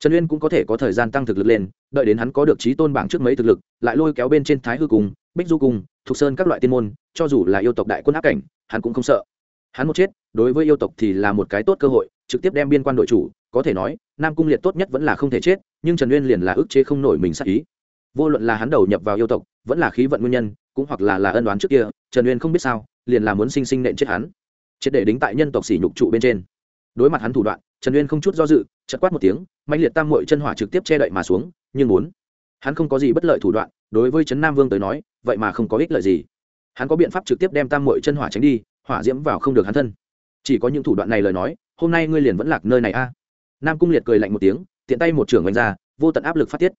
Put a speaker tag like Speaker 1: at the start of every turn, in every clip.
Speaker 1: trần uyên cũng có thể có thời gian tăng thực lực lên, đợi đến hắn có được trí tôn bảng trước mấy thực lực, lại lôi kéo bên trên thái hư cung, bích du cung, thục sơn các loại tiên môn, cho dù là yêu tộc đại quân áp cảnh, hắn cũng không sợ. Hắn một chết, đối với yêu tộc thì là một cái tốt cơ hội, trực tiếp đem biên quan đội chủ, có thể nói, nam cung liệt tốt nhất vẫn là không thể chết, nhưng trần uyên liền là ức chế không nổi mình sát ý. Vô luận là hắn đầu nhập vào yêu tộc, vẫn là khí vận nguyên nhân, cũng hoặc là là ân đoán trước kia, trần uyên không biết sao, liền là muốn sinh sinh nện chết hắn. Chết để đính tại nhân tộc sỉ nhục trụ bên trên. Đối mặt hắn thủ đoạn trần uyên không chút do dự chật quát một tiếng mạnh liệt tam mội chân hỏa trực tiếp che đậy mà xuống, nhưng muốn, hắn không có gì bất lợi thủ đoạn, đối với trấn nam vương tới nói, vậy mà không có ích lợi gì. Hắn có biện pháp trực tiếp đem tam mội chân hỏa tránh đi, hỏa diễm vào không được hắn thân. Chỉ có những thủ đoạn này lời nói, hôm nay ngươi liền vẫn lạc nơi này a. Nam cung liệt cười lạnh một tiếng, tiện tay một trưởng đánh ra, vô tận áp lực phát tiết.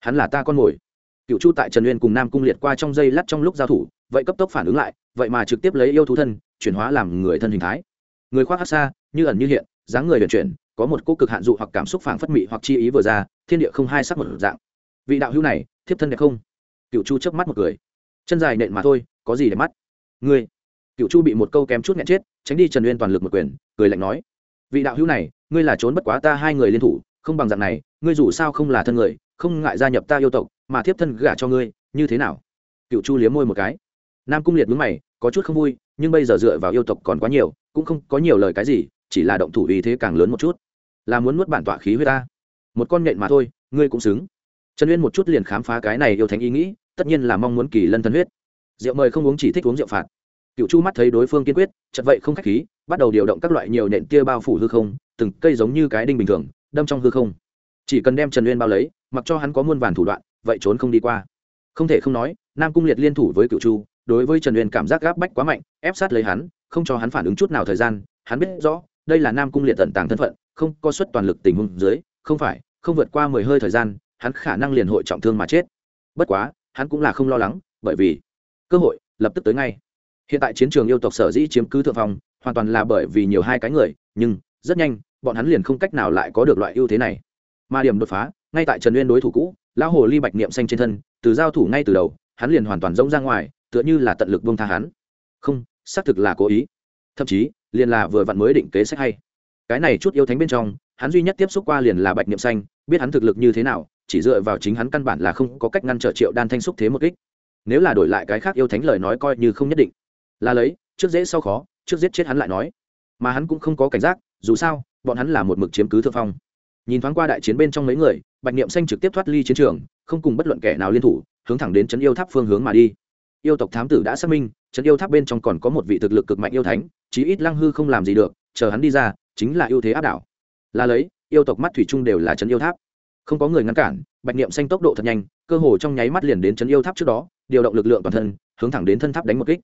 Speaker 1: Hắn là ta con mồi. Cựu chu tại trần uyên cùng nam cung liệt qua trong dây lắt trong lúc giao thủ, vậy cấp tốc phản ứng lại, vậy mà trực tiếp lấy yêu thú thân, chuyển hóa làm người thân hình thái. Người khoác hát xa, như ẩn như hiện dáng người vận chuyển, có một cô cực hạn dụ hoặc cảm xúc phảng phất mị hoặc chi ý vừa ra, thiên địa không hai sắc một dạng. Vị đạo hữu này, thiếp thân đẹp không? Cựu chu chớp mắt một cười. Chân dài nện mà thôi, có gì để mắt? Ngươi. Cựu chu bị một câu kém chút nghẹn chết, tránh đi trần uyên toàn lực một quyền, cười lạnh nói. Vị đạo hữu này, ngươi là trốn bất quá ta hai người liên thủ, không bằng dạng này, ngươi dù sao không là thân người, không ngại gia nhập ta yêu tộc, mà thiếp thân gả cho ngươi, như thế nào? Cựu chu liếm môi một cái. Nam cung liệt mướn mày, có chút không vui, nhưng bây giờ dựa vào yêu tộc còn quá nhiều, cũng không có nhiều lời cái gì chỉ là động thủ ý thế càng lớn một chút. Là muốn nuốt bản tọa khí huyết ta. Một con nhện mà thôi, ngươi cũng xứng. Trần uyên một chút liền khám phá cái này yêu thánh ý nghĩ, tất nhiên là mong muốn kỳ lân thân huyết. Rượu mời không uống chỉ thích uống rượu phạt. Cựu chu mắt thấy đối phương kiên quyết chật vậy không k h á c h khí, bắt đầu điều động các loại nhiều nện tia bao phủ hư không, từng cây giống như cái đinh bình thường, đâm trong hư không. Chỉ cần đem trần uyên bao lấy, mặc cho hắn có muôn vàn thủ đoạn, vậy trốn không đi qua. Không thể không nói, nam cung liệt liên thủ với cựu chu, đối với trần uyên cảm giác gáp bách quá mạnh, ép sát lấy hắn, không cho hắn phản ứng chút nào thời gian, hắn biết rõ đây là nam cung liệt tận tàng thân phận, không có suất toàn lực tình huống dưới, không phải, không vượt qua mười hơi thời gian, hắn khả năng liền hội trọng thương mà chết. Bất quá, hắn cũng là không lo lắng, bởi vì cơ hội lập tức tới ngay. Hiện tại chiến trường yêu tộc sở dĩ chiếm cứ thượng phong, hoàn toàn là bởi vì nhiều hai cái người, nhưng rất nhanh, bọn hắn liền không cách nào lại có được loại ưu thế này. Mà điểm đột phá, ngay tại trần uyên đối thủ cũ, lão hồ ly bạch niệm xanh trên thân, từ giao thủ ngay từ đầu, hắn liền hoàn toàn rỗng ra ngoài, tựa như là tận lực bông tha hắn. Không, xác thực là cố ý. Thậm chí liền là vừa vặn mới định kế sách hay. Cái này chút yêu thánh bên trong, hắn duy nhất tiếp xúc qua liền là bạch niệm xanh, biết hắn thực lực như thế nào, chỉ dựa vào chính hắn căn bản là không có cách ngăn trở triệu đan thanh xúc thế một kích. Nếu là đổi lại cái khác yêu thánh lời nói coi như không nhất định. Là lấy, trước dễ sau khó, trước giết chết hắn lại nói. Mà hắn cũng không có cảnh giác, dù sao, bọn hắn là một mực chiếm cứ thượng phong. Nhìn thoáng qua đại chiến bên trong mấy người, bạch niệm xanh trực tiếp thoát ly chiến trường, không cùng bất luận kẻ nào liên thủ, hướng thẳng đến trấn yêu tháp phương hướng mà đi. Yêu tộc thám tử đã xác minh trấn yêu tháp bên trong còn có một vị thực lực cực mạnh yêu thánh, chí ít lăng hư không làm gì được, chờ hắn đi ra, chính là ưu thế áp đảo. Là lấy, yêu tộc mắt thủy chung đều là trấn yêu tháp. Không có người ngăn cản, bạch niệm xanh tốc độ thật nhanh, cơ hồ trong nháy mắt liền đến trấn yêu tháp trước đó, điều động lực lượng toàn thân, hướng thẳng đến thân tháp đánh một kích.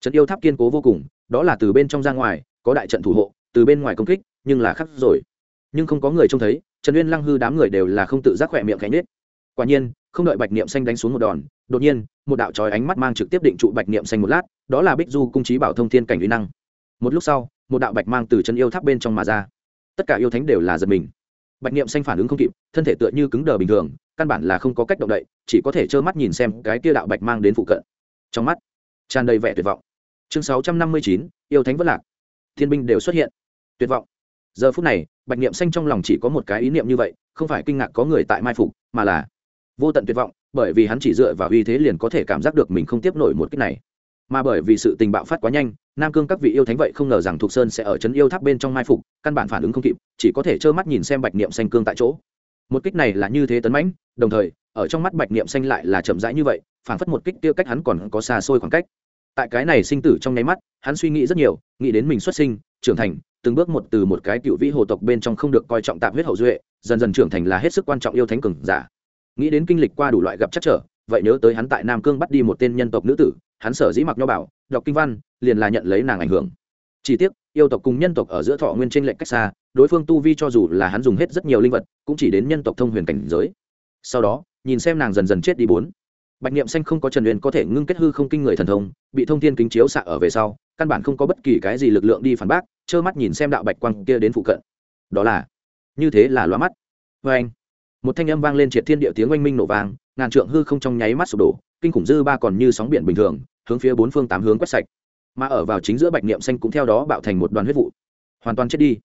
Speaker 1: Trấn yêu tháp kiên cố vô cùng, đó là từ bên trong ra ngoài, có đại trận thủ hộ, từ bên ngoài công kích, nhưng là khắc rồi. Nhưng không có người trông thấy, trần uyên lăng hư đám người đều là không tự giác khỏe miệng cánh nết quả nhiên không đợi bạch niệm xanh đánh xuống một đòn, đột nhiên, một đạo trói ánh mắt mang trực tiếp định trụ bạch niệm xanh một lát, đó là bích du cung trí bảo thông thiên cảnh uy năng. Một lúc sau, một đạo bạch mang từ chân yêu tháp bên trong mà ra. Tất cả yêu thánh đều là giật mình. Bạch niệm xanh phản ứng không kịp, thân thể tựa như cứng đờ bình thường, căn bản là không có cách động đậy, chỉ có thể trơ mắt nhìn xem cái tia đạo bạch mang đến phụ cận. Trong mắt, tràn đầy vẻ tuyệt vọng. Chương sáu trăm năm mươi chín, yêu thánh vất lạc. Thiên binh đều xuất hiện. Tuyệt vọng. Giờ phút này, bạch niệm xanh trong lòng chỉ có một cái ý niệm như vậy, không phải kinh ngạc có người tại mai phục, mà là vô tận tuyệt vọng, bởi vì hắn chỉ dựa vào uy thế liền có thể cảm giác được mình không tiếp nổi một cách này. Mà bởi vì sự tình bạo phát quá nhanh, nam cương các vị yêu thánh vậy không ngờ rằng thục sơn sẽ ở trấn yêu tháp bên trong mai phục, căn bản phản ứng không kịp, chỉ có thể trơ mắt nhìn xem bạch niệm xanh cương tại chỗ. Một kích này là như thế tấn mãnh, đồng thời, ở trong mắt bạch niệm xanh lại là chậm rãi như vậy phản phất một kích tiêu cách hắn còn có xa xôi khoảng cách. Tại cái này sinh tử trong nháy mắt, hắn suy nghĩ rất nhiều, nghĩ đến mình xuất sinh, trưởng thành, từng bước một từ một cái cựu vĩ hồ tộc bên trong không được coi trọng tạm huyết hậu duệ, dần dần trưởng thành là hết sức quan trọng yêu thánh cường giả nghĩ đến kinh lịch qua đủ loại gặp chắc trở, vậy nhớ tới hắn tại nam cương bắt đi một tên nhân tộc nữ tử, hắn sở dĩ mặc nho bảo, đọc kinh văn, liền là nhận lấy nàng ảnh hưởng. Chỉ tiếc, yêu tộc cùng nhân tộc ở giữa thọ nguyên trên lệch cách xa, đối phương tu vi cho dù là hắn dùng hết rất nhiều linh vật, cũng chỉ đến nhân tộc thông huyền cảnh giới. Sau đó, nhìn xem nàng dần dần chết đi bốn. Bạch niệm xanh không có trần huyền có thể ngưng kết hư không kinh người thần thông, bị thông thiên kính chiếu xạ ở về sau, căn bản không có bất kỳ cái gì lực lượng đi phản bác, trơ mắt nhìn xem đạo bạch quang kia đến phụ cận. Đó là, như thế là loa mắt. Vê anh một thanh âm vang lên triệt thiên địa tiếng oanh minh nổ vàng ngàn trượng hư không trong nháy mắt sụp đổ, kinh khủng dư ba còn như sóng biển bình thường, hướng phía bốn phương tám hướng quét sạch. Mà ở vào chính giữa bạch niệm xanh cũng theo đó bạo thành một đoàn huyết vụ. Hoàn toàn chết đi.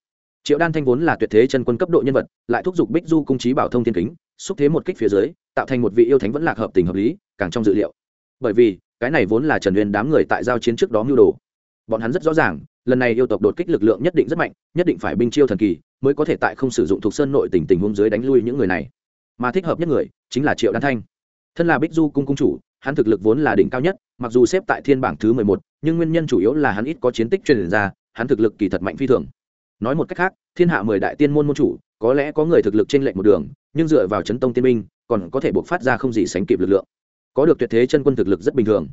Speaker 1: Triệu đan thanh vốn là tuyệt thế chân quân cấp độ nhân vật, lại thúc giục bích du cung trí bảo thông thiên kính, xúc thế một kích phía dưới, tạo thành một vị yêu thánh vẫn lạc hợp tình hợp lý, càng trong dự liệu. Bởi vì, cái này vốn là trần uyên đám người tại giao chiến trước đó mưu đồ. Bọn hắn rất rõ ràng lần này yêu tộc đột kích lực lượng nhất định rất mạnh, nhất định phải binh chiêu thần kỳ mới có thể tại không sử dụng thuộc sơn nội tình tình huống dưới đánh lui những người này. Mà thích hợp nhất người chính là triệu đan thanh. Thân là bích du cung cung chủ, hắn thực lực vốn là đỉnh cao nhất, mặc dù xếp tại thiên bảng thứ mười một, nhưng nguyên nhân chủ yếu là hắn ít có chiến tích truyền ra, hắn thực lực kỳ thật mạnh phi thường. Nói một cách khác, thiên hạ mười đại tiên môn môn chủ, có lẽ có người thực lực trên lệnh một đường, nhưng dựa vào chấn tông tiên minh còn có thể buộc phát ra không gì sánh kịp lực lượng. Có được tuyệt thế chân quân thực lực rất bình thường.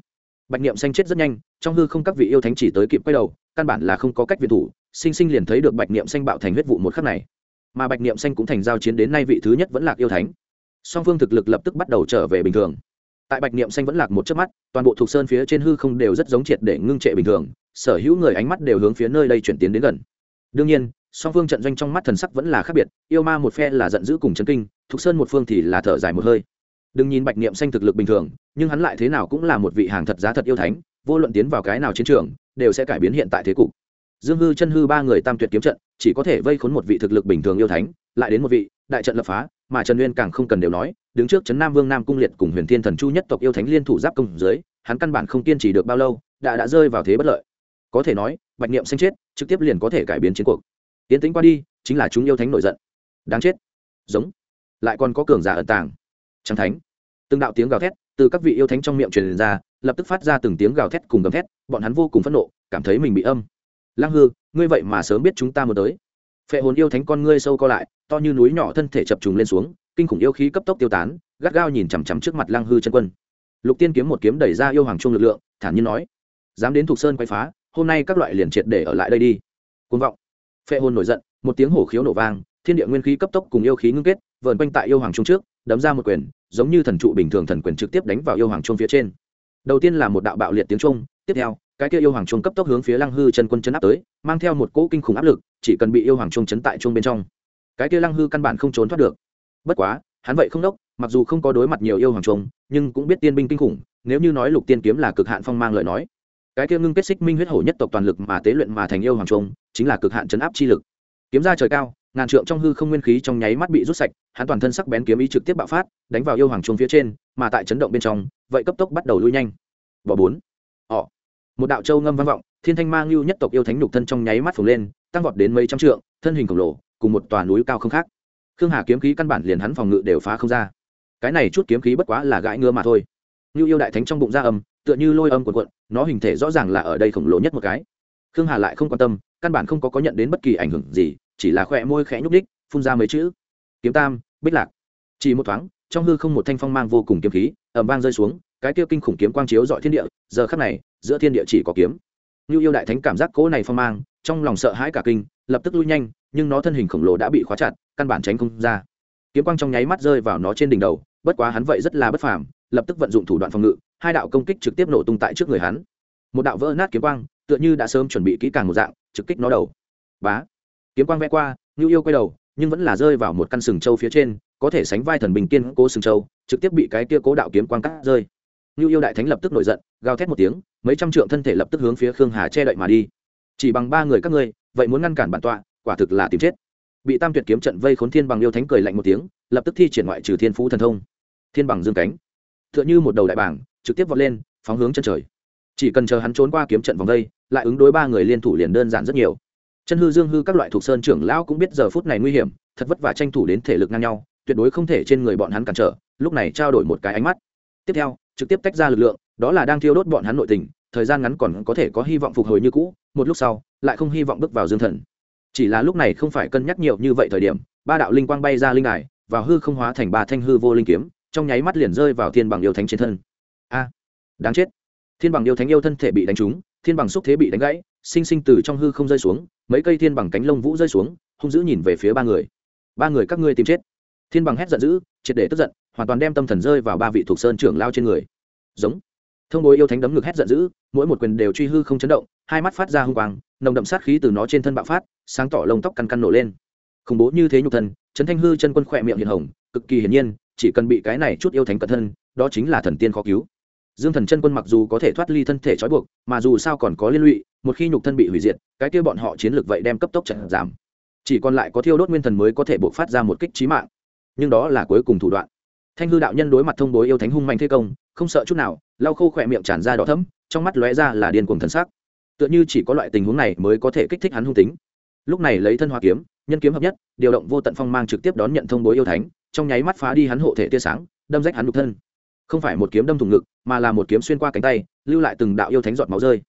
Speaker 1: Bạch niệm xanh chết rất nhanh, trong hư không các vị yêu thánh chỉ tới kịp quay đầu căn bản là không có cách viện thủ, sinh sinh liền thấy được bạch niệm xanh bạo thành huyết vụ một khắc này. Mà bạch niệm xanh cũng thành giao chiến đến nay vị thứ nhất vẫn lạc yêu thánh. Song phương thực lực lập tức bắt đầu trở về bình thường. Tại bạch niệm xanh vẫn lạc một chớp mắt, toàn bộ thuộc sơn phía trên hư không đều rất giống triệt để ngưng trệ bình thường, sở hữu người ánh mắt đều hướng phía nơi đây chuyển tiến đến gần. Đương nhiên, song phương trận doanh trong mắt thần sắc vẫn là khác biệt, yêu ma một phe là giận dữ cùng chấn kinh, thuộc sơn một phương thì là thở dài một hơi. Đừng nhìn bạch niệm xanh thực lực bình thường, nhưng hắn lại thế nào cũng là một vị hàng thật giá thật yêu thánh vô luận tiến vào cái nào chiến trường, đều sẽ cải biến hiện tại thế cục. Dương hư chân hư ba người tam tuyệt kiếm trận, chỉ có thể vây khốn một vị thực lực bình thường yêu thánh, lại đến một vị, đại trận lập phá, mà trần nguyên càng không cần đều nói, đứng trước trấn nam vương nam cung liệt cùng huyền thiên thần chu nhất tộc yêu thánh liên thủ giáp công dưới, hắn căn bản không kiên trì được bao lâu, đã đã rơi vào thế bất lợi. Có thể nói, bạch niệm xanh chết, trực tiếp liền có thể cải biến chiến cuộc. Tiến tính qua đi, chính là chúng yêu thánh nổi giận. Đáng chết. Giống. Lại còn có cường giả ẩn tàng. Trắng thánh. Từng đạo tiếng gào thét từ các vị yêu thánh trong miệng truyền ra lập tức phát ra từng tiếng gào thét cùng gầm thét, bọn hắn vô cùng phẫn nộ, cảm thấy mình bị âm. Lăng hư, ngươi vậy mà sớm biết chúng ta muốn tới. Phệ hồn yêu thánh con ngươi sâu co lại, to như núi nhỏ thân thể chập trùng lên xuống, kinh khủng yêu khí cấp tốc tiêu tán, gắt gao nhìn chằm chằm trước mặt lăng hư chân quân. Lục tiên kiếm một kiếm đẩy ra yêu hoàng trung lực lượng, thản nhiên nói, dám đến thuộc sơn quay phá, hôm nay các loại liền triệt để ở lại đây đi. Côn vọng. Phệ hồn nổi giận, một tiếng hổ khiếu nổ vang, thiên địa nguyên khí cấp tốc cùng yêu khí ngưng kết, vờn quanh tại yêu hoàng trung trước, đấm ra một quyền, giống như thần trụ bình thường thần quyền trực tiếp đánh vào yêu hoàng trung phía trên đầu tiên là một đạo bạo liệt tiếng trung tiếp theo, cái kia yêu hoàng trung cấp tốc hướng phía lăng hư chân quân chấn áp tới, mang theo một cỗ kinh khủng áp lực, chỉ cần bị yêu hoàng trung chấn tại trung bên trong. Cái kia lăng hư căn bản không trốn thoát được. Bất quá, hắn vậy không đốc, mặc dù không có đối mặt nhiều yêu hoàng trung nhưng cũng biết tiên binh kinh khủng, nếu như nói lục tiên kiếm là cực hạn phong mang lời nói. Cái kia ngưng kết xích minh huyết hổ nhất tộc toàn lực mà tế luyện mà thành yêu hoàng trung chính là cực hạn chấn áp chi lực. Kiếm ra trời cao, ngàn trượng trong hư không nguyên khí trong nháy mắt bị rút sạch, hắn toàn thân sắc bén kiếm ý trực tiếp bạo phát, đánh vào yêu hoàng trung phía trên, mà tại chấn động bên trong vậy cấp tốc bắt đầu lui nhanh. Bỏ bốn. Họ một đạo châu ngâm vang vọng, thiên thanh mang lưu nhất tộc yêu thánh nhục thân trong nháy mắt phồng lên, tăng vọt đến mấy trăm trượng, thân hình khổng lồ, cùng một tòa núi cao không khác. Khương hà kiếm khí căn bản liền hắn phòng ngự đều phá không ra. Cái này chút kiếm khí bất quá là gãi ngứa mà thôi. Như yêu đại thánh trong bụng ra âm, tựa như lôi âm quần quận nó hình thể rõ ràng là ở đây khổng lồ nhất một cái. Khương hà lại không quan tâm, căn bản không có có nhận đến bất kỳ ảnh hưởng gì, chỉ là khỏe môi khẽ nhúc đích phun ra mấy chữ. Kiếm tam, bích lạc. Chỉ một thoáng trong hư không một thanh phong mang vô cùng kiếm khí ẩm vang rơi xuống, cái kia kinh khủng kiếm quang chiếu dọi thiên địa, giờ khắc này, giữa thiên địa chỉ có kiếm. Như yêu đại thánh cảm giác cỗ này phong mang, trong lòng sợ hãi cả kinh, lập tức lui nhanh, nhưng nó thân hình khổng lồ đã bị khóa chặt, căn bản tránh không ra. Kiếm quang trong nháy mắt rơi vào nó trên đỉnh đầu, bất quá hắn vậy rất là bất phàm, lập tức vận dụng thủ đoạn phòng ngự, hai đạo công kích trực tiếp nổ tung tại trước người hắn. Một đạo vỡ nát kiếm quang, tựa như đã sớm chuẩn bị kỹ càng một dạng, trực kích nó đầu. Bá! Kiếm quang vẽ qua như yêu quay đầu, nhưng vẫn là rơi vào một căn sừng châu phía trên có thể sánh vai thần bình kiên cố sừng châu, trực tiếp bị cái kia cố đạo kiếm quang cắt rơi. Như yêu đại thánh lập tức nổi giận, gào thét một tiếng, mấy trăm trượng thân thể lập tức hướng phía khương hà che đậy mà đi. Chỉ bằng ba người các ngươi, vậy muốn ngăn cản bản tọa, quả thực là tìm chết. Bị tam tuyệt kiếm trận vây khốn thiên bằng yêu thánh cười lạnh một tiếng, lập tức thi triển ngoại trừ thiên phú thần thông. Thiên bằng dương cánh t h ư ợ n h ư một đầu đại bảng trực tiếp vọt lên, phóng hướng chân trời. Chỉ cần chờ hắn trốn qua kiếm trận vòng đây, lại ứng đối ba người liên thủ liền đơn giản rất nhiều. Chân hư dương hư các loại thuộc sơn trưởng lão cũng biết giờ phút này nguy hiểm, thật vất vả tranh thủ đến thể lực ngang nhau tuyệt đối không thể trên người bọn hắn cản trở, lúc này trao đổi một cái ánh mắt. Tiếp theo, trực tiếp tách ra lực lượng, đó là đang thiêu đốt bọn hắn nội tình, thời gian ngắn còn có thể có hy vọng phục hồi như cũ, một lúc sau, lại không hy vọng bước vào dương thần. Chỉ là lúc này không phải cân nhắc nhiều như vậy thời điểm, ba đạo linh quang bay ra linh đài vào hư không hóa thành ba thanh hư vô linh kiếm, trong nháy mắt liền rơi vào thiên bằng yêu thánh trên thân. A, đáng chết. Thiên bằng yêu thánh yêu thân thể bị đánh trúng, thiên bằng xúc thế bị đánh gãy, sinh sinh từ trong hư không rơi xuống, mấy cây thiên bằng cánh lông vũ rơi xuống, hung dữ nhìn về phía ba người. Ba người các ngươi tìm chết thiên bằng hét giận dữ, triệt để tức giận, hoàn toàn đem tâm thần rơi vào ba vị thuộc sơn trưởng lao trên người. Giống. Thông bối yêu thánh đấm ngực hét giận dữ, mỗi một quyền đều truy hư không chấn động, hai mắt phát ra hung quang, nồng đậm sát khí từ nó trên thân bạo phát, sáng tỏ lông tóc căn căn nổ lên. Khủng bố như thế nhục thân trấn thanh hư chân quân khỏe miệng hiện hồng, cực kỳ hiển nhiên, chỉ cần bị cái này chút yêu thánh cận thân, đó chính là thần tiên khó cứu. Dương thần chân quân mặc dù có thể thoát ly thân thể trói buộc, mà dù sao còn có liên lụy, một khi nhục thân bị hủy diệt, cái kia bọn họ chiến lược vậy đem cấp tốc trận giảm. Chỉ còn lại có thiêu đốt nguyên thần mới có thể buộc phát ra một kích trí mạng nhưng đó là cuối cùng thủ đoạn. Thanh hư đạo nhân đối mặt thông bối yêu thánh hung mạnh thế công, không sợ chút nào, lau khô khỏe miệng tràn ra đỏ thấm trong mắt lóe ra là điên cuồng thần sắc. Tựa như chỉ có loại tình huống này mới có thể kích thích hắn hung tính. Lúc này lấy thân hoa kiếm, nhân kiếm hợp nhất, điều động vô tận phong mang trực tiếp đón nhận thông bối yêu thánh, trong nháy mắt phá đi hắn hộ thể tia sáng, đâm rách hắn đục thân. Không phải một kiếm đâm thủng ngực, mà là một kiếm xuyên qua cánh tay, lưu lại từng đạo yêu thánh giọt máu rơi.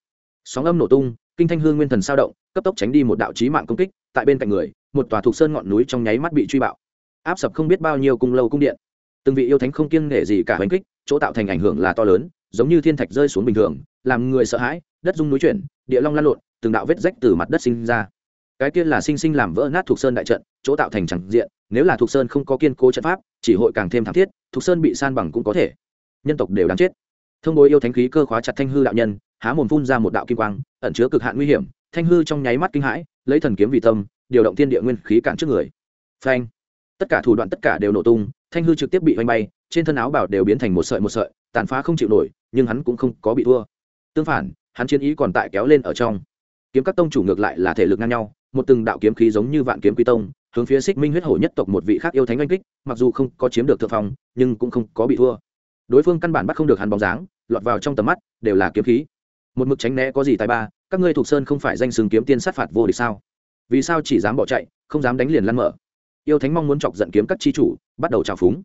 Speaker 1: Sóng âm nổ tung, kinh thanh hương nguyên thần sao động, cấp tốc tránh đi một đạo chí mạng công kích, tại bên cạnh người, một tòa thuộc sơn ngọn núi trong nháy mắt bị truy bạo áp sập không biết bao nhiêu cung lâu cung điện. Từng vị yêu thánh không kiêng nể gì cả hành kích, chỗ tạo thành ảnh hưởng là to lớn, giống như thiên thạch rơi xuống bình thường, làm người sợ hãi, đất rung núi chuyển, địa long lan lộn, từng đạo vết rách từ mặt đất sinh ra. Cái kia là sinh sinh làm vỡ nát thuộc sơn đại trận, chỗ tạo thành chẳng diện, nếu là thuộc sơn không có kiên cố trận pháp, chỉ hội càng thêm thảm thiết, thuộc sơn bị san bằng cũng có thể. Nhân tộc đều đáng chết. Thông bối yêu thánh khí cơ khóa chặt thanh hư đạo nhân, há mồm phun ra một đạo kim quang, ẩn chứa cực hạn nguy hiểm. Thanh hư trong nháy mắt kinh hãi, lấy thần kiếm vì tâm, điều động thiên địa nguyên khí cản trước người. Phanh tất cả thủ đoạn tất cả đều nổ tung, thanh hư trực tiếp bị oanh bay, trên thân áo bảo đều biến thành một sợi một sợi, tàn phá không chịu nổi, nhưng hắn cũng không có bị thua. Tương phản, hắn chiến ý còn tại kéo lên ở trong. Kiếm các tông chủ ngược lại là thể lực ngang nhau, một từng đạo kiếm khí giống như vạn kiếm quy tông, hướng phía xích minh huyết hổ nhất tộc một vị khác yêu thánh oanh kích, mặc dù không có chiếm được thượng phong, nhưng cũng không có bị thua. Đối phương căn bản bắt không được hắn bóng dáng, lọt vào trong tầm mắt, đều là kiếm khí. Một mực tránh né có gì tài ba, các ngươi thuộc sơn không phải danh xưng kiếm tiên sát phạt vô địch sao? Vì sao chỉ dám bỏ chạy, không dám đánh liền lăn mở? Yêu thánh mong muốn chọc giận kiếm các chi chủ, bắt đầu trào phúng.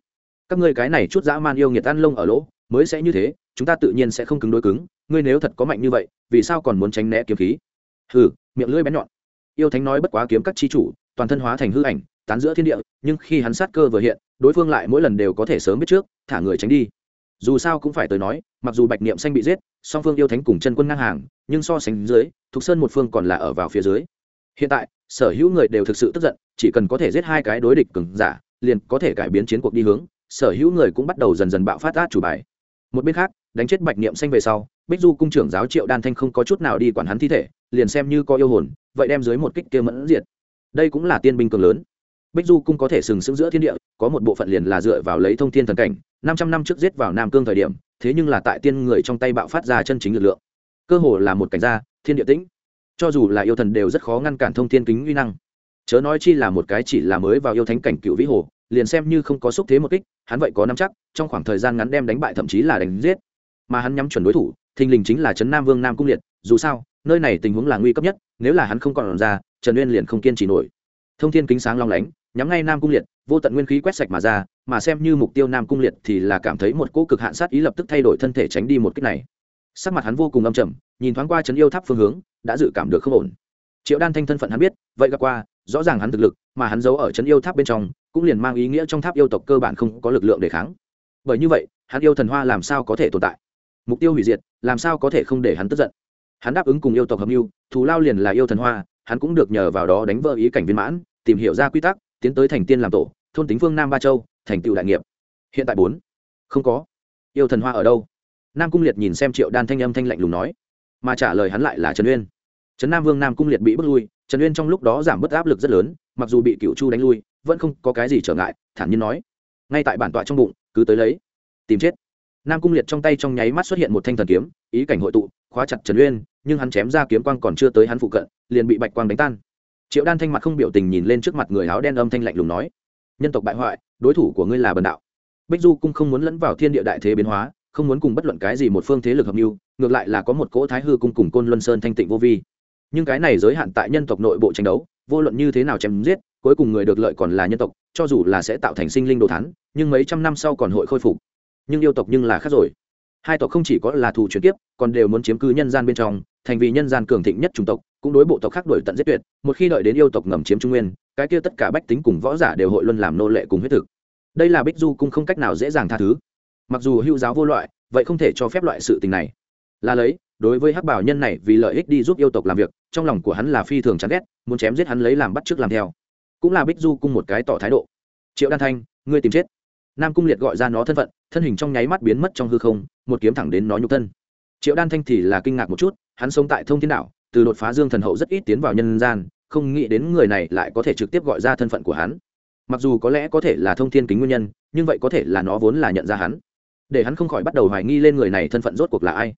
Speaker 1: Các ngươi cái này chút dã man yêu nghiệt ăn lông ở lỗ, mới sẽ như thế, chúng ta tự nhiên sẽ không cứng đối cứng, ngươi nếu thật có mạnh như vậy, vì sao còn muốn tránh né kiếm khí? Hừ, miệng lưỡi bén nhọn. Yêu thánh nói bất quá kiếm các chi chủ, toàn thân hóa thành hư ảnh, tán giữa thiên địa, nhưng khi hắn sát cơ vừa hiện, đối phương lại mỗi lần đều có thể sớm biết trước, thả người tránh đi. Dù sao cũng phải tới nói, mặc dù bạch niệm xanh bị giết, song phương yêu thánh cùng chân quân ngang hàng, nhưng so sánh dưới, thục sơn một phương còn là ở vào phía dưới. Hiện tại, sở hữu người đều thực sự tức giận chỉ cần có thể giết hai cái đối địch cường giả, liền có thể cải biến chiến cuộc đi hướng, sở hữu người cũng bắt đầu dần dần bạo phát át chủ bài. Một bên khác, đánh chết bạch niệm xanh về sau, bích du cung trưởng giáo triệu đan thanh không có chút nào đi quản hắn thi thể, liền xem như có yêu hồn, vậy đem dưới một kích kia mẫn diệt. Đây cũng là tiên binh cường lớn. Bích du cung có thể sừng sững giữa thiên địa, có một bộ phận liền là dựa vào lấy thông thiên thần cảnh, năm trăm năm trước giết vào nam cương thời điểm, thế nhưng là tại tiên người trong tay bạo phát ra chân chính lực lượng. Cơ hồ là một cảnh gia, thiên địa tĩnh. Cho dù là yêu thần đều rất khó ngăn cản thông thiên kính uy năng chớ nói chi là một cái chỉ là mới vào yêu thánh cảnh cựu vĩ hồ, liền xem như không có xúc thế một kích, hắn vậy có năm chắc, trong khoảng thời gian ngắn đem đánh bại thậm chí là đánh giết. Mà hắn nhắm chuẩn đối thủ, thình lình chính là trấn nam vương nam cung liệt, dù sao, nơi này tình huống là nguy cấp nhất, nếu là hắn không còn ra, trần uyên liền không kiên trì nổi. Thông thiên kính sáng long lánh, nhắm ngay nam cung liệt, vô tận nguyên khí quét sạch mà ra, mà xem như mục tiêu nam cung liệt thì là cảm thấy một cỗ cực hạn sát ý lập tức thay đổi thân thể tránh đi một cách này. Sắc mặt hắn vô cùng âm trầm, nhìn thoáng qua trấn yêu tháp phương hướng, đã dự cảm được không ổn triệu đan thanh thân phận hắn biết, vậy gặp qua, rõ ràng hắn thực lực, mà hắn giấu ở trấn yêu tháp bên trong, cũng liền mang ý nghĩa trong tháp yêu tộc cơ bản không có lực lượng để kháng. Bởi như vậy, hắn yêu thần hoa làm sao có thể tồn tại? Mục tiêu hủy diệt, làm sao có thể không để hắn tức giận? Hắn đáp ứng cùng yêu tộc hợp mưu, thù lao liền là yêu thần hoa, hắn cũng được nhờ vào đó đánh vỡ ý cảnh viên mãn, tìm hiểu ra quy tắc, tiến tới thành tiên làm tổ, thôn tính phương nam ba châu, thành tựu đại nghiệp. Hiện tại bốn. Không có. Yêu thần hoa ở đâu? Nam cung liệt nhìn xem triệu đan thanh âm thanh lạnh lùng nói, mà trả lời hắn lại là trần uyên trấn nam vương nam cung liệt bị bước lui, trần uyên trong lúc đó giảm bớt áp lực rất lớn, mặc dù bị cựu chu đánh lui, vẫn không có cái gì trở ngại, thản nhiên nói. Ngay tại bản tọa trong bụng, cứ tới lấy. Tìm chết. Nam cung liệt trong tay trong nháy mắt xuất hiện một thanh thần kiếm, ý cảnh hội tụ, khóa chặt trần uyên, nhưng hắn chém ra kiếm quang còn chưa tới hắn phụ cận, liền bị bạch quang đánh tan. Triệu đan thanh mặt không biểu tình nhìn lên trước mặt người áo đen âm thanh lạnh lùng nói, nhân tộc bại hoại, đối thủ của ngươi là bần đạo. Bích du cung không muốn lẫn vào thiên địa đại thế biến hóa, không muốn cùng bất luận cái gì một phương thế lực hợp mưu ngược lại là có một cỗ thái hư cung cùng côn luân sơn thanh tịnh vô vi nhưng cái này giới hạn tại nhân tộc nội bộ tranh đấu, vô luận như thế nào chém giết, cuối cùng người được lợi còn là nhân tộc, cho dù là sẽ tạo thành sinh linh đồ thắn nhưng mấy trăm năm sau còn hội khôi phục. Nhưng yêu tộc nhưng là khác rồi. Hai tộc không chỉ có là thù chuyển kiếp, còn đều muốn chiếm cứ nhân gian bên trong, thành vì nhân gian cường thịnh nhất chủng tộc, cũng đối bộ tộc khác đổi tận giết tuyệt. Một khi đợi đến yêu tộc ngầm chiếm trung nguyên, cái kia tất cả bách tính cùng võ giả đều hội luân làm nô lệ cùng huyết thực. Đây là bích du cũng không cách nào dễ dàng tha thứ. Mặc dù hưu giáo vô loại, vậy không thể cho phép loại sự tình này là lấy, đối với hắc bảo nhân này vì lợi ích đi giúp yêu tộc làm việc, trong lòng của hắn là phi thường chán ghét, muốn chém giết hắn lấy làm bắt trước làm theo. Cũng là bích du cung một cái tỏ thái độ. Triệu đan thanh, ngươi tìm chết. Nam cung liệt gọi ra nó thân phận, thân hình trong nháy mắt biến mất trong hư không, một kiếm thẳng đến nó nhục thân. Triệu đan thanh thì là kinh ngạc một chút, hắn sống tại thông thiên đạo từ đột phá dương thần hậu rất ít tiến vào nhân gian, không nghĩ đến người này lại có thể trực tiếp gọi ra thân phận của hắn. Mặc dù có lẽ có thể là thông thiên kính nguyên nhân, nhưng vậy có thể là nó vốn là nhận ra hắn. Để hắn không khỏi bắt đầu hoài nghi lên người này thân phận rốt cuộc là ai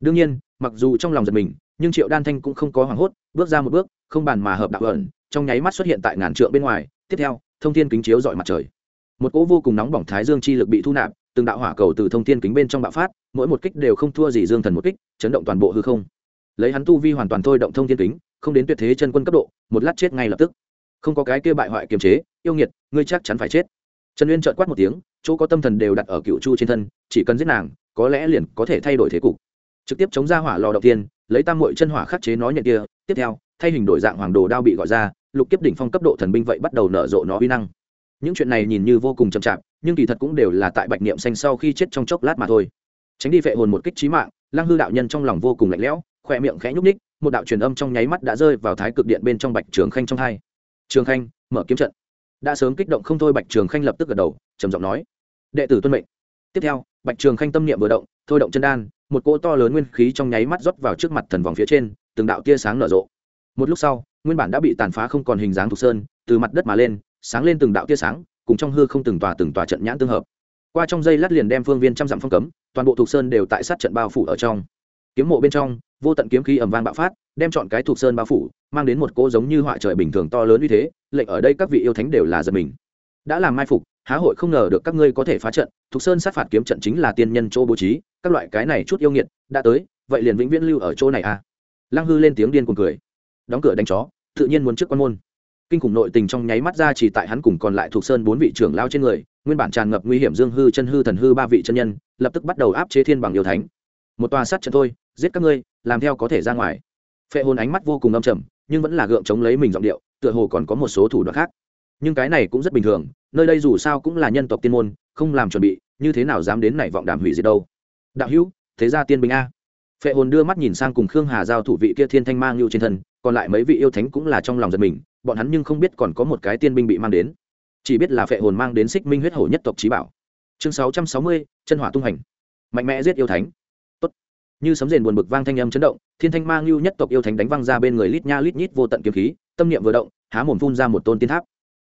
Speaker 1: đương nhiên, mặc dù trong lòng giật mình, nhưng triệu đan thanh cũng không có hoảng hốt, bước ra một bước, không bàn mà hợp đạo ẩn, trong nháy mắt xuất hiện tại ngàn trượng bên ngoài. Tiếp theo, thông thiên kính chiếu dọi mặt trời. Một cỗ vô cùng nóng bỏng thái dương chi lực bị thu nạp, từng đạo hỏa cầu từ thông thiên kính bên trong bạo phát, mỗi một kích đều không thua gì dương thần một kích, chấn động toàn bộ hư không. Lấy hắn tu vi hoàn toàn thôi động thông thiên kính, không đến tuyệt thế chân quân cấp độ, một lát chết ngay lập tức. Không có cái kia bại hoại kiềm chế, yêu nghiệt, ngươi chắc chắn phải chết. Trần uyên trợn quát một tiếng, chỗ có tâm thần đều đặt ở cựu chu trên thân, chỉ cần giết nàng, có lẽ liền có thể thay đổi thế cục trực tiếp chống ra hỏa lò đầu tiên, lấy tam mội chân hỏa khắc chế nó nhận kia. Tiếp theo, thay hình đổi dạng hoàng đồ đao bị gọi ra, lục kiếp đỉnh phong cấp độ thần binh vậy bắt đầu nở rộ nó uy năng. Những chuyện này nhìn như vô cùng chậm chạp, nhưng kỳ thật cũng đều là tại bạch niệm xanh sau khi chết trong chốc lát mà thôi. Tránh đi vệ hồn một kích trí mạng, lăng hư đạo nhân trong lòng vô cùng lạnh lẽo, khỏe miệng khẽ nhúc ních một đạo truyền âm trong nháy mắt đã rơi vào thái cực điện bên trong bạch trường khanh trong hai. Trường khanh, mở kiếm trận. Đã sớm kích động không thôi, bạch trường khanh lập tức gật đầu, trầm giọng nói, đệ tử tuân mệnh. Tiếp theo, bạch trường khanh tâm niệm vừa động, thôi động chân đan một cỗ to lớn nguyên khí trong nháy mắt rót vào trước mặt thần vòng phía trên, từng đạo tia sáng nở rộ. Một lúc sau, nguyên bản đã bị tàn phá không còn hình dáng thục sơn, từ mặt đất mà lên, sáng lên từng đạo tia sáng, cùng trong hư không từng tòa từng tòa trận nhãn tương hợp. Qua trong dây lát liền đem phương viên trăm dặm phong cấm, toàn bộ thục sơn đều tại sát trận bao phủ ở trong. Kiếm mộ bên trong, vô tận kiếm khí ầm vang bạo phát, đem chọn cái thục sơn bao phủ, mang đến một cỗ giống như họa trời bình thường to lớn như thế, lệnh ở đây các vị yêu thánh đều là giật mình. Đã làm mai phục há hội không ngờ được các ngươi có thể phá trận, thục sơn sát phạt kiếm trận chính là tiên nhân chỗ bố trí, các loại cái này chút yêu nghiệt, đã tới, vậy liền vĩnh viễn lưu ở chỗ này à? Lăng hư lên tiếng điên cuồng cười. Đóng cửa đánh chó, tự nhiên muốn trước quan môn. Kinh khủng nội tình trong nháy mắt ra chỉ tại hắn cùng còn lại thuộc sơn bốn vị trưởng lao trên người, nguyên bản tràn ngập nguy hiểm dương hư, chân hư, thần hư ba vị chân nhân, lập tức bắt đầu áp chế thiên bằng yêu thánh. Một tòa sát trận thôi, giết các ngươi, làm theo có thể ra ngoài. Phệ hồn ánh mắt vô cùng âm trầm, nhưng vẫn là gượng chống lấy mình giọng điệu, tựa hồ còn có một số thủ đoạn khác. Nhưng cái này cũng rất bình thường nơi đây dù sao cũng là nhân tộc tiên môn, không làm chuẩn bị, như thế nào dám đến này vọng đàm hủy diệt đâu? Đạo hữu, thế ra tiên bình a. Phệ hồn đưa mắt nhìn sang cùng khương hà giao thủ vị kia thiên thanh mang lưu trên thân, còn lại mấy vị yêu thánh cũng là trong lòng giật mình, bọn hắn nhưng không biết còn có một cái tiên binh bị mang đến. Chỉ biết là phệ hồn mang đến xích minh huyết hổ nhất tộc trí bảo. Chương sáu trăm sáu mươi, chân hỏa tung hành. Mạnh mẽ giết yêu thánh. Tốt. như sấm rền buồn bực vang thanh âm chấn động, thiên thanh mang lưu nhất tộc yêu thánh đánh văng ra bên người lít nha lít nhít vô tận kiếm khí, tâm niệm vừa động, há mồm phun ra một tôn tiên tháp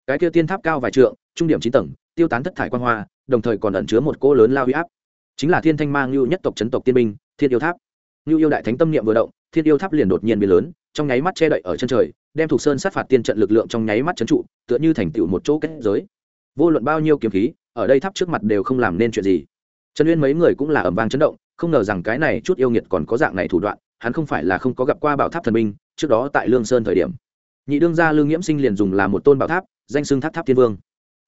Speaker 1: cái kia tiên tháp cao vài trượng, trung điểm chín tầng, tiêu tán thất thải quan hoa, đồng thời còn ẩn chứa một cỗ lớn lao huy áp. Chính là thiên thanh mang lưu nhất tộc chấn tộc tiên binh, thiên yêu tháp. Lưu yêu đại thánh tâm niệm vừa động, thiên yêu tháp liền đột nhiên biến lớn, trong nháy mắt che đậy ở chân trời, đem thuộc sơn sát phạt tiên trận lực lượng trong nháy mắt chấn trụ, tựa như thành tựu một chỗ kết giới. Vô luận bao nhiêu kiếm khí, ở đây tháp trước mặt đều không làm nên chuyện gì. Trần uyên mấy người cũng là ẩm vang chấn động, không ngờ rằng cái này chút yêu nghiệt còn có dạng này thủ đoạn, hắn không phải là không có gặp qua bảo tháp thần minh trước đó tại lương sơn thời điểm. Nhị đương gia lương nghiễm sinh liền dùng là một tôn bảo tháp danh xưng tháp tháp thiên vương.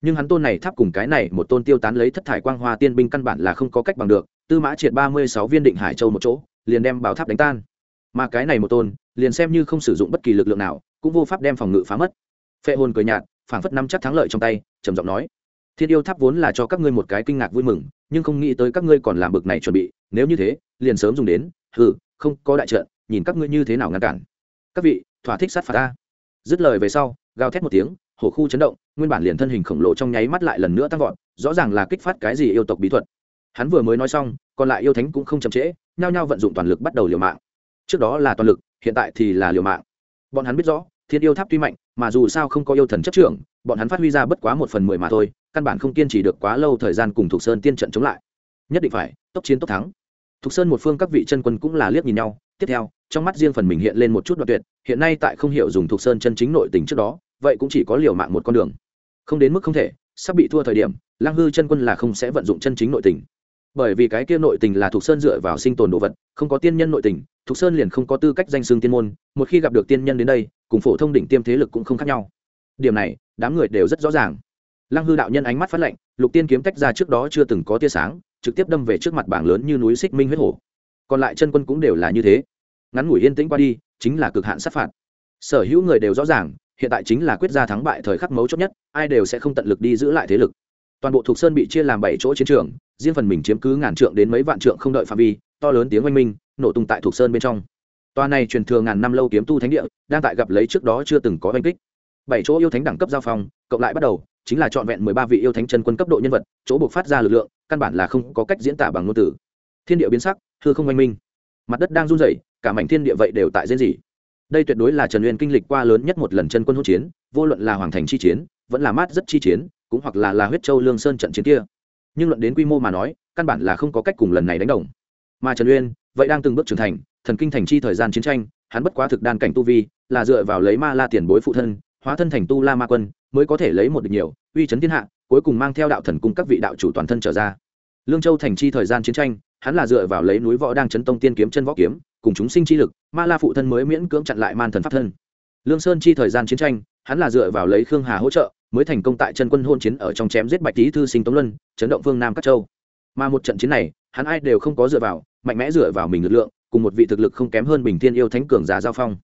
Speaker 1: Nhưng hắn tôn này tháp cùng cái này một tôn tiêu tán lấy thất thải quang hoa tiên binh căn bản là không có cách bằng được, tư mã triệt ba mươi sáu viên định hải châu một chỗ, liền đem bảo tháp đánh tan. Mà cái này một tôn, liền xem như không sử dụng bất kỳ lực lượng nào, cũng vô pháp đem phòng ngự phá mất. Phệ hồn cười nhạt, phảng phất năm chắc thắng lợi trong tay, trầm giọng nói, thiên yêu tháp vốn là cho các ngươi một cái kinh ngạc vui mừng, nhưng không nghĩ tới các ngươi còn làm bực này chuẩn bị, nếu như thế, liền sớm dùng đến ừ không có đại trận, nhìn các ngươi như thế nào ngăn cản. Các vị, thỏa thích sát phạt ta. Dứt lời về sau, gào thét một tiếng hồ khu chấn động, nguyên bản liền thân hình khổng lồ trong nháy mắt lại lần nữa tăng vọt, rõ ràng là kích phát cái gì yêu tộc bí thuật. Hắn vừa mới nói xong, còn lại yêu thánh cũng không chậm trễ, nhao nhao vận dụng toàn lực bắt đầu liều mạng. Trước đó là toàn lực, hiện tại thì là liều mạng. Bọn hắn biết rõ, thiên yêu tháp tuy mạnh, mà dù sao không có yêu thần chất trưởng, bọn hắn phát huy ra bất quá một phần mười mà thôi, căn bản không kiên trì được quá lâu thời gian cùng thục sơn tiên trận chống lại. Nhất định phải, tốc chiến tốc thắng. Thục sơn một phương các vị chân quân cũng là liếc nhìn nhau, tiếp theo, trong mắt riêng phần mình hiện lên một chút đoạn tuyệt, hiện nay tại không hiểu dùng thục sơn chân chính nội tình trước đó vậy cũng chỉ có liều mạng một con đường. Không đến mức không thể, sắp bị thua thời điểm, lang hư chân quân là không sẽ vận dụng chân chính nội tình. Bởi vì cái kia nội tình là thuộc sơn dựa vào sinh tồn đồ vật, không có tiên nhân nội tình thuộc sơn liền không có tư cách danh xương tiên môn, một khi gặp được tiên nhân đến đây, cùng phổ thông đỉnh tiêm thế lực cũng không khác nhau. Điểm này, đám người đều rất rõ ràng. Lăng hư đạo nhân ánh mắt phát lạnh, lục tiên kiếm tách ra trước đó chưa từng có tia sáng, trực tiếp đâm về trước mặt bảng lớn như núi xích minh huyết hổ. Còn lại chân quân cũng đều là như thế. Ngắn ngủi yên tĩnh qua đi, chính là cực hạn sát phạt. Sở hữu người đều rõ ràng hiện tại chính là quyết ra thắng bại thời khắc mấu chốt nhất ai đều sẽ không tận lực đi giữ lại thế lực. Toàn bộ thuộc sơn bị chia làm bảy chỗ chiến trường riêng phần mình chiếm cứ ngàn trượng đến mấy vạn trượng không đợi phạm vi to lớn tiếng oanh minh nổ tung tại thuộc sơn bên trong. Toa này truyền thừa ngàn năm lâu kiếm tu thánh địa đang tại gặp lấy trước đó chưa từng có oanh kích. Bảy chỗ yêu thánh đẳng cấp giao phòng, cộng lại bắt đầu chính là trọn vẹn mười ba vị yêu thánh chân quân cấp độ nhân vật chỗ buộc phát ra lực lượng căn bản là không có cách diễn tả bằng ngôn từ. Thiên địa biến sắc hư không oanh minh. Mặt đất đang run rẩy cả mảnh thiên địa vậy đều tại diễn gì đây tuyệt đối là trần uyên kinh lịch qua lớn nhất một lần chân quân hỗn chiến, vô luận là hoàng thành chi chiến, vẫn là mát rất chi chiến, cũng hoặc là là huyết châu lương sơn trận chiến kia. Nhưng luận đến quy mô mà nói, căn bản là không có cách cùng lần này đánh đồng. Mà trần uyên, vậy đang từng bước trưởng thành, thần kinh thành chi thời gian chiến tranh, hắn bất quá thực đan cảnh tu vi, là dựa vào lấy ma la tiền bối phụ thân, hóa thân thành tu la ma quân, mới có thể lấy một được nhiều, uy chấn thiên hạ, cuối cùng mang theo đạo thần cung các vị đạo chủ toàn thân trở ra. Lương châu thành chi thời gian chiến tranh, hắn là dựa vào lấy núi võ đang chấn tông tiên kiếm chân võ kiếm, cùng chúng sinh chi lực ma la phụ thân mới miễn cưỡng chặn lại man thần pháp thân. Lương sơn chi thời gian chiến tranh, hắn là dựa vào lấy khương hà hỗ trợ, mới thành công tại chân quân hôn chiến ở trong chém giết bạch tý thư sinh tống luân, chấn động phương nam các châu. Mà một trận chiến này, hắn ai đều không có dựa vào, mạnh mẽ dựa vào mình lực lượng, cùng một vị thực lực không kém hơn bình thiên yêu thánh cường giả giao phong.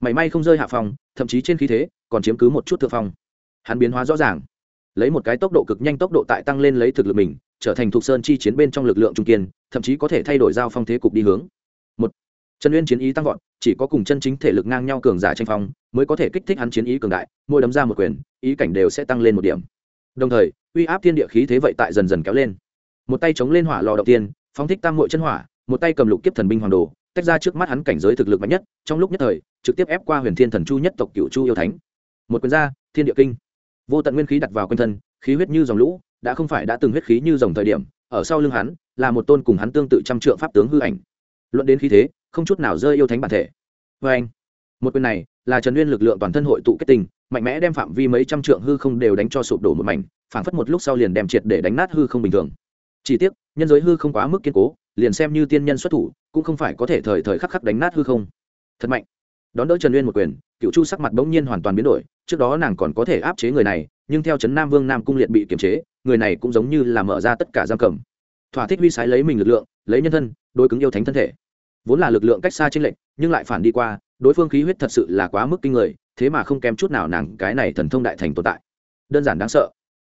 Speaker 1: Mảy may không rơi hạ phong, thậm chí trên khí thế, còn chiếm cứ một chút thượng phong. Hắn biến hóa rõ ràng. Lấy một cái tốc độ cực nhanh tốc độ tại tăng lên lấy thực lực mình, trở thành thuộc sơn chi chiến bên trong lực lượng trung kiên, thậm chí có thể thay đổi giao phong thế cục đi hướng trần uyên chiến ý tăng vọt chỉ có cùng chân chính thể lực ngang nhau cường giả tranh phong mới có thể kích thích hắn chiến ý cường đại mỗi đấm ra một quyền ý cảnh đều sẽ tăng lên một điểm. Đồng thời uy áp thiên địa khí thế vậy tại dần dần kéo lên. Một tay chống lên hỏa lò đầu tiên phóng thích tam mội chân hỏa một tay cầm lục kiếp thần binh hoàng đồ tách ra trước mắt hắn cảnh giới thực lực mạnh nhất trong lúc nhất thời trực tiếp ép qua huyền thiên thần chu nhất tộc cựu chu yêu thánh. Một quyền ra, thiên địa kinh. Vô tận nguyên khí đặt vào quanh thân khí huyết như dòng lũ đã không phải đã từng huyết khí như dòng thời điểm ở sau lưng hắn là một tôn cùng hắn tương tự trăm trượng pháp tướng hư ảnh. Luận đến khí thế không chút nào rơi yêu thánh bản thể. Vê anh, một quyền này là trần nguyên lực lượng toàn thân hội tụ kết tinh, mạnh mẽ đem phạm vi mấy trăm trượng hư không đều đánh cho sụp đổ một mảnh, phảng phất một lúc sau liền đem triệt để đánh nát hư không bình thường. Chỉ tiếc, nhân giới hư không quá mức kiên cố, liền xem như tiên nhân xuất thủ, cũng không phải có thể thời thời khắc khắc đánh nát hư không. Thật mạnh. Đón đỡ trần uyên một quyền cựu chu sắc mặt bỗng nhiên hoàn toàn biến đổi, trước đó nàng còn có thể áp chế người này, nhưng theo trấn nam vương nam cung liệt bị kiềm chế, người này cũng giống như là mở ra tất cả giam cầm. Thỏa thích huy sái lấy mình lực lượng, lấy nhân thân đôi cứng yêu thánh thân thể vốn là lực lượng cách xa trên lệnh nhưng lại phản đi qua, đối phương khí huyết thật sự là quá mức kinh người, thế mà không kém chút nào nàng cái này thần thông đại thành tồn tại. Đơn giản đáng sợ.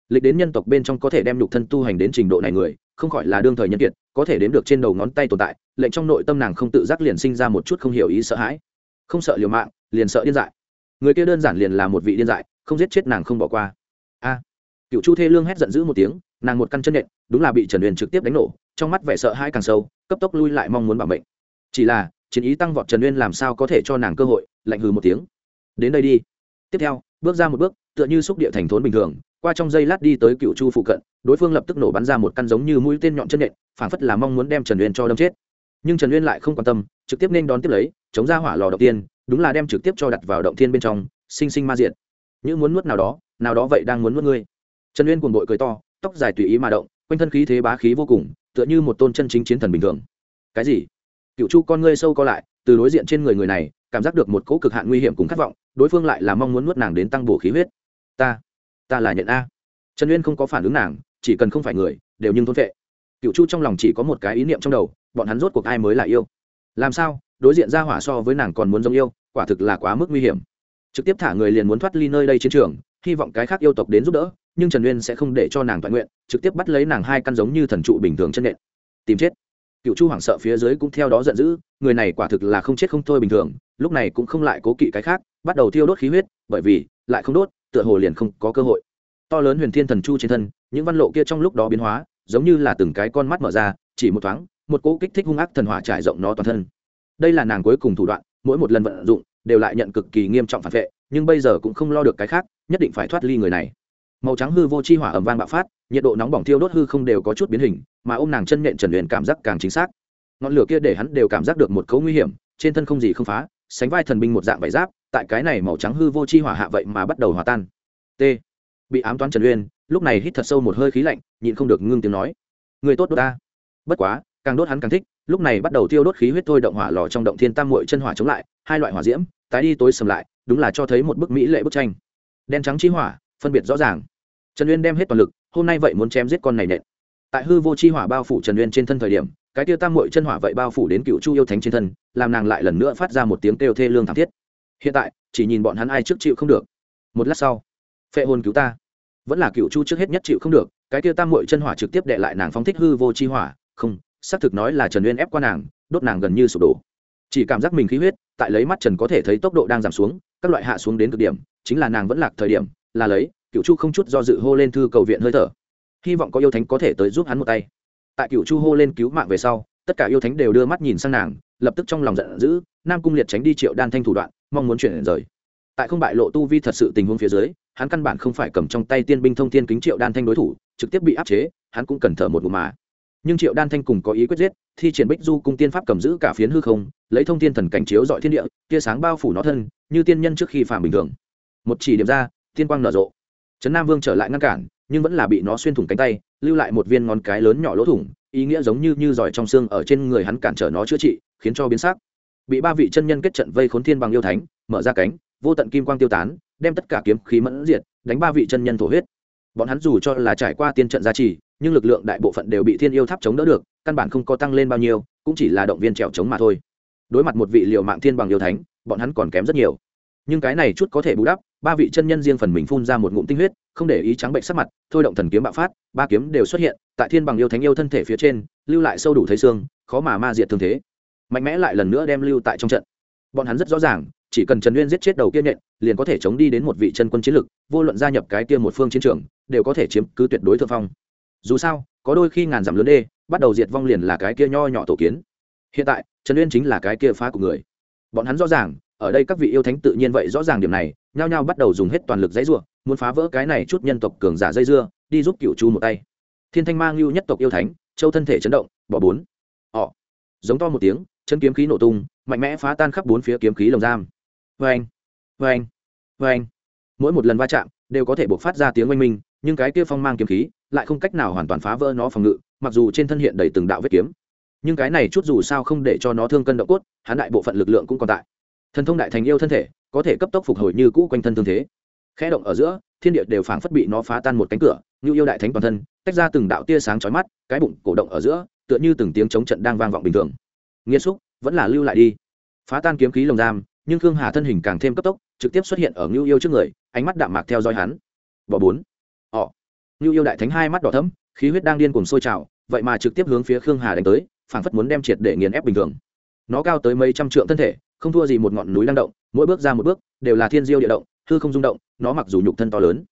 Speaker 1: Lịch đến nhân tộc bên trong có thể đem nhục thân tu hành đến trình độ này người, không khỏi là đương thời nhân kiệt, có thể đếm được trên đầu ngón tay tồn tại, lệnh trong nội tâm nàng không tự giác liền sinh ra một chút không hiểu ý sợ hãi. Không sợ liều mạng, liền sợ điên dại. Người kia đơn giản liền là một vị điên dại, không giết chết nàng không bỏ qua. A. Cựu chu thê lương hét giận dữ một tiếng, nàng một căn chân nện, đúng là bị trần huyền trực tiếp đánh nổ, trong mắt vẻ sợ hãi càng sâu, cấp tốc lui lại mong muốn bảo mệnh chỉ là, chiến ý tăng vọt trần uyên làm sao có thể cho nàng cơ hội, lạnh hừ một tiếng. Đến đây đi. Tiếp theo, bước ra một bước, tựa như xúc địa thành thốn bình thường, qua trong giây lát đi tới cựu chu phụ cận, đối phương lập tức nổ bắn ra một căn giống như mũi tên nhọn chân nện, phảng phất là mong muốn đem trần uyên cho đâm chết. Nhưng trần uyên lại không quan tâm, trực tiếp nên đón tiếp lấy, chống ra hỏa lò đầu tiên, đúng là đem trực tiếp cho đặt vào động thiên bên trong, sinh sinh ma diện như muốn nuốt nào đó nào đó vậy đang muốn nuốt ngươi. Trần uyên cuồng bội cười to, tóc dài tùy ý mà động, quanh thân khí thế bá khí vô cùng, tựa như một tôn chân chính chiến thần bình thường. Cái gì? Cựu chu con ngươi sâu co lại, từ đối diện trên người người này, cảm giác được một cỗ cực hạn nguy hiểm cùng khát vọng, đối phương lại là mong muốn nuốt nàng đến tăng bổ khí huyết. Ta ta là nhận a. Trần uyên không có phản ứng nàng, chỉ cần không phải người, đều nhưng thôn vệ cựu chu trong lòng chỉ có một cái ý niệm trong đầu, bọn hắn rốt cuộc ai mới là yêu? Làm sao, đối diện ra hỏa so với nàng còn muốn giống yêu, quả thực là quá mức nguy hiểm. Trực tiếp thả người liền muốn thoát ly nơi đây chiến trường, hy vọng cái khác yêu tộc đến giúp đỡ, nhưng trần uyên sẽ không để cho nàng toàn nguyện, trực tiếp bắt lấy nàng hai căn giống như thần trụ bình thường chân nện. Tìm chết cựu chu hoảng sợ phía dưới cũng theo đó giận dữ, người này quả thực là không chết không thôi bình thường, lúc này cũng không lại cố kỵ cái khác, bắt đầu thiêu đốt khí huyết, bởi vì, lại không đốt, tựa hồ liền không có cơ hội. To lớn huyền thiên thần chu trên thân, những văn lộ kia trong lúc đó biến hóa, giống như là từng cái con mắt mở ra, chỉ một thoáng, một cỗ kích thích hung ác thần hỏa trải rộng nó toàn thân. Đây là nàng cuối cùng thủ đoạn, mỗi một lần vận dụng, đều lại nhận cực kỳ nghiêm trọng phản vệ, nhưng bây giờ cũng không lo được cái khác, nhất định phải thoát ly người này màu trắng hư vô chi hỏa ẩm vang bạo phát, nhiệt độ nóng bỏng thiêu đốt hư không đều có chút biến hình, mà ô m nàng chân nhện trần luyện cảm giác càng chính xác. Ngọn lửa kia để hắn đều cảm giác được một cấu nguy hiểm, trên thân không gì không phá, sánh vai thần binh một dạng vải giáp, tại cái này màu trắng hư vô chi hỏa hạ vậy mà bắt đầu hòa tan. T. Bị ám toán trần uyên lúc này hít thật sâu một hơi khí lạnh, nhịn không được ngưng tiếng nói. Người tốt đốt ta. Bất quá, càng đốt hắn càng thích, lúc này bắt đầu tiêu đốt khí huyết thôi động hỏa lò trong động thiên tam muội chân hỏa chống lại, hai loại hỏa diễm, tái đi tối sầm lại, đúng là cho thấy một bức mỹ lệ bức tranh. Đen trắng chi hỏa phân biệt rõ ràng. Trần uyên đem hết toàn lực, hôm nay vậy muốn chém giết con này nện. Tại hư vô chi hỏa bao phủ trần uyên trên thân thời điểm, cái tiêu tam muội chân hỏa vậy bao phủ đến cựu chu yêu thánh trên thân, làm nàng lại lần nữa phát ra một tiếng kêu thê lương thảm thiết. Hiện tại, chỉ nhìn bọn hắn ai trước chịu không được. Một lát sau, phệ hồn cứu ta. Vẫn là cựu chu trước hết nhất chịu không được, cái tiêu tam muội chân hỏa trực tiếp đệ lại nàng phóng thích hư vô chi hỏa. Không, xác thực nói là trần uyên ép qua nàng, đốt nàng gần như sụp đổ. Chỉ cảm giác mình khí huyết, tại lấy mắt trần có thể thấy tốc độ đang giảm xuống, các loại hạ xuống đến cực điểm, chính là nàng vẫn lạc thời điểm là lấy cựu chu không chút do dự hô lên thư cầu viện hơi thở. Hy vọng có yêu thánh có thể tới giúp hắn một tay. Tại cựu chu hô lên cứu mạng về sau, tất cả yêu thánh đều đưa mắt nhìn sang nàng, lập tức trong lòng giận dữ, nam cung liệt tránh đi triệu đan thanh thủ đoạn, mong muốn chuyển rời. Tại không bại lộ tu vi thật sự tình huống phía dưới, hắn căn bản không phải cầm trong tay tiên binh thông tiên kính triệu đan thanh đối thủ, trực tiếp bị áp chế, hắn cũng cần thở một ngụm mà. Nhưng triệu đan thanh cùng có ý quyết giết, thi triển bích du cung tiên pháp cầm giữ cả phiến hư không, lấy thông thiên thần cảnh chiếu dọi thiên địa, tia sáng bao phủ nó thân, như tiên nhân trước khi phàm bình thường. Một chỉ điểm ra tiên quang nở rộ. Trấn nam vương trở lại ngăn cản, nhưng vẫn là bị nó xuyên thủng cánh tay, lưu lại một viên ngón cái lớn nhỏ lỗ thủng, ý nghĩa giống như như giỏi trong xương ở trên người hắn cản trở nó chữa trị, khiến cho biến sắc. Bị ba vị chân nhân kết trận vây khốn thiên bằng yêu thánh, mở ra cánh, vô tận kim quang tiêu tán, đem tất cả kiếm khí mẫn diệt, đánh ba vị chân nhân thổ huyết. Bọn hắn dù cho là trải qua tiên trận gia trì, nhưng lực lượng đại bộ phận đều bị thiên yêu tháp chống đỡ được, căn bản không có tăng lên bao nhiêu, cũng chỉ là động viên trèo chống mà thôi. Đối mặt một vị liệu mạng thiên bằng yêu thánh, bọn hắn còn kém rất nhiều nhưng cái này chút có thể bù đắp, ba vị chân nhân riêng phần mình phun ra một ngụm tinh huyết, không để ý trắng bệnh sắc mặt, thôi động thần kiếm bạo phát, ba kiếm đều xuất hiện, tại thiên bằng yêu thánh yêu thân thể phía trên, lưu lại sâu đủ thấy xương, khó mà ma diệt thương thế. Mạnh mẽ lại lần nữa đem lưu tại trong trận. Bọn hắn rất rõ ràng, chỉ cần trần uyên giết chết đầu kia nhện, liền có thể chống đi đến một vị chân quân chiến lực, vô luận gia nhập cái kia một phương chiến trường, đều có thể chiếm cứ tuyệt đối thượng phong. Dù sao, có đôi khi ngàn dặm lớn đê, bắt đầu diệt vong liền là cái kia nho nhỏ tổ kiến. Hiện tại, trần uyên chính là cái kia phá của người. Bọn hắn rõ ràng ở đây các vị yêu thánh tự nhiên vậy rõ ràng điểm này, nhao nhao bắt đầu dùng hết toàn lực dãy ruộng muốn phá vỡ cái này chút nhân tộc cường giả dây dưa, đi giúp cựu chu một tay. Thiên thanh mang lưu nhất tộc yêu thánh, châu thân thể chấn động, bỏ bốn. Họ. Giống to một tiếng, chân kiếm khí nổ tung, mạnh mẽ phá tan khắp bốn phía kiếm khí lồng giam. Vê anh vê anh vê anh mỗi một lần va chạm, đều có thể buộc phát ra tiếng oanh minh, nhưng cái kia phong mang kiếm khí lại không cách nào hoàn toàn phá vỡ nó phòng ngự, mặc dù trên thân hiện đầy từng đạo vết kiếm. Nhưng cái này chút dù sao không để cho nó thương cân độ cốt, hắn đại bộ phận lực lượng cũng còn tại thần thông đại thành yêu thân thể, có thể cấp tốc phục hồi như cũ quanh thân thương thế. Khẽ động ở giữa, thiên địa đều phảng phất bị nó phá tan một cánh cửa, như yêu đại thánh toàn thân, tách ra từng đạo tia sáng chói mắt, cái bụng cổ động ở giữa, tựa như từng tiếng chống trận đang vang vọng bình thường. Nghiêm xúc, vẫn là lưu lại đi. Phá tan kiếm khí lồng giam, nhưng khương hà thân hình càng thêm cấp tốc, trực tiếp xuất hiện ở ngưu yêu trước người, ánh mắt đạm mạc theo dõi hắn. Bỏ bốn. Họ. Ngưu yêu đại thánh hai mắt đỏ thấm khí huyết đang điên cùng sôi trào, vậy mà trực tiếp hướng phía khương hà đánh tới, phảng phất muốn đem triệt để nghiền ép bình thường. Nó cao tới mấy trăm trượng thân thể không thua gì một ngọn núi đang động, mỗi bước ra một bước, đều là thiên diêu địa động, hư không rung động, nó mặc dù nhục thân to lớn,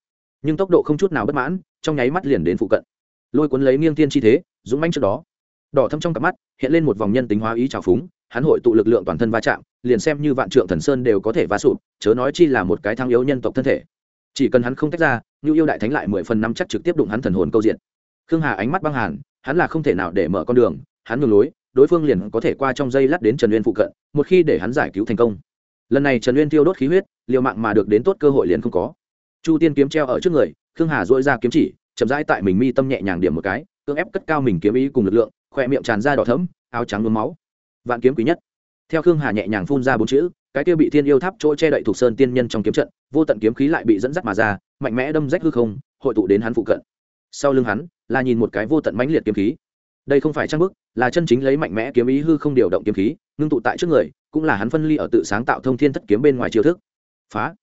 Speaker 1: nhưng tốc độ không chút nào bất mãn, trong nháy mắt liền đến phụ cận. Lôi cuốn lấy nghiêng thiên chi thế, dũng manh trước đó. Đỏ thâm trong cặp mắt, hiện lên một vòng nhân tính hóa ý trào phúng, hắn hội tụ lực lượng toàn thân va chạm, liền xem như vạn trượng thần sơn đều có thể va sụp, chớ nói chi là một cái thang yếu nhân tộc thân thể. Chỉ cần hắn không tách ra như yêu đại thánh lại mười phần năm chắc trực tiếp đụng hắn thần hồn câu diện. Khương hà ánh mắt băng hàn, hắn là không thể nào để mở con đường, hắn ngừng lối đối phương liền có thể qua trong dây lát đến trần uyên phụ cận, một khi để hắn giải cứu thành công. Lần này trần uyên tiêu đốt khí huyết, liều mạng mà được đến tốt cơ hội liền không có. Chu tiên kiếm treo ở trước người, khương hà dội ra kiếm chỉ, chậm rãi tại mình mi tâm nhẹ nhàng điểm một cái, cưỡng ép cất cao mình kiếm ý cùng lực lượng khoe miệng tràn ra đỏ thấm áo trắng nhuốm máu. Vạn kiếm quý nhất. Theo khương hà nhẹ nhàng phun ra bốn chữ, cái kia bị thiên yêu tháp chỗ che đậy thuộc sơn tiên nhân trong kiếm trận, vô tận kiếm khí lại bị dẫn dắt mà ra, mạnh mẽ đâm rách hư không, hội tụ đến hắn phụ cận. Sau lưng hắn, là nhìn một cái vô tận mãnh liệt kiếm khí đây không phải trang bức, là chân chính lấy mạnh mẽ kiếm ý hư không điều động kiếm khí, ngưng tụ tại trước người, cũng là hắn phân ly ở tự sáng tạo thông thiên thất kiếm bên ngoài chiêu thức. Phá.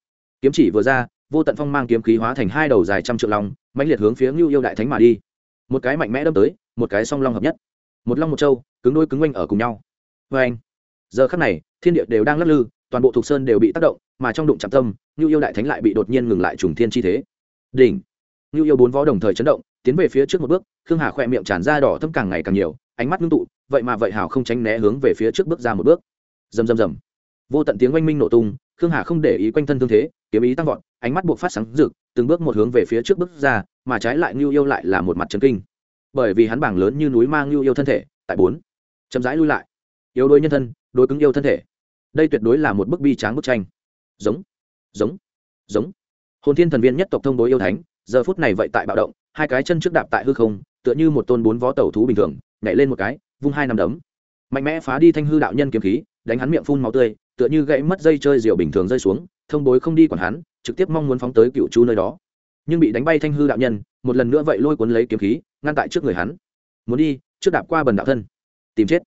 Speaker 1: Kiếm chỉ vừa ra, vô tận phong mang kiếm khí hóa thành hai đầu dài trăm triệu long, mãnh liệt hướng phía ngưu yêu đại thánh mà đi. Một cái mạnh mẽ đâm tới, một cái song long hợp nhất. Một long một châu, cứng đôi cứng oanh ở cùng nhau. Vê anh, giờ khắc này, thiên địa đều đang lắc lư, toàn bộ thục sơn đều bị tác động, mà trong đụng chạm tâm, ngưu yêu đại thánh lại bị đột nhiên ngừng lại trùng thiên chi thế. Đỉnh. Ngưu yêu bốn võ đồng thời chấn động, tiến về phía trước một bước khương hà khoe miệng tràn ra đỏ thâm càng ngày càng nhiều, ánh mắt ngưng tụ, vậy mà vậy hào không tránh né hướng về phía trước bước ra một bước. Rầm rầm rầm. Vô tận tiếng oanh minh nổ tung, khương hà không để ý quanh thân thương thế, kiếm ý tăng vọt, ánh mắt buộc phát sáng rực, từng bước một hướng về phía trước bước ra, mà trái lại ngưu yêu lại là một mặt trấn kinh. Bởi vì hắn bảng lớn như núi mang ngưu yêu thân thể, tại bốn. Chậm rãi lui lại. Yếu đôi nhân thân, đối cứng yêu thân thể. Đây tuyệt đối là một bức bi tráng bức tranh. Giống. Giống. Giống. Hồn thiên thần viên nhất tộc thông đối yêu thánh, giờ phút này vậy tại bạo động, hai cái chân trước đạp tại hư không tựa như một tôn bốn vó tẩu thú bình thường, nhảy lên một cái, vung hai nằm đấm. Mạnh mẽ phá đi thanh hư đạo nhân kiếm khí, đánh hắn miệng phun máu tươi, tựa như gãy mất dây chơi diều bình thường rơi xuống, thông bối không đi quản hắn, trực tiếp mong muốn phóng tới cựu chu nơi đó. Nhưng bị đánh bay thanh hư đạo nhân, một lần nữa vậy lôi cuốn lấy kiếm khí, ngăn tại trước người hắn. Muốn đi, trước đạp qua bần đạo thân. Tìm chết.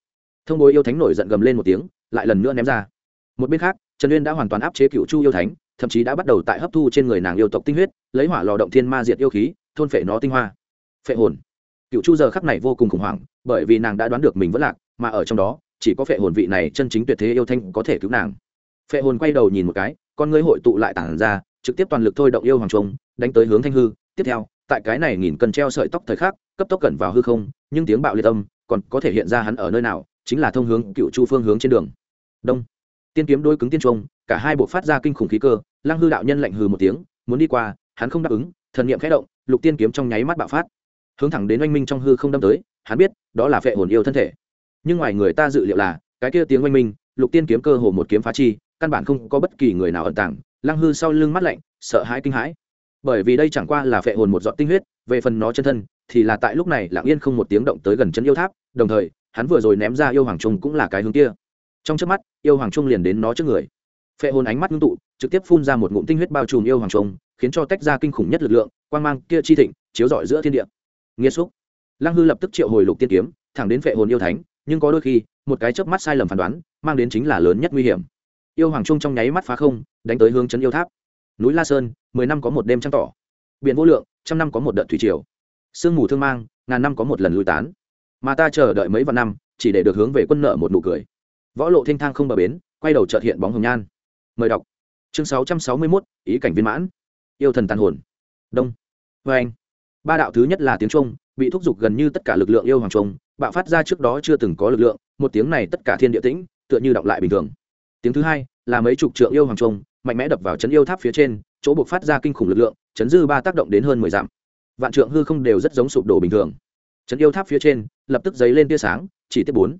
Speaker 1: Thông bối yêu thánh nổi giận gầm lên một tiếng, lại lần nữa ném ra. Một bên khác, trần uyên đã hoàn toàn áp chế cựu chu yêu thánh, thậm chí đã bắt đầu tại hấp thu trên người nàng yêu tộc tinh huyết, lấy hỏa lò động thiên ma diệt yêu khí, thôn phệ nó tinh hoa. Phệ hồn cựu chu giờ khắc này vô cùng khủng hoảng, bởi vì nàng đã đoán được mình vẫn lạc, mà ở trong đó, chỉ có phệ hồn vị này chân chính tuyệt thế yêu thanh có thể cứu nàng. Phệ hồn quay đầu nhìn một cái, con ngươi hội tụ lại tản ra, trực tiếp toàn lực thôi động yêu hoàng trung đánh tới hướng thanh hư. Tiếp theo, tại cái này nghìn cần treo sợi tóc thời khắc, cấp tốc cẩn vào hư không, nhưng tiếng bạo liệt âm còn có thể hiện ra hắn ở nơi nào, chính là thông hướng cựu chu phương hướng trên đường. Đông. Tiên kiếm đôi cứng tiên trung cả hai bộ phát ra kinh khủng khí cơ, lăng hư đạo nhân lạnh hừ một tiếng, muốn đi qua, hắn không đáp ứng, thần niệm khẽ động, lục tiên kiếm trong nháy mắt bạo phát hướng thẳng đến oanh minh trong hư không đâm tới, hắn biết, đó là phệ hồn yêu thân thể. Nhưng ngoài người ta dự liệu là, cái kia tiếng oanh minh, lục tiên kiếm cơ hồ một kiếm phá chi, căn bản không có bất kỳ người nào ẩn tàng. Lăng hư sau lưng mắt lạnh, sợ hãi kinh hãi. Bởi vì đây chẳng qua là phệ hồn một giọt tinh huyết, về phần nó chân thân, thì là tại lúc này lặng yên không một tiếng động tới gần chân yêu tháp, đồng thời, hắn vừa rồi ném ra yêu hoàng trung cũng là cái hướng kia. Trong trước mắt, yêu hoàng trung liền đến nó trước người. Phệ hồn ánh mắt ngưng tụ, trực tiếp phun ra một ngụm tinh huyết bao trùm yêu hoàng trung, khiến cho tách ra kinh khủng nhất lực lượng, quang mang kia chi thịnh, chiếu rọi giữa thiên địa nghiêm xúc. Lăng hư lập tức triệu hồi lục tiên kiếm, thẳng đến vệ hồn yêu thánh, nhưng có đôi khi, một cái chớp mắt sai lầm phán đoán, mang đến chính là lớn nhất nguy hiểm. Yêu hoàng trung trong nháy mắt phá không, đánh tới hướng Trấn yêu tháp. Núi la sơn, mười năm có một đêm trăng tỏ. Biển vô lượng, trăm năm có một đợt thủy triều. Sương mù thương mang, ngàn năm có một lần lui tán. Mà ta chờ đợi mấy vạn năm, chỉ để được hướng về quân nợ một nụ cười. Võ lộ thanh thang không bờ bến, quay đầu trợt hiện bóng hồng nhan. Mời đọc. Chương sáu trăm sáu mươi mốt, ý cảnh viên mãn. Yêu thần tàn hồn. Đông. Vê anh ba đạo thứ nhất là tiếng trung, bị thúc giục gần như tất cả lực lượng yêu hoàng trung, bạo phát ra trước đó chưa từng có lực lượng, một tiếng này tất cả thiên địa tĩnh, tựa như động lại bình thường. Tiếng thứ hai là mấy chục trượng yêu hoàng trung, mạnh mẽ đập vào chấn yêu tháp phía trên, chỗ buộc phát ra kinh khủng lực lượng, chấn dư ba tác động đến hơn mười dặm. Vạn trượng hư không đều rất giống sụp đổ bình thường. Chấn yêu tháp phía trên, lập tức dấy lên tia sáng, chỉ tiếp bốn.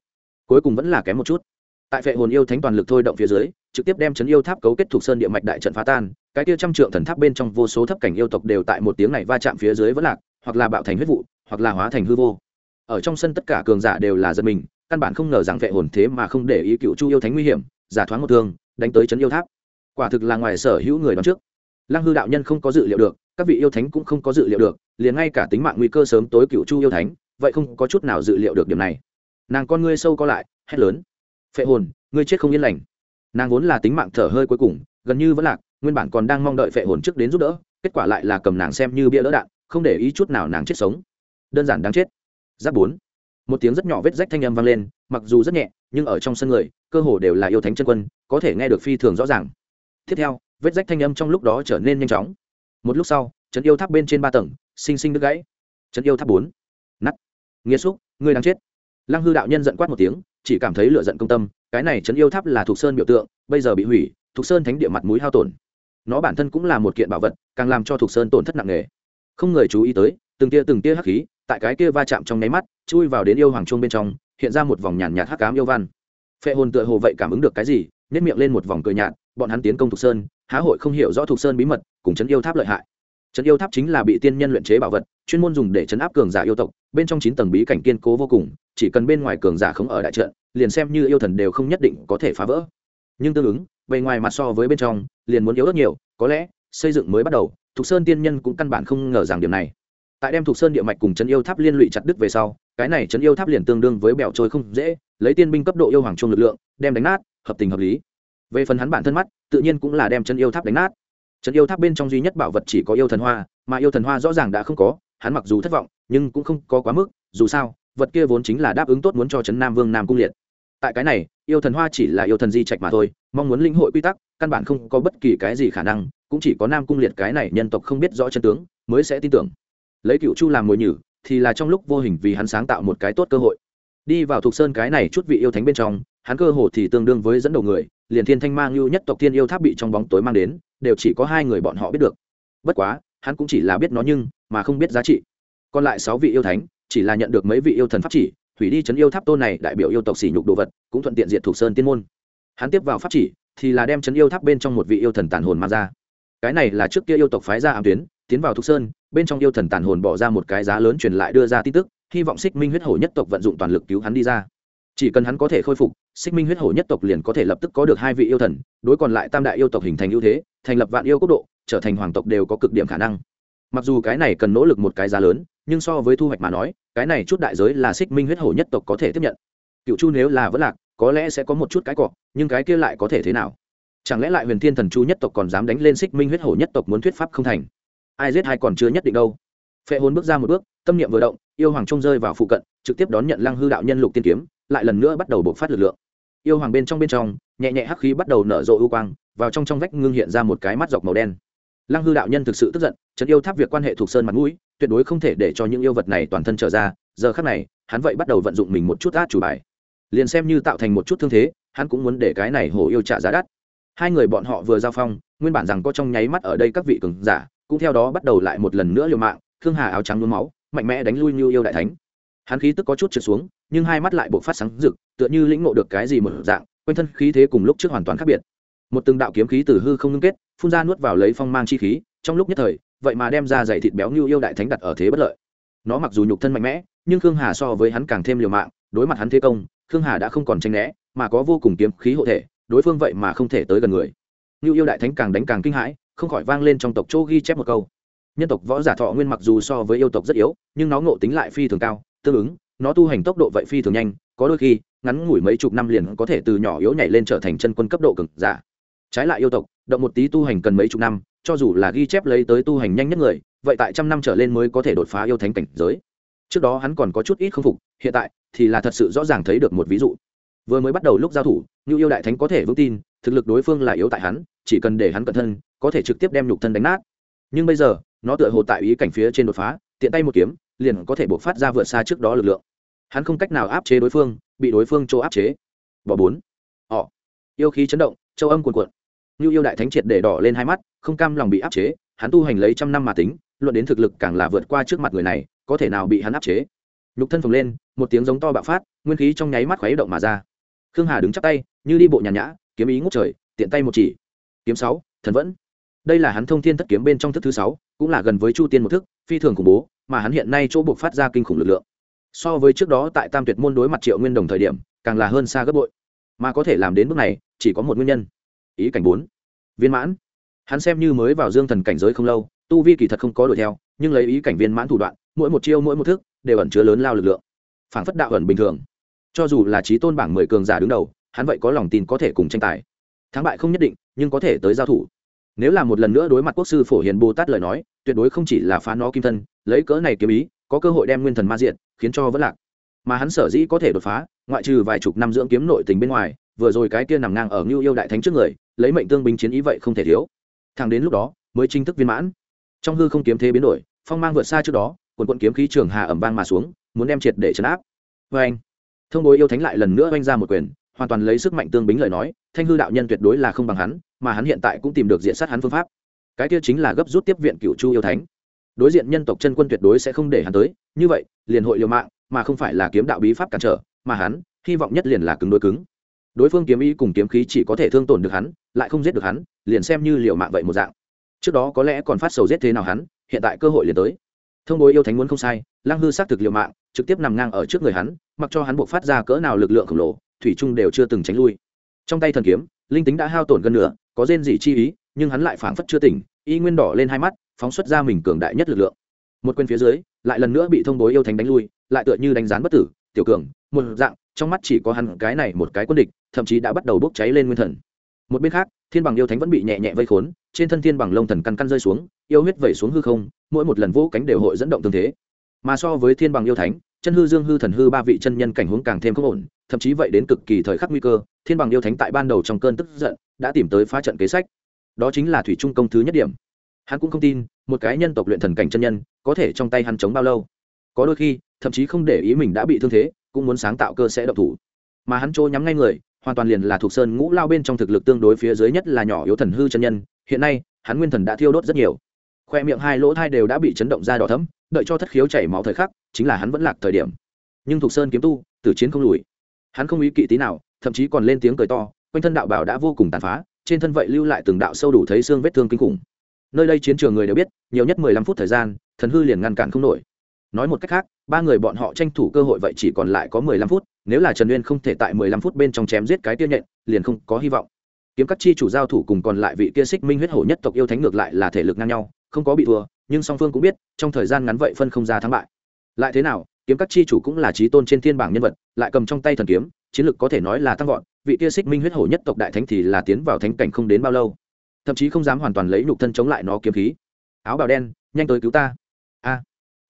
Speaker 1: Cuối cùng vẫn là kém một chút. Tại vệ hồn yêu thánh toàn lực thôi động phía dưới trực tiếp đem chấn yêu tháp cấu kết thuộc sơn địa mạch đại trận phá tan, cái kia trăm trượng thần tháp bên trong vô số thấp cảnh yêu tộc đều tại một tiếng này va chạm phía dưới vẫn lạc, hoặc là bạo thành huyết vụ, hoặc là hóa thành hư vô. Ở trong sân tất cả cường giả đều là dân mình, căn bản không ngờ rằng vệ hồn thế mà không để ý cựu chu yêu thánh nguy hiểm, giả thoáng một thương, đánh tới chấn yêu tháp. Quả thực là ngoài sở hữu người đón trước. Lăng hư đạo nhân không có dự liệu được, các vị yêu thánh cũng không có dự liệu được, liền ngay cả tính mạng nguy cơ sớm tối cựu chu yêu thánh, vậy không có chút nào dự liệu được điểm này. Nàng con ngươi sâu co lại, hét lớn. Phệ hồn, ngươi chết không yên lành nàng vốn là tính mạng thở hơi cuối cùng, gần như vẫn lạc, nguyên bản còn đang mong đợi phệ hồn trước đến giúp đỡ, kết quả lại là cầm nàng xem như bia đỡ đạn, không để ý chút nào nàng chết sống. Đơn giản đáng chết. Giáp bốn. Một tiếng rất nhỏ vết rách thanh âm vang lên, mặc dù rất nhẹ, nhưng ở trong sân người, cơ hồ đều là yêu thánh chân quân, có thể nghe được phi thường rõ ràng. Tiếp theo, vết rách thanh âm trong lúc đó trở nên nhanh chóng. Một lúc sau, trấn yêu tháp bên trên ba tầng, sinh sinh đứt gãy. Trấn yêu tháp bốn. Nắt nghĩa xúc, ngươi đang chết. Lăng hư đạo nhân giận quát một tiếng, chỉ cảm thấy lựa giận công tâm cái này trấn yêu tháp là thuộc sơn biểu tượng, bây giờ bị hủy, thuộc sơn thánh địa mặt mũi hao tổn. Nó bản thân cũng là một kiện bảo vật, càng làm cho thuộc sơn tổn thất nặng nề. Không người chú ý tới, từng tia từng tia hắc khí, tại cái kia va chạm trong nháy mắt, chui vào đến yêu hoàng trung bên trong, hiện ra một vòng nhàn nhạt hắc cám yêu văn. Phệ hồn tựa hồ vậy cảm ứng được cái gì nếp miệng lên một vòng cười nhạt, bọn hắn tiến công thục sơn, há hội không hiểu rõ thục sơn bí mật, cùng chấn yêu tháp lợi hại chấn yêu tháp chính là bị tiên nhân luyện chế bảo vật, chuyên môn dùng để chấn áp cường giả yêu tộc, bên trong chín tầng bí cảnh kiên cố vô cùng, chỉ cần bên ngoài cường giả không ở đại trận, liền xem như yêu thần đều không nhất định có thể phá vỡ. Nhưng tương ứng, bề ngoài mặt so với bên trong, liền muốn yếu rất nhiều, có lẽ, xây dựng mới bắt đầu, thục sơn tiên nhân cũng căn bản không ngờ rằng điểm này. Tại đem thục sơn địa mạch cùng trấn yêu tháp liên lụy chặt đứt về sau, cái này trấn yêu tháp liền tương đương với bèo trôi không dễ, lấy tiên binh cấp độ yêu hoàng trung lực lượng, đem đánh nát, hợp tình hợp lý. Về phần hắn bản thân mắt, tự nhiên cũng là đem trấn yêu tháp đánh nát trấn yêu tháp bên trong duy nhất bảo vật chỉ có yêu thần hoa, mà yêu thần hoa rõ ràng đã không có, hắn mặc dù thất vọng, nhưng cũng không có quá mức, dù sao, vật kia vốn chính là đáp ứng tốt muốn cho trấn nam vương nam cung liệt. Tại cái này, yêu thần hoa chỉ là yêu thần di trạch mà thôi, mong muốn lĩnh hội quy tắc, căn bản không có bất kỳ cái gì khả năng, cũng chỉ có nam cung liệt cái này nhân tộc không biết rõ chân tướng, mới sẽ tin tưởng. Lấy cựu chu làm mồi nhử, thì là trong lúc vô hình vì hắn sáng tạo một cái tốt cơ hội. Đi vào thuộc sơn cái này chút vị yêu thánh bên trong hắn cơ hồ thì tương đương với dẫn đầu người, liền thiên thanh mang lưu nhất tộc thiên yêu tháp bị trong bóng tối mang đến, đều chỉ có hai người bọn họ biết được. Bất quá, hắn cũng chỉ là biết nó nhưng mà không biết giá trị. Còn lại sáu vị yêu thánh, chỉ là nhận được mấy vị yêu thần pháp chỉ, hủy đi chấn yêu tháp tôn này đại biểu yêu tộc sỉ nhục đồ vật, cũng thuận tiện diệt thuộc sơn tiên môn. Hắn tiếp vào pháp chỉ, thì là đem chấn yêu tháp bên trong một vị yêu thần tàn hồn mang ra. Cái này là trước kia yêu tộc phái ra ám tuyến, tiến vào thục sơn, bên trong yêu thần tàn hồn bỏ ra một cái giá lớn truyền lại đưa ra tin tức, hy vọng xích minh huyết hổ nhất tộc vận dụng toàn lực cứu hắn đi ra chỉ cần hắn có thể khôi phục, xích minh huyết hổ nhất tộc liền có thể lập tức có được hai vị yêu thần, đối còn lại tam đại yêu tộc hình thành ưu thế, thành lập vạn yêu quốc độ, trở thành hoàng tộc đều có cực điểm khả năng. Mặc dù cái này cần nỗ lực một cái giá lớn, nhưng so với thu hoạch mà nói, cái này chút đại giới là xích minh huyết hổ nhất tộc có thể tiếp nhận. Cựu chu nếu là vẫn lạc, có lẽ sẽ có một chút cái cọ, nhưng cái kia lại có thể thế nào? Chẳng lẽ lại huyền thiên thần chu nhất tộc còn dám đánh lên xích minh huyết hổ nhất tộc muốn thuyết pháp không thành? Ai giết hay còn chưa nhất định đâu. Phệ hồn bước ra một bước, tâm niệm vừa động, yêu hoàng trông rơi vào phụ cận, trực tiếp đón nhận lăng hư đạo nhân lục tiên kiếm lại lần nữa bắt đầu bộc phát lực lượng. Yêu hoàng bên trong bên trong, nhẹ nhẹ hắc khí bắt đầu nở rộ ưu quang, vào trong trong vách ngưng hiện ra một cái mắt dọc màu đen. Lăng hư đạo nhân thực sự tức giận trấn yêu tháp việc quan hệ thuộc sơn mặt mũi, tuyệt đối không thể để cho những yêu vật này toàn thân trở ra. Giờ khắc này, hắn vậy bắt đầu vận dụng mình một chút át chủ bài. Liền xem như tạo thành một chút thương thế, hắn cũng muốn để cái này hổ yêu trả giá đắt. Hai người bọn họ vừa giao phong, nguyên bản rằng có trong nháy mắt ở đây các vị cường giả, cũng theo đó bắt đầu lại một lần nữa liều mạng thương hà áo trắng nhuốm máu, mạnh mẽ đánh lui như yêu đại thánh. Hắn khí tức có chút trượt xuống nhưng hai mắt lại bộc phát sáng rực, tựa như lĩnh ngộ được cái gì một dạng, quanh thân khí thế cùng lúc trước hoàn toàn khác biệt. Một từng đạo kiếm khí từ hư không ngưng kết, phun ra nuốt vào lấy phong mang chi khí, trong lúc nhất thời, vậy mà đem ra dày thịt béo như yêu đại thánh đặt ở thế bất lợi. Nó mặc dù nhục thân mạnh mẽ, nhưng khương hà so với hắn càng thêm liều mạng, đối mặt hắn thế công, khương hà đã không còn tranh né, mà có vô cùng kiếm khí hộ thể, đối phương vậy mà không thể tới gần người. Như yêu đại thánh càng đánh càng kinh hãi, không khỏi vang lên trong tộc chỗ ghi chép một câu. Nhân tộc võ giả thọ nguyên mặc dù so với yêu tộc rất yếu, nhưng nó ngộ tính lại phi thường cao, tương ứng nó tu hành tốc độ vậy phi thường nhanh, có đôi khi, ngắn ngủi mấy chục năm liền có thể từ nhỏ yếu nhảy lên trở thành chân quân cấp độ cực giả. Trái lại yêu tộc, động một tí tu hành cần mấy chục năm, cho dù là ghi chép lấy tới tu hành nhanh nhất người, vậy tại trăm năm trở lên mới có thể đột phá yêu thánh cảnh giới. Trước đó hắn còn có chút ít k phục, hiện tại thì là thật sự rõ ràng thấy được một ví dụ. Vừa mới bắt đầu lúc giao thủ như yêu đại thánh có thể vững tin, thực lực đối phương là yếu tại hắn, chỉ cần để hắn cẩn thân, có thể trực tiếp đem nhục thân đánh nát. Nhưng bây giờ, nó tựa hồ tại ý cảnh phía trên đột phá tiện tay một kiếm, liền có thể buộc phát ra vượt xa trước đó lực lượng. Hắn không cách nào áp chế đối phương, bị đối phương chỗ áp chế. Bỏ bốn. Họ. Yêu khí chấn động, châu âm cuồn cuộn. Như yêu đại thánh triệt để đỏ lên hai mắt, không cam lòng bị áp chế, hắn tu hành lấy trăm năm mà tính, luận đến thực lực càng là vượt qua trước mặt người này, có thể nào bị hắn áp chế? Nhục thân phồng lên, một tiếng giống to bạo phát, nguyên khí trong nháy mắt khuấy động mà ra. Khương hà đứng chắp tay, như đi bộ nhàn nhã, kiếm ý ngút trời, tiện tay một chỉ. Kiếm sáu, thần vẫn. Đây là hắn thông thiên thất kiếm bên trong thức thứ sáu, cũng là gần với chu tiên một thức phi thường khủng bố, mà hắn hiện nay chỗ buộc phát ra kinh khủng lực lượng. So với trước đó tại tam tuyệt môn đối mặt triệu nguyên đồng thời điểm, càng là hơn xa gấp bội. Mà có thể làm đến bước này, chỉ có một nguyên nhân. Ý cảnh bốn. Viên mãn. Hắn xem như mới vào dương thần cảnh giới không lâu, tu vi kỳ thật không có đuổi theo, nhưng lấy ý cảnh viên mãn thủ đoạn, mỗi một chiêu, mỗi một thức, đều ẩn chứa lớn lao lực lượng. Phản phất đạo ẩn bình thường. Cho dù là trí tôn bảng mười cường giả đứng đầu, hắn vậy có lòng tin có thể cùng tranh tài. Thắng bại không nhất định, nhưng có thể tới giao thủ nếu là một lần nữa đối mặt quốc sư phổ hiền bồ tát lời nói, tuyệt đối không chỉ là phá nó kim thân, lấy cỡ này kiếm ý, có cơ hội đem nguyên thần ma diện khiến cho vẫn lạc. Mà hắn sở dĩ có thể đột phá, ngoại trừ vài chục năm dưỡng kiếm nội tình bên ngoài, vừa rồi cái kia nằm ngang ở ngưu yêu đại thánh trước người, lấy mệnh tương binh chiến ý vậy không thể thiếu. Thằng đến lúc đó, mới chính thức viên mãn. Trong hư không kiếm thế biến đổi, phong mang vượt xa trước đó, quần quận kiếm khí trường hà ẩm vang mà xuống, muốn đem triệt để chấn áp. Vê anh thông bối yêu thánh lại lần nữa oanh ra một quyền hoàn toàn lấy sức mạnh tương bính lời nói, thanh hư đạo nhân tuyệt đối là không bằng hắn, mà hắn hiện tại cũng tìm được diện sát hắn phương pháp. Cái kia chính là gấp rút tiếp viện cựu chu yêu thánh. Đối diện nhân tộc chân quân tuyệt đối sẽ không để hắn tới, như vậy, liền hội liều mạng, mà không phải là kiếm đạo bí pháp cản trở, mà hắn, hy vọng nhất liền là cứng đối cứng. Đối phương kiếm ý cùng kiếm khí chỉ có thể thương tổn được hắn, lại không giết được hắn, liền xem như liều mạng vậy một dạng. Trước đó có lẽ còn phát sầu giết thế nào hắn, hiện tại cơ hội liền tới. Thông bối yêu thánh muốn không sai, lăng hư xác thực liều mạng, trực tiếp nằm ngang ở trước người hắn, mặc cho hắn buộc phát ra cỡ nào lực lượng khổng lồ thủy trung đều chưa từng tránh lui. Trong tay thần kiếm linh tính đã hao tổn gần nửa, có rên gì chi ý nhưng hắn lại phảng phất chưa tỉnh y nguyên đỏ lên hai mắt phóng xuất ra mình cường đại nhất lực lượng. Một quyền phía dưới lại lần nữa bị thông bối yêu thánh đánh lui lại tựa như đánh gián bất tử tiểu cường một dạng trong mắt chỉ có hắn cái này một cái quân địch thậm chí đã bắt đầu bốc cháy lên nguyên thần. Một bên khác thiên bằng yêu thánh vẫn bị nhẹ nhẹ vây khốn trên thân thiên bằng lông thần căn căn rơi xuống yêu huyết vẩy xuống hư không mỗi một lần vỗ cánh đều hội dẫn động tương thế. Mà so với thiên bằng yêu thánh chân hư dương hư thần hư ba vị chân nhân cảnh huống càng thêm không ổn, thậm chí vậy đến cực kỳ thời khắc nguy cơ, thiên bằng yêu thánh tại ban đầu trong cơn tức giận, đã tìm tới phá trận kế sách. Đó chính là thủy trung công thứ nhất điểm. Hắn cũng không tin, một cái nhân tộc luyện thần cảnh chân nhân, có thể trong tay hắn chống bao lâu. Có đôi khi, thậm chí không để ý mình đã bị thương thế, cũng muốn sáng tạo cơ sẽ độc thủ. Mà hắn trôi nhắm ngay người, hoàn toàn liền là thuộc sơn ngũ lao bên trong thực lực tương đối phía dưới nhất là nhỏ yếu thần hư chân nhân, hiện nay, hắn nguyên thần đã thiêu đốt rất nhiều khoe miệng hai lỗ thai đều đã bị chấn động ra đỏ thấm đợi cho thất khiếu chảy máu thời khắc, chính là hắn vẫn lạc thời điểm. Nhưng thuộc sơn kiếm tu, tử chiến không lùi. Hắn không ý kỵ tí nào, thậm chí còn lên tiếng cười to, quanh thân đạo bảo đã vô cùng tàn phá, trên thân vậy lưu lại từng đạo sâu đủ thấy xương vết thương kinh khủng. Nơi đây chiến trường người đều biết, nhiều nhất mười lăm phút thời gian, thần hư liền ngăn cản không nổi. Nói một cách khác, ba người bọn họ tranh thủ cơ hội vậy chỉ còn lại có mười lăm phút, nếu là trần uyên không thể tại mười lăm phút bên trong chém giết cái tiêu nhện, liền không có hy vọng. Kiếm các chi chủ giao thủ cùng còn lại vị kia xích minh huyết hổ nhất tộc yêu thánh ngược lại là thể lực ngang nhau không có bị thua, nhưng song phương cũng biết, trong thời gian ngắn vậy phân không ra thắng bại. Lại thế nào, kiếm các chi chủ cũng là trí tôn trên thiên bảng nhân vật, lại cầm trong tay thần kiếm, chiến lược có thể nói là tăng vọt, vị kia xích minh huyết hổ nhất tộc đại thánh thì là tiến vào thánh cảnh không đến bao lâu. Thậm chí không dám hoàn toàn lấy nhục thân chống lại nó kiếm khí. Áo bào đen, nhanh tới cứu ta. A.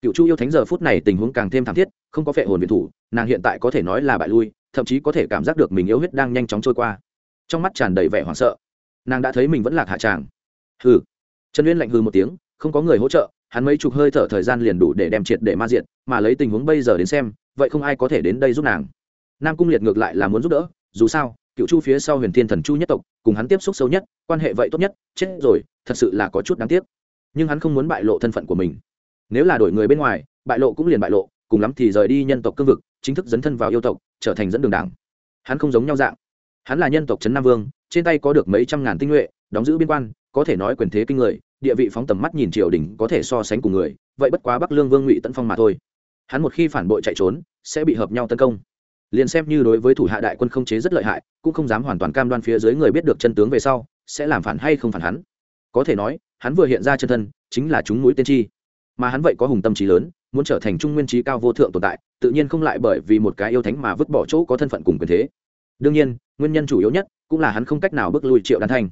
Speaker 1: Cựu chu yêu thánh giờ phút này tình huống càng thêm thảm thiết, không có phệ hồn viện thủ, nàng hiện tại có thể nói là bại lui, thậm chí có thể cảm giác được mình yếu huyết đang nhanh chóng trôi qua. Trong mắt tràn đầy vẻ hoảng sợ. Nàng đã thấy mình vẫn lạc hạ tràng. Hừ trần uyên lạnh hừ một tiếng, không có người hỗ trợ, hắn mấy chục hơi thở thời gian liền đủ để đem triệt để ma diện mà lấy tình huống bây giờ đến xem, vậy không ai có thể đến đây giúp nàng. Nam cung liệt ngược lại là muốn giúp đỡ, dù sao, cựu chu phía sau huyền thiên thần chu nhất tộc, cùng hắn tiếp xúc sâu nhất, quan hệ vậy tốt nhất, chết rồi, thật sự là có chút đáng tiếc. Nhưng hắn không muốn bại lộ thân phận của mình. Nếu là đổi người bên ngoài, bại lộ cũng liền bại lộ, cùng lắm thì rời đi nhân tộc cương vực, chính thức dấn thân vào yêu tộc, trở thành dẫn đường đảng. Hắn không giống nhau dạng. Hắn là nhân tộc trấn nam vương, trên tay có được mấy trăm ngàn tinh nhuệ, đóng giữ biên quan, có thể nói quyền thế kinh người địa vị phóng tầm mắt nhìn triều đình có thể so sánh cùng người, vậy bất quá bắc lương vương ngụy tấn phong mà thôi. Hắn một khi phản bội chạy trốn, sẽ bị hợp nhau tấn công. Liền xem như đối với thủ hạ đại quân không chế rất lợi hại, cũng không dám hoàn toàn cam đoan phía dưới người biết được chân tướng về sau, sẽ làm phản hay không phản hắn. Có thể nói, hắn vừa hiện ra chân thân, chính là chúng mũi tiên tri. Mà hắn vậy có hùng tâm trí lớn, muốn trở thành trung nguyên trí cao vô thượng tồn tại, tự nhiên không lại bởi vì một cái yêu thánh mà vứt bỏ chỗ có thân phận cùng quyền thế. Đương nhiên, nguyên nhân chủ yếu nhất cũng là hắn không cách nào bước lui triệu đan thanh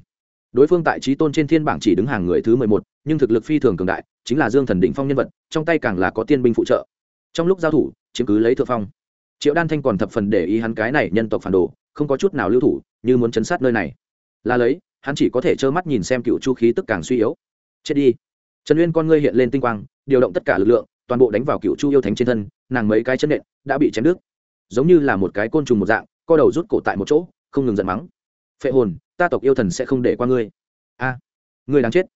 Speaker 1: đối phương tại trí tôn trên thiên bảng chỉ đứng hàng người thứ mười một, nhưng thực lực phi thường cường đại, chính là dương thần định phong nhân vật, trong tay càng là có tiên binh phụ trợ. Trong lúc giao thủ, chiếm cứ lấy thượng phong. Triệu đan thanh còn thập phần để ý hắn cái này nhân tộc phản đồ, không có chút nào lưu thủ, như muốn chấn sát nơi này. Là lấy, hắn chỉ có thể trơ mắt nhìn xem cựu chu khí tức càng suy yếu. Chết đi. Trần uyên con ngươi hiện lên tinh quang, điều động tất cả lực lượng, toàn bộ đánh vào cựu chu yêu thánh trên thân, nàng mấy cái chân nện đã bị chém đứt. Giống như là một cái côn trùng một dạng, co đầu rút cổ tại một chỗ, không ngừng giận mắng. Phệ hồn ta tộc yêu thần sẽ không để qua ngươi. A, ngươi đáng chết.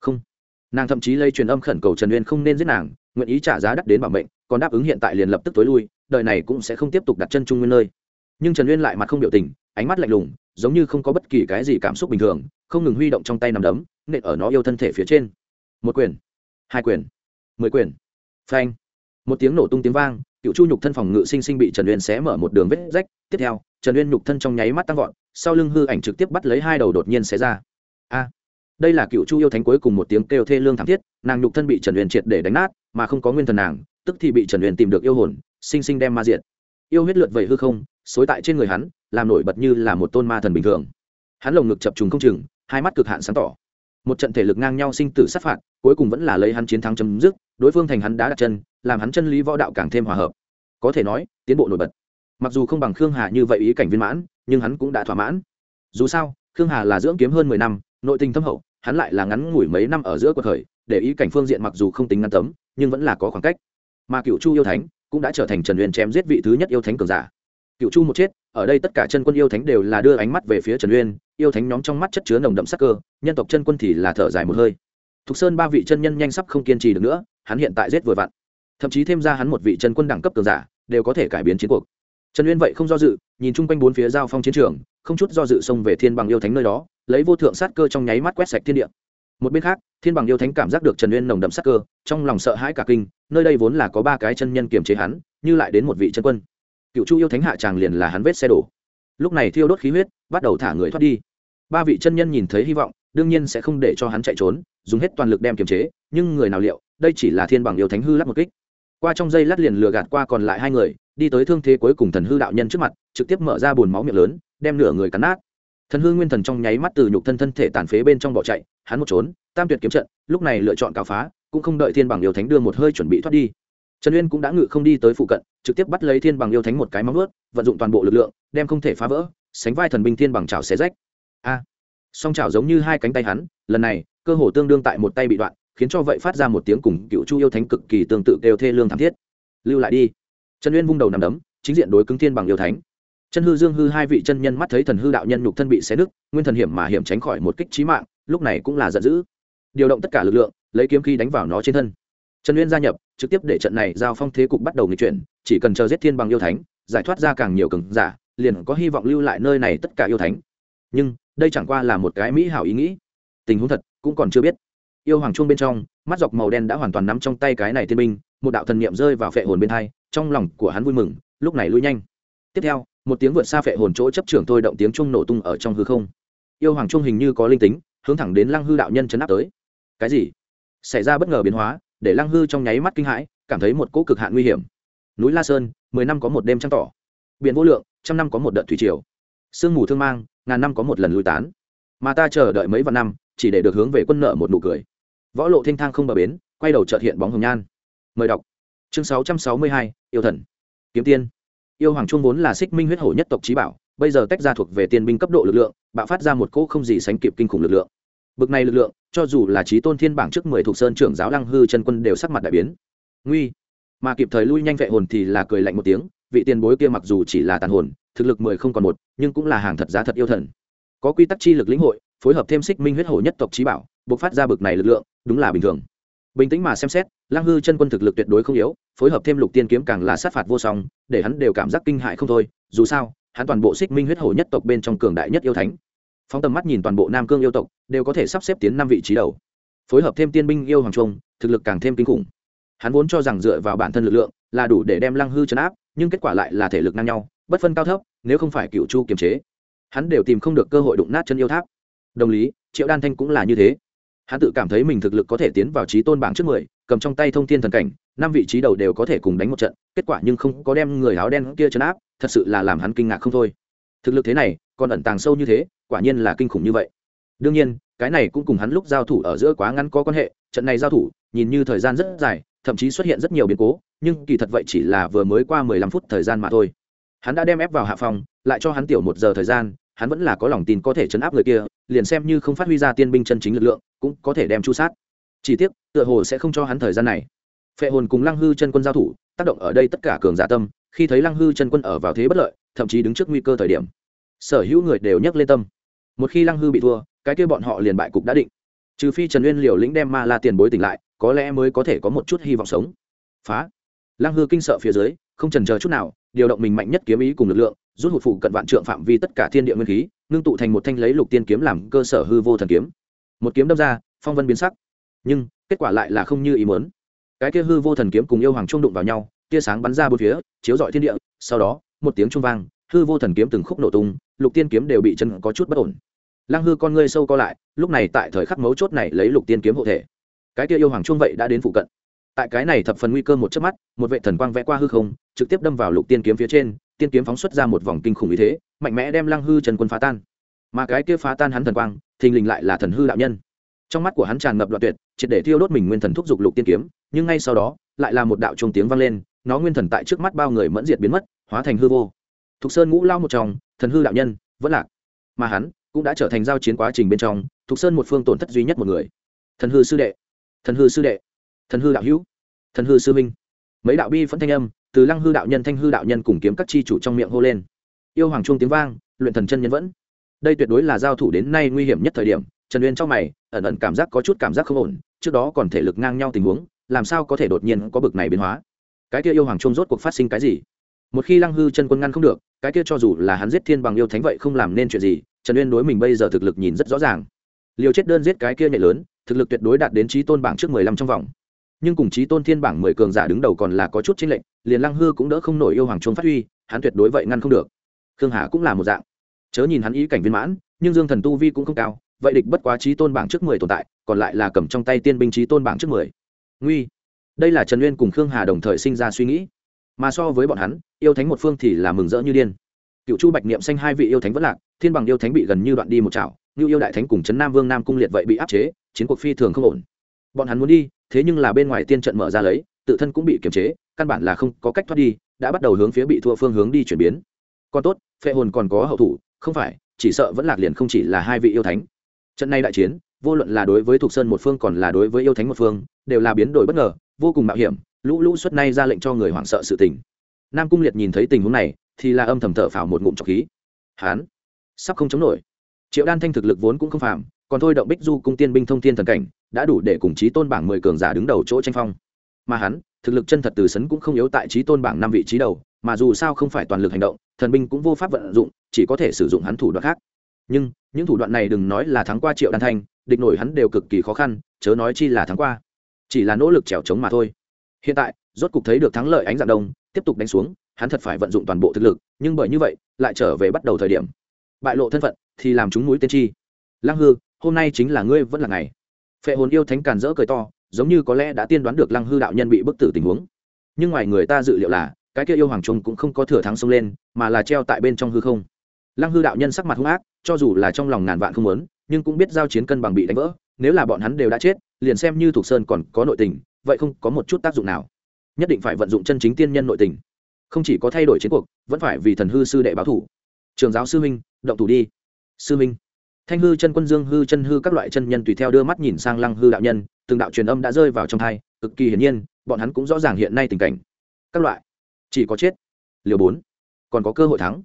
Speaker 1: Không. Nàng thậm chí lây truyền âm khẩn cầu trần uyên không nên giết nàng, nguyện ý trả giá đắt đến bảo mệnh, còn đáp ứng hiện tại liền lập tức tối lui, đời này cũng sẽ không tiếp tục đặt chân chung nguyên nơi. Nhưng trần uyên lại mặt không biểu tình, ánh mắt lạnh lùng, giống như không có bất kỳ cái gì cảm xúc bình thường, không ngừng huy động trong tay nằm đấm, nện ở nó yêu thân thể phía trên. Một quyền, hai quyền, mười quyền. Phanh. Một tiếng nổ tung tiếng vang, cựu chu nhục thân phòng ngự sinh sinh bị trần uyên xé mở một đường vết rách. Tiếp theo trần uyên nhục thân trong nháy mắt tăng vọt, sau lưng hư ảnh trực tiếp bắt lấy hai đầu đột nhiên xé ra. A! Đây là cựu chu yêu thánh cuối cùng một tiếng kêu thê lương thảm thiết, nàng nhục thân bị trần uyên triệt để đánh nát, mà không có nguyên thần nàng, tức thì bị trần uyên tìm được yêu hồn, sinh sinh đem ma diệt. Yêu huyết lượt vẩy hư không, xối tại trên người hắn, làm nổi bật như là một tôn ma thần bình thường. Hắn lồng ngực chập trùng không chừng, hai mắt cực hạn sáng tỏ. Một trận thể lực ngang nhau sinh tử sát phạt, cuối cùng vẫn là lấy hắn chiến thắng chấm dứt, đối phương thành hắn đá đặt chân, làm hắn chân lý võ đạo càng thêm hòa hợp. Có thể nói, tiến bộ nổi bật mặc dù không bằng khương hà như vậy ý cảnh viên mãn, nhưng hắn cũng đã thỏa mãn. Dù sao, khương hà là dưỡng kiếm hơn mười năm, nội tình thâm hậu, hắn lại là ngắn ngủi mấy năm ở giữa cuộc khởi, để ý cảnh phương diện mặc dù không tính ngăn tấm, nhưng vẫn là có khoảng cách. Mà cựu chu yêu thánh cũng đã trở thành trần uyên chém giết vị thứ nhất yêu thánh cường giả. Cựu chu một chết, ở đây tất cả chân quân yêu thánh đều là đưa ánh mắt về phía trần uyên, yêu thánh nhóm trong mắt chất chứa nồng đậm sắc cơ, nhân tộc chân quân thì là thở dài một hơi. Thục sơn ba vị chân nhân nhanh sắp không kiên trì được nữa, hắn hiện tại giết vừa vặn. Thậm chí thêm ra hắn một vị chân quân đẳng cấp cường giả, đều có thể cải biến chiến cuộc trần uyên vậy không do dự nhìn chung quanh bốn phía giao phong chiến trường không chút do dự xông về thiên bằng yêu thánh nơi đó lấy vô thượng sát cơ trong nháy mắt quét sạch thiên địa một bên khác thiên bằng yêu thánh cảm giác được trần uyên nồng đậm sát cơ trong lòng sợ hãi cả kinh nơi đây vốn là có ba cái chân nhân kiềm chế hắn như lại đến một vị chân quân cựu chu yêu thánh hạ tràng liền là hắn vết xe đổ lúc này thiêu đốt khí huyết bắt đầu thả người thoát đi ba vị chân nhân nhìn thấy hy vọng đương nhiên sẽ không để cho hắn chạy trốn dùng hết toàn lực đem kiềm chế nhưng người nào liệu đây chỉ là thiên bằng yêu thánh hư lắp một kích qua trong dây lát liền lừa gạt qua còn lại hai người, đi tới thương thế cuối cùng thần hư đạo nhân trước mặt, trực tiếp mở ra bùn máu miệng lớn, đem nửa người cắn nát. Thần hư nguyên thần trong nháy mắt từ nhục thân thân thể tàn phế bên trong bỏ chạy, hắn một trốn, tam tuyệt kiếm trận, lúc này lựa chọn cào phá, cũng không đợi thiên bằng yêu thánh đưa một hơi chuẩn bị thoát đi. Trần uyên cũng đã ngự không đi tới phụ cận, trực tiếp bắt lấy thiên bằng yêu thánh một cái móng ướt vận dụng toàn bộ lực lượng, đem không thể phá vỡ, sánh vai thần binh thiên bằng trào xé rách. A. Song trào giống như hai cánh tay hắn, lần này, cơ hồ tương đương tại một tay bị đoạn khiến cho vậy phát ra một tiếng cùng cựu chu yêu thánh cực kỳ tương tự kêu thê lương thảm thiết. Lưu lại đi. Trần uyên vung đầu nằm đấm, chính diện đối cứng thiên bằng yêu thánh. Chân hư dương hư hai vị chân nhân mắt thấy thần hư đạo nhân nhục thân bị xé nứt, nguyên thần hiểm mà hiểm tránh khỏi một kích trí mạng, lúc này cũng là giận dữ. Điều động tất cả lực lượng, lấy kiếm khí đánh vào nó trên thân. Trần uyên gia nhập, trực tiếp để trận này giao phong thế cục bắt đầu nghịch chuyển, chỉ cần chờ giết thiên bằng yêu thánh, giải thoát ra càng nhiều cường giả, liền có hy vọng lưu lại nơi này tất cả yêu thánh. Nhưng, đây chẳng qua là một cái mỹ hảo ý nghĩ. Tình huống thật, cũng còn chưa biết yêu hoàng chuông bên trong, mắt dọc màu đen đã hoàn toàn nắm trong tay cái này tiên binh, một đạo thần niệm rơi vào phệ hồn bên hai, trong lòng của hắn vui mừng, lúc này lui nhanh. Tiếp theo, một tiếng vượt xa phệ hồn chỗ chấp trưởng thôi động tiếng chuông nổ tung ở trong hư không. Yêu hoàng chuông hình như có linh tính, hướng thẳng đến lăng hư đạo nhân chấn áp tới. Cái gì? Xảy ra bất ngờ biến hóa, để lăng hư trong nháy mắt kinh hãi, cảm thấy một cỗ cực hạn nguy hiểm. Núi la sơn, mười năm có một đêm trăng tỏ. Biển vô lượng, trăm năm có một đợt thủy triều. Sương mù thương mang, ngàn năm có một lần lui tán. Mà ta chờ đợi mấy vạn năm, chỉ để được hướng về quân nợ một nụ cười võ lộ thanh thang không bờ bến, quay đầu trợt hiện bóng hồng nhan. Mời đọc. Chương sáu trăm sáu mươi hai, yêu thần. Kiếm tiên. Yêu hoàng trung vốn là xích minh huyết hổ nhất tộc trí bảo, bây giờ tách ra thuộc về tiên binh cấp độ lực lượng, bạo phát ra một cỗ không gì sánh kịp kinh khủng lực lượng. Bực này lực lượng, cho dù là trí tôn thiên bảng trước mười thuộc sơn trưởng giáo lăng hư chân quân đều sắc mặt đại biến. Nguy. Mà kịp thời lui nhanh vệ hồn thì là cười lạnh một tiếng, vị tiền bối kia mặc dù chỉ là tàn hồn, thực lực mười không còn một, nhưng cũng là hàng thật giá thật yêu thần. Có quy tắc chi lực lĩnh hội, phối hợp thêm xích minh huyết hổ nhất tộc trí bảo buộc phát ra bực này lực lượng, đúng là bình thường. Bình tĩnh mà xem xét, lăng hư chân quân thực lực tuyệt đối không yếu, phối hợp thêm lục tiên kiếm càng là sát phạt vô song, để hắn đều cảm giác kinh hại không thôi. Dù sao, hắn toàn bộ xích minh huyết hổ nhất tộc bên trong cường đại nhất yêu thánh. Phóng tầm mắt nhìn toàn bộ nam cương yêu tộc, đều có thể sắp xếp tiến năm vị trí đầu. Phối hợp thêm tiên binh yêu hoàng trung, thực lực càng thêm kinh khủng. Hắn vốn cho rằng dựa vào bản thân lực lượng là đủ để đem lăng hư chấn áp, nhưng kết quả lại là thể lực ngang nhau, bất phân cao thấp, nếu không phải cựu chu kiềm chế, hắn đều tìm không được cơ hội đụng nát chân yêu tháp. Đồng lý, triệu đan thanh cũng là như thế hắn tự cảm thấy mình thực lực có thể tiến vào trí tôn bảng trước mười, cầm trong tay thông thiên thần cảnh, năm vị trí đầu đều có thể cùng đánh một trận, kết quả nhưng không có đem người áo đen kia chấn áp, thật sự là làm hắn kinh ngạc không thôi. Thực lực thế này, còn ẩn tàng sâu như thế, quả nhiên là kinh khủng như vậy. Đương nhiên, cái này cũng cùng hắn lúc giao thủ ở giữa quá ngắn có quan hệ, trận này giao thủ, nhìn như thời gian rất dài, thậm chí xuất hiện rất nhiều biến cố, nhưng kỳ thật vậy chỉ là vừa mới qua mười lăm phút thời gian mà thôi. Hắn đã đem ép vào hạ phòng, lại cho hắn tiểu một giờ thời gian, hắn vẫn là có lòng tin có thể chấn áp người kia, liền xem như không phát huy ra tiên binh chân chính lực lượng cũng có thể đem chu sát. Chỉ tiếc, tựa hồ sẽ không cho hắn thời gian này. Phệ hồn cùng lăng hư chân quân giao thủ, tác động ở đây tất cả cường giả tâm, khi thấy lăng hư chân quân ở vào thế bất lợi, thậm chí đứng trước nguy cơ thời điểm, sở hữu người đều nhấc lên tâm. Một khi lăng hư bị thua, cái kia bọn họ liền bại cục đã định. Trừ phi trần uyên liều lĩnh đem ma la tiền bối tỉnh lại, có lẽ mới có thể có một chút hy vọng sống. Phá! Lăng hư kinh sợ phía dưới, không trần chờ chút nào, điều động mình mạnh nhất kiếm ý cùng lực lượng, rút hụt phụ cận vạn trượng phạm vi tất cả thiên địa nguyên khí, ngưng tụ thành một thanh lấy lục tiên kiếm làm cơ sở hư vô thần kiếm một kiếm đâm ra, phong vân biến sắc. Nhưng, kết quả lại là không như ý muốn. Cái kia hư vô thần kiếm cùng yêu hoàng trung đụng vào nhau, tia sáng bắn ra bốn phía, chiếu rọi thiên địa, sau đó, một tiếng trung vang, hư vô thần kiếm từng khúc nổ tung, lục tiên kiếm đều bị chân có chút bất ổn. Lăng hư con ngươi sâu co lại, lúc này tại thời khắc mấu chốt này lấy lục tiên kiếm hộ thể. Cái kia yêu hoàng trung vậy đã đến phụ cận. Tại cái này thập phần nguy cơ một chớp mắt, một vệ thần quang vẽ qua hư không, trực tiếp đâm vào lục tiên kiếm phía trên, tiên kiếm phóng xuất ra một vòng kinh khủng ý thế, mạnh mẽ đem lăng hư trần quân phá tan. Mà cái kia phá tan hắn thần quang thình lình lại là thần hư đạo nhân. Trong mắt của hắn tràn ngập đoạn tuyệt, triệt để thiêu đốt mình nguyên thần thúc giục lục tiên kiếm, nhưng ngay sau đó, lại là một đạo trung tiếng vang lên, nó nguyên thần tại trước mắt bao người mẫn diệt biến mất, hóa thành hư vô. Thục sơn ngũ lao một trong thần hư đạo nhân, vẫn lạc. Mà hắn cũng đã trở thành giao chiến quá trình bên trong, thục sơn một phương tổn thất duy nhất một người. Thần hư sư đệ, thần hư sư đệ, thần hư đạo hữu, thần hư sư minh mấy đạo bi phẫn thanh âm, từ lăng hư đạo nhân, thanh hư đạo nhân cùng kiếm các chi chủ trong miệng hô lên. Yêu hoàng trung tiếng vang, luyện thần chân nhân vẫn đây tuyệt đối là giao thủ đến nay nguy hiểm nhất thời điểm, trần uyên trong mày, ẩn ẩn cảm giác có chút cảm giác không ổn, trước đó còn thể lực ngang nhau tình huống, làm sao có thể đột nhiên có bực này biến hóa? Cái kia yêu hoàng trung rốt cuộc phát sinh cái gì? Một khi lăng hư chân quân ngăn không được, cái kia cho dù là hắn giết thiên bằng yêu thánh vậy không làm nên chuyện gì, trần uyên đối mình bây giờ thực lực nhìn rất rõ ràng. Liều chết đơn giết cái kia nhẹ lớn, thực lực tuyệt đối đạt đến trí tôn bảng trước mười lăm trong vòng. Nhưng cùng trí tôn thiên bảng mười cường giả đứng đầu còn là có chút chênh lệnh liền lăng hư cũng đỡ không nổi yêu hoàng trung phát huy, hắn tuyệt đối vậy ngăn không được. Khương hà cũng là một dạng chớ nhìn hắn ý cảnh viên mãn, nhưng dương thần tu vi cũng không cao, vậy địch bất quá trí tôn bảng trước mười tồn tại, còn lại là cầm trong tay tiên binh trí tôn bảng trước mười. Nguy. Đây là trần uyên cùng khương hà đồng thời sinh ra suy nghĩ. Mà so với bọn hắn, yêu thánh một phương thì là mừng rỡ như điên. Cựu chu bạch niệm xanh hai vị yêu thánh vẫn lạc, thiên bằng yêu thánh bị gần như đoạn đi một chảo như yêu đại thánh cùng trấn nam vương nam cung liệt vậy bị áp chế, chiến cuộc phi thường không ổn. Bọn hắn muốn đi, thế nhưng là bên ngoài tiên trận mở ra lấy, tự thân cũng bị kiềm chế, căn bản là không có cách thoát đi, đã bắt đầu hướng phía bị thua phương hướng đi chuyển biến. Còn tốt, phệ hồn còn có hậu thủ không phải, chỉ sợ vẫn lạc liền không chỉ là hai vị yêu thánh. Trận này đại chiến, vô luận là đối với thuộc sơn một phương còn là đối với yêu thánh một phương, đều là biến đổi bất ngờ, vô cùng mạo hiểm, lũ lũ suất nay ra lệnh cho người hoảng sợ sự tình. Nam cung liệt nhìn thấy tình huống này, thì là âm thầm thở phào một ngụm trọc khí. Hán, sắp không chống nổi. Triệu đan thanh thực lực vốn cũng không phạm còn thôi động bích du cung tiên binh thông thiên thần cảnh, đã đủ để cùng chí tôn bảng mười cường giả đứng đầu chỗ tranh phong. Mà hắn, thực lực chân thật từ sấn cũng không yếu tại chí tôn bảng năm vị trí đầu mà dù sao không phải toàn lực hành động, thần binh cũng vô pháp vận dụng, chỉ có thể sử dụng hắn thủ đoạn khác. Nhưng, những thủ đoạn này đừng nói là thắng qua triệu đan thanh, địch nổi hắn đều cực kỳ khó khăn, chớ nói chi là thắng qua. Chỉ là nỗ lực trèo trống mà thôi. Hiện tại, rốt cục thấy được thắng lợi ánh dạng đông, tiếp tục đánh xuống, hắn thật phải vận dụng toàn bộ thực lực, nhưng bởi như vậy, lại trở về bắt đầu thời điểm. Bại lộ thân phận, thì làm chúng núi tiên tri. Lăng hư, hôm nay chính là ngươi vẫn là ngày. Phệ hồn yêu thánh càn rỡ cười to, giống như có lẽ đã tiên đoán được lăng hư đạo nhân bị bức tử tình huống. Nhưng ngoài người ta dự liệu là cái kia yêu hoàng trung cũng không có thừa thắng xông lên mà là treo tại bên trong hư không. Lăng hư đạo nhân sắc mặt hung ác cho dù là trong lòng ngàn vạn không muốn nhưng cũng biết giao chiến cân bằng bị đánh vỡ nếu là bọn hắn đều đã chết liền xem như thuộc sơn còn có nội tình vậy không có một chút tác dụng nào. Nhất định phải vận dụng chân chính tiên nhân nội tình. Không chỉ có thay đổi chiến cuộc vẫn phải vì thần hư sư đệ báo thủ. Trường giáo sư minh, động thủ đi. Sư minh, thanh hư chân quân dương hư chân hư các loại chân nhân tùy theo đưa mắt nhìn sang lăng hư đạo nhân từng đạo truyền âm đã rơi vào trong thai cực kỳ hiển nhiên bọn hắn cũng rõ ràng hiện nay tình cảnh. Các loại chỉ có chết. Liều bốn. Còn có cơ hội thắng.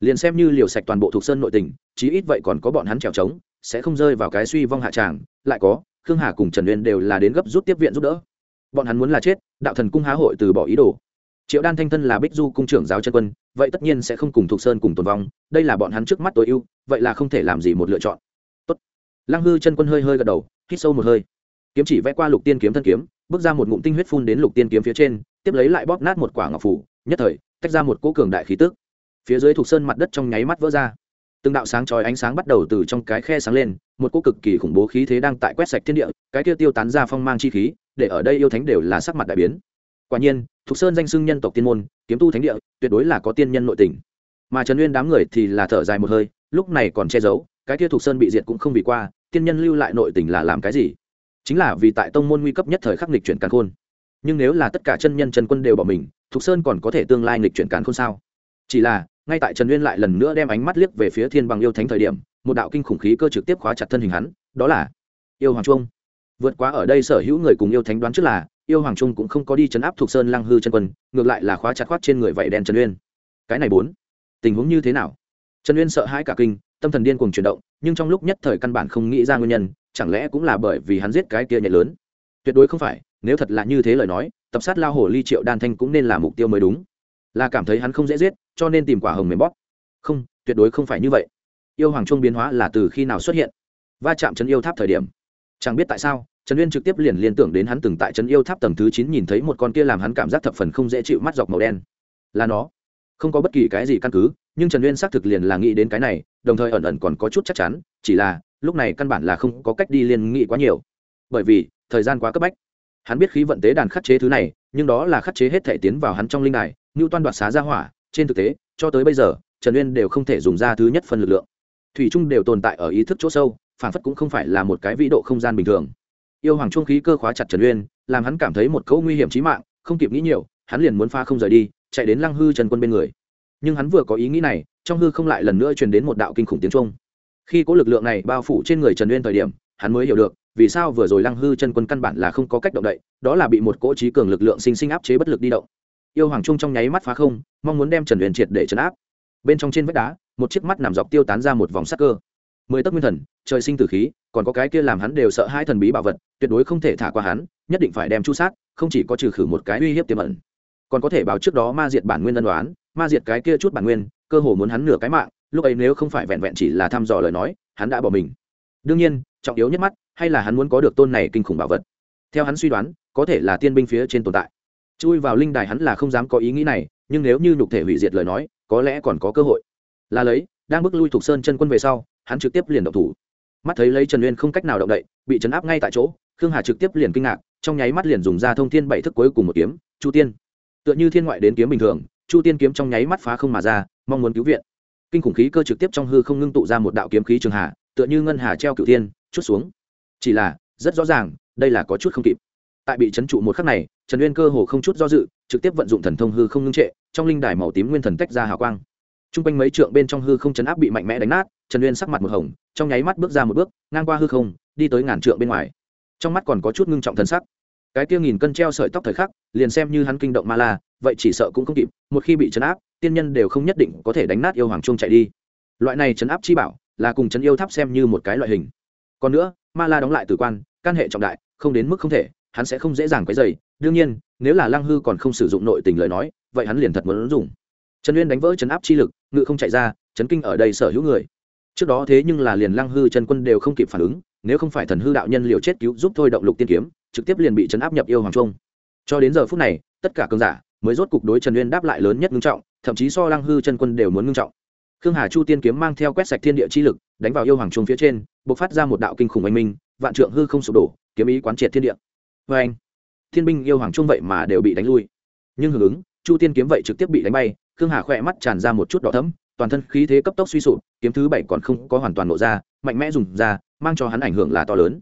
Speaker 1: Liền xem như liều sạch toàn bộ thuộc sơn nội tình, chí ít vậy còn có bọn hắn trèo trống, sẽ không rơi vào cái suy vong hạ tràng. Lại có, khương hà cùng trần uyên đều là đến gấp rút tiếp viện giúp đỡ. Bọn hắn muốn là chết, đạo thần cung há hội từ bỏ ý đồ. Triệu đan thanh thân là bích du cung trưởng giáo chân quân, vậy tất nhiên sẽ không cùng thục sơn cùng tồn vong, đây là bọn hắn trước mắt tối ưu, vậy là không thể làm gì một lựa chọn. Tốt. lăng hư chân quân hơi hơi gật đầu, hít sâu một hơi. Kiếm chỉ vẽ qua lục tiên kiếm thân kiếm, bước ra một ngụm tinh huyết phun đến lục tiên kiếm phía trên tiếp lấy lại bóp nát một quả ngọc phủ, nhất thời, tách ra một cỗ cường đại khí tức. Phía dưới thuộc sơn mặt đất trong nháy mắt vỡ ra. Từng đạo sáng chói ánh sáng bắt đầu từ trong cái khe sáng lên, một cỗ cực kỳ khủng bố khí thế đang tại quét sạch thiên địa, cái kia tiêu tán ra phong mang chi khí, để ở đây yêu thánh đều là sắc mặt đại biến. Quả nhiên, thuộc sơn danh xưng nhân tộc tiên môn, kiếm tu thánh địa, tuyệt đối là có tiên nhân nội tình. Mà trần nguyên đám người thì là thở dài một hơi, lúc này còn che giấu, cái kia thuộc sơn bị diệt cũng không vì qua, tiên nhân lưu lại nội tình là làm cái gì? Chính là vì tại tông môn nguy cấp nhất thời khắc nghịch chuyển càn khôn nhưng nếu là tất cả chân nhân Trần quân đều bỏ mình, thục sơn còn có thể tương lai nghịch chuyển càn không sao? Chỉ là, ngay tại trần nguyên lại lần nữa đem ánh mắt liếc về phía thiên bằng yêu thánh thời điểm, một đạo kinh khủng khí cơ trực tiếp khóa chặt thân hình hắn, đó là yêu hoàng trung. Vượt quá ở đây sở hữu người cùng yêu thánh đoán trước là, yêu hoàng trung cũng không có đi chấn áp Thục sơn lăng hư chân quân, ngược lại là khóa chặt khoát trên người vậy đen trần uyên. Cái này bốn, tình huống như thế nào? Trần uyên sợ hãi cả kinh, tâm thần điên cuồng chuyển động, nhưng trong lúc nhất thời căn bản không nghĩ ra nguyên nhân, chẳng lẽ cũng là bởi vì hắn giết cái kia nhẹ lớn? Tuyệt đối không phải nếu thật là như thế lời nói, tập sát lao hồ ly triệu đan thanh cũng nên là mục tiêu mới đúng. Là cảm thấy hắn không dễ giết, cho nên tìm quả hồng mềm bóp. Không, tuyệt đối không phải như vậy. Yêu hoàng trung biến hóa là từ khi nào xuất hiện? Va chạm trấn yêu tháp thời điểm. Chẳng biết tại sao, trần uyên trực tiếp liền liên tưởng đến hắn từng tại trấn yêu tháp tầng thứ chín nhìn thấy một con kia làm hắn cảm giác thập phần không dễ chịu mắt dọc màu đen. Là nó. Không có bất kỳ cái gì căn cứ, nhưng trần uyên xác thực liền là nghĩ đến cái này, đồng thời ẩn ẩn còn có chút chắc chắn, chỉ là, lúc này căn bản là không có cách đi liên nghĩ quá nhiều. Bởi vì, thời gian quá cấp bách hắn biết khí vận tế đàn khắc chế thứ này, nhưng đó là khắc chế hết thể tiến vào hắn trong linh đài như toan đoạt xá ra hỏa, trên thực tế, cho tới bây giờ, trần uyên đều không thể dùng ra thứ nhất phần lực lượng. Thủy trung đều tồn tại ở ý thức chỗ sâu, phản phất cũng không phải là một cái vĩ độ không gian bình thường. Yêu hoàng trung khí cơ khóa chặt trần uyên, làm hắn cảm thấy một cấu nguy hiểm trí mạng, không kịp nghĩ nhiều, hắn liền muốn pha không rời đi, chạy đến lăng hư trần quân bên người. Nhưng hắn vừa có ý nghĩ này, trong hư không lại lần nữa truyền đến một đạo kinh khủng tiếng trung khi có lực lượng này bao phủ trên người trần uyên thời điểm, hắn mới hiểu được vì sao vừa rồi lăng hư chân quân căn bản là không có cách động đậy, đó là bị một cỗ trí cường lực lượng sinh sinh áp chế bất lực đi động. Yêu hoàng trung trong nháy mắt phá không, mong muốn đem trần huyền triệt để chấn áp. Bên trong trên vách đá, một chiếc mắt nằm dọc tiêu tán ra một vòng sắc cơ. Mười tấc nguyên thần, trời sinh tử khí, còn có cái kia làm hắn đều sợ hai thần bí bảo vật, tuyệt đối không thể thả qua hắn, nhất định phải đem chu sát, không chỉ có trừ khử một cái uy hiếp tiềm ẩn, còn có thể báo trước đó ma diệt bản nguyên ân đoán ma diệt cái kia chút bản nguyên, cơ hồ muốn hắn nửa cái mạng, lúc ấy nếu không phải vẹn vẹn chỉ là thăm dò lời nói, hắn đã bỏ mình đương nhiên, trọng yếu nhất mắt, hay là hắn muốn có được tôn này kinh khủng bảo vật. Theo hắn suy đoán, có thể là tiên binh phía trên tồn tại. Chui vào linh đài hắn là không dám có ý nghĩ này, nhưng nếu như nhục thể hủy diệt lời nói, có lẽ còn có cơ hội. Là lấy, đang bước lui thuộc sơn chân quân về sau, hắn trực tiếp liền động thủ. Mắt thấy lấy trần uyên không cách nào động đậy, bị chấn áp ngay tại chỗ, khương hà trực tiếp liền kinh ngạc, trong nháy mắt liền dùng ra thông thiên bảy thức cuối cùng một kiếm, chu tiên. Tựa như thiên ngoại đến kiếm bình thường, chu tiên kiếm trong nháy mắt phá không mà ra, mong muốn cứu viện. Kinh khủng khí cơ trực tiếp trong hư không ngưng tụ ra một đạo kiếm khí trường hà tựa như ngân hà treo cửu tiên chút xuống. Chỉ là, rất rõ ràng, đây là có chút không kịp. Tại bị chấn trụ một khắc này, trần uyên cơ hồ không chút do dự, trực tiếp vận dụng thần thông hư không ngưng trệ, trong linh đài màu tím nguyên thần tách ra hào quang. T r u n g quanh mấy trượng bên trong hư không chấn áp bị mạnh mẽ đánh nát, trần uyên sắc mặt một hồng, trong nháy mắt bước ra một bước, ngang qua hư không, đi tới ngàn trượng bên ngoài. Trong mắt còn có chút ngưng trọng thần sắc. Cái kia nghìn cân treo sợi tóc thời khắc, liền xem như hắn kinh động ma la, vậy chỉ sợ cũng không kịp, một khi bị chấn áp, tiên nhân đều không nhất định có thể đánh nát yêu hoàng trung chạy đi. Loại này chấn áp chi bảo là cùng trấn yêu tháp xem như một cái loại hình. Còn nữa, ma la đóng lại tử quan căn hệ trọng đại, không đến mức không thể, hắn sẽ không dễ dàng quấy dày đương nhiên, nếu là lăng hư còn không sử dụng nội tình lời nói, vậy hắn liền thật muốn dùng trần uyên đánh vỡ chấn áp chi lực, ngự không chạy ra chấn kinh ở đây sở hữu người. Trước đó thế nhưng là liền lăng hư chân quân đều không kịp phản ứng, nếu không phải thần hư đạo nhân liều chết cứu giúp thôi động lục tiên kiếm, trực tiếp liền bị chấn áp nhập yêu hoàng trung. Cho đến giờ phút này, tất cả cường giả mới rốt cục đối trần uyên đáp lại lớn nhất ngưng trọng, thậm chí so lăng hư chân quân đều muốn ngưng trọng khương hà chu tiên kiếm mang theo quét sạch thiên địa chi lực, đánh vào yêu hoàng trung phía trên b ộ c phát ra một đạo kinh khủng oanh minh, vạn trượng hư không sụp đổ, kiếm ý quán triệt thiên địa. Vê anh thiên binh yêu hoàng trung vậy mà đều bị đánh lui. Nhưng hưởng ứng, chu tiên kiếm vậy trực tiếp bị đánh bay, khương hà khỏe mắt tràn ra một chút đỏ thấm toàn thân khí thế cấp tốc suy sụp, kiếm thứ bảy còn không có hoàn toàn nổ ra, mạnh mẽ dùng ra, mang cho hắn ảnh hưởng là to lớn.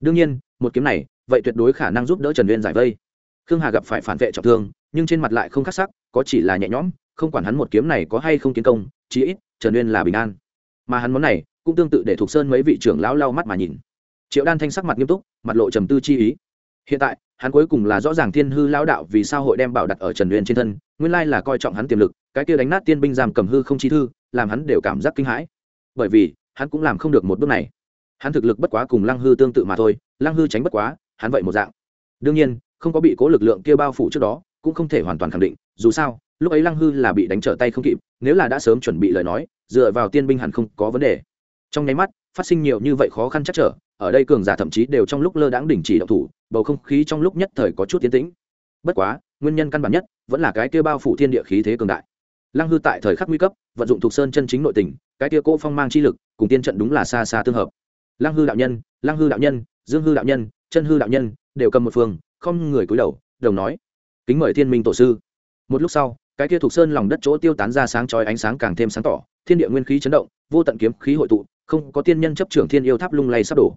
Speaker 1: Đương nhiên, một kiếm này, vậy tuyệt đối khả năng giúp đỡ trần uyên giải vây. Khương hà gặp phải phản vệ trọng thương, nhưng trên mặt lại không khắc sắc, có chỉ là nhẹ nhõm không quản hắn một kiếm này có hay không kiến công, chí ít, trần uyên là bình an. Mà hắn món này, cũng tương tự để thuộc sơn mấy vị trưởng lão lau mắt mà nhìn. Triệu đan thanh sắc mặt nghiêm túc, mặt lộ trầm tư chi ý. Hiện tại, hắn cuối cùng là rõ ràng thiên hư lão đạo vì sao hội đem bảo đặt ở trần uyên trên thân, nguyên lai là coi trọng hắn tiềm lực, cái kia đánh nát tiên binh giam cầm hư không chi thư, làm hắn đều cảm giác kinh hãi. Bởi vì, hắn cũng làm không được một bước này. Hắn thực lực bất quá cùng lăng hư tương tự mà thôi, lăng hư tránh bất quá, hắn vậy một dạng. Đương nhiên, không có bị cố lực lượng kia bao phủ trước đó, cũng không thể hoàn toàn khẳng định, dù sao lúc ấy lăng hư là bị đánh trở tay không kịp, nếu là đã sớm chuẩn bị lời nói, dựa vào tiên binh hẳn không có vấn đề. Trong nháy mắt, phát sinh nhiều như vậy khó khăn chắc trở, ở đây cường giả thậm chí đều trong lúc lơ đãng đình chỉ động thủ, bầu không khí trong lúc nhất thời có chút tiến tĩnh. Bất quá, nguyên nhân căn bản nhất vẫn là cái kia bao phủ thiên địa khí thế cường đại. Lăng hư tại thời khắc nguy cấp, vận dụng thuộc sơn chân chính nội tình, cái kia cỗ phong mang chi lực, cùng tiên trận đúng là xa xa tương hợp. Lăng hư đạo nhân, lăng hư đạo nhân, dương hư đạo nhân, chân hư đạo nhân đều cầm một phương, không người cúi đầu, đồng nói, kính mời thiên minh tổ sư. Một lúc sau cái kia thuộc sơn lòng đất chỗ tiêu tán ra sáng chói ánh sáng càng thêm sáng tỏ, thiên địa nguyên khí chấn động, vô tận kiếm khí hội tụ, không có tiên nhân chấp trưởng thiên yêu tháp lung lay sắp đổ.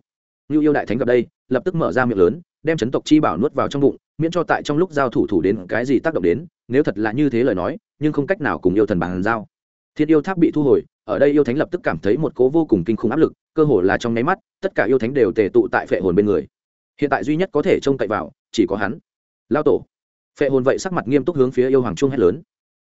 Speaker 1: Như yêu đại thánh gặp đây, lập tức mở ra miệng lớn, đem chấn tộc chi bảo nuốt vào trong bụng, miễn cho tại trong lúc giao thủ thủ đến cái gì tác động đến, nếu thật là như thế lời nói, nhưng không cách nào cùng yêu thần bàn giao. Thiên yêu tháp bị thu hồi, ở đây yêu thánh lập tức cảm thấy một cố vô cùng kinh khủng áp lực, cơ hồ là trong nháy mắt, tất cả yêu thánh đều tề tụ tại phệ hồn bên người. Hiện tại duy nhất có thể trông cậy vào, chỉ có hắn. Lao tổ. Phệ hồn vậy sắc mặt nghiêm túc hướng phía yêu hoàng trung hét lớn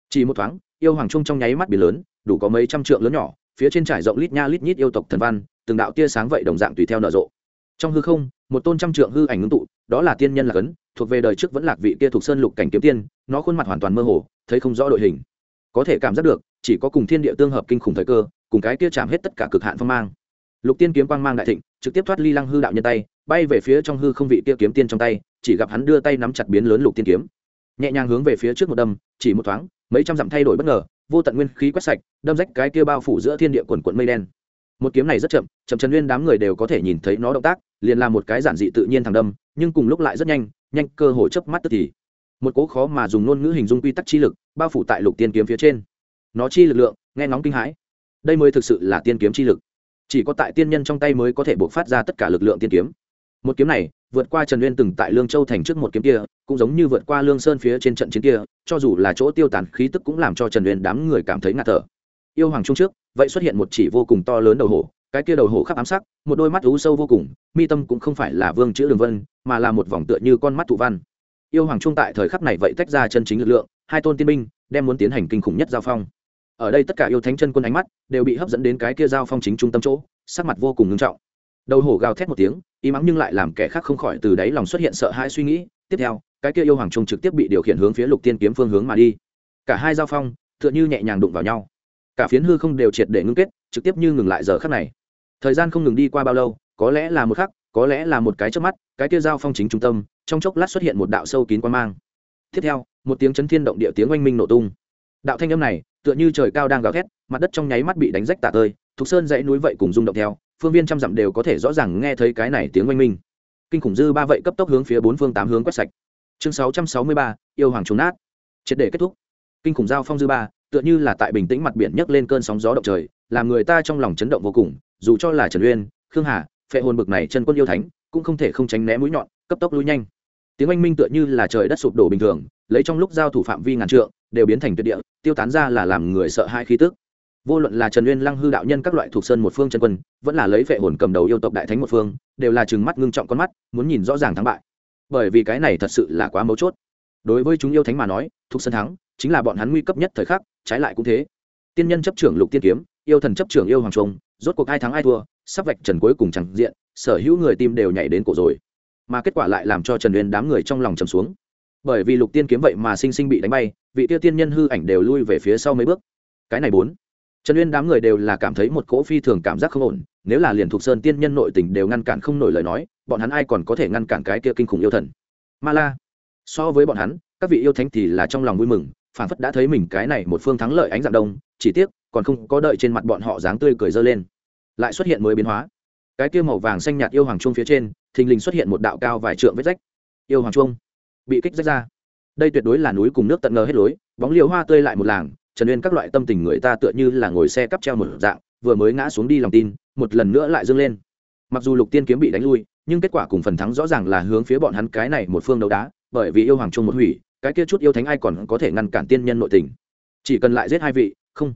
Speaker 1: chỉ một thoáng, yêu hoàng trung trong nháy mắt biển lớn, đủ có mấy trăm trượng lớn nhỏ, phía trên trải rộng lít nha lít nhít yêu tộc thần văn, từng đạo tia sáng vậy đồng dạng tùy theo nở rộ. Trong hư không, một tôn trăm trượng hư ảnh ngưng tụ, đó là tiên nhân lạc ấn, thuộc về đời trước vẫn lạc vị kia thuộc sơn lục cảnh kiếm tiên, nó khuôn mặt hoàn toàn mơ hồ, thấy không rõ đội hình. Có thể cảm giác được, chỉ có cùng thiên địa tương hợp kinh khủng thời cơ, cùng cái kia chạm hết tất cả cực hạn phong mang. Lục tiên kiếm quang mang đại thịnh, trực tiếp thoát ly lăng hư đạo nhân tay, bay về phía trong hư không vị kia kiếm tiên trong tay, chỉ gặp hắn đưa tay nắm chặt biến lớn lục tiên kiếm. Nhẹ nhàng hướng về phía trước một đâm, chỉ một thoáng mấy trăm dặm thay đổi bất ngờ, vô tận nguyên khí quét sạch, đâm rách cái kia bao phủ giữa thiên địa quần quận mây đen. Một kiếm này rất chậm chậm trần nguyên đám người đều có thể nhìn thấy nó động tác, liền là một cái giản dị tự nhiên thẳng đâm, nhưng cùng lúc lại rất nhanh nhanh cơ hội chớp mắt tức thì. Một cố khó mà dùng ngôn ngữ hình dung quy tắc chi lực, bao phủ tại lục tiên kiếm phía trên. Nó chi lực lượng, nghe ngóng kinh hãi. Đây mới thực sự là tiên kiếm chi lực. Chỉ có tại tiên nhân trong tay mới có thể buộc phát ra tất cả lực lượng tiên kiếm. Một kiếm này, vượt qua trần nguyên từng tại lương châu thành trước một kiếm kia, cũng giống như vượt qua lương sơn phía trên trận chiến kia cho dù là chỗ tiêu tàn khí tức cũng làm cho trần uyên đám người cảm thấy ngạt thở. Yêu hoàng trung trước, vậy xuất hiện một chỉ vô cùng to lớn đầu hổ, cái kia đầu hổ khắp ám sắc, một đôi mắt thú sâu vô cùng, mi tâm cũng không phải là vương chữ đường vân, mà là một vòng tựa như con mắt thụ văn. Yêu hoàng trung tại thời khắc này vậy tách ra chân chính lực lượng, hai tôn tiên binh, đem muốn tiến hành kinh khủng nhất giao phong. Ở đây tất cả yêu thánh chân quân ánh mắt đều bị hấp dẫn đến cái kia giao phong chính trung tâm chỗ, sắc mặt vô cùng nghiêm trọng. Đầu hổ gào thét một tiếng im ắng nhưng lại làm kẻ khác không khỏi từ đáy lòng xuất hiện sợ hãi suy nghĩ. Tiếp theo cái kia yêu hoàng trung trực tiếp bị điều khiển hướng phía lục tiên kiếm phương hướng mà đi. Cả hai giao phong, tựa như nhẹ nhàng đụng vào nhau. Cả phiến hư không đều triệt để ngưng kết, trực tiếp như ngừng lại giờ khắc này. Thời gian không ngừng đi qua bao lâu, có lẽ là một khắc, có lẽ là một cái trước mắt, cái kia giao phong chính trung tâm, trong chốc lát xuất hiện một đạo sâu kín quan mang. Tiếp theo, một tiếng chấn thiên động địa tiếng oanh minh nổ tung. Đạo thanh âm này, tựa như trời cao đang gào thét, mặt đất trong nháy mắt bị đánh rách tạ tơi thục sơn dãy núi vậy cùng rung động theo, phương viên trăm dặm đều có thể rõ ràng nghe thấy cái này tiếng oanh minh. Kinh khủng dư ba vậy cấp tốc hướng phía bốn phương tám hướng quét sạch chương sáu trăm sáu mươi ba, yêu hoàng trốn nát. Triệt để kết thúc. Kinh khủng giao phong dư ba, tựa như là tại bình tĩnh mặt biển nhấc lên cơn sóng gió động trời, làm người ta trong lòng chấn động vô cùng, dù cho là trần uyên, khương hà, phệ hồn bực này chân quân yêu thánh, cũng không thể không tránh né mũi nhọn, cấp tốc lui nhanh. Tiếng oanh minh tựa như là trời đất sụp đổ bình thường, lấy trong lúc giao thủ phạm vi ngàn trượng, đều biến thành tuyệt địa, tiêu tán ra là làm người sợ hai khí tức. Vô luận là trần uyên, lăng hư đạo nhân các loại thuộc sơn một phương chân quân, vẫn là lấy vệ hồn cầm đầu yêu tộc đại thánh một phương, đều là chừng mắt ngưng trọng con mắt, muốn nhìn rõ ràng thắng bại bởi vì cái này thật sự là quá mấu chốt. Đối với chúng yêu thánh mà nói, thuộc sân thắng chính là bọn hắn nguy cấp nhất thời khắc, trái lại cũng thế. Tiên nhân chấp trưởng lục tiên kiếm, yêu thần chấp trưởng yêu hoàng trung, rốt cuộc ai thắng ai thua, sắp vạch trần cuối cùng chẳng diện, sở hữu người tim đều nhảy đến cổ rồi. Mà kết quả lại làm cho trần uyên đám người trong lòng trầm xuống. Bởi vì lục tiên kiếm vậy mà sinh sinh bị đánh bay, vị tiêu tiên nhân hư ảnh đều lui về phía sau mấy bước. Cái này bốn. Trần uyên đám người đều là cảm thấy một cỗ phi thường cảm giác không ổn nếu là liền thuộc sơn tiên nhân nội tình đều ngăn cản không nổi lời nói, bọn hắn ai còn có thể ngăn cản cái kia kinh khủng yêu thần? Ma la. So với bọn hắn, các vị yêu thánh thì là trong lòng vui mừng phản phất đã thấy mình cái này một phương thắng lợi ánh dạng đông, chỉ tiếc, còn không có đợi trên mặt bọn họ dáng tươi cười dơ lên. Lại xuất hiện mới biến hóa. Cái kia màu vàng xanh nhạt yêu hoàng trung phía trên, thình lình xuất hiện một đạo cao vài trượng vết rách. Yêu hoàng trung bị kích rách ra. Đây tuyệt đối là núi cùng nước tận ngờ hết lối, bóng liều hoa tươi lại một làng, trần uyên các loại tâm tình người ta tựa như là ngồi xe cắp treo một dạng vừa mới ngã xuống đi lòng tin, một lần nữa lại dâng lên. Mặc dù lục tiên kiếm bị đánh lui, nhưng kết quả cùng phần thắng rõ ràng là hướng phía bọn hắn cái này một phương đấu đá, bởi vì yêu hoàng trung một hủy, cái kia chút yêu thánh ai còn có thể ngăn cản tiên nhân nội tình. Chỉ cần lại giết hai vị, không.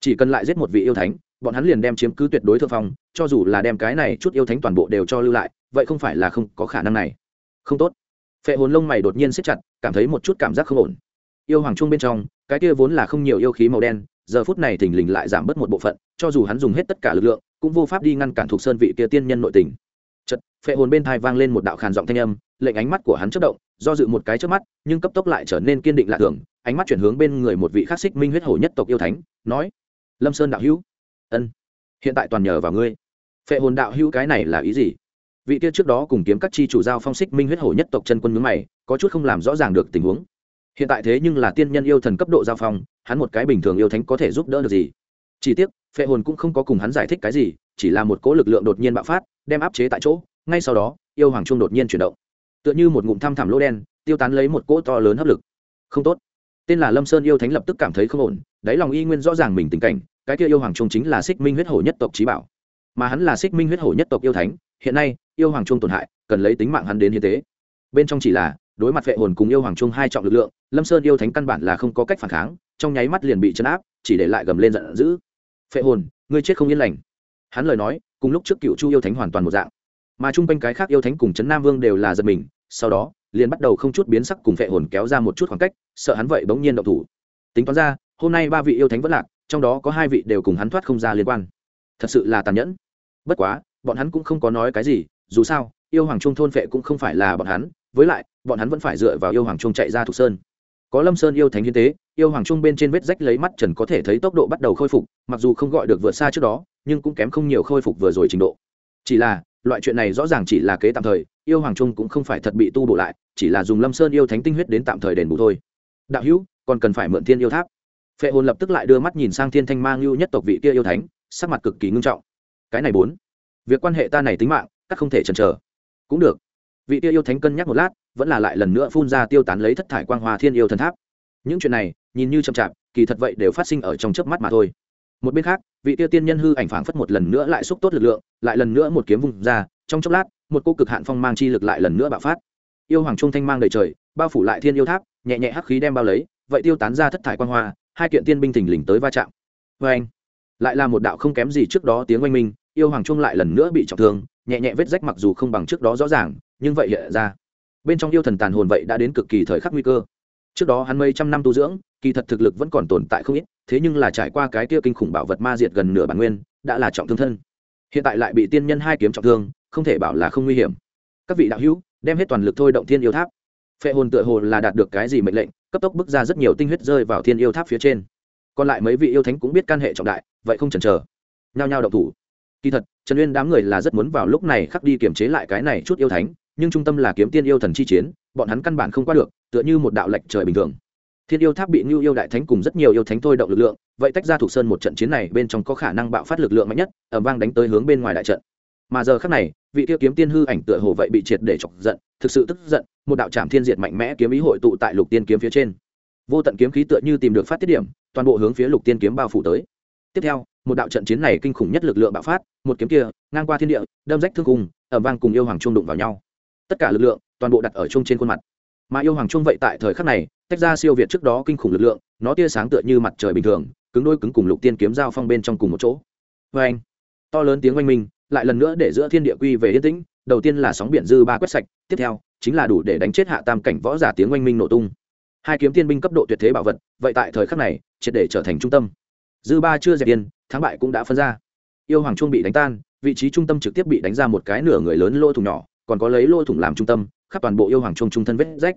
Speaker 1: Chỉ cần lại giết một vị yêu thánh, bọn hắn liền đem chiếm cứ tuyệt đối thượng phong, cho dù là đem cái này chút yêu thánh toàn bộ đều cho lưu lại, vậy không phải là không có khả năng này. Không tốt. Phệ hồn lông mày đột nhiên siết chặt, cảm thấy một chút cảm giác không ổn. Yêu hoàng trung bên trong, cái kia vốn là không nhiều yêu khí màu đen giờ phút này thình lình lại giảm bớt một bộ phận, cho dù hắn dùng hết tất cả lực lượng, cũng vô pháp đi ngăn cản thuộc sơn vị kia tiên nhân nội tình. Chật phệ hồn bên thai vang lên một đạo khàn giọng thanh âm, lệnh ánh mắt của hắn chất động, do dự một cái trước mắt, nhưng cấp tốc lại trở nên kiên định lạ thường, ánh mắt chuyển hướng bên người một vị khắc xích minh huyết hổ nhất tộc yêu thánh, nói, lâm sơn đạo hữu. Ân, hiện tại toàn nhờ vào ngươi. Phệ hồn đạo hữu cái này là ý gì? Vị kia trước đó cùng kiếm các chi chủ giao phong xích minh huyết hổ nhất tộc chân quân mướn mày, có chút không làm rõ ràng được tình huống hiện tại thế nhưng là tiên nhân yêu thần cấp độ giao phong, hắn một cái bình thường yêu thánh có thể giúp đỡ được gì? Chỉ tiếc, phệ hồn cũng không có cùng hắn giải thích cái gì, chỉ là một cỗ lực lượng đột nhiên bạo phát, đem áp chế tại chỗ, ngay sau đó, yêu hoàng trung đột nhiên chuyển động. Tựa như một ngụm thăm thẳm lỗ đen, tiêu tán lấy một cỗ to lớn hấp lực. Không tốt. Tên là lâm sơn yêu thánh lập tức cảm thấy không ổn, đáy lòng y nguyên rõ ràng mình tình cảnh, cái kia yêu hoàng trung chính là xích minh huyết hổ nhất tộc trí bảo. Mà hắn là xích minh huyết hổ nhất tộc yêu thánh, hiện nay, yêu hoàng trung tổn hại, cần lấy tính mạng hắn đến hiến tế. Bên trong chỉ là đối mặt vệ hồn cùng yêu hoàng trung hai trọng lực lượng, lâm sơn yêu thánh căn bản là không có cách phản kháng, trong nháy mắt liền bị chấn áp, chỉ để lại gầm lên giận dữ. Phệ hồn, ngươi chết không yên lành. Hắn lời nói, cùng lúc trước cựu chu yêu thánh hoàn toàn một dạng. Mà chung quanh cái khác yêu thánh cùng trấn nam vương đều là giật mình, sau đó, liền bắt đầu không chút biến sắc cùng phệ hồn kéo ra một chút khoảng cách, sợ hắn vậy bỗng nhiên động thủ. Tính toán ra, hôm nay ba vị yêu thánh vẫn lạc, trong đó có hai vị đều cùng hắn thoát không ra liên quan. Thật sự là tàn nhẫn. Bất quá, bọn hắn cũng không có nói cái gì, dù sao yêu hoàng trung thôn phệ cũng không phải là bọn hắn, với lại, bọn hắn vẫn phải dựa vào yêu hoàng trung chạy ra thục sơn. Có lâm sơn yêu thánh hiến tế, yêu hoàng trung bên trên vết rách lấy mắt trần có thể thấy tốc độ bắt đầu khôi phục, mặc dù không gọi được vượt xa trước đó, nhưng cũng kém không nhiều khôi phục vừa rồi trình độ. Chỉ là, loại chuyện này rõ ràng chỉ là kế tạm thời, yêu hoàng trung cũng không phải thật bị tu bổ lại, chỉ là dùng lâm sơn yêu thánh tinh huyết đến tạm thời đền bù thôi. Đạo hữu, còn cần phải mượn thiên yêu tháp. Phệ hồn lập tức lại đưa mắt nhìn sang thiên thanh mang lưu nhất tộc vị kia yêu thánh, sắc mặt cực kỳ ngưng trọng. Cái này bốn, việc quan hệ ta này tính mạng, các không thể chần chờ cũng được. Vị tiêu yêu thánh cân nhắc một lát, vẫn là lại lần nữa phun ra tiêu tán lấy thất thải quang hoa thiên yêu thần tháp. Những chuyện này, nhìn như chậm chạp, kỳ thật vậy đều phát sinh ở trong chớp mắt mà thôi. Một bên khác, vị tiêu tiên nhân hư ảnh phảng phất một lần nữa lại xúc tốt lực lượng, lại lần nữa một kiếm vùng ra, trong chốc lát, một cô cực hạn phong mang chi lực lại lần nữa bạo phát. Yêu hoàng trung thanh mang đầy trời, bao phủ lại thiên yêu tháp, nhẹ nhẹ hắc khí đem bao lấy, vậy tiêu tán ra thất thải quang hoa, hai kiện tiên binh thình lình tới va chạm. Vê anh lại là một đạo không kém gì trước đó tiếng oanh minh, yêu hoàng trung lại lần nữa bị trọng thương nhẹ nhẹ vết rách mặc dù không bằng trước đó rõ ràng, nhưng vậy hiện ra. Bên trong yêu thần tàn hồn vậy đã đến cực kỳ thời khắc nguy cơ. Trước đó hắn mấy trăm năm tu dưỡng, kỳ thật thực lực vẫn còn tồn tại không ít, thế nhưng là trải qua cái kia kinh khủng bảo vật ma diệt gần nửa bản nguyên, đã là trọng thương thân. Hiện tại lại bị tiên nhân hai kiếm trọng thương, không thể bảo là không nguy hiểm. Các vị đạo hữu, đem hết toàn lực thôi động thiên yêu tháp. Phệ hồn tựa hồ là đạt được cái gì mệnh lệnh, cấp tốc bước ra rất nhiều tinh huyết rơi vào thiên yêu tháp phía trên. Còn lại mấy vị yêu thánh cũng biết căn hệ trọng đại, vậy không chần chờ. Nhao nhao động thủ. Kỳ thật trần uyên đám người là rất muốn vào lúc này khắc đi kiềm chế lại cái này chút yêu thánh, nhưng trung tâm là kiếm tiên yêu thần chi chiến, bọn hắn căn bản không qua được, tựa như một đạo lệnh trời bình thường. Thiên yêu tháp bị ngưu yêu đại thánh cùng rất nhiều yêu thánh thôi động lực lượng, vậy tách ra thuộc sơn một trận chiến này bên trong có khả năng bạo phát lực lượng mạnh nhất ở vang đánh tới hướng bên ngoài đại trận. Mà giờ khác này, vị tiêu kiếm tiên hư ảnh tựa hồ vậy bị triệt để chọc giận, thực sự tức giận, một đạo trảm thiên diệt mạnh mẽ kiếm ý hội tụ tại lục tiên kiếm phía trên. Vô tận kiếm khí tựa như tìm được phát tiết điểm, toàn bộ hướng phía lục tiên kiếm bao phủ tới. Tiếp theo một đạo trận chiến này kinh khủng nhất lực lượng bạo phát, một kiếm kia, ngang qua thiên địa, đâm rách thương cùng ở vang cùng yêu hoàng trung đụng vào nhau. Tất cả lực lượng, toàn bộ đặt ở chung trên khuôn mặt. Mà yêu hoàng trung vậy tại thời khắc này, tách ra siêu việt trước đó kinh khủng lực lượng, nó tia sáng tựa như mặt trời bình thường, cứng đôi cứng cùng lục tiên kiếm giao phong bên trong cùng một chỗ. Vê anh to lớn tiếng oanh minh, lại lần nữa để giữa thiên địa quy về yên tĩnh, đầu tiên là sóng biển dư ba quét sạch, tiếp theo, chính là đủ để đánh chết hạ tam cảnh võ giả tiếng oanh minh nổ tung. Hai kiếm tiên binh cấp độ tuyệt thế bảo vật, vậy tại thời khắc này, triệt để trở thành trung tâm dư ba chưa dẹp yên, thắng bại cũng đã phân ra. Yêu hoàng trung bị đánh tan, vị trí trung tâm trực tiếp bị đánh ra một cái nửa người lớn lỗ thủng nhỏ, còn có lấy lỗ thủng làm trung tâm, khắp toàn bộ yêu hoàng trung trung thân vết rách.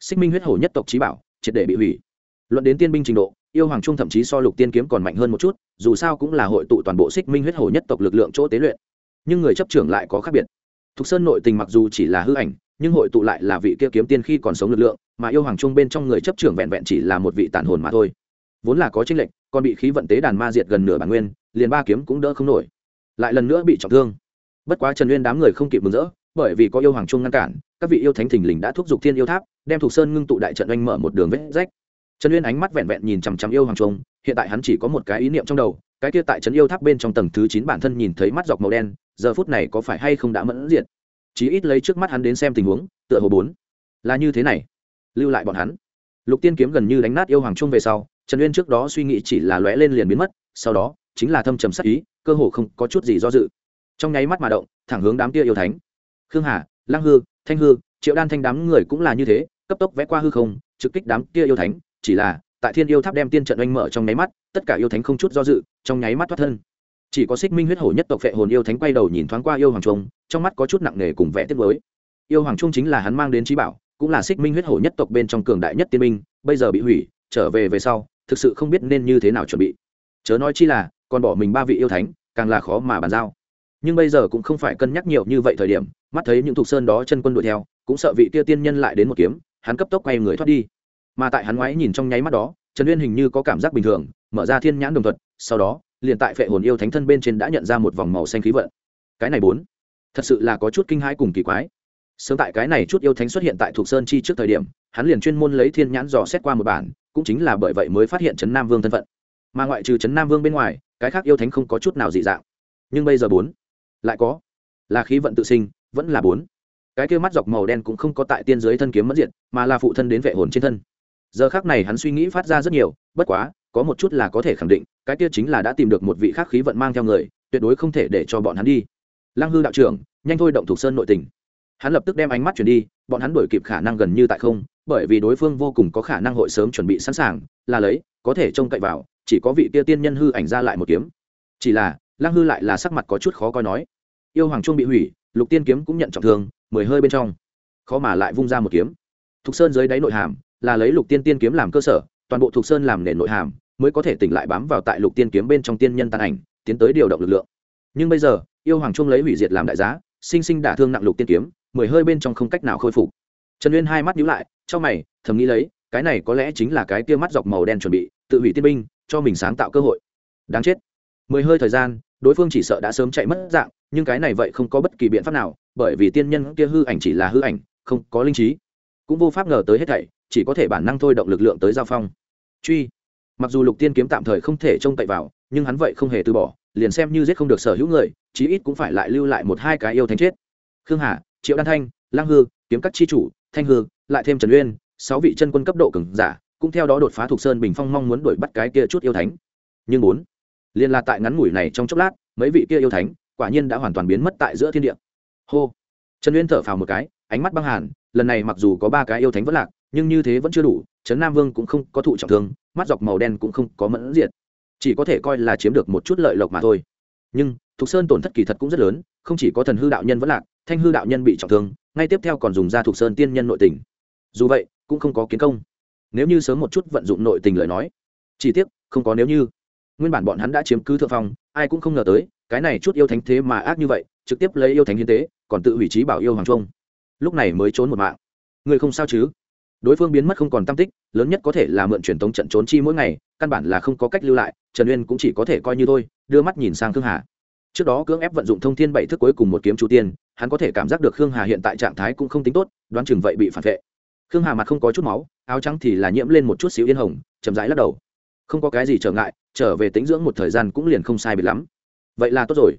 Speaker 1: Xích minh huyết hổ nhất tộc trí bảo, triệt để bị hủy. Luận đến tiên binh trình độ, yêu hoàng trung thậm chí so lục tiên kiếm còn mạnh hơn một chút, dù sao cũng là hội tụ toàn bộ xích minh huyết hổ nhất tộc lực lượng chỗ tế luyện. Nhưng người chấp trưởng lại có khác biệt. Thục sơn nội tình mặc dù chỉ là hư ảnh, nhưng hội tụ lại là vị kia kiếm tiên khi còn sống lực lượng, mà yêu hoàng trung bên trong người chấp trưởng vẹn vẹn chỉ là một vị tàn hồn mà thôi vốn là có trinh lệnh, còn bị khí vận tế đàn ma diệt gần nửa bản nguyên liền ba kiếm cũng đỡ không nổi. Lại lần nữa bị trọng thương. Bất quá trần nguyên đám người không kịp mừng rỡ bởi vì có yêu hoàng trung ngăn cản các vị yêu thánh thình lình đã thúc giục thiên yêu tháp đem thục sơn ngưng tụ đại trận oanh mở một đường vết rách. Trần uyên ánh mắt vẹn vẹn nhìn chằm chằm yêu hoàng trung hiện tại hắn chỉ có một cái ý niệm trong đầu cái kia tại trấn yêu tháp bên trong tầng thứ chín bản thân nhìn thấy mắt dọc màu đen giờ phút này có phải hay không đã mẫn diện chí ít lấy trước mắt hắn đến xem tình huống tựa hồ bốn. Là như thế này. Lưu lại bọn hắn. Lục tiên kiếm gần như đánh nát yêu hoàng trung về sau trần uyên trước đó suy nghĩ chỉ là lóe lên liền biến mất, sau đó, chính là thâm trầm sắc ý, cơ hồ không có chút gì do dự. Trong nháy mắt mà động, thẳng hướng đám kia yêu thánh. Khương hà, lăng hư, thanh hư, triệu đan thanh đám người cũng là như thế, cấp tốc vẽ qua hư không, trực kích đám kia yêu thánh, chỉ là, tại thiên yêu tháp đem tiên trận oanh mở trong nháy mắt, tất cả yêu thánh không chút do dự, trong nháy mắt thoát thân. Chỉ có xích minh huyết hổ nhất tộc phệ hồn yêu thánh quay đầu nhìn thoáng qua yêu hoàng trung, trong mắt có chút nặng nề cùng vẽ tiếp với yêu hoàng trung chính là hắn mang đến trí bảo, cũng là xích minh huyết hổ nhất tộc bên trong cường đại nhất tiên minh bây giờ bị hủy, trở về về sau thực sự không biết nên như thế nào chuẩn bị. Chớ nói chi là, còn bỏ mình ba vị yêu thánh, càng là khó mà bàn giao. Nhưng bây giờ cũng không phải cân nhắc nhiều như vậy thời điểm, mắt thấy những thuộc sơn đó chân quân đuổi theo, cũng sợ vị kia tiên nhân lại đến một kiếm, hắn cấp tốc quay người thoát đi. Mà tại hắn ngoái nhìn trong nháy mắt đó, trần uyên hình như có cảm giác bình thường, mở ra thiên nhãn đồng thuật, sau đó, liền tại phệ hồn yêu thánh thân bên trên đã nhận ra một vòng màu xanh khí vận. Cái này bốn, thật sự là có chút kinh hãi cùng kỳ quái. Sớm tại cái này chút yêu thánh xuất hiện tại thuộc sơn chi trước thời điểm, hắn liền chuyên môn lấy thiên nhãn dò xét qua một bản cũng chính là bởi vậy mới phát hiện trấn nam vương thân phận. Mà ngoại trừ trấn nam vương bên ngoài, cái khác yêu thánh không có chút nào dị dạng. Nhưng bây giờ bốn, lại có. Là khí vận tự sinh, vẫn là bốn. Cái kia mắt dọc màu đen cũng không có tại tiên giới thân kiếm mất diện mà là phụ thân đến vệ hồn trên thân. Giờ khác này hắn suy nghĩ phát ra rất nhiều, bất quá, có một chút là có thể khẳng định, cái kia chính là đã tìm được một vị khác khí vận mang theo người, tuyệt đối không thể để cho bọn hắn đi. Lăng hư đạo trưởng, nhanh thôi động thục sơn nội tình hắn lập tức đem ánh mắt chuyển đi, bọn hắn đuổi kịp khả năng gần như tại không, bởi vì đối phương vô cùng có khả năng hội sớm chuẩn bị sẵn sàng, là lấy, có thể trông cậy vào, chỉ có vị kia tiên nhân hư ảnh ra lại một kiếm. Chỉ là, lăng hư lại là sắc mặt có chút khó coi nói, yêu hoàng trung bị hủy, lục tiên kiếm cũng nhận trọng thương, mười hơi bên trong. Khó mà lại vung ra một kiếm. Thục sơn dưới đáy nội hàm, là lấy lục tiên tiên kiếm làm cơ sở, toàn bộ thục sơn làm nền nội hàm, mới có thể tỉnh lại bám vào tại lục tiên kiếm bên trong tiên nhân tàn ảnh, tiến tới điều động lực lượng. Nhưng bây giờ, yêu hoàng trung lấy hủy diệt làm đại giá sinh sinh đả thương nặng lục tiên kiếm, mười hơi bên trong không cách nào khôi phục. Trần uyên hai mắt nhíu lại trong mày, thầm nghĩ lấy, cái này có lẽ chính là cái kia mắt dọc màu đen chuẩn bị, tự hủy tiên binh, cho mình sáng tạo cơ hội. Đáng chết. Mười hơi thời gian, đối phương chỉ sợ đã sớm chạy mất dạng, nhưng cái này vậy không có bất kỳ biện pháp nào, bởi vì tiên nhân kia hư ảnh chỉ là hư ảnh, không có linh trí. Cũng vô pháp ngờ tới hết thảy, chỉ có thể bản năng thôi động lực lượng tới giao phong. Truy. Mặc dù lục tiên kiếm tạm thời không thể trông cậy vào, nhưng hắn vậy không hề từ bỏ liền xem như giết không được sở hữu người, chí ít cũng phải lại lưu lại một hai cái yêu thánh chết. Khương hà, triệu đan thanh lang hư, kiếm các chi chủ, thanh hư, lại thêm trần uyên, sáu vị chân quân cấp độ cường giả, cũng theo đó đột phá thuộc sơn bình phong mong muốn đuổi bắt cái kia chút yêu thánh. Nhưng bốn, liền là tại ngắn ngủi này trong chốc lát, mấy vị kia yêu thánh, quả nhiên đã hoàn toàn biến mất tại giữa thiên địa. Hô, trần uyên thở phào một cái, ánh mắt băng hàn, lần này mặc dù có ba cái yêu thánh vẫn lạc, nhưng như thế vẫn chưa đủ, trấn nam vương cũng không có thụ trọng thương, mắt dọc màu đen cũng không có mẫn diệt chỉ có thể coi là chiếm được một chút lợi lộc mà thôi. Nhưng, thục sơn tổn thất kỳ thật cũng rất lớn, không chỉ có thần hư đạo nhân vẫn lạc, thanh hư đạo nhân bị trọng thương, ngay tiếp theo còn dùng ra thục sơn tiên nhân nội tình. Dù vậy, cũng không có kiến công. Nếu như sớm một chút vận dụng nội tình lời nói, chỉ tiếc, không có nếu như. Nguyên bản bọn hắn đã chiếm cứ thượng phong, ai cũng không ngờ tới, cái này chút yêu thánh thế mà ác như vậy, trực tiếp lấy yêu thánh hiến tế, còn tự hủy trí bảo yêu hoàng trung. Lúc này mới trốn một mạng. Người không sao chứ? Đối phương biến mất không còn tam tích, lớn nhất có thể là mượn truyền tống trận trốn chi mỗi ngày, căn bản là không có cách lưu lại, trần uyên cũng chỉ có thể coi như thôi, đưa mắt nhìn sang khương hà. Trước đó cưỡng ép vận dụng thông thiên bảy thức cuối cùng một kiếm chủ tiên, hắn có thể cảm giác được khương hà hiện tại trạng thái cũng không tính tốt, đoán chừng vậy bị phản vệ. Khương hà mặt không có chút máu, áo trắng thì là nhiễm lên một chút xíu yên hồng, chậm rãi lắc đầu. Không có cái gì trở ngại, trở về tính dưỡng một thời gian cũng liền không sai biệt lắm. Vậy là tốt rồi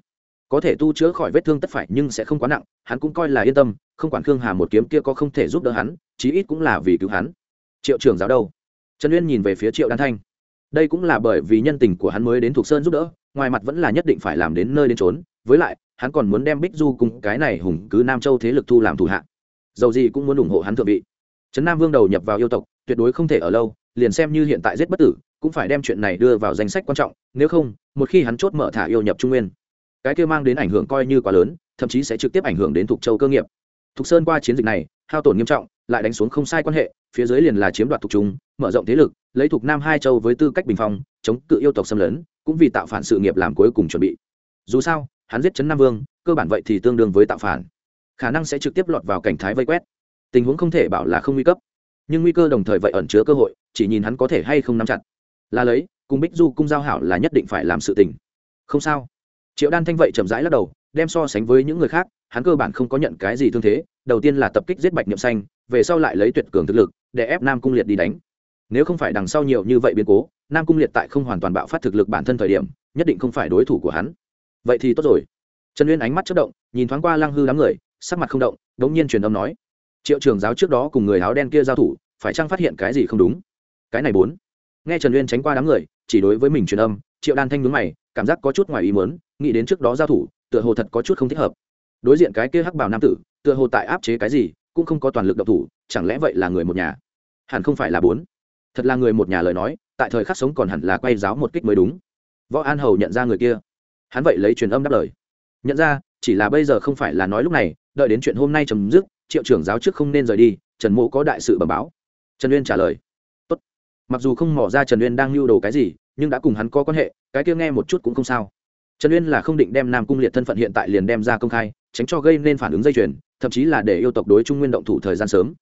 Speaker 1: có thể tu chữa khỏi vết thương tất phải nhưng sẽ không quá nặng, hắn cũng coi là yên tâm, không quản khương hà một kiếm kia có không thể giúp đỡ hắn, chí ít cũng là vì cứu hắn. Triệu trưởng giáo đâu? Trần uyên nhìn về phía triệu đan thanh. Đây cũng là bởi vì nhân tình của hắn mới đến thuộc sơn giúp đỡ, ngoài mặt vẫn là nhất định phải làm đến nơi đến trốn với lại, hắn còn muốn đem bích du cùng cái này hùng cứ nam châu thế lực thu làm thủ hạ. Dầu gì cũng muốn ủng hộ hắn thượng vị. Trấn nam vương đầu nhập vào yêu tộc, tuyệt đối không thể ở lâu, liền xem như hiện tại giết bất tử, cũng phải đem chuyện này đưa vào danh sách quan trọng, nếu không, một khi hắn chốt mở thả yêu nhập trung nguyên cái kia mang đến ảnh hưởng coi như quá lớn, thậm chí sẽ trực tiếp ảnh hưởng đến thục châu cơ nghiệp. Thục sơn qua chiến dịch này, hao tổn nghiêm trọng, lại đánh xuống không sai quan hệ, phía dưới liền là chiếm đoạt thục chúng mở rộng thế lực, lấy thục nam hai châu với tư cách bình phong, chống cự yêu tộc xâm lấn, cũng vì tạo phản sự nghiệp làm cuối cùng chuẩn bị. Dù sao, hắn giết chấn nam vương, cơ bản vậy thì tương đương với tạo phản. Khả năng sẽ trực tiếp lọt vào cảnh thái vây quét. Tình huống không thể bảo là không nguy cấp. Nhưng nguy cơ đồng thời vậy ẩn chứa cơ hội, chỉ nhìn hắn có thể hay không nắm chặt. Là lấy, cùng bích du cung giao hảo là nhất định phải làm sự tình. Không sao triệu đan thanh vậy chậm rãi lắc đầu, đem so sánh với những người khác, hắn cơ bản không có nhận cái gì thương thế, đầu tiên là tập kích giết bạch niệm xanh, về sau lại lấy tuyệt cường thực lực, để ép nam cung liệt đi đánh. Nếu không phải đằng sau nhiều như vậy biến cố, nam cung liệt tại không hoàn toàn bạo phát thực lực bản thân thời điểm, nhất định không phải đối thủ của hắn. Vậy thì tốt rồi. Trần uyên ánh mắt chất động, nhìn thoáng qua lăng hư đám người, sắc mặt không động đ ỗ n g nhiên truyền âm nói, triệu trường giáo trước đó cùng người áo đen kia giao thủ, phải chăng phát hiện cái gì không đúng? Cái này bốn. Nghe trần uyên tránh qua đám người, chỉ đối với mình truyền âm triệu đan thanh nhướng mày, cảm giác có chút ngoài ý mớn nghĩ đến trước đó giao thủ, tựa hồ thật có chút không thích hợp. Đối diện cái kia hắc bảo nam tử, tựa hồ tại áp chế cái gì, cũng không có toàn lực độc thủ, chẳng lẽ vậy là người một nhà? Hẳn không phải là bốn. Thật là người một nhà lời nói, tại thời khắc sống còn hẳn là quay giáo một kích mới đúng. Võ an hầu nhận ra người kia. Hắn vậy lấy truyền âm đáp lời. Nhận ra, chỉ là bây giờ không phải là nói lúc này, đợi đến chuyện hôm nay chấm dứt, triệu trưởng giáo trước không nên rời đi, trần mộ có đại sự bẩm báo. Trần uyên trả lời. Tốt. mặc dù không mỏ ra trần uyên đang lưu đồ cái gì nhưng đã cùng hắn có quan hệ, cái kia nghe một chút cũng không sao. Trần uyên là không định đem nam cung liệt thân phận hiện tại liền đem ra công khai, tránh cho gây nên phản ứng dây chuyền, thậm chí là để yêu tộc đối trung nguyên động thủ thời gian sớm.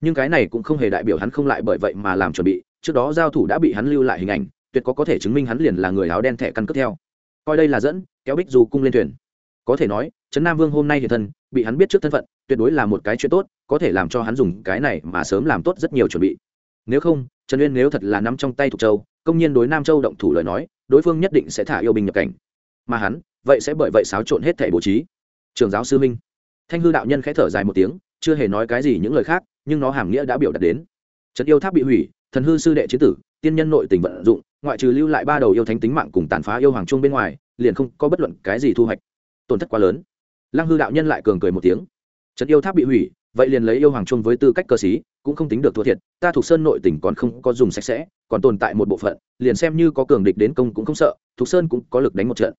Speaker 1: Nhưng cái này cũng không hề đại biểu hắn không lại bởi vậy mà làm chuẩn bị, trước đó giao thủ đã bị hắn lưu lại hình ảnh, tuyệt có có thể chứng minh hắn liền là người áo đen thẻ căn cước theo. Coi đây là dẫn, kéo bích dù cung lên thuyền. Có thể nói, trấn nam vương hôm nay hiện thân, bị hắn biết trước thân phận, tuyệt đối là một cái chuyện tốt, có thể làm cho hắn dùng cái này mà sớm làm tốt rất nhiều chuẩn bị. Nếu không, trần uyên nếu thật là nắm trong tay thuộc châu công nhiên đối nam châu động thủ lời nói, đối phương nhất định sẽ thả yêu binh nhập cảnh. Mà hắn, vậy sẽ bởi vậy xáo trộn hết thẻ bố trí. Trường giáo sư minh. Thanh hư đạo nhân khẽ thở dài một tiếng, chưa hề nói cái gì những lời khác, nhưng nó hàm nghĩa đã biểu đạt đến. Trận yêu tháp bị hủy, thần hư sư đệ chế tử, tiên nhân nội tình vận dụng, ngoại trừ lưu lại ba đầu yêu thánh tính mạng cùng tàn phá yêu hoàng trung bên ngoài, liền không có bất luận cái gì thu hoạch. Tổn thất quá lớn. Lăng hư đạo nhân lại cường cười một tiếng. Trận yêu tháp bị hủy vậy liền lấy yêu hoàng chung với tư cách cơ sĩ, cũng không tính được thua thiệt, ta thuộc sơn nội tỉnh còn không có dùng sạch sẽ, còn tồn tại một bộ phận, liền xem như có cường địch đến công cũng không sợ, thuộc sơn cũng có lực đánh một trận.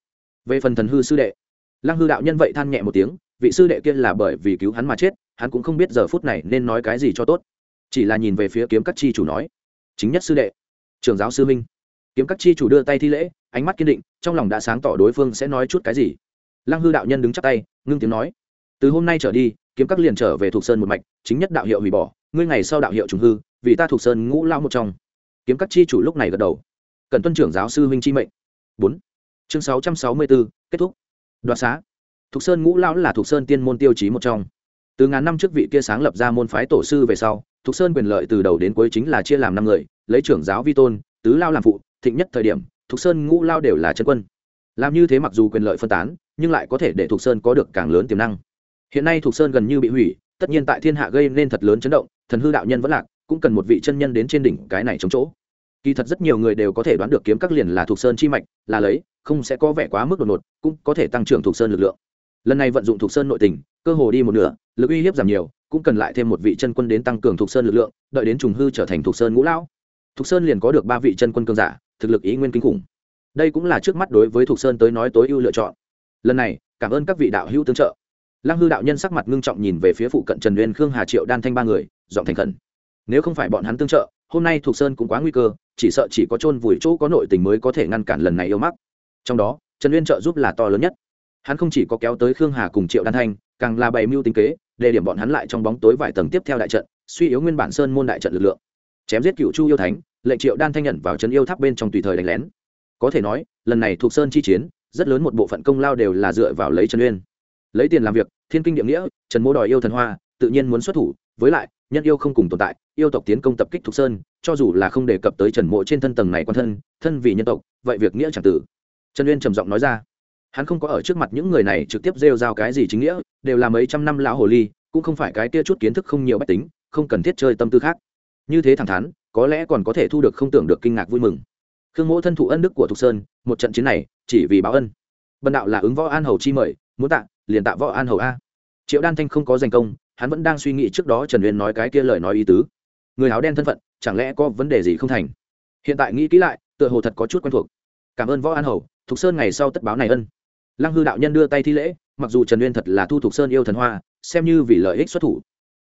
Speaker 1: Về phần thần hư sư đệ, lăng hư đạo nhân vậy than nhẹ một tiếng, vị sư đệ kia là bởi vì cứu hắn mà chết, hắn cũng không biết giờ phút này nên nói cái gì cho tốt. Chỉ là nhìn về phía kiếm các chi chủ nói, chính nhất sư đệ trường giáo sư minh kiếm các chi chủ đưa tay thi lễ, ánh mắt kiên định, trong lòng đã sáng tỏ đối phương sẽ nói chút cái gì. Lăng hư đạo nhân đứng chắp tay, ngưng tiếng nói từ hôm nay trở đi, kiếm các liền trở về thuộc sơn một mạch, chính nhất đạo hiệu hủy bỏ, ngươi ngày sau đạo hiệu trùng hư, vì ta thuộc sơn ngũ lao một trong. Kiếm các chi chủ lúc này gật đầu. Cần tuân trưởng giáo sư huynh chi mệnh. Bốn. Chương sáu trăm sáu mươi bốn kết thúc. Đoạt xá. Thuộc sơn ngũ lao là thuộc sơn tiên môn tiêu chí một trong. Từ ngàn năm trước vị kia sáng lập ra môn phái tổ sư về sau, thuộc sơn quyền lợi từ đầu đến cuối chính là chia làm năm người, lấy trưởng giáo vi tôn, tứ lao làm phụ, thịnh nhất thời điểm, thuộc sơn ngũ lao đều là chân quân. Làm như thế mặc dù quyền lợi phân tán, nhưng lại có thể để thuộc sơn có được càng lớn tiềm năng hiện nay thục sơn gần như bị hủy, tất nhiên tại thiên hạ gây nên thật lớn chấn động, thần hư đạo nhân vẫn lạc, cũng cần một vị chân nhân đến trên đỉnh cái này chống chỗ. Kỳ thật rất nhiều người đều có thể đoán được kiếm các liền là thuộc sơn chi mạch, là lấy, không sẽ có vẻ quá mức đột ngột, cũng có thể tăng trưởng thuộc sơn lực lượng. Lần này vận dụng thuộc sơn nội tình, cơ hồ đi một nửa, lực uy hiếp giảm nhiều, cũng cần lại thêm một vị chân quân đến tăng cường thuộc sơn lực lượng, đợi đến trùng hư trở thành thuộc sơn ngũ lão. Thuộc sơn liền có được ba vị chân quân cương giả, thực lực ý nguyên kinh khủng. Đây cũng là trước mắt đối với thuộc sơn tới nói tối ưu lựa chọn. Lần này, cảm ơn các vị đạo hữu tương trợ lăng hư đạo nhân sắc mặt ngưng trọng nhìn về phía phụ cận trần uyên khương, hà triệu, đan thanh ba người dọn thành khẩn. Nếu không phải bọn hắn tương trợ, hôm nay thuộc sơn cũng quá nguy cơ, chỉ sợ chỉ có chôn vùi chỗ có nội tình mới có thể ngăn cản lần này yêu mắc. Trong đó, trần uyên trợ giúp là to lớn nhất. Hắn không chỉ có kéo tới khương hà cùng triệu đan thanh, càng là bày mưu tính kế, để điểm bọn hắn lại trong bóng tối vài tầng tiếp theo đại trận, suy yếu nguyên bản sơn môn đại trận lực lượng. Chém giết cựu chu yêu thánh, lệnh triệu đan thanh nhận vào trấn yêu tháp bên trong tùy thời đánh lén. Có thể nói, lần này thuộc sơn chi chiến, rất lớn một bộ phận công lao đều là dựa vào lấy trần uyên lấy tiền làm việc, thiên kinh địa nghĩa, trần mô đòi yêu thần hoa, tự nhiên muốn xuất thủ, với lại, nhân yêu không cùng tồn tại, yêu tộc tiến công tập kích thục sơn, cho dù là không đề cập tới trần mộ trên thân tầng này quan thân thân vì nhân tộc, vậy việc nghĩa chẳng tử. Trần uyên trầm giọng nói ra. Hắn không có ở trước mặt những người này trực tiếp rêu rao cái gì chính nghĩa, đều là mấy trăm năm lão hồ ly, cũng không phải cái kia chút kiến thức không nhiều bách tính, không cần thiết chơi tâm tư khác. Như thế thẳng thắn, có lẽ còn có thể thu được không tưởng được kinh ngạc vui mừng. Khương mỗ thân thụ ân đức của thục sơn, một trận chiến này, chỉ vì báo ân. Bần đạo là ứng võ an hầu chi mời, muốn tạ liền tạ võ an hầu a. Triệu đan thanh không có danh công, hắn vẫn đang suy nghĩ trước đó trần uyên nói cái kia lời nói ý tứ. Người áo đen thân phận, chẳng lẽ có vấn đề gì không thành? Hiện tại nghĩ kỹ lại, tựa hồ thật có chút quen thuộc. Cảm ơn võ an hầu, thục sơn ngày sau tất báo này ân. Lăng hư đạo nhân đưa tay thi lễ, mặc dù trần uyên thật là thu thục sơn yêu thần hoa, xem như vì lợi ích xuất thủ.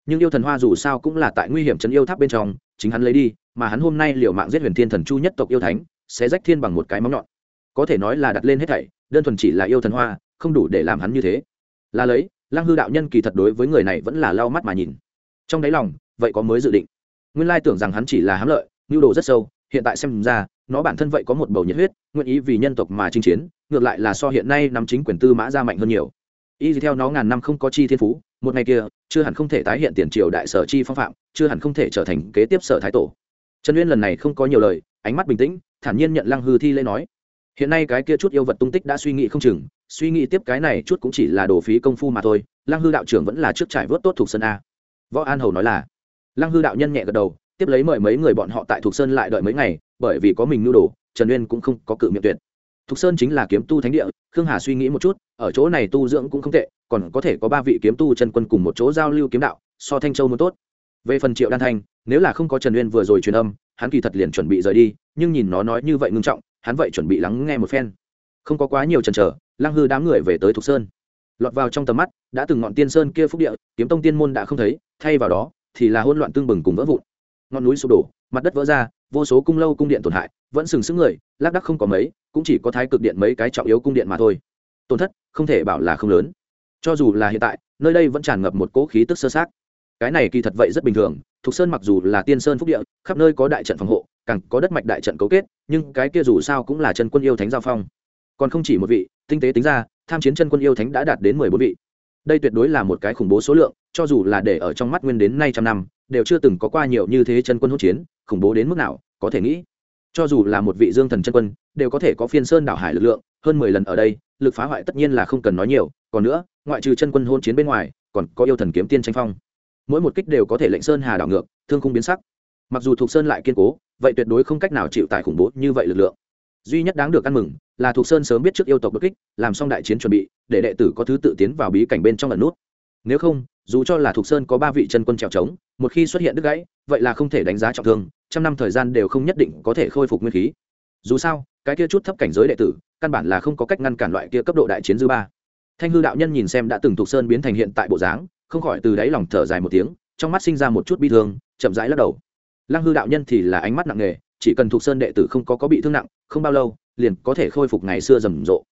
Speaker 1: Nhưng yêu thần hoa dù sao cũng là tại nguy hiểm trấn yêu tháp bên trong, chính hắn lấy đi, mà hắn hôm nay liều mạng giết huyền thiên thần chu nhất tộc yêu thánh, sẽ rách thiên bằng một cái móng nhọn. Có thể nói là đặt lên hết thảy, đơn thuần chỉ là yêu thần hoa không đủ để làm hắn như thế. Là lấy, lăng hư đạo nhân kỳ thật đối với người này vẫn là lau mắt mà nhìn. Trong đáy lòng, vậy có mới dự định. Nguyên lai tưởng rằng hắn chỉ là hám lợi nhu đồ rất sâu, hiện tại xem ra, nó bản thân vậy có một bầu nhiệt huyết, nguyện ý vì nhân tộc mà chinh chiến, ngược lại là so hiện nay nắm chính quyền tư mã ra mạnh hơn nhiều. Y theo nó ngàn năm không có chi thiên phú, một ngày kia, chưa hẳn không thể tái hiện tiền triều đại sở chi phong phạm, chưa hẳn không thể trở thành kế tiếp sở thái tổ. Trần uyên lần này không có nhiều lời, ánh mắt bình tĩnh, thản nhiên nhận lăng hư thi lễ nói hiện nay cái kia chút yêu vật tung tích đã suy nghĩ không chừng, suy nghĩ tiếp cái này chút cũng chỉ là đồ phí công phu mà thôi, lăng hư đạo trưởng vẫn là trước trải vớt tốt thuộc sơn a. Võ an hầu nói là, lăng hư đạo nhân nhẹ gật đầu, tiếp lấy mời mấy người bọn họ tại thuộc sơn lại đợi mấy ngày, bởi vì có mình nhu đồ, trần uyên cũng không có cự miệng tuyệt. Thục sơn chính là kiếm tu thánh địa, khương hà suy nghĩ một chút, ở chỗ này tu dưỡng cũng không tệ, còn có thể có ba vị kiếm tu chân quân cùng một chỗ giao lưu kiếm đạo, so thanh châu muốn tốt. Về phần triệu đan thanh nếu là không có trần uyên vừa rồi truyền âm, hắn kỳ thật liền chuẩn bị rời đi, nhưng nhìn nó nói như vậy ngưng trọng hắn vậy chuẩn bị lắng nghe một phen. Không có quá nhiều chần chờ, lăng hư đám người về tới thục sơn. Lọt vào trong tầm mắt, đã từng ngọn tiên sơn kia phúc địa, kiếm tông tiên môn đã không thấy, thay vào đó, thì là hỗn loạn tương bừng cùng vỡ vụn. Ngọn núi sụp đổ, mặt đất vỡ ra, vô số cung lâu cung điện tổn hại, vẫn sừng sững người, lác đắc không có mấy, cũng chỉ có thái cực điện mấy cái trọng yếu cung điện mà thôi. Tổn thất, không thể bảo là không lớn. Cho dù là hiện tại, nơi đây vẫn tràn ngập một cỗ khí tức sơ sát. Cái này kỳ thật vậy rất bình thường, thục sơn mặc dù là tiên sơn phúc địa, khắp nơi có đại trận phòng hộ càng có đất mạch đại trận cấu kết, nhưng cái kia dù sao cũng là chân quân yêu thánh giao phong. Còn không chỉ một vị, tinh tế tính ra, tham chiến chân quân yêu thánh đã đạt đến mười bốn vị. Đây tuyệt đối là một cái khủng bố số lượng, cho dù là để ở trong mắt nguyên đến nay trăm năm, đều chưa từng có qua nhiều như thế chân quân hỗn chiến, khủng bố đến mức nào, có thể nghĩ. Cho dù là một vị dương thần chân quân, đều có thể có phiên sơn đảo hải lực lượng, hơn mười lần ở đây, lực phá hoại tất nhiên là không cần nói nhiều, còn nữa, ngoại trừ chân quân hôn chiến bên ngoài, còn có yêu thần kiếm tiên tranh phong. Mỗi một kích đều có thể lệnh sơn hà đảo ngược, thương không biến sắc mặc dù thuộc sơn lại kiên cố, vậy tuyệt đối không cách nào chịu tại khủng bố như vậy lực lượng. Duy nhất đáng được ăn mừng là thuộc sơn sớm biết trước yêu tộc bất kích, làm xong đại chiến chuẩn bị, để đệ tử có thứ tự tiến vào bí cảnh bên trong lần nút. Nếu không, dù cho là thuộc sơn có ba vị chân quân trèo trống, một khi xuất hiện đứt gãy, vậy là không thể đánh giá trọng thương, trăm năm thời gian đều không nhất định có thể khôi phục nguyên khí. Dù sao, cái kia chút thấp cảnh giới đệ tử, căn bản là không có cách ngăn cản loại kia cấp độ đại chiến dư ba. Thanh hư đạo nhân nhìn xem đã từng thuộc sơn biến thành hiện tại bộ dáng, không khỏi từ đáy lòng thở dài một tiếng, trong mắt sinh ra một chút bi thương, chậm rãi lắc đầu lăng hư đạo nhân thì là ánh mắt nặng nề, chỉ cần thuộc sơn đệ tử không có có bị thương nặng, không bao lâu, liền có thể khôi phục ngày xưa rầm rộ.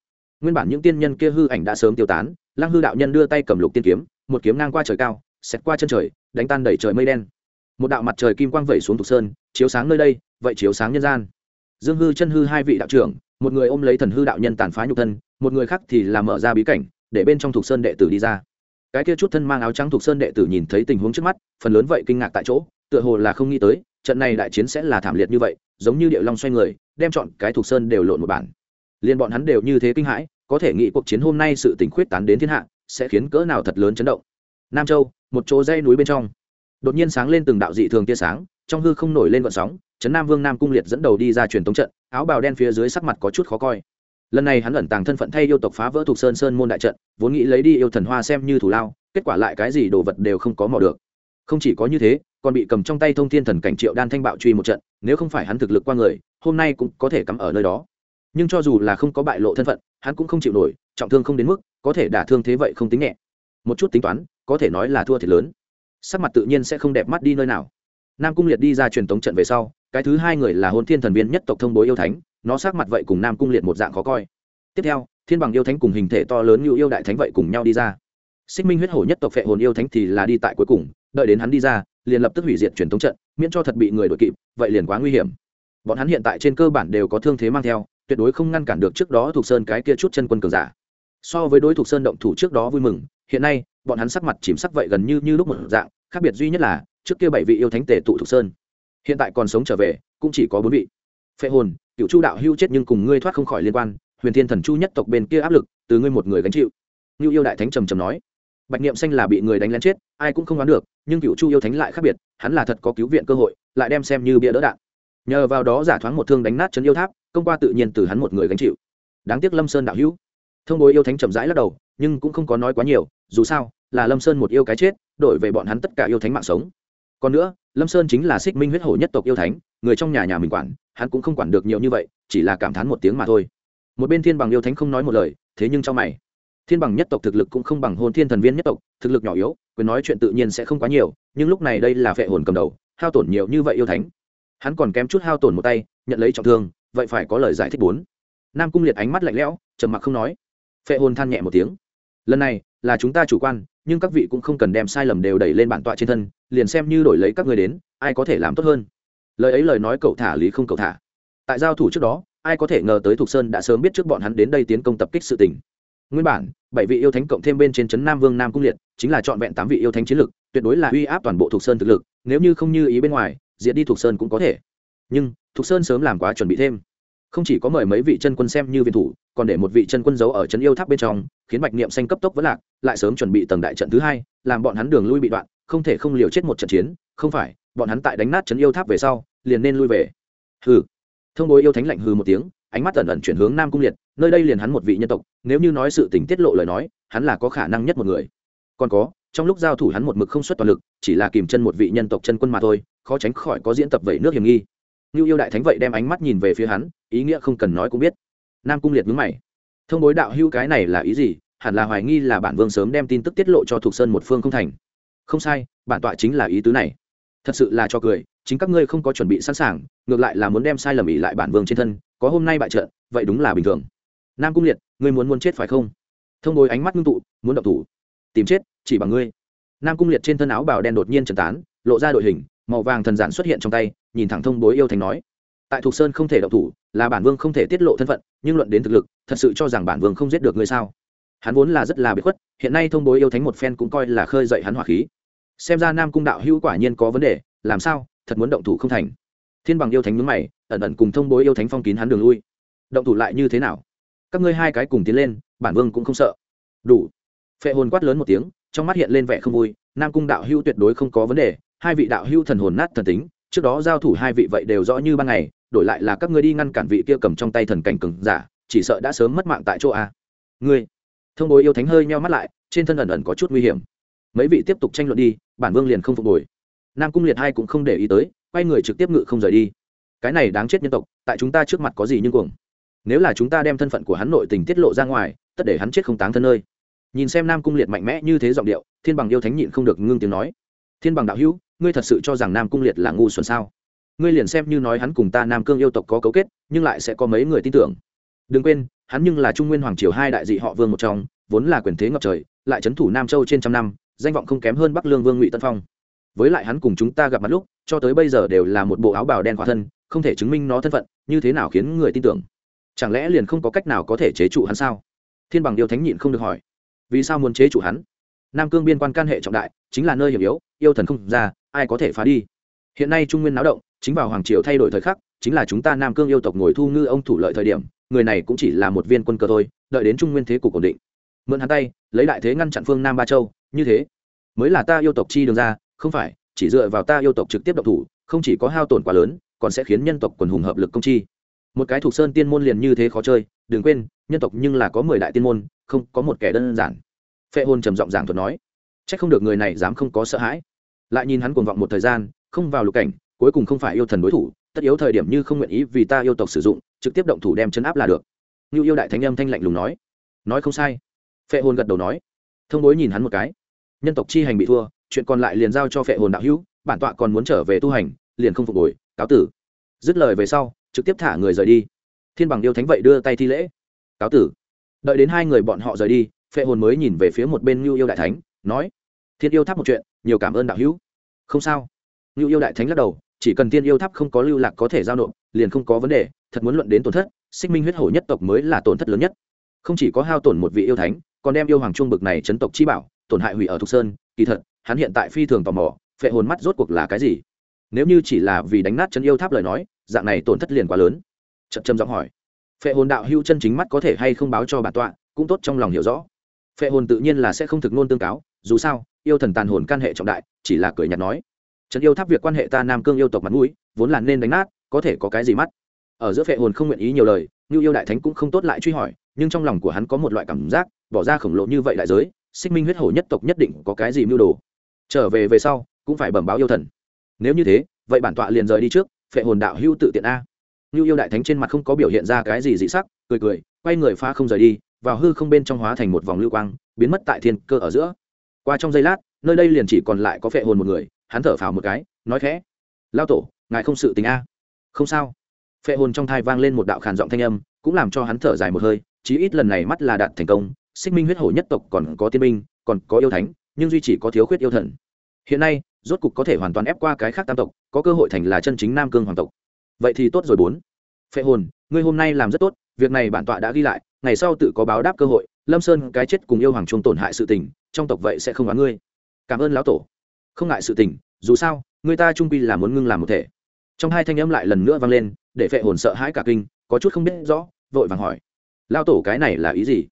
Speaker 1: Nguyên bản những tiên nhân kia hư ảnh đã sớm tiêu tán, lăng hư đạo nhân đưa tay cầm lục tiên kiếm, một kiếm ngang qua trời cao, xẹt qua chân trời, đánh tan đẩy trời mây đen. Một đạo mặt trời kim quang vẩy xuống thuộc sơn, chiếu sáng nơi đây, vậy chiếu sáng nhân gian. Dương hư chân hư hai vị đạo trưởng, một người ôm lấy thần hư đạo nhân tàn phá nhục thân, một người khác thì làm mở ra bí cảnh, để bên trong thuộc sơn đệ tử đi ra. Cái kia chút thân mang áo trắng thuộc sơn đệ tử nhìn thấy tình huống trước mắt, phần lớn vậy kinh ngạc tại chỗ, tựa hồ là không nghĩ tới trận này đại chiến sẽ là thảm liệt như vậy, giống như điệu long xoay người, đem chọn cái thuộc sơn đều lộn một bản. Liên bọn hắn đều như thế kinh hãi, có thể nghĩ cuộc chiến hôm nay sự tình khuyết tán đến thiên hạ, sẽ khiến cỡ nào thật lớn chấn động. Nam châu, một chỗ dây núi bên trong. Đột nhiên sáng lên từng đạo dị thường tia sáng, trong hư không nổi lên vận sóng trấn nam vương nam cung liệt dẫn đầu đi ra truyền tống trận, áo bào đen phía dưới sắc mặt có chút khó coi. Lần này hắn ẩn tàng thân phận thay yêu tộc phá vỡ thuộc sơn sơn môn đại trận, vốn nghĩ lấy đi yêu thần hoa xem như thủ lao, kết quả lại cái gì đồ vật đều không có mò được không chỉ có như thế, còn bị cầm trong tay thông thiên thần cảnh triệu đan thanh bạo truy một trận, nếu không phải hắn thực lực qua người, hôm nay cũng có thể cắm ở nơi đó. Nhưng cho dù là không có bại lộ thân phận, hắn cũng không chịu nổi, trọng thương không đến mức, có thể đả thương thế vậy không tính nhẹ. Một chút tính toán, có thể nói là thua thiệt lớn. Sắc mặt tự nhiên sẽ không đẹp mắt đi nơi nào. Nam cung liệt đi ra truyền tống trận về sau, cái thứ hai người là hôn thiên thần viên nhất tộc thông bối yêu thánh, nó sắc mặt vậy cùng nam cung liệt một dạng khó coi. Tiếp theo, thiên bằng yêu thánh cùng hình thể to lớn như yêu đại thánh vậy cùng nhau đi ra xích minh huyết hổ nhất tộc phệ hồn yêu thánh thì là đi tại cuối cùng, đợi đến hắn đi ra, liền lập tức hủy diệt truyền thống trận, miễn cho thật bị người đội kịp, vậy liền quá nguy hiểm. Bọn hắn hiện tại trên cơ bản đều có thương thế mang theo, tuyệt đối không ngăn cản được trước đó thuộc sơn cái kia chút chân quân cường giả. So với đối thuộc sơn động thủ trước đó vui mừng, hiện nay, bọn hắn sắc mặt chìm sắc vậy gần như như lúc một dạng, khác biệt duy nhất là, trước kia bảy vị yêu thánh tề tụ thuộc sơn, hiện tại còn sống trở về, cũng chỉ có bốn vị. Phệ hồn cựu chu đạo hưu chết nhưng cùng ngươi thoát không khỏi liên quan, huyền thiên thần chu nhất tộc bên kia áp lực, từ ngươi một người gánh chịu. Như yêu đại thánh trầm trầm nói bạch niệm xanh là bị người đánh lén chết, ai cũng không đoán được, nhưng cựu chu yêu thánh lại khác biệt, hắn là thật có cứu viện cơ hội, lại đem xem như bia đỡ đạn. Nhờ vào đó giả thoáng một thương đánh nát chân yêu tháp, công qua tự nhiên từ hắn một người gánh chịu. Đáng tiếc lâm sơn đạo hữu. Thông bối yêu thánh chậm rãi lắc đầu, nhưng cũng không có nói quá nhiều, dù sao, là lâm sơn một yêu cái chết, đổi về bọn hắn tất cả yêu thánh mạng sống. Còn nữa, lâm sơn chính là xích minh huyết hổ nhất tộc yêu thánh, người trong nhà nhà mình quản, hắn cũng không quản được nhiều như vậy, chỉ là cảm thán một tiếng mà thôi. Một bên thiên bằng yêu thánh không nói một lời, thế nhưng trong mày thiên bằng nhất tộc thực lực cũng không bằng hôn thiên thần viên nhất tộc, thực lực nhỏ yếu, quyền nói chuyện tự nhiên sẽ không quá nhiều, nhưng lúc này đây là vệ hồn cầm đầu, hao tổn nhiều như vậy yêu thánh. Hắn còn kém chút hao tổn một tay, nhận lấy trọng thương, vậy phải có lời giải thích bốn. Nam cung liệt ánh mắt lạnh lẽo, trầm mặc không nói. Phệ hồn than nhẹ một tiếng. Lần này là chúng ta chủ quan, nhưng các vị cũng không cần đem sai lầm đều đẩy lên bản tọa trên thân, liền xem như đổi lấy các người đến, ai có thể làm tốt hơn? Lời ấy lời nói cậu thả lý không cậu thả. Tại giao thủ trước đó, ai có thể ngờ tới thục sơn đã sớm biết trước bọn hắn đến đây tiến công tập kích sự tình nguyên bản, bảy vị yêu thánh cộng thêm bên trên trấn nam vương nam cung liệt, chính là trọn vẹn tám vị yêu thánh chiến lực, tuyệt đối là uy áp toàn bộ thục sơn thực lực, nếu như không như ý bên ngoài, diệt đi thục sơn cũng có thể. Nhưng, thục sơn sớm làm quá chuẩn bị thêm. Không chỉ có mời mấy vị chân quân xem như viên thủ, còn để một vị chân quân giấu ở trấn yêu tháp bên trong, khiến bạch niệm xanh cấp tốc vẫn lạc, lại sớm chuẩn bị tầng đại trận thứ hai, làm bọn hắn đường lui bị đoạn, không thể không liều chết một trận chiến, không phải, bọn hắn tại đánh nát trấn yêu tháp về sau, liền nên lui về. Hừ. Thông bối yêu thánh lạnh hừ một tiếng, ánh mắt ẩn ẩn chuyển hướng nam cung liệt nơi đây liền hắn một vị nhân tộc, nếu như nói sự tình tiết lộ lời nói, hắn là có khả năng nhất một người. Còn có, trong lúc giao thủ hắn một mực không xuất toàn lực, chỉ là kìm chân một vị nhân tộc chân quân mà thôi, khó tránh khỏi có diễn tập vẩy nước hiểm nghi. Như yêu đại thánh vậy đem ánh mắt nhìn về phía hắn, ý nghĩa không cần nói cũng biết. Nam cung liệt mướn mày. Thông bối đạo hữu cái này là ý gì? Hẳn là hoài nghi là bản vương sớm đem tin tức tiết lộ cho thục sơn một phương không thành. Không sai, bản tọa chính là ý tứ này. Thật sự là cho cười, chính các ngươi không có chuẩn bị sẵn sàng, ngược lại là muốn đem sai lầm ỉ lại bản vương trên thân, có hôm nay bại trận, vậy đúng là bình thường nam cung liệt, ngươi muốn muốn chết phải không? Thông bối ánh mắt ngưng tụ, muốn động thủ. Tìm chết, chỉ bằng ngươi. Nam cung liệt trên thân áo bào đen đột nhiên trần tán, lộ ra đội hình, màu vàng thần giản xuất hiện trong tay, nhìn thẳng thông bối yêu thành nói. Tại thục sơn không thể động thủ, là bản vương không thể tiết lộ thân phận, nhưng luận đến thực lực, thật sự cho rằng bản vương không giết được ngươi sao? Hắn vốn là rất là bị khuất, hiện nay thông bối yêu thánh một phen cũng coi là khơi dậy hắn hỏa khí. Xem ra nam cung đạo hữu quả nhiên có vấn đề, làm sao, thật muốn động thủ không thành. Thiên bằng yêu thánh nhướng mày, ẩn ẩn cùng thông bối yêu thánh phong kín hắn đường lui. Động thủ lại như thế nào? Các ngươi hai cái cùng tiến lên, bản vương cũng không sợ. Đủ. Phệ hồn quát lớn một tiếng, trong mắt hiện lên vẻ không vui, nam cung đạo hưu tuyệt đối không có vấn đề, hai vị đạo hưu thần hồn nát thần tính, trước đó giao thủ hai vị vậy đều rõ như ban ngày, đổi lại là các ngươi đi ngăn cản vị kia cầm trong tay thần cảnh cừng giả, chỉ sợ đã sớm mất mạng tại chỗ a. Ngươi. Thông bối yêu thánh hơi meo mắt lại, trên thân ẩn ẩn có chút nguy hiểm. Mấy vị tiếp tục tranh luận đi, bản vương liền không phục hồi. Nam cung liệt hai cũng không để ý tới, quay người trực tiếp ngự không rời đi. Cái này đáng chết nhân tộc, tại chúng ta trước mặt có gì nhưng cuồng nếu là chúng ta đem thân phận của hắn nội tình tiết lộ ra ngoài, tất để hắn chết không táng thân nơi. Nhìn xem nam cung liệt mạnh mẽ như thế giọng điệu, thiên bằng yêu thánh nhịn không được ngưng tiếng nói. Thiên bằng đạo hữu, ngươi thật sự cho rằng nam cung liệt là ngu xuẩn sao? Ngươi liền xem như nói hắn cùng ta nam cương yêu tộc có cấu kết, nhưng lại sẽ có mấy người tin tưởng. Đừng quên, hắn nhưng là trung nguyên hoàng triều hai đại dị họ vương một trong, vốn là quyền thế ngập trời, lại trấn thủ nam châu trên trăm năm, danh vọng không kém hơn bắc lương vương ngụy tân phong. Với lại hắn cùng chúng ta gặp mặt lúc, cho tới bây giờ đều là một bộ áo bào đen khỏa thân, không thể chứng minh nó thân phận, như thế nào khiến người tin tưởng? Chẳng lẽ liền không có cách nào có thể chế trụ hắn sao? Thiên bằng điều thánh nhịn không được hỏi. Vì sao muốn chế trụ hắn? Nam cương biên quan can hệ trọng đại, chính là nơi hiểm yếu, yêu thần không ra, ai có thể phá đi? Hiện nay trung nguyên náo động, chính vào hoàng triều thay đổi thời khắc, chính là chúng ta nam cương yêu tộc ngồi thu ngư ông thủ lợi thời điểm, người này cũng chỉ là một viên quân cơ thôi, đợi đến trung nguyên thế cục ổn định. Mượn hắn tay, lấy đại thế ngăn chặn phương nam ba châu, như thế. Mới là ta yêu tộc chi đường ra, không phải, chỉ dựa vào ta yêu tộc trực tiếp độc thủ, không chỉ có hao tổn quá lớn, còn sẽ khiến nhân tộc quần hùng hợp lực công chi một cái thuộc sơn tiên môn liền như thế khó chơi, đừng quên, nhân tộc nhưng là có mười đại tiên môn, không, có một kẻ đơn giản. Phệ hôn trầm giọng giảng thuật nói c h ắ c không được người này dám không có sợ hãi. Lại nhìn hắn cuồng vọng một thời gian, không vào lục cảnh, cuối cùng không phải yêu thần đối thủ, tất yếu thời điểm như không nguyện ý vì ta yêu tộc sử dụng, trực tiếp động thủ đem chấn áp là được. Như yêu đại thánh âm thanh lạnh lùng nói nói không sai. Phệ hồn gật đầu nói, thông bối nhìn hắn một cái, nhân tộc chi hành bị thua, chuyện còn lại liền giao cho phệ hồn đạo hữu, bản tọa còn muốn trở về tu hành, liền không phục hồi, cáo tử. Dứt lời về sau trực tiếp thả người rời đi. Thiên bằng yêu thánh vậy đưa tay thi lễ. Cáo tử. Đợi đến hai người bọn họ rời đi, phệ hồn mới nhìn về phía một bên ngưu yêu đại thánh, nói, thiên yêu tháp một chuyện, nhiều cảm ơn đạo hữu. Không sao. Ngưu yêu đại thánh lắc đầu, chỉ cần thiên yêu tháp không có lưu lạc có thể giao nộp, liền không có vấn đề, thật muốn luận đến tổn thất, xích minh huyết hổ nhất tộc mới là tổn thất lớn nhất. Không chỉ có hao tổn một vị yêu thánh, còn đem yêu hoàng trung bực này chấn tộc chi bảo, tổn hại hủy ở thục sơn, kỳ thật, hắn hiện tại phi thường tò mò, phệ hồn mắt rốt cuộc là cái gì? Nếu như chỉ là vì đánh nát chân yêu tháp lời nói dạng này tổn thất liền quá lớn. Chậm châm giọng hỏi. Phệ hồn đạo hưu chân chính mắt có thể hay không báo cho bản tọa, cũng tốt trong lòng hiểu rõ. Phệ hồn tự nhiên là sẽ không thực nôn tương cáo, dù sao, yêu thần tàn hồn can hệ trọng đại, chỉ là cười nhạt nói. Trấn yêu tháp việc quan hệ ta nam cương yêu tộc mặt mũi, vốn là nên đánh nát, có thể có cái gì mắt? Ở giữa phệ hồn không nguyện ý nhiều lời như yêu đại thánh cũng không tốt lại truy hỏi, nhưng trong lòng của hắn có một loại cảm giác, bỏ ra khổng lồ như vậy đại giới, xích minh huyết hổ nhất tộc nhất định có cái gì mưu đồ. Trở về về sau, cũng phải bẩm báo yêu thần. Nếu như thế, vậy bản tọa liền rời đi trước phệ hồn đạo hưu tự tiện a. Như yêu đại thánh trên mặt không có biểu hiện ra cái gì dị sắc cười cười quay người pha không rời đi vào hư không bên trong hóa thành một vòng lưu quang biến mất tại thiên cơ ở giữa. Qua trong giây lát nơi đây liền chỉ còn lại có phệ hồn một người hắn thở phào một cái nói khẽ lao tổ ngài không sự tình a. Không sao. Phệ hồn trong thai vang lên một đạo khàn giọng thanh âm cũng làm cho hắn thở dài một hơi chí ít lần này mắt là đạt thành công xích minh huyết hổ nhất tộc còn có tiên Minh, còn có yêu thánh nhưng duy chỉ có thiếu khuyết yêu thần. Hiện nay rốt cục có thể hoàn toàn ép qua cái khác tam tộc, có cơ hội thành là chân chính nam cương hoàng tộc. Vậy thì tốt rồi bốn. Phệ hồn, ngươi hôm nay làm rất tốt, việc này bản tọa đã ghi lại, ngày sau tự có báo đáp cơ hội, lâm sơn cái chết cùng yêu hoàng trung tổn hại sự tình, trong tộc vậy sẽ không đoán ngươi. Cảm ơn lão tổ. Không ngại sự tình, dù sao, người ta trung quy là muốn ngưng làm một thể. Trong hai thanh âm lại lần nữa vang lên, để phệ hồn sợ hãi cả kinh, có chút không biết rõ, vội vàng hỏi. Lao tổ cái này là ý gì?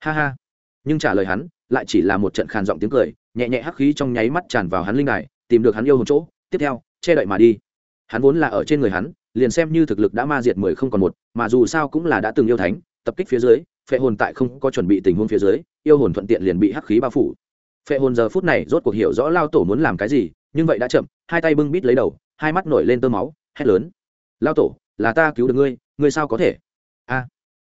Speaker 1: Ha ha. Nhưng trả lời hắn, lại chỉ là một trận khàn giọng tiếng cười, nhẹ nhẹ hắc khí trong nháy mắt tràn vào hắn linh đài tìm được hắn yêu hồn chỗ, tiếp theo, che đậy mà đi. Hắn vốn là ở trên người hắn, liền xem như thực lực đã ma diệt mười không còn một, mà dù sao cũng là đã từng yêu thánh, tập kích phía dưới, phệ hồn tại không có chuẩn bị tình huống phía dưới, yêu hồn thuận tiện liền bị hắc khí bao phủ. Phệ hồn giờ phút này rốt cuộc hiểu rõ lao tổ muốn làm cái gì, nhưng vậy đã chậm, hai tay bưng bít lấy đầu, hai mắt nổi lên tơ máu, hét lớn. Lao tổ, là ta cứu được ngươi ngươi sao có thể? A,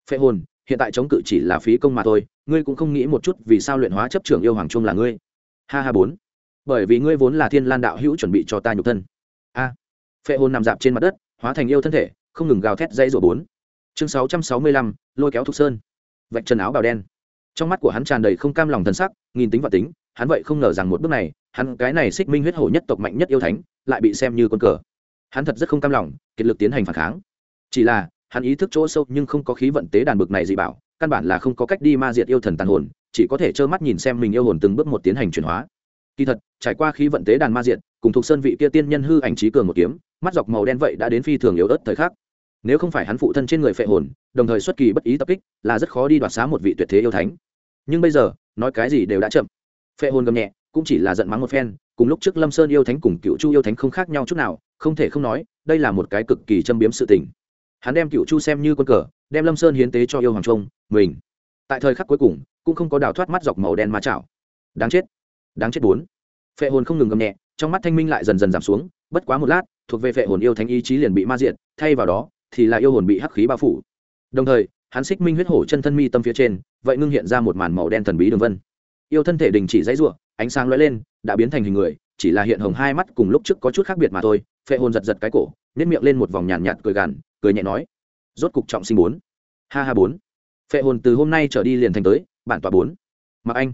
Speaker 1: phệ hồn, hiện tại chống cự chỉ là phí công mà thôi, ngươi cũng không nghĩ một chút vì sao luyện hóa chấp trưởng yêu hoàng trung là ngươi. Ha ha bốn bởi vì ngươi vốn là thiên lan đạo hữu chuẩn bị cho ta nhục thân. A. Phệ hồn nằm dạp trên mặt đất, hóa thành yêu thân thể, không ngừng gào thét dây rủa bốn. Chương sáu trăm sáu mươi lăm, lôi kéo thục sơn. Vạch trần áo bào đen. Trong mắt của hắn tràn đầy không cam lòng thân sắc, nghìn tính và tính, hắn vậy không ngờ rằng một bước này, hắn cái này xích minh huyết hổ nhất tộc mạnh nhất yêu thánh, lại bị xem như con cờ. Hắn thật rất không cam lòng, kiệt lực tiến hành phản kháng. Chỉ là, hắn ý thức chỗ sâu nhưng không có khí vận tế đàn bực này gì bảo, căn bản là không có cách đi ma diệt yêu thần tàn hồn, chỉ có thể trơ mắt nhìn xem mình yêu hồn từng bước một tiến hành chuyển hóa. Kỳ thật trải qua khí vận tế đàn ma diện, cùng thuộc sơn vị kia tiên nhân hư ảnh trí cường một kiếm mắt dọc màu đen vậy đã đến phi thường yếu ớt thời khắc. Nếu không phải hắn phụ thân trên người phệ hồn đồng thời xuất kỳ bất ý tập kích là rất khó đi đoạt xá một vị tuyệt thế yêu thánh. Nhưng bây giờ nói cái gì đều đã chậm. Phệ hồn gầm nhẹ cũng chỉ là giận mắng một phen cùng lúc trước lâm sơn yêu thánh cùng cựu chu yêu thánh không khác nhau chút nào không thể không nói đây là một cái cực kỳ châm biếm sự tình. Hắn đem cựu chu xem như con cờ đem lâm sơn hiến tế cho yêu hoàng trung mình. Tại thời khắc cuối cùng cũng không có đào thoát mắt dọc màu đen ma chảo. Đáng chết. Đáng chết bốn phệ hồn không ngừng gầm nhẹ trong mắt thanh minh lại dần dần giảm xuống bất quá một lát thuộc về phệ hồn yêu thánh ý chí liền bị ma diện thay vào đó thì là yêu hồn bị hắc khí bao phủ. Đồng thời hắn xích minh huyết hổ chân thân mi tâm phía trên vậy ngưng hiện ra một màn màu đen thần bí đường vân. Yêu thân thể đình chỉ dãy ruộng ánh sáng lóe lên đã biến thành hình người chỉ là hiện hồng hai mắt cùng lúc trước có chút khác biệt mà thôi. Phệ hồn giật giật cái cổ nếp miệng lên một vòng nhàn nhạt, nhạt cười gằn cười nhẹ nói rốt cục trọng sinh bốn. Ha ha bốn. Phệ hồn từ hôm nay trở đi liền thành tới bản tọa bốn. Mặc anh.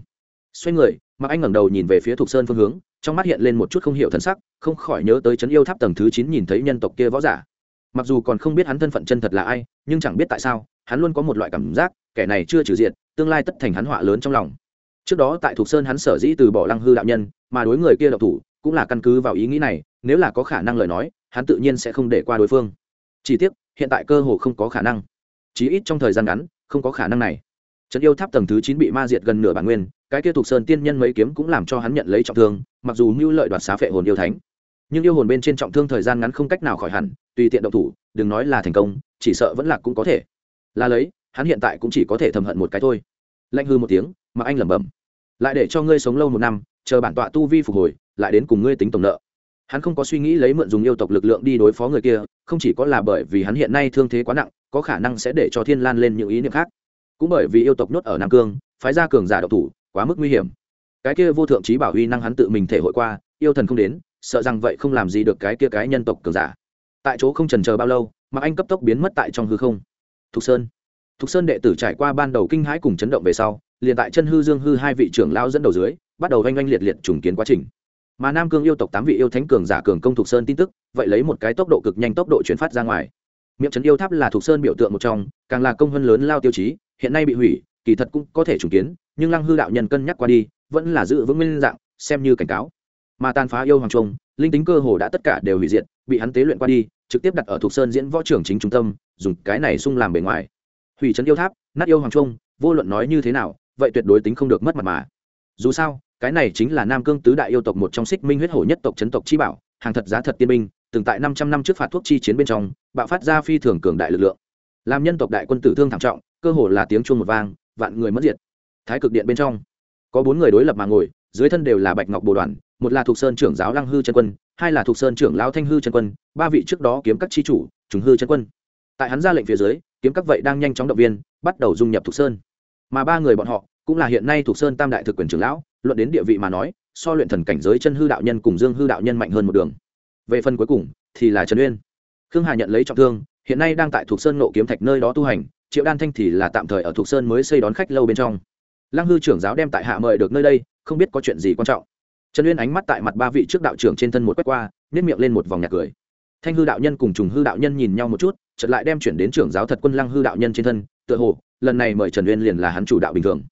Speaker 1: Xoay người mặc anh ngẩng đầu nhìn về phía thục sơn phương hướng, trong mắt hiện lên một chút không hiểu thần sắc, không khỏi nhớ tới Trấn yêu tháp tầng thứ chín nhìn thấy nhân tộc kia võ giả. Mặc dù còn không biết hắn thân phận chân thật là ai, nhưng chẳng biết tại sao, hắn luôn có một loại cảm giác, kẻ này chưa trừ diện tương lai tất thành hắn họa lớn trong lòng. Trước đó tại thục sơn hắn sở dĩ từ bỏ lăng hư đạo nhân, mà đối người kia độc thủ, cũng là căn cứ vào ý nghĩ này, nếu là có khả năng lời nói, hắn tự nhiên sẽ không để qua đối phương. Chỉ tiếc, hiện tại cơ hồ không có khả năng. Chí ít trong thời gian ngắn, không có khả năng này. Trấn yêu tháp tầng thứ chín bị ma diệt gần nửa bản nguyên cái kia thuộc sơn tiên nhân mấy kiếm cũng làm cho hắn nhận lấy trọng thương, mặc dù mưu lợi đoạt xá phệ hồn yêu thánh. Nhưng yêu hồn bên trên trọng thương thời gian ngắn không cách nào khỏi hẳn, tùy tiện động thủ, đừng nói là thành công, chỉ sợ vẫn là cũng có thể. Là lấy, hắn hiện tại cũng chỉ có thể thầm hận một cái thôi. Lạnh hư một tiếng, mà anh lẩm bẩm, lại để cho ngươi sống lâu một năm, chờ bản tọa tu vi phục hồi, lại đến cùng ngươi tính tổng nợ. Hắn không có suy nghĩ lấy mượn dùng yêu tộc lực lượng đi đối phó người kia, không chỉ có là bởi vì hắn hiện nay thương thế quá nặng, có khả năng sẽ để cho thiên lan lên những ý niệm khác. Cũng bởi vì yêu tộc nhốt ở nam cương, phái ra cường giả độc thủ quá mức nguy hiểm. Cái kia vô thượng trí bảo huy năng hắn tự mình thể hội qua, yêu thần không đến, sợ rằng vậy không làm gì được cái kia cái nhân tộc cường giả. Tại chỗ không trần chờ bao lâu, mà anh cấp tốc biến mất tại trong hư không. Thục sơn. Thục sơn đệ tử trải qua ban đầu kinh hãi cùng chấn động về sau, liền tại chân hư dương hư hai vị trưởng lao dẫn đầu dưới, bắt đầu oanh oanh liệt liệt trùng kiến quá trình. Mà nam cương yêu tộc tám vị yêu thánh cường giả cường công thục sơn tin tức, vậy lấy một cái tốc độ cực nhanh tốc độ chuyển phát ra ngoài. Miệng trấn yêu tháp là thục sơn biểu tượng một trong, càng là công hơn lớn lao tiêu chí, hiện nay bị hủy kỳ thật cũng có thể trùng kiến, nhưng lăng hư đạo nhân cân nhắc qua đi, vẫn là giữ vững nguyên dạng, xem như cảnh cáo. Mà tàn phá yêu hoàng trung, linh tính cơ hồ đã tất cả đều hủy diệt, bị hắn tế luyện qua đi, trực tiếp đặt ở thuộc sơn diễn võ trưởng chính trung tâm, dùng cái này sung làm bề ngoài. Hủy trấn yêu tháp, nát yêu hoàng trung, vô luận nói như thế nào, vậy tuyệt đối tính không được mất mặt mà. Dù sao, cái này chính là nam cương tứ đại yêu tộc một trong xích minh huyết hổ nhất tộc chấn tộc chi bảo, hàng thật giá thật tiên binh, từng tại năm trăm năm trước phạt thuốc chi chiến bên trong, bạo phát ra phi thường cường đại lực lượng. Làm nhân tộc đại quân tử thương thảm trọng, cơ hồ là tiếng chuông một vang vạn người mất diệt. Thái cực điện bên trong, có bốn người đối lập mà ngồi, dưới thân đều là bạch ngọc bồ đoàn, một là thuộc sơn trưởng giáo lăng hư chân quân, hai là thuộc sơn trưởng lão thanh hư chân quân, ba vị trước đó kiếm các chi chủ, trùng hư chân quân. Tại hắn ra lệnh phía dưới, kiếm các vậy đang nhanh chóng động viên, bắt đầu dung nhập thuộc sơn. Mà ba người bọn họ, cũng là hiện nay thuộc sơn tam đại thực quyền trưởng lão, luận đến địa vị mà nói, so luyện thần cảnh giới chân hư đạo nhân cùng dương hư đạo nhân mạnh hơn một đường. Về phần cuối cùng, thì là trần uyên. Khương hà nhận lấy trọng thương, hiện nay đang tại thuộc sơn nộ kiếm thạch nơi đó tu hành triệu đan thanh thì là tạm thời ở thuộc sơn mới xây đón khách lâu bên trong. Lăng hư trưởng giáo đem tại hạ mời được nơi đây, không biết có chuyện gì quan trọng. Trần uyên ánh mắt tại mặt ba vị trước đạo trưởng trên thân một quét qua nếp miệng lên một vòng nhạc cười. Thanh hư đạo nhân cùng trùng hư đạo nhân nhìn nhau một chút, chợt lại đem chuyển đến trưởng giáo thật quân lăng hư đạo nhân trên thân, tựa hồ, lần này mời trần uyên liền là hắn chủ đạo bình thường.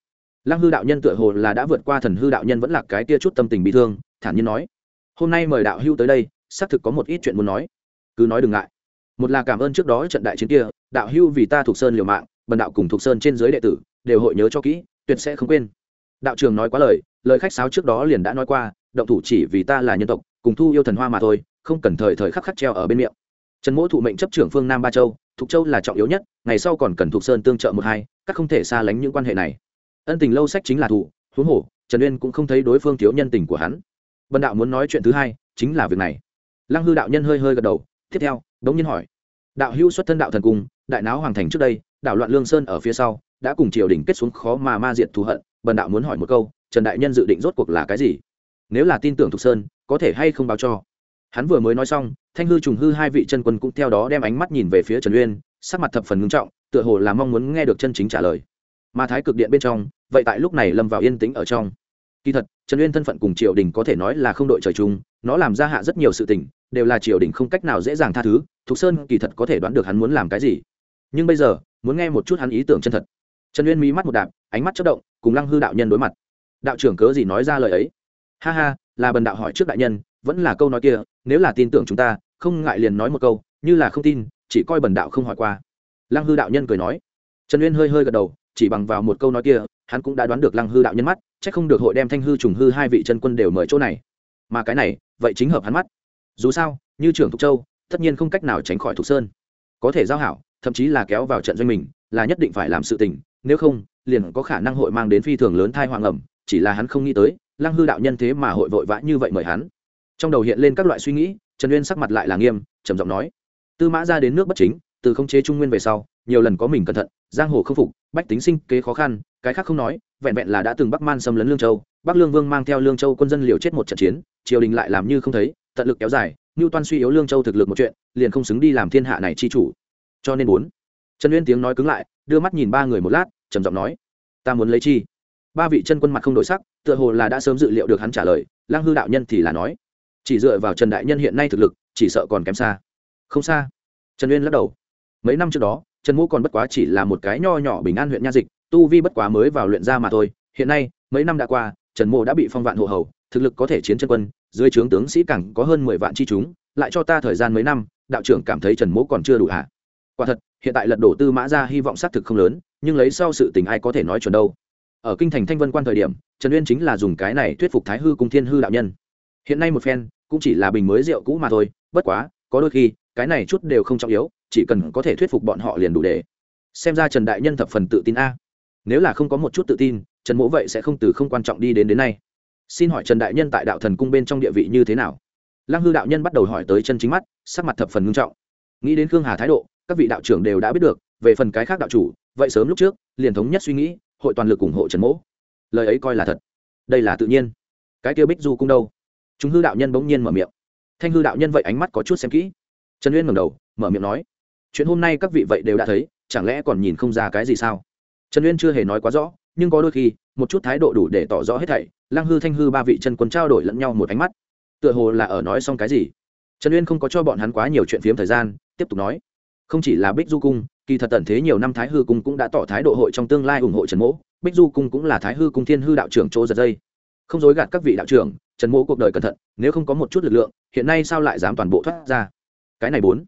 Speaker 1: Lăng hư đạo nhân tựa hồ là đã vượt qua thần hư đạo nhân vẫn là cái tia chút tâm tình bị thương, thản nhiên nói. Hôm nay mời đạo hưu tới đây, xác thực có một ít chuyện muốn nói. Cứ nói đừng ngại một là cảm ơn trước đó trận đại chiến kia, đạo hưu vì ta thuộc sơn liều mạng, bần đạo cùng thuộc sơn trên giới đệ tử, đều hội nhớ cho kỹ, tuyệt sẽ không quên. Đạo trường nói quá lời lời khách sáo trước đó liền đã nói qua, động thủ chỉ vì ta là nhân tộc, cùng thu yêu thần hoa mà thôi, không cần thời thời khắc khắc treo ở bên miệng. Trần mỗ thụ mệnh chấp trưởng phương nam ba châu, thục châu là trọng yếu nhất, ngày sau còn cần thục sơn tương trợ một hai, các không thể xa lánh những quan hệ này. Ân tình lâu sách chính là thủ huống hồ, trần uyên cũng không thấy đối phương thiếu nhân tình của hắn. Bần đạo muốn nói chuyện thứ hai, chính là việc này. Lăng hư đạo nhân hơi hơi gật đầu, tiếp theo đống nhiên hỏi. Đạo hữu xuất thân đạo thần cung, đại náo hoàng thành trước đây đạo loạn lương sơn ở phía sau, đã cùng triều đình kết xuống khó mà ma diệt thù hận, bần đạo muốn hỏi một câu, trần đại nhân dự định rốt cuộc là cái gì? Nếu là tin tưởng thục sơn, có thể hay không báo cho? Hắn vừa mới nói xong, thanh hư trùng hư hai vị chân quân cũng theo đó đem ánh mắt nhìn về phía trần uyên, sắc mặt thập phần ngưng trọng, tựa hồ là mong muốn nghe được chân chính trả lời. Mà thái cực điện bên trong, vậy tại lúc này lâm vào yên tĩnh ở trong. Kỳ thật, trần uyên thân phận cùng triều đình có thể nói là không đội trời chung, nó làm ra hạ rất nhiều sự tình đều là triều đình không cách nào dễ dàng tha thứ, thục sơn kỳ thật có thể đoán được hắn muốn làm cái gì. Nhưng bây giờ, muốn nghe một chút hắn ý tưởng chân thật. Trần uyên mí mắt một đạp, ánh mắt chất động, cùng lăng hư đạo nhân đối mặt. Đạo trưởng cớ gì nói ra lời ấy? Ha ha, là bần đạo hỏi trước đại nhân, vẫn là câu nói kia, nếu là tin tưởng chúng ta, không ngại liền nói một câu, như là không tin, chỉ coi bần đạo không hỏi qua. Lăng hư đạo nhân cười nói. Trần uyên hơi hơi gật đầu, chỉ bằng vào một câu nói kia, hắn cũng đã đoán được lăng hư đạo nhân mắt c h ắ c không được hội đem thanh hư trùng hư hai vị chân quân đều mời chỗ này. Mà cái này, vậy chính hợp hắn mắt dù sao, như trưởng thục châu, tất nhiên không cách nào tránh khỏi thục sơn. Có thể giao hảo, thậm chí là kéo vào trận doanh mình, là nhất định phải làm sự tình, nếu không, liền có khả năng hội mang đến phi thường lớn thai hoàng ẩm chỉ là hắn không nghĩ tới, lăng hư đạo nhân thế mà hội vội vã như vậy mời hắn. Trong đầu hiện lên các loại suy nghĩ, trần uyên sắc mặt lại là nghiêm, trầm giọng nói, tư mã ra đến nước bất chính, từ không chế trung nguyên về sau, nhiều lần có mình cẩn thận, giang hồ không phục, bách tính sinh kế khó khăn, cái khác không nói, vẹn vẹn là đã từng bắc man xâm lấn lương châu, bắc lương vương mang theo lương châu quân dân liều chết một trận chiến, triều đình lại làm như không thấy tận lực kéo dài ngưu toan suy yếu lương châu thực lực một chuyện, liền không xứng đi làm thiên hạ này chi chủ. Cho nên muốn trần uyên tiếng nói cứng lại, đưa mắt nhìn ba người một lát, trầm giọng nói, ta muốn lấy chi? Ba vị chân quân mặt không đổi sắc, tựa hồ là đã sớm dự liệu được hắn trả lời lang hư đạo nhân thì là nói, chỉ dựa vào trần đại nhân hiện nay thực lực, chỉ sợ còn kém xa. Không xa? Trần uyên lắc đầu. Mấy năm trước đó, trần mũ còn bất quá chỉ là một cái nho nhỏ bình an huyện nha dịch, tu vi bất quá mới vào luyện ra mà thôi, hiện nay, mấy năm đã qua, trần mộ đã bị phong vạn hộ hầu, thực lực có thể chiến chân quân dưới trướng tướng sĩ cẳng có hơn mười vạn chi chúng, lại cho ta thời gian mấy năm, đạo trưởng cảm thấy trần mỗ còn chưa đủ hạ quả thật, hiện tại lật đổ tư mã ra hy vọng xác thực không lớn, nhưng lấy sau sự tình ai có thể nói chuẩn đâu. Ở kinh thành thanh vân quan thời điểm, trần uyên chính là dùng cái này thuyết phục thái hư cùng thiên hư đạo nhân. Hiện nay một phen, cũng chỉ là bình mới rượu cũ mà thôi, bất quá, có đôi khi, cái này chút đều không trọng yếu, chỉ cần có thể thuyết phục bọn họ liền đủ để. Xem ra trần đại nhân thập phần tự tin a. Nếu là không có một chút tự tin, trần mỗ vậy sẽ không từ không quan trọng đi đến đến nay xin hỏi trần đại nhân tại đạo thần cung bên trong địa vị như thế nào lăng hư đạo nhân bắt đầu hỏi tới chân chính mắt sắc mặt thập phần ngưng trọng nghĩ đến khương hà thái độ các vị đạo trưởng đều đã biết được về phần cái khác đạo chủ vậy sớm lúc trước liền thống nhất suy nghĩ hội toàn lực ủng hộ trần mỗ lời ấy coi là thật đây là tự nhiên cái tiêu bích du cung đâu chúng hư đạo nhân bỗng nhiên mở miệng thanh hư đạo nhân vậy ánh mắt có chút xem kỹ trần uyên ngẩng đầu mở miệng nói chuyện hôm nay các vị vậy đều đã thấy chẳng lẽ còn nhìn không ra cái gì sao trần uyên chưa hề nói quá rõ nhưng có đôi khi một chút thái độ đủ để tỏ rõ hết thảy, lăng hư thanh hư ba vị chân quân trao đổi lẫn nhau một ánh mắt. Tựa hồ là ở nói xong cái gì. Trần uyên không có cho bọn hắn quá nhiều chuyện phiếm thời gian, tiếp tục nói. Không chỉ là bích du cung, kỳ thật tận thế nhiều năm thái hư cung cũng đã tỏ thái độ hội trong tương lai ủng hộ trần mỗ. Bích du cung cũng là thái hư cung thiên hư đạo trưởng chỗ giật dây. Không dối gạt các vị đạo trưởng, trần mỗ cuộc đời cẩn thận, nếu không có một chút lực lượng, hiện nay sao lại dám toàn bộ thoát ra? Cái này bốn.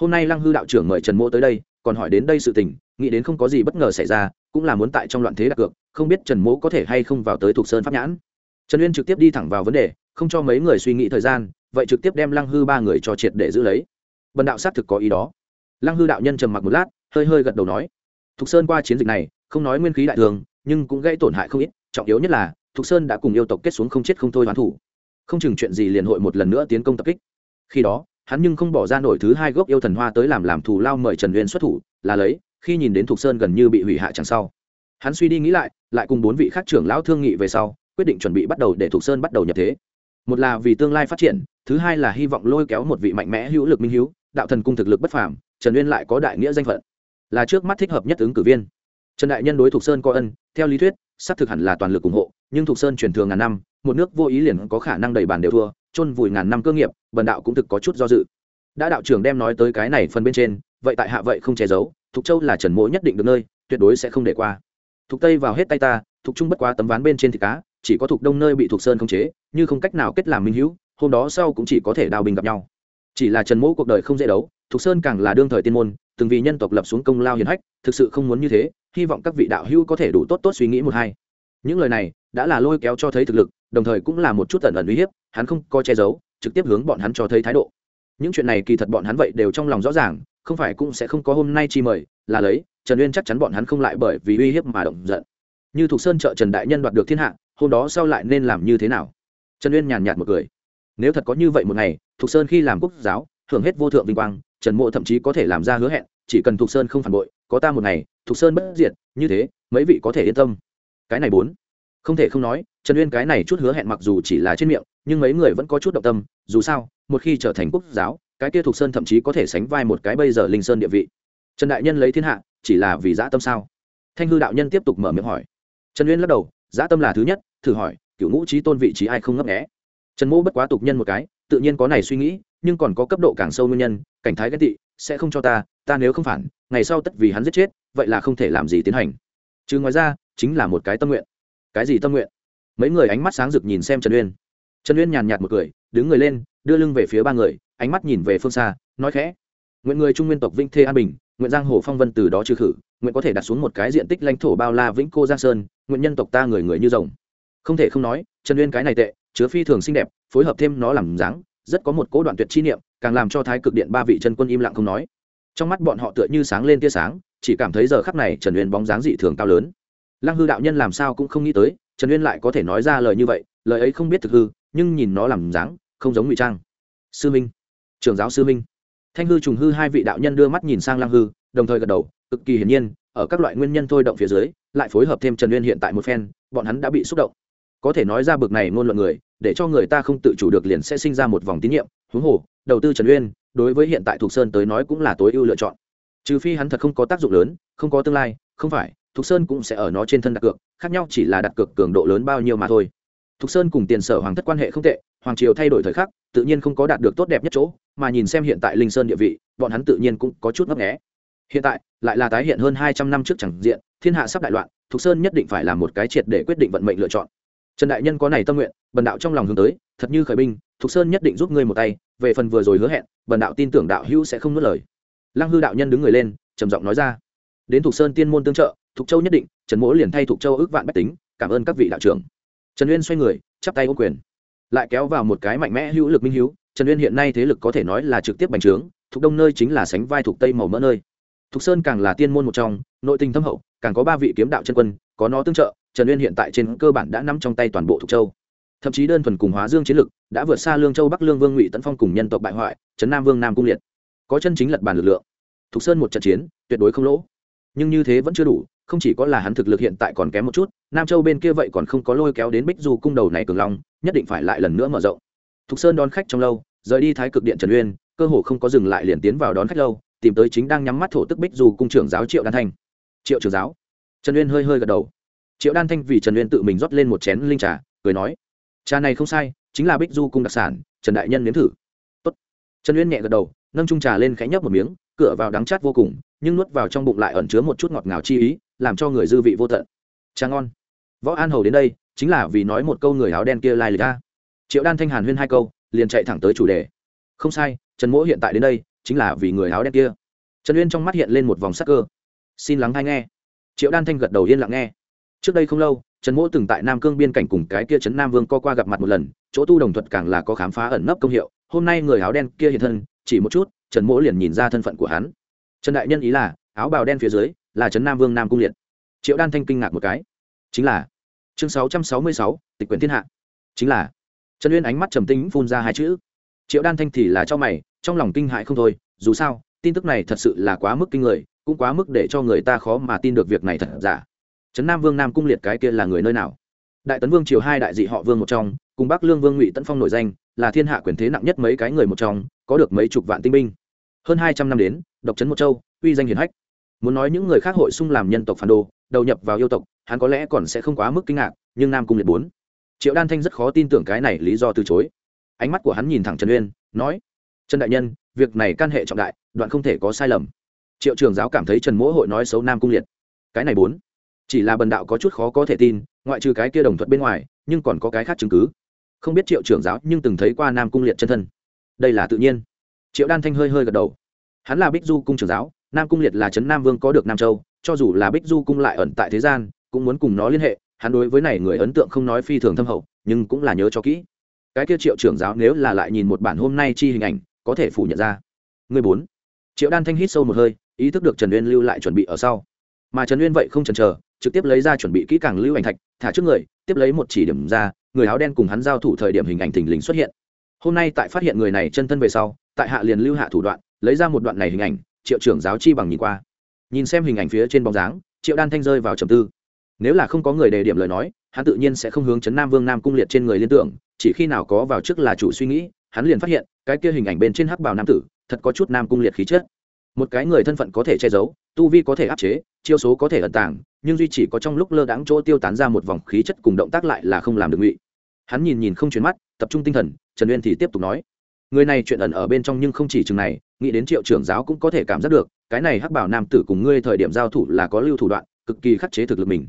Speaker 1: Hôm nay lăng hư đạo trưởng mời trần mỗ tới đây, còn hỏi đến đây sự tình, nghĩ đến không có gì bất ngờ xảy ra cũng là muốn tại trong loạn thế đặt cược, không biết trần mỗ có thể hay không vào tới Thục sơn pháp nhãn. Trần uyên trực tiếp đi thẳng vào vấn đề, không cho mấy người suy nghĩ thời gian, vậy trực tiếp đem lăng hư ba người cho triệt để giữ lấy. Bần đạo xác thực có ý đó. Lăng hư đạo nhân trầm mặc một lát, hơi hơi gật đầu nói, thục sơn qua chiến dịch này, không nói nguyên khí đại thường, nhưng cũng gây tổn hại không ít, trọng yếu nhất là, thục sơn đã cùng yêu tộc kết xuống không chết không thôi hoán thủ. Không chừng chuyện gì liền hội một lần nữa tiến công tập kích. Khi đó, hắn nhưng không bỏ ra nổi thứ hai gốc yêu thần hoa tới làm làm thù lao mời trần uyên xuất thủ, là lấy khi nhìn đến thục sơn gần như bị hủy hạ chẳng sau. Hắn suy đi nghĩ lại lại cùng bốn vị khác trưởng lão thương nghị về sau, quyết định chuẩn bị bắt đầu để thục sơn bắt đầu nhập thế. Một là vì tương lai phát triển, thứ hai là hy vọng lôi kéo một vị mạnh mẽ hữu lực minh hữu đạo thần cung thực lực bất phàm, trần uyên lại có đại nghĩa danh phận. Là trước mắt thích hợp nhất ứng cử viên. Trần đại nhân đối thục sơn có ân, theo lý thuyết, xác thực hẳn là toàn lực ủng hộ, nhưng thục sơn truyền thường ngàn năm, một nước vô ý liền có khả năng đầy bàn đều thua, chôn vùi ngàn năm cơ nghiệp, bần đạo cũng thực có chút do dự. Đã đạo trưởng đem nói tới cái này phần bên trên, vậy tại hạ vậy không che giấu thục châu là trần mỗ nhất định được nơi, tuyệt đối sẽ không để qua. Thục tây vào hết tay ta, thục trung bất quá tấm ván bên trên thịt cá, chỉ có thục đông nơi bị thục sơn khống chế, như không cách nào kết làm minh hữu, hôm đó sau cũng chỉ có thể đào bình gặp nhau. Chỉ là trần mỗ cuộc đời không dễ đấu, thục sơn càng là đương thời tiên môn, từng vì nhân tộc lập xuống công lao hiền hách, thực sự không muốn như thế, hy vọng các vị đạo hữu có thể đủ tốt tốt suy nghĩ một hai. Những lời này đã là lôi kéo cho thấy thực lực, đồng thời cũng là một chút tẩn ẩn uy hiếp, hắn không có che giấu, trực tiếp hướng bọn hắn cho thấy thái độ. Những chuyện này kỳ thật bọn hắn vậy đều trong lòng rõ ràng không phải cũng sẽ không có hôm nay chi mời, là lấy, trần uyên chắc chắn bọn hắn không lại bởi vì uy hiếp mà động giận. Như thuộc sơn trợ trần đại nhân đoạt được thiên hạ, hôm đó sau lại nên làm như thế nào? Trần uyên nhàn nhạt một cười. Nếu thật có như vậy một ngày, thục sơn khi làm quốc giáo hưởng hết vô thượng vinh quang, trần mộ thậm chí có thể làm ra hứa hẹn, chỉ cần thục sơn không phản bội, có ta một ngày, thục sơn bất diệt, như thế, mấy vị có thể yên tâm. Cái này bốn. Không thể không nói, trần uyên cái này chút hứa hẹn mặc dù chỉ là trên miệng, nhưng mấy người vẫn có chút động tâm, dù sao, một khi trở thành quốc giáo cái kia thục sơn thậm chí có thể sánh vai một cái bây giờ linh sơn địa vị. Trần đại nhân lấy thiên hạ, chỉ là vì dã tâm sao? Thanh hư đạo nhân tiếp tục mở miệng hỏi. Trần uyên lắc đầu, dã tâm là thứ nhất, thử hỏi cựu ngũ trí tôn vị trí ai không ngấp nghẽ trần mỗ bất quá tục nhân một cái, tự nhiên có này suy nghĩ, nhưng còn có cấp độ càng sâu nguyên nhân, cảnh thái ghét tị, sẽ không cho ta ta nếu không phản, ngày sau tất vì hắn giết chết, vậy là không thể làm gì tiến hành. Chứ ngoài ra, chính là một cái tâm nguyện. Cái gì tâm nguyện? Mấy người ánh mắt sáng rực nhìn xem trần uyên. Trần uyên nhàn nhạt một cười, đứng người lên, đưa lưng về phía ba người ánh mắt nhìn về phương xa, nói khẽ, nguyện người trung nguyên tộc vĩnh thê an bình, nguyện giang hồ phong vân từ đó trừ khử, nguyện có thể đặt xuống một cái diện tích lãnh thổ bao la vĩnh cô giang sơn, nguyện nhân tộc ta người người như rồng. Không thể không nói, trần uyên cái này tệ, chứa phi thường xinh đẹp, phối hợp thêm nó làm dáng, rất có một cố đoạn tuyệt chi niệm, càng làm cho thái cực điện ba vị chân quân im lặng không nói. Trong mắt bọn họ tựa như sáng lên tia sáng, chỉ cảm thấy giờ khắc này trần uyên bóng dáng dị thường cao lớn. Lăng hư đạo nhân làm sao cũng không nghĩ tới, trần uyên lại có thể nói ra lời như vậy, lời ấy không biết thực hư, nhưng nhìn nó làm dáng, không giống ngụy trang. Sư minh trường giáo sư minh. Thanh hư trùng hư hai vị đạo nhân đưa mắt nhìn sang lăng hư, đồng thời gật đầu, cực kỳ hiển nhiên, ở các loại nguyên nhân thôi động phía dưới, lại phối hợp thêm trần uyên hiện tại một phen, bọn hắn đã bị xúc động. Có thể nói ra bực này ngôn luận người, để cho người ta không tự chủ được liền sẽ sinh ra một vòng tín nhiệm, huống hồ, đầu tư trần uyên, đối với hiện tại thục sơn tới nói cũng là tối ưu lựa chọn. Trừ phi hắn thật không có tác dụng lớn, không có tương lai, không phải, thục sơn cũng sẽ ở nó trên thân đặt cược, khác nhau chỉ là đặt cược cường độ lớn bao nhiêu mà thôi thục sơn cùng tiền sở hoàng thất quan hệ không tệ, hoàng triều thay đổi thời khắc, tự nhiên không có đạt được tốt đẹp nhất chỗ, mà nhìn xem hiện tại linh sơn địa vị, bọn hắn tự nhiên cũng có chút ngấp nghé. Hiện tại, lại là tái hiện hơn hai trăm năm trước chẳng diện, thiên hạ sắp đại loạn, thục sơn nhất định phải là một cái triệt để quyết định vận mệnh lựa chọn. Trần đại nhân có này tâm nguyện, bần đạo trong lòng hướng tới, thật như khởi binh, thục sơn nhất định giúp ngươi một tay, về phần vừa rồi hứa hẹn, bần đạo tin tưởng đạo hữu sẽ không nuốt lời. Lăng hư đạo nhân đứng người lên, trầm giọng nói ra. Đến thục sơn tiên môn tương trợ, thục châu nhất định, trần mỗ liền thay thục châu ước vạn bách tính, cảm ơn các vị đạo trưởng trần uyên xoay người, chắp tay ô quyền. Lại kéo vào một cái mạnh mẽ hữu lực minh hữu trần uyên hiện nay thế lực có thể nói là trực tiếp bành trướng, thuộc đông nơi chính là sánh vai thuộc tây màu mỡ nơi. Thục sơn càng là tiên môn một trong, nội tình thâm hậu, càng có ba vị kiếm đạo chân quân, có nó tương trợ, trần uyên hiện tại trên cơ bản đã nắm trong tay toàn bộ thục châu. Thậm chí đơn thuần cùng hóa dương chiến lực, đã vượt xa lương châu, bắc lương, vương ngụy, tấn phong cùng nhân tộc bại hoại, trấn nam, vương nam cung liệt. Có chân chính lật bàn lực lượng. Thục sơn một trận chiến, tuyệt đối không lỗ. Nhưng như thế vẫn chưa đủ không chỉ có là hắn thực lực hiện tại còn kém một chút, nam châu bên kia vậy còn không có lôi kéo đến bích du cung đầu này cường long, nhất định phải lại lần nữa mở rộng. Thục sơn đón khách trong lâu, rời đi thái cực điện trần uyên, cơ hồ không có dừng lại liền tiến vào đón khách lâu, tìm tới chính đang nhắm mắt thổ tức bích du cung trưởng giáo triệu đan thanh. Triệu trưởng giáo. Trần uyên hơi hơi gật đầu. Triệu đan thanh vì trần uyên tự mình rót lên một chén linh trà, cười nói, trà này không sai, chính là bích du cung đặc sản, trần đại nhân nếm thử. Tốt. trần uyên nhẹ gật đầu, nâng trung trà lên khẽ nhấp một miếng, cửa vào đắng chát vô cùng, nhưng nuốt vào trong bụng lại ẩn chứa một chút ngọt ngào chi ý làm cho người dư vị vô tận. Trà ngon. Võ an hầu đến đây, chính là vì nói một câu người áo đen kia lai lịch ra triệu đan thanh hàn huyên hai câu, liền chạy thẳng tới chủ đề. Không sai, trần mỗ hiện tại đến đây, chính là vì người áo đen kia. Trần uyên trong mắt hiện lên một vòng sắc cơ. Xin lắng hay nghe. Triệu đan thanh gật đầu yên lặng nghe. Trước đây không lâu, trần mỗ từng tại nam cương biên cảnh cùng cái kia trấn nam vương co qua gặp mặt một lần, chỗ tu đồng thuật càng là có khám phá ẩn nấp công hiệu. Hôm nay người áo đen kia hiện thân, chỉ một chút, trần mỗ liền nhìn ra thân phận của hắn. Trần đại nhân ý là, áo bào đen phía dưới là trấn nam vương nam cung liệt. Triệu đan thanh kinh ngạc một cái. Chính là, chương sáu trăm sáu mươi sáu, tịch quyển thiên hạ. Chính là, trần uyên ánh mắt trầm tính phun ra hai chữ. Triệu đan thanh thì là cho mày, trong lòng kinh hại không thôi. Dù sao, tin tức này thật sự là quá mức kinh người, cũng quá mức để cho người ta khó mà tin được việc này thật giả. Trấn nam vương nam cung liệt cái kia là người nơi nào? Đại tấn vương triều hai đại dị họ vương một trong, cùng bắc lương vương ngụy tấn phong nổi danh, là thiên hạ quyền thế nặng nhất mấy cái người một trong, có được mấy chục vạn tinh binh. Hơn hai trăm năm đến, độc trấn một châu, uy danh hiển hách muốn nói những người khác hội xung làm nhân tộc phản đồ, đầu nhập vào yêu tộc, hắn có lẽ còn sẽ không quá mức kinh ngạc, nhưng nam cung liệt bốn. Triệu đan thanh rất khó tin tưởng cái này lý do từ chối. Ánh mắt của hắn nhìn thẳng trần uyên, nói, trần đại nhân, việc này can hệ trọng đại, đoạn không thể có sai lầm. Triệu trường giáo cảm thấy trần mỗ hội nói xấu nam cung liệt. Cái này bốn. Chỉ là bần đạo có chút khó có thể tin, ngoại trừ cái kia đồng thuận bên ngoài, nhưng còn có cái khác chứng cứ. Không biết triệu trưởng giáo nhưng từng thấy qua nam cung liệt chân thân. Đây là tự nhiên. Triệu đan thanh hơi hơi gật đầu. Hắn là bích du cung trưởng giáo nam cung liệt là trấn nam vương có được nam châu, cho dù là bích du cung lại ẩn tại thế gian, cũng muốn cùng nó liên hệ. Hắn đối với này người ấn tượng không nói phi thường thâm hậu, nhưng cũng là nhớ cho kỹ. Cái kia triệu trưởng giáo nếu là lại nhìn một bản hôm nay chi hình ảnh, có thể phủ nhận ra. Người bốn. Triệu đan thanh hít sâu một hơi, ý thức được trần uyên lưu lại chuẩn bị ở sau. Mà trần uyên vậy không chần chờ, trực tiếp lấy ra chuẩn bị kỹ càng lưu ảnh thạch, thả trước người, tiếp lấy một chỉ điểm ra, người áo đen cùng hắn giao thủ thời điểm hình ảnh thình lình xuất hiện. Hôm nay tại phát hiện người này chân thân về sau, tại hạ liền lưu hạ thủ đoạn, lấy ra một đoạn này hình ảnh triệu trưởng giáo chi bằng nhìn qua. Nhìn xem hình ảnh phía trên bóng dáng, triệu đan thanh rơi vào trầm tư. Nếu là không có người đề điểm lời nói, hắn tự nhiên sẽ không hướng chấn nam vương nam cung liệt trên người liên tưởng, chỉ khi nào có vào trước là chủ suy nghĩ, hắn liền phát hiện, cái kia hình ảnh bên trên hắc bảo nam tử, thật có chút nam cung liệt khí chất. Một cái người thân phận có thể che giấu, tu vi có thể áp chế, chiêu số có thể ẩn tàng, nhưng duy chỉ có trong lúc lơ đáng chỗ tiêu tán ra một vòng khí chất cùng động tác lại là không làm được ngụy. Hắn nhìn nhìn không chuyển mắt, tập trung tinh thần, trần uyên thì tiếp tục nói người này chuyện ẩn ở bên trong nhưng không chỉ chừng này, nghĩ đến triệu trưởng giáo cũng có thể cảm giác được, cái này hắc bảo nam tử cùng ngươi thời điểm giao thủ là có lưu thủ đoạn, cực kỳ khắc chế thực lực mình.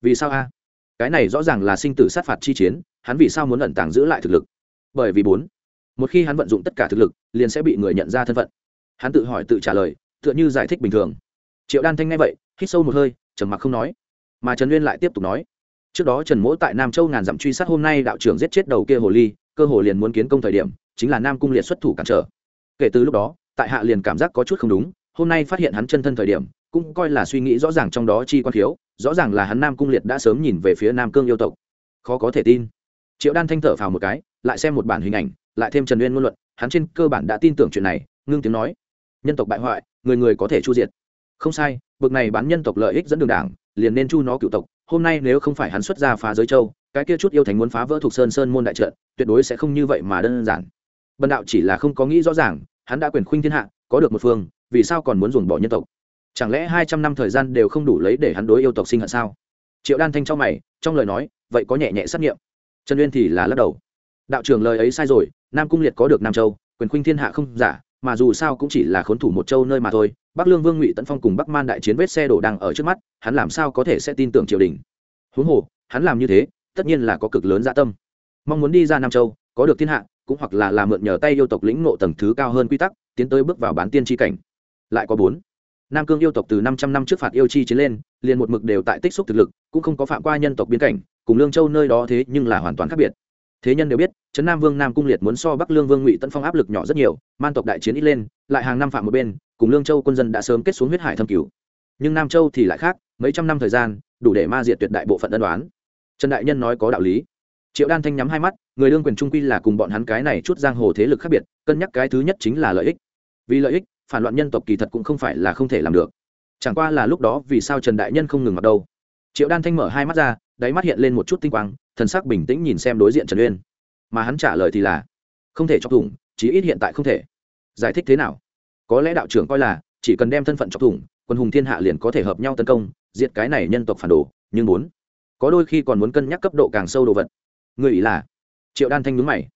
Speaker 1: Vì sao a? Cái này rõ ràng là sinh tử sát phạt chi chiến, hắn vì sao muốn ẩn tàng giữ lại thực lực? Bởi vì bốn, một khi hắn vận dụng tất cả thực lực, liền sẽ bị người nhận ra thân phận. Hắn tự hỏi tự trả lời, tựa như giải thích bình thường. Triệu đan thanh nghe vậy, hít sâu một hơi, trầm mặc không nói. Mà trần nguyên lại tiếp tục nói, trước đó trần mỗ tại nam châu ngàn dặm truy sát hôm nay đạo trưởng giết chết đầu kia hồ ly, cơ hồ liền muốn kiến công thời điểm chính là nam cung liệt xuất thủ cản trở. Kể từ lúc đó, tại hạ liền cảm giác có chút không đúng, hôm nay phát hiện hắn chân thân thời điểm, cũng coi là suy nghĩ rõ ràng trong đó chi quan thiếu, rõ ràng là hắn nam cung liệt đã sớm nhìn về phía nam cương yêu tộc. Khó có thể tin. Triệu đan thanh thở phào một cái, lại xem một bản hình ảnh, lại thêm trần uyên ngôn luận, hắn trên cơ bản đã tin tưởng chuyện này, ngưng tiếng nói. Nhân tộc bại hoại, người người có thể chu diệt. Không sai, bực này bán nhân tộc lợi ích dẫn đường đảng, liền nên chu nó cựu tộc, hôm nay nếu không phải hắn xuất ra phá giới châu, cái kia chút yêu thành muốn phá vỡ thuộc sơn sơn môn đại trận, tuyệt đối sẽ không như vậy mà đơn giản bần đạo chỉ là không có nghĩ rõ ràng, hắn đã quyền khuynh thiên hạ, có được một phương, vì sao còn muốn dùng bỏ nhân tộc? Chẳng lẽ hai trăm năm thời gian đều không đủ lấy để hắn đối yêu tộc sinh hận sao? Triệu đan thanh trong mày, trong lời nói, vậy có nhẹ nhẹ xác nghiệm. Trần uyên thì là lắc đầu. Đạo trưởng lời ấy sai rồi, nam cung liệt có được nam châu, quyền khuynh thiên hạ không giả, mà dù sao cũng chỉ là khốn thủ một châu nơi mà thôi. Bắc lương vương ngụy tấn phong cùng bắc man đại chiến vết xe đổ đang ở trước mắt, hắn làm sao có thể sẽ tin tưởng triều đình? Huống hồ, hắn làm như thế, tất nhiên là có cực lớn dạ tâm. Mong muốn đi ra nam châu, có được thiên hạ cũng hoặc là làm mượn nhờ tay yêu tộc lĩnh ngộ tầng thứ cao hơn quy tắc, tiến tới bước vào bán tiên tri cảnh. Lại có bốn. Nam cương yêu tộc từ năm trăm năm trước phạt yêu chi chiến lên, liền một mực đều tại tích xúc thực lực, cũng không có phạm qua nhân tộc biến cảnh, cùng lương châu nơi đó thế nhưng là hoàn toàn khác biệt. Thế nhân đều biết, trấn nam vương nam cung liệt muốn so bắc lương vương ngụy tân phong áp lực nhỏ rất nhiều, man tộc đại chiến ít lên, lại hàng năm phạm một bên, cùng lương châu quân dân đã sớm kết xuống huyết hải thâm cứu nhưng nam châu thì lại khác, mấy trăm năm thời gian, đủ để ma diệt tuyệt đại bộ phận ân đoán trần đại nhân nói có đạo lý. Triệu đan thanh nhắm hai mắt người đương quyền trung quy là cùng bọn hắn cái này chút giang hồ thế lực khác biệt, cân nhắc cái thứ nhất chính là lợi ích. Vì lợi ích, phản loạn nhân tộc kỳ thật cũng không phải là không thể làm được. Chẳng qua là lúc đó vì sao trần đại nhân không ngừng mặc đâu. Triệu đan thanh mở hai mắt ra, đáy mắt hiện lên một chút tinh quang, thần sắc bình tĩnh nhìn xem đối diện trần uyên. Mà hắn trả lời thì là, không thể chọc thủng, chí ít hiện tại không thể. Giải thích thế nào? Có lẽ đạo trưởng coi là, chỉ cần đem thân phận chọc thủng, quân hùng thiên hạ liền có thể hợp nhau tấn công, diệt cái này nhân tộc phản đồ, nhưng muốn, có đôi khi còn muốn cân nhắc cấp độ càng sâu đồ vật. Người ý là triệu đan thanh nhúng mày.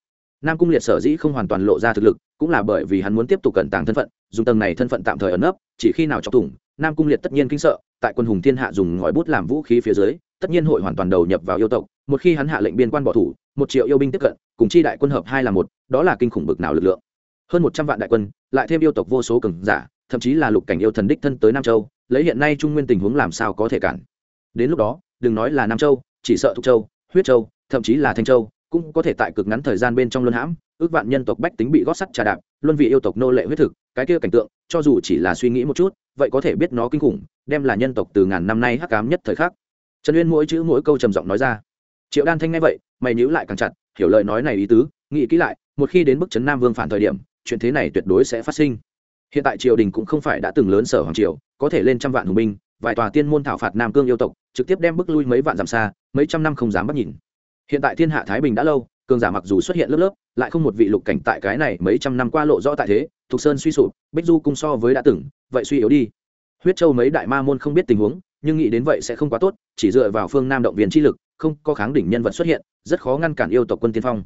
Speaker 1: Nam cung liệt sở dĩ không hoàn toàn lộ ra thực lực, cũng là bởi vì hắn muốn tiếp tục cẩn tàng thân phận, dùng tầng này thân phận tạm thời ẩn nấp, chỉ khi nào chọc thủng, nam cung liệt tất nhiên kinh sợ, tại quân hùng thiên hạ dùng ngòi bút làm vũ khí phía dưới, tất nhiên hội hoàn toàn đầu nhập vào yêu tộc, một khi hắn hạ lệnh biên quan bỏ thủ, một triệu yêu binh tiếp cận, cùng chi đại quân hợp hai là một, đó là kinh khủng bực nào lực lượng. Hơn một trăm vạn đại quân, lại thêm yêu tộc vô số cường giả, thậm chí là lục cảnh yêu thần đích thân tới nam châu, lấy hiện nay trung nguyên tình huống làm sao có thể cản. Đến lúc đó, đừng nói là nam châu, chỉ sợ thục châu, huyết châu, thậm chí là thanh châu cũng có thể tại cực ngắn thời gian bên trong luân hãm, ước vạn nhân tộc bách tính bị gót sắt trà đạp, luân vị yêu tộc nô lệ huyết thực, cái kia cảnh tượng, cho dù chỉ là suy nghĩ một chút, vậy có thể biết nó kinh khủng, đem là nhân tộc từ ngàn năm nay hắc cám nhất thời khắc. Trần uyên mỗi chữ mỗi câu trầm giọng nói ra. Triệu đan thanh nghe vậy, mày nhữ lại càng chặt, hiểu lời nói này ý tứ, nghĩ kỹ lại, một khi đến bức trấn nam vương phản thời điểm, chuyện thế này tuyệt đối sẽ phát sinh. Hiện tại triều đình cũng không phải đã từng lớn sở hoàng triều, có thể lên trăm vạn hùng binh, vài tòa tiên môn thảo phạt nam cương yêu tộc, trực tiếp đem bức lui mấy vạn dặm xa, mấy trăm năm không dám bắt nhìn hiện tại thiên hạ thái bình đã lâu, cường giả mặc dù xuất hiện lớp lớp, lại không một vị lục cảnh tại cái này mấy trăm năm qua lộ rõ tại thế thục sơn suy sụp, bích du cung so với đã từng, vậy suy yếu đi. Huyết châu mấy đại ma môn không biết tình huống, nhưng nghĩ đến vậy sẽ không quá tốt, chỉ dựa vào phương nam động viên chi lực, không có kháng đỉnh nhân vật xuất hiện, rất khó ngăn cản yêu tộc quân tiên phong.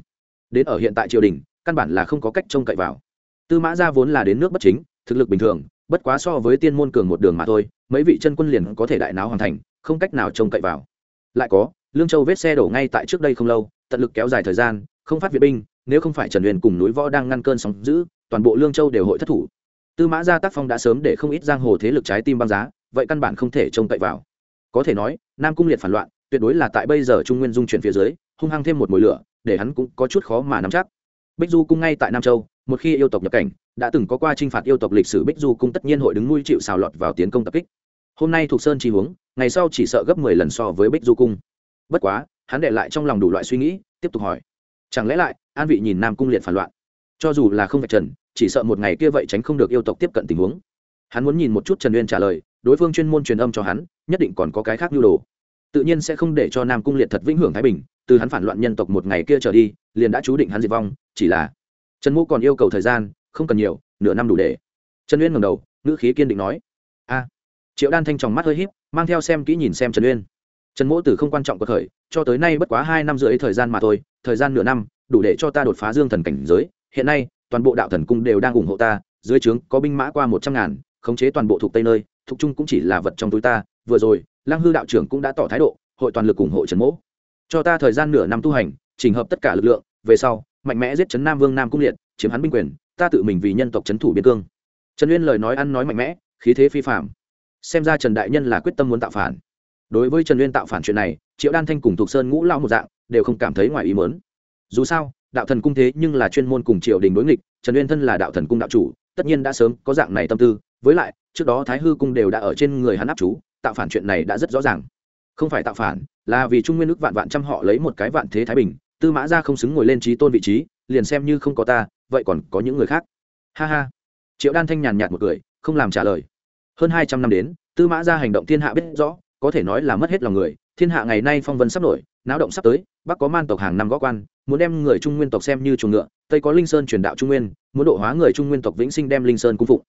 Speaker 1: Đến ở hiện tại triều đình, căn bản là không có cách trông cậy vào. Tư mã gia vốn là đến nước bất chính, thực lực bình thường, bất quá so với tiên môn cường một đường mà thôi, mấy vị chân quân liền có thể đại náo hoàn thành, không cách nào trông cậy vào. Lại có lương châu vết xe đổ ngay tại trước đây không lâu, tận lực kéo dài thời gian, không phát viện binh, nếu không phải trần huyền cùng núi võ đang ngăn cơn sóng giữ toàn bộ lương châu đều hội thất thủ. Tư mã gia tác phong đã sớm để không ít giang hồ thế lực trái tim băng giá, vậy căn bản không thể trông cậy vào. Có thể nói, nam cung liệt phản loạn, tuyệt đối là tại bây giờ trung nguyên dung chuyển phía dưới, hung hăng thêm một mùi lửa, để hắn cũng có chút khó mà nắm chắc. Bích du cung ngay tại nam châu, một khi yêu tộc nhập cảnh, đã từng có qua t r i n h phạt yêu tộc lịch sử bích du cung tất nhiên hội đứng nuôi chịu xào lọt vào tiến công tập kích. Hôm nay thuộc sơn chi huống, ngày sau chỉ sợ gấp mười lần so với bích du cung bất quá, hắn để lại trong lòng đủ loại suy nghĩ, tiếp tục hỏi. Chẳng lẽ lại, an vị nhìn nam cung liệt phản loạn? Cho dù là không phải trần, chỉ sợ một ngày kia vậy tránh không được yêu tộc tiếp cận tình huống. Hắn muốn nhìn một chút trần uyên trả lời, đối phương chuyên môn truyền âm cho hắn, nhất định còn có cái khác nhu đồ. Tự nhiên sẽ không để cho nam cung liệt thật vĩnh hưởng thái bình, từ hắn phản loạn nhân tộc một ngày kia trở đi, liền đã chú định hắn diệt vong, chỉ là trần mũ còn yêu cầu thời gian, không cần nhiều, nửa năm đủ để. Trần uyên ngầm đầu, ngữ khí kiên định nói. A. Triệu đan thanh tròng mắt hơi h í p mang theo xem kỹ nhìn xem trần uyên trần mỗ Tử không quan trọng của thời cho tới nay bất quá hai năm rưỡi thời gian mà thôi, thời gian nửa năm, đủ để cho ta đột phá dương thần cảnh giới. Hiện nay, toàn bộ đạo thần cung đều đang ủng hộ ta, dưới trướng có binh mã qua một trăm ngàn, khống chế toàn bộ thuộc tây nơi, thuộc trung cũng chỉ là vật trong túi ta. Vừa rồi, lăng hư đạo trưởng cũng đã tỏ thái độ, hội toàn lực ủng hộ trần mỗ. Cho ta thời gian nửa năm tu hành, chỉnh hợp tất cả lực lượng, về sau, mạnh mẽ giết trấn nam vương nam cung liệt, chiếm hắn binh quyền, ta tự mình vì nhân tộc trấn thủ biên cương. Trần uyên lời nói ăn nói mạnh mẽ, khí thế phi phạm xem ra trần đại nhân là quyết tâm muốn tạo phản đối với trần uyên tạo phản chuyện này, triệu đan thanh cùng thuộc sơn ngũ lao một dạng, đều không cảm thấy ngoài ý mớn dù sao, đạo thần cung thế nhưng là chuyên môn cùng triều đình đối nghịch, trần uyên thân là đạo thần cung đạo chủ, tất nhiên đã sớm có dạng này tâm tư. Với lại, trước đó thái hư cung đều đã ở trên người hắn áp chú, tạo phản chuyện này đã rất rõ ràng. Không phải tạo phản, là vì trung nguyên nước vạn vạn trăm họ lấy một cái vạn thế thái bình, tư mã ra không xứng ngồi lên trí tôn vị trí, liền xem như không có ta, vậy còn có những người khác? Ha ha. Triệu đan thanh nhàn nhạt một cười, không làm trả lời. Hơn hai trăm năm đến, tư mã ra hành động thiên hạ biết rõ có thể nói là mất hết lòng người, thiên hạ ngày nay phong vân sắp nổi, náo động sắp tới, bắc có man tộc hàng năm gõ quan, muốn đem người trung nguyên tộc xem như chuồng ngựa, tây có linh sơn truyền đạo trung nguyên, muốn độ hóa người trung nguyên tộc vĩnh sinh đem linh sơn cung phụng.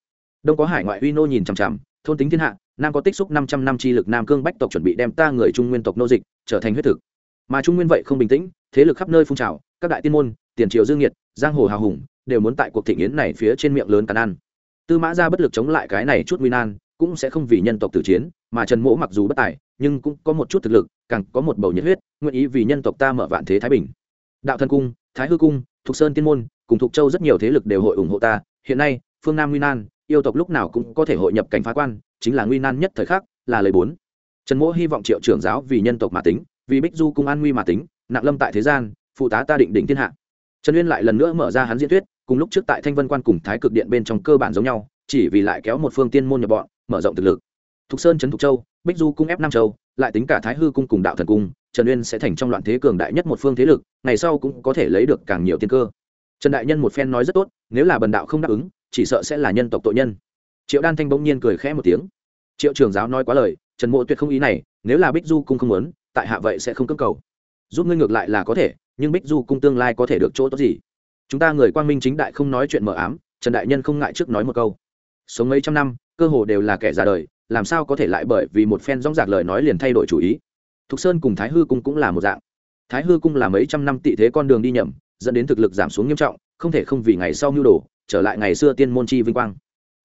Speaker 1: Đông có hải ngoại uy nô nhìn chằm chằm, thôn tính thiên hạ, nam có tích xúc năm trăm năm chi lực nam cương bách tộc chuẩn bị đem ta người trung nguyên tộc nô dịch, trở thành huyết thực. Mà trung nguyên vậy không bình tĩnh, thế lực khắp nơi phun trào, các đại tiên môn, tiền triều dương nhiệt, giang hồ hào hùng, đều muốn tại cuộc thị nghiến này phía trên miệng lớn càn ăn. Tư mã ra bất lực chống lại cái này chút nguy nan, cũng sẽ không vì nhân tộc tử chiến mà trần mỗ mặc dù bất tài, nhưng cũng có một chút thực lực, càng có một bầu nhiệt huyết, nguyện ý vì nhân tộc ta mở vạn thế thái bình. Đạo thần cung, thái hư cung, thục sơn tiên môn, cùng thục châu rất nhiều thế lực đều hội ủng hộ ta. Hiện nay, phương nam nguy nan, yêu tộc lúc nào cũng có thể hội nhập cảnh phá quan, chính là nguy nan nhất thời khắc, là lời bốn. Trần mỗ hy vọng triệu trưởng giáo vì nhân tộc mà tính, vì bích du cung an nguy mà tính, nặng lâm tại thế gian, phụ tá ta định đỉnh thiên hạ. Trần uyên lại lần nữa mở ra hắn diễn thuyết, cùng lúc trước tại thanh vân quan cùng thái cực điện bên trong cơ bản giống nhau, chỉ vì lại kéo một phương tiên môn nhập bọn, mở rộng thực lực thục sơn trấn thục châu, bích du cung ép nam châu, lại tính cả thái hư cung cùng đạo thần cung, trần uyên sẽ thành trong loạn thế cường đại nhất một phương thế lực, ngày sau cũng có thể lấy được càng nhiều tiên cơ. Trần đại nhân một phen nói rất tốt, nếu là bần đạo không đáp ứng, chỉ sợ sẽ là nhân tộc tội nhân. Triệu đan thanh bỗng nhiên cười khẽ một tiếng. Triệu trường giáo nói quá lời, trần mộ tuyệt không ý này, nếu là bích du cung không muốn, tại hạ vậy sẽ không cưỡng cầu. Giúp ngươi ngược lại là có thể, nhưng bích du cung tương lai có thể được chỗ tốt gì? Chúng ta người quang minh chính đại không nói chuyện mờ ám, trần đại nhân không ngại trước nói một câu. Sống mấy trăm năm, cơ hồ đều là kẻ già đời làm sao có thể lại bởi vì một phen rong rạc lời nói liền thay đổi chủ ý? Thục sơn cùng thái hư cung cũng là một dạng. Thái hư cung là mấy trăm năm tị thế con đường đi nhầm, dẫn đến thực lực giảm xuống nghiêm trọng, không thể không vì ngày sau mưu đồ, trở lại ngày xưa tiên môn chi vinh quang.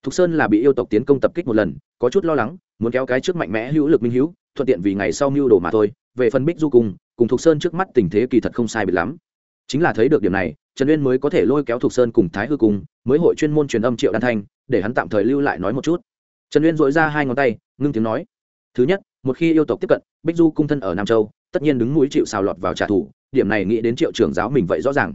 Speaker 1: Thục sơn là bị yêu tộc tiến công tập kích một lần, có chút lo lắng, muốn kéo cái trước mạnh mẽ hữu lực minh hữu, thuận tiện vì ngày sau mưu đồ mà thôi. Về phần bích du cung, cùng thục sơn trước mắt tình thế kỳ thật không sai biệt lắm. Chính là thấy được điểm này, trần uyên mới có thể lôi kéo thục sơn cùng thái hư cung, mới hội chuyên môn truyền âm triệu đan thanh, để hắn tạm thời lưu lại nói một chút trần uyên dội ra hai ngón tay, ngưng tiếng nói. Thứ nhất, một khi yêu tộc tiếp cận, bích du cung thân ở nam châu, tất nhiên đứng núi chịu xào lọt vào trả thù, điểm này nghĩ đến triệu trưởng giáo mình vậy rõ ràng.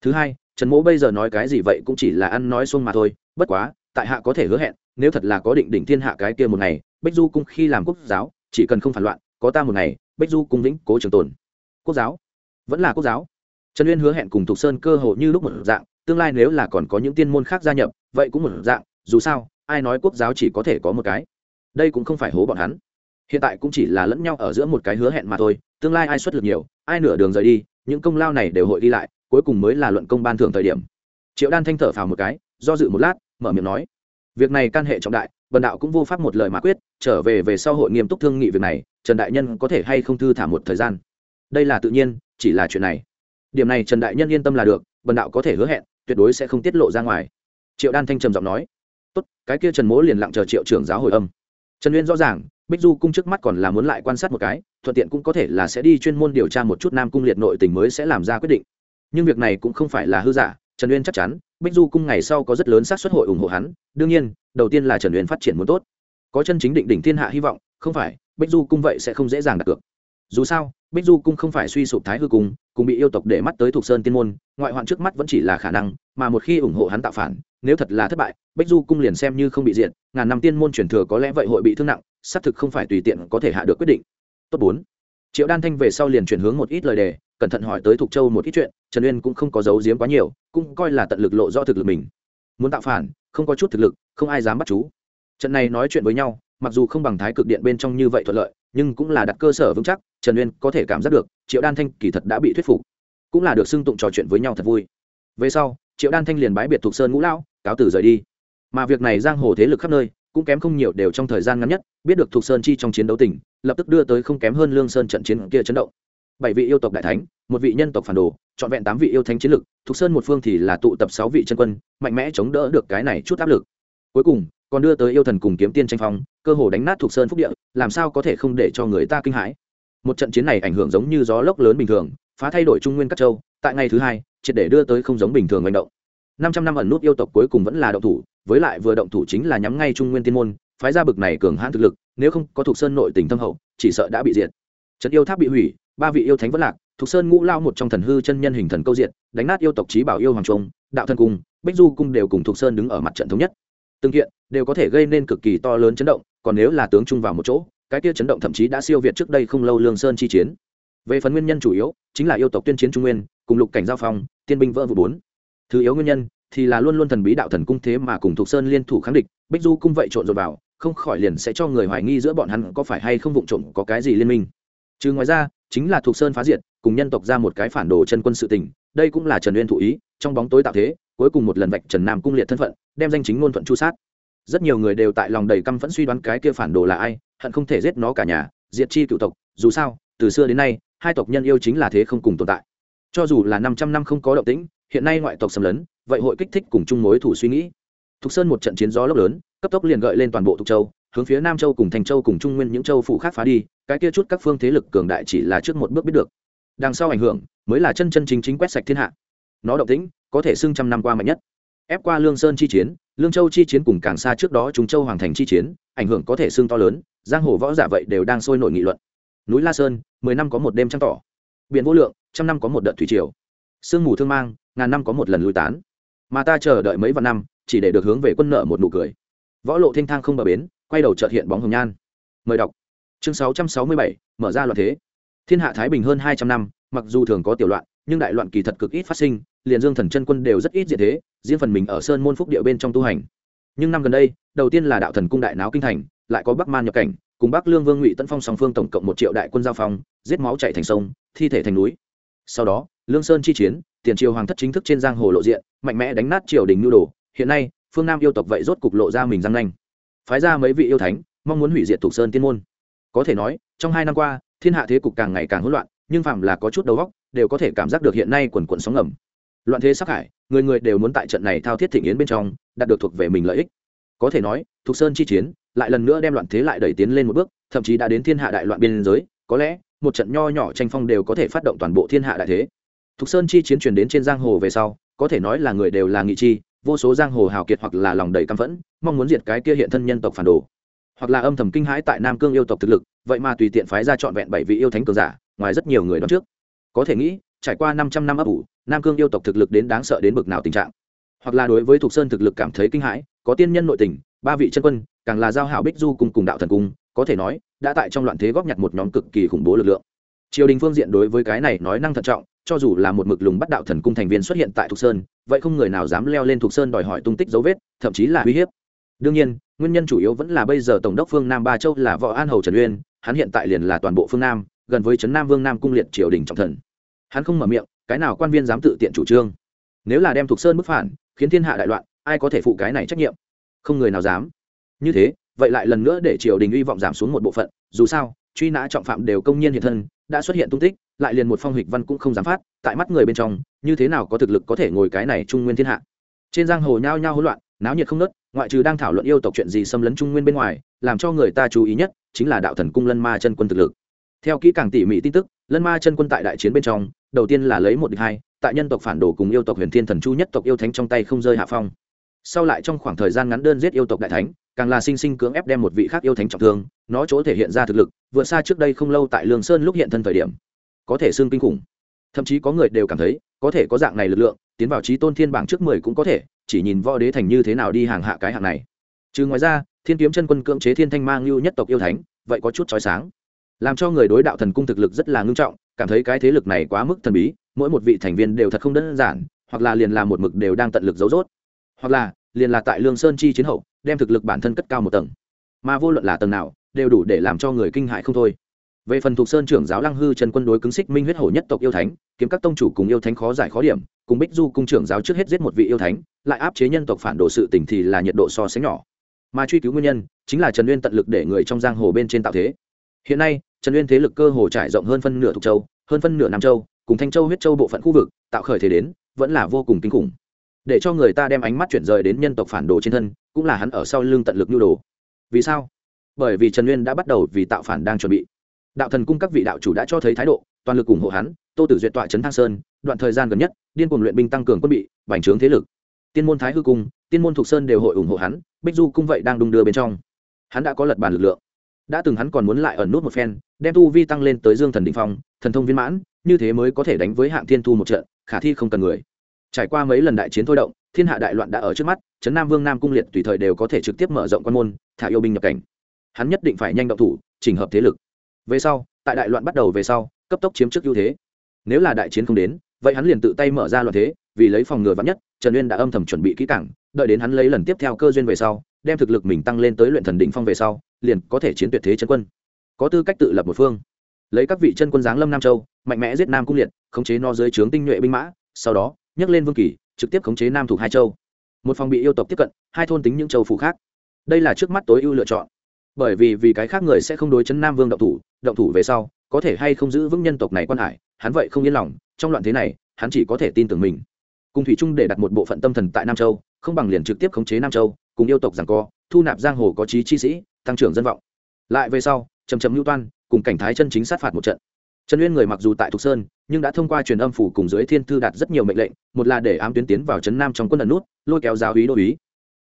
Speaker 1: Thứ hai, trần mỗ bây giờ nói cái gì vậy cũng chỉ là ăn nói xuông mà thôi, bất quá, tại hạ có thể hứa hẹn, nếu thật là có định đỉnh thiên hạ cái kia một ngày, bích du cung khi làm quốc giáo, chỉ cần không phản loạn, có ta một ngày, bích du cung vĩnh cố trường tồn. Quốc giáo? Vẫn là quốc giáo? Trần uyên hứa hẹn cùng thục sơn cơ hội như lúc một dạng, tương lai nếu là còn có những tiên môn khác gia nhập, vậy cũng một dạng, dù sao ai nói quốc giáo chỉ có thể có một cái? Đây cũng không phải hố bọn hắn. Hiện tại cũng chỉ là lẫn nhau ở giữa một cái hứa hẹn mà thôi, tương lai ai xuất lực nhiều, ai nửa đường rời đi, những công lao này đều hội đi lại, cuối cùng mới là luận công ban thưởng thời điểm. Triệu đan thanh thở phào một cái, do dự một lát, mở miệng nói, việc này can hệ trọng đại, bần đạo cũng vô pháp một lời mà quyết, trở về về sau hội nghiêm túc thương nghị việc này, trần đại nhân có thể hay không thư thả một thời gian? Đây là tự nhiên, chỉ là chuyện này. Điểm này trần đại nhân yên tâm là được, bần đạo có thể hứa hẹn, tuyệt đối sẽ không tiết lộ ra ngoài. Triệu đan thanh trầm giọng nói tốt, cái kia trần mỗ liền lặng chờ triệu trưởng giáo hồi âm. Trần uyên rõ ràng, bích du cung trước mắt còn là muốn lại quan sát một cái, thuận tiện cũng có thể là sẽ đi chuyên môn điều tra một chút nam cung liệt nội tình mới sẽ làm ra quyết định. Nhưng việc này cũng không phải là hư giả, trần uyên chắc chắn, bích du cung ngày sau có rất lớn xác suất hội ủng hộ hắn, đương nhiên, đầu tiên là trần uyên phát triển muốn tốt. Có chân chính định đỉnh thiên hạ hy vọng, không phải, bích du cung vậy sẽ không dễ dàng đạt được. Dù sao, bích du cung không phải suy sụp thái hư cung, cùng bị yêu tộc để mắt tới thuộc sơn tiên môn, ngoại hoạn trước mắt vẫn chỉ là khả năng, mà một khi ủng hộ hắn tạo phản nếu thật là thất bại, Bách du cung liền xem như không bị diện ngàn năm tiên môn truyền thừa có lẽ vậy hội bị thương nặng, xác thực không phải tùy tiện có thể hạ được quyết định. Tốt bốn. Triệu đan thanh về sau liền chuyển hướng một ít lời đề, cẩn thận hỏi tới thục châu một ít chuyện, trần uyên cũng không có giấu giếm quá nhiều, cũng coi là tận lực lộ rõ thực lực mình. Muốn tạo phản, không có chút thực lực, không ai dám bắt chú. Trận này nói chuyện với nhau, mặc dù không bằng thái cực điện bên trong như vậy thuận lợi, nhưng cũng là đặt cơ sở vững chắc, trần uyên có thể cảm giác được, triệu đan thanh kỳ thật đã bị thuyết phục. Cũng là được xưng tụng trò chuyện với nhau thật vui. Về sau, triệu đan thanh liền bái biệt thục sơn ngũ lão cáo tử rời đi. Mà việc này giang hồ thế lực khắp nơi cũng kém không nhiều đều trong thời gian ngắn nhất biết được thục sơn chi trong chiến đấu tỉnh lập tức đưa tới không kém hơn lương sơn trận chiến kia chấn động. Bảy vị yêu tộc đại thánh, một vị nhân tộc phản đồ, trọn vẹn tám vị yêu thánh chiến lực, thục sơn một phương thì là tụ tập sáu vị chân quân, mạnh mẽ chống đỡ được cái này chút áp lực. Cuối cùng, còn đưa tới yêu thần cùng kiếm tiên tranh phong, cơ hồ đánh nát thục sơn phúc địa, làm sao có thể không để cho người ta kinh hãi. Một trận chiến này ảnh hưởng giống như gió lốc lớn bình thường, phá thay đổi trung nguyên các châu, tại ngày thứ hai, triệt để đưa tới không giống bình thường manh động năm trăm năm ẩn nút yêu tộc cuối cùng vẫn là động thủ, với lại vừa động thủ chính là nhắm ngay trung nguyên tiên môn, phái ra bực này cường hãn thực lực, nếu không có thuộc sơn nội tình thâm hậu, chỉ sợ đã bị diệt. Trận yêu tháp bị hủy, ba vị yêu thánh vẫn lạc, thuộc sơn ngũ lao một trong thần hư chân nhân hình thần câu diện đánh nát yêu tộc trí bảo yêu hoàng trung, đạo thân cung, bích du cung đều cùng thuộc sơn đứng ở mặt trận thống nhất. Từng kiện đều có thể gây nên cực kỳ to lớn chấn động, còn nếu là tướng chung vào một chỗ, cái kia chấn động thậm chí đã siêu việt trước đây không lâu lương sơn chi chiến. Về phần nguyên nhân chủ yếu, chính là yêu tộc tuyên chiến trung nguyên, cùng lục cảnh giao phong, tiên binh vỡ vụ bốn thứ yếu nguyên nhân thì là luôn luôn thần bí đạo thần cung thế mà cùng thuộc sơn liên thủ kháng địch, bích du cung vậy trộn rộn vào, không khỏi liền sẽ cho người hoài nghi giữa bọn hắn có phải hay không vụng trộm có cái gì liên minh. Chứ ngoài ra, chính là thuộc sơn phá diệt, cùng nhân tộc ra một cái phản đồ chân quân sự tình, đây cũng là trần uyên thụ ý, trong bóng tối tạo thế, cuối cùng một lần vạch trần nam cung liệt thân phận, đem danh chính ngôn thuận chu sát. Rất nhiều người đều tại lòng đầy căm phẫn suy đoán cái kia phản đồ là ai, hận không thể giết nó cả nhà, diệt chi cựu tộc, dù sao, từ xưa đến nay, hai tộc nhân yêu chính là thế không cùng tồn tại. Cho dù là năm trăm năm không có động tĩnh hiện nay ngoại tộc xâm lấn, vậy hội kích thích cùng chung mối thủ suy nghĩ. Thục sơn một trận chiến gió lốc lớn, cấp tốc liền gợi lên toàn bộ thục châu, hướng phía nam châu cùng thành châu cùng trung nguyên những châu phụ khác phá đi, cái kia chút các phương thế lực cường đại chỉ là trước một bước biết được. Đằng sau ảnh hưởng, mới là chân chân chính chính quét sạch thiên hạ. Nó động tĩnh, có thể xưng trăm năm qua mạnh nhất. Ép qua lương sơn chi chiến, lương châu chi chiến cùng càng xa trước đó chúng châu hoàng thành chi chiến, ảnh hưởng có thể xưng to lớn, giang hồ võ giả vậy đều đang sôi nổi nghị luận. Núi la sơn, mười năm có một đêm trăng tỏ. Biển vô lượng, trăm năm có một đợt thủy triều. Sương mù thương mang ngàn năm có một lần lui tán. Mà ta chờ đợi mấy vạn năm, chỉ để được hướng về quân nợ một nụ cười. Võ lộ thanh thang không bờ bến, quay đầu trợt hiện bóng hồng nhan. Mời đọc. Chương sáu trăm sáu mươi bảy, mở ra loạn thế. Thiên hạ thái bình hơn hai trăm năm, mặc dù thường có tiểu loạn, nhưng đại loạn kỳ thật cực ít phát sinh, liền dương thần chân quân đều rất ít diện thế, riêng phần mình ở sơn môn phúc địa bên trong tu hành. Nhưng năm gần đây, đầu tiên là đạo thần cung đại náo kinh thành, lại có bắc man nhập cảnh, cùng bắc lương vương ngụy tân phong song phương tổng cộng một triệu đại quân giao phong, giết máu chạy thành sông, thi thể thành núi. Sau đó, lương sơn chi chiến tiền triều hoàng thất chính thức trên giang hồ lộ diện, mạnh mẽ đánh nát triều đình nhu đồ. Hiện nay, phương nam yêu tộc vậy rốt cục lộ ra mình răng nanh. Phái ra mấy vị yêu thánh, mong muốn hủy diệt thục sơn tiên môn. Có thể nói, trong hai năm qua, thiên hạ thế cục càng ngày càng hỗn loạn, nhưng phạm là có chút đầu óc, đều có thể cảm giác được hiện nay quần quận sóng ngầm. Loạn thế sắc hải, người người đều muốn tại trận này thao thiết thịnh yến bên trong, đạt được thuộc về mình lợi ích. Có thể nói, thục sơn chi chiến, lại lần nữa đem loạn thế lại đẩy tiến lên một bước, thậm chí đã đến thiên hạ đại loạn biên giới, có lẽ, một trận nho nhỏ tranh phong đều có thể phát động toàn bộ thiên hạ đại thế thục sơn chi chiến truyền đến trên giang hồ về sau, có thể nói là người đều là nghị chi, vô số giang hồ hào kiệt hoặc là lòng đầy căm phẫn, mong muốn diệt cái kia hiện thân nhân tộc phản đồ. Hoặc là âm thầm kinh hãi tại nam cương yêu tộc thực lực, vậy mà tùy tiện phái ra trọn vẹn bảy vị yêu thánh cường giả, ngoài rất nhiều người đó trước. Có thể nghĩ, trải qua năm trăm năm ấp ủ, nam cương yêu tộc thực lực đến đáng sợ đến bực nào tình trạng. Hoặc là đối với thục sơn thực lực cảm thấy kinh hãi, có tiên nhân nội tình, ba vị chân quân, càng là giao hảo bích du cùng cùng đạo thần cung, có thể nói, đã tại trong loạn thế góp nhặt một nhóm cực kỳ khủng bố lực lượng. Triều đình phương diện đối với cái này nói năng thận trọng cho dù là một mực lùng bắt đạo thần cung thành viên xuất hiện tại thục sơn, vậy không người nào dám leo lên thục sơn đòi hỏi tung tích dấu vết, thậm chí là uy hiếp. Đương nhiên, nguyên nhân chủ yếu vẫn là bây giờ tổng đốc phương nam ba châu là võ an hầu trần uyên, hắn hiện tại liền là toàn bộ phương nam, gần với trấn nam vương nam cung liệt triều đình trọng thần. Hắn không mở miệng, cái nào quan viên dám tự tiện chủ trương? Nếu là đem thục sơn bức phản, khiến thiên hạ đại loạn, ai có thể phụ cái này trách nhiệm? Không người nào dám. Như thế, vậy lại lần nữa để triều đình hy vọng giảm xuống một bộ phận, dù sao, truy nã trọng phạm đều công nhiên hiện thân, đã xuất hiện tung tích lại liền một phong hịch văn cũng không dám phát, tại mắt người bên trong, như thế nào có thực lực có thể ngồi cái này trung nguyên thiên hạ? Trên giang hồ nhao nhao hỗn loạn, náo nhiệt không nớt ngoại trừ đang thảo luận yêu tộc chuyện gì xâm lấn trung nguyên bên ngoài, làm cho người ta chú ý nhất chính là đạo thần cung lân ma chân quân thực lực. Theo kỹ càng tỉ mỉ tin tức, lân ma chân quân tại đại chiến bên trong, đầu tiên là lấy một địch hai, tại nhân tộc phản đồ cùng yêu tộc huyền thiên thần chu nhất tộc yêu thánh trong tay không rơi hạ phong. Sau lại trong khoảng thời gian ngắn đơn giết yêu tộc đại thánh, càng là sinh sinh cưỡng ép đem một vị khác yêu thánh trọng thương, nó chỗ thể hiện ra thực lực vượt xa trước đây không lâu tại lương sơn lúc hiện thân thời điểm có thể xương kinh khủng. Thậm chí có người đều cảm thấy, có thể có dạng này lực lượng, tiến vào trí tôn thiên bảng trước mười cũng có thể, chỉ nhìn võ đế thành như thế nào đi hàng hạ cái hạng này. Trừ ngoài ra, thiên kiếm chân quân cưỡng chế thiên thanh mang lưu nhất tộc yêu thánh, vậy có chút trói sáng. Làm cho người đối đạo thần cung thực lực rất là ngưng trọng, cảm thấy cái thế lực này quá mức thần bí, mỗi một vị thành viên đều thật không đơn giản, hoặc là liền là một mực đều đang tận lực giấu rốt. Hoặc là, liền là tại lương sơn chi chiến hậu, đem thực lực bản thân cất cao một tầng. Mà vô luận là tầng nào, đều đủ để làm cho người kinh hại không thôi về phần thuộc sơn trưởng giáo lăng hư trần quân đối cứng xích minh huyết hổ nhất tộc yêu thánh, kiếm các tông chủ cùng yêu thánh khó giải khó điểm, cùng bích du cung trưởng giáo trước hết giết một vị yêu thánh, lại áp chế nhân tộc phản đồ sự tình thì là nhiệt độ so sánh nhỏ. Mà truy cứu nguyên nhân chính là trần uyên tận lực để người trong giang hồ bên trên tạo thế. Hiện nay, trần uyên thế lực cơ hồ trải rộng hơn phân nửa thuộc châu, hơn phân nửa nam châu, cùng thanh châu, huyết châu bộ phận khu vực, tạo khởi thế đến, vẫn là vô cùng kinh khủng. Để cho người ta đem ánh mắt chuyển rời đến nhân tộc phản đồ trên thân, cũng là hắn ở sau lưng tận lực nhu đồ. Vì sao? Bởi vì trần uyên đã bắt đầu vì tạo phản đang chuẩn bị đạo thần cung các vị đạo chủ đã cho thấy thái độ, toàn lực ủng hộ hắn, tô tử duyệt tọa trấn thang sơn, đoạn thời gian gần nhất, điên cuồng luyện binh tăng cường quân bị bành trướng thế lực. Tiên môn thái hư cung, tiên môn thục sơn đều hội ủng hộ hắn, bích du cung vậy đang đung đưa bên trong. Hắn đã có lật bàn lực lượng. Đã từng hắn còn muốn lại ẩn nút một phen, đem tu vi tăng lên tới dương thần đình phong, thần thông viên mãn, như thế mới có thể đánh với hạng thiên thu một trận, khả thi không cần người. Trải qua mấy lần đại chiến thôi động, thiên hạ đại loạn đã ở trước mắt trấn nam vương nam cung liệt tùy thời đều có thể trực tiếp mở rộng quan môn, thả yêu binh nhập cảnh. Hắn nhất định phải nhanh động thủ, chỉnh hợp thế lực về sau, tại đại loạn bắt đầu về sau, cấp tốc chiếm trước ưu thế. Nếu là đại chiến không đến, vậy hắn liền tự tay mở ra loạn thế, vì lấy phòng ngừa vắn nhất, trần uyên đã âm thầm chuẩn bị kỹ cảng đợi đến hắn lấy lần tiếp theo cơ duyên về sau, đem thực lực mình tăng lên tới luyện thần đỉnh phong về sau, liền có thể chiến tuyệt thế chân quân. Có tư cách tự lập một phương. Lấy các vị chân quân giáng lâm nam châu, mạnh mẽ giết nam cung liệt, khống chế no dưới trướng tinh nhuệ binh mã, sau đó, nhấc lên vương kỳ, trực tiếp khống chế nam thuộc hai châu. Một phòng bị yêu tộc tiếp cận, hai thôn tính những châu phủ khác. Đây là trước mắt tối ưu lựa chọn. Bởi vì vì cái khác người sẽ không đối chấn nam vương độc thủ động thủ về sau, có thể hay không giữ vững nhân tộc này quan hải, hắn vậy không yên lòng, trong loạn thế này, hắn chỉ có thể tin tưởng mình. Cùng thủy trung để đặt một bộ phận tâm thần tại nam châu, không bằng liền trực tiếp khống chế nam châu, cùng yêu tộc rằng co, thu nạp giang hồ có trí chi sĩ, tăng trưởng dân vọng. Lại về sau chầm chầm lưu toan, cùng cảnh thái chân chính sát phạt một trận. Trần uyên người mặc dù tại thục sơn, nhưng đã thông qua truyền âm phủ cùng dưới thiên thư đạt rất nhiều mệnh lệnh, một là để ám tuyến tiến vào trấn nam trong quân ẩn nút, lôi kéo giáo ý đô ý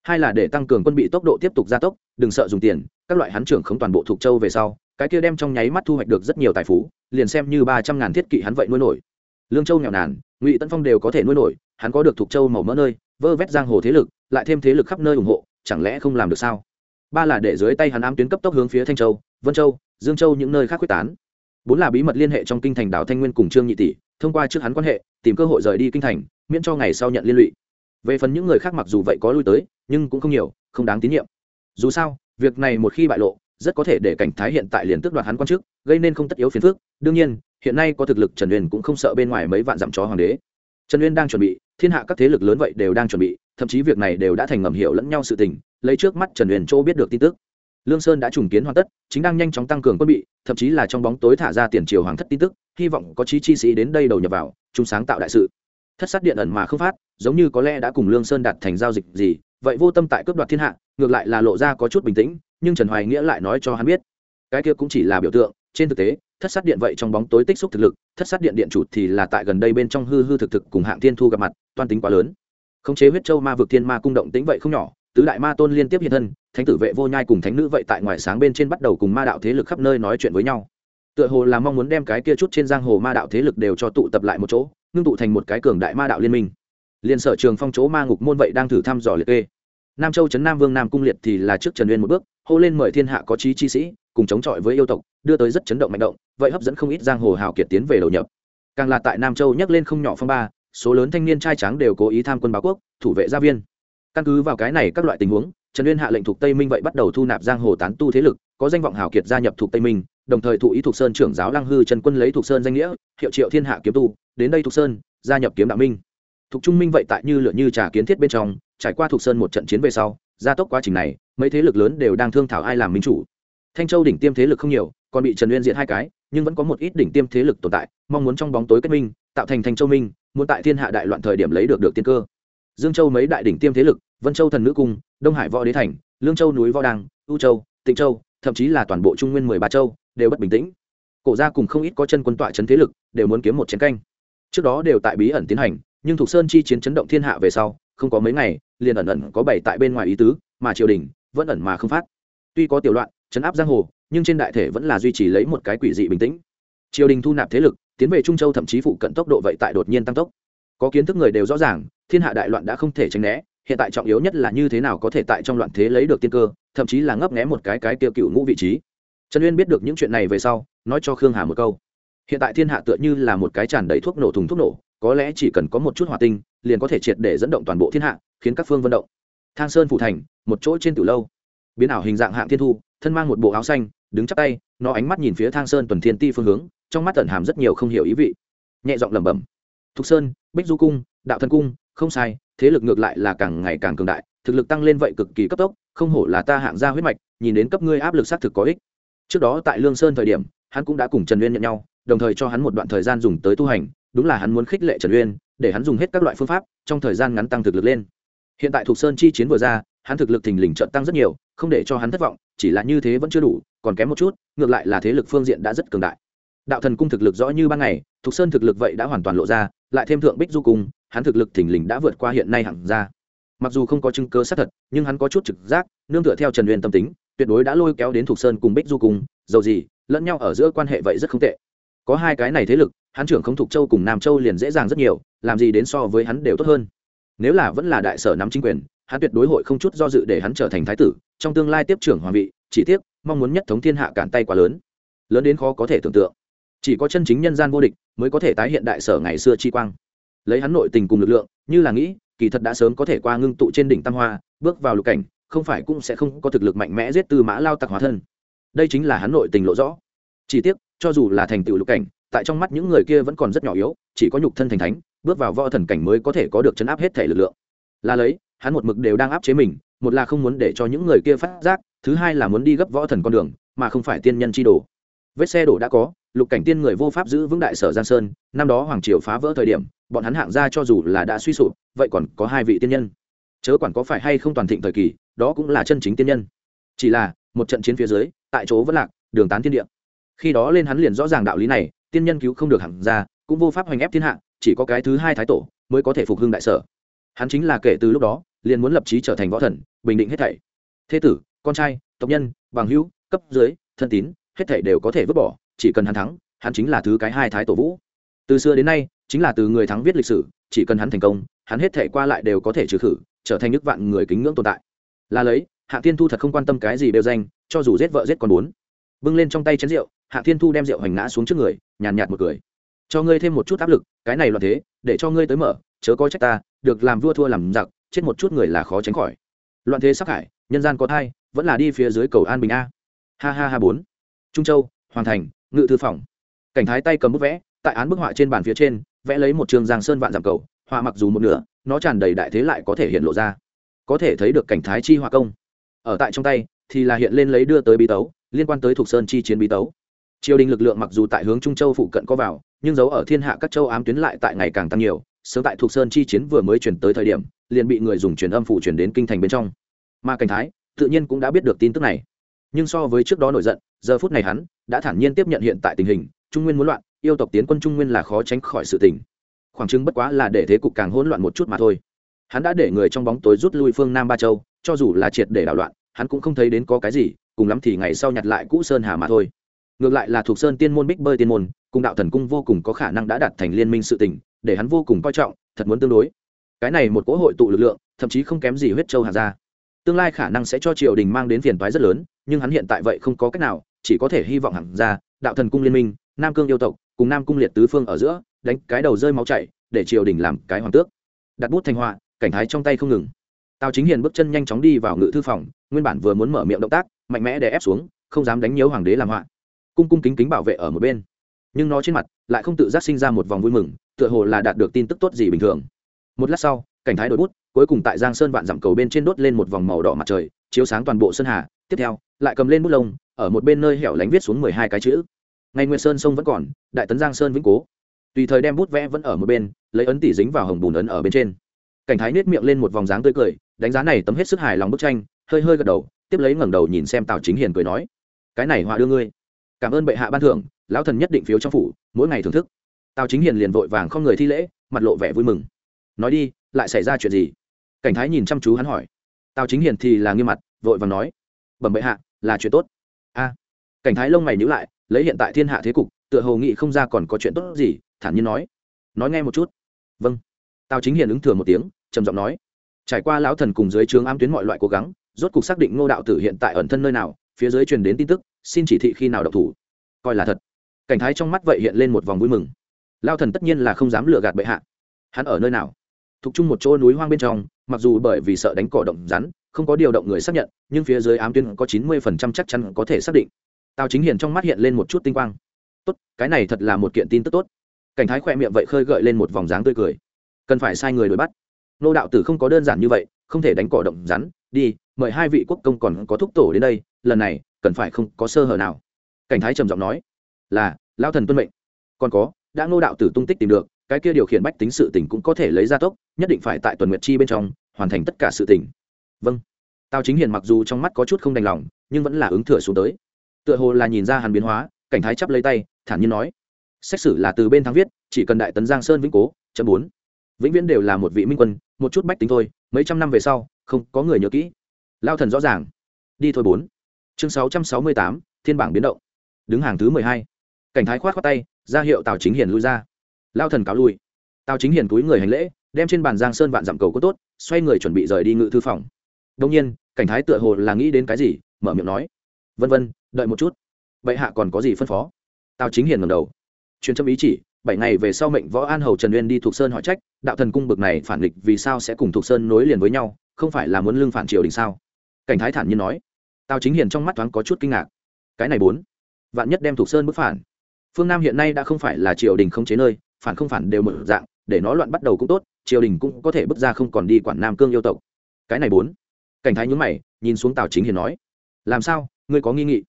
Speaker 1: hai là để tăng cường quân bị tốc độ tiếp tục gia tốc, đừng sợ dùng tiền, các loại hắn trưởng không toàn bộ thuộc châu về sau cái kia đem trong nháy mắt thu hoạch được rất nhiều tài phú, liền xem như ba trăm ngàn thiết kỵ hắn vậy nuôi nổi. Lương châu nghèo nàn, ngụy tân phong đều có thể nuôi nổi, hắn có được thuộc châu màu mỡ nơi, vơ vét giang hồ thế lực, lại thêm thế lực khắp nơi ủng hộ, chẳng lẽ không làm được sao? Ba là để dưới tay hắn ám tuyến cấp tốc hướng phía thanh châu, vân châu, dương châu những nơi khác quyết tán. Bốn là bí mật liên hệ trong kinh thành đảo thanh nguyên cùng trương nhị tỷ, thông qua trước hắn quan hệ, tìm cơ hội rời đi kinh thành, miễn cho ngày sau nhận liên lụy. Về phần những người khác mặc dù vậy có lui tới, nhưng cũng không nhiều, không đáng tín nhiệm. Dù sao, việc này một khi bại lộ rất có thể để cảnh thái hiện tại liền tước đoạt hắn quan chức gây nên không tất yếu phiền phức. Đương nhiên, hiện nay có thực lực trần uyên cũng không sợ bên ngoài mấy vạn dặm chó hoàng đế. Trần uyên đang chuẩn bị, thiên hạ các thế lực lớn vậy đều đang chuẩn bị, thậm chí việc này đều đã thành ngầm hiểu lẫn nhau sự tình, lấy trước mắt trần uyên chỗ biết được tin tức. Lương sơn đã trùng kiến hoàn tất, chính đang nhanh chóng tăng cường quân bị, thậm chí là trong bóng tối thả ra tiền triều hoàng thất tin tức, hy vọng có trí chi sĩ đến đây đầu nhập vào, chung sáng tạo đại sự. Thất sát điện ẩn mà không phát, giống như có lẽ đã cùng lương sơn đạt thành giao dịch gì, vậy vô tâm tại cướp đoạt thiên hạ, ngược lại là lộ ra có chút bình tĩnh nhưng trần hoài nghĩa lại nói cho hắn biết, cái kia cũng chỉ là biểu tượng, trên thực tế, thất sát điện vậy trong bóng tối tích xúc thực lực, thất sát điện điện chủ thì là tại gần đây bên trong hư hư thực thực cùng hạng thiên thu gặp mặt, toan tính quá lớn. Khống chế huyết châu ma vực thiên ma cung động tính vậy không nhỏ, tứ đại ma tôn liên tiếp hiện thân, thánh tử vệ vô nhai cùng thánh nữ vậy tại ngoài sáng bên trên bắt đầu cùng ma đạo thế lực khắp nơi nói chuyện với nhau. Tựa hồ là mong muốn đem cái kia chút trên giang hồ ma đạo thế lực đều cho tụ tập lại một chỗ, ngưng tụ thành một cái cường đại ma đạo liên minh. Liên sở trường phong chỗ ma ngục môn vậy đang thử thăm dò liệt kê. Nam châu trấn nam vương nam cung liệt thì là trước trần uyên một bước hô lên mời thiên hạ có trí chi sĩ, cùng chống chọi với yêu tộc, đưa tới rất chấn động mạnh động, vậy hấp dẫn không ít giang hồ hào kiệt tiến về đầu nhập. Càng là tại nam châu nhắc lên không nhỏ phong ba, số lớn thanh niên trai tráng đều cố ý tham quân báo quốc, thủ vệ gia viên. Căn cứ vào cái này các loại tình huống, trần uyên hạ lệnh thuộc tây minh vậy bắt đầu thu nạp giang hồ tán tu thế lực, có danh vọng hào kiệt gia nhập thuộc tây minh, đồng thời thụ ý thuộc sơn trưởng giáo lăng hư trần quân lấy thuộc sơn danh nghĩa, hiệu triệu thiên hạ kiếm tu, đến đây thuộc sơn, gia nhập kiếm đạo minh. Thuộc trung minh vậy tại như lựa như trà kiến thiết bên trong, trải qua thuộc sơn một trận chiến về sau gia tốc quá trình này, mấy thế lực lớn đều đang thương thảo ai làm minh chủ. Thanh châu đỉnh tiêm thế lực không nhiều, còn bị trần uyên diện hai cái, nhưng vẫn có một ít đỉnh tiêm thế lực tồn tại, mong muốn trong bóng tối kết minh, tạo thành thanh châu minh, muốn tại thiên hạ đại loạn thời điểm lấy được được tiên cơ. Dương châu mấy đại đỉnh tiêm thế lực, vân châu thần nữ cung, đông hải võ đế thành, lương châu núi võ đăng, u châu, tịnh châu, thậm chí là toàn bộ trung nguyên mười ba châu, đều bất bình tĩnh. Cổ gia cùng không ít có chân quân tọa chấn thế lực, đều muốn kiếm một chiến canh. Trước đó đều tại bí ẩn tiến hành, nhưng thuộc sơn chi chiến chấn động thiên hạ về sau không có mấy ngày, liền ẩn ẩn có bảy tại bên ngoài ý tứ, mà triều đình vẫn ẩn mà không phát. Tuy có tiểu loạn, chấn áp giang hồ, nhưng trên đại thể vẫn là duy trì lấy một cái quỷ dị bình tĩnh. Triều đình thu nạp thế lực, tiến về trung châu thậm chí phụ cận tốc độ vậy tại đột nhiên tăng tốc. Có kiến thức người đều rõ ràng, thiên hạ đại loạn đã không thể tránh né, hiện tại trọng yếu nhất là như thế nào có thể tại trong loạn thế lấy được tiên cơ, thậm chí là ngấp nghé một cái cái kia cựu ngũ vị trí. Trần uyên biết được những chuyện này về sau, nói cho khương hà một câu. Hiện tại thiên hạ tựa như là một cái tràn đầy thuốc nổ thùng thuốc nổ có lẽ chỉ cần có một chút hỏa tinh, liền có thể triệt để dẫn động toàn bộ thiên hạ, khiến các phương vận động. Thang sơn phủ thành, một chỗ trên tiểu lâu. Biến ảo hình dạng hạng thiên thu, thân mang một bộ áo xanh, đứng chắp tay, nó ánh mắt nhìn phía thang sơn tuần thiên ti phương hướng, trong mắt tẩn hàm rất nhiều không hiểu ý vị. Nhẹ giọng lẩm bẩm, thục sơn, bích du cung, đạo thần cung, không sai, thế lực ngược lại là càng ngày càng cường đại, thực lực tăng lên vậy cực kỳ cấp tốc, không hổ là ta hạng gia huyết mạch, nhìn đến cấp ngươi áp lực xác thực có ích. Trước đó tại lương sơn thời điểm, hắn cũng đã cùng trần uyên nhận nhau, đồng thời cho hắn một đoạn thời gian dùng tới tu hành đúng là hắn muốn khích lệ trần uyên, để hắn dùng hết các loại phương pháp, trong thời gian ngắn tăng thực lực lên. Hiện tại thuộc sơn chi chiến vừa ra, hắn thực lực thình lình trận tăng rất nhiều, không để cho hắn thất vọng, chỉ là như thế vẫn chưa đủ, còn kém một chút, ngược lại là thế lực phương diện đã rất cường đại. Đạo thần cung thực lực rõ như ban ngày thuộc sơn thực lực vậy đã hoàn toàn lộ ra, lại thêm thượng bích du cung, hắn thực lực thình lình đã vượt qua hiện nay hẳn ra. Mặc dù không có chứng cơ xác thật, nhưng hắn có chút trực giác, nương tựa theo trần uyên tâm tính, tuyệt đối đã lôi kéo đến thuộc sơn cùng bích du cung, dầu gì, lẫn nhau ở giữa quan hệ vậy rất không tệ có hai cái này thế lực, hắn trưởng không thuộc châu cùng nam châu liền dễ dàng rất nhiều, làm gì đến so với hắn đều tốt hơn. Nếu là vẫn là đại sở nắm chính quyền, hắn tuyệt đối hội không chút do dự để hắn trở thành thái tử, trong tương lai tiếp trưởng hoàng vị, chỉ tiếc, mong muốn nhất thống thiên hạ cản tay quá lớn. Lớn đến khó có thể tưởng tượng. Chỉ có chân chính nhân gian vô địch mới có thể tái hiện đại sở ngày xưa chi quang. Lấy hắn nội tình cùng lực lượng, như là nghĩ, kỳ thật đã sớm có thể qua ngưng tụ trên đỉnh tam hoa, bước vào lục cảnh, không phải cũng sẽ không có thực lực mạnh mẽ giết tư mã lao tặc hóa thân. Đây chính là hắn nội tình lộ rõ. Chỉ tiếc cho dù là thành tựu lục cảnh, tại trong mắt những người kia vẫn còn rất nhỏ yếu, chỉ có nhục thân thành thánh, bước vào võ thần cảnh mới có thể có được chấn áp hết thể lực lượng. Là lấy, hắn một mực đều đang áp chế mình, một là không muốn để cho những người kia phát giác, thứ hai là muốn đi gấp võ thần con đường, mà không phải tiên nhân chi đồ. Vết xe đổ đã có, lục cảnh tiên người vô pháp giữ vững đại sở giang sơn, năm đó hoàng triều phá vỡ thời điểm, bọn hắn hạng ra cho dù là đã suy sụp, vậy còn có hai vị tiên nhân. Chớ quản có phải hay không toàn thịnh thời kỳ, đó cũng là chân chính tiên nhân. Chỉ là, một trận chiến phía dưới, tại chỗ vẫn lạc, đường tán thiên địa khi đó lên hắn liền rõ ràng đạo lý này, tiên nhân cứu không được hẳn ra, cũng vô pháp hoành ép thiên hạ, chỉ có cái thứ hai thái tổ mới có thể phục hưng đại sở. Hắn chính là kể từ lúc đó, liền muốn lập trí trở thành võ thần, bình định hết thảy. Thế tử, con trai, tộc nhân, bằng hữu, cấp dưới, thân tín, hết thảy đều có thể vứt bỏ, chỉ cần hắn thắng, hắn chính là thứ cái hai thái tổ vũ. Từ xưa đến nay, chính là từ người thắng viết lịch sử, chỉ cần hắn thành công, hắn hết thảy qua lại đều có thể trừ khử, trở thành nước vạn người kính ngưỡng tồn tại. Là lấy, hạ tiên thu thật không quan tâm cái gì đều danh, cho dù giết vợ giết con bốn. Bưng lên trong tay chén rượu hạ thiên thu đem rượu hành ngã xuống trước người, nhàn nhạt một cười. Cho ngươi thêm một chút áp lực, cái này loạn thế, để cho ngươi tới mở, chớ có trách ta, được làm vua thua làm giặc, chết một chút người là khó tránh khỏi. Loạn thế sắc hải, nhân gian có thai, vẫn là đi phía dưới cầu an bình a. Ha ha ha bốn. Trung châu, hoàng thành, ngự thư phòng. Cảnh thái tay cầm bút vẽ, tại án bức họa trên bàn phía trên, vẽ lấy một trường giang sơn vạn dặm cầu, họa mặc dù một nửa, nó tràn đầy đại thế lại có thể hiện lộ ra. Có thể thấy được cảnh thái chi họa công. Ở tại trong tay, thì là hiện lên lấy đưa tới bí tấu, liên quan tới thuộc sơn chi chiến bí tấu triều đình lực lượng mặc dù tại hướng trung châu phụ cận có vào, nhưng dấu ở thiên hạ các châu ám tuyến lại tại ngày càng tăng nhiều, sớm tại thuộc sơn chi chiến vừa mới chuyển tới thời điểm, liền bị người dùng truyền âm phủ chuyển đến kinh thành bên trong. Mà cảnh thái, tự nhiên cũng đã biết được tin tức này. Nhưng so với trước đó nổi giận, giờ phút này hắn đã thản nhiên tiếp nhận hiện tại tình hình, trung nguyên muốn loạn, yêu tộc tiến quân trung nguyên là khó tránh khỏi sự tình. Khoảng chứng bất quá là để thế cục càng hỗn loạn một chút mà thôi. Hắn đã để người trong bóng tối rút lui phương nam ba châu, cho dù là triệt để đảo loạn, hắn cũng không thấy đến có cái gì, cùng lắm thì ngày sau nhặt lại cũ sơn hà mà thôi ngược lại là thuộc sơn tiên môn bích bơi tiên môn, cùng đạo thần cung vô cùng có khả năng đã đạt thành liên minh sự tình, để hắn vô cùng coi trọng, thật muốn tương đối. Cái này một cỗ hội tụ lực lượng, thậm chí không kém gì huyết châu hà ra tương lai khả năng sẽ cho triều đình mang đến phiền toái rất lớn, nhưng hắn hiện tại vậy không có cách nào, chỉ có thể hy vọng hẳn ra đạo thần cung liên minh, nam cương yêu tộc, cùng nam cung liệt tứ phương ở giữa, đánh cái đầu rơi máu chảy, để triều đình làm cái hoàng tước. Đặt bút thành họa, cảnh thái trong tay không ngừng. Tào chính hiền bước chân nhanh chóng đi vào ngự thư phòng, nguyên bản vừa muốn mở miệng động tác, mạnh mẽ để ép xuống, không dám đánh nhớ hoàng đế làm họa cung cung kính kính bảo vệ ở một bên. Nhưng nó trên mặt lại không tự giác sinh ra một vòng vui mừng, tựa hồ là đạt được tin tức tốt gì bình thường. Một lát sau, cảnh thái đổi bút, cuối cùng tại giang sơn vạn dặm cầu bên trên đốt lên một vòng màu đỏ mặt trời, chiếu sáng toàn bộ sơn hà. Tiếp theo, lại cầm lên bút lông, ở một bên nơi hẻo lánh viết xuống mười hai cái chữ. Ngày nguyên sơn sông vẫn còn, đại tấn giang sơn vĩnh cố. Tùy thời đem bút vẽ vẫn ở một bên, lấy ấn tỉ dính vào hồng bùn ấn ở bên trên. Cảnh thái nết miệng lên một vòng dáng tươi cười, đánh giá này tấm hết sức hài lòng bức tranh, hơi hơi gật đầu, tiếp lấy ngẩng đầu nhìn xem tào chính hiền cười nói, cái này họa đưa ngươi cảm ơn bệ hạ ban thưởng, lão thần nhất định phiếu trong phủ, mỗi ngày thưởng thức. Tào chính hiền liền vội vàng không người thi lễ, mặt lộ vẻ vui mừng. Nói đi, lại xảy ra chuyện gì? Cảnh thái nhìn chăm chú hắn hỏi. Tào chính hiền thì là nghiêm mặt, vội vàng nói. Bẩm bệ hạ, là chuyện tốt. A. Cảnh thái lông mày nhữ lại, lấy hiện tại thiên hạ thế cục, tựa hồ nghị không ra còn có chuyện tốt gì, thản nhiên nói. Nói nghe một chút. Vâng. Tào chính hiền ứng thừa một tiếng, trầm giọng nói. Trải qua lão thần cùng dưới trướng ám tuyến mọi loại cố gắng, rốt cục xác định ngô đạo tử hiện tại ẩn thân nơi nào, phía dưới truyền đến tin tức xin chỉ thị khi nào độc thủ. Coi là thật. Cảnh thái trong mắt vậy hiện lên một vòng vui mừng. Lao thần tất nhiên là không dám lừa gạt bệ hạ. Hắn ở nơi nào? Thuộc chung một chỗ núi hoang bên trong, mặc dù bởi vì sợ đánh cỏ động rắn, không có điều động người xác nhận, nhưng phía dưới ám tuyến có chín mươi phần trăm chắc chắn có thể xác định. Tào chính hiền trong mắt hiện lên một chút tinh quang. Tốt, cái này thật là một kiện tin tức tốt. Cảnh thái khỏe miệng vậy khơi gợi lên một vòng dáng tươi cười. Cần phải sai người đuổi bắt. Nô đạo tử không có đơn giản như vậy, không thể đánh cỏ động rắn. Đi, mời hai vị quốc công còn có thúc tổ đến đây, lần này cần phải không có sơ hở nào. Cảnh thái trầm giọng nói, là lao thần tuân mệnh. Còn có, đã ngô đạo tử tung tích tìm được, cái kia điều khiển bách tính sự tỉnh cũng có thể lấy ra tốc, nhất định phải tại tuần nguyệt chi bên trong, hoàn thành tất cả sự tỉnh vâng. Tào chính hiền mặc dù trong mắt có chút không đành lòng, nhưng vẫn là ứng thừa xuống tới. Tựa hồ là nhìn ra hàn biến hóa, cảnh thái chắp lấy tay, thản nhiên nói, xét xử là từ bên thắng viết, chỉ cần đại tấn giang sơn vĩnh cố, chấm bốn. Vĩnh viễn đều là một vị minh quân, một chút bách tính thôi, mấy trăm năm về sau, không có người nhớ kỹ. Lao thần rõ ràng, đi thôi bốn chương sáu trăm sáu mươi tám, thiên bảng biến động. Đứng hàng thứ mười hai. Cảnh thái khoát khoát tay, ra hiệu tào chính hiền lui ra. Lao thần cáo lui. Tào chính hiền túi người hành lễ, đem trên bàn giang sơn vạn dặm cầu có tốt, xoay người chuẩn bị rời đi ngự thư phòng. Đông nhiên, cảnh thái tựa hồ là nghĩ đến cái gì, mở miệng nói. Vân vân, đợi một chút. Bệ hạ còn có gì phân phó? Tào chính hiền ngầm đầu. Truyền trâm ý chỉ, bảy ngày về sau mệnh võ an hầu trần uyên đi thuộc sơn hỏi trách, đạo thần cung bực này phản nghịch vì sao sẽ cùng thuộc sơn nối liền với nhau, không phải là muốn lưng phản triều đình sao? Cảnh thái thản nhiên nói tào chính hiền trong mắt thoáng có chút kinh ngạc. Cái này bốn. Vạn nhất đem thục sơn bức phản. Phương nam hiện nay đã không phải là triều đình không chế nơi, phản không phản đều mở dạng, để nó loạn bắt đầu cũng tốt, triều đình cũng có thể bước ra không còn đi quản nam cương yêu tộc. Cái này bốn. Cảnh thái nhún mày, nhìn xuống tào chính hiền nói, làm sao? Ngươi có nghi nghị?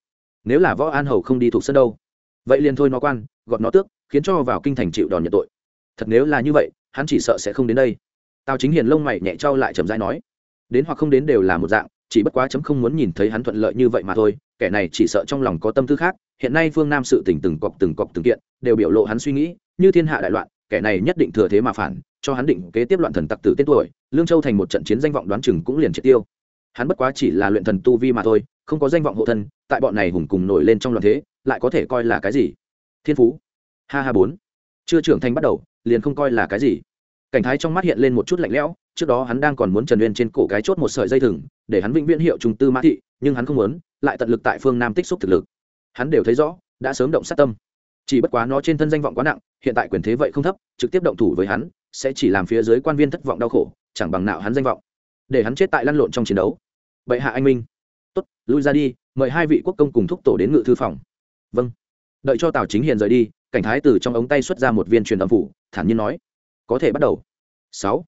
Speaker 1: Nếu là võ an hầu không đi thuộc sân đâu? Vậy liền thôi nó quan, gọt nó tước, khiến cho vào kinh thành chịu đòn nhận tội. Thật nếu là như vậy, hắn chỉ sợ sẽ không đến đây. Tào chính hiền lông mày nhẹ trao lại trầm dai nói, đến hoặc không đến đều là một dạng chỉ bất quá chấm không muốn nhìn thấy hắn thuận lợi như vậy mà thôi, kẻ này chỉ sợ trong lòng có tâm tư khác, hiện nay phương nam sự tỉnh từng cọc từng cọc từng kiện, đều biểu lộ hắn suy nghĩ, như thiên hạ đại loạn, kẻ này nhất định thừa thế mà phản, cho hắn định kế tiếp loạn thần tặc tử tên tuổi, lương châu thành một trận chiến danh vọng đoán chừng cũng liền triệt tiêu. Hắn bất quá chỉ là luyện thần tu vi mà thôi, không có danh vọng hộ thân, tại bọn này hùng cùng nổi lên trong loạn thế, lại có thể coi là cái gì? Thiên phú. Ha ha bốn. Chưa trưởng thành bắt đầu, liền không coi là cái gì. Cảnh thái trong mắt hiện lên một chút lạnh lẽo trước đó hắn đang còn muốn trần uyên trên cổ cái chốt một sợi dây thừng, để hắn vĩnh viễn hiệu trung tư mã thị, nhưng hắn không muốn, lại tận lực tại phương nam tích xúc thực lực. Hắn đều thấy rõ, đã sớm động sát tâm. Chỉ bất quá nó trên thân danh vọng quá nặng, hiện tại quyền thế vậy không thấp, trực tiếp động thủ với hắn, sẽ chỉ làm phía dưới quan viên thất vọng đau khổ, chẳng bằng nào hắn danh vọng. Để hắn chết tại lăn lộn trong chiến đấu. Bệ hạ anh minh. Tốt, lui ra đi, mời hai vị quốc công cùng thúc tổ đến ngự thư phòng. Vâng. Đợi cho tào chính hiền rời đi, cảnh thái từ trong ống tay xuất ra một viên truyền âm phủ, thản nhiên nói. Có thể bắt đầu. Sáu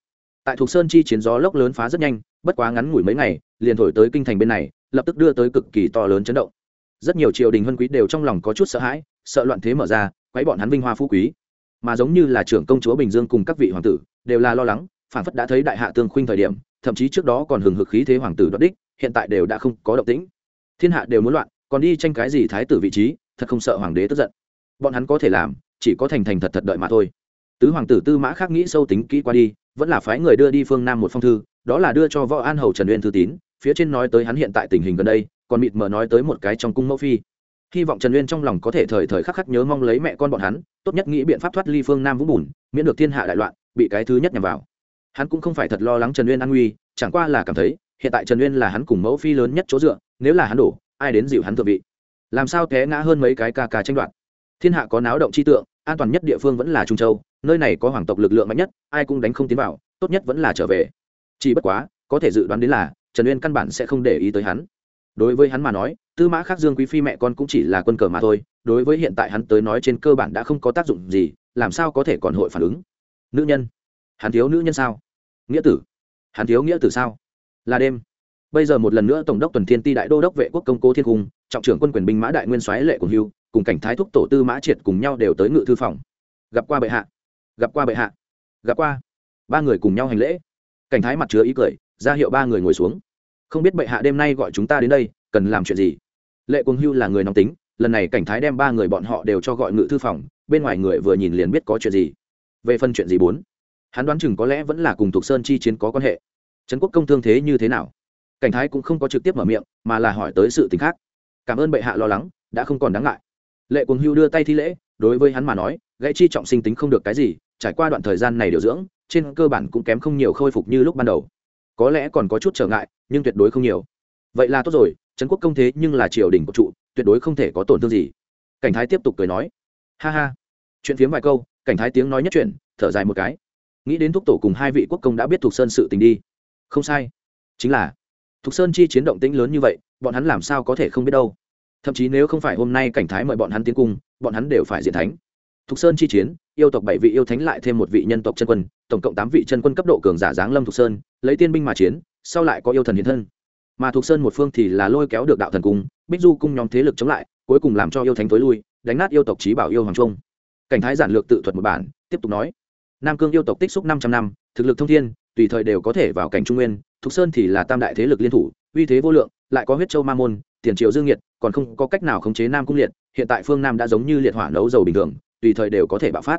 Speaker 1: tại thuộc sơn chi chiến gió lốc lớn phá rất nhanh, bất quá ngắn ngủi mấy ngày, liền thổi tới kinh thành bên này, lập tức đưa tới cực kỳ to lớn chấn động. Rất nhiều triều đình vân quý đều trong lòng có chút sợ hãi, sợ loạn thế mở ra, quấy bọn hắn vinh hoa phú quý. Mà giống như là trưởng công chúa bình dương cùng các vị hoàng tử, đều là lo lắng, phản phất đã thấy đại hạ tương khuynh thời điểm, thậm chí trước đó còn hừng hực khí thế hoàng tử đoạt đích, hiện tại đều đã không có động tĩnh. Thiên hạ đều muốn loạn, còn đi tranh cái gì thái tử vị trí, thật không sợ hoàng đế tức giận. Bọn hắn có thể làm, chỉ có thành thành thật thật đợi mà thôi. Tứ hoàng tử tư mã khác nghĩ sâu tính kỹ qua đi vẫn là phái người đưa đi phương nam một phong thư, đó là đưa cho võ an hầu trần uyên thư tín, phía trên nói tới hắn hiện tại tình hình gần đây, còn mịt mờ nói tới một cái trong cung mẫu phi. Hy vọng trần uyên trong lòng có thể thời thời khắc khắc nhớ mong lấy mẹ con bọn hắn, tốt nhất nghĩ biện pháp thoát ly phương nam vũng bùn, miễn được thiên hạ đại loạn, bị cái thứ nhất nhằm vào. Hắn cũng không phải thật lo lắng trần uyên an nguy, chẳng qua là cảm thấy, hiện tại trần uyên là hắn cùng mẫu phi lớn nhất chỗ dựa, nếu là hắn đổ, ai đến dịu hắn thượng vị? Làm sao té ngã hơn mấy cái ca ca tranh đoạt? Thiên hạ có náo động chi tượng, an toàn nhất địa phương vẫn là trung châu, nơi này có hoàng tộc lực lượng mạnh nhất, ai cũng đánh không tiến vào, tốt nhất vẫn là trở về. Chỉ bất quá, có thể dự đoán đến là, trần uyên căn bản sẽ không để ý tới hắn. Đối với hắn mà nói, tư mã khác dương quý phi mẹ con cũng chỉ là quân cờ mà thôi, đối với hiện tại hắn tới nói trên cơ bản đã không có tác dụng gì, làm sao có thể còn hội phản ứng? Nữ nhân. Hắn thiếu nữ nhân sao? Nghĩa tử. Hắn thiếu nghĩa tử sao? Là đêm. Bây giờ một lần nữa tổng đốc tuần thiên ti đại đô đốc vệ quốc công cố thiên cung, trọng trưởng quân quyền binh mã đại nguyên soái lệ cùng hưu cùng cảnh thái thúc tổ tư mã triệt cùng nhau đều tới ngự thư phòng. Gặp qua bệ hạ. Gặp qua bệ hạ. Gặp qua. Ba người cùng nhau hành lễ. Cảnh thái mặt chứa ý cười, ra hiệu ba người ngồi xuống. Không biết bệ hạ đêm nay gọi chúng ta đến đây, cần làm chuyện gì? Lệ cuồng hưu là người nóng tính, lần này cảnh thái đem ba người bọn họ đều cho gọi ngự thư phòng, bên ngoài người vừa nhìn liền biết có chuyện gì. Về phần chuyện gì bốn? Hắn đoán chừng có lẽ vẫn là cùng thuộc sơn chi chiến có quan hệ. Trấn quốc công thương thế như thế nào? Cảnh thái cũng không có trực tiếp mở miệng, mà là hỏi tới sự t ì n h khác. Cảm ơn bệ hạ lo lắng, đã không còn đáng ngại lệ cuồng hưu đưa tay thi lễ, đối với hắn mà nói, gãy chi trọng sinh tính không được cái gì, trải qua đoạn thời gian này điều dưỡng, trên cơ bản cũng kém không nhiều khôi phục như lúc ban đầu. Có lẽ còn có chút trở ngại, nhưng tuyệt đối không nhiều. Vậy là tốt rồi, trấn quốc công thế nhưng là triều đình của trụ, tuyệt đối không thể có tổn thương gì. Cảnh thái tiếp tục cười nói, ha ha. Chuyện phiếm vài câu, cảnh thái tiếng nói nhất chuyện thở dài một cái. Nghĩ đến thúc tổ cùng hai vị quốc công đã biết thuộc sơn sự tình đi. Không sai. Chính là thuộc sơn chi chiến động tĩnh lớn như vậy, bọn hắn làm sao có thể không biết đâu thậm chí nếu không phải hôm nay cảnh thái mời bọn hắn tiến cung, bọn hắn đều phải diện thánh. Thục sơn chi chiến, yêu tộc bảy vị yêu thánh lại thêm một vị nhân tộc chân quân, tổng cộng tám vị chân quân cấp độ cường giả giáng lâm thục sơn, lấy tiên binh mà chiến, sau lại có yêu thần hiện thân. Mà thục sơn một phương thì là lôi kéo được đạo thần cung, bích du cung nhóm thế lực chống lại, cuối cùng làm cho yêu thánh tối lui, đánh nát yêu tộc trí bảo yêu hoàng trung. Cảnh thái giản lược tự thuật một bản, tiếp tục nói. Nam cương yêu tộc tích xúc năm trăm năm, thực lực thông thiên, tùy thời đều có thể vào cảnh trung nguyên, thục sơn thì là tam đại thế lực liên thủ, uy thế vô lượng, lại có huyết châu ma môn, tiền triệu dương nhiệt còn không có cách nào khống chế nam cung liệt, hiện tại phương nam đã giống như liệt hỏa nấu dầu bình thường, tùy thời đều có thể bạo phát.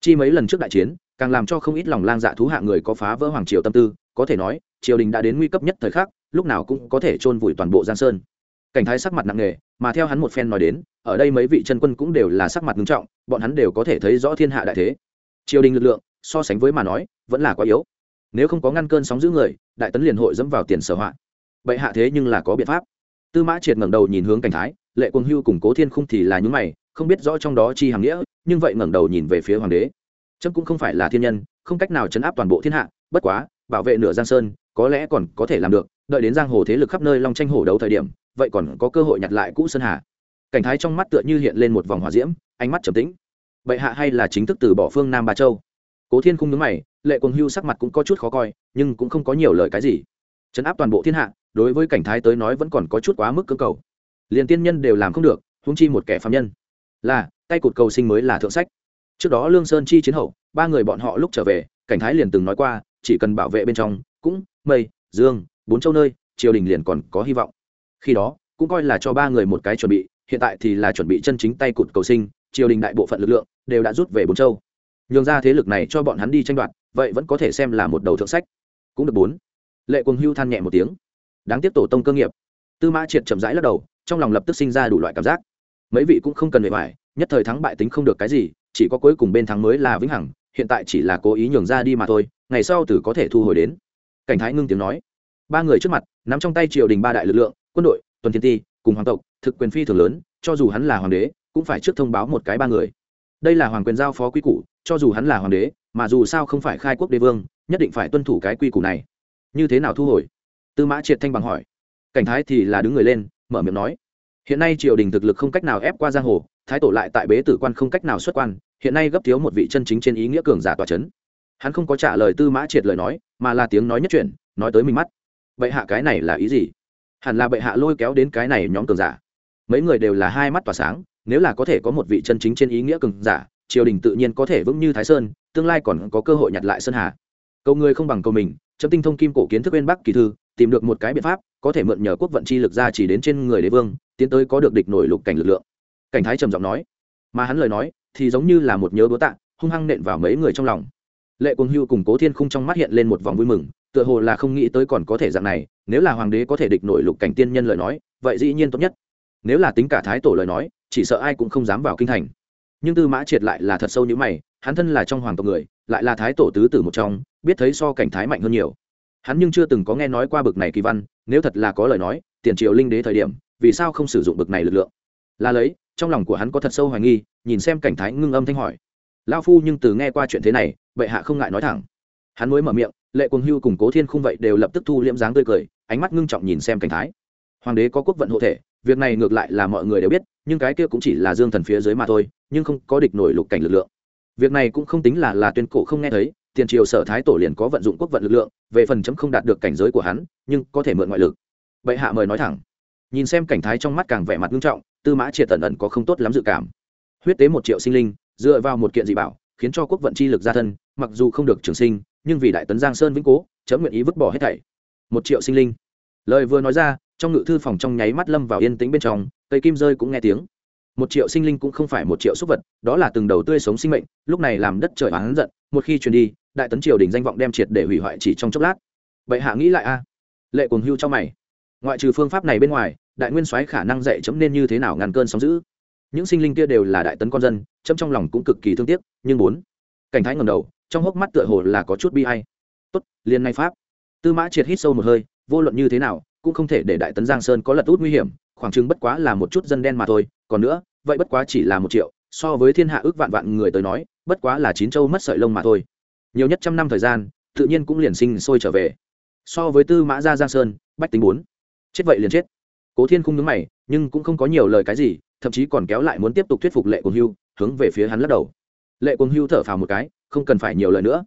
Speaker 1: Chi mấy lần trước đại chiến, càng làm cho không ít lòng lang dạ thú hạ người có phá vỡ hoàng triều tâm tư, có thể nói, triều đình đã đến nguy cấp nhất thời khắc, lúc nào cũng có thể chôn vùi toàn bộ giang sơn. Cảnh thái sắc mặt nặng nề, mà theo hắn một phen nói đến, ở đây mấy vị chân quân cũng đều là sắc mặt nghiêm trọng, bọn hắn đều có thể thấy rõ thiên hạ đại thế. Triều đình lực lượng, so sánh với mà nói, vẫn là quá yếu. Nếu không có ngăn cơn sóng giữ người, đại tấn liền hội dẫm vào tiền sở họa. Bệ hạ thế nhưng là có biện pháp tư mã triệt ngẩng đầu nhìn hướng cảnh thái, lệ quân hưu cùng cố thiên khung thì là những mày, không biết rõ trong đó chi hàm nghĩa, nhưng vậy ngẩng đầu nhìn về phía hoàng đế. Trâm cũng không phải là thiên nhân, không cách nào chấn áp toàn bộ thiên hạ, bất quá, bảo vệ nửa giang sơn, có lẽ còn có thể làm được, đợi đến giang hồ thế lực khắp nơi long tranh hổ đấu thời điểm, vậy còn có cơ hội nhặt lại cũ sơn hà. Cảnh thái trong mắt tựa như hiện lên một vòng hỏa diễm, ánh mắt trầm tĩnh. Bệ hạ hay là chính thức từ bỏ phương nam ba châu? Cố thiên khung nhướng mày, lệ quân hưu sắc mặt cũng có chút khó coi, nhưng cũng không có nhiều lời cái gì. Chấn áp toàn bộ thiên hạ đối với cảnh thái tới nói vẫn còn có chút quá mức cơ cầu. Liền tiên nhân đều làm không được húng chi một kẻ phạm nhân. Là, tay cụt cầu sinh mới là thượng sách. Trước đó lương sơn chi chiến hậu, ba người bọn họ lúc trở về, cảnh thái liền từng nói qua, chỉ cần bảo vệ bên trong, cũng, mây, dương, bốn châu nơi, triều đình liền còn có hy vọng. Khi đó, cũng coi là cho ba người một cái chuẩn bị, hiện tại thì là chuẩn bị chân chính tay cụt cầu sinh, triều đình đại bộ phận lực lượng đều đã rút về bốn châu. Nhường ra thế lực này cho bọn hắn đi tranh đoạt, vậy vẫn có thể xem là một đầu thượng sách. Cũng được bốn. Lệ quân hưu than nhẹ một tiếng đáng tiếc tổ tông cơ nghiệp. Tư mã triệt chậm rãi lắc đầu, trong lòng lập tức sinh ra đủ loại cảm giác. Mấy vị cũng không cần bề bài nhất thời thắng bại tính không được cái gì, chỉ có cuối cùng bên thắng mới là vĩnh hằng, hiện tại chỉ là cố ý nhường ra đi mà thôi, ngày sau tử có thể thu hồi đến. Cảnh thái ngưng tiếng nói. Ba người trước mặt, nắm trong tay triều đình ba đại lực lượng, quân đội, tuần thiên ti, cùng hoàng tộc, thực quyền phi thường lớn, cho dù hắn là hoàng đế, cũng phải trước thông báo một cái ba người. Đây là hoàng quyền giao phó quy củ, cho dù hắn là hoàng đế, mà dù sao không phải khai quốc đế vương, nhất định phải tuân thủ cái quy củ này. Như thế nào thu hồi? Tư mã triệt thanh bằng hỏi. Cảnh thái thì là đứng người lên, mở miệng nói. Hiện nay triều đình thực lực không cách nào ép qua giang hồ, thái tổ lại tại bế tử quan không cách nào xuất quan, hiện nay gấp thiếu một vị chân chính trên ý nghĩa cường giả tòa c h ấ n hắn không có trả lời tư mã triệt lời nói, mà là tiếng nói nhất chuyện nói tới mình mắt. Bệ hạ cái này là ý gì? Hẳn là bệ hạ lôi kéo đến cái này nhóm cường giả. Mấy người đều là hai mắt tỏa sáng, nếu là có thể có một vị chân chính trên ý nghĩa cường giả, triều đình tự nhiên có thể vững như thái sơn, tương lai còn có cơ hội nhặt lại sơn hà. Câu người không bằng câu mình, chấm tinh thông kim cổ kiến thức bên bắc kỳ thư tìm được một cái biện pháp, có thể mượn nhờ quốc vận chi lực ra chỉ đến trên người đế vương, tiến tới có được địch nổi lục cảnh lực lượng. Cảnh thái trầm giọng nói. Mà hắn lời nói thì giống như là một nhớ búa tạ, hung hăng nện vào mấy người trong lòng. Lệ quân hưu cùng cố thiên khung trong mắt hiện lên một vòng vui mừng, tựa hồ là không nghĩ tới còn có thể dạng này, nếu là hoàng đế có thể địch nổi lục cảnh tiên nhân lời nói, vậy dĩ nhiên tốt nhất. Nếu là tính cả thái tổ lời nói, chỉ sợ ai cũng không dám vào kinh thành. Nhưng tư mã triệt lại là thật sâu như mày, hắn thân là trong hoàng tộc người, lại là thái tổ tứ tử một trong, biết thấy so cảnh thái mạnh hơn nhiều hắn nhưng chưa từng có nghe nói qua bực này kỳ văn, nếu thật là có lời nói, tiền triệu linh đế thời điểm, vì sao không sử dụng bực này lực lượng? Là lấy, trong lòng của hắn có thật sâu hoài nghi, nhìn xem cảnh thái ngưng âm thanh hỏi. Lao phu nhưng từ nghe qua chuyện thế này, bệ hạ không ngại nói thẳng. Hắn mới mở miệng, lệ quân hưu cùng cố thiên không vậy đều lập tức thu liễm dáng tươi cười, ánh mắt ngưng trọng nhìn xem cảnh thái. Hoàng đế có quốc vận hộ thể, việc này ngược lại là mọi người đều biết, nhưng cái kia cũng chỉ là dương thần phía dưới mà thôi, nhưng không có địch nổi lục cảnh lực lượng. Việc này cũng không tính là là tuyên cổ không nghe thấy tiền triều sở thái tổ liền có vận dụng quốc vận lực lượng, về phần chấm không đạt được cảnh giới của hắn, nhưng có thể mượn ngoại lực. Bệ hạ mời nói thẳng. Nhìn xem cảnh thái trong mắt càng vẻ mặt nghiêm trọng, tư mã triệt tần ẩn có không tốt lắm dự cảm. Huyết tế một triệu sinh linh, dựa vào một kiện dị bảo, khiến cho quốc vận chi lực gia thân, mặc dù không được trường sinh, nhưng vì đại tấn giang sơn vĩnh cố, chấm nguyện ý vứt bỏ hết thảy. Một triệu sinh linh. Lời vừa nói ra, trong ngự thư phòng trong nháy mắt lâm vào yên tĩnh bên trong, cây kim rơi cũng nghe tiếng một triệu sinh linh cũng không phải một triệu súc vật, đó là từng đầu tươi sống sinh mệnh, lúc này làm đất trời oán giận, một khi truyền đi, đại tấn triều đình danh vọng đem triệt để hủy hoại chỉ trong chốc lát. Vậy hạ nghĩ lại a. Lệ cuồng hưu cho mày. Ngoại trừ phương pháp này bên ngoài, đại nguyên soái khả năng dạy chấm nên như thế nào ngăn cơn sóng giữ những sinh linh kia đều là đại tấn con dân, chấm trong lòng cũng cực kỳ thương tiếc, nhưng bốn cảnh thái ngầm đầu, trong hốc mắt tựa hồ là có chút bi hay tốt, liền nay pháp. Tư mã triệt hít sâu một hơi, vô luận như thế nào, cũng không thể để đại tấn giang sơn có lật út nguy hiểm, khoảng chừng bất quá là một chút dân đen mà thôi, còn nữa vậy bất quá chỉ là một triệu, so với thiên hạ ước vạn vạn người tới nói, bất quá là chín châu mất sợi lông mà thôi. Nhiều nhất trăm năm thời gian, tự nhiên cũng liền sinh sôi trở về. So với tư mã gia giang sơn, bách tính bốn. Chết vậy liền chết. Cố thiên không nhớ mày, nhưng cũng không có nhiều lời cái gì, thậm chí còn kéo lại muốn tiếp tục thuyết phục lệ cuồng hưu, hướng về phía hắn lắc đầu. Lệ cuồng hưu thở phào một cái, không cần phải nhiều lời nữa.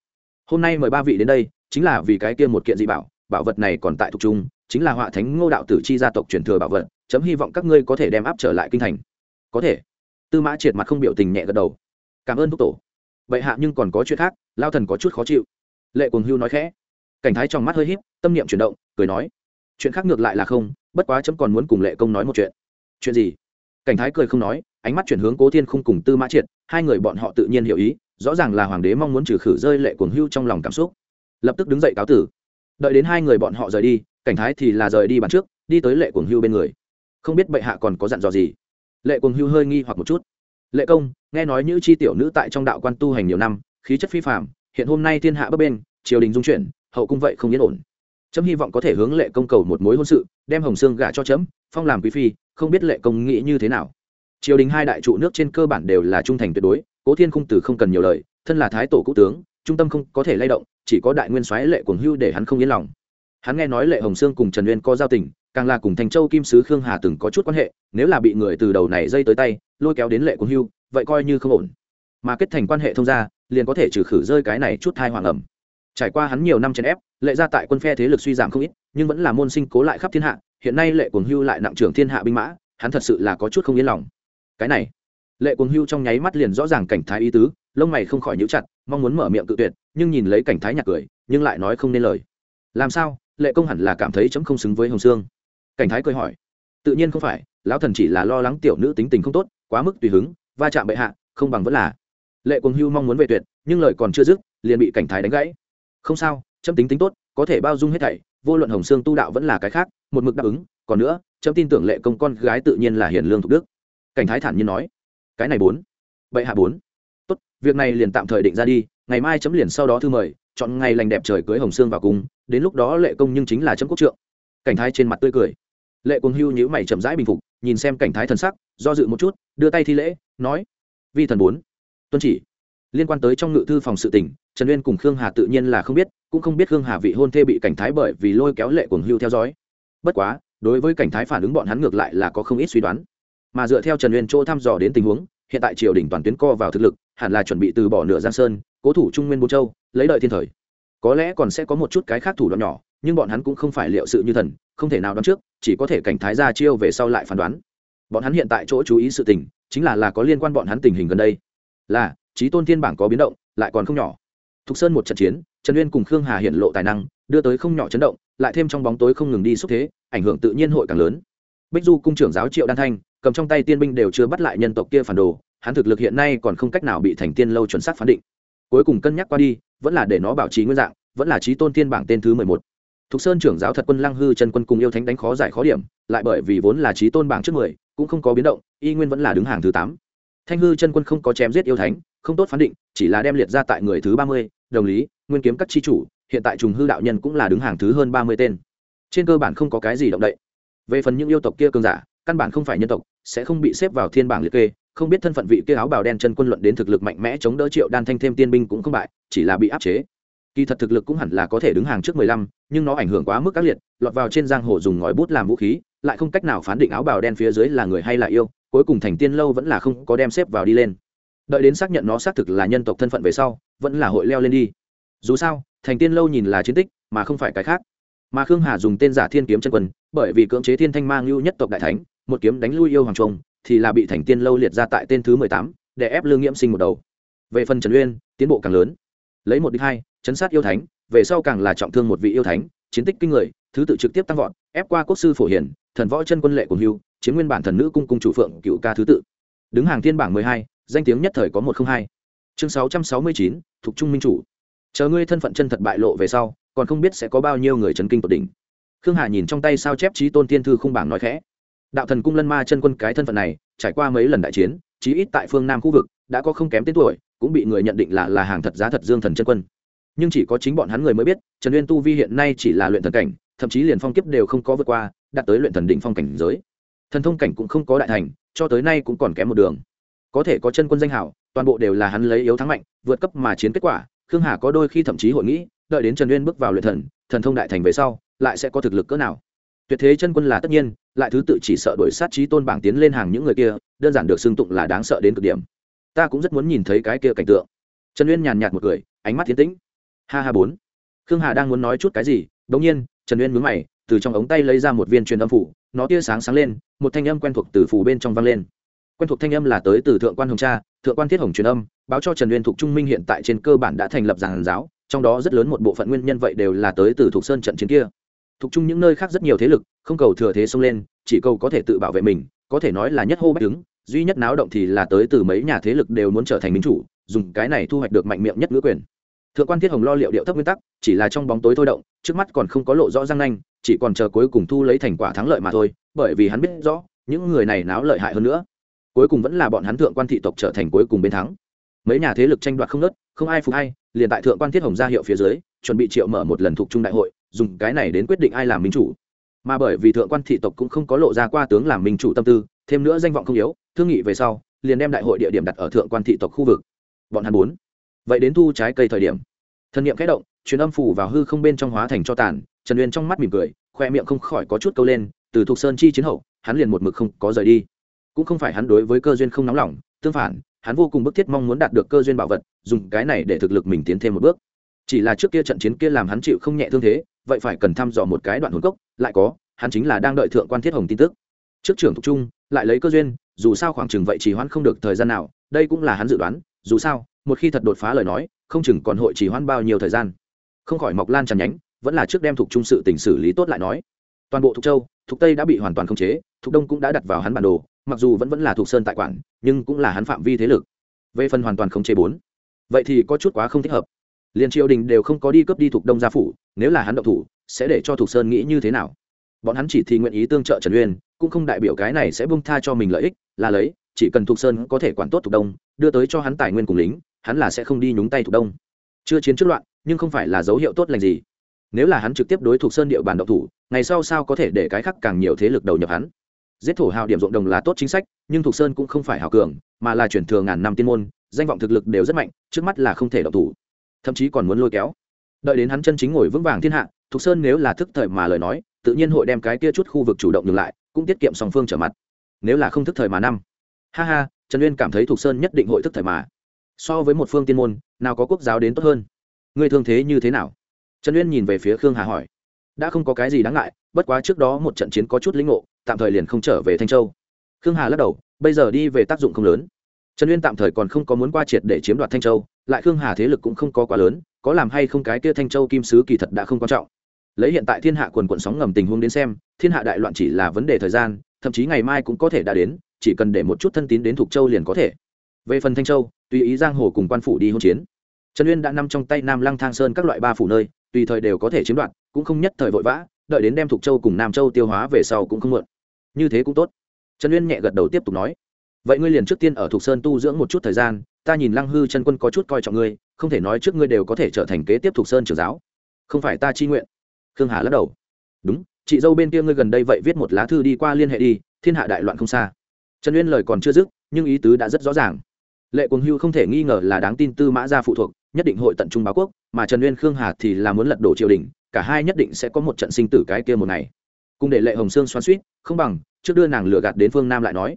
Speaker 1: Hôm nay mời ba vị đến đây, chính là vì cái kia một kiện dị bảo bảo vật này còn tại thuộc trung, chính là họa thánh ngô đạo tử chi gia tộc truyền thừa bảo vật, chấm hy vọng các ngươi có thể đem áp trở lại kinh thành có thể. Tư mã triệt mặt không biểu tình nhẹ gật đầu. Cảm ơn thúc tổ. Bệ hạ nhưng còn có chuyện khác, lao thần có chút khó chịu. Lệ cuồng hưu nói khẽ. Cảnh thái trong mắt hơi h í p tâm niệm chuyển động, cười nói. Chuyện khác ngược lại là không, bất quá chấm còn muốn cùng lệ công nói một chuyện. Chuyện gì? Cảnh thái cười không nói, ánh mắt chuyển hướng cố thiên không cùng tư mã triệt, hai người bọn họ tự nhiên hiểu ý, rõ ràng là hoàng đế mong muốn trừ khử rơi lệ cuồng hưu trong lòng cảm xúc. Lập tức đứng dậy cáo tử. Đợi đến hai người bọn họ rời đi, cảnh thái thì là rời đi bàn trước, đi tới lệ cuồng hưu bên người. Không biết bệ hạ còn có dặn dò gì lệ cuồng hưu hơi nghi hoặc một chút. Lệ công, nghe nói như chi tiểu nữ tại trong đạo quan tu hành nhiều năm, khí chất phi phạm hiện hôm nay thiên hạ bấp bên triều đình dung chuyển, hậu cung vậy không yên ổn. Trẫm hy vọng có thể hướng lệ công cầu một mối hôn sự, đem hồng sương gả cho chấm, phong làm quý phi, không biết lệ công nghĩ như thế nào. Triều đình hai đại trụ nước trên cơ bản đều là trung thành tuyệt đối, cố thiên khung tử không cần nhiều lời, thân là thái tổ cũ tướng, trung tâm không có thể lay động, chỉ có đại nguyên soái lệ cuồng hưu để hắn không yên lòng hắn nghe nói lệ hồng sương cùng trần uyên có giao tình, càng là cùng thành châu kim sứ khương hà từng có chút quan hệ, nếu là bị người từ đầu này dây tới tay, lôi kéo đến lệ cuồng hưu, vậy coi như không ổn. Mà kết thành quan hệ thông gia, liền có thể trừ khử rơi cái này chút thai hoàng ẩm. Trải qua hắn nhiều năm chèn ép, lệ ra tại quân phe thế lực suy giảm không ít, nhưng vẫn là môn sinh cố lại khắp thiên hạ, hiện nay lệ cuồng hưu lại nặng trưởng thiên hạ binh mã, hắn thật sự là có chút không yên lòng. Cái này, lệ cuồng hưu trong nháy mắt liền rõ ràng cảnh thái ý tứ, lông mày không khỏi nhíu chặt, mong muốn mở miệng cự tuyệt, nhưng nhìn lấy cảnh thái nhạc cười, nhưng lại nói không nên lời. Làm sao? Lệ công hẳn là cảm thấy chấm không xứng với hồng sương cảnh thái cười hỏi, tự nhiên không phải, lão thần chỉ là lo lắng tiểu nữ tính tình không tốt, quá mức tùy hứng, va chạm bệ hạ, không bằng vẫn là. Lệ cuồng hưu mong muốn về tuyệt, nhưng lời còn chưa dứt, liền bị cảnh thái đánh gãy. Không sao, chấm tính tính tốt, có thể bao dung hết thảy, vô luận hồng sương tu đạo vẫn là cái khác, một mực đáp ứng, còn nữa, chấm tin tưởng lệ công con gái tự nhiên là hiền lương thục đức. Cảnh thái thản nhiên nói, cái này bốn, bệ hạ bốn. Tốt, việc này liền tạm thời định ra đi, ngày mai chấm liền sau đó thư mời, chọn ngày lành đẹp trời cưới hồng sương vào cung đến lúc đó lệ công nhưng chính là chấm quốc trượng. Cảnh thái trên mặt tươi cười. Lệ cuồng hưu nhữ mày chậm rãi bình phục, nhìn xem cảnh thái thần sắc, do dự một chút, đưa tay thi lễ, nói, vi thần bốn, tuân chỉ. Liên quan tới trong ngự thư phòng sự tình, trần uyên cùng khương hà tự nhiên là không biết, cũng không biết khương hà vị hôn thê bị cảnh thái bởi vì lôi kéo lệ cuồng hưu theo dõi. Bất quá, đối với cảnh thái phản ứng bọn hắn ngược lại là có không ít suy đoán. Mà dựa theo trần uyên chỗ thăm dò đến tình huống, hiện tại triều đình toàn tuyến co vào thực lực, hẳn là chuẩn bị từ bỏ nửa giang sơn, cố thủ trung nguyên bố châu, lấy đợi thiên thời có lẽ còn sẽ có một chút cái khác thủ đoạn nhỏ, nhưng bọn hắn cũng không phải liệu sự như thần, không thể nào đoán trước, chỉ có thể cảnh thái ra chiêu về sau lại phán đoán. Bọn hắn hiện tại chỗ chú ý sự tình, chính là là có liên quan bọn hắn tình hình gần đây. Là trí tôn thiên bảng có biến động, lại còn không nhỏ. Thục sơn một trận chiến, trần uyên cùng khương hà hiện lộ tài năng, đưa tới không nhỏ chấn động, lại thêm trong bóng tối không ngừng đi xúc thế, ảnh hưởng tự nhiên hội càng lớn. Bích du cung trưởng giáo triệu đan thanh, cầm trong tay tiên binh đều chưa bắt lại nhân tộc kia phản đồ, hắn thực lực hiện nay còn không cách nào bị thành tiên lâu chuẩn xác phán định. Cuối cùng cân nhắc qua đi vẫn là để nó bảo trì nguyên dạng, vẫn là trí tôn tiên bảng tên thứ mười một. Thục sơn trưởng giáo thật quân lăng hư chân quân cùng yêu thánh đánh khó giải khó điểm, lại bởi vì vốn là trí tôn bảng trước mười, cũng không có biến động, y nguyên vẫn là đứng hàng thứ tám. Thanh hư chân quân không có chém giết yêu thánh, không tốt phán định, chỉ là đem liệt ra tại người thứ ba mươi, đồng lý, nguyên kiếm các chi chủ, hiện tại trùng hư đạo nhân cũng là đứng hàng thứ hơn ba mươi tên. Trên cơ bản không có cái gì động đậy. Về phần những yêu tộc kia cường giả, căn bản không phải nhân tộc, sẽ không bị xếp vào thiên bảng liệt kê không biết thân phận vị kia áo bào đen chân quân luận đến thực lực mạnh mẽ chống đỡ triệu đan thanh thêm tiên binh cũng không bại, chỉ là bị áp chế. Kỳ thật thực lực cũng hẳn là có thể đứng hàng trước mười lăm, nhưng nó ảnh hưởng quá mức các liệt, lọt vào trên giang hồ dùng ngòi bút làm vũ khí, lại không cách nào phán định áo bào đen phía dưới là người hay là yêu, cuối cùng thành tiên lâu vẫn là không có đem xếp vào đi lên. Đợi đến xác nhận nó xác thực là nhân tộc thân phận về sau, vẫn là hội leo lên đi. Dù sao, thành tiên lâu nhìn là chiến tích, mà không phải cái khác. Mà khương hà dùng tên giả thiên kiếm chân quân, bởi vì cưỡng chế thiên thanh mang lưu nhất tộc đại thánh, một kiếm đánh lui yêu hoàng trung thì là bị thành tiên lâu liệt ra tại tên thứ mười tám, để ép lương nghiễm sinh một đầu. Về phần trần uyên, tiến bộ càng lớn. Lấy một đích hai, chấn sát yêu thánh, về sau càng là trọng thương một vị yêu thánh, chiến tích kinh người, thứ tự trực tiếp tăng vọt, ép qua quốc sư phổ hiển thần võ chân quân lệ của hưu, chiếm nguyên bản thần nữ cung cung chủ phượng cựu ca thứ tự. Đứng hàng thiên bảng mười hai, danh tiếng nhất thời có một không hai. Chương sáu trăm sáu mươi chín, thuộc trung minh chủ. Chờ ngươi thân phận chân thật bại lộ về sau, còn không biết sẽ có bao nhiêu người chấn kinh tột đỉnh. Khương hà nhìn trong tay sao chép trí tôn tiên thư khung bảng nói khẽ đạo thần cung lân ma chân quân cái thân phận này, trải qua mấy lần đại chiến, chí ít tại phương nam khu vực, đã có không kém tên tuổi, cũng bị người nhận định là là hàng thật giá thật dương thần chân quân. Nhưng chỉ có chính bọn hắn người mới biết, trần uyên tu vi hiện nay chỉ là luyện thần cảnh, thậm chí liền phong kiếp đều không có vượt qua, đạt tới luyện thần định phong cảnh giới. Thần thông cảnh cũng không có đại thành, cho tới nay cũng còn kém một đường. Có thể có chân quân danh hảo, toàn bộ đều là hắn lấy yếu thắng mạnh, vượt cấp mà chiến kết quả, khương hà có đôi khi thậm chí hội nghĩ, đợi đến trần uyên bước vào luyện thần thần thông đại thành về sau, lại sẽ có thực lực cỡ nào. Tuyệt thế chân quân là tất nhiên lại thứ tự chỉ sợ đổi sát trí tôn bảng tiến lên hàng những người kia, đơn giản được xưng tụng là đáng sợ đến cực điểm. Ta cũng rất muốn nhìn thấy cái kia cảnh tượng. Trần uyên nhàn nhạt một cười, ánh mắt thiên tĩnh. Ha ha bốn. Khương hà đang muốn nói chút cái gì đ ỗ n g nhiên, trần uyên mướn mày, từ trong ống tay lấy ra một viên truyền âm phủ, nó tia sáng sáng lên, một thanh âm quen thuộc từ phủ bên trong vang lên. Quen thuộc thanh âm là tới từ thượng quan hồng cha, thượng quan thiết hồng truyền âm, báo cho trần uyên thuộc trung minh hiện tại trên cơ bản đã thành lập giàn giáo, trong đó rất lớn một bộ phận nguyên nhân vậy đều là tới từ thuộc sơn trận chiến kia thuộc chung những nơi khác rất nhiều thế lực, không cầu thừa thế xông lên, chỉ cầu có thể tự bảo vệ mình, có thể nói là nhất hô bách đứng duy nhất náo động thì là tới từ mấy nhà thế lực đều muốn trở thành minh chủ, dùng cái này thu hoạch được mạnh miệng nhất ngữ quyền. Thượng quan thiết hồng lo liệu điệu thấp nguyên tắc, chỉ là trong bóng tối thôi động, trước mắt còn không có lộ rõ răng nanh, chỉ còn chờ cuối cùng thu lấy thành quả thắng lợi mà thôi, bởi vì hắn biết rõ, những người này náo lợi hại hơn nữa. Cuối cùng vẫn là bọn hắn thượng quan thị tộc trở thành cuối cùng bên thắng. Mấy nhà thế lực tranh đoạt không nớt không ai phục hay liền tại thượng quan thiết hồng ra hiệu phía dưới, chuẩn bị triệu mở một lần thuộc trung đại hội dùng cái này đến quyết định ai làm minh chủ. Mà bởi vì thượng quan thị tộc cũng không có lộ ra qua tướng làm minh chủ tâm tư, thêm nữa danh vọng không yếu, thương nghị về sau, liền đem đại hội địa điểm đặt ở thượng quan thị tộc khu vực. Bọn hắn muốn vậy đến thu trái cây thời điểm. Thân niệm khẽ động, truyền âm phủ vào hư không bên trong hóa thành cho tàn, trần uyên trong mắt mỉm cười, khoe miệng không khỏi có chút câu lên, từ thuộc sơn chi chiến hậu, hắn liền một mực không có rời đi. Cũng không phải hắn đối với cơ duyên không nóng lòng, tương phản, hắn vô cùng bức thiết mong muốn đạt được cơ duyên bảo vật, dùng cái này để thực lực mình tiến thêm một bước. Chỉ là trước kia trận chiến kia làm hắn chịu không nhẹ thương thế vậy phải cần thăm dò một cái đoạn hồn cốc, lại có, hắn chính là đang đợi thượng quan thiết hồng tin tức. Trước trưởng thục trung, lại lấy cơ duyên, dù sao khoảng chừng vậy chỉ hoãn không được thời gian nào, đây cũng là hắn dự đoán, dù sao, một khi thật đột phá lời nói, không chừng còn hội chỉ hoãn bao nhiêu thời gian. Không khỏi mọc lan tràn nhánh, vẫn là trước đem thuộc trung sự tình xử lý tốt lại nói. Toàn bộ thục châu, thục tây đã bị hoàn toàn khống chế, thục đông cũng đã đặt vào hắn bản đồ, mặc dù vẫn vẫn là thuộc sơn tại quản, nhưng cũng là hắn phạm vi thế lực. Về phần hoàn toàn khống chế bốn, vậy thì có chút quá không thích hợp liền triều đình đều không có đi cướp đi thuộc đông gia phủ, nếu là hắn động thủ, sẽ để cho thuộc sơn nghĩ như thế nào? Bọn hắn chỉ thì nguyện ý tương trợ trần uyên, cũng không đại biểu cái này sẽ bung tha cho mình lợi ích, là lấy, chỉ cần thuộc sơn có thể quản tốt thuộc đông, đưa tới cho hắn tài nguyên cùng lính, hắn là sẽ không đi nhúng tay thuộc đông. Chưa chiến trước loạn, nhưng không phải là dấu hiệu tốt lành gì. Nếu là hắn trực tiếp đối thuộc sơn địa bàn độc thủ, ngày sau sao có thể để cái khác càng nhiều thế lực đầu nhập hắn? Giết thổ hào điểm ruộng đồng là tốt chính sách, nhưng thuộc sơn cũng không phải hào cường, mà là chuyển thừa ngàn năm tiên môn, danh vọng thực lực đều rất mạnh, trước mắt là không thể độc thủ thậm chí còn muốn lôi kéo. Đợi đến hắn chân chính ngồi vững vàng thiên hạ, thục sơn nếu là thức thời mà lời nói, tự nhiên hội đem cái kia chút khu vực chủ động ngừng lại, cũng tiết kiệm song phương trở mặt. Nếu là không thức thời mà năm. Ha ha, trần uyên cảm thấy thục sơn nhất định hội thức thời mà. So với một phương tiên môn, nào có quốc giáo đến tốt hơn. Ngươi thương thế như thế nào? Trần uyên nhìn về phía khương hà hỏi. Đã không có cái gì đáng ngại, bất quá trước đó một trận chiến có chút lĩnh ngộ, tạm thời liền không trở về thanh châu. Khương hà lắc đầu, bây giờ đi về tác dụng không lớn. Trần uyên tạm thời còn không có muốn qua triệt để chiếm đoạt thanh châu lại khương hà thế lực cũng không có quá lớn, có làm hay không cái kia thanh châu kim sứ kỳ thật đã không quan trọng. Lấy hiện tại thiên hạ quần quận sóng ngầm tình huống đến xem, thiên hạ đại loạn chỉ là vấn đề thời gian, thậm chí ngày mai cũng có thể đã đến, chỉ cần để một chút thân tín đến thuộc châu liền có thể. Về phần thanh châu, tùy ý giang hồ cùng quan phủ đi hỗn chiến. Trần uyên đã nằm trong tay nam lăng thang sơn các loại ba phủ nơi, tùy thời đều có thể chiếm đoạt, cũng không nhất thời vội vã, đợi đến đem thuộc châu cùng nam châu tiêu hóa về sau cũng không muộn. Như thế cũng tốt. Trần uyên nhẹ gật đầu tiếp tục nói. Vậy ngươi liền trước tiên ở thuộc sơn tu dưỡng một chút thời gian ta nhìn lăng hư chân quân có chút coi trọng ngươi, không thể nói trước ngươi đều có thể trở thành kế tiếp thuộc sơn trưởng giáo. Không phải ta chi nguyện. Khương hà lắc đầu. Đúng, chị dâu bên kia ngươi gần đây vậy viết một lá thư đi qua liên hệ đi, thiên hạ đại loạn không xa. Trần uyên lời còn chưa dứt, nhưng ý tứ đã rất rõ ràng. Lệ cuồng hưu không thể nghi ngờ là đáng tin tư mã gia phụ thuộc, nhất định hội tận trung báo quốc, mà trần uyên, khương hà thì là muốn lật đổ triều đình, cả hai nhất định sẽ có một trận sinh tử cái kia một ngày. Cùng để lệ hồng sương xoắn suýt không bằng, trước đưa nàng lừa gạt đến phương nam lại nói.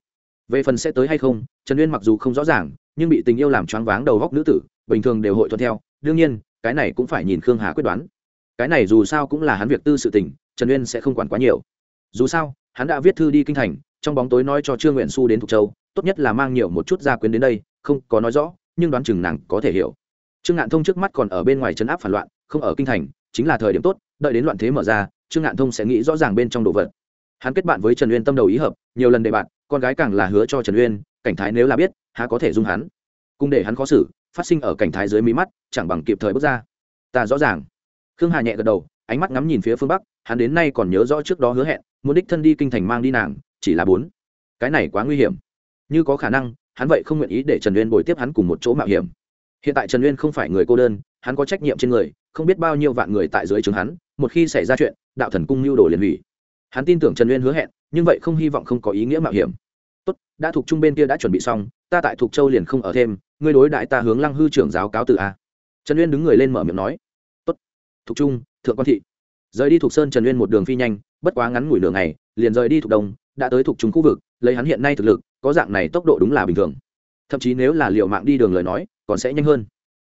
Speaker 1: Về phần sẽ tới hay không, trần uyên mặc dù không rõ ràng nhưng bị tình yêu làm choáng váng đầu góc nữ tử, bình thường đều hội thuận theo. Đương nhiên, cái này cũng phải nhìn khương hà quyết đoán. Cái này dù sao cũng là hắn việc tư sự tình, trần uyên sẽ không quản quá nhiều. Dù sao, hắn đã viết thư đi kinh thành, trong bóng tối nói cho trương nguyện su đến thục châu, tốt nhất là mang nhiều một chút gia quyến đến đây, không có nói rõ, nhưng đoán chừng nàng có thể hiểu. Trương ngạn thông trước mắt còn ở bên ngoài chấn áp phản loạn, không ở kinh thành, chính là thời điểm tốt, đợi đến loạn thế mở ra, trương ngạn thông sẽ nghĩ rõ ràng bên trong đồ vật. Hắn kết bạn với trần uyên tâm đầu ý hợp, nhiều lần đề bạn, con gái càng là hứa cho trần uyên, cảnh thái nếu là biết há có thể dung hắn. Cùng để hắn khó xử, phát sinh ở cảnh thái dưới mí mắt, chẳng bằng kịp thời bước ra. Ta rõ ràng. Khương hà nhẹ gật đầu, ánh mắt ngắm nhìn phía phương bắc, hắn đến nay còn nhớ rõ trước đó hứa hẹn, muốn đích thân đi kinh thành mang đi nàng, chỉ là bốn. Cái này quá nguy hiểm. Như có khả năng, hắn vậy không nguyện ý để trần uyên bồi tiếp hắn cùng một chỗ mạo hiểm. Hiện tại trần uyên không phải người cô đơn, hắn có trách nhiệm trên người, không biết bao nhiêu vạn người tại dưới trường hắn, một khi xảy ra chuyện, đạo thần cung mưu đồ liền hủy. Hắn tin tưởng trần uyên hứa hẹn, nhưng vậy không hy vọng không có ý nghĩa mạo hiểm tốt, đã thuộc trung bên kia đã chuẩn bị xong, ta tại thuộc châu liền không ở thêm, ngươi đối đại ta hướng lăng hư trưởng giáo cáo từ a. Trần uyên đứng người lên mở miệng nói. Tốt, thuộc trung, thượng quan thị. Rời đi thuộc sơn trần uyên một đường phi nhanh, bất quá ngắn ngủi nửa ngày, liền rời đi thuộc đông, đã tới thuộc trung khu vực, lấy hắn hiện nay thực lực, có dạng này tốc độ đúng là bình thường. Thậm chí nếu là liệu mạng đi đường lời nói, còn sẽ nhanh hơn.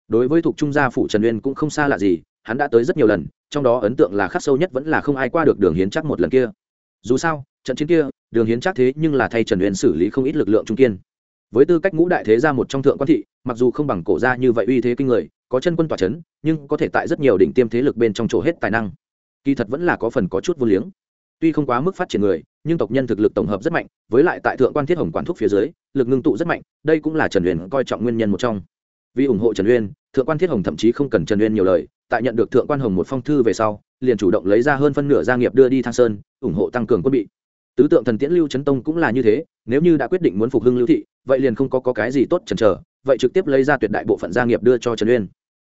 Speaker 1: Đối với thuộc trung gia phủ trần uyên cũng không xa lạ gì, hắn đã tới rất nhiều lần, trong đó ấn tượng là khắc sâu nhất vẫn là không ai qua được đường hiến chắc một lần kia. Dù sao, trận chiến kia đường hiến chắc thế nhưng là thay trần uyên xử lý không ít lực lượng trung kiên. Với tư cách ngũ đại thế gia một trong thượng quan thị, mặc dù không bằng cổ gia như vậy uy thế kinh người, có chân quân tòa c h ấ n nhưng có thể tại rất nhiều đỉnh tiêm thế lực bên trong chỗ hết tài năng. Kỳ thật vẫn là có phần có chút vô liếng. Tuy không quá mức phát triển người, nhưng tộc nhân thực lực tổng hợp rất mạnh, với lại tại thượng quan thiết hồng quản thúc phía dưới, lực ngưng tụ rất mạnh, đây cũng là trần uyên coi trọng nguyên nhân một trong. Vì ủng hộ trần uyên, thượng quan thiết hồng thậm chí không cần trần uyên nhiều lời, tại nhận được thượng quan hồng một phong thư về sau, liền chủ động lấy ra hơn phân nửa gia nghiệp đưa đi thang sơn, ủng hộ tăng cường quân bị tứ tượng thần tiễn lưu trấn tông cũng là như thế nếu như đã quyết định muốn phục hưng lưu thị vậy liền không có, có cái gì tốt chần chờ vậy trực tiếp lấy ra tuyệt đại bộ phận gia nghiệp đưa cho trần uyên.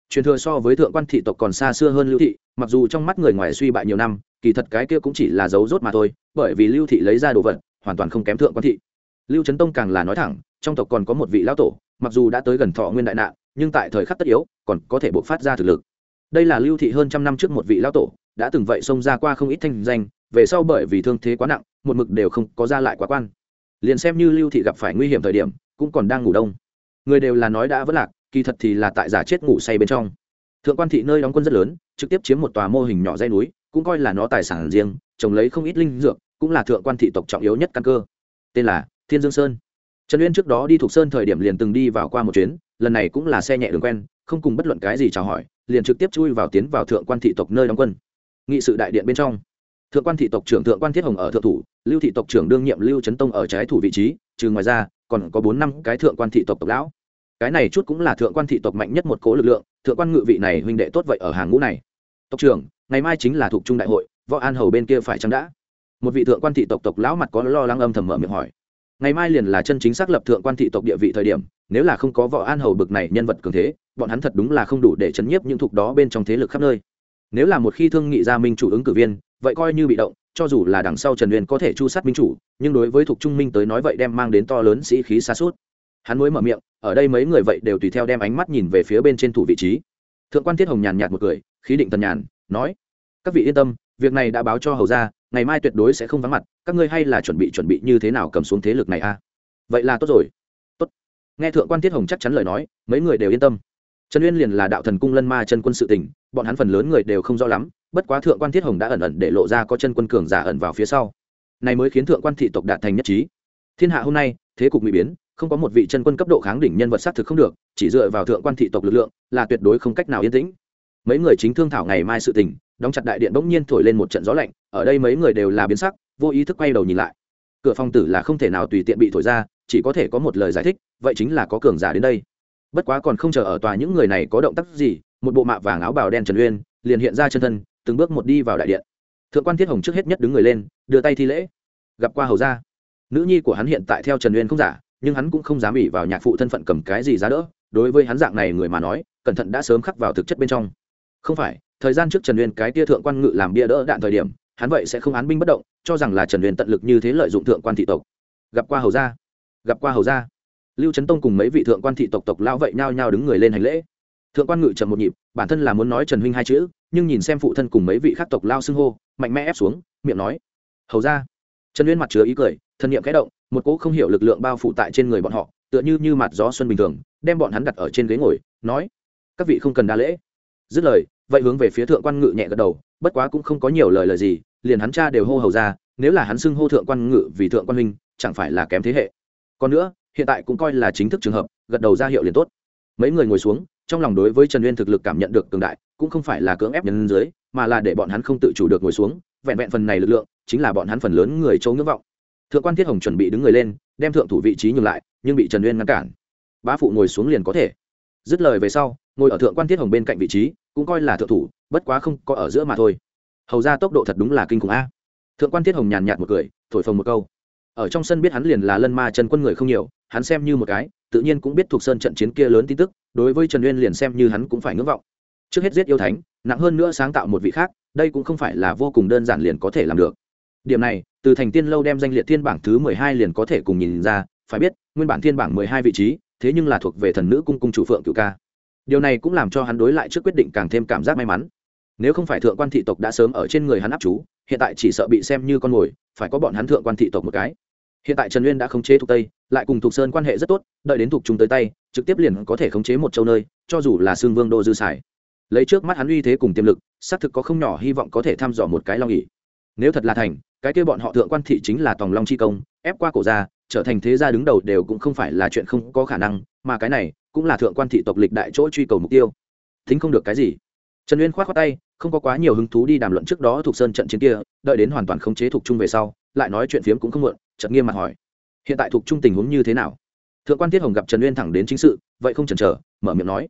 Speaker 1: Truyền thừa so với thượng quan thị tộc còn xa xưa hơn lưu thị mặc dù trong mắt người ngoài suy bại nhiều năm kỳ thật cái kia cũng chỉ là dấu rốt mà thôi bởi vì lưu thị lấy ra đồ vật hoàn toàn không kém thượng quan thị. Lưu trấn tông càng là nói thẳng trong tộc còn có một vị lão tổ mặc dù đã tới gần thọ nguyên đại nạn nhưng tại thời khắc tất yếu còn có thể bộc phát ra thực lực. Đây là lưu thị hơn trăm năm trước một vị lão tổ đã từng vậy xông ra qua không ít thanh danh về sau bởi vì thương thế quá nặng, một mực đều không có ra lại quá quan. Liền xem như lưu thị gặp phải nguy hiểm thời điểm, cũng còn đang ngủ đông. Người đều là nói đã vất lạc, kỳ thật thì là tại giả chết ngủ say bên trong. Thượng quan thị nơi đóng quân rất lớn, trực tiếp chiếm một tòa mô hình nhỏ dây núi, cũng coi là nó tài sản riêng, trồng lấy không ít linh dược, cũng là thượng quan thị tộc trọng yếu nhất căn cơ. Tên là thiên dương sơn. Trần uyên trước đó đi thuộc sơn thời điểm liền từng đi vào qua một chuyến, lần này cũng là xe nhẹ đường quen, không cùng bất luận cái gì chào hỏi, liền trực tiếp chui vào tiến vào thượng quan thị tộc nơi đóng quân. Nghị sự đại điện bên trong thượng quan thị tộc trưởng thượng quan thiết hồng ở thượng thủ, lưu thị tộc trưởng đương nhiệm lưu trấn tông ở trái thủ vị trí, trừ ngoài ra, còn có bốn năm cái thượng quan thị tộc tộc lão. Cái này chút cũng là thượng quan thị tộc mạnh nhất một cố lực lượng, thượng quan ngự vị này huynh đệ tốt vậy ở hàng ngũ này. Tộc trưởng, ngày mai chính là thuộc trung đại hội, võ an hầu bên kia phải chăng đã? Một vị thượng quan thị tộc tộc lão mặt có lo lắng âm thầm mở miệng hỏi. Ngày mai liền là chân chính xác lập thượng quan thị tộc địa vị thời điểm, nếu là không có võ an hầu bực này nhân vật cường thế, bọn hắn thật đúng là không đủ để chấn nhiếp những thuộc đó bên trong thế lực khắp nơi. Nếu là một khi thương nghị gia minh chủ ứng cử viên vậy coi như bị động, cho dù là đằng sau trần uyên có thể chu sát minh chủ, nhưng đối với thuộc trung minh tới nói vậy đem mang đến to lớn sĩ khí xa suốt. Hắn mới mở miệng, ở đây mấy người vậy đều tùy theo đem ánh mắt nhìn về phía bên trên thủ vị trí. Thượng quan thiết hồng nhàn nhạt một cười, khí định tần nhàn, nói, các vị yên tâm, việc này đã báo cho hầu ra ngày mai tuyệt đối sẽ không vắng mặt, các ngươi hay là chuẩn bị chuẩn bị như thế nào cầm xuống thế lực này a? Vậy là tốt rồi. Tốt. Nghe thượng quan thiết hồng chắc chắn lời nói, mấy người đều yên tâm. Trần uyên liền là đạo thần cung lân ma chân quân sự tỉnh, bọn hắn phần lớn người đều không rõ lắm bất quá thượng quan thiết hồng đã ẩn ẩn để lộ ra có chân quân cường giả ẩn vào phía sau. Này mới khiến thượng quan thị tộc đạt thành nhất trí. Thiên hạ hôm nay, thế cục bị biến, không có một vị chân quân cấp độ kháng đỉnh nhân vật xác thực không được, chỉ dựa vào thượng quan thị tộc lực lượng, là tuyệt đối không cách nào yên tĩnh. Mấy người chính thương thảo ngày mai sự tình, đóng chặt đại điện bỗng nhiên thổi lên một trận gió lạnh, ở đây mấy người đều là biến sắc, vô ý thức quay đầu nhìn lại. Cửa phòng tử là không thể nào tùy tiện bị thổi ra, chỉ có thể có một lời giải thích, vậy chính là có cường giả đến đây. Bất quá còn không chờ ở tòa những người này có động tác gì, một bộ mạ vàng áo bào đen trần uyên, liền hiện ra chân thân từng bước một đi vào đại điện. Thượng quan thiết hồng trước hết nhất đứng người lên, đưa tay thi lễ. Gặp qua hầu gia. Nữ nhi của hắn hiện tại theo trần uyên không giả, nhưng hắn cũng không dám ỉ vào nhạc phụ thân phận cầm cái gì giá đỡ. Đối với hắn dạng này người mà nói, cẩn thận đã sớm khắc vào thực chất bên trong. Không phải, thời gian trước trần uyên cái tia thượng quan ngự làm bia đỡ đạn thời điểm, hắn vậy sẽ không án binh bất động, cho rằng là trần uyên tận lực như thế lợi dụng thượng quan thị tộc. Gặp qua hầu gia. Gặp qua hầu gia. Lưu trấn tông cùng mấy vị thượng quan thị tộc tộc lao vậy nhao nhao đứng người lên hành lễ thượng quan ngự chậm một nhịp, bản thân là muốn nói trần huynh hai chữ, nhưng nhìn xem phụ thân cùng mấy vị khác tộc lao xưng hô, mạnh mẽ ép xuống, miệng nói, hầu ra. Trần uyên mặt chứa ý cười, thân nhiệm kẽ động, một cỗ không hiểu lực lượng bao phủ tại trên người bọn họ, tựa như như mặt gió xuân bình thường, đem bọn hắn đặt ở trên ghế ngồi, nói, các vị không cần đa lễ. Dứt lời, vậy hướng về phía thượng quan ngự nhẹ gật đầu, bất quá cũng không có nhiều lời lời gì, liền hắn cha đều hô hầu ra, nếu là hắn xưng hô thượng quan ngự vì thượng quan huynh, chẳng phải là kém thế hệ. Còn nữa, hiện tại cũng coi là chính thức trường hợp, gật đầu ra hiệu liền tốt. Mấy người ngồi xuống trong lòng đối với trần uyên thực lực cảm nhận được cường đại, cũng không phải là cưỡng ép nhân dưới, mà là để bọn hắn không tự chủ được ngồi xuống, vẹn vẹn phần này lực lượng, chính là bọn hắn phần lớn người châu ngưỡng vọng. Thượng quan thiết hồng chuẩn bị đứng người lên, đem thượng thủ vị trí nhường lại, nhưng bị trần uyên ngăn cản. Bá phụ ngồi xuống liền có thể. Dứt lời về sau, ngồi ở thượng quan thiết hồng bên cạnh vị trí, cũng coi là thượng thủ, bất quá không có ở giữa mà thôi. Hầu ra tốc độ thật đúng là kinh khủng a. Thượng quan thiết hồng nhàn nhạt một cười, thổi phồng một câu. Ở trong sân biết hắn liền là lân ma chân quân người không nhiều, hắn xem như một cái tự nhiên cũng biết thuộc sơn trận chiến kia lớn tin tức, đối với trần uyên liền xem như hắn cũng phải ngưỡng vọng. Trước hết giết yêu thánh, nặng hơn nữa sáng tạo một vị khác, đây cũng không phải là vô cùng đơn giản liền có thể làm được. Điểm này, từ thành tiên lâu đem danh liệt thiên bảng thứ mười hai liền có thể cùng nhìn ra, phải biết, nguyên bản thiên bảng mười hai vị trí, thế nhưng là thuộc về thần nữ cung cung chủ phượng cựu ca. Điều này cũng làm cho hắn đối lại trước quyết định càng thêm cảm giác may mắn. Nếu không phải thượng quan thị tộc đã sớm ở trên người hắn áp chú, hiện tại chỉ sợ bị xem như con mồi, phải có bọn hắn thượng quan thị tộc một cái hiện tại trần uyên đã khống chế thuộc tây lại cùng thuộc sơn quan hệ rất tốt đợi đến thuộc chúng tới tay trực tiếp liền có thể khống chế một châu nơi cho dù là xương vương đô dư sải, lấy trước mắt hắn uy thế cùng tiềm lực xác thực có không nhỏ hy vọng có thể thăm dò một cái long ỉ nếu thật là thành cái kia bọn họ thượng quan thị chính là tòng long chi công ép qua cổ ra trở thành thế gia đứng đầu đều cũng không phải là chuyện không có khả năng mà cái này cũng là thượng quan thị tộc lịch đại chỗ truy cầu mục tiêu. Thính không được cái gì. Trần uyên k h o á t khoác tay không có quá nhiều hứng thú đi đàm luận trước đó thuộc sơn trận chiến kia đợi đến hoàn toàn khống chế thuộc trung về sau lại nói chuyện phiếm cũng không muộn, chợt nghiêm mặt hỏi, hiện tại thuộc trung tình huống như thế nào? Thượng quan tiết hồng gặp trần uyên thẳng đến chính sự, vậy không chần chờ, mở miệng nói,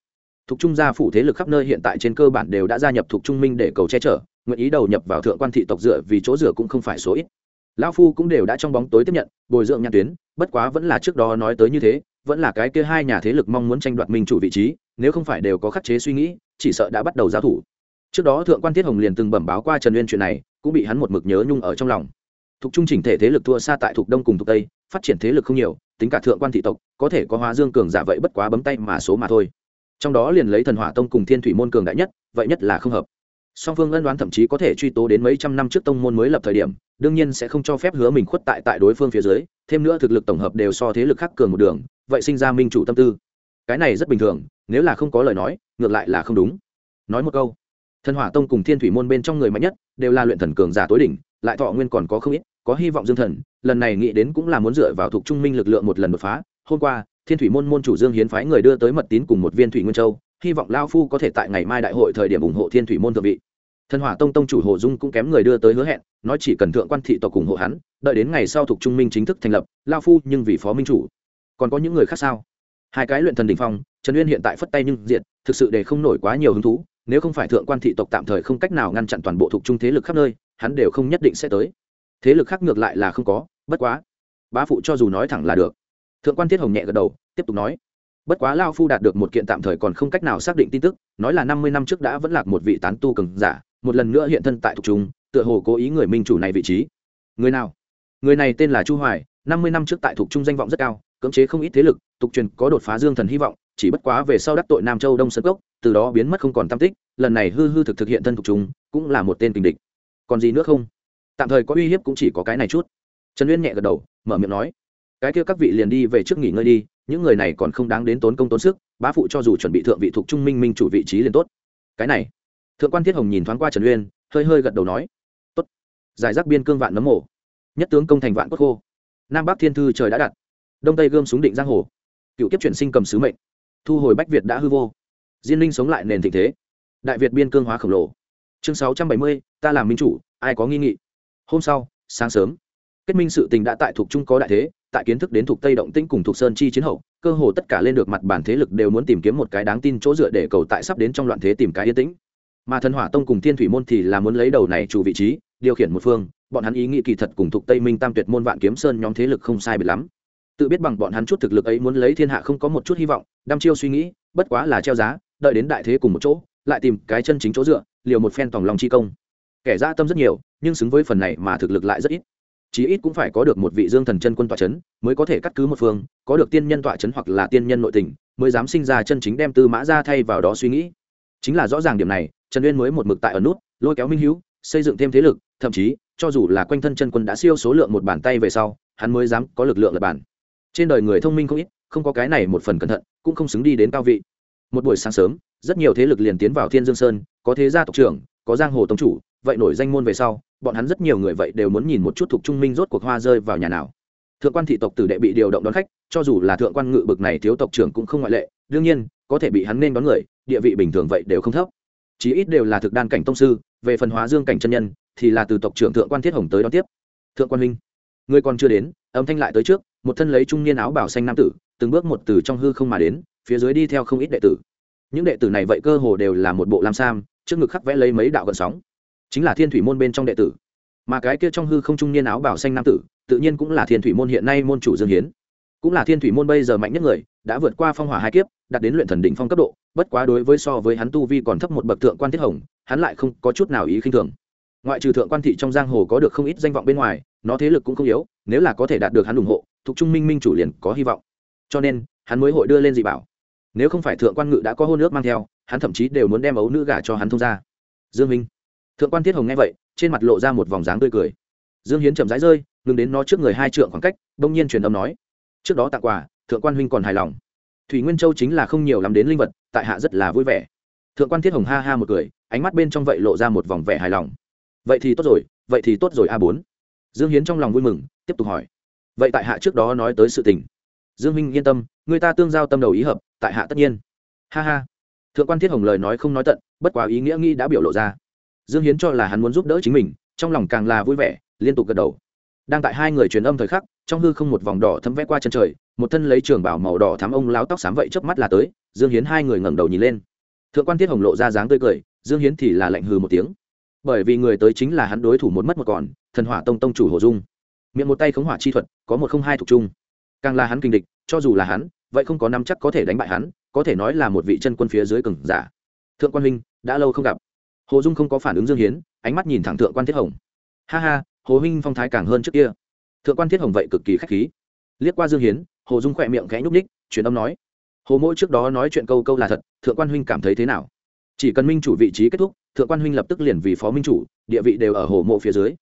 Speaker 1: thuộc trung gia phủ thế lực khắp nơi hiện tại trên cơ bản đều đã gia nhập thuộc trung minh để cầu che chở, nguyện ý đầu nhập vào thượng quan thị tộc dựa vì chỗ dựa cũng không phải số ít. Lão phu cũng đều đã trong bóng tối tiếp nhận, bồi dưỡng nhãn tuyến, bất quá vẫn là trước đó nói tới như thế, vẫn là cái kia hai nhà thế lực mong muốn tranh đoạt minh chủ vị trí, nếu không phải đều có khắc chế suy nghĩ, chỉ sợ đã bắt đầu giao thủ. Trước đó thượng quan thiết hồng liền từng bẩm báo qua trần uyên chuyện này, cũng bị hắn một mực nhớ nhung ở trong lòng thuộc trung chỉnh thể thế lực thua xa tại thuộc đông cùng thuộc tây, phát triển thế lực không nhiều, tính cả thượng quan thị tộc, có thể có hóa dương cường giả vậy bất quá bấm tay mà số mà thôi. Trong đó liền lấy thần hỏa tông cùng thiên thủy môn cường đại nhất, vậy nhất là không hợp. Song phương ân đoán thậm chí có thể truy tố đến mấy trăm năm trước tông môn mới lập thời điểm, đương nhiên sẽ không cho phép hứa mình khuất tại tại đối phương phía dưới, thêm nữa thực lực tổng hợp đều so thế lực khác cường một đường, vậy sinh ra minh chủ tâm tư. Cái này rất bình thường, nếu là không có lời nói, ngược lại là không đúng. Nói một câu, thần hỏa tông cùng thiên thủy môn bên trong người mạnh nhất, đều là luyện thần cường giả tối đỉnh, lại thọ nguyên còn có không ít có hy vọng dương thần, lần này nghĩ đến cũng là muốn dựa vào thuộc trung minh lực lượng một lần đột phá. Hôm qua, thiên thủy môn môn chủ dương hiến phái người đưa tới mật tín cùng một viên thủy nguyên châu, hy vọng lao phu có thể tại ngày mai đại hội thời điểm ủng hộ thiên thủy môn thượng vị. Thần hỏa tông tông chủ hồ dung cũng kém người đưa tới hứa hẹn, nói chỉ cần thượng quan thị tộc ủng hộ hắn, đợi đến ngày sau thuộc trung minh chính thức thành lập, lao phu nhưng vì phó minh chủ. Còn có những người khác sao? Hai cái luyện thần đỉnh phong, trần uyên hiện tại phất tay nhưng diện thực sự để không nổi quá nhiều hứng thú, nếu không phải thượng quan thị tộc tạm thời không cách nào ngăn chặn toàn bộ thuộc trung thế lực khắp nơi, hắn đều không nhất định sẽ tới thế lực khác ngược lại là không có, bất quá. Bá phụ cho dù nói thẳng là được. Thượng quan thiết hồng nhẹ gật đầu, tiếp tục nói. Bất quá lao phu đạt được một kiện tạm thời còn không cách nào xác định tin tức, nói là năm mươi năm trước đã vẫn lạc một vị tán tu cường giả, một lần nữa hiện thân tại thuộc trung, tựa hồ cố ý người minh chủ này vị trí. Người nào? Người này tên là chu hoài, năm mươi năm trước tại thuộc trung danh vọng rất cao, cưỡng chế không ít thế lực, tục truyền có đột phá dương thần hy vọng, chỉ bất quá về sau đắc tội nam châu đông sơn cốc, từ đó biến mất không còn tam tích, lần này hư hư thực thực hiện thân thuộc chúng cũng là một tên tình địch. Còn gì nữa không? Tạm thời có uy hiếp cũng chỉ có cái này chút. Trần uyên nhẹ gật đầu, mở miệng nói, cái kia các vị liền đi về trước nghỉ ngơi đi, những người này còn không đáng đến tốn công tốn sức, bá phụ cho dù chuẩn bị thượng vị thuộc trung minh minh chủ vị trí liền tốt. Cái này, thượng quan thiết hồng nhìn thoáng qua trần uyên, hơi hơi gật đầu nói, tốt. Giải rác biên cương vạn nấm mổ nhất tướng công thành vạn cốt khô, nam bắc thiên thư trời đã đặt, đông tây gươm súng định giang hồ, cựu kiếp chuyển sinh cầm sứ mệnh, thu hồi bách việt đã hư vô, diên linh sống lại nền thịnh thế, đại việt biên cương hóa khổng lồ. Chương sáu trăm bảy mươi, ta làm minh chủ, ai có nghi nghị? Hôm sau, sáng sớm, kết minh sự tình đã tại thuộc trung có đại thế, tại kiến thức đến thuộc tây động tĩnh cùng thuộc sơn chi chiến hậu, cơ hồ tất cả lên được mặt bản thế lực đều muốn tìm kiếm một cái đáng tin chỗ dựa để cầu tại sắp đến trong loạn thế tìm cái yên tĩnh. Mà thần hỏa tông cùng thiên thủy môn thì là muốn lấy đầu này chủ vị trí, điều khiển một phương, bọn hắn ý nghĩ kỳ thật cùng thuộc tây minh tam tuyệt môn vạn kiếm sơn nhóm thế lực không sai biệt lắm. Tự biết bằng bọn hắn chút thực lực ấy muốn lấy thiên hạ không có một chút hy vọng, đăm chiêu suy nghĩ, bất quá là treo giá, đợi đến đại thế cùng một chỗ, lại tìm cái chân chính chỗ dựa, liều một phen tòng lòng chi công kẻ dã tâm rất nhiều, nhưng xứng với phần này mà thực lực lại rất ít. Chí ít cũng phải có được một vị dương thần chân quân tọa c h ấ n mới có thể cắt cứ một phương, có được tiên nhân tọa c h ấ n hoặc là tiên nhân nội tình, mới dám sinh ra chân chính đem tư mã ra thay vào đó suy nghĩ. Chính là rõ ràng điểm này, trần uyên mới một mực tại ở nút, lôi kéo minh hữu xây dựng thêm thế lực, thậm chí, cho dù là quanh thân chân quân đã siêu số lượng một bàn tay về sau, hắn mới dám có lực lượng lập bản trên đời người thông minh không ít, không có cái này một phần cẩn thận, cũng không xứng đi đến cao vị. Một buổi sáng sớm, rất nhiều thế lực liền tiến vào thiên dương sơn, có thế gia tộc trưởng, có giang hồ tông chủ vậy nổi danh môn về sau, bọn hắn rất nhiều người vậy đều muốn nhìn một chút thuộc trung minh rốt cuộc hoa rơi vào nhà nào. Thượng quan thị tộc tử đệ bị điều động đón khách, cho dù là thượng quan ngự bực này thiếu tộc trưởng cũng không ngoại lệ, đương nhiên, có thể bị hắn nên đón người, địa vị bình thường vậy đều không thấp. Chí ít đều là thực đan cảnh tông sư, về phần hóa dương cảnh chân nhân, thì là từ tộc trưởng thượng quan thiết hồng tới đón tiếp. Thượng quan huynh, người còn chưa đến, âm thanh lại tới trước, một thân lấy trung niên áo bảo xanh nam tử, từng bước một từ trong hư không mà đến, phía dưới đi theo không ít đệ tử. Những đệ tử này vậy cơ hồ đều là một bộ lam sam, trước ngực khắc vẽ lấy mấy đạo gần sóng chính là thiên thủy môn bên trong đệ tử. Mà cái kia trong hư không trung niên áo bảo xanh nam tử, tự nhiên cũng là thiên thủy môn hiện nay môn chủ dương hiến. Cũng là thiên thủy môn bây giờ mạnh nhất người, đã vượt qua phong hỏa hai kiếp, đạt đến luyện thần đỉnh phong cấp độ, bất quá đối với so với hắn tu vi còn thấp một bậc thượng quan thiết hồng, hắn lại không có chút nào ý khinh thường. Ngoại trừ thượng quan thị trong giang hồ có được không ít danh vọng bên ngoài, nó thế lực cũng không yếu, nếu là có thể đạt được hắn ủng hộ, thuộc trung minh minh chủ liền có hy vọng. Cho nên, hắn mới hội đưa lên dị bảo. Nếu không phải thượng quan ngự đã có hôn ước mang theo, hắn thậm chí đều muốn đem ấu nữ gả cho hắn thông ra dương minh thượng quan thiết hồng nghe vậy, trên mặt lộ ra một vòng dáng tươi cười. Dương hiến chậm rãi rơi, ngừng đến nó trước người hai trượng khoảng cách đông nhiên truyền âm nói. Trước đó tặng quà, thượng quan huynh còn hài lòng. Thủy nguyên châu chính là không nhiều lắm đến linh vật, tại hạ rất là vui vẻ. Thượng quan thiết hồng ha ha một cười, ánh mắt bên trong vậy lộ ra một vòng vẻ hài lòng. Vậy thì tốt rồi, vậy thì tốt rồi a bốn. Dương hiến trong lòng vui mừng, tiếp tục hỏi. Vậy tại hạ trước đó nói tới sự tình. Dương minh yên tâm, người ta tương giao tâm đầu ý hợp, tại hạ tất nhiên. Ha ha. Thượng quan thiết hồng lời nói không nói tận, bất quá ý nghĩa nghĩ đã biểu lộ ra dương hiến cho là hắn muốn giúp đỡ chính mình, trong lòng càng là vui vẻ, liên tục gật đầu. Đang tại hai người truyền âm thời khắc, trong hư không một vòng đỏ thấm vẽ qua chân trời, một thân lấy trường bảo màu đỏ thắm ông láo tóc xám vậy chớp mắt là tới, dương hiến hai người ngẩng đầu nhìn lên. Thượng quan thiết hồng lộ ra dáng tươi cười, dương hiến thì là lạnh hừ một tiếng. Bởi vì người tới chính là hắn đối thủ một mất một còn, thần hỏa tông tông chủ hồ dung. Miệng một tay khống hỏa chi thuật, có một không hai thuộc chung. Càng là hắn kinh địch, cho dù là hắn, vậy không có năm chắc có thể đánh bại hắn, có thể nói là một vị chân quân phía dưới cừng giả. Thượng quan huynh, đã lâu không gặp hồ dung không có phản ứng dương hiến, ánh mắt nhìn thẳng thượng quan thiết hồng. Ha ha, hồ huynh phong thái càng hơn trước kia. Thượng quan thiết hồng vậy cực kỳ k h á c h khí. Liếc qua dương hiến, hồ dung khỏe miệng khẽ nhúc ních truyền âm nói, hồ mỗi trước đó nói chuyện câu câu là thật, thượng quan huynh cảm thấy thế nào? Chỉ cần minh chủ vị trí kết thúc, thượng quan huynh lập tức liền vì phó minh chủ, địa vị đều ở hồ mộ phía dưới.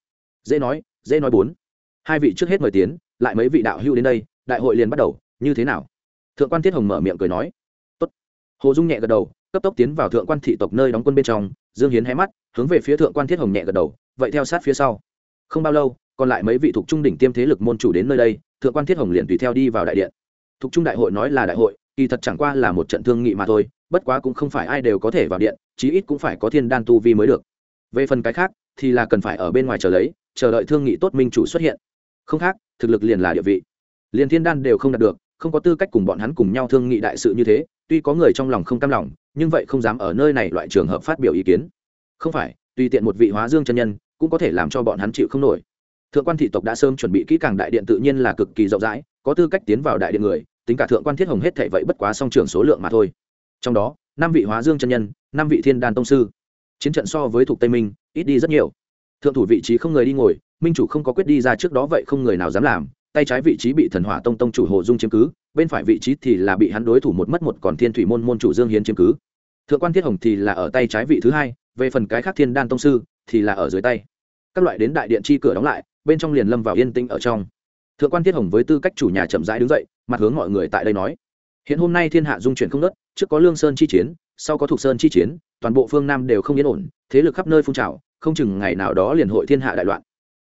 Speaker 1: Dễ nói dễ nói bốn. Hai vị trước hết mời tiến, lại mấy vị đạo hưu đến đây, đại hội liền bắt đầu, như thế nào? Thượng quan thiết hồng mở miệng cười nói, Tốt. hồ dung nhẹ gật đầu cấp tốc tiến vào thượng quan thị tộc nơi đóng quân bên trong, dương hiến hé mắt, hướng về phía thượng quan thiết hồng nhẹ gật đầu, vậy theo sát phía sau. Không bao lâu, còn lại mấy vị thuộc trung đỉnh tiêm thế lực môn chủ đến nơi đây, thượng quan thiết hồng liền tùy theo đi vào đại điện. Thuộc trung đại hội nói là đại hội, kỳ thật chẳng qua là một trận thương nghị mà thôi, bất quá cũng không phải ai đều có thể vào điện, chí ít cũng phải có thiên đan tu vi mới được. Về phần cái khác, thì là cần phải ở bên ngoài chờ lấy, chờ đợi thương nghị tốt minh chủ xuất hiện. Không khác, thực lực liền là địa vị. Liền thiên đan đều không đạt được, không có tư cách cùng bọn hắn cùng nhau thương nghị đại sự như thế, tuy có người trong lòng không cam lòng nhưng vậy không dám ở nơi này loại trường hợp phát biểu ý kiến. Không phải, tùy tiện một vị hóa dương chân nhân cũng có thể làm cho bọn hắn chịu không nổi. Thượng quan thị tộc đã sớm chuẩn bị kỹ càng đại điện tự nhiên là cực kỳ rộng rãi, có tư cách tiến vào đại điện người, tính cả thượng quan thiết hồng hết thảy vậy bất quá song trường số lượng mà thôi. Trong đó, năm vị hóa dương chân nhân, năm vị thiên đan tông sư. Chiến trận so với thuộc tây minh, ít đi rất nhiều. Thượng thủ vị trí không người đi ngồi, minh chủ không có quyết đi ra trước đó vậy không người nào dám làm tay trái vị trí bị thần hỏa tông tông chủ hồ dung chiếm cứ, bên phải vị trí thì là bị hắn đối thủ một mất một còn thiên thủy môn môn chủ dương hiến chiếm cứ. Thượng quan thiết hồng thì là ở tay trái vị thứ hai, về phần cái khác thiên đan tông sư thì là ở dưới tay. Các loại đến đại điện chi cửa đóng lại, bên trong liền lâm vào yên tĩnh ở trong. Thượng quan thiết hồng với tư cách chủ nhà chậm rãi đứng dậy, mặt hướng mọi người tại đây nói. Hiện hôm nay thiên hạ dung chuyển không nớt trước có lương sơn chi chiến, sau có thục sơn chi chiến, toàn bộ phương nam đều không yên ổn, thế lực khắp nơi phun trào, không chừng ngày nào đó liền hội thiên hạ đại loạn.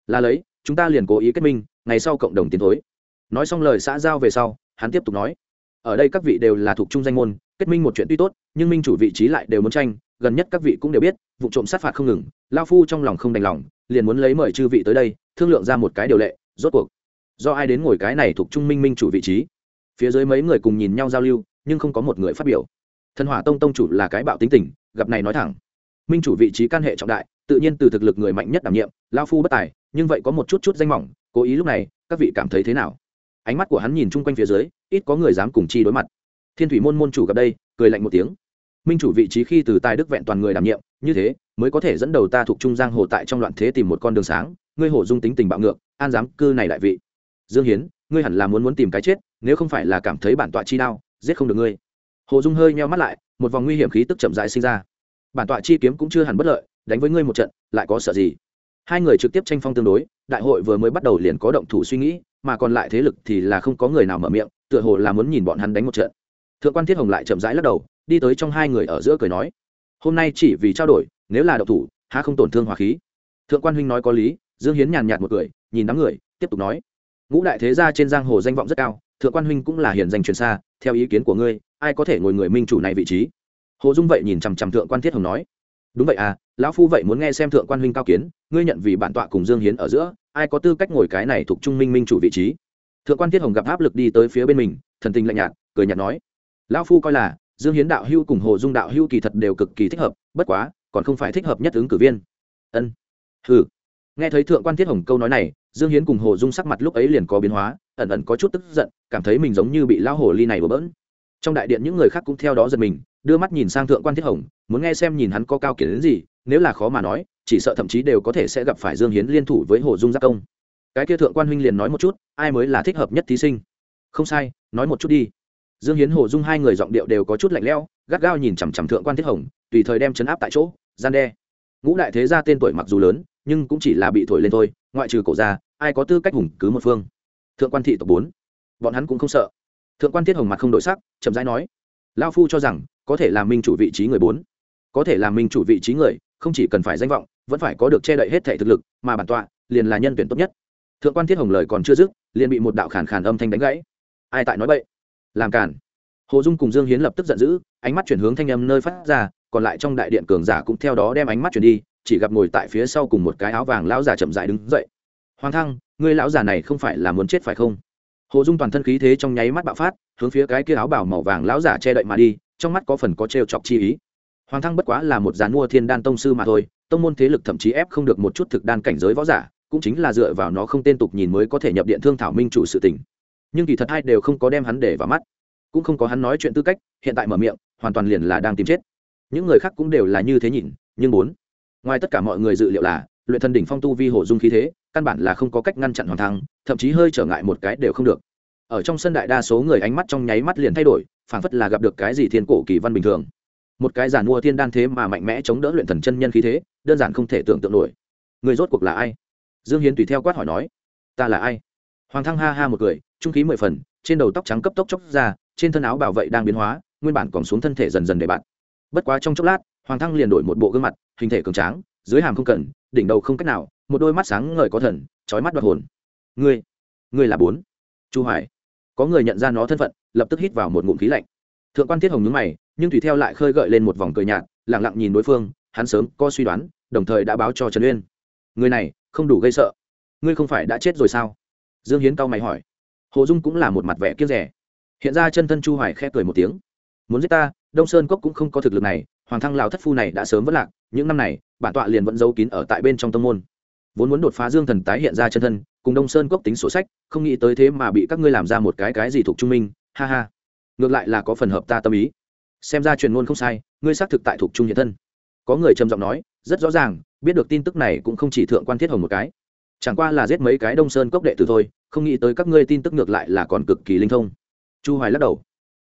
Speaker 1: Là lấy chúng ta liền cố ý kết minh, ngày sau cộng đồng tiến thối. Nói xong lời xã giao về sau, hắn tiếp tục nói, ở đây các vị đều là thuộc trung danh môn, kết minh một chuyện tuy tốt, nhưng minh chủ vị trí lại đều muốn tranh, gần nhất các vị cũng đều biết, vụ trộm sát phạt không ngừng, lao phu trong lòng không đành lòng, liền muốn lấy mời chư vị tới đây, thương lượng ra một cái điều lệ, rốt cuộc, do ai đến ngồi cái này thuộc trung minh minh chủ vị trí? Phía dưới mấy người cùng nhìn nhau giao lưu, nhưng không có một người phát biểu. Thần hỏa tông tông chủ là cái bạo tính tình, gặp này nói thẳng. Minh chủ vị trí can hệ trọng đại, tự nhiên từ thực lực người mạnh nhất đảm nhiệm, lao phu bất tài nhưng vậy có một chút chút danh mỏng, cố ý lúc này, các vị cảm thấy thế nào? Ánh mắt của hắn nhìn chung quanh phía dưới, ít có người dám cùng chi đối mặt. Thiên thủy môn môn chủ gặp đây, cười lạnh một tiếng. Minh chủ vị trí khi từ tài đức vẹn toàn người đảm nhiệm, như thế, mới có thể dẫn đầu ta thuộc trung giang hồ tại trong loạn thế tìm một con đường sáng, ngươi hổ dung tính tình bạo ngược, an dám cư này đại vị. Dương hiến, ngươi hẳn là muốn muốn tìm cái chết, nếu không phải là cảm thấy bản tọa chi đao giết không được ngươi. Hồ dung hơi nheo mắt lại, một vòng nguy hiểm khí tức chậm rãi sinh ra. Bản tọa chi kiếm cũng chưa hẳn bất lợi, đánh với ngươi một trận, lại có sợ gì? Hai người trực tiếp tranh phong tương đối, đại hội vừa mới bắt đầu liền có động thủ suy nghĩ, mà còn lại thế lực thì là không có người nào mở miệng, tựa hồ là muốn nhìn bọn hắn đánh một trận. Thượng quan thiết hồng lại chậm rãi lắc đầu, đi tới trong hai người ở giữa cười nói, hôm nay chỉ vì trao đổi, nếu là động thủ, há không tổn thương hòa khí? Thượng quan huynh nói có lý, dương hiến nhàn nhạt một cười, nhìn đám người, tiếp tục nói, ngũ đại thế gia trên giang hồ danh vọng rất cao, thượng quan huynh cũng là hiền danh truyền xa, theo ý kiến của ngươi, ai có thể ngồi người minh chủ này vị trí? Hồ dung vậy nhìn chằm chằm thượng quan thiết hồng nói, đúng vậy à lão phu vậy muốn nghe xem thượng quan huynh cao kiến, ngươi nhận vì bản tọa cùng dương hiến ở giữa, ai có tư cách ngồi cái này thuộc trung minh minh chủ vị trí? Thượng quan thiết hồng gặp áp lực đi tới phía bên mình, thần tình lạnh nhạt, cười nhạt nói, lão phu coi là, dương hiến đạo hưu cùng hồ dung đạo hưu kỳ thật đều cực kỳ thích hợp, bất quá, còn không phải thích hợp nhất ứng cử viên. Ân, hừ. Nghe thấy thượng quan thiết hồng câu nói này, dương hiến cùng hồ dung sắc mặt lúc ấy liền có biến hóa, ẩn ẩn có chút tức giận, cảm thấy mình giống như bị lao hồ ly này bừa bỡn. Trong đại điện những người khác cũng theo đó giật mình, đưa mắt nhìn sang thượng quan thiết hồng, muốn nghe xem nhìn hắn có cao kiến đến gì nếu là khó mà nói, chỉ sợ thậm chí đều có thể sẽ gặp phải dương hiến liên thủ với hồ dung giác công. Cái kia thượng quan huynh liền nói một chút, ai mới là thích hợp nhất thí sinh? Không sai, nói một chút đi. Dương hiến, hồ dung hai người giọng điệu đều có chút lạnh lẽo, gắt gao nhìn chằm chằm thượng quan thiết hồng, tùy thời đem chấn áp tại chỗ, gian đe. Ngũ đại thế gia tên tuổi mặc dù lớn, nhưng cũng chỉ là bị thổi lên thôi, ngoại trừ cổ ra ai có tư cách hùng cứ một phương? Thượng quan thị tộc bốn. Bọn hắn cũng không sợ. Thượng quan thiết hồng mặt không đổi sắc, chậm rãi nói. Lao phu cho rằng, có thể làm minh chủ vị trí người bốn. Có thể làm minh chủ vị trí người không chỉ cần phải danh vọng, vẫn phải có được che đậy hết thể thực lực, mà bản tọa liền là nhân tuyển tốt nhất. Thượng quan thiết hồng lời còn chưa dứt, liền bị một đạo khản khàn âm thanh đánh gãy. Ai tại nói vậy làm cản hồ dung cùng dương hiến lập tức giận dữ, ánh mắt chuyển hướng thanh âm nơi phát ra, còn lại trong đại điện cường giả cũng theo đó đem ánh mắt chuyển đi, chỉ gặp ngồi tại phía sau cùng một cái áo vàng lão già chậm dại đứng dậy. Hoàng thăng, ngươi lão già này không phải là muốn chết phải không? Hồ dung toàn thân khí thế trong nháy mắt bạo phát, hướng phía cái kia áo bảo màu vàng lão giả che đậy mà đi, trong mắt có phần có trêu chọc chi ý hoàng thăng bất quá là một giàn mua thiên đan tông sư mà thôi, tông môn thế lực thậm chí ép không được một chút thực đan cảnh giới võ giả, cũng chính là dựa vào nó không tên tục nhìn mới có thể nhập điện thương thảo minh chủ sự tình. Nhưng kỳ thật hai đều không có đem hắn để vào mắt. Cũng không có hắn nói chuyện tư cách, hiện tại mở miệng, hoàn toàn liền là đang tìm chết. Những người khác cũng đều là như thế nhìn, nhưng bốn ngoài tất cả mọi người dự liệu là, luyện thần đỉnh phong tu vi hổ dung khí thế, căn bản là không có cách ngăn chặn Hoàng thăng, thậm chí hơi trở ngại một cái đều không được. Ở trong sân đại đa số người ánh mắt trong nháy mắt liền thay đổi, phảng phất là gặp được cái gì thiên cổ kỳ văn bình thường một cái giản mua thiên đan thế mà mạnh mẽ chống đỡ luyện thần chân nhân khí thế, đơn giản không thể tưởng tượng nổi. Người rốt cuộc là ai? Dương hiến tùy theo quát hỏi nói. Ta là ai? Hoàng thăng ha ha một cười, trung khí mười phần, trên đầu tóc trắng cấp tốc chốc ra, trên thân áo bảo vệ đang biến hóa, nguyên bản còn xuống thân thể dần dần để bạn. Bất quá trong chốc lát, hoàng thăng liền đổi một bộ gương mặt, hình thể cường tráng, dưới hàm không cần, đỉnh đầu không cách nào, một đôi mắt sáng ngời có thần trói mắt đoạt hồn. Ngươi ngươi là bốn. Chu hoài. Có người nhận ra nó thân phận, lập tức hít vào một ngụm khí lạnh thượng quan thiết hồng nhướng mày, nhưng tùy theo lại khơi gợi lên một vòng cười nhạt, lặng lặng nhìn đối phương, hắn sớm có suy đoán, đồng thời đã báo cho trần uyên. Người này, không đủ gây sợ. Ngươi không phải đã chết rồi sao? Dương hiến cao mày hỏi. Hồ dung cũng là một mặt vẻ kiếp rẻ. Hiện ra chân thân chu hoài khẽ cười một tiếng. Muốn giết ta, đông sơn cốc cũng không có thực lực này, hoàng thăng lào thất phu này đã sớm vất lạc, những năm này, bản tọa liền vẫn giấu kín ở tại bên trong tâm môn. Vốn muốn đột phá dương thần tái hiện ra chân thân, cùng đông sơn cốc tính sổ sách, không nghĩ tới thế mà bị các ngươi làm ra một cái cái gì thuộc trung minh, ha ha ngược lại là có phần hợp ta tâm ý. Xem ra truyền ngôn không sai, ngươi xác thực tại thuộc trung hiện thân. Có người trầm giọng nói, rất rõ ràng, biết được tin tức này cũng không chỉ thượng quan thiết hồng một cái. Chẳng qua là giết mấy cái đông sơn cốc đệ tử thôi, không nghĩ tới các ngươi tin tức ngược lại là còn cực kỳ linh thông. Chu hoài lắc đầu.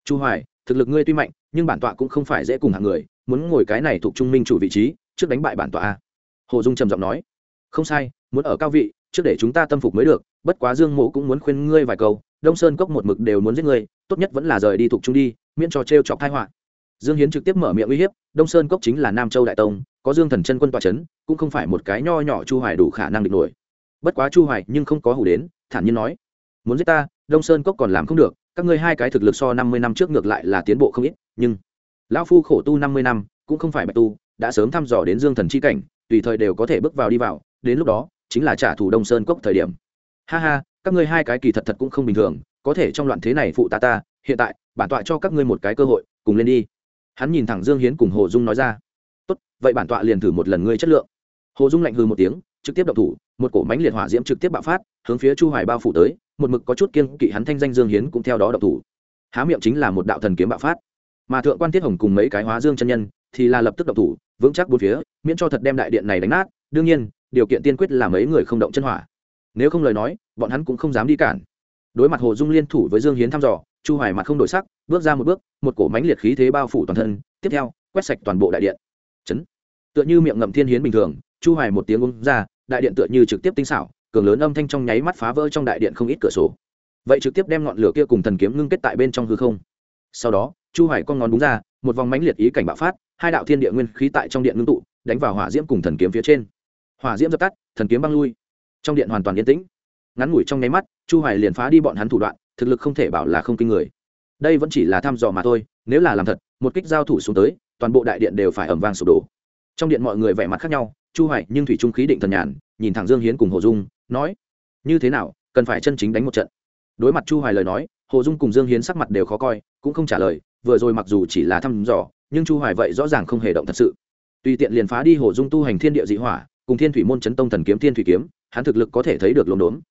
Speaker 1: Chu hoài, thực lực ngươi tuy mạnh, nhưng bản tọa cũng không phải dễ cùng hạng người, muốn ngồi cái này thuộc trung minh chủ vị trí, trước đánh bại bản tọa a. Hồ dung trầm giọng nói. Không sai, muốn ở cao vị, trước để chúng ta tâm phục mới được, bất quá dương mộ cũng muốn khuyên ngươi vài câu đông sơn cốc một mực đều muốn giết người, tốt nhất vẫn là rời đi thuộc trung đi miễn cho o chọc tai họa. Dương hiến trực tiếp mở miệng uy hiếp đông sơn cốc chính là nam châu đại tông có dương thần chân quân tòa c h ấ n cũng không phải một cái nho nhỏ chu hoài đủ khả năng địch nổi. Bất quá chu hoài nhưng không có hủ đến thản nhiên nói muốn giết ta đông sơn cốc còn làm không được các ngươi hai cái thực lực so năm mươi năm trước ngược lại là tiến bộ không ít nhưng lão phu khổ tu năm mươi năm cũng không phải bạch tu đã sớm thăm dò đến dương thần chi cảnh tùy thời đều có thể bước vào đi vào đến lúc đó chính là trả thù đông sơn cốc thời điểm. Ha ha các ngươi hai cái kỳ thật thật cũng không bình thường, có thể trong loạn thế này phụ ta ta, hiện tại, bản tọa cho các ngươi một cái cơ hội, cùng lên đi. Hắn nhìn thẳng dương hiến cùng hồ dung nói ra. Tốt, vậy bản tọa liền thử một lần ngươi chất lượng. Hồ dung lạnh hư một tiếng, trực tiếp đậu thủ, một cổ mánh liệt hỏa diễm trực tiếp bạo phát, hướng phía chu hoài bao phủ tới, một mực có chút kiên kỵ hắn thanh danh dương hiến cũng theo đó đậu thủ. Há miệng chính là một đạo thần kiếm bạo phát. Mà thượng quan tiết hồng cùng mấy cái hóa dương chân nhân thì là lập tức đậu thủ, vững chắc bốn phía, miễn cho thật đem đại điện này đánh nát. Đương nhiên, điều kiện tiên quyết là mấy người không động chân hỏa nếu không lời nói, bọn hắn cũng không dám đi cản. Đối mặt hồ dung liên thủ với dương hiến thăm dò, chu hoài mặt không đổi sắc, bước ra một bước, một cổ mánh liệt khí thế bao phủ toàn thân, tiếp theo, quét sạch toàn bộ đại điện. Chấn. Tựa như miệng ngậm thiên hiến bình thường, chu hoài một tiếng uống ra, đại điện tựa như trực tiếp tinh xảo, cường lớn âm thanh trong nháy mắt phá vỡ trong đại điện không ít cửa sổ. Vậy trực tiếp đem ngọn lửa kia cùng thần kiếm ngưng kết tại bên trong hư không. Sau đó, chu hoài con ngón đúng ra, một vòng mãnh liệt ý cảnh bạo phát, hai đạo thiên địa nguyên khí tại trong điện ngưng tụ, đánh vào hỏa diễm cùng thần kiếm phía trên. Hỏa diễm dập tắt, thần kiếm băng lui trong điện hoàn toàn yên tĩnh. Ngắn ngủi trong nháy mắt, chu hoài liền phá đi bọn hắn thủ đoạn, thực lực không thể bảo là không kinh người. Đây vẫn chỉ là thăm dò mà thôi, nếu là làm thật, một kích giao thủ xuống tới, toàn bộ đại điện đều phải ẩm vang sụp đổ. Trong điện mọi người vẻ mặt khác nhau, chu hoài nhưng thủy trung khí định thần nhàn, nhìn thẳng dương hiến cùng hồ dung, nói, như thế nào, cần phải chân chính đánh một trận? Đối mặt chu hoài lời nói, hồ dung cùng dương hiến sắc mặt đều khó coi, cũng không trả lời, vừa rồi mặc dù chỉ là thăm dò, nhưng chu hoài vậy rõ ràng không hề động thật sự. Tùy tiện liền phá đi hồ dung tu hành thiên địa dị hỏa cùng thiên thủy môn chấn tông thần kiếm, thiên thủy kiếm, hắn thực lực có thể thấy được lồn đốn.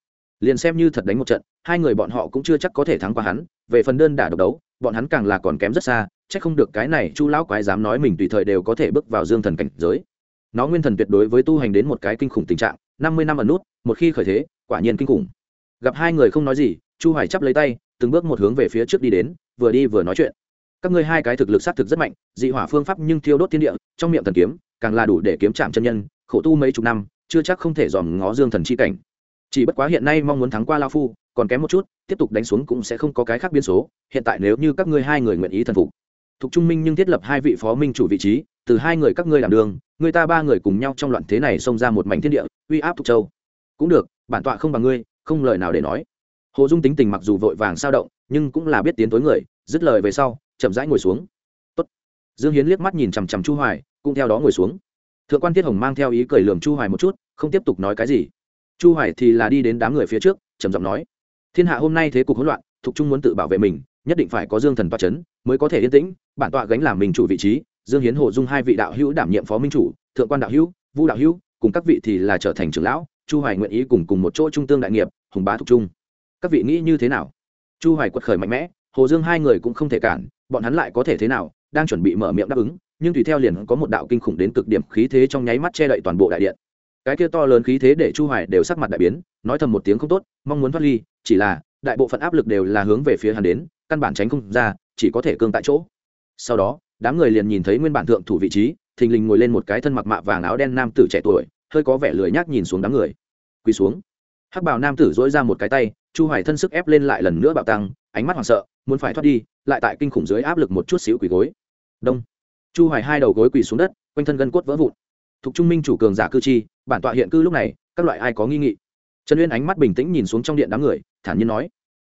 Speaker 1: Liền xem như thật đánh một trận, hai người bọn họ cũng chưa chắc có thể thắng qua hắn, về phần đơn đả độc đấu, bọn hắn càng là còn kém rất xa c h ắ c không được cái này chu lão quái dám nói mình tùy thời đều có thể bước vào dương thần cảnh giới. Nó nguyên thần tuyệt đối với tu hành đến một cái kinh khủng tình trạng, năm mươi năm ẩn nút, một khi khởi thế, quả nhiên kinh khủng. Gặp hai người không nói gì, chu hoài chắp lấy tay, từng bước một hướng về phía trước đi đến, vừa đi vừa nói chuyện. Các ngươi hai cái thực lực sát thực rất mạnh, dị hỏa phương pháp nhưng thiêu đốt thiên địa, trong miệng thần kiếm, càng là đủ để kiếm chạm chân nhân khổ tu mấy chục năm, chưa chắc không thể dòm ngó dương thần chi cảnh. Chỉ bất quá hiện nay mong muốn thắng qua lao phu, còn kém một chút, tiếp tục đánh xuống cũng sẽ không có cái khác biên số. Hiện tại nếu như các ngươi hai người nguyện ý thần phục, thục trung minh nhưng thiết lập hai vị phó minh chủ vị trí, từ hai người các ngươi làm đường, người ta ba người cùng nhau trong loạn thế này xông ra một mảnh thiên địa, uy áp thục châu. Cũng được, bản tọa không bằng ngươi, không lời nào để nói. Hồ dung tính tình mặc dù vội vàng sao động, nhưng cũng là biết tiến tối người, dứt lời về sau, chậm rãi ngồi xuống. Tốt. dương hiến liếc mắt nhìn chằm chằm chu hoài, cũng theo đó ngồi xuống thượng quan thiết hồng mang theo ý cười lườm chu hoài một chút, không tiếp tục nói cái gì. Chu hoài thì là đi đến đám người phía trước, trầm giọng nói, thiên hạ hôm nay thế cục hỗn loạn thục trung muốn tự bảo vệ mình, nhất định phải có dương thần toa chấn, mới có thể yên tĩnh, bản tọa gánh làm mình chủ vị trí, dương hiến hồ dung hai vị đạo hữu đảm nhiệm phó minh chủ, thượng quan đạo hữu, vu đạo hữu, cùng các vị thì là trở thành trưởng lão, chu hoài nguyện ý cùng cùng một chỗ trung tương đại nghiệp, hùng bá thục trung. Các vị nghĩ như thế nào? Chu hoài quật khởi mạnh mẽ, hồ dương hai người cũng không thể cản, bọn hắn lại có thể thế nào, đang chuẩn bị mở miệng đáp ứng nhưng tùy theo liền có một đạo kinh khủng đến cực điểm khí thế trong nháy mắt che đậy toàn bộ đại điện. Cái kia to lớn khí thế để chu hoài đều sắc mặt đại biến, nói thầm một tiếng không tốt, mong muốn thoát ly, chỉ là, đại bộ phận áp lực đều là hướng về phía hắn đến, căn bản tránh không ra, chỉ có thể cương tại chỗ. Sau đó, đám người liền nhìn thấy nguyên bản thượng thủ vị trí, thình lình ngồi lên một cái thân mặc mạ vàng áo đen nam tử trẻ tuổi, hơi có vẻ lười nhác nhìn xuống đám người. Quỳ xuống. Hắc bào nam tử dỗi ra một cái tay, chu hoài thân sức ép lên lại lần nữa bạo tăng, ánh mắt hoảng sợ, muốn phải thoát đi, lại tại kinh khủng dưới áp lực một chút xíu quỳ gối. Đông chu hoài hai đầu gối quỳ xuống đất quanh thân gân cốt vỡ vụn. Thuộc trung minh chủ cường giả cư chi bản tọa hiện cư lúc này các loại ai có nghi nghị? Trần uyên ánh mắt bình tĩnh nhìn xuống trong điện đám người thản nhiên nói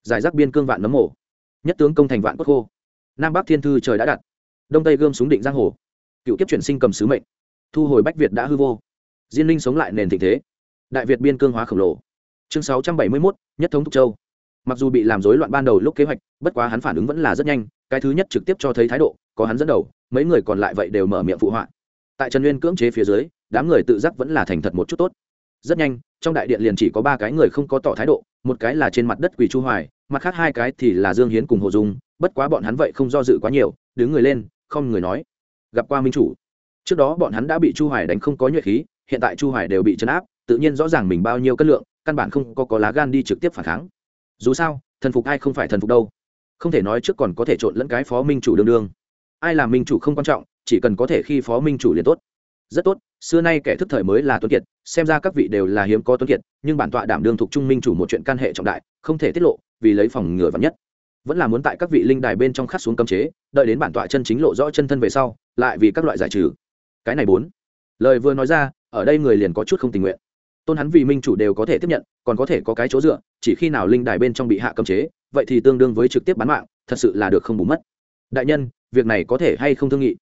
Speaker 1: giải rác biên cương vạn nấm mổ nhất tướng công thành vạn cốt khô nam bắc thiên thư trời đã đặt đông tây gươm súng định giang hồ cựu kiếp chuyển sinh cầm sứ mệnh thu hồi bách việt đã hư vô diên linh sống lại nền thịnh thế đại việt biên cương hóa khổng lồ. Chương sáu trăm bảy mươi 671, nhất thống thục châu mặc dù bị làm rối loạn ban đầu lúc kế hoạch, bất quá hắn phản ứng vẫn là rất nhanh, cái thứ nhất trực tiếp cho thấy thái độ, có hắn dẫn đầu, mấy người còn lại vậy đều mở miệng phụ họa. Tại trần nguyên cưỡng chế phía dưới, đám người tự giác vẫn là thành thật một chút tốt. Rất nhanh, trong đại điện liền chỉ có ba cái người không có tỏ thái độ, một cái là trên mặt đất quỳ chu hoài, mặt khác hai cái thì là dương hiến cùng hồ dung, bất quá bọn hắn vậy không do dự quá nhiều, đứng người lên, không người nói. Gặp qua minh chủ. Trước đó bọn hắn đã bị chu hoài đánh không có nhuệ khí, hiện tại chu hoài đều bị chấn áp, tự nhiên rõ ràng mình bao nhiêu cân lượng, căn bản không có có lá gan đi trực tiếp phản kháng dù sao, thần phục ai không phải thần phục đâu. Không thể nói trước còn có thể trộn lẫn cái phó minh chủ đương đương. Ai làm minh chủ không quan trọng, chỉ cần có thể khi phó minh chủ liền tốt. Rất tốt, xưa nay kẻ thức thời mới là tuấn kiệt, xem ra các vị đều là hiếm có tuấn kiệt, nhưng bản tọa đảm đương thuộc trung minh chủ một chuyện can hệ trọng đại, không thể tiết lộ, vì lấy phòng ngừa vắn nhất. Vẫn là muốn tại các vị linh đài bên trong khắc xuống cấm chế, đợi đến bản tọa chân chính lộ rõ chân thân về sau, lại vì các loại giải trừ. Cái này bốn. Lời vừa nói ra, ở đây người liền có chút không tình nguyện tôn hắn vì minh chủ đều có thể tiếp nhận, còn có thể có cái chỗ dựa, chỉ khi nào linh đài bên trong bị hạ cấm chế, vậy thì tương đương với trực tiếp bán mạng, thật sự là được không bù mất. Đại nhân, việc này có thể hay không thương nghị?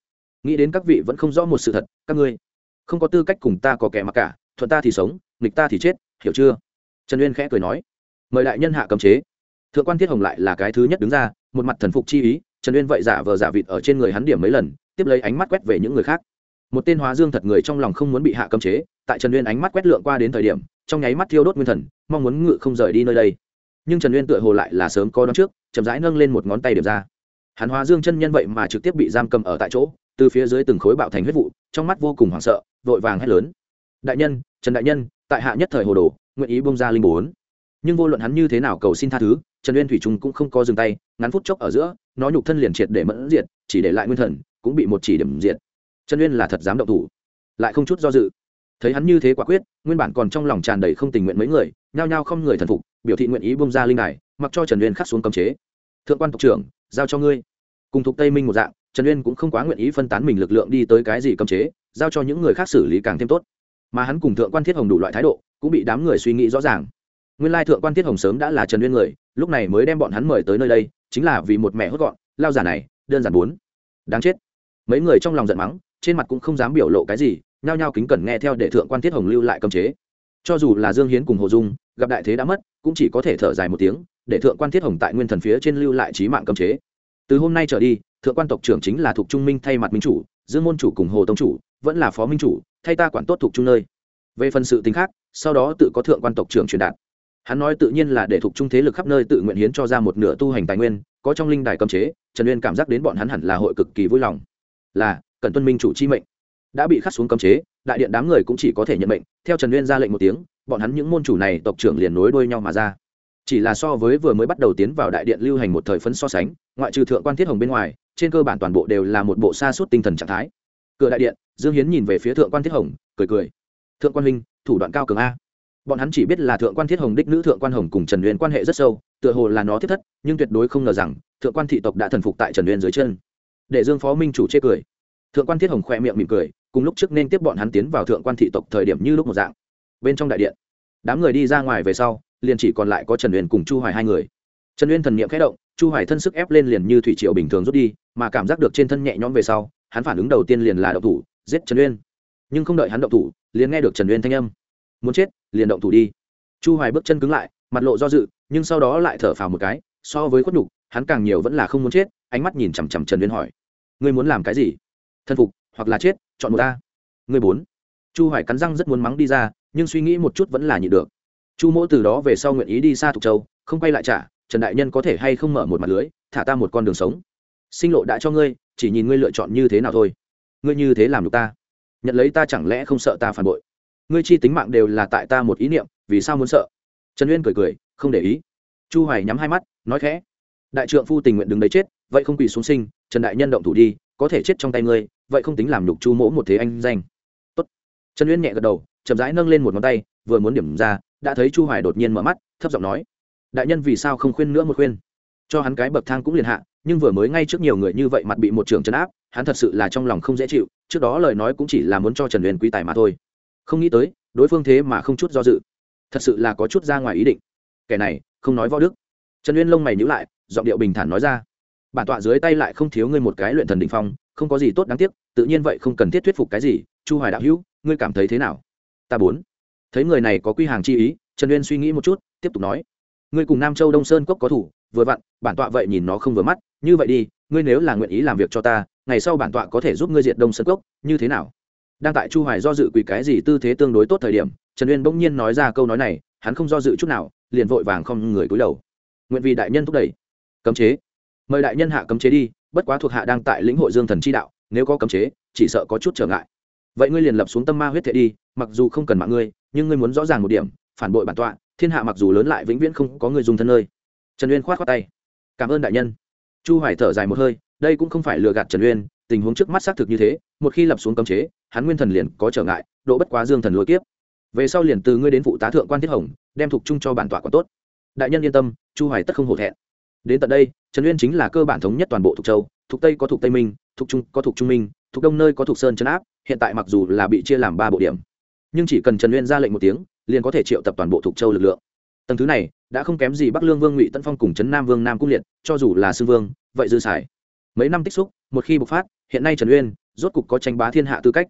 Speaker 1: Nghĩ đến các vị vẫn không rõ một sự thật, các ngươi, không có tư cách cùng ta có kẻ mặc cả, thuận ta thì sống, nghịch ta thì chết, hiểu chưa? Trần uyên khẽ cười nói, mời đại nhân hạ cấm chế. Thượng quan thiết hồng lại là cái thứ nhất đứng ra, một mặt thần phục chi ý, trần uyên vậy giả vờ giả vịt ở trên người hắn điểm mấy lần, tiếp lấy ánh mắt quét về những người khác. Một tên hóa dương thật người trong lòng không muốn bị hạ cấm chế tại trần uyên ánh mắt quét lượng qua đến thời điểm, trong nháy mắt thiêu đốt nguyên thần, mong muốn ngự không rời đi nơi đây. Nhưng trần uyên tựa hồ lại là sớm có đón trước, chậm rãi nâng lên một ngón tay điểm ra. Hắn hóa dương chân nhân vậy mà trực tiếp bị giam cầm ở tại chỗ, từ phía dưới từng khối bạo thành huyết vụ, trong mắt vô cùng hoảng sợ, vội vàng hét lớn. Đại nhân, trần đại nhân, tại hạ nhất thời hồ đồ, nguyện ý bông ra linh bốn. Nhưng vô luận hắn như thế nào cầu xin tha thứ, trần uyên thủy trung cũng không có dừng tay, ngắn phút chốc ở giữa, nó nhục thân liền triệt để mẫn diệt, chỉ để lại nguyên thần, cũng bị một chỉ điểm diệt. Trần uyên là thật dám động thủ, lại không chút do dự thấy hắn như thế quả quyết, nguyên bản còn trong lòng tràn đầy không tình nguyện mấy người, nhao nhao không người thần phục, biểu thị nguyện ý bông ra linh đài, mặc cho trần uyên khắc xuống cấm chế. Thượng quan tộc trưởng, giao cho ngươi. Cùng thuộc tây minh một dạng, trần uyên cũng không quá nguyện ý phân tán mình lực lượng đi tới cái gì cấm chế, giao cho những người khác xử lý càng thêm tốt. Mà hắn cùng thượng quan thiết hồng đủ loại thái độ, cũng bị đám người suy nghĩ rõ ràng. Nguyên lai thượng quan thiết hồng sớm đã là trần uyên người, lúc này mới đem bọn hắn mời tới nơi đây, chính là vì một mẹ hốt gọn, lao giả này, đơn giản bốn. Đáng chết. Mấy người trong lòng giận mắng, trên mặt cũng không dám biểu lộ cái gì nhao nhao kính cẩn nghe theo để thượng quan thiết hồng lưu lại cấm chế. Cho dù là dương hiến cùng hồ dung, gặp đại thế đã mất, cũng chỉ có thể thở dài một tiếng, để thượng quan thiết hồng tại nguyên thần phía trên lưu lại trí mạng cấm chế. Từ hôm nay trở đi, thượng quan tộc trưởng chính là thuộc trung minh thay mặt minh chủ, dương môn chủ cùng hồ tông chủ, vẫn là phó minh chủ, thay ta quản tốt thuộc trung nơi. Về phần sự tính khác, sau đó tự có thượng quan tộc trưởng truyền đạt. Hắn nói tự nhiên là để thuộc trung thế lực khắp nơi tự nguyện hiến cho ra một nửa tu hành tài nguyên, có trong linh đài cấm chế, trần uyên cảm giác đến bọn hắn hẳn là hội cực kỳ vui lòng. Là cần tuân minh chủ chi mệnh đã bị khắc xuống cấm chế, đại điện đám người cũng chỉ có thể nhận mệnh, theo trần uyên ra lệnh một tiếng, bọn hắn những môn chủ này tộc trưởng liền nối đuôi nhau mà ra. Chỉ là so với vừa mới bắt đầu tiến vào đại điện lưu hành một thời phấn so sánh, ngoại trừ thượng quan thiết hồng bên ngoài, trên cơ bản toàn bộ đều là một bộ xa suốt tinh thần trạng thái. Cửa đại điện, dương hiến nhìn về phía thượng quan thiết hồng, cười cười. Thượng quan huynh, thủ đoạn cao cường a. Bọn hắn chỉ biết là thượng quan thiết hồng đích nữ thượng quan hồng cùng trần uyên quan hệ rất sâu, tựa hồ là nó thiết thất, nhưng tuyệt đối không ngờ rằng, thượng quan thị tộc đã thần phục tại trần uyên dưới chân. Để dương phó minh chủ chê cười. Thượng quan thiết hồng khoe miệng mỉm cười cùng lúc trước nên tiếp bọn hắn tiến vào thượng quan thị tộc thời điểm như lúc một dạng. Bên trong đại điện, đám người đi ra ngoài về sau, liền chỉ còn lại có trần uyên cùng chu hoài hai người. Trần uyên thần niệm khẽ động, chu hoài thân sức ép lên liền như thủy triều bình thường rút đi, mà cảm giác được trên thân nhẹ nhõm về sau, hắn phản ứng đầu tiên liền là động thủ, giết trần uyên. Nhưng không đợi hắn động thủ, liền nghe được trần uyên thanh âm. Muốn chết, liền động thủ đi. Chu hoài bước chân cứng lại, mặt lộ do dự, nhưng sau đó lại thở phào một cái, so với khuất nhục, hắn càng nhiều vẫn là không muốn chết, ánh mắt nhìn chằm chằm trần uyên hỏi. Ngươi muốn làm cái gì? Thân phục hoặc là chết, chọn một ta ngươi bốn. Chu hoài cắn răng rất muốn mắng đi ra, nhưng suy nghĩ một chút vẫn là nhịn được. Chu mỗ từ đó về sau nguyện ý đi xa thục châu, không quay lại trả, trần đại nhân có thể hay không mở một mặt lưới, thả ta một con đường sống. Sinh lộ đã cho ngươi, chỉ nhìn ngươi lựa chọn như thế nào thôi. Ngươi như thế làm được ta. Nhận lấy ta chẳng lẽ không sợ ta phản bội? Ngươi chi tính mạng đều là tại ta một ý niệm, vì sao muốn sợ? Trần uyên cười cười, không để ý. Chu hoài nhắm hai mắt, nói khẽ. Đại trượng phu tình nguyện đứng đấy chết, vậy không quỳ xuống sinh, trần đại nhân động thủ đi, có thể chết trong tay ngươi vậy không tính làm nhục chu mỗ một thế anh danh. Tốt. trần uyên nhẹ gật đầu, chậm rãi nâng lên một ngón tay, vừa muốn điểm ra, đã thấy chu hoài đột nhiên mở mắt, thấp giọng nói, đại nhân vì sao không khuyên nữa một khuyên? Cho hắn cái bậc thang cũng liền hạ, nhưng vừa mới ngay trước nhiều người như vậy mặt bị một trường trấn áp, hắn thật sự là trong lòng không dễ chịu, trước đó lời nói cũng chỉ là muốn cho trần uyên quý tài mà thôi. Không nghĩ tới, đối phương thế mà không chút do dự. Thật sự là có chút ra ngoài ý định. Kẻ này, không nói võ đức. Trần uyên lông mày nhíu lại, giọng điệu bình thản nói ra, bản tọa dưới tay lại không thiếu ngươi một cái luyện thần đ ỉ n h phong không có gì tốt đáng tiếc, tự nhiên vậy không cần thiết thuyết phục cái gì, chu hoài đạo hữu, ngươi cảm thấy thế nào? Ta bốn thấy người này có quy hàng chi ý, trần uyên suy nghĩ một chút, tiếp tục nói. Ngươi cùng nam châu đông sơn cốc có thủ, vừa vặn, bản tọa vậy nhìn nó không vừa mắt, như vậy đi, ngươi nếu là nguyện ý làm việc cho ta, ngày sau bản tọa có thể giúp ngươi diệt đông sơn cốc, như thế nào? Đang tại chu hoài do dự quỳ cái gì tư thế tương đối tốt thời điểm, trần uyên bỗng nhiên nói ra câu nói này, hắn không do dự chút nào, liền vội vàng không người cúi đầu. Nguyện vì đại nhân thúc đẩy. Cấm chế mời đại nhân hạ cấm chế đi, bất quá thuộc hạ đang tại lĩnh hội dương thần chi đạo, nếu có cấm chế, chỉ sợ có chút trở ngại. Vậy ngươi liền lập xuống tâm ma huyết thể đi, mặc dù không cần mạng ngươi, nhưng ngươi muốn rõ ràng một điểm, phản bội bản tọa, thiên hạ mặc dù lớn lại vĩnh viễn không có người dùng thân nơi. Trần uyên khoát khoát tay. Cảm ơn đại nhân. Chu hoài thở dài một hơi, đây cũng không phải lừa gạt trần uyên, tình huống trước mắt xác thực như thế, một khi lập xuống cấm chế, hắn nguyên thần liền có trở ngại, độ bất quá dương thần lôi kiếp. Về sau liền từ ngươi đến phụ tá thượng quan thiết hồng, đem thuộc chung cho bản tọa còn tốt. Đại nhân yên tâm, chu hoài tất không hổ thẹn. Đến tận đây trần uyên chính là cơ bản thống nhất toàn bộ thuộc châu, thuộc tây có thuộc tây minh, thuộc trung có thuộc trung minh, thuộc đông nơi có thuộc sơn trấn áp, hiện tại mặc dù là bị chia làm ba bộ điểm. Nhưng chỉ cần trần uyên ra lệnh một tiếng, liền có thể triệu tập toàn bộ thuộc châu lực lượng. Tầng thứ này, đã không kém gì bắc lương vương ngụy tân phong cùng trấn nam vương nam cung liệt, cho dù là sư vương, vậy dư xài. Mấy năm tích xúc, một khi bộc phát, hiện nay trần uyên, rốt cục có tranh bá thiên hạ tư cách.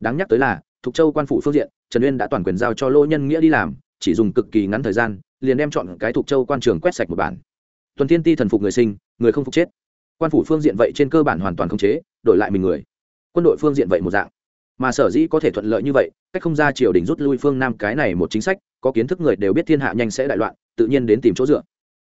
Speaker 1: Đáng nhắc tới là, thuộc châu quan phủ phương diện, trần uyên đã toàn quyền giao cho lô nhân nghĩa đi làm, chỉ dùng cực kỳ ngắn thời gian, liền đem chọn cái thuộc châu quan trường quét sạch một bản tuần thiên ti thần phục người sinh, người không phục chết. Quan phủ phương diện vậy trên cơ bản hoàn toàn khống chế, đổi lại mình người. Quân đội phương diện vậy một dạng. Mà sở dĩ có thể thuận lợi như vậy, cách không ra triều đình rút lui phương nam cái này một chính sách, có kiến thức người đều biết thiên hạ nhanh sẽ đại loạn, tự nhiên đến tìm chỗ dựa.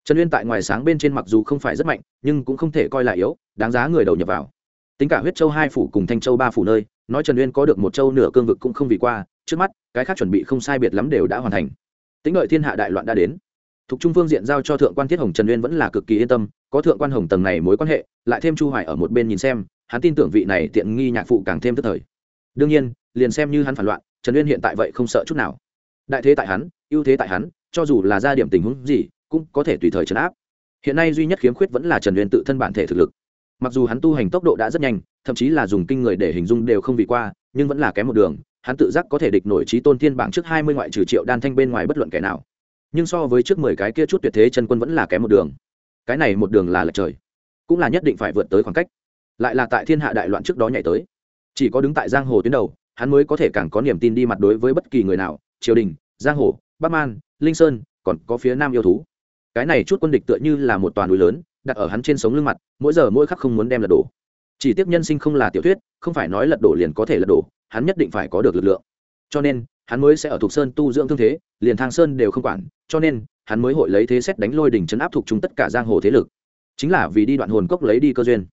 Speaker 1: Trần uyên tại ngoài sáng bên trên mặc dù không phải rất mạnh, nhưng cũng không thể coi là yếu, đáng giá người đầu nhập vào. Tính cả huyết châu hai phủ cùng thanh châu ba phủ nơi, nói trần uyên có được một châu nửa cương vực cũng không vì qua, trước mắt, cái khác chuẩn bị không sai biệt lắm đều đã hoàn thành. Tính đợi thiên hạ đại loạn đã đến Thục Trung Phương diện giao cho thượng quan Thiết Hồng Trần uyên vẫn là cực kỳ yên tâm, có thượng quan Hồng tầng này mối quan hệ, lại thêm Chu Hoài ở một bên nhìn xem, hắn tin tưởng vị này tiện nghi nhạc phụ càng thêm tức thời. Đương nhiên, liền xem như hắn phản loạn, Trần uyên hiện tại vậy không sợ chút nào. Đại thế tại hắn, ưu thế tại hắn, cho dù là ra điểm tình huống gì, cũng có thể tùy thời trấn áp. Hiện nay duy nhất khiếm khuyết vẫn là Trần uyên tự thân bản thể thực lực. Mặc dù hắn tu hành tốc độ đã rất nhanh, thậm chí là dùng kinh người để hình dung đều không vì qua, nhưng vẫn là kém một đường, hắn tự giác có thể địch nổi trí tôn thiên bảng trước 20 ngoại trừ triệu đan thanh bên ngoài bất luận kẻ nào nhưng so với trước mười cái kia chút tuyệt thế chân quân vẫn là kém một đường. Cái này một đường là lệch trời, cũng là nhất định phải vượt tới khoảng cách. Lại là tại thiên hạ đại loạn trước đó nhảy tới. Chỉ có đứng tại giang hồ tuyến đầu, hắn mới có thể càng có niềm tin đi mặt đối với bất kỳ người nào, triều đình, giang hồ, bắc man, linh sơn, còn có phía nam yêu thú. Cái này chút quân địch tựa như là một toàn núi lớn, đặt ở hắn trên sống lưng mặt, mỗi giờ mỗi khắc không muốn đem lật đổ. Chỉ tiếp nhân sinh không là tiểu thuyết, không phải nói lật đổ liền có thể lật đổ, hắn nhất định phải có được lực lượng cho nên, hắn mới sẽ ở thuộc sơn tu dưỡng thương thế, liền thang sơn đều không quản, cho nên, hắn mới hội lấy thế xét đánh lôi đỉnh chấn áp thuộc chúng tất cả giang hồ thế lực. Chính là vì đi đoạn hồn cốc lấy đi cơ duyên.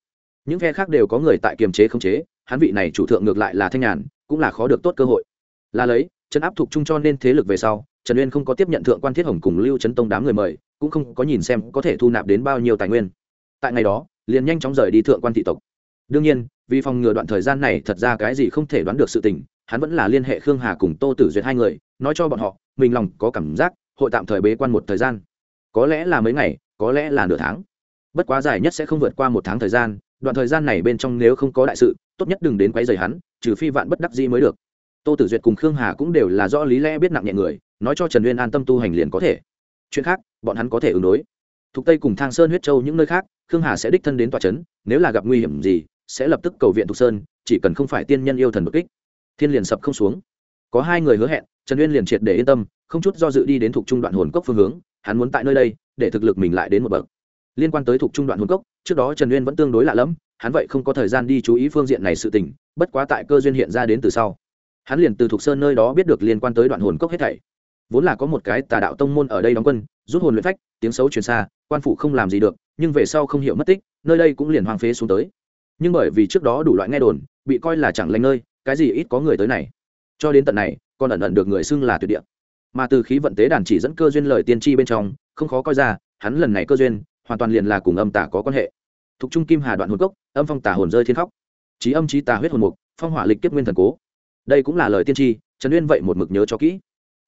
Speaker 1: Những phe khác đều có người tại kiềm chế không chế, hắn vị này chủ thượng ngược lại là thanh nhàn, cũng là khó được tốt cơ hội. Là lấy trấn áp thuộc chung cho nên thế lực về sau, trần uyên không có tiếp nhận thượng quan thiết hồng cùng lưu trấn tông đám người mời, cũng không có nhìn xem có thể thu nạp đến bao nhiêu tài nguyên. Tại ngày đó, liền nhanh chóng rời đi thượng quan thị tộc. Đương nhiên, vì phòng ngừa đoạn thời gian này thật ra cái gì không thể đoán được sự tình hắn vẫn là liên hệ khương hà cùng tô tử duyệt hai người, nói cho bọn họ, mình lòng có cảm giác, hội tạm thời bế quan một thời gian. Có lẽ là mấy ngày, có lẽ là nửa tháng. Bất quá dài nhất sẽ không vượt qua một tháng thời gian, đoạn thời gian này bên trong nếu không có đại sự, tốt nhất đừng đến quấy rầy hắn, trừ phi vạn bất đắc dĩ mới được. Tô tử duyệt cùng khương hà cũng đều là do lý lẽ biết nặng nhẹ người, nói cho trần uyên an tâm tu hành liền có thể. Chuyện khác, bọn hắn có thể ứng đối. Thục tây cùng thang sơn huyết châu những nơi khác, khương hà sẽ đích thân đến tòa trấn nếu là gặp nguy hiểm gì, sẽ lập tức cầu viện thục sơn, chỉ cần không phải tiên nhân yêu thần bất kích thiên liền sập không xuống. Có hai người hứa hẹn, trần uyên liền triệt để yên tâm, không chút do dự đi đến thuộc trung đoạn hồn cốc phương hướng, hắn muốn tại nơi đây, để thực lực mình lại đến một bậc. Liên quan tới thuộc trung đoạn hồn cốc, trước đó trần uyên vẫn tương đối lạ lẫm, hắn vậy không có thời gian đi chú ý phương diện này sự tình, bất quá tại cơ duyên hiện ra đến từ sau. Hắn liền từ thuộc sơn nơi đó biết được liên quan tới đoạn hồn cốc hết thảy. Vốn là có một cái tà đạo tông môn ở đây đóng quân, rút hồn luyện phách, tiếng xấu truyền xa, quan phủ không làm gì được, nhưng về sau không hiểu mất tích, nơi đây cũng liền hoang phế xuống tới. Nhưng bởi vì trước đó đủ loại nghe đồn, bị coi là chẳng lành nơi cái gì ít có người tới này? Cho đến tận này, còn ẩn ẩn được người xưng là tuyệt địa. Mà từ khí vận tế đàn chỉ dẫn cơ duyên lời tiên tri bên trong, không khó coi ra, hắn lần này cơ duyên, hoàn toàn liền là cùng âm tả có quan hệ. Thục trung kim hà đoạn hồn cốc, âm phong tả hồn rơi thiên khóc. Trí âm trí tà huyết hồn mục, phong hỏa lịch kiếp nguyên thần cố. Đây cũng là lời tiên tri, trần uyên vậy một mực nhớ cho kỹ.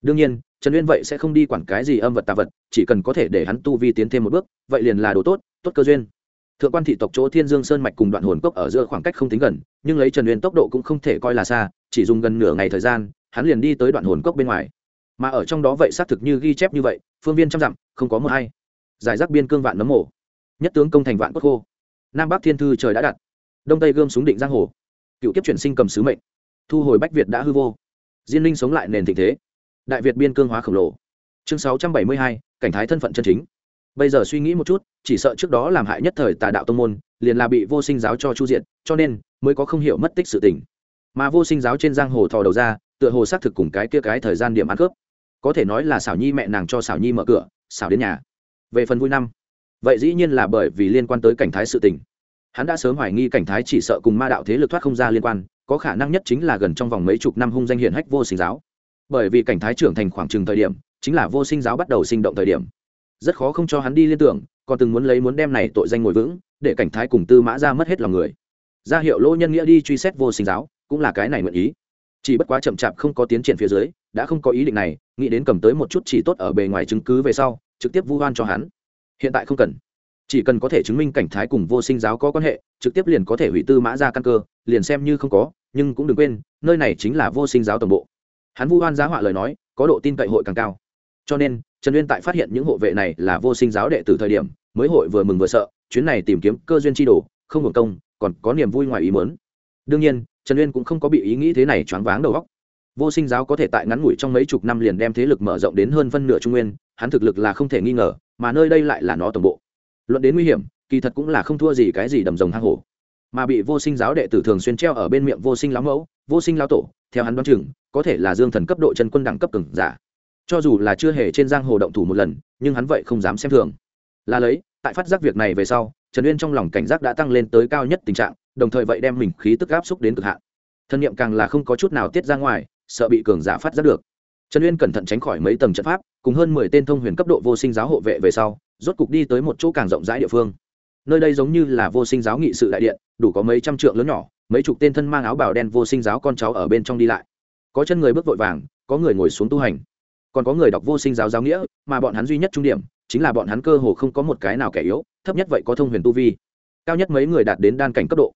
Speaker 1: Đương nhiên, trần uyên vậy sẽ không đi quản cái gì âm vật tà vật, chỉ cần có thể để hắn tu vi tiến thêm một bước, vậy liền là đồ tốt tốt cơ duyên thượng quan thị tộc chỗ thiên dương sơn mạch cùng đoạn hồn cốc ở giữa khoảng cách không tính gần, nhưng lấy trần uyên tốc độ cũng không thể coi là xa, chỉ dùng gần nửa ngày thời gian, hắn liền đi tới đoạn hồn cốc bên ngoài. Mà ở trong đó vậy xác thực như ghi chép như vậy, phương viên trăm dặm, không có một hay giải rác biên cương vạn nấm mổ nhất tướng công thành vạn cốt khô. Nam bắc thiên thư trời đã đặt. Đông tây gươm súng định giang hồ. Cựu kiếp chuyển sinh cầm sứ mệnh. Thu hồi bách việt đã hư vô. Diên linh sống lại nền thịnh thế. Đại việt biên cương hóa khổng lồ. Chương sáu trăm bảy mươi hai, cảnh thái thân phận chân chính bây giờ suy nghĩ một chút, chỉ sợ trước đó làm hại nhất thời tà đạo tông môn, liền là bị vô sinh giáo cho chu diện cho nên mới có không hiểu mất tích sự tình. Mà vô sinh giáo trên giang hồ thò đầu ra, tựa hồ xác thực cùng cái kia cái thời gian điểm ăn cướp. Có thể nói là xảo nhi mẹ nàng cho xảo nhi mở cửa, xảo đến nhà. Về phần vui năm, vậy dĩ nhiên là bởi vì liên quan tới cảnh thái sự tình. Hắn đã sớm hoài nghi cảnh thái chỉ sợ cùng ma đạo thế lực thoát không ra liên quan, có khả năng nhất chính là gần trong vòng mấy chục năm hung danh hiển hách vô sinh giáo. Bởi vì cảnh thái trưởng thành khoảng chừng thời điểm, chính là vô sinh giáo bắt đầu sinh động thời điểm rất khó không cho hắn đi liên tưởng, còn từng muốn lấy muốn đem này tội danh ngồi vững, để cảnh thái cùng tư mã ra mất hết lòng người. Ra hiệu lỗ nhân nghĩa đi truy xét vô sinh giáo, cũng là cái này nguyện ý. Chỉ bất quá chậm chạp không có tiến triển phía dưới, đã không có ý định này, nghĩ đến cầm tới một chút chỉ tốt ở bề ngoài chứng cứ về sau, trực tiếp vu oan cho hắn. Hiện tại không cần. Chỉ cần có thể chứng minh cảnh thái cùng vô sinh giáo có quan hệ, trực tiếp liền có thể hủy tư mã ra căn cơ, liền xem như không có, nhưng cũng đừng quên, nơi này chính là vô sinh giáo tổng bộ. Hắn vu oan giá họa lời nói, có độ tin cậy hội càng cao. Cho nên trần uyên tại phát hiện những hộ vệ này là vô sinh giáo đệ từ thời điểm, mới hội vừa mừng vừa sợ, chuyến này tìm kiếm cơ duyên tri đồ, không hưởng công, còn có niềm vui ngoài ý mớn đương nhiên, trần uyên cũng không có bị ý nghĩ thế này choáng váng đầu góc vô sinh giáo có thể tại ngắn ngủi trong mấy chục năm liền đem thế lực mở rộng đến hơn phân nửa trung nguyên, hắn thực lực là không thể nghi ngờ, mà nơi đây lại là nó tổng bộ. Luận đến nguy hiểm, kỳ thật cũng là không thua gì cái gì đầm rồng hang hổ. Mà bị vô sinh giáo đệ tử thường xuyên treo ở bên miệng vô sinh lão mẫu, vô sinh lão tổ, theo hắn đoán chừng, có thể là dương thần cấp độ chân quân đẳng cấp cường giả cho dù là chưa hề trên giang hồ động thủ một lần, nhưng hắn vậy không dám xem thường. Là lấy, tại phát giác việc này về sau, trần uyên trong lòng cảnh giác đã tăng lên tới cao nhất tình trạng, đồng thời vậy đem mình khí tức áp xúc đến cực hạn. Thân nhiệm càng là không có chút nào tiết ra ngoài, sợ bị cường giả phát giác được. Trần uyên cẩn thận tránh khỏi mấy tầng trận pháp, cùng hơn mười tên thông huyền cấp độ vô sinh giáo hộ vệ về sau, rốt cục đi tới một chỗ càng rộng rãi địa phương. Nơi đây giống như là vô sinh giáo nghị sự đại điện, đủ có mấy trăm trượng lớn nhỏ, mấy chục tên thân mang áo bào đen vô sinh giáo con cháu ở bên trong đi lại. Có chân người bước vội vàng, có người ngồi xuống tu hành còn có người đọc vô sinh giáo giáo nghĩa, mà bọn hắn duy nhất trung điểm chính là bọn hắn cơ hồ không có một cái nào kẻ yếu, thấp nhất vậy có thông huyền tu vi. Cao nhất mấy người đạt đến đan cảnh cấp độ.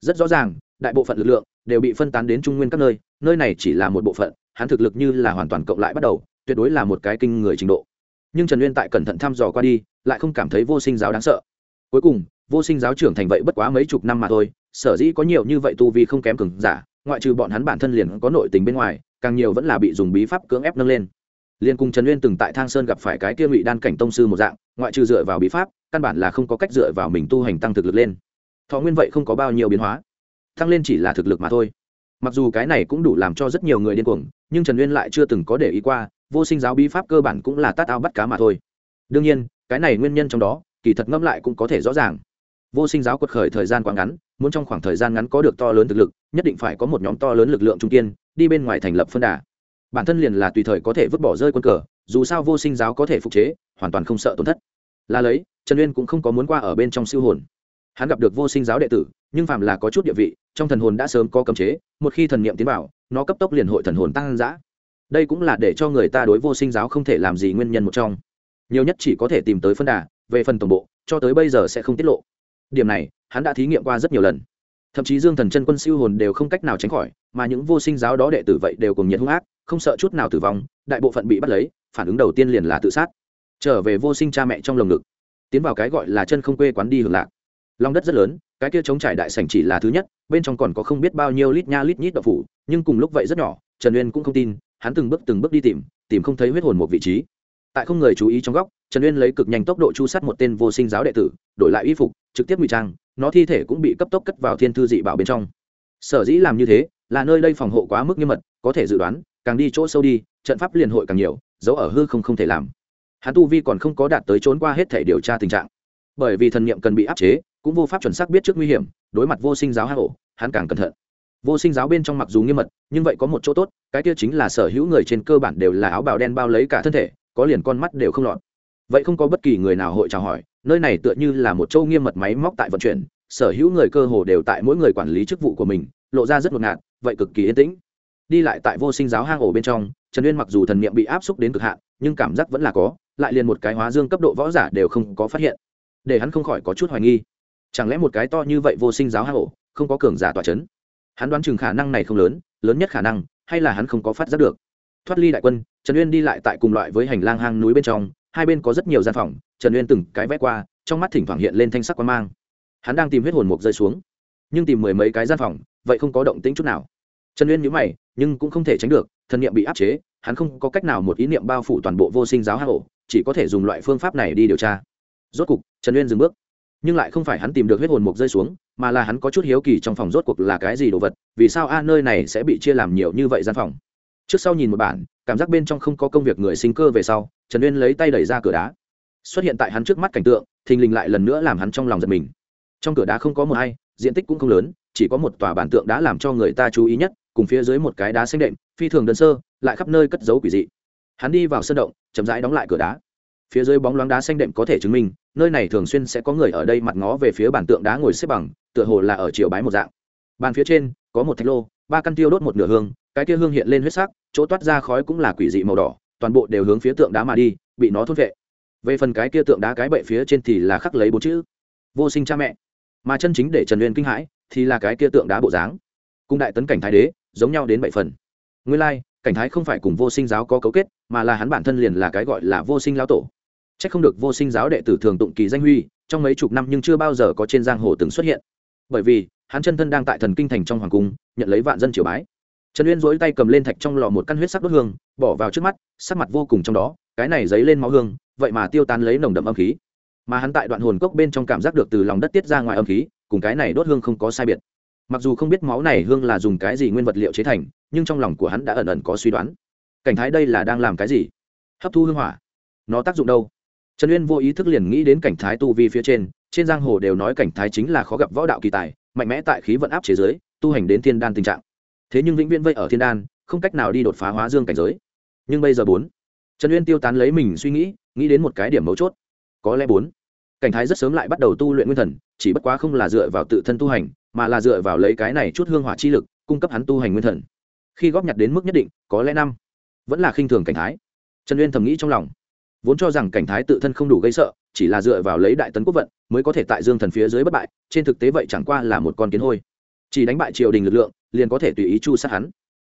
Speaker 1: Rất rõ ràng, đại bộ phận lực lượng đều bị phân tán đến trung nguyên các nơi nơi này chỉ là một bộ phận, hắn thực lực như là hoàn toàn cộng lại bắt đầu, tuyệt đối là một cái kinh người trình độ. Nhưng trần uyên tại cẩn thận thăm dò qua đi, lại không cảm thấy vô sinh giáo đáng sợ. Cuối cùng, vô sinh giáo trưởng thành vậy bất quá mấy chục năm mà thôi, sở dĩ có nhiều như vậy tu vi không kém cường giả, ngoại trừ bọn hắn bản thân liền có nội tình bên ngoài, càng nhiều vẫn là bị dùng bí pháp cưỡng ép nâng lên liên cùng trần uyên từng tại thang sơn gặp phải cái kia ngụy đan cảnh tông sư một dạng, ngoại trừ dựa vào bí pháp, căn bản là không có cách dựa vào mình tu hành tăng thực lực lên. Thọ nguyên vậy không có bao nhiêu biến hóa. Tăng lên chỉ là thực lực mà thôi. Mặc dù cái này cũng đủ làm cho rất nhiều người điên cuồng, nhưng trần uyên lại chưa từng có để ý qua, vô sinh giáo bí pháp cơ bản cũng là tát ao bắt cá mà thôi. Đương nhiên, cái này nguyên nhân trong đó, kỳ thật ngẫm lại cũng có thể rõ ràng. Vô sinh giáo quật khởi thời gian quá ngắn, muốn trong khoảng thời gian ngắn có được to lớn thực lực, nhất định phải có một nhóm to lớn lực lượng trung kiên, đi bên ngoài thành lập phân đà bản thân liền là tùy thời có thể vứt bỏ rơi quân cờ, dù sao vô sinh giáo có thể phục chế, hoàn toàn không sợ tổn thất. Là lấy, trần uyên cũng không có muốn qua ở bên trong siêu hồn. Hắn gặp được vô sinh giáo đệ tử, nhưng phàm là có chút địa vị, trong thần hồn đã sớm có cấm chế, một khi thần niệm tiến vào, nó cấp tốc liền hội thần hồn tăng giã đây cũng là để cho người ta đối vô sinh giáo không thể làm gì nguyên nhân một trong. Nhiều nhất chỉ có thể tìm tới phân đà, về phần tổng bộ, cho tới bây giờ sẽ không tiết lộ. Điểm này, hắn đã thí nghiệm qua rất nhiều lần thậm chí dương thần chân quân siêu hồn đều không cách nào tránh khỏi, mà những vô sinh giáo đó đệ tử vậy đều cùng nhiệt hung ác, không sợ chút nào tử vong, đại bộ phận bị bắt lấy, phản ứng đầu tiên liền là tự sát. Trở về vô sinh cha mẹ trong lồng ngực, tiến vào cái gọi là chân không quê quán đi hưởng lạc. Lòng đất rất lớn, cái kia chống trải đại sảnh chỉ là thứ nhất, bên trong còn có không biết bao nhiêu lít nha lít nhít đậu phủ, nhưng cùng lúc vậy rất nhỏ, trần uyên cũng không tin, hắn từng bước từng bước đi tìm tìm không thấy huyết hồn một vị trí. Tại không người chú ý trong góc, trần uyên lấy cực nhanh tốc độ chu sát một tên vô sinh giáo đệ tử, đổi lại y phục, trực tiếp ngụy trang nó thi thể cũng bị cấp tốc cất vào thiên thư dị bảo bên trong. Sở dĩ làm như thế, là nơi đây phòng hộ quá mức nghiêm mật, có thể dự đoán, càng đi chỗ sâu đi, trận pháp liền hội càng nhiều, dấu ở hư không không thể làm. Hắn tu vi còn không có đạt tới trốn qua hết thể điều tra tình trạng. Bởi vì thần niệm cần bị áp chế, cũng vô pháp chuẩn xác biết trước nguy hiểm, đối mặt vô sinh giáo hạ hổ hắn càng cẩn thận. Vô sinh giáo bên trong mặc dù nghiêm mật, nhưng vậy có một chỗ tốt, cái kia chính là sở hữu người trên cơ bản đều là áo bào đen bao lấy cả thân thể, có liền con mắt đều không lọt vậy không có bất kỳ người nào hội chào hỏi, nơi này tựa như là một châu nghiêm mật máy móc tại vận chuyển, sở hữu người cơ hồ đều tại mỗi người quản lý chức vụ của mình, lộ ra rất ngột ngạt, vậy cực kỳ yên tĩnh. Đi lại tại vô sinh giáo hang ổ bên trong, trần uyên mặc dù thần niệm bị áp xúc đến cực hạn, nhưng cảm giác vẫn là có, lại liền một cái hóa dương cấp độ võ giả đều không có phát hiện. Để hắn không khỏi có chút hoài nghi. Chẳng lẽ một cái to như vậy vô sinh giáo hang ổ, không có cường giả tỏa c h ấ n hắn đoán chừng khả năng này không lớn lớn nhất khả năng, hay là hắn không có phát giác được. Thoát ly đại quân, trần uyên đi lại tại cùng loại với hành lang hang núi bên trong hai bên có rất nhiều gian phòng, trần uyên từng cái vẽ qua, trong mắt thỉnh thoảng hiện lên thanh sắc quan mang. Hắn đang tìm huyết hồn mục rơi xuống, nhưng tìm mười mấy cái gian phòng, vậy không có động tĩnh chút nào. Trần uyên nhữ mày, nhưng cũng không thể tránh được, thần niệm bị áp chế, hắn không có cách nào một ý niệm bao phủ toàn bộ vô sinh giáo hạ hổ chỉ có thể dùng loại phương pháp này đi điều tra. Rốt cục, trần uyên dừng bước, nhưng lại không phải hắn tìm được huyết hồn mục rơi xuống, mà là hắn có chút hiếu kỳ trong phòng rốt cuộc là cái gì đồ vật, vì sao a, nơi này sẽ bị chia làm nhiều như vậy gian phòng? Trước sau nhìn một bản, cảm giác bên trong không có công việc người sinh cơ về sau, trần uyên lấy tay đẩy ra cửa đá. Xuất hiện tại hắn trước mắt cảnh tượng, thình lình lại lần nữa làm hắn trong lòng giật mình. Trong cửa đá không có một hay diện tích cũng không lớn, chỉ có một tòa bản tượng đã làm cho người ta chú ý nhất, cùng phía dưới một cái đá xanh đệm, phi thường đơn sơ, lại khắp nơi cất dấu quỷ dị. Hắn đi vào sân động, chậm rãi đóng lại cửa đá. Phía dưới bóng loáng đá xanh đệm có thể chứng minh, nơi này thường xuyên sẽ có người ở đây mặt ngó về phía bản tượng đá ngồi xếp bằng, tựa hồ là ở chiều bái một dạng. Bàn phía trên, có một thạch lô, ba căn tiêu đốt một nửa hương cái kia hương hiện lên huyết sắc chỗ toát ra khói cũng là quỷ dị màu đỏ toàn bộ đều hướng phía tượng đá mà đi bị nó thốt vệ. Về phần cái kia tượng đá cái bệ phía trên thì là khắc lấy bốn chữ vô sinh cha mẹ. Mà chân chính để trần uyên kinh hãi thì là cái kia tượng đá bộ dáng. Cùng đại tấn cảnh thái đế giống nhau đến bảy phần. Nguyên lai、like, cảnh thái không phải cùng vô sinh giáo có cấu kết mà là hắn bản thân liền là cái gọi là vô sinh lão tổ. C h ắ c không được vô sinh giáo đệ tử thường tụng kỳ danh huy trong mấy chục năm nhưng chưa bao giờ có trên giang hồ từng xuất hiện. Bởi vì hắn chân thân đang tại thần kinh thành trong hoàng cung nhận lấy vạn dân triều bái trần uyên dối tay cầm lên thạch trong lò một căn huyết sắc đốt hương, bỏ vào trước mắt, sắc mặt vô cùng trong đó, cái này dấy lên máu hương, vậy mà tiêu tán lấy nồng đậm âm khí. Mà hắn tại đoạn hồn cốc bên trong cảm giác được từ lòng đất tiết ra ngoài âm khí, cùng cái này đốt hương không có sai biệt. Mặc dù không biết máu này hương là dùng cái gì nguyên vật liệu chế thành, nhưng trong lòng của hắn đã ẩn ẩn có suy đoán. Cảnh thái đây là đang làm cái gì? Hấp thu hương hỏa. Nó tác dụng đâu? Trần uyên vô ý thức liền nghĩ đến cảnh thái tu vi phía trên trên giang hồ đều nói cảnh thái chính là khó gặp võ đạo kỳ tài, mạnh mẽ tại khí vận áp chế giới, tu hành đến thiên đan tình trạng thế nhưng vĩnh viễn vây ở thiên đan, không cách nào đi đột phá hóa dương cảnh giới. Nhưng bây giờ bốn, trần uyên tiêu tán lấy mình suy nghĩ nghĩ đến một cái điểm mấu chốt. Có lẽ bốn, cảnh thái rất sớm lại bắt đầu tu luyện nguyên thần, chỉ bất quá không là dựa vào tự thân tu hành, mà là dựa vào lấy cái này chút hương hỏa chi lực, cung cấp hắn tu hành nguyên thần. Khi góp nhặt đến mức nhất định, có lẽ năm, vẫn là khinh thường cảnh thái. Trần uyên thầm nghĩ trong lòng. Vốn cho rằng cảnh thái tự thân không đủ gây sợ, chỉ là dựa vào lấy đại tấn quốc vận, mới có thể tại dương thần phía dưới bất bại, trên thực tế vậy chẳng qua là một con kiến hôi chỉ đánh bại triều đình lực lượng, liền có thể tùy ý chu sát hắn.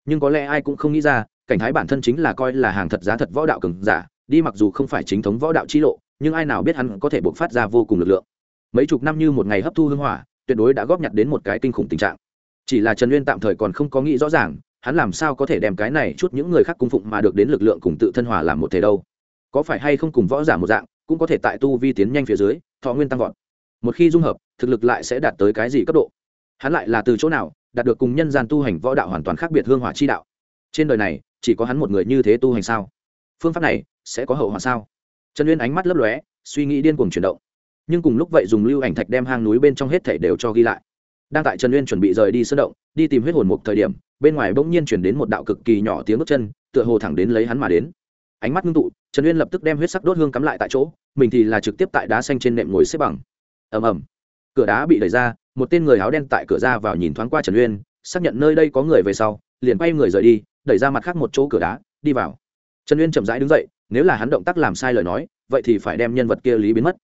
Speaker 1: Nhưng có lẽ ai cũng không nghĩ ra, cảnh thái bản thân chính là coi là hàng thật giá thật võ đạo cường giả, đi mặc dù không phải chính thống võ đạo chi lộ, nhưng ai nào biết hắn có thể buộc phát ra vô cùng lực lượng. Mấy chục năm như một ngày hấp thu hương hỏa, tuyệt đối đã góp nhặt đến một cái kinh khủng tình trạng. Chỉ là trần uyên tạm thời còn không có nghĩ rõ ràng, hắn làm sao có thể đem cái này chút những người khác cung phụng mà được đến lực lượng cùng tự thân hòa làm một thể đâu. Có phải hay không cùng võ giả một dạng, cũng có thể tại tu vi tiến nhanh phía dưới, thọ nguyên tăng vọt. Một khi dung hợp, thực lực lại sẽ đạt tới cái gì cấp độ? Hắn lại là từ chỗ nào đạt được cùng nhân gian tu hành võ đạo hoàn toàn khác biệt hương hỏa chi đạo? Trên đời này, chỉ có hắn một người như thế tu hành sao? Phương pháp này sẽ có hậu hỏa sao? Trần uyên ánh mắt lấp lóe, suy nghĩ điên cuồng chuyển động. Nhưng cùng lúc vậy dùng lưu ảnh thạch đem hang núi bên trong hết thảy đều cho ghi lại. Đang tại trần uyên chuẩn bị rời đi sơn động, đi tìm huyết hồn mục thời điểm, bên ngoài bỗng nhiên chuyển đến một đạo cực kỳ nhỏ tiếng bước chân, tựa hồ thẳng đến lấy hắn mà đến. Ánh mắt ngưng tụ, trần uyên lập tức đem huyết sắc đốt hương cắm lại tại chỗ, mình thì là trực tiếp tại đá xanh trên nệm ngồi xếp bằng. Ầm ầm. Cửa đá bị đẩy ra một tên người áo đen tại cửa ra vào nhìn thoáng qua trần uyên, xác nhận nơi đây có người về sau, liền quay người rời đi, đẩy ra mặt khác một chỗ cửa đá, đi vào. Trần uyên chậm rãi đứng dậy, nếu là hắn động tác làm sai lời nói, vậy thì phải đem nhân vật kia lý biến mất.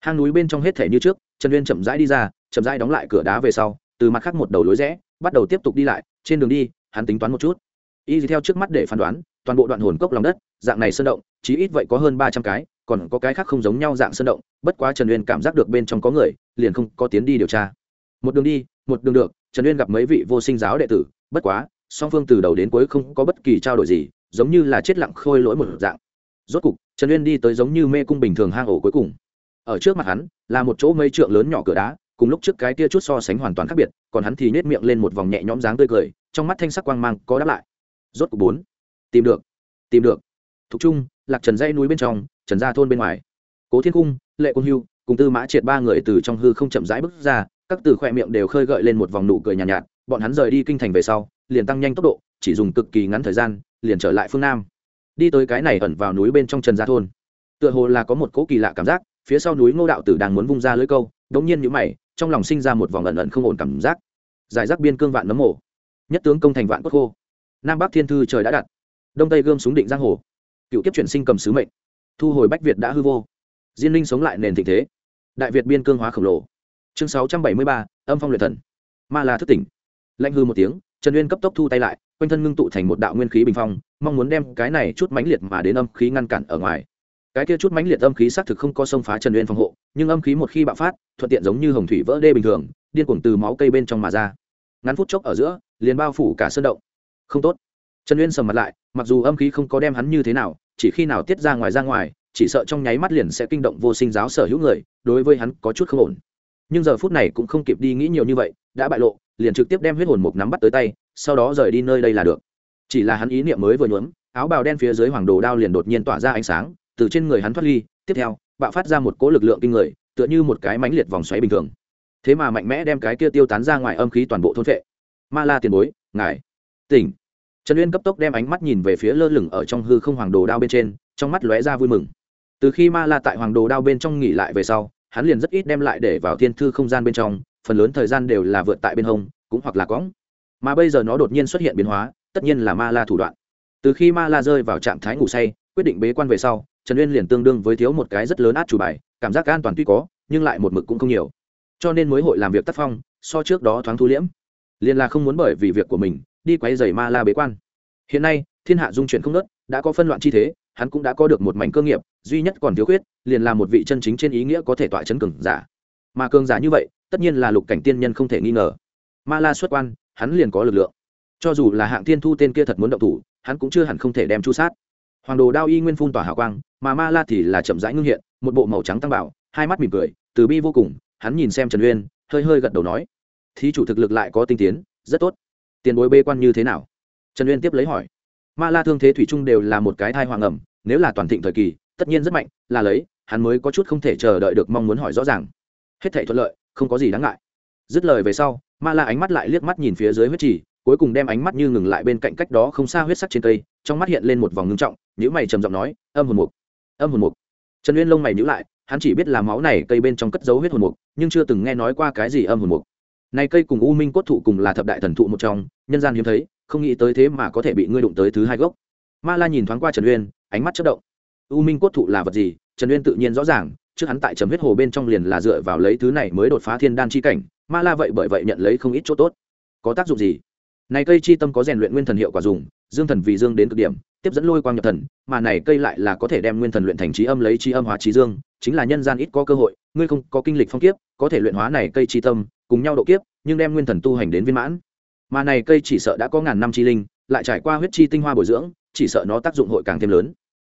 Speaker 1: Hang núi bên trong hết thể như trước, trần uyên chậm rãi đi ra, chậm rãi đóng lại cửa đá về sau, từ mặt khác một đầu lối rẽ, bắt đầu tiếp tục đi lại, trên đường đi, hắn tính toán một chút. Y theo trước mắt để phán đoán, toàn bộ đoạn hồn cốc lòng đất, dạng này sơn động, chí ít vậy có hơn ba trăm cái, còn có cái khác không giống nhau dạng sơn động, bất quá trần uyên cảm giác được bên trong có người, liền không có tiến đi điều tra một đường đi, một đường được, trần uyên gặp mấy vị vô sinh giáo đệ tử, bất quá, song phương từ đầu đến cuối không có bất kỳ trao đổi gì, giống như là chết lặng khôi lỗi một dạng. Rốt cục, trần uyên đi tới giống như mê cung bình thường hang ổ cuối cùng. Ở trước mặt hắn, là một chỗ mây trượng lớn nhỏ cửa đá, cùng lúc trước cái kia chút so sánh hoàn toàn khác biệt, còn hắn thì nết miệng lên một vòng nhẹ nhõm dáng tươi cười, trong mắt thanh sắc quang mang có đáp lại. Rốt cục bốn, tìm được tìm được. Thục trung, lạc trần dãy núi bên trong, trần gia thôn bên ngoài. Cố thiên cung, lệ quân hưu, cùng tư mã triệt ba người từ trong hư không chậm rãi bước ra các từ khoe miệng đều khơi gợi lên một vòng nụ cười nhàn nhạt, nhạt bọn hắn rời đi kinh thành về sau liền tăng nhanh tốc độ chỉ dùng cực kỳ ngắn thời gian liền trở lại phương nam. Đi tới cái này ẩn vào núi bên trong trần gia thôn. Tựa hồ là có một cố kỳ lạ cảm giác phía sau núi ngô đạo tử đang muốn vung ra lưới câu đống nhiên nhíu mày trong lòng sinh ra một vòng ẩn ẩn không ổn cảm giác. Giải rác biên cương vạn nấm mổ nhất tướng công thành vạn quốc khô. Nam bắc thiên thư trời đã đặt. Đông tây gươm súng định giang hồ. Cựu kiếp chuyển sinh cầm sứ mệnh. Thu hồi bách việt đã hư vô. Diên linh sống lại nền thịnh thế. Đại việt biên cương hóa khổng lồ chương sáu trăm bảy mươi ba, âm phong luyện thần. Ma la thức tỉnh. Lạnh hư một tiếng, trần uyên cấp tốc thu tay lại, quanh thân ngưng tụ thành một đạo nguyên khí bình phong, mong muốn đem cái này chút mãnh liệt mà đến âm khí ngăn cản ở ngoài. Cái kia chút mãnh liệt âm khí xác thực không có xông phá trần uyên phòng hộ, nhưng âm khí một khi bạo phát, thuận tiện giống như hồng thủy vỡ đê bình thường, điên cuồng từ máu cây bên trong mà ra. Ngắn phút chốc ở giữa, liền bao phủ cả sơn động. Không tốt. Trần uyên sầm mặt lại, mặc dù âm khí không có đem hắn như thế nào, chỉ khi nào tiết ra ngoài ra ngoài, chỉ sợ trong nháy mắt liền sẽ kinh động vô sinh giáo sở hữu người, đối với hắn có chút không ổn nhưng giờ phút này cũng không kịp đi nghĩ nhiều như vậy, đã bại lộ, liền trực tiếp đem huyết hồn mục nắm bắt tới tay, sau đó rời đi nơi đây là được. Chỉ là hắn ý niệm mới vừa nhuốm, áo bào đen phía dưới hoàng đồ đao liền đột nhiên tỏa ra ánh sáng, từ trên người hắn thoát ly, tiếp theo, bạo phát ra một cỗ lực lượng kinh người, tựa như một cái mánh liệt vòng xoáy bình thường. Thế mà mạnh mẽ đem cái kia tiêu tán ra ngoài âm khí toàn bộ thôn vệ ma la tiền bối, ngài, tỉnh. Trần uyên cấp tốc đem ánh mắt nhìn về phía lơ lửng ở trong hư không hoàng đồ đao bên trên, trong mắt lóe ra vui mừng. Từ khi ma la tại hoàng đồ đao bên trong nghỉ lại về sau hắn liền rất ít đem lại để vào thiên thư không gian bên trong, phần lớn thời gian đều là vượt tại bên hông, cũng hoặc là cõng. Mà bây giờ nó đột nhiên xuất hiện biến hóa, tất nhiên là ma la thủ đoạn. Từ khi ma la rơi vào trạng thái ngủ say, quyết định bế quan về sau, trần uyên liền tương đương với thiếu một cái rất lớn át chủ bài, cảm giác an toàn tuy có, nhưng lại một mực cũng không nhiều. Cho nên mới hội làm việc tác phong, so trước đó thoáng thu liễm. Liền là không muốn bởi vì việc của mình, đi quay dày ma la bế quan. Hiện nay, thiên hạ dung chuyển không nớt đã có phân loạn chi thế hắn cũng đã có được một mảnh cơ nghiệp, duy nhất còn thiếu khuyết, liền là một vị chân chính trên ý nghĩa có thể tọa chấn cường giả. Mà cường giả như vậy, tất nhiên là lục cảnh tiên nhân không thể nghi ngờ. Ma la xuất quan, hắn liền có lực lượng. Cho dù là hạng tiên thu tên kia thật muốn động thủ, hắn cũng chưa hẳn không thể đem chu sát. Hoàng đồ đao y nguyên phun tỏa hào quang, mà ma la thì là chậm rãi ngưng hiện, một bộ màu trắng tăng bảo, hai mắt mỉm cười, từ bi vô cùng, hắn nhìn xem trần uyên, hơi hơi gật đầu nói, thí chủ thực lực lại có tinh tiến, rất tốt. Tiền bối bê quan như thế nào? Trần uyên tiếp lấy hỏi ma la thương thế thủy trung đều là một cái thai hoàng ẩm, nếu là toàn thịnh thời kỳ, tất nhiên rất mạnh, là lấy, hắn mới có chút không thể chờ đợi được mong muốn hỏi rõ ràng. Hết thể thuận lợi, không có gì đáng ngại. Dứt lời về sau, ma la ánh mắt lại liếc mắt nhìn phía dưới huyết trì, cuối cùng đem ánh mắt như ngừng lại bên cạnh cách đó không xa huyết sắc trên cây, trong mắt hiện lên một vòng ngưng trọng nhữ mày trầm giọng nói, âm hồn mục, âm hồn mục. Trần uyên lông mày nhữ lại, hắn chỉ biết là máu này cây bên trong cất dấu huyết hồn mục, nhưng chưa từng nghe nói qua cái gì âm hồn mục. Này cây cùng u minh cốt thụ cùng là thập đại thần thụ một trong, nhân gian hiếm thấy không nghĩ tới thế mà có thể bị ngươi đụng tới thứ hai gốc. Ma la nhìn thoáng qua trần uyên, ánh mắt chất động. U minh cốt thụ là vật gì? Trần uyên tự nhiên rõ ràng, trước hắn tại trầm huyết hồ bên trong liền là dựa vào lấy thứ này mới đột phá thiên đan chi cảnh, ma la vậy bởi vậy nhận lấy không ít chỗ tốt. Có tác dụng gì? Này cây chi tâm có rèn luyện nguyên thần hiệu quả dùng, dương thần vì dương đến cực điểm, tiếp dẫn lôi quang nhập thần, mà này cây lại là có thể đem nguyên thần luyện thành trí âm lấy trí âm hóa trí dương, chính là nhân gian ít có cơ hội, ngươi không có kinh lịch phong kiếp, có thể luyện hóa này cây chi tâm, cùng nhau độ kiếp, nhưng đem nguyên thần tu hành đến viên mãn mà này cây chỉ sợ đã có ngàn năm chi linh, lại trải qua huyết chi tinh hoa bồi dưỡng, chỉ sợ nó tác dụng hội càng thêm lớn.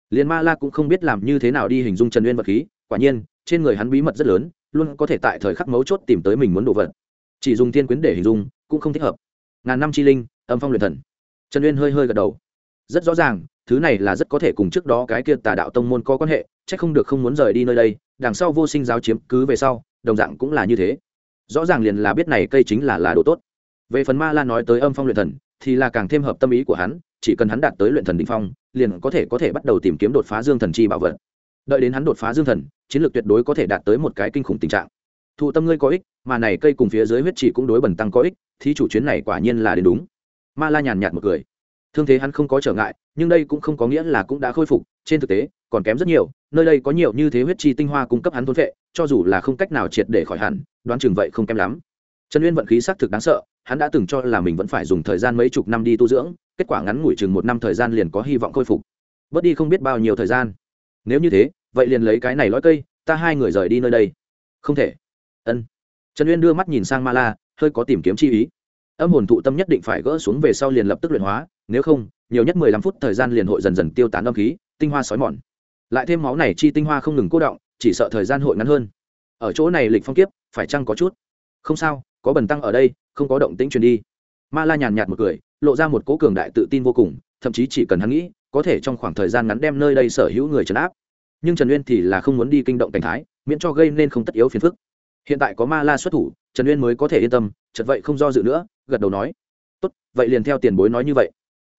Speaker 1: Liền ma la cũng không biết làm như thế nào đi hình dung trần nguyên vật khí, quả nhiên, trên người hắn bí mật rất lớn, luôn có thể tại thời khắc mấu chốt tìm tới mình muốn đồ vật. Chỉ dùng thiên quyến để hình dung, cũng không thích hợp. Ngàn năm chi linh, âm phong luyện thần. Trần uyên hơi hơi gật đầu. Rất rõ ràng, thứ này là rất có thể cùng trước đó cái kia tà đạo tông môn có quan hệ c h ắ c không được không muốn rời đi nơi đây, đằng sau vô sinh giáo chiếm cứ về sau, đồng dạng cũng là như thế. Rõ ràng liền là biết này cây chính là là đồ tốt về phần ma la nói tới âm phong luyện thần, thì là càng thêm hợp tâm ý của hắn, chỉ cần hắn đạt tới luyện thần đ ỉ n h phong, liền có thể có thể bắt đầu tìm kiếm đột phá dương thần chi bảo vật. Đợi đến hắn đột phá dương thần, chiến lược tuyệt đối có thể đạt tới một cái kinh khủng tình trạng. Thụ tâm ngươi có ích, mà này cây cùng phía dưới huyết chỉ cũng đối bẩn tăng có ích thì chủ chuyến này quả nhiên là đến đúng. Ma la nhàn nhạt một cười. Thương thế hắn không có trở ngại, nhưng đây cũng không có nghĩa là cũng đã khôi phục, trên thực tế, còn kém rất nhiều, nơi đây có nhiều như thế huyết chi tinh hoa cung cấp hắn thôn vệ, cho dù là không cách nào triệt để khỏi hẳn, đoán chừng vậy không kém lắm. Trần uyên vận khí xác thực đáng sợ hắn đã từng cho là mình vẫn phải dùng thời gian mấy chục năm đi tu dưỡng, kết quả ngắn ngủi chừng một năm thời gian liền có hy vọng khôi phục. Bớt đi không biết bao nhiêu thời gian. Nếu như thế, vậy liền lấy cái này lõi cây, ta hai người rời đi nơi đây. Không thể. Ân. Trần uyên đưa mắt nhìn sang ma la, hơi có tìm kiếm chi ý. Âm hồn thụ tâm nhất định phải gỡ xuống về sau liền lập tức luyện hóa, nếu không, nhiều nhất mười lăm phút thời gian liền hội dần dần tiêu tán âm khí, tinh hoa sói mòn. Lại thêm máu này chi tinh hoa không ngừng cố động, chỉ sợ thời gian hội ngắn hơn. Ở chỗ này lịch phong kiếp, phải chăng có chút? Không sao, có bần tăng ở đây không có động tĩnh truyền đi. Ma la nhàn nhạt một cười, lộ ra một cố cường đại tự tin vô cùng, thậm chí chỉ cần hắn nghĩ, có thể trong khoảng thời gian ngắn đem nơi đây sở hữu người trấn áp. Nhưng trần uyên thì là không muốn đi kinh động cảnh thái, miễn cho gây nên không tất yếu phiền phức. Hiện tại có ma la xuất thủ, trần uyên mới có thể yên tâm chật vậy không do dự nữa, gật đầu nói, tốt, vậy liền theo tiền bối nói như vậy.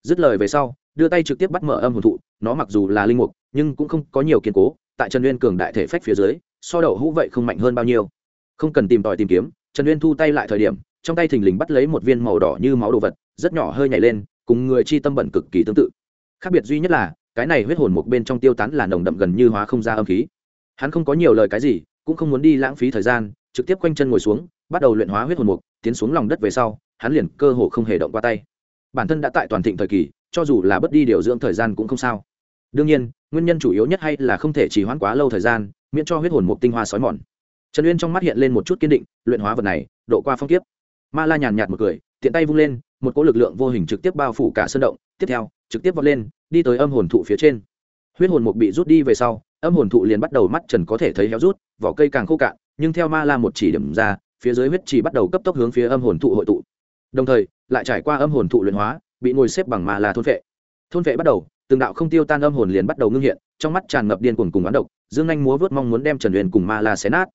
Speaker 1: Dứt lời về sau, đưa tay trực tiếp bắt mở âm hồn thụ, nó mặc dù là linh mục, nhưng cũng không có nhiều kiên cố, tại trần uyên cường đại thể phách phía dưới, so đậu hũ vậy không mạnh hơn bao nhiêu. Không cần tìm tòi tìm kiếm, trần uyên thu tay lại thời điểm trong tay thình lình bắt lấy một viên màu đỏ như máu đồ vật, rất nhỏ hơi nhảy lên, cùng người chi tâm bẩn cực kỳ tương tự. Khác biệt duy nhất là, cái này huyết hồn một bên trong tiêu tán là nồng đậm gần như hóa không ra âm khí. Hắn không có nhiều lời cái gì, cũng không muốn đi lãng phí thời gian, trực tiếp quanh chân ngồi xuống, bắt đầu luyện hóa huyết hồn mục, tiến xuống lòng đất về sau, hắn liền cơ hồ không hề động qua tay. Bản thân đã tại toàn thịnh thời kỳ, cho dù là bất đi điều dưỡng thời gian cũng không sao. Đương nhiên, nguyên nhân chủ yếu nhất hay là không thể chỉ hoãn quá lâu thời gian, miễn cho huyết hồn mục tinh hoa sói mòn. Trần uyên trong mắt hiện lên một chút kiên định, luyện hóa vật này, độ qua phong kiếp ma la nhàn nhạt một cười, tiện tay vung lên, một cỗ lực lượng vô hình trực tiếp bao phủ cả sân động, tiếp theo, trực tiếp vọt lên, đi tới âm hồn thụ phía trên. Huyết hồn mục bị rút đi về sau, âm hồn thụ liền bắt đầu mắt trần có thể thấy héo rút, vỏ cây càng khô cạn, nhưng theo ma la một chỉ điểm ra, phía dưới huyết chỉ bắt đầu cấp tốc hướng phía âm hồn thụ hội tụ. Đồng thời, lại trải qua âm hồn thụ luyện hóa, bị ngồi xếp bằng ma la thôn vệ. Thôn vệ bắt đầu, từng đạo không tiêu tan âm hồn liền bắt đầu ngưng hiện, trong mắt tràn ngập điên cuồng cùng oán độc, dương anh múa vớt mong muốn đem trần huyền cùng ma la xé nát.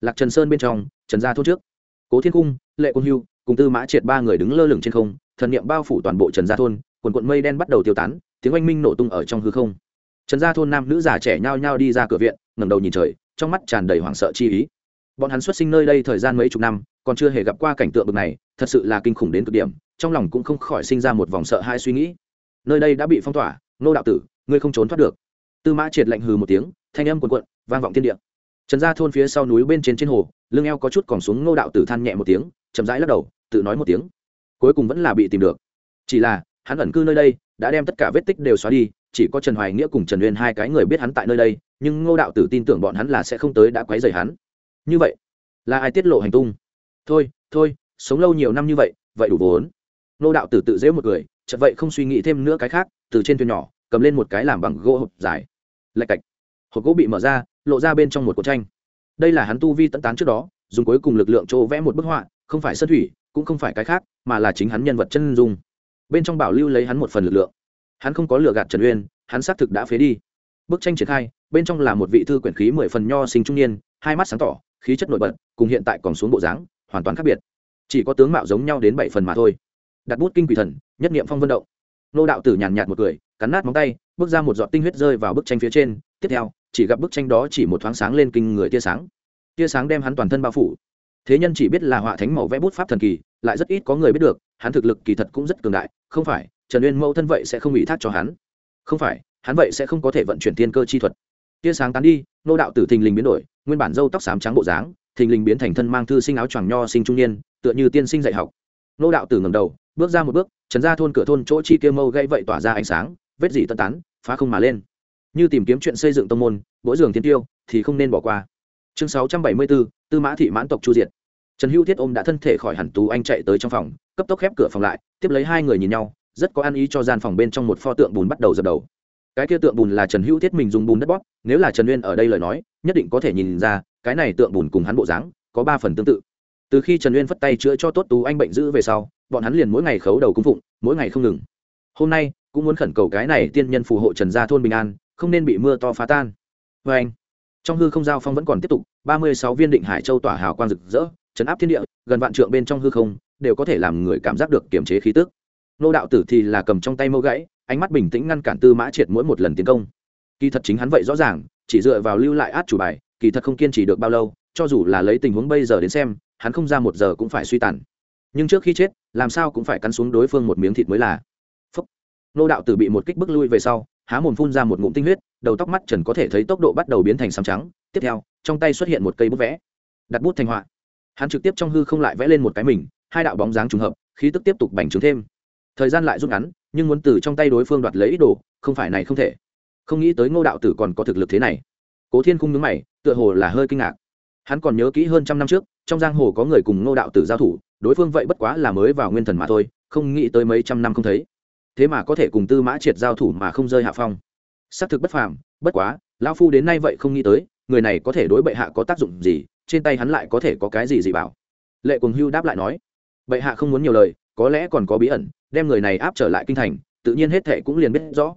Speaker 1: Lạc trần sơn bên trong, trần gia thôn trước. Cố thiên cung lệ quân hưu, cùng tư mã triệt ba người đứng lơ lửng trên không, thần niệm bao phủ toàn bộ trần gia thôn, quần quận mây đen bắt đầu tiêu tán, tiếng oanh minh nổ tung ở trong hư không. Trần gia thôn nam nữ già trẻ nhao nhao đi ra cửa viện, ngẩng đầu nhìn trời, trong mắt tràn đầy hoảng sợ chi ý. Bọn hắn xuất sinh nơi đây thời gian mấy chục năm, còn chưa hề gặp qua cảnh tượng bực này, thật sự là kinh khủng đến cực điểm, trong lòng cũng không khỏi sinh ra một vòng sợ hai suy nghĩ. Nơi đây đã bị phong tỏa nô đạo tử, ngươi không trốn thoát được. Tư mã triệt lạnh hừ một tiếng, thanh âm quần quận vang vọng thiên địa. Trần gia thôn phía sau núi bên trên trên hồ, lưng eo có chút còn xuống nô đạo tử than nhẹ một tiếng chậm rãi lắc đầu, tự nói một tiếng. Cuối cùng vẫn là bị tìm được. Chỉ là, hắn ẩn cư nơi đây, đã đem tất cả vết tích đều xóa đi, chỉ có trần hoài nghĩa cùng trần uyên hai cái người biết hắn tại nơi đây, nhưng ngô đạo tử tin tưởng bọn hắn là sẽ không tới đã quấy rầy hắn. Như vậy, là ai tiết lộ hành tung? Thôi thôi, sống lâu nhiều năm như vậy vậy đủ vốn. Ngô đạo tử tự dễ một người, chợt vậy không suy nghĩ thêm nữa cái khác, từ trên thuyền nhỏ, cầm lên một cái làm bằng gỗ hộp dài. Lạch cạch. Hộp gỗ bị mở ra, lộ ra bên trong một cuộc tranh. Đây là hắn tu vi tận tán trước đó, dùng cuối cùng lực lượng chỗ vẽ một bức họa không phải sân thủy, cũng không phải cái khác, mà là chính hắn nhân vật chân dung. Bên trong bảo lưu lấy hắn một phần lực lượng. Hắn không có lựa gạt trần uyên, hắn xác thực đã phế đi. Bức tranh triển khai, bên trong là một vị thư quyển khí mười phần nho sinh trung niên, hai mắt sáng tỏ, khí chất nổi bật, cùng hiện tại còn xuống bộ dáng, hoàn toàn khác biệt. Chỉ có tướng mạo giống nhau đến bảy phần mà thôi. Đặt bút kinh quỷ thần, nhất niệm phong vân động. Nô đạo tử nhàn nhạt một cười, cắn nát móng tay, bước ra một giọt tinh huyết rơi vào bức tranh phía trên. Tiếp theo, chỉ gặp bức tranh đó chỉ một thoáng sáng lên kinh người tia sáng. Tia sáng đem hắn toàn thân bao phủ thế nhân chỉ biết là họa thánh màu vẽ bút pháp thần kỳ, lại rất ít có người biết được, hắn thực lực kỳ thật cũng rất cường đại, không phải, trần uyên mẫu thân vậy sẽ không ủy thác cho hắn. Không phải, hắn vậy sẽ không có thể vận chuyển tiên cơ chi thuật. Tia sáng tán đi, nô đạo tử thình lình biến đổi, nguyên bản dâu tóc xám trắng bộ dáng, thình lình biến thành thân mang thư sinh áo choàng nho sinh trung niên, tựa như tiên sinh dạy học. Nô đạo tử ngầm đầu, bước ra một bước, trần ra thôn cửa thôn chỗ chi kia mâu gây vậy tỏa ra ánh sáng, vết dỉ tân tán, phá không mà lên. Như tìm kiếm chuyện xây dựng tông môn mỗi giường thiên tiêu, thì không nên bỏ qua chương sáu trăm bảy mươi bốn, tư mã thị mãn tộc chu diệt. Trần hữu thiết ôm đã thân thể khỏi hẳn tú anh chạy tới trong phòng, cấp tốc khép cửa phòng lại, tiếp lấy hai người nhìn nhau, rất có ăn ý cho gian phòng bên trong một pho tượng bùn bắt đầu dập đầu. Cái kia tượng bùn là trần hữu thiết mình dùng bùn đất bóp, nếu là trần uyên ở đây lời nói, nhất định có thể nhìn ra, cái này tượng bùn cùng hắn bộ dáng có ba phần tương tự. Từ khi trần uyên phất tay chữa cho tốt tú anh bệnh giữ về sau, bọn hắn liền mỗi ngày khấu đầu cung phụng, mỗi ngày không ngừng. Hôm nay, cũng muốn khẩn cầu cái này tiên nhân phù hộ trần gia thôn bình an, không nên bị mưa to phá tan. Vê anh trong hư không giao phong vẫn còn tiếp tục, ba mươi sáu viên định hải châu tỏa hào quang rực rỡ, chấn áp thiên địa, gần vạn trượng bên trong hư không, đều có thể làm người cảm giác được kiềm chế khí tức. Nô đạo tử thì là cầm trong tay mâu gãy, ánh mắt bình tĩnh ngăn cản tư mã triệt mỗi một lần tiến công. Kỳ thật chính hắn vậy rõ ràng, chỉ dựa vào lưu lại át chủ bài, kỳ thật không kiên trì được bao lâu, cho dù là lấy tình huống bây giờ đến xem, hắn không ra một giờ cũng phải suy tàn. Nhưng trước khi chết, làm sao cũng phải cắn xuống đối phương một miếng thịt mới là. Phúc. Nô đạo tử bị một kích bước lui về sau, há mồm phun ra một ngụm tinh huyết đầu tóc mắt trần có thể thấy tốc độ bắt đầu biến thành xám trắng. Tiếp theo, trong tay xuất hiện một cây bút vẽ. Đặt bút thành họa. Hắn trực tiếp trong hư không lại vẽ lên một cái mình, hai đạo bóng dáng trùng hợp, khí tức tiếp tục bành trướng thêm. Thời gian lại rút ngắn, nhưng muốn từ trong tay đối phương đoạt lấy ít đồ, không phải này không thể. Không nghĩ tới ngô đạo tử còn có thực lực thế này. Cố thiên khung nhướng mày, tựa hồ là hơi kinh ngạc. Hắn còn nhớ kỹ hơn trăm năm trước, trong giang hồ có người cùng ngô đạo tử giao thủ, đối phương vậy bất quá là mới vào nguyên thần mà thôi, không nghĩ tới mấy trăm năm không thấy. Thế mà có thể cùng tư mã triệt giao thủ mà không rơi hạ phong xác thực bất phàm, bất quá, lão phu đến nay vậy không nghĩ tới, người này có thể đối bệ hạ có tác dụng gì, trên tay hắn lại có thể có cái gì gì bảo. Lệ cùng hưu đáp lại nói, bệ hạ không muốn nhiều lời, có lẽ còn có bí ẩn, đem người này áp trở lại kinh thành, tự nhiên hết thệ cũng liền biết rõ.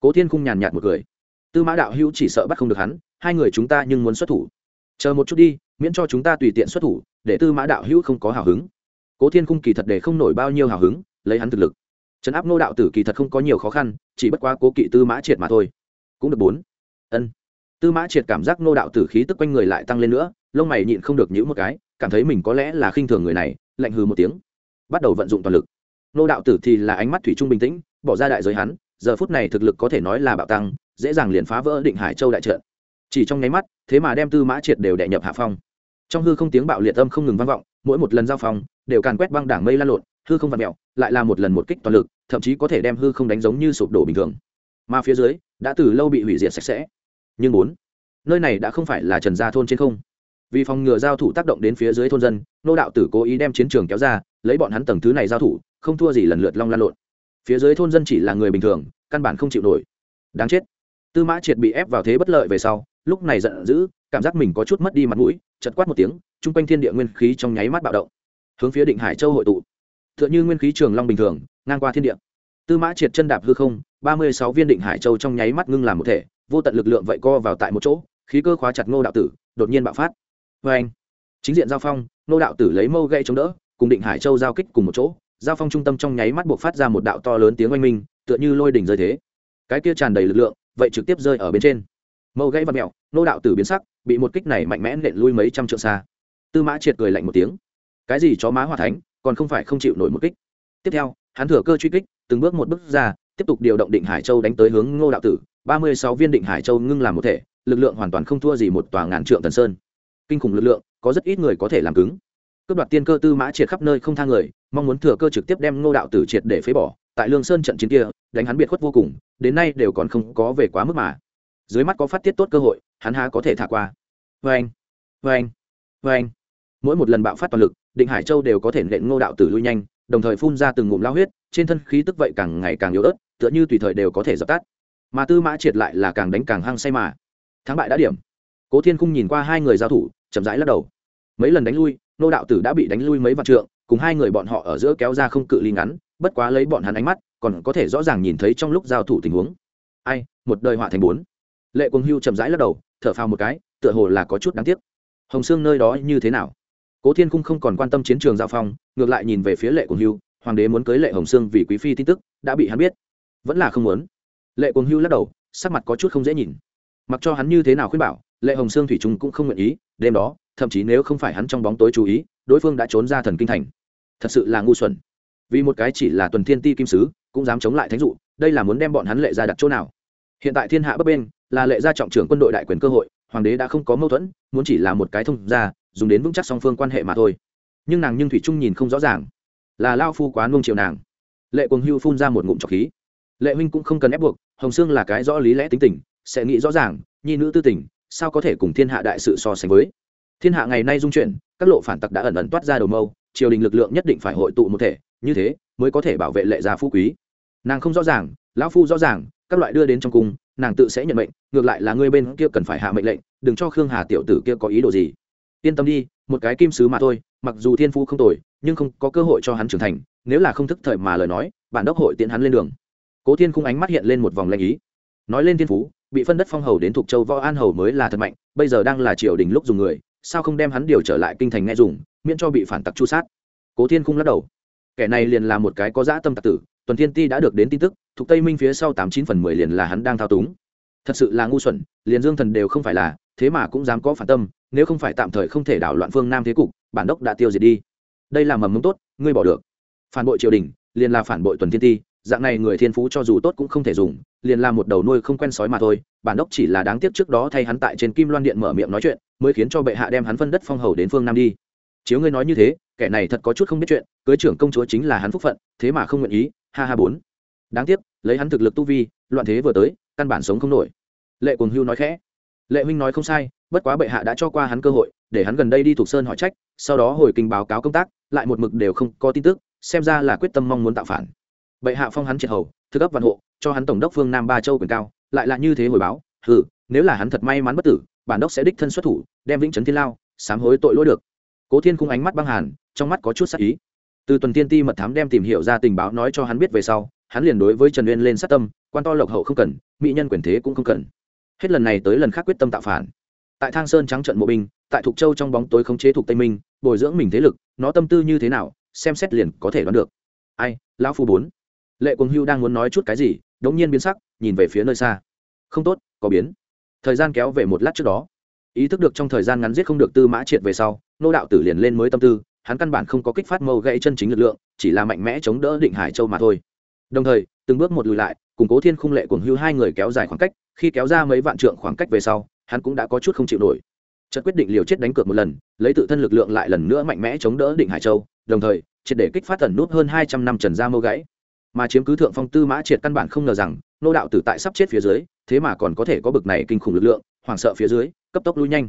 Speaker 1: Cố thiên khung nhàn nhạt một cười. Tư mã đạo hữu chỉ sợ bắt không được hắn, hai người chúng ta nhưng muốn xuất thủ. Chờ một chút đi, miễn cho chúng ta tùy tiện xuất thủ, để tư mã đạo hữu không có hào hứng. Cố thiên khung kỳ thật để không nổi bao nhiêu hào hứng, lấy hắn thực lực. Trấn áp nô đạo tử kỳ thật không có nhiều khó khăn, chỉ bất quá cố kỵ tư mã triệt mà thôi cũng được bốn. Ân. Tư mã triệt cảm giác nô đạo tử khí tức quanh người lại tăng lên nữa, lông mày nhịn không được nhữ một cái, cảm thấy mình có lẽ là khinh thường người này, lạnh hừ một tiếng. Bắt đầu vận dụng toàn lực. Nô đạo tử thì là ánh mắt thủy trung bình tĩnh, bỏ ra đại giới hắn, giờ phút này thực lực có thể nói là bạo tăng, dễ dàng liền phá vỡ định hải châu đại trận. Chỉ trong nháy mắt, thế mà đem tư mã triệt đều đệ nhập hạ phong. Trong hư không tiếng bạo liệt âm không ngừng vang vọng, mỗi một lần giao phong, đều càn quét băng đảng mây lan lộn, hư không vặt mẹo lại là một lần một kích toàn lực, thậm chí có thể đem hư không đánh giống như sụp đổ bình thường mà phía dưới đã từ lâu bị hủy diệt sạch sẽ. Nhưng bốn, nơi này đã không phải là trần gia thôn trên không. Vì phòng ngừa giao thủ tác động đến phía dưới thôn dân, nô đạo tử cố ý đem chiến trường kéo ra, lấy bọn hắn tầng thứ này giao thủ, không thua gì lần lượt long lan lộn. Phía dưới thôn dân chỉ là người bình thường, căn bản không chịu nổi. Đáng chết. Tư mã triệt bị ép vào thế bất lợi về sau, lúc này giận dữ, cảm giác mình có chút mất đi mặt mũi chật quát một tiếng, chung quanh thiên địa nguyên khí trong nháy mắt bạo động. Hướng phía định hải châu hội tụ. T h ư ợ n h ư nguyên khí trường long bình thường, ngang qua thiên địa. Tư mã triệt chân đạp hư không ba mươi sáu viên định hải châu trong nháy mắt ngưng làm một thể, vô tận lực lượng vậy co vào tại một chỗ, khí cơ khóa chặt ngô đạo tử, đột nhiên bạo phát. Vê anh, chính diện giao phong, ngô đạo tử lấy mâu gây chống đỡ, cùng định hải châu giao kích cùng một chỗ, giao phong trung tâm trong nháy mắt buộc phát ra một đạo to lớn tiếng oanh minh, tựa như lôi đỉnh rơi thế. Cái kia tràn đầy lực lượng, vậy trực tiếp rơi ở bên trên. Mâu gãy và mẹo nô đạo tử biến sắc, bị một kích này mạnh mẽ nện lui mấy trăm trượng xa. Tư mã triệt cười lạnh một tiếng. Cái gì chó má hòa thánh, còn không phải không chịu nổi một kích. Tiếp theo, hắn thừa cơ truy kích, từng bước một bước ra tiếp tục điều động định hải châu đánh tới hướng ngô đạo tử, ba mươi sáu viên định hải châu ngưng làm một thể, lực lượng hoàn toàn không thua gì một tòa ngàn trượng thần sơn. Kinh khủng lực lượng, có rất ít người có thể làm cứng. Cướp đoạt tiên cơ tư mã triệt khắp nơi không thang người, mong muốn thừa cơ trực tiếp đem ngô đạo tử triệt để phế bỏ. Tại lương sơn trận chiến kia, đánh hắn biệt khuất vô cùng, đến nay đều còn không có về quá mức mà. Dưới mắt có phát tiết tốt cơ hội, hắn há có thể thả qua. Vê anh vê anh vê anh mỗi một lần bạo phát toàn lực, định hải châu đều có thể nện ngô đạo tử lui nhanh, đồng thời phun ra từng ngụm lao huyết, trên thân khí tức vậy càng ngày càng yếu ớt tựa như tùy thời đều có thể dập tắt. Mà tư mã triệt lại là càng đánh càng hăng say mà. Thắng bại đã điểm. Cố thiên khung nhìn qua hai người giao thủ, chậm rãi lắc đầu. Mấy lần đánh lui, nô đạo tử đã bị đánh lui mấy vạn trượng, cùng hai người bọn họ ở giữa kéo ra không cự ly ngắn, bất quá lấy bọn hắn ánh mắt, còn có thể rõ ràng nhìn thấy trong lúc giao thủ tình huống. Ai, một đời họa thành bốn. Lệ cuồng hưu chậm rãi lắc đầu, thở phào một cái, tựa hồ là có chút đáng tiếc. Hồng sương nơi đó như thế nào? Cố thiên cung không còn quan tâm chiến trường giao phong, ngược lại nhìn về phía lệ cuồng hưu, hoàng đế muốn cưới lệ hồng sương vì quý phi tin tức, đã bị hắn biết vẫn là không muốn. Lệ cuồng hưu lắc đầu, sắc mặt có chút không dễ nhìn. Mặc cho hắn như thế nào khuyên bảo, lệ hồng sương thủy trung cũng không nguyện ý, đêm đó, thậm chí nếu không phải hắn trong bóng tối chú ý, đối phương đã trốn ra thần kinh thành. Thật sự là ngu xuẩn. Vì một cái chỉ là tuần thiên ti kim sứ, cũng dám chống lại thánh dụ, đây là muốn đem bọn hắn lệ ra đặt chỗ nào. Hiện tại thiên hạ bấp bên là lệ gia trọng trưởng quân đội đại quyền cơ hội, hoàng đế đã không có mâu thuẫn, muốn chỉ là một cái thông ra dùng đến vững chắc song phương quan hệ mà thôi. Nhưng nàng nhưng thủy trung nhìn không rõ ràng. Là lao phu quá nung chiều nàng. Lệ quần hưu phun ra một ngụm trọc khí lệ huynh cũng không cần ép buộc, hồng sương là cái rõ lý lẽ tính tình, sẽ nghĩ rõ ràng, nhi nữ tư tình, sao có thể cùng thiên hạ đại sự so sánh với? Thiên hạ ngày nay dung chuyển, các lộ phản tặc đã ẩn ẩn toát ra đầu mâu, triều đình lực lượng nhất định phải hội tụ một thể, như thế mới có thể bảo vệ lệ gia phú quý. Nàng không rõ ràng, lão phu rõ ràng, các loại đưa đến trong cung, nàng tự sẽ nhận mệnh, ngược lại là ngươi bên kia cần phải hạ mệnh lệnh, đừng cho khương hà tiểu tử kia có ý đồ gì. Yên tâm đi, một cái kim sứ mà thôi, mặc dù thiên phu không tồi, nhưng không có cơ hội cho hắn trưởng thành, nếu là không thức thời mà lời nói, bản đốc hội tiện hắn lên đường cố thiên khung ánh mắt hiện lên một vòng lanh ý. Nói lên thiên phú, bị phân đất phong hầu đến thuộc châu võ an hầu mới là thật mạnh, bây giờ đang là triều đình lúc dùng người, sao không đem hắn điều trở lại kinh thành nghe dùng, miễn cho bị phản tặc chu sát. Cố thiên khung lắc đầu. Kẻ này liền là một cái có dã tâm tặc tử, tuần thiên ti đã được đến tin tức, thuộc tây minh phía sau tám chín phần mười liền là hắn đang thao túng. Thật sự là ngu xuẩn, liền dương thần đều không phải là, thế mà cũng dám có phản tâm, nếu không phải tạm thời không thể đảo loạn phương nam thế cục, bản đốc đã tiêu diệt đi. Đây là mầm mống tốt, ngươi bỏ được. Phản bội triều đình, liền là phản bội tuần thiên ti dạng này người thiên phú cho dù tốt cũng không thể dùng, liền làm một đầu nuôi không quen sói mà thôi. Bản đốc chỉ là đáng tiếc trước đó thay hắn tại trên kim loan điện mở miệng nói chuyện, mới khiến cho bệ hạ đem hắn phân đất phong hầu đến phương nam đi. Chiếu ngươi nói như thế, kẻ này thật có chút không biết chuyện, cưới trưởng công chúa chính là hắn phúc phận, thế mà không nguyện ý, ha ha bốn. Đáng tiếc, lấy hắn thực lực tu vi, loạn thế vừa tới, căn bản sống không nổi. Lệ cuồng hưu nói khẽ. Lệ huynh nói không sai, bất quá bệ hạ đã cho qua hắn cơ hội, để hắn gần đây đi thuộc sơn hỏi trách, sau đó hồi kinh báo cáo công tác, lại một mực đều không có tin tức, xem ra là quyết tâm mong muốn tạo phản bệ hạ phong hắn triệt hầu thức ấp văn hộ cho hắn tổng đốc phương nam ba châu quyền cao lại là như thế hồi báo hừ, nếu là hắn thật may mắn bất tử bản đốc sẽ đích thân xuất thủ đem vĩnh trấn thiên lao sám hối tội lỗi được. Cố thiên khung ánh mắt băng hàn trong mắt có chút sắc ý. Từ tuần tiên ti mật thám đem tìm hiểu ra tình báo nói cho hắn biết về sau hắn liền đối với trần uyên lên sát tâm quan to lộc hậu không cần mỹ nhân quyền thế cũng không cần. Hết lần này tới lần khác quyết tâm tạo phản. Tại thang sơn trắng trận mộ binh tại thục châu trong bóng tối khống chế thuộc tây minh bồi dưỡng mình thế lực nó tâm tư như thế nào xem xét liền có thể đoán được. Ai lão phu bốn lệ quần hưu đang muốn nói chút cái gì, đống nhiên biến sắc, nhìn về phía nơi xa. Không tốt, có biến. Thời gian kéo về một lát trước đó. Ý thức được trong thời gian ngắn giết không được tư mã triệt về sau, nô đạo tử liền lên mới tâm tư, hắn căn bản không có kích phát mâu gãy chân chính lực lượng, chỉ là mạnh mẽ chống đỡ định hải châu mà thôi. Đồng thời, từng bước một lùi lại củng cố thiên khung lệ cuồng hưu hai người kéo dài khoảng cách, khi kéo ra mấy vạn trượng khoảng cách về sau, hắn cũng đã có chút không chịu nổi. Chợt quyết định liều chết đánh cược một lần, lấy tự thân lực lượng lại lần nữa mạnh mẽ chống đỡ định hải châu, đồng thời, triệt để kích phát tần nút hơn hai trăm năm trần gia mâu gãy mà chiếm cứ thượng phong tư mã triệt căn bản không ngờ rằng, nô đạo tử tại sắp chết phía dưới, thế mà còn có thể có bực này kinh khủng lực lượng, hoảng sợ phía dưới, cấp tốc lui nhanh.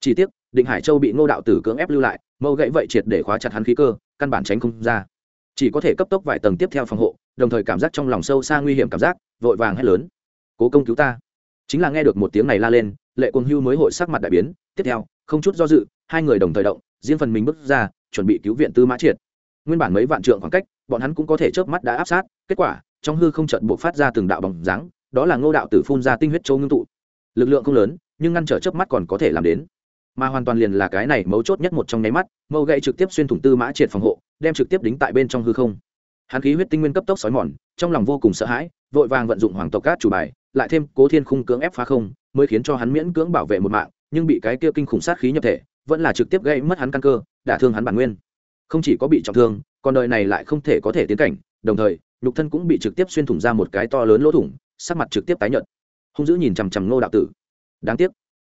Speaker 1: Chỉ tiếc, định hải châu bị nô đạo tử cưỡng ép lưu lại mâu gãy vậy triệt để khóa chặt hắn khí cơ, căn bản tránh không ra. Chỉ có thể cấp tốc vài tầng tiếp theo phòng hộ, đồng thời cảm giác trong lòng sâu xa nguy hiểm cảm giác, vội vàng hét lớn. Cố công cứu ta! Chính là nghe được một tiếng này la lên, lệ quân hưu mới hội sắc mặt đại biến. Tiếp theo, không chút do dự, hai người đồng thời động, riêng phần mình bước ra, chuẩn bị cứu viện tư mã triệt nguyên bản mấy vạn trượng khoảng cách, bọn hắn cũng có thể chớp mắt đã áp sát. Kết quả, trong hư không trận buộc phát ra từng đạo bằng dáng, đó là ngô đạo tử phun ra tinh huyết châu ngưng tụ. Lực lượng không lớn, nhưng ngăn trở chớp mắt còn có thể làm đến. Mà hoàn toàn liền là cái này mấu chốt nhất một trong nháy mắt, mâu gậy trực tiếp xuyên thủng tư mã triệt phòng hộ, đem trực tiếp đính tại bên trong hư không. Hắn khí huyết tinh nguyên cấp tốc xói mòn, trong lòng vô cùng sợ hãi, vội vàng vận dụng hoàng tộc cát chủ bài, lại thêm cố thiên khung cưỡng ép phá không, mới khiến cho hắn miễn cưỡng bảo vệ một mạng, nhưng bị cái kia kinh khủng sát khí nhập thể, vẫn là trực tiếp gây mất hắn căn cơ, đả thương hắn bản nguyên không chỉ có bị trọng thương còn đời này lại không thể có thể tiến cảnh, đồng thời, nhục thân cũng bị trực tiếp xuyên thủng ra một cái to lớn lỗ thủng, sắc mặt trực tiếp tái nhợt. Hung dữ nhìn chằm chằm ngô đạo tử. Đáng tiếc,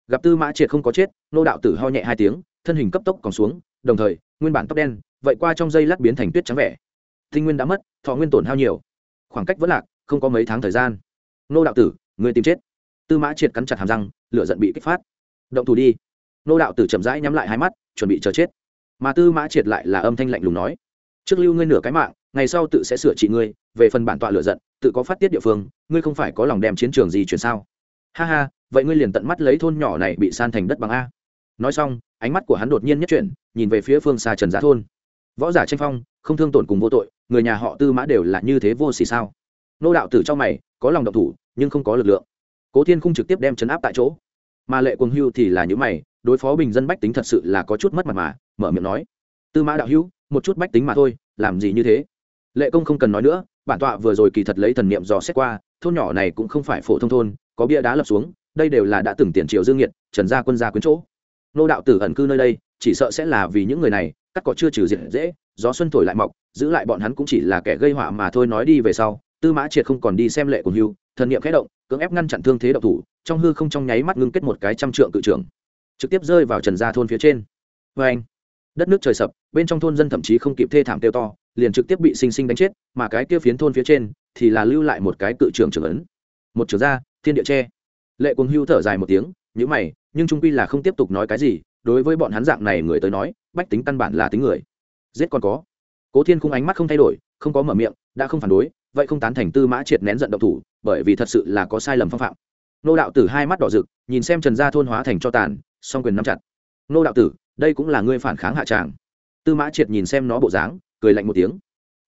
Speaker 1: gặp tư mã triệt không có chết, ngô đạo tử ho nhẹ hai tiếng, thân hình cấp tốc còn xuống, đồng thời, nguyên bản tóc đen, vậy qua trong dây lát biến thành tuyết trắng vẻ. Tinh nguyên đã mất, thọ nguyên tổn hao nhiều. Khoảng cách vẫn lạc, không có mấy tháng thời gian. Ngô đạo tử, người tìm chết. Tư mã triệt cắn chặt hàm răng, lửa giận bị kích phát. Động thủ đi. Ngô đạo tử chậm rãi nhắm lại hai mắt, chuẩn bị chờ chết mà tư mã triệt lại là âm thanh lạnh lùng nói, trước lưu ngươi nửa cái mạng, ngày sau tự sẽ sửa trị ngươi, về phần bản tọa lựa giận, tự có phát tiết địa phương, ngươi không phải có lòng đem chiến trường gì chuyển sao? Ha ha, vậy ngươi liền tận mắt lấy thôn nhỏ này bị san thành đất bằng a. Nói xong, ánh mắt của hắn đột nhiên nhất chuyển, nhìn về phía phương xa trần giá thôn. Võ giả tranh phong, không thương tổn cùng vô tội, người nhà họ tư mã đều là như thế vô xì sao? Nô đạo tử trong mày, có lòng độc thủ, nhưng không có lực lượng. Cố thiên không trực tiếp đem chấn áp tại chỗ, mà lệ quần hưu thì là những mày đối phó bình dân bách tính thật sự là có chút mất mặt mà, mở miệng nói. Tư mã đạo hữu, một chút bách tính mà thôi, làm gì như thế? Lệ công không cần nói nữa, bản tọa vừa rồi kỳ thật lấy thần niệm dò xét qua, thôn nhỏ này cũng không phải phổ thông thôn, có bia đá lập xuống, đây đều là đã từng tiền triều dương nhiệt trần gia quân gia quyến chỗ. Nô đạo tử ẩn cư nơi đây, chỉ sợ sẽ là vì những người này, cắt cỏ chưa trừ diệt dễ, gió xuân thổi lại mọc, giữ lại bọn hắn cũng chỉ là kẻ gây họa mà thôi nói đi về sau. Tư mã triệt không còn đi xem lệ của hưu, thần niệm khẽ động, cưỡng ép ngăn chặn thương thế độc thủ, trong hư không trong nháy mắt ngưng kết một cái trăm trượng cự trưởng trực tiếp rơi vào trần gia thôn phía trên. Vê anh, đất nước trời sập, bên trong thôn dân thậm chí không kịp thê thảm kêu to, liền trực tiếp bị sinh sinh đánh chết, mà cái kia phiến thôn phía trên thì là lưu lại một cái cự trường trưởng ấn. Một trường gia, thiên địa tre lệ cuồng hưu thở dài một tiếng nhữ mày, nhưng trung quy là không tiếp tục nói cái gì, đối với bọn hắn dạng này người tới nói, bách tính căn bản là tính người. Giết còn có. Cố thiên khung ánh mắt không thay đổi, không có mở miệng, đã không phản đối, vậy không tán thành tư mã triệt nén giận động thủ, bởi vì thật sự là có sai lầm phong phạm. Nô đạo tử hai mắt đỏ rực, nhìn xem trần gia thôn hóa thành cho tàn song quyền nắm chặt. Nô đạo tử, đây cũng là ngươi phản kháng hạ tràng. Tư mã triệt nhìn xem nó bộ dáng, cười lạnh một tiếng.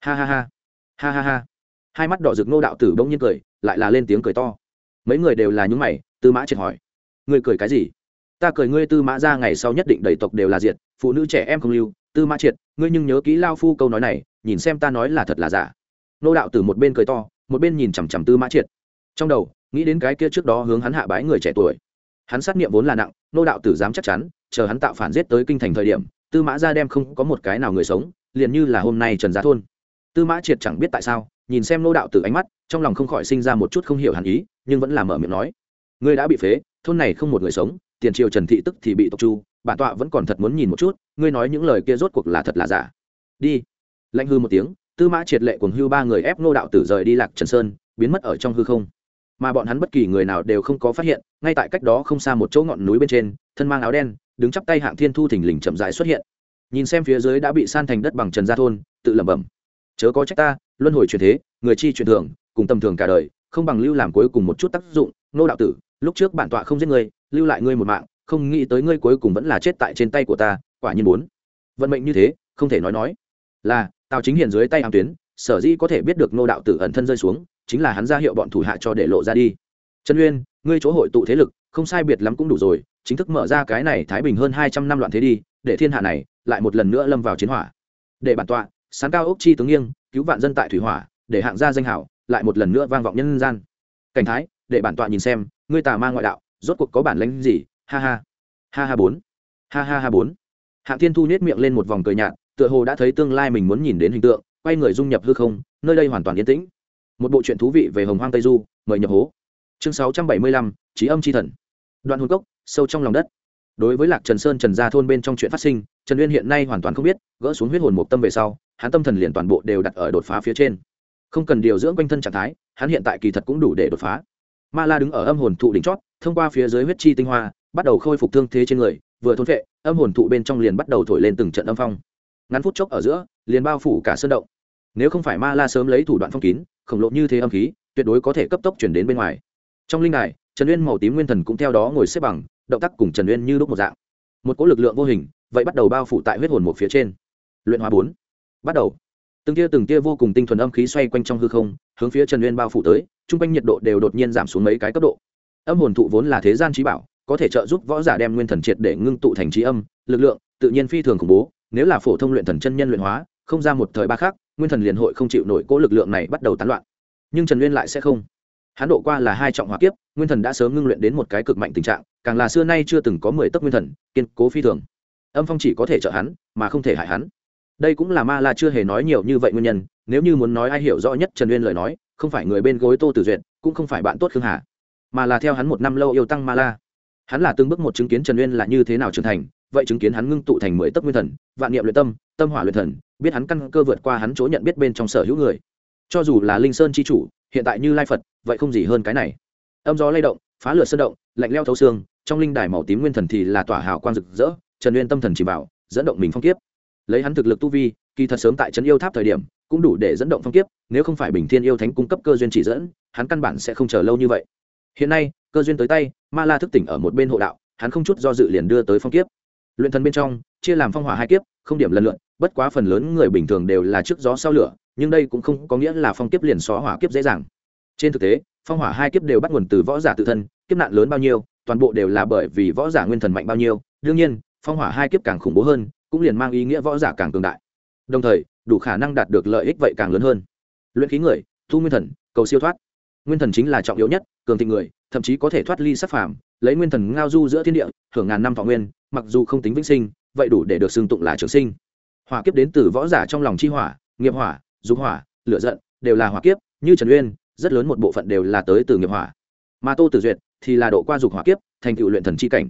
Speaker 1: Ha ha ha. Ha ha ha. Hai mắt đỏ rực nô đạo tử bỗng nhiên cười, lại là lên tiếng cười to. Mấy người đều là những mày, tư mã triệt hỏi. Ngươi cười cái gì? Ta cười ngươi tư mã ra ngày sau nhất định đầy tộc đều là diệt, phụ nữ trẻ em không lưu. Tư mã triệt, ngươi nhưng nhớ kỹ lao phu câu nói này, nhìn xem ta nói là thật là giả. Nô đạo tử một bên cười to, một bên nhìn chằm chằm tư mã triệt. Trong đầu, nghĩ đến cái kia trước đó hướng hắn hạ bái người trẻ tuổi hắn sát nghiệm vốn là nặng, nô đạo tử dám chắc chắn, chờ hắn tạo phản giết tới kinh thành thời điểm, tư mã ra đem không có một cái nào người sống, liền như là hôm nay trần giá thôn. Tư mã triệt chẳng biết tại sao, nhìn xem nô đạo tử ánh mắt, trong lòng không khỏi sinh ra một chút không hiểu hẳn ý, nhưng vẫn là mở miệng nói, ngươi đã bị phế, thôn này không một người sống, tiền triều trần thị tức thì bị tộc chu, bản tọa vẫn còn thật muốn nhìn một chút, ngươi nói những lời kia rốt cuộc là thật là giả. Đi. Lạnh hư một tiếng, tư mã triệt lệ cùng hưu ba người ép nô đạo tử rời đi lạc trần sơn, biến mất ở trong hư không mà bọn hắn bất kỳ người nào đều không có phát hiện, ngay tại cách đó không xa một chỗ ngọn núi bên trên, thân mang áo đen, đứng chắp tay hạng thiên thu thình lình chậm dài xuất hiện. Nhìn xem phía dưới đã bị san thành đất bằng trần gia thôn, tự lẩm bẩm. Chớ có trách ta, luân hồi truyền thế, người chi truyền thường, cùng tầm thường cả đời, không bằng lưu làm cuối cùng một chút tác dụng, nô đạo tử, lúc trước bản tọa không giết ngươi lưu lại ngươi một mạng, không nghĩ tới ngươi cuối cùng vẫn là chết tại trên tay của ta, quả nhiên muốn. Vận mệnh như thế, không thể nói nói. Là, tào chính hiện dưới tay ám tuyến, sở dĩ có thể biết được nô đạo tử ẩn thân rơi xuống chính là hắn ra hiệu bọn thủ hạ cho để lộ ra đi. Trần uyên, ngươi chỗ hội tụ thế lực, không sai biệt lắm cũng đủ rồi, chính thức mở ra cái này thái bình hơn hai trăm năm loạn thế đi, để thiên hạ này lại một lần nữa lâm vào chiến hỏa. Để bản tọa, sáng cao ốc chi tướng nghiêng, cứu vạn dân tại thủy hỏa, để hạng gia danh hảo, lại một lần nữa vang vọng nhân gian. Cảnh thái, để bản tọa nhìn xem, ngươi tà ma ngoại đạo, rốt cuộc có bản lĩnh gì? Ha ha. Ha ha bốn. Ha ha ha bốn. Hạng thiên thu nhét miệng lên một vòng cười nhạt, tựa hồ đã thấy tương lai mình muốn nhìn đến hình tượng, quay người dung nhập hư không, nơi đây hoàn toàn yên tĩnh một bộ truyện thú vị về hồng hoang tây du, mời nhập hố. Chương sáu trăm bảy mươi lăm trí âm c h i thần. Đoạn hồn cốc, sâu trong lòng đất. Đối với lạc trần sơn trần gia thôn bên trong chuyện phát sinh, trần uyên hiện nay hoàn toàn không biết, gỡ xuống huyết hồn một tâm về sau, hắn tâm thần liền toàn bộ đều đặt ở đột phá phía trên. Không cần điều dưỡng quanh thân trạng thái, hắn hiện tại kỳ thật cũng đủ để đột phá. Ma la đứng ở âm hồn thụ đỉnh chót, thông qua phía dưới huyết chi tinh hoa, bắt đầu khôi phục thương thế trên người, vừa thôn vệ âm hồn thụ bên trong liền bắt đầu thổi lên từng trận âm phong. Ngắn phút chốc ở giữa, liền bao phủ cả sơn động. Nếu không phải ma la sớm lấy thủ đoạn phong kín khổng lộ như thế âm khí, tuyệt đối có thể cấp tốc chuyển đến bên ngoài. Trong linh đài, trần uyên màu tím nguyên thần cũng theo đó ngồi xếp bằng, động tác cùng trần uyên như lúc một dạng. Một cỗ lực lượng vô hình, vậy bắt đầu bao phủ tại huyết hồn một phía trên. Luyện hóa bốn. Bắt đầu. Từng tia từng tia vô cùng tinh thuần âm khí xoay quanh trong hư không, hướng phía trần uyên bao phủ tới chung quanh nhiệt độ đều đột nhiên giảm xuống mấy cái cấp độ. Âm hồn thụ vốn là thế gian trí bảo, có thể trợ giúp võ giả đem nguyên thần triệt để ngưng tụ thành trí âm, lực lượng tự nhiên phi thường khủng bố, nếu là phổ thông luyện thần chân nhân luyện hóa, không ra một thời ba khác nguyên thần liền hội không chịu nổi cỗ lực lượng này bắt đầu tán loạn. Nhưng trần uyên lại sẽ không. Hắn độ qua là hai trọng hỏa kiếp, nguyên thần đã sớm ngưng luyện đến một cái cực mạnh tình trạng, càng là xưa nay chưa từng có mười tấc nguyên thần, kiên cố phi thường. Âm phong chỉ có thể trợ hắn, mà không thể hại hắn. Đây cũng là ma la chưa hề nói nhiều như vậy nguyên nhân, nếu như muốn nói ai hiểu rõ nhất trần uyên lời nói, không phải người bên gối tô tử duyệt, cũng không phải bạn tốt khương hà, mà là theo hắn một năm lâu yêu tăng ma la. Hắn là từng bước một chứng kiến trần uyên là như thế nào trưởng thành vậy chứng kiến hắn ngưng tụ thành mười tấc nguyên thần, vạn niệm luyện tâm tâm hỏa luyện thần, biết hắn căn cơ vượt qua hắn chỗ nhận biết bên trong sở hữu người. Cho dù là linh sơn c h i chủ, hiện tại như lai phật, vậy không gì hơn cái này. Âm gió lay động, phá lửa sơn động, lạnh leo thấu xương, trong linh đài màu tím nguyên thần thì là tỏa hào quang rực rỡ, trần uyên tâm thần chỉ bảo, dẫn động mình phong kiếp. Lấy hắn thực lực tu vi, kỳ thật sớm tại trấn yêu tháp thời điểm, cũng đủ để dẫn động phong kiếp, nếu không phải bình thiên yêu thánh cung cấp cơ duyên chỉ dẫn, hắn căn bản sẽ không chờ lâu như vậy. Hiện nay, cơ duyên tới tay, ma la thức tỉnh ở một bên hộ đạo, hắn không chút do dự liền đưa tới phong kiếp luyện thần bên trong, chia làm phong hỏa hai kiếp, không điểm lần lượn bất quá phần lớn người bình thường đều là trước gió sau lửa, nhưng đây cũng không có nghĩa là phong kiếp liền xóa hỏa kiếp dễ dàng. Trên thực tế, phong hỏa hai kiếp đều bắt nguồn từ võ giả tự thân, kiếp nạn lớn bao nhiêu, toàn bộ đều là bởi vì võ giả nguyên thần mạnh bao nhiêu. Đương nhiên, phong hỏa hai kiếp càng khủng bố hơn, cũng liền mang ý nghĩa võ giả càng cường đại. Đồng thời, đủ khả năng đạt được lợi ích vậy càng lớn hơn. Luyện khí người, thu nguyên thần, cầu siêu thoát. Nguyên thần chính là trọng yếu nhất, cường thịnh người, thậm chí có thể thoát ly sắc phàm, lấy nguyên thần ngao du giữa thiên địa hưởng ngàn năm thọ nguyên mặc dù không tính vĩnh sinh, vậy đủ để được xưng tụng là trường sinh. Hỏa kiếp đến từ võ giả trong lòng chi hỏa, nghiệp hỏa, dục hỏa, lửa giận, đều là hỏa kiếp, như trần uyên, rất lớn một bộ phận đều là tới từ nghiệp hỏa. Mà tô tử duyệt thì là độ qua dục hỏa kiếp, thành tựu luyện thần chi cảnh.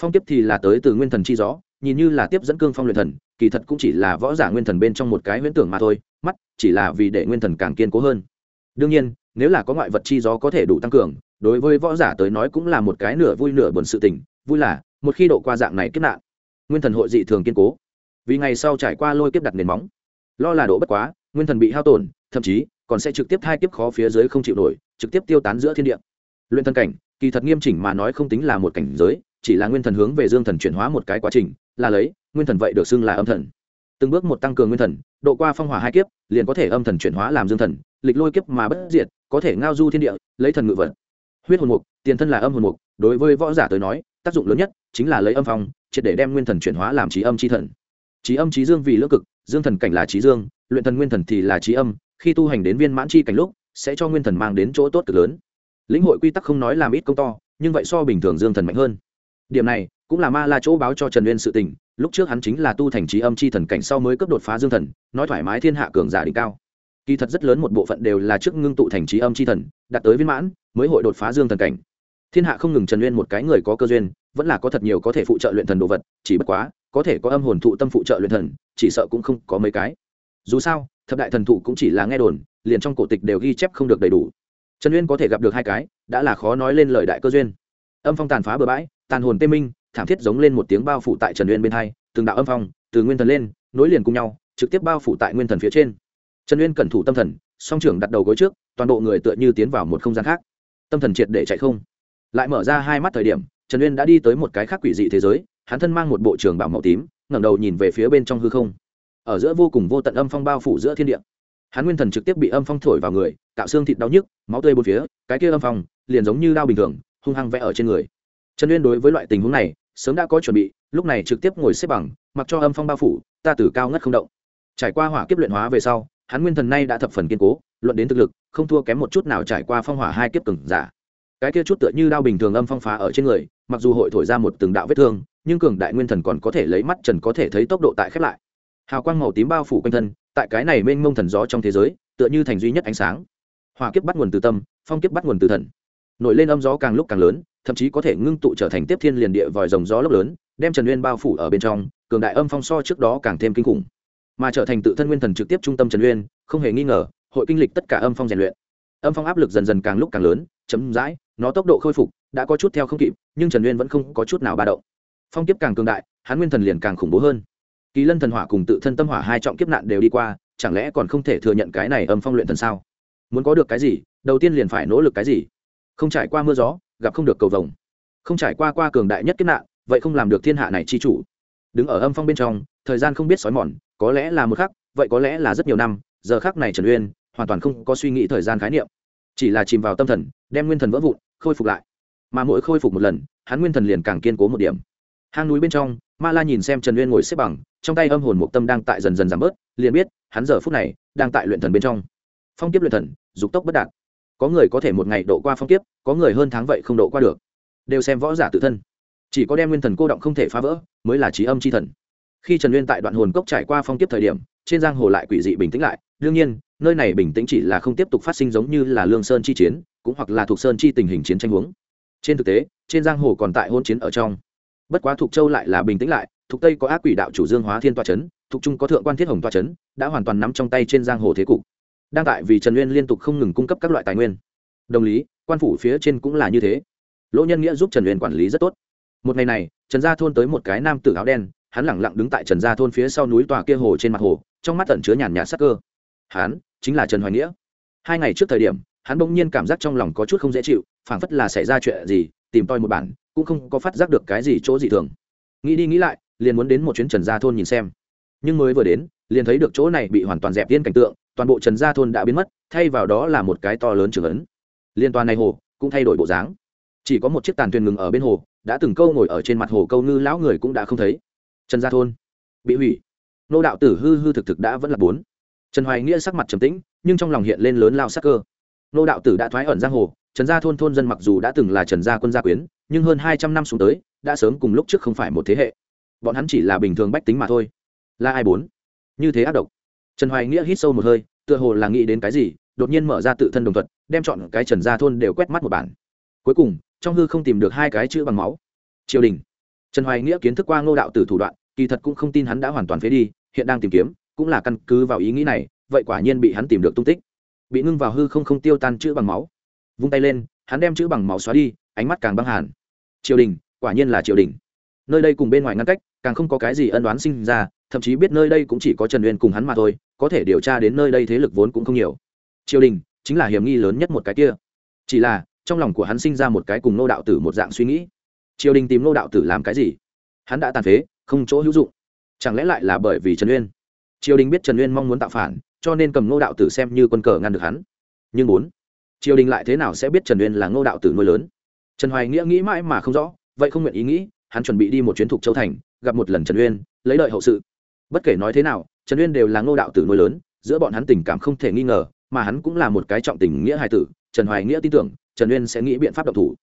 Speaker 1: Phong kiếp thì là tới từ nguyên thần chi gió, nhìn như là tiếp dẫn cương phong luyện thần, kỳ thật cũng chỉ là võ giả nguyên thần bên trong một cái huyễn tưởng mà thôi, mắt chỉ là vì để nguyên thần càng kiên cố hơn. Đương nhiên, nếu là có ngoại vật chi gió có thể đủ tăng cường, đối với võ giả tới nói cũng là một cái nửa vui nửa buồn sự tình, vui là một khi độ qua dạng này kiếp nạn, nguyên thần hội dị thường kiên cố. Vì ngày sau trải qua lôi kiếp đặt nền móng. Lo là độ bất quá, nguyên thần bị hao tổn, thậm chí còn sẽ trực tiếp hai kiếp khó phía dưới không chịu nổi, trực tiếp tiêu tán giữa thiên địa. Luyện thần cảnh, kỳ thật nghiêm chỉnh mà nói không tính là một cảnh giới, chỉ là nguyên thần hướng về dương thần chuyển hóa một cái quá trình, là lấy, nguyên thần vậy được xưng là âm thần. Từng bước một tăng cường nguyên thần, độ qua phong hỏa hai kiếp, liền có thể âm thần chuyển hóa làm dương thần, lịch lôi kiếp mà bất diệt, có thể ngao du thiên địa, lấy thần ngự vật. Huyết hồn mục, tiền thân là âm hồn mục, đối với võ giả tới nói tác dụng lớn nhất chính là lấy âm phong, triệt để đem nguyên thần chuyển hóa làm trí âm trí thần. Trí âm trí dương vì lưỡng cực, dương thần cảnh là trí dương, luyện thần nguyên thần thì là trí âm, khi tu hành đến viên mãn chi cảnh lúc, sẽ cho nguyên thần mang đến chỗ tốt cực lớn. Lĩnh hội quy tắc không nói làm ít công to, nhưng vậy so bình thường dương thần mạnh hơn. Điểm này cũng là ma la chỗ báo cho trần uyên sự tình, lúc trước hắn chính là tu thành trí âm chi thần cảnh sau mới cấp đột phá dương thần, nói thoải mái thiên hạ cường giả đỉnh cao. Kỳ thật rất lớn một bộ phận đều là trước ngưng tụ thành trí âm chi thần, đạt tới viên mãn, mới hội đột phá dương thần cảnh thiên hạ không ngừng trần uyên một cái người có cơ duyên, vẫn là có thật nhiều có thể phụ trợ luyện thần đồ vật, chỉ bất quá, có thể có âm hồn thụ tâm phụ trợ luyện thần, chỉ sợ cũng không có mấy cái. Dù sao, thập đại thần thụ cũng chỉ là nghe đồn, liền trong cổ tịch đều ghi chép không được đầy đủ. Trần uyên có thể gặp được hai cái, đã là khó nói lên lời đại cơ duyên. Âm phong tàn phá bừa bãi, tàn hồn tê minh, thảm thiết giống lên một tiếng bao phủ tại trần uyên bên hai, từng đạo âm phong, từ nguyên thần lên, nối liền cùng nhau, trực tiếp bao phủ tại nguyên thần phía trên. Trần uyên cẩn thủ tâm thần, song trưởng đặt đầu gối trước, toàn bộ người tựa như tiến vào một không gian khác. Tâm thần triệt để chạy không lại mở ra hai mắt thời điểm, trần uyên đã đi tới một cái khác quỷ dị thế giới, hắn thân mang một bộ trường bảo màu tím, ngẩng đầu nhìn về phía bên trong hư không. Ở giữa vô cùng vô tận âm phong bao phủ giữa thiên địa. Hắn nguyên thần trực tiếp bị âm phong thổi vào người tạo xương thịt đau nhức, máu tươi bốn phía, cái kia âm phong liền giống như đao bình thường, hung hăng vẽ ở trên người. Trần uyên đối với loại tình huống này, sớm đã có chuẩn bị, lúc này trực tiếp ngồi xếp bằng, mặc cho âm phong bao phủ, ta tử cao ngất không động. Trải qua hỏa kiếp luyện hóa về sau, hắn nguyên thần nay đã thập phần kiên cố, luận đến thực lực, không thua kém một chút nào trải qua phong hỏa hai kiếp cừng giả cái kia chút tựa như đao bình thường âm phong phá ở trên người, mặc dù hội thổi ra một từng đạo vết thương, nhưng cường đại nguyên thần còn có thể lấy mắt trần có thể thấy tốc độ tại khép lại. Hào quang màu tím bao phủ quanh thân, tại cái này mênh mông thần gió trong thế giới, tựa như thành duy nhất ánh sáng. Hòa kiếp bắt nguồn từ tâm, phong kiếp bắt nguồn từ thần. Nổi lên âm gió càng lúc càng lớn, thậm chí có thể ngưng tụ trở thành tiếp thiên liền địa vòi rồng gió lốc lớn, đem trần nguyên bao phủ ở bên trong, cường đại âm phong so trước đó càng thêm kinh khủng. Mà trở thành tự thân nguyên thần trực tiếp trung tâm trần nguyên không hề nghi ngờ, hội kinh lịch tất cả âm phong rèn luyện. Âm phong áp lực dần dần càng lúc càng lớn chấm dãi nó tốc độ khôi phục đã có chút theo không kịp, nhưng trần Uyên vẫn không có chút nào ba động. Phong kiếp càng cường đại, hắn nguyên thần liền càng khủng bố hơn. Kỳ lân thần hỏa cùng tự thân tâm hỏa hai trọng kiếp nạn đều đi qua, chẳng lẽ còn không thể thừa nhận cái này âm phong luyện thần sao? Muốn có được cái gì, đầu tiên liền phải nỗ lực cái gì? Không trải qua mưa gió, gặp không được cầu vồng. Không trải qua qua cường đại nhất kiếp nạn, vậy không làm được thiên hạ này chi chủ. Đứng ở âm phong bên trong, thời gian không biết xói mòn, có lẽ là một khắc, vậy có lẽ là rất nhiều năm, giờ khắc này trần uyên hoàn toàn không có suy nghĩ thời gian khái niệm. Chỉ là chìm vào tâm thần, đem nguyên thần vỡ vụn khôi phục lại. Mà mỗi khôi phục một lần, hắn nguyên thần liền càng kiên cố một điểm. Hang núi bên trong, ma la nhìn xem trần uyên ngồi xếp bằng, trong tay âm hồn mục tâm đang tại dần dần giảm bớt, liền biết, hắn giờ phút này, đang tại luyện thần bên trong. Phong kiếp luyện thần, dục tốc bất đạt. Có người có thể một ngày độ qua phong kiếp, có người hơn tháng vậy không độ qua được. Đều xem võ giả tự thân. Chỉ có đem nguyên thần cô động không thể phá vỡ, mới là trí âm c h i thần. Khi trần uyên tại đoạn hồn cốc trải qua phong kiếp thời điểm, trên giang hồ lại quỷ dị bình tĩnh lại. Đương nhiên, nơi này bình tĩnh chỉ là không tiếp tục phát sinh giống như là lương sơn chi chiến cũng hoặc là thuộc sơn chi tình hình chiến tranh huống. Trên thực tế, trên giang hồ còn tại hôn chiến ở trong. Bất quá thuộc châu lại là bình tĩnh lại thuộc tây có ác quỷ đạo chủ dương hóa thiên toa c h ấ n thuộc trung có thượng quan thiết hồng toa c h ấ n đã hoàn toàn nắm trong tay trên giang hồ thế cục. Đang tại vì trần uyên liên tục không ngừng cung cấp các loại tài nguyên. Đồng lý, quan phủ phía trên cũng là như thế. Lỗ nhân nghĩa giúp trần uyên quản lý rất tốt. Một ngày này, trần gia thôn tới một cái nam tử áo đen, hắn lẳng lặng đứng tại trần gia thôn phía sau núi tòa kia hồ trên mặt hồ, trong mắt tẩn chứa nhàn nhạt sắc cơ. Hắn chính là trần hoài nghĩa. Hai ngày trước thời điểm hắn bỗng nhiên cảm giác trong lòng có chút không dễ chịu, phảng phất là xảy ra chuyện gì, tìm toi một bản, cũng không có phát giác được cái gì chỗ gì thường. Nghĩ đi nghĩ lại, liền muốn đến một chuyến trần gia thôn nhìn xem. Nhưng mới vừa đến, liền thấy được chỗ này bị hoàn toàn dẹp tiên cảnh tượng, toàn bộ trần gia thôn đã biến mất, thay vào đó là một cái to lớn trường ấn. Liên toàn này hồ, cũng thay đổi bộ dáng. Chỉ có một chiếc tàn thuyền ngừng ở bên hồ, đã từng câu ngồi ở trên mặt hồ câu ngư lão người cũng đã không thấy. Trần gia thôn bị hủy. Nô đạo tử hư hư thực thực đã vẫn là bốn. Trần hoài nghĩa sắc mặt trầm tĩnh, nhưng trong lòng hiện lên lớn lao sắc cơ nô đạo tử đã thoái ẩn giang hồ, trần gia thôn thôn dân mặc dù đã từng là trần gia quân gia quyến, nhưng hơn hai trăm năm xuống tới, đã sớm cùng lúc trước không phải một thế hệ. Bọn hắn chỉ là bình thường bách tính mà thôi. Là ai bốn? Như thế ác độc. Trần hoài nghĩa hít sâu một hơi, tựa hồ là nghĩ đến cái gì, đột nhiên mở ra tự thân đồng thuận đem chọn cái trần gia thôn đều quét mắt một bản. Cuối cùng, trong hư không tìm được hai cái chữ bằng máu. Triều đình. Trần hoài nghĩa kiến thức qua ngô đạo từ thủ đoạn, kỳ thật cũng không tin hắn đã hoàn toàn phế đi, hiện đang tìm kiếm, cũng là căn cứ vào ý nghĩ này, vậy quả nhiên bị hắn tìm được tung tích bị ngưng vào hư không không tiêu tan chữ bằng máu. Vung tay lên, hắn đem chữ bằng máu xóa đi, ánh mắt càng băng hàn. Triều đình, quả nhiên là triều đình. Nơi đây cùng bên ngoài ngăn cách, càng không có cái gì ân đoán sinh ra, thậm chí biết nơi đây cũng chỉ có trần uyên cùng hắn mà thôi, có thể điều tra đến nơi đây thế lực vốn cũng không nhiều. Triều đình, chính là hiểm nghi lớn nhất một cái kia. Chỉ là, trong lòng của hắn sinh ra một cái cùng nô đạo tử một dạng suy nghĩ. Triều đình tìm nô đạo tử làm cái gì? Hắn đã tàn phế, không chỗ hữu dụng. Chẳng lẽ lại là bởi vì trần uyên? Triều đình biết trần uyên mong muốn tạo phản cho nên cầm Ngô đạo tử xem như quân cờ ngăn được hắn. Nhưng bốn, triều đình lại thế nào sẽ biết trần uyên là ngô đạo tử nuôi lớn? Trần hoài nghĩa nghĩ mãi mà không rõ, vậy không nguyện ý nghĩ, hắn chuẩn bị đi một chuyến thục châu thành, gặp một lần trần uyên, lấy lợi hậu sự. Bất kể nói thế nào, trần uyên đều là ngô đạo tử nuôi lớn, giữa bọn hắn tình cảm không thể nghi ngờ, mà hắn cũng là một cái trọng tình nghĩa hài tử, trần hoài nghĩa tin tưởng, trần uyên sẽ nghĩ biện pháp độc thủ.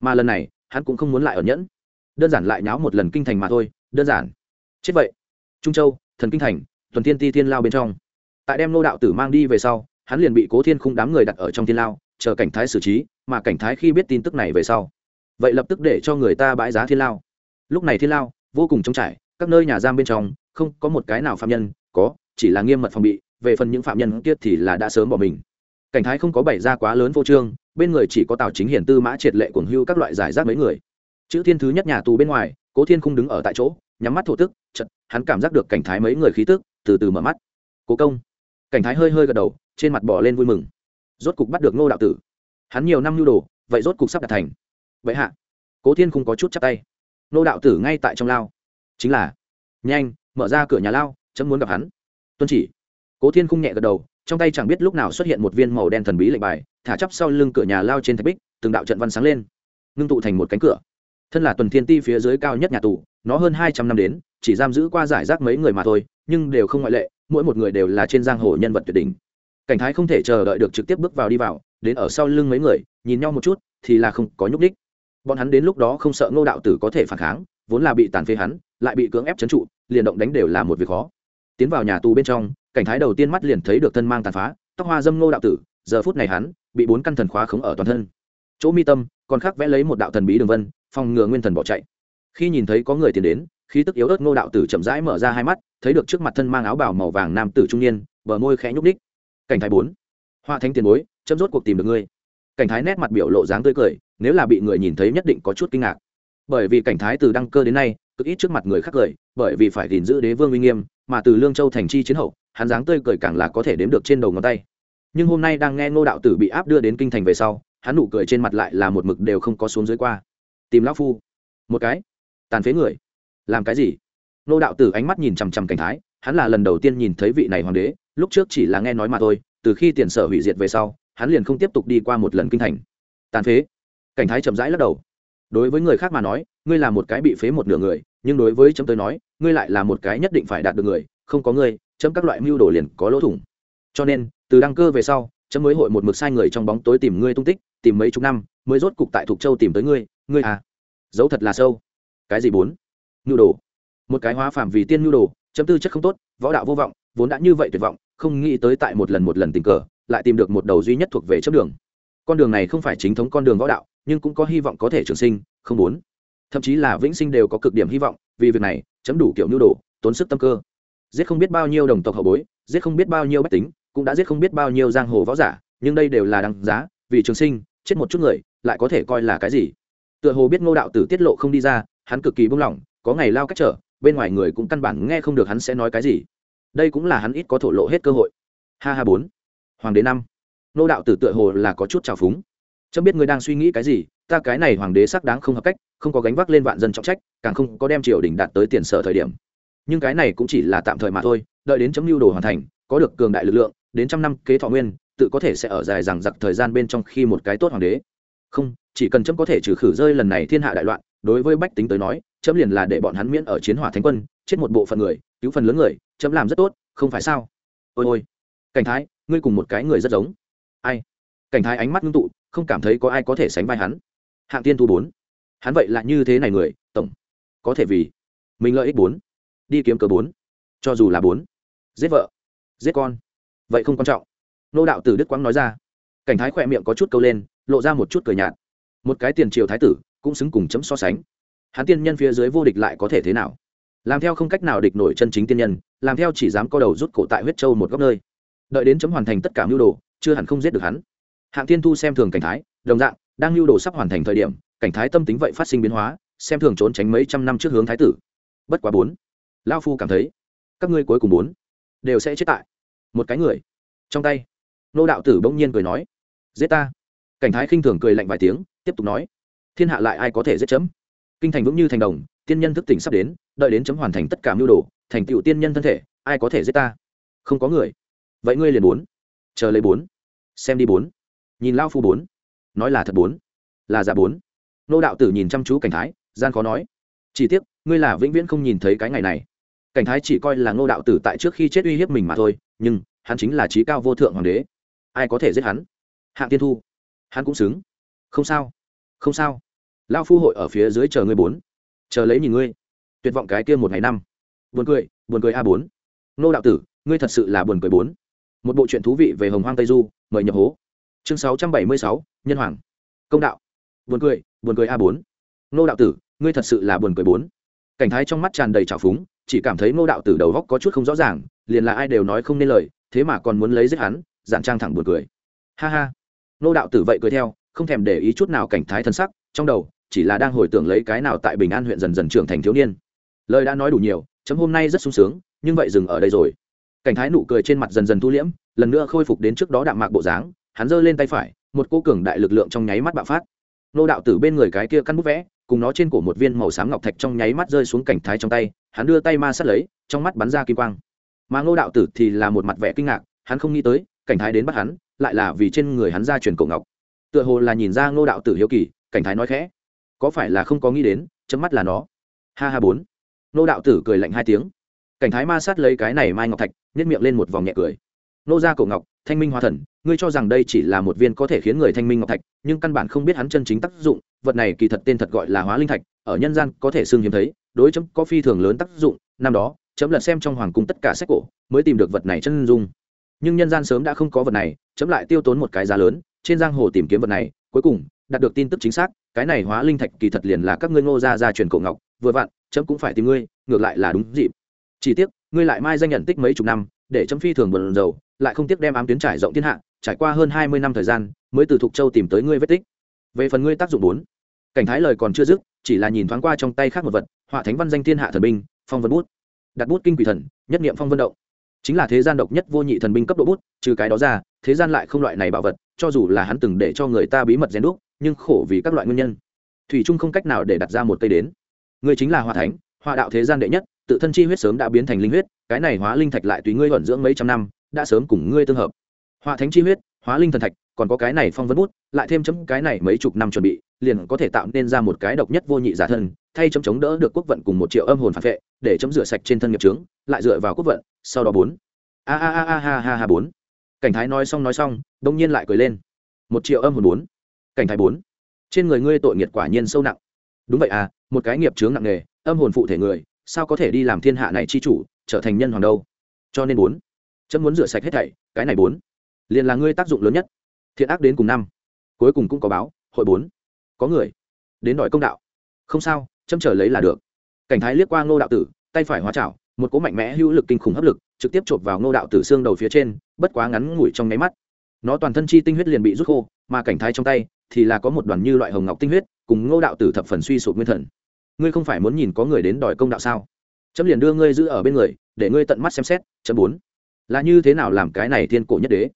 Speaker 1: Mà lần này, hắn cũng không muốn lại ở nhẫn. Đơn giản lại nháo một lần kinh thành mà thôi, đơn giản. Chết vậy. Trung châu, thần kinh thành, tuần tiên ti thiên lao bên trong tại đem nô đạo tử mang đi về sau, hắn liền bị cố thiên khung đám người đặt ở trong thiên lao, chờ cảnh thái xử trí, mà cảnh thái khi biết tin tức này về sau, vậy lập tức để cho người ta bãi giá thiên lao. Lúc này thiên lao, vô cùng trống trải, các nơi nhà giam bên trong, không có một cái nào phạm nhân, có, chỉ là nghiêm mật phòng bị, về phần những phạm nhân kia thì là đã sớm bỏ mình. Cảnh thái không có bày ra quá lớn vô trương, bên người chỉ có tào chính hiển tư mã triệt lệ cuồng hưu các loại giải rác mấy người. Chữ thiên thứ nhất nhà tù bên ngoài, cố thiên không đứng ở tại chỗ, nhắm mắt thổ tức chật hắn cảm giác được cảnh thái mấy người khí tức, từ từ mở mắt. Cố công cảnh thái hơi hơi gật đầu, trên mặt bỏ lên vui mừng. Rốt cục bắt được ngô đạo tử. Hắn nhiều năm nhu đồ, vậy rốt cục sắp đạt thành. Vậy hạ. Cố thiên không có chút chắc tay. Ngô đạo tử ngay tại trong lao. Chính là, nhanh, mở ra cửa nhà lao, chấm muốn gặp hắn. Tuân chỉ. Cố thiên không nhẹ gật đầu, trong tay chẳng biết lúc nào xuất hiện một viên màu đen thần bí lệnh bài, thả chắp sau lưng cửa nhà lao trên thạch bích, từng đạo trận văn sáng lên. Ngưng tụ thành một cánh cửa. Thân là tuần thiên ti phía dưới cao nhất nhà tù, nó hơn hai trăm năm đến, chỉ giam giữ qua giải rác mấy người mà thôi, nhưng đều không ngoại lệ mỗi một người đều là trên giang hồ nhân vật tuyệt đỉnh. Cảnh thái không thể chờ đợi được trực tiếp bước vào đi vào, đến ở sau lưng mấy người, nhìn nhau một chút, thì là không có nhúc đích bọn hắn đến lúc đó không sợ ngô đạo tử có thể phản kháng, vốn là bị tàn phế hắn, lại bị cưỡng ép trấn trụ, liền động đánh đều là một việc khó. Tiến vào nhà tù bên trong, cảnh thái đầu tiên mắt liền thấy được thân mang tàn phá, tóc hoa dâm ngô đạo tử, giờ phút này hắn, bị bốn căn thần khóa khống ở toàn thân. Chỗ mi tâm, còn khắc vẽ lấy một đạo thần bí đường vân, phòng ngừa nguyên thần bỏ chạy. Khi nhìn thấy có người tiến đến khí tức yếu ớt ngô đạo tử chậm rãi mở ra hai mắt, thấy được trước mặt thân mang áo bào màu vàng nam tử trung niên, bờ môi khẽ nhúc ních cảnh thái bốn. Hoa thánh tiền bối, chấm rốt cuộc tìm được ngươi. Cảnh thái nét mặt biểu lộ dáng tươi cười, nếu là bị người nhìn thấy nhất định có chút kinh ngạc. Bởi vì cảnh thái từ đăng cơ đến nay, cực ít trước mặt người khác cười, bởi vì phải gìn giữ đế vương uy nghiêm, mà từ lương châu thành chi chiến hậu, hắn dáng tươi cười càng là có thể đếm được trên đầu ngón tay. Nhưng hôm nay đang nghe ngô đạo tử bị áp đưa đến kinh thành về sau, hắn nụ cười trên mặt lại là một mực đều không có xuống dưới qua. Tìm lão phu. Một cái. Tàn phế người làm cái gì? Nô đạo tử ánh mắt nhìn chằm chằm cảnh thái, hắn là lần đầu tiên nhìn thấy vị này hoàng đế, lúc trước chỉ là nghe nói mà thôi, từ khi tiền sở hủy diệt về sau, hắn liền không tiếp tục đi qua một lần kinh thành. Tàn phế. Cảnh thái chậm rãi lắc đầu. Đối với người khác mà nói, ngươi là một cái bị phế một nửa người, nhưng đối với chấm tới nói, ngươi lại là một cái nhất định phải đạt được người, không có ngươi, chấm các loại mưu đồ liền có lỗ thủng. Cho nên, từ đăng cơ về sau, chấm mới hội một mực sai người trong bóng tối tìm ngươi tung tích, tìm mấy chục năm, mới rốt cục tại thục châu tìm tới ngươi. Ngươi à? Dấu thật là sâu. Cái gì bốn? Nhu đồ. Một cái hóa phàm vì tiên nhu đồ, chấm tư chất không tốt, võ đạo vô vọng, vốn đã như vậy tuyệt vọng, không nghĩ tới tại một lần một lần tình cờ, lại tìm được một đầu duy nhất thuộc về chấm đường. Con đường này không phải chính thống con đường võ đạo, nhưng cũng có hy vọng có thể trường sinh, không muốn. Thậm chí là vĩnh sinh đều có cực điểm hy vọng, vì việc này, chấm đủ kiểu nhu đồ, tốn sức tâm cơ. Giết không biết bao nhiêu đồng tộc hậu bối, giết không biết bao nhiêu bách tính, cũng đã giết không biết bao nhiêu giang hồ võ giả, nhưng đây đều là đằng giá, vì trường sinh, chết một chút người, lại có thể coi là cái gì? Tựa hồ biết ngô đạo tử tiết lộ không đi ra, hắn cực kỳ buông lỏng có ngày lao cách trở, bên ngoài người cũng căn bản nghe không được hắn sẽ nói cái gì. Đây cũng là hắn ít có thổ lộ hết cơ hội. Ha ha bốn. Hoàng đế năm. Nô đạo tử tựa hồ là có chút trào phúng. Chấm biết ngươi đang suy nghĩ cái gì, ta cái này hoàng đế xác đáng không hợp cách, không có gánh vác lên vạn dân trọng trách, càng không có đem triều đình đạt tới tiền sở thời điểm. Nhưng cái này cũng chỉ là tạm thời mà thôi, đợi đến chấm lưu đồ hoàn thành, có được cường đại lực lượng, đến trăm năm kế thọ nguyên, tự có thể sẽ ở dài rằng giặc thời gian bên trong khi một cái tốt hoàng đế. Không, chỉ cần chấm có thể trừ khử rơi lần này thiên hạ đại loạn đối với bách tính tới nói, chấm liền là để bọn hắn miễn ở chiến hỏa thánh quân, chết một bộ phận người, cứu phần lớn người, chấm làm rất tốt, không phải sao? Ôi ôi. Cảnh thái, ngươi cùng một cái người rất giống. Ai? Cảnh thái ánh mắt ngưng tụ, không cảm thấy có ai có thể sánh vai hắn. Hạng tiên thu bốn. Hắn vậy là như thế này người, tổng có thể vì mình lợi ích bốn, đi kiếm cờ bốn, cho dù là bốn. Giết vợ, giết con, vậy không quan trọng. Nô đạo tử đức quang nói ra. Cảnh thái khỏe miệng có chút câu lên, lộ ra một chút cười nhạt. Một cái tiền triều thái tử cũng xứng cùng chấm so sánh. Hắn tiên nhân phía dưới vô địch lại có thể thế nào? Làm theo không cách nào địch nổi chân chính tiên nhân, làm theo chỉ dám co đầu rút cổ tại huyết châu một góc nơi. Đợi đến chấm hoàn thành tất cả mưu đồ, chưa hẳn không giết được hắn. Hạng tiên thu xem thường cảnh thái, đồng dạng, đang lưu đồ sắp hoàn thành thời điểm, cảnh thái tâm tính vậy phát sinh biến hóa, xem thường trốn tránh mấy trăm năm trước hướng thái tử. Bất quá bốn lao phu cảm thấy, các ngươi cuối cùng bốn, đều sẽ chết tại một cái người trong tay. Nô đạo tử bỗng nhiên cười nói, giết ta. Cảnh thái khinh thường cười lạnh vài tiếng, tiếp tục nói thiên hạ lại ai có thể giết chấm? Kinh thành vững như thành đồng, tiên nhân thức tỉnh sắp đến, đợi đến chấm hoàn thành tất cả mưu đồ, thành tựu tiên nhân thân thể, ai có thể giết ta? Không có người. Vậy ngươi liền bốn. Chờ lấy bốn. Xem đi bốn. Nhìn lao phu bốn. Nói là thật bốn. Là giả bốn. Nô đạo tử nhìn chăm chú cảnh thái, gian khó nói. Chỉ tiếc, ngươi là vĩnh viễn không nhìn thấy cái ngày này. Cảnh thái chỉ coi là ngô đạo tử tại trước khi chết uy hiếp mình mà thôi, nhưng, hắn chính là trí cao vô thượng hoàng đế. Ai có thể giết hắn? Hạng tiên thu. Hắn cũng xứng. Không sao. Không sao lao phu hội ở phía dưới chờ ngươi bốn. Chờ lấy nhìn ngươi. Tuyệt vọng cái kia một ngày năm. Buồn cười buồn cười a bốn. Nô đạo tử, ngươi thật sự là buồn cười bốn. Một bộ truyện thú vị về hồng hoang tây du, mời nhập hố. Chương sáu trăm bảy mươi sáu, nhân hoàng. Công đạo. Buồn cười buồn cười a bốn. Nô đạo tử, ngươi thật sự là buồn cười bốn. Cảnh thái trong mắt tràn đầy trào phúng, chỉ cảm thấy nô đạo tử đầu góc có chút không rõ ràng, liền là ai đều nói không nên lời, thế mà còn muốn lấy giết hắn, giản trang thẳng buồn cười. Ha ha. Nô đạo tử vậy cười theo, không thèm để ý chút nào cảnh thái thân sắc, trong đầu chỉ là đang hồi tưởng lấy cái nào tại bình an huyện dần dần trưởng thành thiếu niên. Lời đã nói đủ nhiều, chấm hôm nay rất sung sướng, nhưng vậy dừng ở đây rồi. Cảnh thái nụ cười trên mặt dần dần thu liễm, lần nữa khôi phục đến trước đó đạm mạc bộ dáng, hắn giơ lên tay phải, một cô cường đại lực lượng trong nháy mắt bạo phát. Nô đạo tử bên người cái kia căn bút vẽ, cùng nó trên cổ một viên màu xám ngọc thạch trong nháy mắt rơi xuống cảnh thái trong tay, hắn đưa tay ma sát lấy, trong mắt bắn ra kim quang. Mà ngô đạo tử thì là một mặt vẻ kinh ngạc, hắn không nghĩ tới, cảnh thái đến bắt hắn, lại là vì trên người hắn ra truyền cổ ngọc. Tựa hồ là nhìn ra ngô đạo tử hiếu kỳ, cảnh thái nói khẽ có phải là không có nghĩ đến chấm mắt là nó. Ha ha bốn. Nô đạo tử cười lạnh hai tiếng. Cảnh thái ma sát lấy cái này mai ngọc thạch nhét miệng lên một vòng nhẹ cười. Nô ra cổ ngọc, thanh minh hoa thần, ngươi cho rằng đây chỉ là một viên có thể khiến người thanh minh ngọc thạch, nhưng căn bản không biết hắn chân chính tác dụng, vật này kỳ thật tên thật gọi là hóa linh thạch, ở nhân gian có thể xương hiếm thấy, đối chấm có phi thường lớn tác dụng, năm đó, chấm lật xem trong hoàng cung tất cả sách cổ, mới tìm được vật này chân dung. Nhưng nhân gian sớm đã không có vật này, chấm lại tiêu tốn một cái giá lớn, trên giang hồ tìm kiếm vật này, cuối cùng, đạt được tin tức chính xác cái này hóa linh thạch kỳ thật liền là các ngươi ngô gia gia truyền cổ ngọc, vừa vặn, chấm cũng phải tìm ngươi, ngược lại là đúng dịp. Chỉ tiếc, ngươi lại mai danh nhận tích mấy chục năm, để chấm phi thường bận dầu lại không tiếc đem ám tuyến trải rộng thiên hạ, trải qua hơn hai mươi năm thời gian, mới từ thục châu tìm tới ngươi vết tích. Về phần ngươi tác dụng bốn, cảnh thái lời còn chưa dứt, chỉ là nhìn thoáng qua trong tay khác một vật, họa thánh văn danh thiên hạ thần binh, phong vân bút. Đặt bút kinh quỷ thần, nhất niệm phong vân động. Chính là thế gian độc nhất vô nhị thần binh cấp độ bút, trừ cái đó ra, thế gian lại không loại này bảo vật, cho dù là hắn từng để cho người ta bí mật rèn đúc nhưng khổ vì các loại nguyên nhân. Thủy trung không cách nào để đặt ra một cây đến. Ngươi chính là hòa thánh hòa đạo thế gian đệ nhất, tự thân chi huyết sớm đã biến thành linh huyết, cái này hóa linh thạch lại tùy ngươi luận dưỡng mấy trăm năm, đã sớm cùng ngươi tương hợp. Hòa thánh chi huyết, hóa linh thần thạch, còn có cái này phong vân bút, lại thêm chấm cái này mấy chục năm chuẩn bị, liền có thể tạo nên ra một cái độc nhất vô nhị giả thân thay chấm chống đỡ được quốc vận cùng một triệu âm hồn phản vệ, để chấm rửa sạch trên thân nghiệp trướng lại dựa vào quốc vận, sau đó bốn. A a a a ha ha ha bốn. Cảnh thái nói xong nói xong, đông nhiên lại cười lên. Một triệu âm hồn bốn cảnh thái bốn. Trên người ngươi tội nghiệt quả nhiên sâu nặng. Đúng vậy à một cái nghiệp chướng nặng nề, âm hồn phụ thể người, sao có thể đi làm thiên hạ này chi chủ, trở thành nhân hoàng đâu? Cho nên bốn. Chấm muốn rửa sạch hết thảy, cái này bốn. Liền là ngươi tác dụng lớn nhất. Thiện ác đến cùng năm. Cuối cùng cũng có báo, hội bốn. Có người đến đòi công đạo. Không sao, chấm chờ lấy là được. Cảnh thái liếc qua ngô đạo tử, tay phải hóa chảo, một cỗ mạnh mẽ hữu lực kinh khủng hấp lực, trực tiếp chộp vào ngô đạo tử xương đầu phía trên, bất quá ngắn ngủi trong nháy mắt. Nó toàn thân chi tinh huyết liền bị rút khô, mà cảnh thái trong tay thì là có một đoàn như loại hồng ngọc tinh huyết, cùng ngô đạo tử thập phần suy sụp nguyên thần. Ngươi không phải muốn nhìn có người đến đòi công đạo sao? Chấm liền đưa ngươi giữ ở bên người, để ngươi tận mắt xem xét, chấm bốn. Là như thế nào làm cái này thiên cổ nhất đế?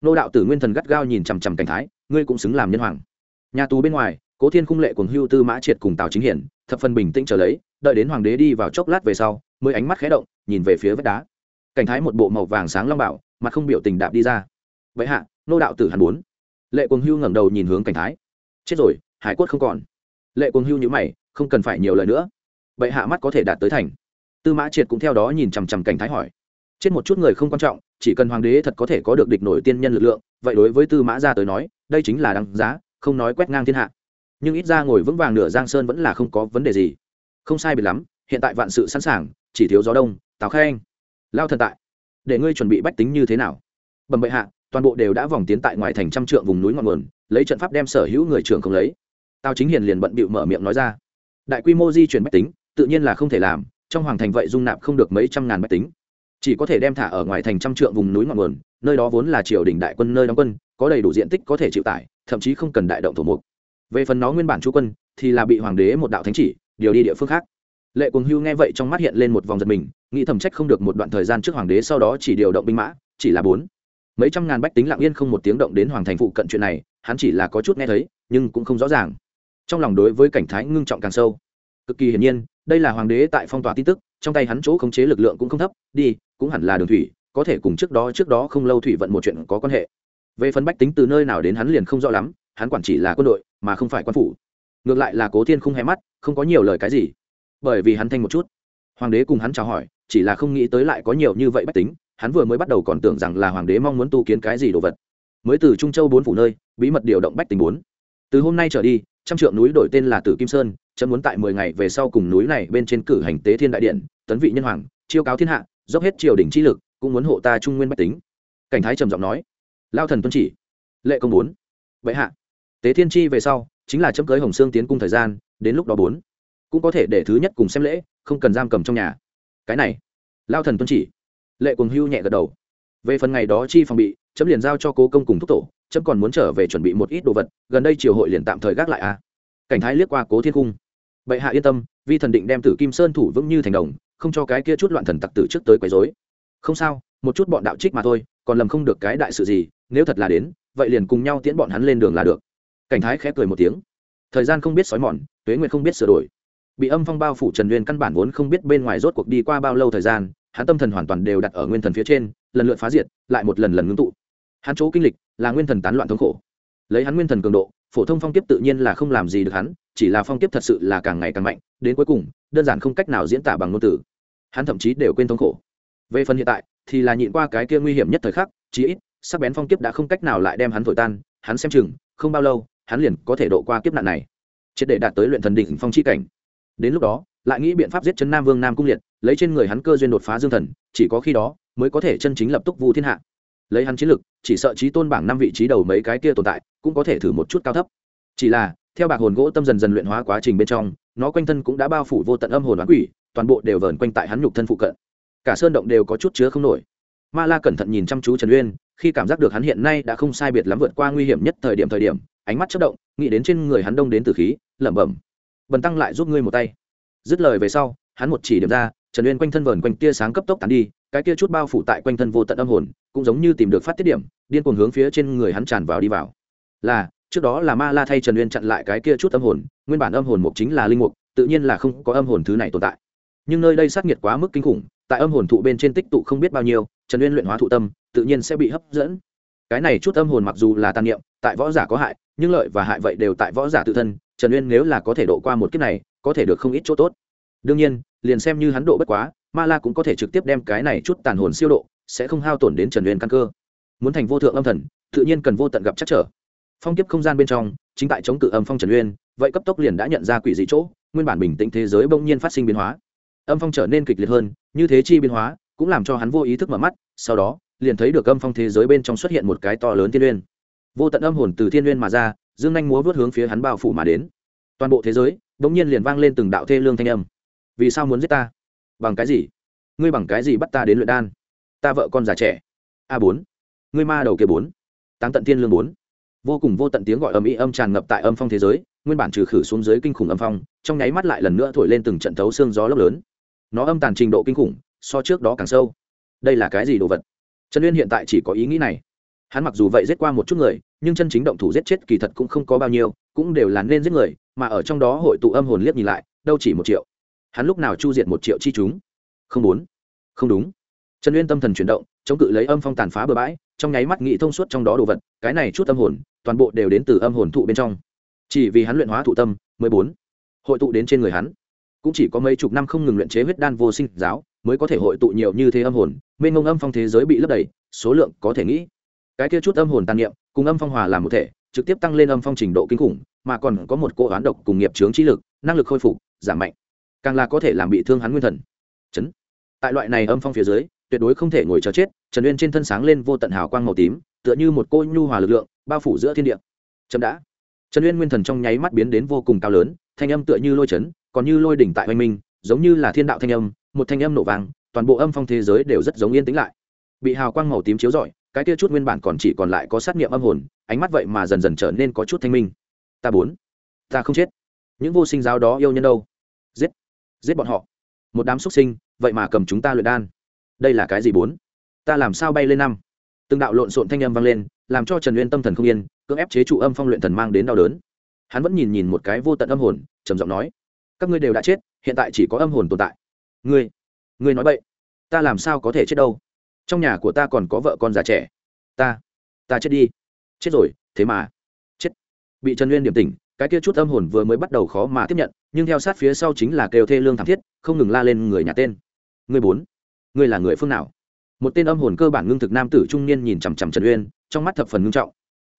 Speaker 1: Nô đạo tử nguyên thần gắt gao nhìn chằm chằm cảnh thái, ngươi cũng xứng làm nhân hoàng. Nhà tù bên ngoài, cố thiên khung lệ cùng hưu tư mã triệt cùng tào chính hiển, thập phần bình tĩnh trở lấy, đợi đến hoàng đế đi vào chốc lát về sau, mới ánh mắt khé động, nhìn về phía vách đá. Cảnh thái một bộ màu vàng sáng long bảo, mặt không biểu tình đạp đi ra. Vậy hạ nô đạo tử hàn bốn lệ quần hưu ngẩng đầu nhìn hướng cảnh thái. Chết rồi, hải quất không còn. Lệ quần hưu nhữ mày, không cần phải nhiều lời nữa. Vậy hạ mắt có thể đạt tới thành. Tư mã triệt cũng theo đó nhìn chằm chằm cảnh thái hỏi. Chết một chút người không quan trọng, chỉ cần hoàng đế thật có thể có được địch nổi tiên nhân lực lượng, vậy đối với tư mã gia tới nói, đây chính là đăng giá, không nói quét ngang thiên hạ. Nhưng ít ra ngồi vững vàng nửa giang sơn vẫn là không có vấn đề gì. Không sai biệt lắm, hiện tại vạn sự sẵn sàng, chỉ thiếu gió đông, tào khai anh lao thần tại, để ngươi chuẩn bị bách tính như thế nào? Bẩm bệ hạ toàn bộ đều đã vòng tiến tại ngoài thành trăm trượng vùng núi ngọn nguồn, lấy trận pháp đem sở hữu người trưởng không lấy. Tào chính hiền liền bận bịu mở miệng nói ra. Đại quy mô di chuyển bách tính, tự nhiên là không thể làm, trong hoàng thành vậy dung nạp không được mấy trăm ngàn bách tính. Chỉ có thể đem thả ở ngoài thành trăm trượng vùng núi ngọn nguồn, nơi đó vốn là triều đình đại quân nơi đóng quân, có đầy đủ diện tích có thể chịu tải, thậm chí không cần đại động thổ mục. Về phần nó nguyên bản chú quân, thì là bị hoàng đế một đạo thánh chỉ, điều đi địa phương khác. Lệ cuồng hưu nghe vậy trong mắt hiện lên một vòng giật mình, nghĩ thầm trách không được một đoạn thời gian trước hoàng đế sau đó chỉ điều động binh mã, chỉ là bốn mấy trăm ngàn bách tính lặng yên không một tiếng động đến hoàng thành phụ cận chuyện này, hắn chỉ là có chút nghe thấy, nhưng cũng không rõ ràng. Trong lòng đối với cảnh thái ngưng trọng càng sâu. Cực kỳ hiển nhiên, đây là hoàng đế tại phong tỏa tin tức, trong tay hắn chỗ khống chế lực lượng cũng không thấp, đi, cũng hẳn là đường thủy, có thể cùng trước đó trước đó không lâu thủy vận một chuyện có quan hệ. Về phần bách tính từ nơi nào đến hắn liền không rõ lắm, hắn quản chỉ là quân đội, mà không phải quan phủ. Ngược lại là cố thiên không hé mắt, không có nhiều lời cái gì. Bởi vì hắn thanh một chút. Hoàng đế cùng hắn chào hỏi, chỉ là không nghĩ tới lại có nhiều như vậy bách tính hắn vừa mới bắt đầu còn tưởng rằng là hoàng đế mong muốn tu kiến cái gì đồ vật. Mới từ trung châu bốn phủ nơi, bí mật điều động bách tình bốn. Từ hôm nay trở đi, trăm trượng núi đổi tên là tử kim sơn, chấm muốn tại mười ngày về sau cùng núi này bên trên cử hành tế thiên đại điện, tấn vị nhân hoàng, chiêu cáo thiên hạ, dốc hết triều đình chi lực, cũng muốn hộ ta trung nguyên bách tính. Cảnh thái trầm giọng nói, lao thần tuân chỉ, lệ công bốn. Vậy hạ. Tế thiên chi về sau, chính là chấm cưới hồng sương tiến cung thời gian, đến lúc đó bốn. Cũng có thể để thứ nhất cùng xem lễ, không cần giam cầm trong nhà. Cái này, lao thần tuân chỉ lệ cùng hưu nhẹ gật đầu. Về phần ngày đó chi phòng bị, chấm liền giao cho cố công cùng thúc tổ, chấm còn muốn trở về chuẩn bị một ít đồ vật, gần đây triều hội liền tạm thời gác lại a à. cảnh thái liếc qua cố thiên cung. Bệ hạ yên tâm, vi thần định đem tử kim sơn thủ vững như thành đồng, không cho cái kia chút loạn thần tặc tử trước tới quấy rối. Không sao, một chút bọn đạo trích mà thôi, còn lầm không được cái đại sự gì, nếu thật là đến, vậy liền cùng nhau tiễn bọn hắn lên đường là được. Cảnh thái khẽ cười một tiếng. Thời gian không biết sói mòn, tuế nguyệt không biết sửa đổi. Bị âm phong bao phủ trần nguyên căn bản vốn không biết bên ngoài rốt cuộc đi qua bao lâu thời gian hắn tâm thần hoàn toàn đều đặt ở nguyên thần phía trên, lần lượt phá diệt, lại một lần lần ngưng tụ. Hắn chỗ kinh lịch là nguyên thần tán loạn thống khổ. Lấy hắn nguyên thần cường độ, phổ thông phong kiếp tự nhiên là không làm gì được hắn, chỉ là phong kiếp thật sự là càng ngày càng mạnh, đến cuối cùng, đơn giản không cách nào diễn tả bằng ngôn từ. Hắn thậm chí đều quên thống khổ. Về phần hiện tại, thì là nhịn qua cái kia nguy hiểm nhất thời khắc, chí ít, sắc bén phong kiếp đã không cách nào lại đem hắn thổi tan, hắn xem chừng, không bao lâu, hắn liền có thể độ qua kiếp nạn này. Triệt để đạt tới luyện thần đỉnh phong chi cảnh. Đến lúc đó lại nghĩ biện pháp giết chân nam vương nam cung liệt, lấy trên người hắn cơ duyên đột phá dương thần, chỉ có khi đó mới có thể chân chính lập tức vu thiên hạ. Lấy hắn chiến lực, chỉ sợ trí tôn bảng năm vị trí đầu mấy cái kia tồn tại cũng có thể thử một chút cao thấp. Chỉ là, theo bạc hồn gỗ tâm dần dần luyện hóa quá trình bên trong, nó quanh thân cũng đã bao phủ vô tận âm hồn oán quỷ, toàn bộ đều vờn quanh tại hắn nhục thân phụ cận. Cả sơn động đều có chút chứa không nổi. Ma la cẩn thận nhìn chăm chú trần uyên, khi cảm giác được hắn hiện nay đã không sai biệt lắm vượt qua nguy hiểm nhất thời điểm thời điểm, ánh mắt chất động, nghĩ đến trên người hắn đông đến từ khí, lẩm bẩm, bần tăng lại giúp ngươi một tay dứt lời về sau, hắn một chỉ điểm ra, trần uyên quanh thân vờn quanh tia sáng cấp tốc tàn đi, cái kia chút bao phủ tại quanh thân vô tận âm hồn, cũng giống như tìm được phát tiết điểm, điên cuồng hướng phía trên người hắn tràn vào đi vào. Là, trước đó là ma la thay trần uyên chặn lại cái kia chút âm hồn, nguyên bản âm hồn mục chính là linh mục, tự nhiên là không có âm hồn thứ này tồn tại. Nhưng nơi đây sát nhiệt quá mức kinh khủng, tại âm hồn thụ bên trên tích tụ không biết bao nhiêu, trần uyên luyện hóa thụ tâm, tự nhiên sẽ bị hấp dẫn. Cái này chút âm hồn mặc dù là tàn niệm, tại võ giả có hại, nhưng lợi và hại vậy đều tại võ giả tự thân trần uyên nếu là có thể độ qua một kiếp này, có thể được không ít chỗ tốt. Đương nhiên, liền xem như hắn độ bất quá, ma la cũng có thể trực tiếp đem cái này chút tàn hồn siêu độ, sẽ không hao tổn đến trần uyên căn cơ. Muốn thành vô thượng âm thần, tự nhiên cần vô tận gặp chắc trở. Phong kiếp không gian bên trong, chính tại chống cự âm phong trần uyên, vậy cấp tốc liền đã nhận ra quỷ dị chỗ, nguyên bản bình tĩnh thế giới bỗng nhiên phát sinh biến hóa. Âm phong trở nên kịch liệt hơn, như thế chi biến hóa, cũng làm cho hắn vô ý thức mở mắt, sau đó, liền thấy được âm phong thế giới bên trong xuất hiện một cái to lớn thiên uyên vô tận âm hồn từ thiên uyên mà ra dương nhanh múa vớt hướng phía hắn bao phủ mà đến. Toàn bộ thế giới bỗng nhiên liền vang lên từng đạo thê lương thanh âm. Vì sao muốn giết ta? Bằng cái gì? Ngươi bằng cái gì bắt ta đến luyện đan? Ta vợ con già trẻ. A bốn. Ngươi ma đầu kia bốn. Táng tận thiên lương bốn. Vô cùng vô tận tiếng gọi âm ý âm tràn ngập tại âm phong thế giới, nguyên bản trừ khử xuống dưới kinh khủng âm phong, trong nháy mắt lại lần nữa thổi lên từng trận thấu xương gió lốc lớn. Nó âm tàn trình độ kinh khủng, so trước đó càng sâu. Đây là cái gì đồ vật? Trần uyên hiện tại chỉ có ý nghĩ này hắn mặc dù vậy giết qua một chút người, nhưng chân chính động thủ giết chết kỳ thật cũng không có bao nhiêu, cũng đều là nên giết người, mà ở trong đó hội tụ âm hồn liếc nhìn lại, đâu chỉ một triệu. Hắn lúc nào chu diệt một triệu chi chúng? Không bốn. Không đúng. Trần uyên tâm thần chuyển động, chống cự lấy âm phong tàn phá bừa bãi, trong nháy mắt nghĩ thông suốt trong đó đồ vật, cái này chút âm hồn, toàn bộ đều đến từ âm hồn thụ bên trong. Chỉ vì hắn luyện hóa thụ tâm mười bốn. Hội tụ đến trên người hắn. Cũng chỉ có mấy chục năm không ngừng luyện chế huyết đan vô sinh giáo, mới có thể hội tụ nhiều như thế âm hồn, mênh ngông âm phong thế giới bị lấp đầy, số lượng có thể nghĩ cái kia chút âm hồn tàn niệm, cùng âm phong hòa làm một thể, trực tiếp tăng lên âm phong trình độ kinh khủng, mà còn có một cô oán độc cùng nghiệp chướng trí lực, năng lực khôi phục, giảm mạnh. Càng là có thể làm bị thương hắn nguyên thần. Chấn. Tại loại này âm phong phía dưới, tuyệt đối không thể ngồi chờ chết, trần uyên trên thân sáng lên vô tận hào quang màu tím, tựa như một cô nhu hòa lực lượng, bao phủ giữa thiên địa. Chậm đã. Trần uyên nguyên thần trong nháy mắt biến đến vô cùng cao lớn, thanh âm tựa như lôi chấn, còn như lôi đỉnh tại oanh minh, giống như là thiên đạo thanh âm, một thanh âm nổ vàng toàn bộ âm phong thế giới đều rất giống yên tĩnh lại. Bị hào quang màu tím chiếu rọi cái kia chút nguyên bản còn chỉ còn lại có sát nghiệm âm hồn, ánh mắt vậy mà dần dần trở nên có chút thanh minh. Ta bốn, ta không chết. Những vô sinh giáo đó yêu nhân đâu? Giết giết bọn họ. Một đám xuất sinh, vậy mà cầm chúng ta luyện đan. Đây là cái gì bốn? Ta làm sao bay lên năm? Từng đạo lộn xộn thanh âm vang lên, làm cho trần uyên tâm thần không yên, cưỡng ép chế trụ âm phong luyện thần mang đến đau đớn. Hắn vẫn nhìn nhìn một cái vô tận âm hồn, trầm giọng nói, các ngươi đều đã chết, hiện tại chỉ có âm hồn tồn tại. Ngươi ngươi nói vậy ta làm sao có thể chết đâu? Trong nhà của ta còn có vợ con già trẻ. Ta ta chết đi. Chết rồi, thế mà. Chết. Bị trần uyên điểm tỉnh, cái kia chút âm hồn vừa mới bắt đầu khó mà tiếp nhận, nhưng theo sát phía sau chính là kêu thê lương thảm thiết, không ngừng la lên người nhà tên. Người bốn, người là người phương nào? Một tên âm hồn cơ bản ngưng thực nam tử trung niên nhìn chằm chằm trần uyên, trong mắt thập phần ngưng trọng.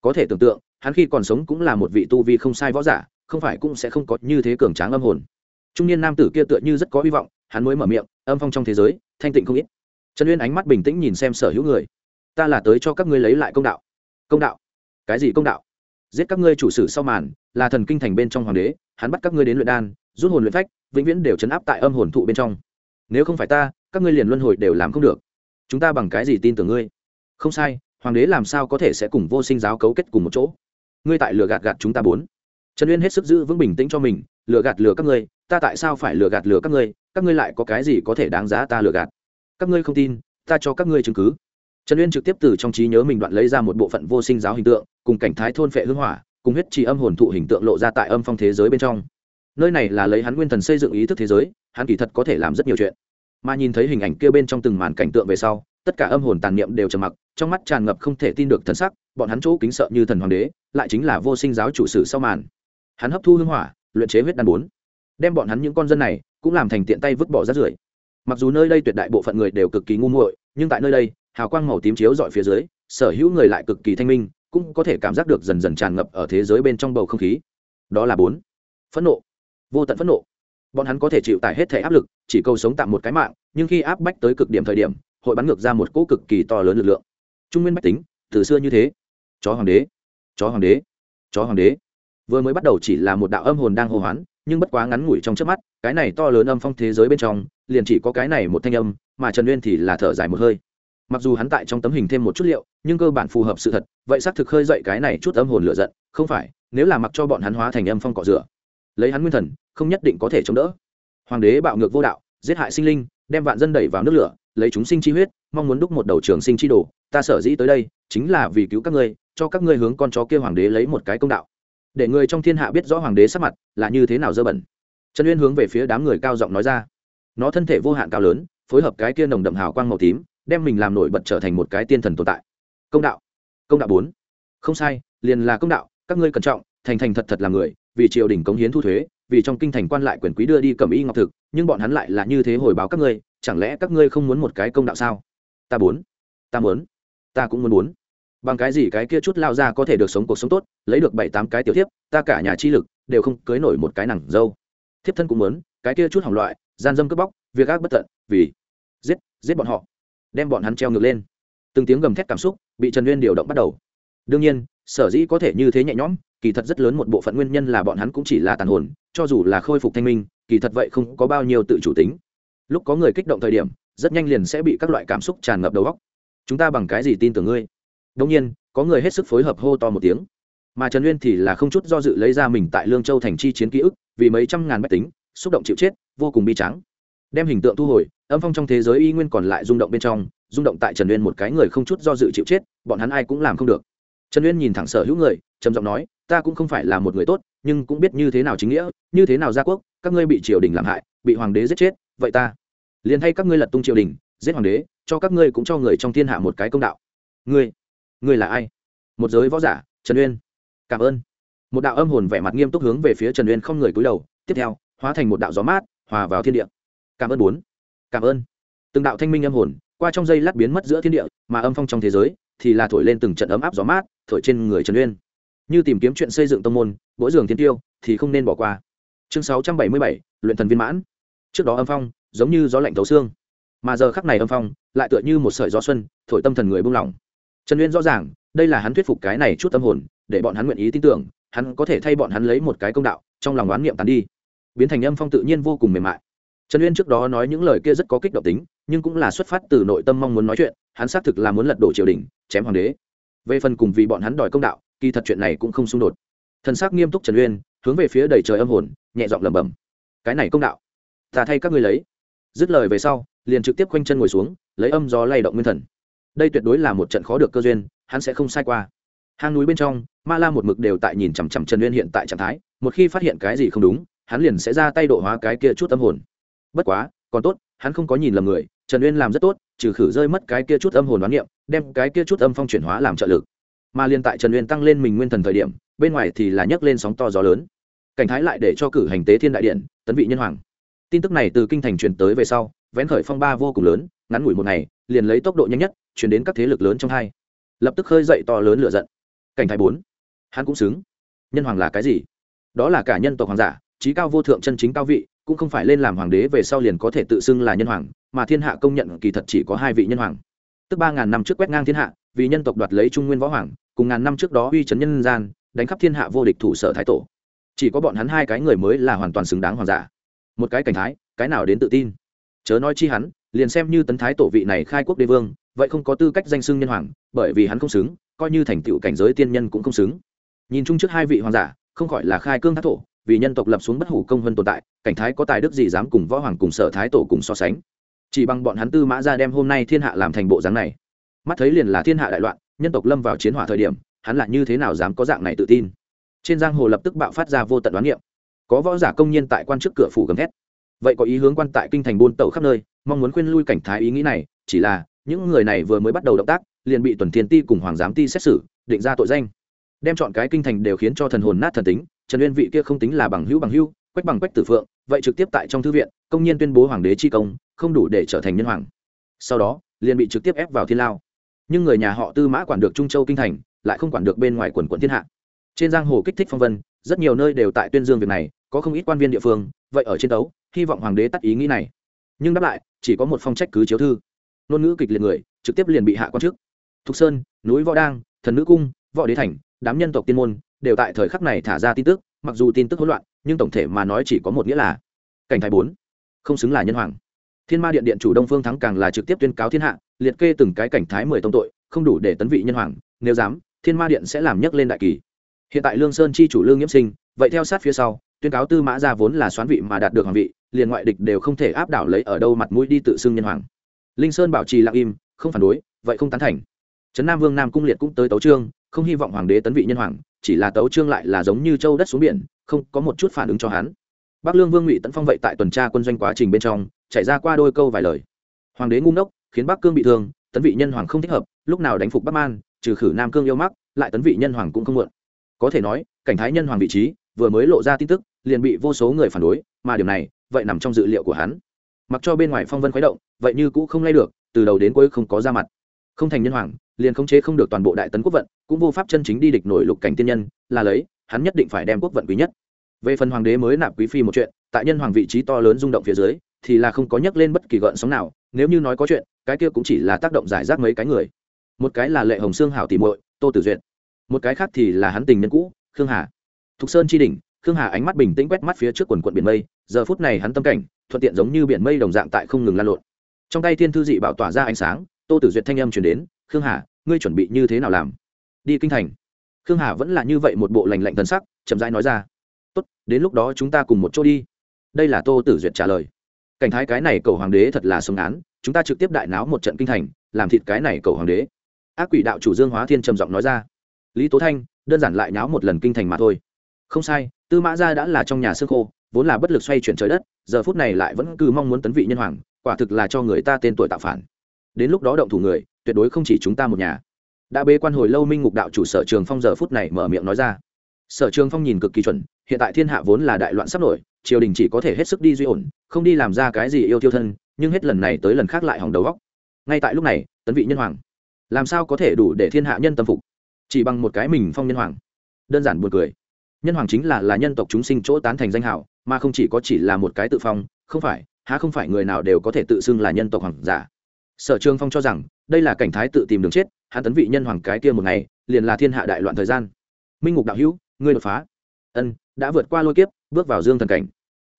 Speaker 1: Có thể tưởng tượng, hắn khi còn sống cũng là một vị tu vi không sai võ giả, không phải cũng sẽ không có như thế cường tráng âm hồn. Trung niên nam tử kia tựa như rất có hy vọng, hắn mới mở miệng, âm phong trong thế giới, thanh tịnh không ít trần uyên ánh mắt bình tĩnh nhìn xem sở hữu người. Ta là tới cho các ngươi lấy lại công đạo. Công đạo? Cái gì công đạo? Giết các ngươi chủ sử sau màn, là thần kinh thành bên trong hoàng đế, hắn bắt các ngươi đến luyện đan, rút hồn luyện phách, vĩnh viễn đều chấn áp tại âm hồn thụ bên trong. Nếu không phải ta, các ngươi liền luân hồi đều làm không được. Chúng ta bằng cái gì tin tưởng ngươi? Không sai, hoàng đế làm sao có thể sẽ cùng vô sinh giáo cấu kết cùng một chỗ? Ngươi tại lừa gạt gạt chúng ta bốn. Trần uyên hết sức giữ vững bình tĩnh cho mình, lừa gạt lừa các ngươi, ta tại sao phải lừa gạt lừa các ngươi? Các ngươi lại có cái gì có thể đáng giá ta lừa gạt? Các ngươi không tin, ta cho các ngươi chứng cứ. Trần uyên trực tiếp từ trong trí nhớ mình đoạn lấy ra một bộ phận vô sinh giáo hình tượng, cùng cảnh thái thôn phệ hương hỏa, cùng huyết trì âm hồn thụ hình tượng lộ ra tại âm phong thế giới bên trong. Nơi này là lấy hắn nguyên thần xây dựng ý thức thế giới, hắn kỳ thật có thể làm rất nhiều chuyện. Mà nhìn thấy hình ảnh kia bên trong từng màn cảnh tượng về sau, tất cả âm hồn tàn niệm đều trầm mặc, trong mắt tràn ngập không thể tin được thần sắc, bọn hắn chỗ kính sợ như thần hoàng đế, lại chính là vô sinh giáo chủ sử sau màn. Hắn hấp thu hương hỏa, luyện chế huyết đan bốn, đem bọn hắn những con dân này cũng làm thành tiện tay vứt bỏ rác rưởi mặc dù nơi đây tuyệt đại bộ phận người đều cực kỳ ngu muội, nhưng tại nơi đây, hào quang màu tím chiếu dọi phía dưới, sở hữu người lại cực kỳ thanh minh, cũng có thể cảm giác được dần dần tràn ngập ở thế giới bên trong bầu không khí. Đó là bốn. Phẫn nộ. Vô tận phẫn nộ. Bọn hắn có thể chịu tải hết thể áp lực, chỉ cầu sống tạm một cái mạng, nhưng khi áp bách tới cực điểm thời điểm, hội bắn ngược ra một cỗ cực kỳ to lớn lực lượng. Trung nguyên bách tính, từ xưa như thế. Chó hoàng đế. Chó hoàng đế. Chó hoàng đế. Vừa mới bắt đầu chỉ là một đạo âm hồn đang hô hoán, nhưng bất quá ngắn ngủi trong trước mắt, cái này to lớn âm phong thế giới bên trong liền chỉ có cái này một thanh âm, mà trần uyên thì là thở dài một hơi. Mặc dù hắn tại trong tấm hình thêm một chút liệu, nhưng cơ bản phù hợp sự thật, vậy xác thực khơi dậy cái này chút âm hồn lựa giận, không phải, nếu là mặc cho bọn hắn hóa thành âm phong cỏ rửa, lấy hắn nguyên thần, không nhất định có thể chống đỡ. Hoàng đế bạo ngược vô đạo, giết hại sinh linh, đem vạn dân đẩy vào nước lửa, lấy chúng sinh chi huyết, mong muốn đúc một đầu trường sinh chi đồ, ta sở dĩ tới đây, chính là vì cứu các ngươi, cho các ngươi hướng con chó kia hoàng đế lấy một cái công đạo. Để người trong thiên hạ biết rõ hoàng đế sắc mặt, là như thế nào dơ bẩn. Trần uyên hướng về phía đám người cao giọng nói ra nó thân thể vô hạn cao lớn, phối hợp cái kia nồng đậm hào quang màu tím, đem mình làm nổi bật trở thành một cái tiên thần tồn tại. Công đạo. Công đạo bốn. Không sai, liền là công đạo, các ngươi cẩn trọng, thành thành thật thật là người, vì triều đình cống hiến thu thuế, vì trong kinh thành quan lại quyền quý đưa đi cầm y ngọc thực, nhưng bọn hắn lại là như thế hồi báo các ngươi, chẳng lẽ các ngươi không muốn một cái công đạo sao? Ta muốn ta muốn. Ta cũng muốn muốn bằng cái gì cái kia chút lao ra có thể được sống cuộc sống tốt, lấy được bảy tám cái tiểu thiếp, ta cả nhà chi lực, đều không cưới nổi một cái nàng dâu. Thiếp thân cũng muốn, cái kia chút hỏng loại gian dâm cướp bóc, việc ác bất tận, vì giết giết bọn họ, đem bọn hắn treo ngược lên. Từng tiếng gầm thét cảm xúc bị trần nguyên điều động bắt đầu. Đương nhiên, sở dĩ có thể như thế nhẹ nhõm, kỳ thật rất lớn một bộ phận nguyên nhân là bọn hắn cũng chỉ là tàn hồn, cho dù là khôi phục thanh minh, kỳ thật vậy không có bao nhiêu tự chủ tính. Lúc có người kích động thời điểm, rất nhanh liền sẽ bị các loại cảm xúc tràn ngập đầu óc. Chúng ta bằng cái gì tin tưởng ngươi? Đông nhiên, có người hết sức phối hợp hô to một tiếng. Mà trần uyên thì là không chút do dự lấy ra mình tại lương châu thành chi chiến ký ức, vì mấy trăm ngàn bách tính xúc động chịu chết, vô cùng bi trắng đem hình tượng thu hồi, âm phong trong thế giới y nguyên còn lại rung động bên trong, rung động tại trần uyên một cái người không chút do dự chịu chết, bọn hắn ai cũng làm không được. Trần uyên nhìn thẳng sở hữu người, trầm giọng nói, ta cũng không phải là một người tốt, nhưng cũng biết như thế nào chính nghĩa, như thế nào gia quốc, các ngươi bị triều đình làm hại, bị hoàng đế giết chết, vậy ta liền thay các ngươi lật tung triều đình, giết hoàng đế, cho các ngươi cũng cho người trong thiên hạ một cái công đạo. Ngươi ngươi là ai? Một giới võ giả, trần uyên. Cảm ơn. Một đạo âm hồn vẻ mặt nghiêm túc hướng về phía trần uyên không người cúi đầu. Tiếp theo hóa thành một đạo gió mát, hòa vào thiên địa. Cảm ơn bốn. Cảm ơn. Từng đạo thanh minh âm hồn, qua trong dây lát biến mất giữa thiên địa, mà âm phong trong thế giới thì là thổi lên từng trận ấm áp gió mát, thổi trên người trần uyên. Như tìm kiếm chuyện xây dựng tông môn mỗi giường thiên tiêu thì không nên bỏ qua. Chương sáu trăm bảy mươi bảy, luyện thần viên mãn. Trước đó âm phong giống như gió lạnh thấu xương, mà giờ khắc này âm phong lại tựa như một sợi gió xuân, thổi tâm thần người buông lỏng. Trần uyên rõ ràng, đây là hắn thuyết phục cái này chút tâm hồn, để bọn hắn nguyện ý tin tưởng, hắn có thể thay bọn hắn lấy một cái công đạo, trong lòng oán niệm tàn đi biến thành âm phong tự nhiên vô cùng mềm mại. Trần uyên trước đó nói những lời kia rất có kích động tính, nhưng cũng là xuất phát từ nội tâm mong muốn nói chuyện, hắn xác thực là muốn lật đổ triều đình, chém hoàng đế. Về phần cùng vì bọn hắn đòi công đạo, kỳ thật chuyện này cũng không xung đột. Thần sắc nghiêm túc trần uyên, hướng về phía đầy trời âm hồn, nhẹ giọng lẩm bẩm, cái này công đạo, ta thay các ngươi lấy. Dứt lời về sau, liền trực tiếp quanh chân ngồi xuống, lấy âm gió lay động nguyên thần. Đây tuyệt đối là một trận khó được cơ duyên, hắn sẽ không sai qua. Hang núi bên trong, ma la một mực đều tại nhìn chằm chằm trần uyên hiện tại trạng thái, một khi phát hiện cái gì không đúng hắn liền sẽ ra tay độ hóa cái kia chút âm hồn. Bất quá, còn tốt, hắn không có nhìn lầm người, trần uyên làm rất tốt, trừ khử rơi mất cái kia chút âm hồn đoán niệm, đem cái kia chút âm phong chuyển hóa làm trợ lực. Mà liên tại trần uyên tăng lên mình nguyên thần thời điểm, bên ngoài thì là nhấc lên sóng to gió lớn. Cảnh thái lại để cho cử hành tế thiên đại điện, tấn vị nhân hoàng. Tin tức này từ kinh thành truyền tới về sau, vén khởi phong ba vô cùng lớn, ngắn ngủi một ngày, liền lấy tốc độ nhanh nhất, chuyển đến các thế lực lớn trong hai. Lập tức khơi dậy to lớn lựa giận. Cảnh thái bốn. Hắn cũng xứng. Nhân hoàng là cái gì? Đó là cả nhân tộc hoàng giả trí cao vô thượng chân chính cao vị, cũng không phải lên làm hoàng đế về sau liền có thể tự xưng là nhân hoàng, mà thiên hạ công nhận kỳ thật chỉ có hai vị nhân hoàng. Tức ba ngàn năm trước quét ngang thiên hạ, vì nhân tộc đoạt lấy trung nguyên võ hoàng, cùng ngàn năm trước đó uy chấn nhân gian, đánh khắp thiên hạ vô địch thủ sở thái tổ. Chỉ có bọn hắn hai cái người mới là hoàn toàn xứng đáng hoàng giả. Một cái cảnh thái, cái nào đến tự tin? Chớ nói chi hắn, liền xem như tấn thái tổ vị này khai quốc đế vương, vậy không có tư cách danh xưng nhân hoàng, bởi vì hắn không xứng, coi như thành tựu cảnh giới tiên nhân cũng không xứng. Nhìn chung trước hai vị hoàng giả, không khỏi là khai cương thác thổ vì nhân tộc lập xuống bất hủ công hơn tồn tại, cảnh thái có tài đức gì dám cùng võ hoàng cùng sở thái tổ cùng so sánh? Chỉ bằng bọn hắn tư mã ra đem hôm nay thiên hạ làm thành bộ dáng này. Mắt thấy liền là thiên hạ đại loạn, nhân tộc lâm vào chiến hỏa thời điểm, hắn lại như thế nào dám có dạng này tự tin? Trên giang hồ lập tức bạo phát ra vô tận đoán niệm. Có võ giả công nhân tại quan chức cửa phủ gầm thét. Vậy có ý hướng quan tại kinh thành buôn tẩu khắp nơi, mong muốn khuyên lui cảnh thái ý nghĩ này, chỉ là, những người này vừa mới bắt đầu động tác, liền bị tuần thiên ti cùng hoàng giám ti xét xử, định ra tội danh. Đem chọn cái kinh thành đều khiến cho thần hồn nát thần tính trần uyên vị kia không tính là bằng hữu bằng hữu, quách bằng quách tử phượng, vậy trực tiếp tại trong thư viện, công nhiên tuyên bố hoàng đế chi công, không đủ để trở thành nhân hoàng. Sau đó, liền bị trực tiếp ép vào thiên lao. Nhưng người nhà họ tư mã quản được trung châu kinh thành, lại không quản được bên ngoài quần quận thiên hạ. Trên giang hồ kích thích phong vân, rất nhiều nơi đều tại tuyên dương việc này, có không ít quan viên địa phương, vậy ở trên tấu hy vọng hoàng đế tắt ý nghĩ này. Nhưng đáp lại, chỉ có một phong trách cứ chiếu thư. Ngôn ngữ kịch liệt người, trực tiếp liền bị hạ quan chức thục sơn, núi võ đang, thần nữ cung, võ đế thành đám nhân tộc tiên môn đều tại thời khắc này thả ra tin tức, mặc dù tin tức hỗn loạn, nhưng tổng thể mà nói chỉ có một nghĩa là cảnh thái bốn, không xứng là nhân hoàng. Thiên ma điện điện chủ đông phương thắng càng là trực tiếp tuyên cáo thiên hạ, liệt kê từng cái cảnh thái mười tông tội, không đủ để tấn vị nhân hoàng, nếu dám, thiên ma điện sẽ làm nhấc lên đại kỳ. Hiện tại lương sơn chi chủ lương nhiễm sinh, vậy theo sát phía sau, tuyên cáo tư mã ra vốn là xoán vị mà đạt được hoàng vị, liền ngoại địch đều không thể áp đảo lấy ở đâu mặt mũi đi tự xưng nhân hoàng. Linh sơn bảo trì lặng im, không phản đối, vậy không tán thành. Trấn nam vương nam cung liệt cũng tới tấu trương không hy vọng hoàng đế tấn vị nhân hoàng, chỉ là tấu trương lại là giống như châu đất xuống biển, không có một chút phản ứng cho hắn. Bắc lương vương ngụy tấn phong vậy tại tuần tra quân doanh quá trình bên trong, chạy ra qua đôi câu vài lời. Hoàng đế ngu ngốc, khiến bắc cương bị thương, tấn vị nhân hoàng không thích hợp, lúc nào đánh phục bắc man, trừ khử nam cương yêu mắc, lại tấn vị nhân hoàng cũng không muộn có thể nói, cảnh thái nhân hoàng vị trí, vừa mới lộ ra tin tức, liền bị vô số người phản đối, mà điều này, vậy nằm trong dự liệu của hắn. Mặc cho bên ngoài phong vân khuấy động, vậy như cũ không lay được, từ đầu đến cuối không có ra mặt. Không thành nhân hoàng liền khống chế không được toàn bộ đại tấn quốc vận, cũng vô pháp chân chính đi địch nổi lục cảnh tiên nhân, là lấy, hắn nhất định phải đem quốc vận quý nhất. Về phần hoàng đế mới nạp quý phi một chuyện, tại nhân hoàng vị trí to lớn rung động phía dưới, thì là không có nhắc lên bất kỳ gợn sóng nào, nếu như nói có chuyện, cái kia cũng chỉ là tác động giải rác mấy cái người. Một cái là lệ hồng sương hảo tỷ muội, tô tử duyệt. Một cái khác thì là hắn tình nhân cũ, khương hà. Thục sơn chi đỉnh, khương hà ánh mắt bình tĩnh quét mắt phía trước quần quận biển mây, giờ phút này hắn tâm cảnh, thuận tiện giống như biển mây đồng dạng tại không ngừng lan lộn. Trong tay thiên thư dị bảo tỏa ra ánh sáng, tô tử duyệt thanh âm chuyển đến khương hà, ngươi chuẩn bị như thế nào làm? Đi kinh thành. Khương hà vẫn là như vậy một bộ lành lạnh thân sắc, chậm rãi nói ra. Tốt, đến lúc đó chúng ta cùng một chỗ đi. Đây là tô tử duyệt trả lời. Cảnh thái cái này cầu hoàng đế thật là sống án, chúng ta trực tiếp đại náo một trận kinh thành, làm thịt cái này cầu hoàng đế. Ác quỷ đạo chủ dương hóa thiên trầm giọng nói ra. Lý tố thanh, đơn giản lại náo một lần kinh thành mà thôi. Không sai, tư mã gia đã là trong nhà xương khô vốn là bất lực xoay chuyển trời đất, giờ phút này lại vẫn cứ mong muốn tấn vị nhân hoàng, quả thực là cho người ta tên tuổi tạo phản đến lúc đó động thủ người, tuyệt đối không chỉ chúng ta một nhà. Đã bế quan hồi lâu minh ngục đạo chủ sở trường phong giờ phút này mở miệng nói ra. Sở trường phong nhìn cực kỳ chuẩn, hiện tại thiên hạ vốn là đại loạn sắp nổi, triều đình chỉ có thể hết sức đi duy ổn, không đi làm ra cái gì yêu tiêu thân, nhưng hết lần này tới lần khác lại hỏng đầu góc ngay tại lúc này, tấn vị nhân hoàng. Làm sao có thể đủ để thiên hạ nhân tâm phục? Chỉ bằng một cái mình phong nhân hoàng. Đơn giản buồn cười. Nhân hoàng chính là là nhân tộc chúng sinh chỗ tán thành danh hảo mà không chỉ có chỉ là một cái tự phong, không phải, há không phải người nào đều có thể tự xưng là nhân tộc hoàng giả sở trường phong cho rằng, đây là cảnh thái tự tìm đường chết, hắn tấn vị nhân hoàng cái kia một ngày, liền là thiên hạ đại loạn thời gian. Minh ngục đạo hữu, ngươi đột phá. Ân, đã vượt qua lôi kiếp, bước vào dương thần cảnh.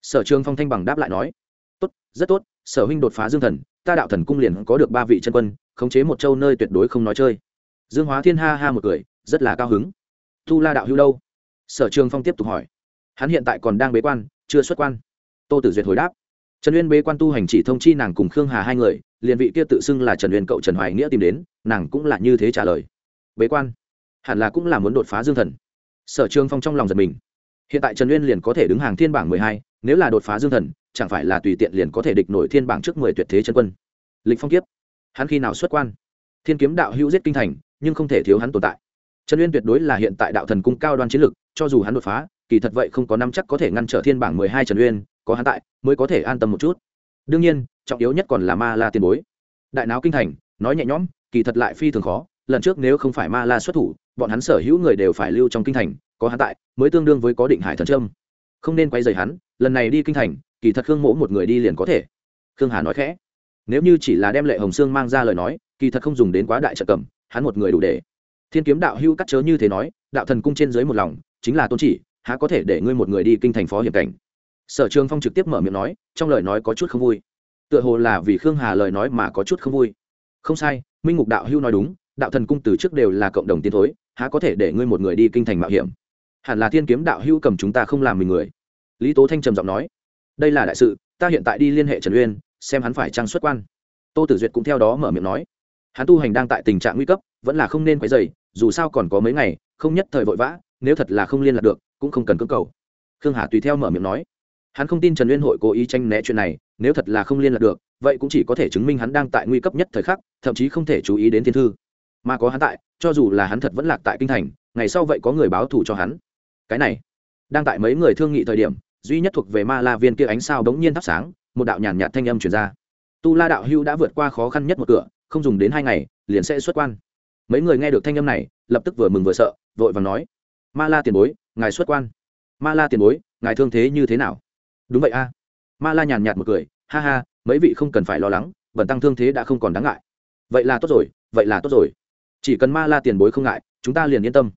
Speaker 1: Sở trường phong thanh bằng đáp lại nói. Tốt, rất tốt, sở huynh đột phá dương thần, ta đạo thần cung liền có được ba vị chân quân, khống chế một châu nơi tuyệt đối không nói chơi. Dương hóa thiên ha ha một cười, rất là cao hứng. Tu la đạo hữu đâu? Sở trường phong tiếp tục hỏi. Hắn hiện tại còn đang bế quan, chưa xuất quan. Tô tử duyệt hồi đáp trần uyên bế quan tu hành chỉ thông chi nàng cùng khương hà hai người, liền vị kia tự xưng là trần uyên cậu trần hoài nghĩa tìm đến, nàng cũng là như thế trả lời. Bế quan, hẳn là cũng là muốn đột phá dương thần. Sở trường phong trong lòng giật mình. Hiện tại trần uyên liền có thể đứng hàng thiên bảng mười hai, nếu là đột phá dương thần, chẳng phải là tùy tiện liền có thể địch nổi thiên bảng trước mười tuyệt thế chân quân. Lịch phong kiếp. Hắn khi nào xuất quan? Thiên kiếm đạo hữu giết kinh thành, nhưng không thể thiếu hắn tồn tại. Trần uyên tuyệt đối là hiện tại đạo thần cung cao đoan chiến lực, cho dù hắn đột phá, kỳ thật vậy không có năm chắc có thể ngăn trở thiên bảng mười hai trần uyên có hắn tại, mới có thể an tâm một chút. Đương nhiên, trọng yếu nhất còn là ma la tiền bối. Đại não kinh thành, nói nhẹ nhõm, kỳ thật lại phi thường khó, lần trước nếu không phải ma la xuất thủ, bọn hắn sở hữu người đều phải lưu trong kinh thành, có hắn tại, mới tương đương với có định hải thần trâm không nên quay dày hắn, lần này đi kinh thành, kỳ thật khương mỗ một người đi liền có thể. Khương hà nói khẽ. Nếu như chỉ là đem lệ hồng sương mang ra lời nói, kỳ thật không dùng đến quá đại trợ cầm, hắn một người đủ để. Thiên kiếm đạo hưu cắt chớ như thế nói, đạo thần cung trên dưới một lòng, chính là tôn chỉ, há có thể để ngươi một người đi kinh thành phó hiểm cảnh? Sở trường phong trực tiếp mở miệng nói, trong lời nói có chút không vui. Tựa hồ là vì khương hà lời nói mà có chút không vui. Không sai, minh ngục đạo hưu nói đúng, đạo thần cung từ trước đều là cộng đồng tiến thối, há có thể để ngươi một người đi kinh thành mạo hiểm? Hẳn là thiên kiếm đạo hưu cầm chúng ta không làm mình người. Lý tố thanh trầm giọng nói, đây là đại sự, ta hiện tại đi liên hệ trần uyên, xem hắn phải trang xuất quan. Tô tử duyệt cũng theo đó mở miệng nói, hắn tu hành đang tại tình trạng nguy cấp, vẫn là không nên quấy dày dù sao còn có mấy ngày, không nhất thời vội vã, nếu thật là không liên lạc được, cũng không cần cưỡng cầu. Khương hà tùy theo mở miệng nói hắn không tin trần uyên hội cố ý tranh né chuyện này, nếu thật là không liên lạc được, vậy cũng chỉ có thể chứng minh hắn đang tại nguy cấp nhất thời khắc, thậm chí không thể chú ý đến thiên thư. Mà có hắn tại, cho dù là hắn thật vẫn lạc tại kinh thành, ngày sau vậy có người báo thù cho hắn. Cái này, đang tại mấy người thương nghị thời điểm, duy nhất thuộc về ma la viên kia ánh sao bỗng nhiên thắp sáng, một đạo nhàn nhạt thanh âm truyền ra. Tu la đạo hưu đã vượt qua khó khăn nhất một cửa, không dùng đến hai ngày, liền sẽ xuất quan. Mấy người nghe được thanh âm này, lập tức vừa mừng vừa sợ, vội vàng nói, ma la tiền bối, ngài xuất quan. Ma la tiền bối, ngài thương thế như thế nào? Đúng vậy a. Ma la nhàn nhạt một cười, ha ha, mấy vị không cần phải lo lắng bẩn tăng thương thế đã không còn đáng ngại. Vậy là tốt rồi, vậy là tốt rồi. Chỉ cần ma la tiền bối không ngại, chúng ta liền yên tâm.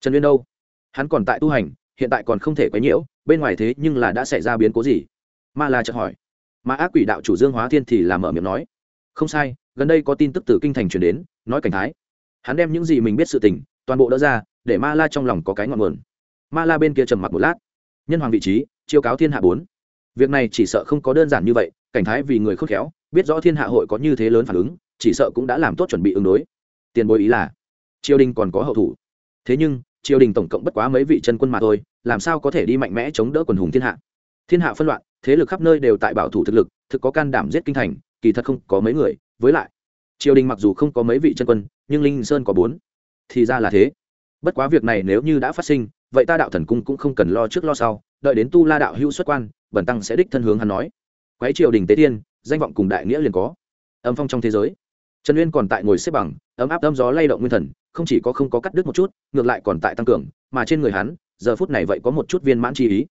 Speaker 1: Trần uyên đâu? Hắn còn tại tu hành, hiện tại còn không thể quấy nhiễu, bên ngoài thế nhưng là đã xảy ra biến cố gì? Ma la chợt hỏi. Mà ác quỷ đạo chủ dương hóa thiên thì làm mở miệng nói. Không sai, gần đây có tin tức từ kinh thành truyền đến, nói cảnh thái. Hắn đem những gì mình biết sự tình, toàn bộ đỡ ra, để ma la trong lòng có cái ngọn nguồn. Ma la bên kia trầm mặc một lát. Nhân hoàng vị trí, chiêu cáo thiên hạ bốn việc này chỉ sợ không có đơn giản như vậy, cảnh thái vì người khôn khéo, biết rõ thiên hạ hội có như thế lớn phản ứng, chỉ sợ cũng đã làm tốt chuẩn bị ứng đối. Tiền bối ý là, triều đình còn có hậu thủ. Thế nhưng, triều đình tổng cộng bất quá mấy vị chân quân mà thôi, làm sao có thể đi mạnh mẽ chống đỡ quần hùng thiên hạ? Thiên hạ phân loạn, thế lực khắp nơi đều tại bảo thủ thực lực, thực có can đảm giết kinh thành, kỳ thật không có mấy người. Với lại, triều đình mặc dù không có mấy vị chân quân, nhưng linh sơn có bốn. Thì ra là thế. Bất quá việc này nếu như đã phát sinh, vậy ta đạo thần cung cũng không cần lo trước lo sau, đợi đến tu la đạo hữu xuất quan bần tăng sẽ đích thân hướng hắn nói. Quái triều đình tế tiên, danh vọng cùng đại nghĩa liền có. Âm phong trong thế giới. Trần uyên còn tại ngồi xếp bằng, ấm áp âm gió lay động nguyên thần, không chỉ có không có cắt đứt một chút, ngược lại còn tại tăng cường, mà trên người hắn, giờ phút này vậy có một chút viên mãn chi ý.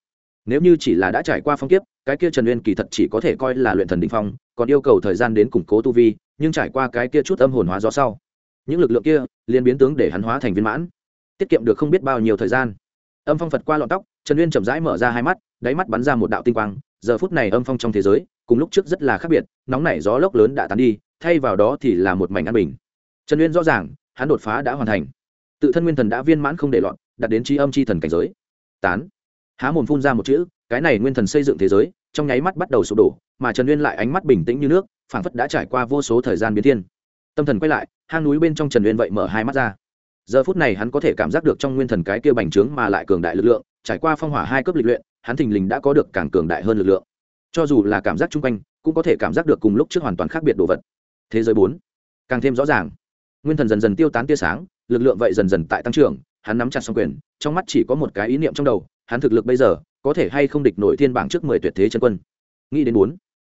Speaker 1: Nếu như chỉ là đã trải qua phong kiếp, cái kia trần uyên kỳ thật chỉ có thể coi là luyện thần định phong, còn yêu cầu thời gian đến củng cố tu vi, nhưng trải qua cái kia chút âm hồn hóa gió sau, những lực lượng kia liên biến tướng để hắn hóa thành viên mãn, tiết kiệm được không biết bao nhiêu thời gian. Âm phong phật qua lọn tóc, trần uyên chậm rãi mở ra hai mắt đáy mắt bắn ra một đạo tinh quang, giờ phút này âm phong trong thế giới, cùng lúc trước rất là khác biệt, nóng nảy gió lốc lớn đã tán đi, thay vào đó thì là một mảnh an bình. Trần uyên rõ ràng, hắn đột phá đã hoàn thành. Tự thân nguyên thần đã viên mãn không để lọt đặt đến tri âm tri thần cảnh giới. Tán. Há mồm phun ra một chữ, cái này nguyên thần xây dựng thế giới, trong nháy mắt bắt đầu sụp đổ, mà trần uyên lại ánh mắt bình tĩnh như nước, phảng phất đã trải qua vô số thời gian biến thiên. Tâm thần quay lại, hang núi bên trong trần uyên vậy mở hai mắt ra. Giờ phút này hắn có thể cảm giác được trong nguyên thần cái kia bành trướng mà lại cường đại lực lượng, trải qua phong hỏa hai cấp lịch luyện hắn thình lình đã có được càng cường đại hơn lực lượng. Cho dù là cảm giác chung quanh, cũng có thể cảm giác được cùng lúc trước hoàn toàn khác biệt đồ vật. Thế giới bốn, càng thêm rõ ràng. Nguyên thần dần dần tiêu tán tia sáng, lực lượng vậy dần dần tại tăng trưởng, hắn nắm chặt xong quyền, trong mắt chỉ có một cái ý niệm trong đầu, hắn thực lực bây giờ, có thể hay không địch nổi thiên bảng trước mười tuyệt thế chân quân. Nghĩ đến bốn,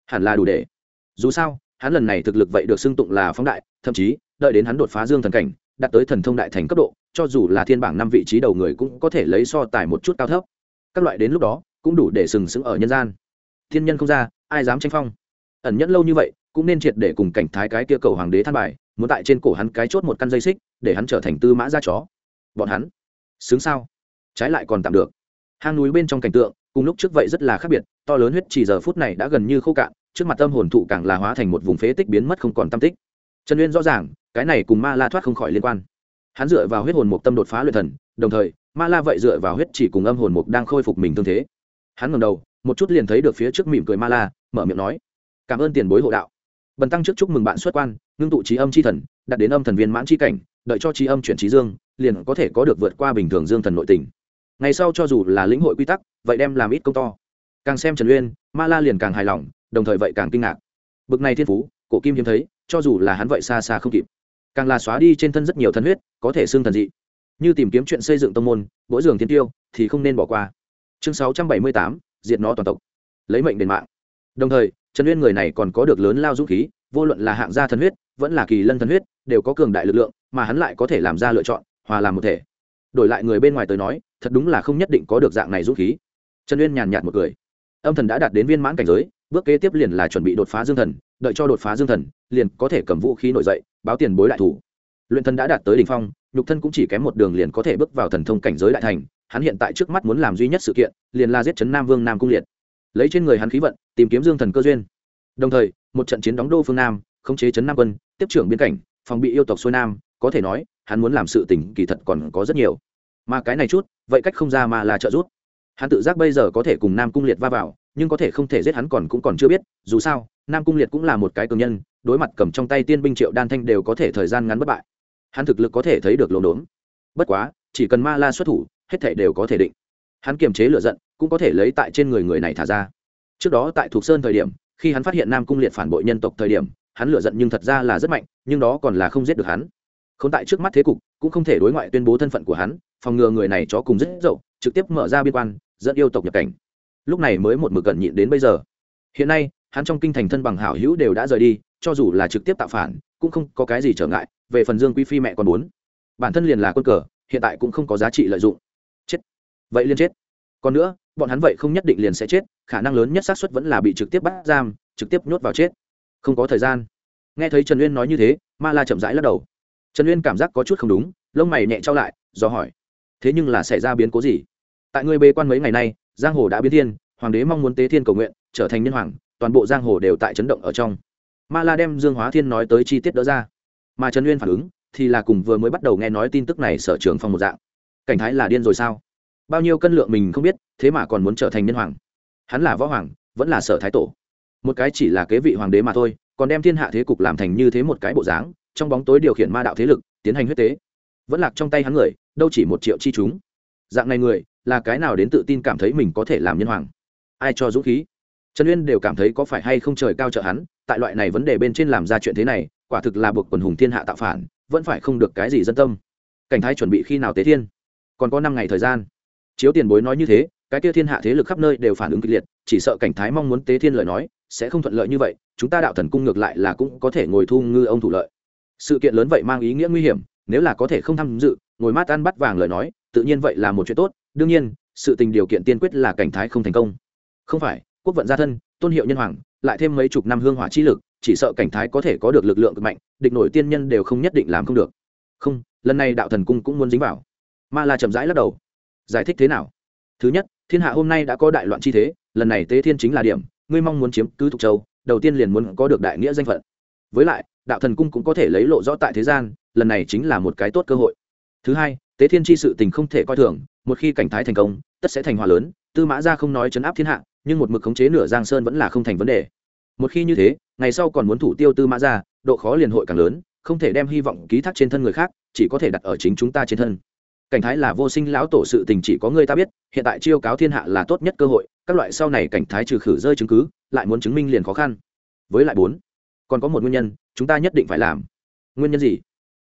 Speaker 1: hẳn là đủ để. Dù sao, hắn lần này thực lực vậy được xưng tụng là phóng đại, thậm chí, đợi đến hắn đột phá dương thần cảnh, đạt tới thần thông đại thành cấp độ, cho dù là thiên bảng năm vị trí đầu người cũng có thể lấy so tài một chút cao thấp các loại đến lúc đó, cũng đủ để sừng sững ở nhân gian. Thiên nhân không ra, ai dám tranh phong? Ẩn nhẫn lâu như vậy, cũng nên triệt để cùng cảnh thái cái kia cầu hoàng đế than bài, muốn tại trên cổ hắn cái chốt một căn dây xích, để hắn trở thành tư mã ra chó. Bọn hắn xứng sao? Trái lại còn tạm được. Hang núi bên trong cảnh tượng, cùng lúc trước vậy rất là khác biệt, to lớn huyết chỉ giờ phút này đã gần như khô cạn, trước mặt tâm hồn thụ càng là hóa thành một vùng phế tích biến mất không còn tâm tích. Trần uyên rõ ràng, cái này cùng ma la thoát không khỏi liên quan. Hắn dựa vào huyết hồn một tâm đột phá luyện thần, đồng thời ma la vậy dựa vào huyết chỉ cùng âm hồn mục đang khôi phục mình tương thế. Hắn ngầm đầu, một chút liền thấy được phía trước mỉm cười ma la, mở miệng nói, cảm ơn tiền bối hộ đạo. Bần tăng trước chúc mừng bạn xuất quan, ngưng tụ trí âm c h i thần đặt đến âm thần viên mãn c h i cảnh, đợi cho trí âm chuyển trí dương, liền có thể có được vượt qua bình thường dương thần nội tình. Ngày sau cho dù là lĩnh hội quy tắc, vậy đem làm ít công to. Càng xem trần uyên, ma la liền càng hài lòng, đồng thời vậy càng kinh ngạc. Bực này thiên phú, cổ kim hiếm thấy, cho dù là hắn vậy xa xa không kịp. Càng là xóa đi trên thân rất nhiều thân huyết, có thể xương thần dị như tìm kiếm chuyện xây dựng tông môn, mỗi giường thiên tiêu thì không nên bỏ qua. Chương sáu trăm bảy mươi tám, diệt nó toàn tộc. Lấy mệnh đền mạng. Đồng thời, trần uyên người này còn có được lớn lao dũng khí, vô luận là hạng gia thần huyết, vẫn là kỳ lân thần huyết, đều có cường đại lực lượng mà hắn lại có thể làm ra lựa chọn, hòa làm một thể. Đổi lại người bên ngoài tới nói, thật đúng là không nhất định có được dạng này dũng khí. Trần uyên nhàn nhạt một cười. Âm thần đã đạt đến viên mãn cảnh giới, bước kế tiếp liền là chuẩn bị đột phá dương thần, đợi cho đột phá dương thần, liền có thể cầm vũ khí nổi dậy, báo tiền bối đại thủ. Luyện thần đã đạt tới đỉnh phong nhục thân cũng chỉ kém một đường liền có thể bước vào thần thông cảnh giới đại thành, hắn hiện tại trước mắt muốn làm duy nhất sự kiện, liền là giết chấn nam vương nam cung liệt. Lấy trên người hắn khí vận, tìm kiếm dương thần cơ duyên. Đồng thời, một trận chiến đóng đô phương nam, khống chế chấn nam quân, tiếp trưởng biên cảnh, phòng bị yêu tộc xuôi nam, có thể nói, hắn muốn làm sự tình kỳ thật còn có rất nhiều. Mà cái này chút, vậy cách không ra mà là trợ giúp. Hắn tự giác bây giờ có thể cùng nam cung liệt va vào, nhưng có thể không thể giết hắn còn cũng còn chưa biết, dù sao, nam cung liệt cũng là một cái cường nhân, đối mặt cầm trong tay tiên binh triệu đan thanh đều có thể thời gian ngắn bất bại hắn thực lực có thể thấy được lồn đốn. Bất quá, chỉ cần ma la xuất thủ, hết thể đều có thể định. Hắn kiềm chế lựa giận, cũng có thể lấy tại trên người người này thả ra. Trước đó tại thuộc sơn thời điểm, khi hắn phát hiện nam cung liệt phản bội nhân tộc thời điểm, hắn lựa giận nhưng thật ra là rất mạnh, nhưng đó còn là không giết được hắn. Không tại trước mắt thế cục, cũng không thể đối ngoại tuyên bố thân phận của hắn, phòng ngừa người này chó cùng rất dậu, trực tiếp mở ra biên quan, dẫn yêu tộc nhập cảnh. Lúc này mới một mực cẩn nhịn đến bây giờ. Hiện nay hắn trong kinh thành thân bằng hảo hữu đều đã rời đi, cho dù là trực tiếp tạo phản, cũng không có cái gì trở ngại, về phần dương quý phi mẹ còn muốn. Bản thân liền là quân cờ, hiện tại cũng không có giá trị lợi dụng. Chết. Vậy liền chết. Còn nữa, bọn hắn vậy không nhất định liền sẽ chết, khả năng lớn nhất xác suất vẫn là bị trực tiếp bắt giam, trực tiếp nhốt vào chết. Không có thời gian. Nghe thấy trần uyên nói như thế, ma la chậm rãi lắc đầu. Trần uyên cảm giác có chút không đúng, lông mày nhẹ trao lại, do hỏi. Thế nhưng là xảy ra biến cố gì? Tại ngươi bê quan mấy ngày nay, giang hồ đã biến thiên, hoàng đế mong muốn tế thiên cầu nguyện, trở thành nhân hoàng toàn bộ giang hồ đều tại chấn động ở trong. Ma la đem dương hóa thiên nói tới chi tiết đỡ ra. Mà trần uyên phản ứng thì là cùng vừa mới bắt đầu nghe nói tin tức này sở trường phong một dạng. Cảnh thái là điên rồi sao? Bao nhiêu cân lượng mình không biết, thế mà còn muốn trở thành nhân hoàng. Hắn là võ hoàng, vẫn là sở thái tổ. Một cái chỉ là kế vị hoàng đế mà thôi, còn đem thiên hạ thế cục làm thành như thế một cái bộ dáng, trong bóng tối điều khiển ma đạo thế lực, tiến hành huyết tế. Vẫn lạc trong tay hắn người, đâu chỉ một triệu chi chúng. Dạng này người, là cái nào đến tự tin cảm thấy mình có thể làm nhân hoàng? Ai cho dũng khí? Trần uyên đều cảm thấy có phải hay không trời cao trợ hắn, tại loại này vấn đề bên trên làm ra chuyện thế này, quả thực là buộc quần hùng thiên hạ tạo phản, vẫn phải không được cái gì dân tâm. Cảnh thái chuẩn bị khi nào tế thiên? Còn có năm ngày thời gian. Chiếu tiền bối nói như thế, cái kia thiên hạ thế lực khắp nơi đều phản ứng kịch liệt, chỉ sợ cảnh thái mong muốn tế thiên lời nói, sẽ không thuận lợi như vậy, chúng ta đạo thần cung ngược lại là cũng có thể ngồi thu ngư ông thủ lợi. Sự kiện lớn vậy mang ý nghĩa nguy hiểm, nếu là có thể không tham dự, ngồi mát ăn bắt vàng lời nói, tự nhiên vậy là một chuyện tốt, đương nhiên, sự tình điều kiện tiên quyết là cảnh thái không thành công. Không phải quốc vận gia thân, tôn hiệu nhân hoàng, lại thêm mấy chục năm hương hỏa chi lực, chỉ sợ cảnh thái có thể có được lực lượng cực mạnh, địch nổi tiên nhân đều không nhất định làm không được. Không, lần này đạo thần cung cũng muốn dính vào. Ma la chậm rãi lắc đầu. Giải thích thế nào? Thứ nhất, thiên hạ hôm nay đã có đại loạn chi thế, lần này tế thiên chính là điểm, ngươi mong muốn chiếm cứ thục châu, đầu tiên liền muốn có được đại nghĩa danh phận. Với lại, đạo thần cung cũng có thể lấy lộ rõ tại thế gian, lần này chính là một cái tốt cơ hội. Thứ hai, tế thiên chi sự tình không thể coi thường, một khi cảnh thái thành công, tất sẽ thành hòa lớn, tư mã ra không nói chấn áp thiên hạ nhưng một mực khống chế nửa giang sơn vẫn là không thành vấn đề. Một khi như thế, ngày sau còn muốn thủ tiêu tư mã ra, độ khó liền hội càng lớn, không thể đem hy vọng ký thác trên thân người khác, chỉ có thể đặt ở chính chúng ta trên thân. Cảnh thái là vô sinh lão tổ sự tình chỉ có người ta biết, hiện tại chiêu cáo thiên hạ là tốt nhất cơ hội, các loại sau này cảnh thái trừ khử rơi chứng cứ, lại muốn chứng minh liền khó khăn. Với lại bốn, còn có một nguyên nhân, chúng ta nhất định phải làm. Nguyên nhân gì?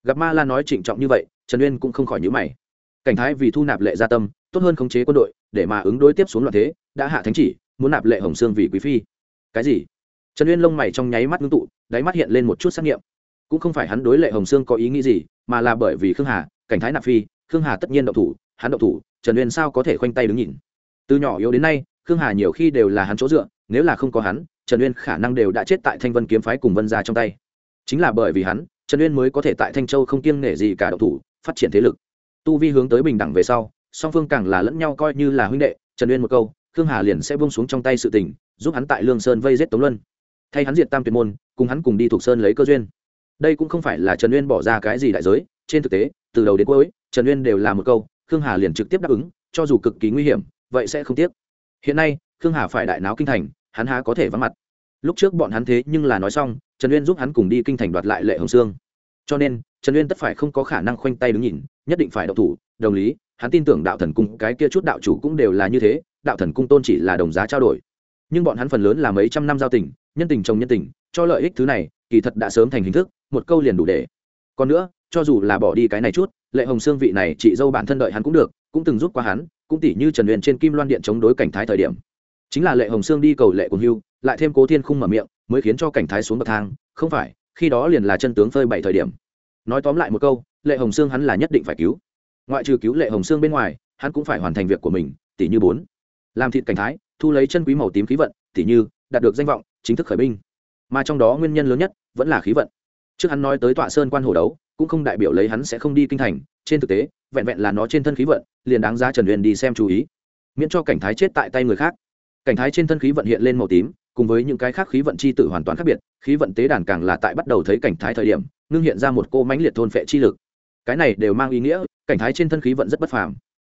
Speaker 1: Gặp ma la nói trịnh trọng như vậy, trần uyên cũng không khỏi nhữ mày. Cảnh thái vì thu nạp lệ gia tâm, tốt hơn khống chế quân đội, để mà ứng đối tiếp xuống loạn thế, đã hạ thánh chỉ muốn nạp lệ hồng sương vì quý phi. Cái gì? Trần uyên lông mày trong nháy mắt ngưng tụ, đáy mắt hiện lên một chút xác nghiệm. Cũng không phải hắn đối lệ hồng sương có ý nghĩ gì, mà là bởi vì khương hà, cảnh thái nạp phi, khương hà tất nhiên động thủ, hắn động thủ, trần uyên sao có thể khoanh tay đứng nhìn? Từ nhỏ yếu đến nay, khương hà nhiều khi đều là hắn chỗ dựa, nếu là không có hắn, trần uyên khả năng đều đã chết tại thanh vân kiếm phái cùng vân gia trong tay. Chính là bởi vì hắn, trần uyên mới có thể tại thanh châu không kiêng nể gì cả động thủ, phát triển thế lực. Tu vi hướng tới bình đẳng về sau, song phương càng là lẫn nhau coi như là huynh đệ, trần uyên một câu khương hà liền sẽ buông xuống trong tay sự tình, giúp hắn tại lương sơn vây giết tống luân. Thay hắn diệt tam tuyệt môn, cùng hắn cùng đi thuộc sơn lấy cơ duyên. Đây cũng không phải là trần uyên bỏ ra cái gì đại giới, trên thực tế, từ đầu đến cuối, trần uyên đều là một câu, khương hà liền trực tiếp đáp ứng, cho dù cực kỳ nguy hiểm, vậy sẽ không tiếc. Hiện nay, khương hà phải đại náo kinh thành, hắn há có thể vắng mặt. Lúc trước bọn hắn thế nhưng là nói xong, trần uyên giúp hắn cùng đi kinh thành đoạt lại lệ hồng sương. Cho nên, trần uyên tất phải không có khả năng khoanh tay đứng nhìn, nhất định phải đậu thủ, đồng lý, hắn tin tưởng đạo thần cung cái kia chút đạo chủ cũng đều là như thế đạo thần cung tôn chỉ là đồng giá trao đổi. Nhưng bọn hắn phần lớn là mấy trăm năm giao tình, nhân tình chồng nhân tình, cho lợi ích thứ này, kỳ thật đã sớm thành hình thức, một câu liền đủ để. Còn nữa, cho dù là bỏ đi cái này chút, lệ hồng xương vị này chị dâu bản thân đợi hắn cũng được, cũng từng giúp qua hắn, cũng tỷ như trần huyền trên kim loan điện chống đối cảnh thái thời điểm. Chính là lệ hồng xương đi cầu lệ cùng hưu, lại thêm cố thiên khung mở miệng, mới khiến cho cảnh thái xuống bậc thang, không phải, khi đó liền là chân tướng phơi bảy thời điểm. Nói tóm lại một câu, lệ hồng xương hắn là nhất định phải cứu. Ngoại trừ cứu lệ hồng xương bên ngoài, hắn cũng phải hoàn thành việc của mình tỷ như bốn làm thịt cảnh thái, thu lấy chân quý màu tím khí vận tỷ như, đạt được danh vọng, chính thức khởi binh. Mà trong đó nguyên nhân lớn nhất vẫn là khí vận. Trước hắn nói tới tọa sơn quan hồ đấu, cũng không đại biểu lấy hắn sẽ không đi kinh thành, trên thực tế, vẹn vẹn là nó trên thân khí vận, liền đáng ra trần huyền đi xem chú ý. Miễn cho cảnh thái chết tại tay người khác. Cảnh thái trên thân khí vận hiện lên màu tím, cùng với những cái khác khí vận chi tử hoàn toàn khác biệt, khí vận tế đàn càng là tại bắt đầu thấy cảnh thái thời điểm, ngưng hiện ra một cô mãnh liệt thôn phệ chi lực. Cái này đều mang ý nghĩa, cảnh thái trên thân khí vận rất bất phàm.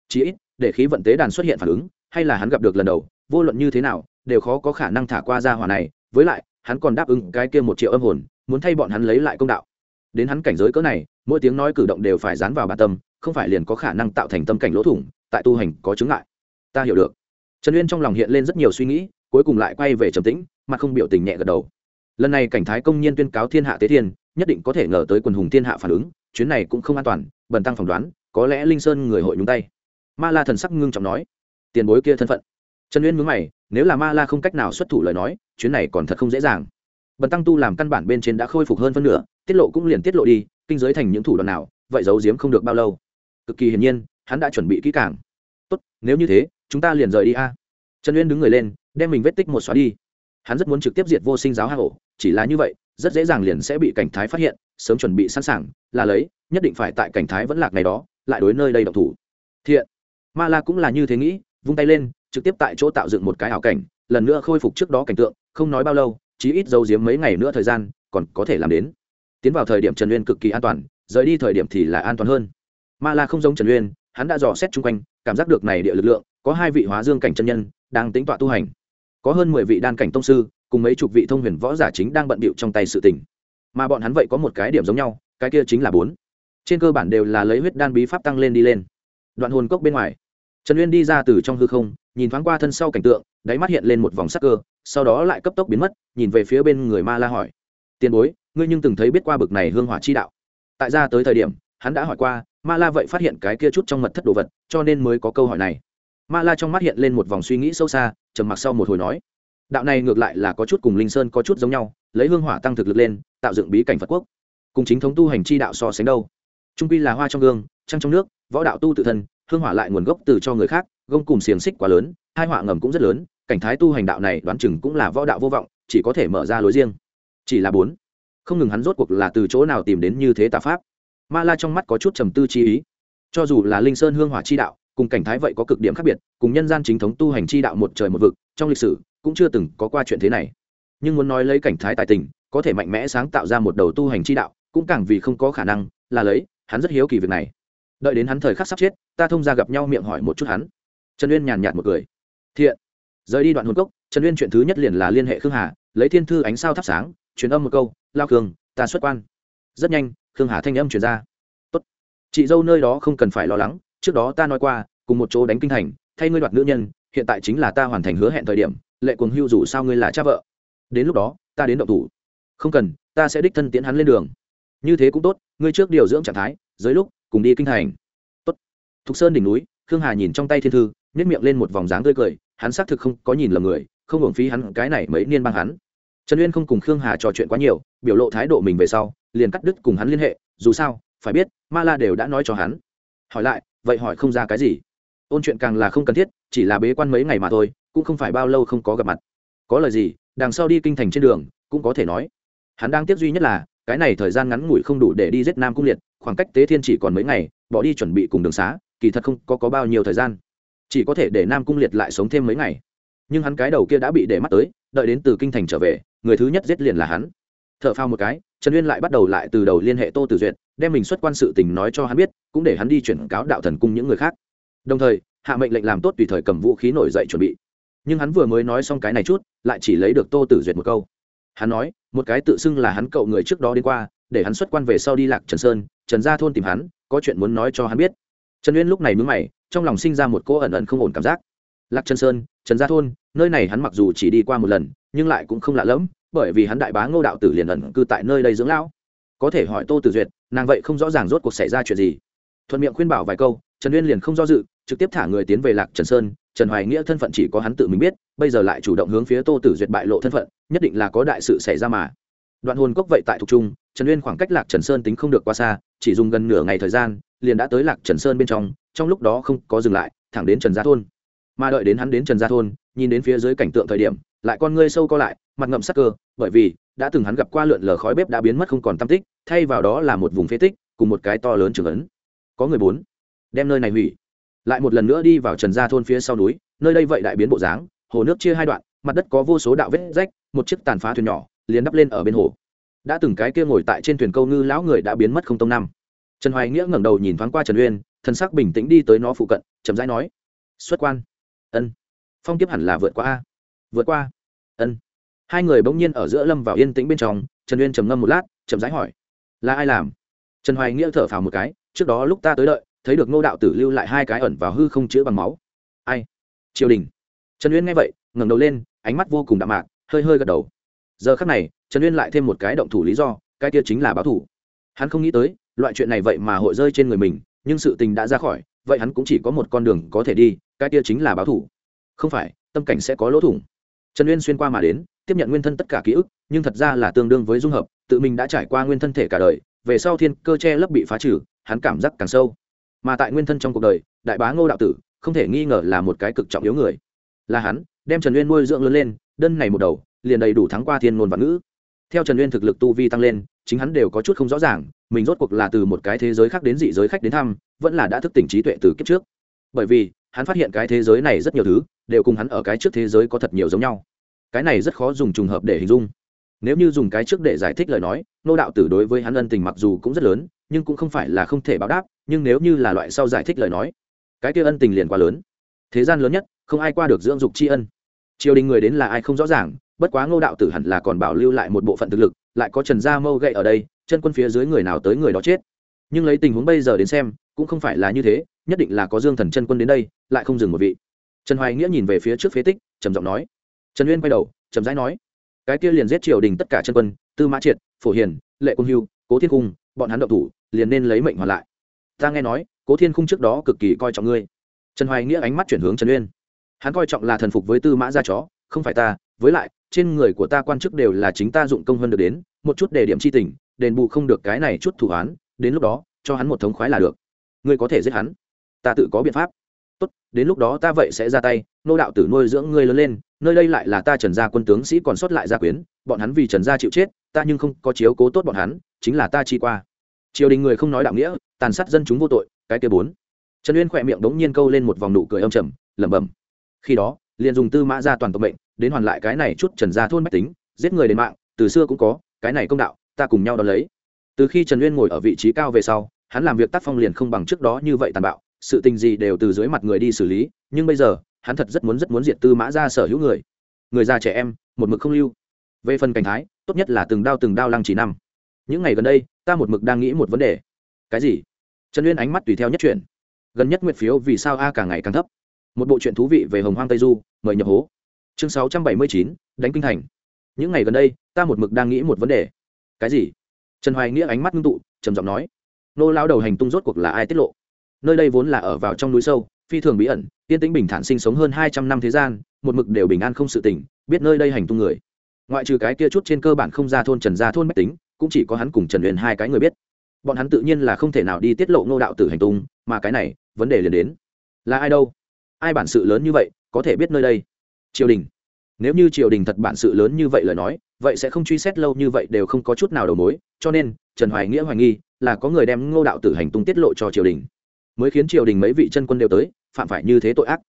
Speaker 1: Chí ít, để khí vận tế đàn xuất hiện phản ứng hay là hắn gặp được lần đầu, vô luận như thế nào, đều khó có khả năng thả qua ra hỏa này. Với lại, hắn còn đáp ứng cái kia một triệu âm hồn, muốn thay bọn hắn lấy lại công đạo. Đến hắn cảnh giới cỡ này, mỗi tiếng nói cử động đều phải dán vào bản tâm, không phải liền có khả năng tạo thành tâm cảnh lỗ thủng, tại tu hành có chứng ngại. Ta hiểu được. Trần uyên trong lòng hiện lên rất nhiều suy nghĩ, cuối cùng lại quay về trầm tĩnh mà không biểu tình nhẹ gật đầu. Lần này cảnh thái công nhiên tuyên cáo thiên hạ tế thiên, nhất định có thể ngờ tới quần hùng thiên hạ phản ứng, chuyến này cũng không an toàn, bần tăng phỏng đoán, có lẽ linh sơn người hội nhúng tay. Ma la thần sắc ngưng trọng nói tiền bối kia thân phận. Trần uyên mướn mày, nếu là ma la không cách nào xuất thủ lời nói, chuyến này còn thật không dễ dàng. Bần tăng tu làm căn bản bên trên đã khôi phục hơn phân nửa, tiết lộ cũng liền tiết lộ đi, kinh giới thành những thủ đoạn nào, vậy giấu giếm không được bao lâu. Cực kỳ hiển nhiên, hắn đã chuẩn bị kỹ càng. Tốt, nếu như thế, chúng ta liền rời đi a. Trần uyên đứng người lên, đem mình vết tích một xóa đi. Hắn rất muốn trực tiếp diệt vô sinh giáo hạ hổ chỉ là như vậy, rất dễ dàng liền sẽ bị cảnh thái phát hiện, sớm chuẩn bị sẵn sàng, là lấy, nhất định phải tại cảnh thái vẫn lạc ngày đó, lại đối nơi đây độc thủ. Thiện. Ma la cũng là như thế nghĩ vung tay lên, trực tiếp tại chỗ tạo dựng một cái ảo cảnh, lần nữa khôi phục trước đó cảnh tượng, không nói bao lâu, chí ít giấu giếm mấy ngày nữa thời gian, còn có thể làm đến. Tiến vào thời điểm trần uyên cực kỳ an toàn, rời đi thời điểm thì là an toàn hơn. Ma la không giống trần uyên, hắn đã dò xét chung quanh, cảm giác được này địa lực lượng, có hai vị hóa dương cảnh chân nhân, đang tính tọa tu hành. Có hơn mười vị đan cảnh tông sư, cùng mấy chục vị thông huyền võ giả chính đang bận bịu trong tay sự tình. Mà bọn hắn vậy có một cái điểm giống nhau, cái kia chính là bốn. Trên cơ bản đều là lấy huyết đan bí pháp tăng lên đi lên. Đoạn hồn cốc bên ngoài trần uyên đi ra từ trong hư không, nhìn thoáng qua thân sau cảnh tượng, đáy mắt hiện lên một vòng sắc cơ, sau đó lại cấp tốc biến mất, nhìn về phía bên người ma la hỏi. Tiền bối, ngươi nhưng từng thấy biết qua bực này hương hỏa chi đạo? Tại ra tới thời điểm, hắn đã hỏi qua, ma la vậy phát hiện cái kia chút trong mật thất đồ vật, cho nên mới có câu hỏi này. Ma la trong mắt hiện lên một vòng suy nghĩ sâu xa, trầm mặc sau một hồi nói. Đạo này ngược lại là có chút cùng linh sơn có chút giống nhau, lấy hương hỏa tăng thực lực lên, tạo dựng bí cảnh phật quốc. Cùng chính thống tu hành chi đạo so sánh đâu. Trung quy là hoa trong gương, trăng trong nước, võ đạo tu tự thân hương hỏa lại nguồn gốc từ cho người khác, gông cùng xiềng xích quá lớn, hai họa ngầm cũng rất lớn, cảnh thái tu hành đạo này đoán chừng cũng là võ đạo vô vọng, chỉ có thể mở ra lối riêng. Chỉ là bốn. Không ngừng hắn rốt cuộc là từ chỗ nào tìm đến như thế tà pháp? Ma la trong mắt có chút trầm tư chi ý. Cho dù là linh sơn hương hỏa chi đạo, cùng cảnh thái vậy có cực điểm khác biệt, cùng nhân gian chính thống tu hành chi đạo một trời một vực, trong lịch sử cũng chưa từng có qua chuyện thế này. Nhưng muốn nói lấy cảnh thái tài tình, có thể mạnh mẽ sáng tạo ra một đầu tu hành chi đạo, cũng càng vì không có khả năng, là lấy, hắn rất hiếu kỳ việc này đợi đến hắn thời khắc sắp chết, ta thông ra gặp nhau miệng hỏi một chút hắn. Trần uyên nhàn nhạt một cười. Thiện. Rời đi đoạn hồn cốc, trần uyên chuyện thứ nhất liền là liên hệ khương hà, lấy thiên thư ánh sao thắp sáng, truyền âm một câu, lao cường ta xuất quan. Rất nhanh, khương hà thanh âm truyền ra. Tốt. chị dâu nơi đó không cần phải lo lắng, trước đó ta nói qua, cùng một chỗ đánh kinh thành, thay ngươi đoạt nữ nhân, hiện tại chính là ta hoàn thành hứa hẹn thời điểm, lệ cuồng hưu dù sao ngươi là cha vợ. Đến lúc đó, ta đến động thủ. Không cần, ta sẽ đích thân tiến hắn lên đường. Như thế cũng tốt, ngươi trước điều dưỡng trạng thái, dưới lúc cùng đi kinh thành. Tốt. Thục sơn đỉnh núi, khương hà nhìn trong tay thiên thư nhét miệng lên một vòng dáng tươi cười, hắn xác thực không có nhìn lầm người, không hưởng phí hắn cái này mấy niên băng hắn. Trần uyên không cùng khương hà trò chuyện quá nhiều, biểu lộ thái độ mình về sau, liền cắt đứt cùng hắn liên hệ, dù sao, phải biết, ma la đều đã nói cho hắn. Hỏi lại, vậy hỏi không ra cái gì. Ôn chuyện càng là không cần thiết, chỉ là bế quan mấy ngày mà thôi, cũng không phải bao lâu không có gặp mặt. Có lời gì, đằng sau đi kinh thành trên đường, cũng có thể nói. Hắn đang tiếc duy nhất là, cái này thời gian ngắn ngủi không đủ để đi giết nam cung liệt khoảng cách tế thiên chỉ còn mấy ngày bỏ đi chuẩn bị cùng đường xá kỳ thật không có, có bao nhiêu thời gian. Chỉ có thể để nam cung liệt lại sống thêm mấy ngày. Nhưng hắn cái đầu kia đã bị để mắt tới đợi đến từ kinh thành trở về người thứ nhất giết liền là hắn. T h ở phao một cái trần uyên lại bắt đầu lại từ đầu liên hệ tô tử duyệt đem mình xuất quan sự tình nói cho hắn biết cũng để hắn đi chuyển cáo đạo thần cung những người khác. Đồng thời hạ mệnh lệnh làm tốt tùy thời cầm vũ khí nổi dậy chuẩn bị. Nhưng hắn vừa mới nói xong cái này chút lại chỉ lấy được tô tử duyệt một câu. Hắn nói một cái tự xưng là hắn cậu người trước đó đi qua để hắn xuất quan về sau đi lạc trần sơn, trần gia thôn tìm hắn, có chuyện muốn nói cho hắn biết. Trần uyên lúc này mướn mày, trong lòng sinh ra một cô ẩn ẩn không ổn cảm giác. Lạc trần sơn, trần gia thôn, nơi này hắn mặc dù chỉ đi qua một lần, nhưng lại cũng không lạ lẫm, bởi vì hắn đại bá ngô đạo tử liền ẩn cư tại nơi đây dưỡng lão. Có thể hỏi tô tử duyệt, nàng vậy không rõ ràng rốt cuộc xảy ra chuyện gì. Thuận miệng khuyên bảo vài câu, trần uyên liền không do dự, trực tiếp thả người tiến về lạc trần sơn. Trần hoài nghĩa thân phận chỉ có hắn tự mình biết, bây giờ lại chủ động hướng phía tô tử duyệt bại lộ thân phận, nhất định là có đại sự xảy ra mà đoạn hồn cốc vậy tại thuộc trung, trần uyên khoảng cách lạc trần sơn tính không được quá xa, chỉ dùng gần nửa ngày thời gian, liền đã tới lạc trần sơn bên trong trong lúc đó không có dừng lại, thẳng đến trần gia thôn. Mà đợi đến hắn đến trần gia thôn, nhìn đến phía dưới cảnh tượng thời điểm, lại con ngươi sâu co lại, mặt ngậm sắc cơ, bởi vì, đã từng hắn gặp qua lượn lờ khói bếp đã biến mất không còn tam tích, thay vào đó là một vùng phế tích, cùng một cái to lớn trường ấn. Có người bốn, đem nơi này hủy. Lại một lần nữa đi vào trần gia thôn phía sau núi, nơi đây vậy đại biến bộ dáng, hồ nước chia hai đoạn, mặt đất có vô số đạo vết rách, một chiếc tàn phá thuyền nhỏ liền đắp lên ở bên hồ. Đã từng cái kia ngồi tại trên thuyền câu ngư lão người đã biến mất không tông năm. Trần hoài nghĩa ngẩng đầu nhìn thoáng qua trần uyên thân sắc bình tĩnh đi tới nó phụ cận, chậm rãi nói, xuất quan. Ân. Phong tiếp hẳn là vượt qua a. Vượt qua. Ân. Hai người bỗng nhiên ở giữa lâm vào yên tĩnh bên trong, trần uyên trầm ngâm một lát, chậm rãi hỏi, là ai làm? Trần hoài nghĩa thở phào một cái, trước đó lúc ta tới đợi, thấy được ngô đạo tử lưu lại hai cái ẩn vào hư không chữa bằng máu. Ai? Triều đình. Trần uyên nghe vậy, ngẩng đầu lên, ánh mắt vô cùng đạm mạc, hơi hơi gật đầu giờ khắc này, trần uyên lại thêm một cái động thủ lý do, cái kia chính là báo thủ. Hắn không nghĩ tới, loại chuyện này vậy mà hội rơi trên người mình, nhưng sự tình đã ra khỏi, vậy hắn cũng chỉ có một con đường có thể đi, cái kia chính là báo thủ. Không phải, tâm cảnh sẽ có lỗ thủng. Trần uyên xuyên qua mà đến, tiếp nhận nguyên thân tất cả ký ức, nhưng thật ra là tương đương với dung hợp, tự mình đã trải qua nguyên thân thể cả đời, về sau thiên cơ che lấp bị phá trừ, hắn cảm giác càng sâu. Mà tại nguyên thân trong cuộc đời, đại bá ngô đạo tử, không thể nghi ngờ là một cái cực trọng yếu người. Là hắn, đem trần uyên nuôi dưỡng lớn lên, đơn này một đầu liền đầy đủ thắng qua thiên ngôn và ngữ. Theo trần uyên thực lực tu vi tăng lên, chính hắn đều có chút không rõ ràng, mình rốt cuộc là từ một cái thế giới khác đến dị giới khách đến thăm, vẫn là đã thức tỉnh trí tuệ từ kiếp trước. Bởi vì, hắn phát hiện cái thế giới này rất nhiều thứ, đều cùng hắn ở cái trước thế giới có thật nhiều giống nhau. Cái này rất khó dùng trùng hợp để hình dung. Nếu như dùng cái trước để giải thích lời nói, nô đạo tử đối với hắn ân tình mặc dù cũng rất lớn, nhưng cũng không phải là không thể báo đáp, nhưng nếu như là loại sau giải thích lời nói, cái kia ân tình liền quá lớn. Thế gian lớn nhất, không ai qua được dưỡng dục tri ân triều đình người đến là ai không rõ ràng, bất quá ngô đạo tử hẳn là còn bảo lưu lại một bộ phận thực lực, lại có trần gia mâu gậy ở đây, chân quân phía dưới người nào tới người đó chết. Nhưng lấy tình huống bây giờ đến xem, cũng không phải là như thế, nhất định là có dương thần chân quân đến đây, lại không dừng một vị. Trần hoài nghĩa nhìn về phía trước phế tích, trầm giọng nói. Trần uyên quay đầu trầm rãi nói. Cái kia liền giết triều đình tất cả chân quân, tư mã triệt, phổ hiền, lệ quân hưu, cố thiên cung bọn hắn động thủ, liền nên lấy mệnh hoàn lại. Ta nghe nói, cố thiên Cung trước đó cực kỳ coi trọng ngươi. Trần hoài nghĩa ánh mắt chuyển hướng trần uyên hắn coi trọng là thần phục với tư mã gia chó, không phải ta, với lại, trên người của ta quan chức đều là chính ta dụng công hơn được đến, một chút đề điểm c h i tình, đền bù không được cái này chút thủ án, đến lúc đó, cho hắn một thống khoái là được. Ngươi có thể giết hắn. Ta tự có biện pháp. Tốt, đến lúc đó ta vậy sẽ ra tay, nô đạo tử nuôi dưỡng ngươi lớn lên, nơi đây lại là ta trần gia quân tướng sĩ còn sót lại gia quyến, bọn hắn vì trần gia chịu chết, ta nhưng không có chiếu cố tốt bọn hắn, chính là ta chi qua. Triều đình người không nói đạo nghĩa, tàn sát dân chúng vô tội, cái kia bốn. Trần uyên khỏe miệng đống nhiên câu lên một vòng nụ cười âm trầm, lẩm bẩm khi đó, liền dùng tư mã ra toàn tộc mệnh, đến hoàn lại cái này chút trần gia thôn mách tính, giết người đến mạng, từ xưa cũng có, cái này công đạo, ta cùng nhau đón lấy. Từ khi trần uyên ngồi ở vị trí cao về sau, hắn làm việc tác phong liền không bằng trước đó như vậy tàn bạo, sự tình gì đều từ dưới mặt người đi xử lý, nhưng bây giờ, hắn thật rất muốn rất muốn diệt tư mã ra sở hữu người. Người già trẻ em, một mực không lưu. Về phần cảnh thái, tốt nhất là từng đao từng đao lăng chỉ năm. Những ngày gần đây, ta một mực đang nghĩ một vấn đề. Cái gì? Trần uyên ánh mắt tùy theo nhất chuyển. Gần nhất nguyệt phiếu vì sao a càng ngày càng thấp? Một bộ truyện thú vị về hồng hoang tây du, mời nhập hố. Chương sáu trăm bảy mươi chín, đánh kinh thành. Những ngày gần đây, ta một mực đang nghĩ một vấn đề. Cái gì? Trần hoài nghĩa ánh mắt ngưng tụ, trầm giọng nói. Nô lao đầu hành tung rốt cuộc là ai tiết lộ? Nơi đây vốn là ở vào trong núi sâu, phi thường bí ẩn, yên tĩnh bình thản sinh sống hơn hai trăm năm thế gian, một mực đều bình an không sự tỉnh biết nơi đây hành tung người. Ngoại trừ cái kia chút trên cơ bản không ra thôn trần ra thôn mách tính, cũng chỉ có hắn cùng trần huyền hai cái người biết. Bọn hắn tự nhiên là không thể nào đi tiết lộ ngô đạo tử hành tung, mà cái này, vấn đề liền đến. Là ai đâu? Ai bản sự lớn như vậy, có thể biết nơi đây? Triều đình. Nếu như triều đình thật bản sự lớn như vậy lời nói, vậy sẽ không truy xét lâu như vậy đều không có chút nào đầu mối, cho nên, trần hoài nghĩa hoài nghi là có người đem ngô đạo tử hành tung tiết lộ cho triều đình. Mới khiến triều đình mấy vị chân quân đều tới, phạm phải như thế tội ác.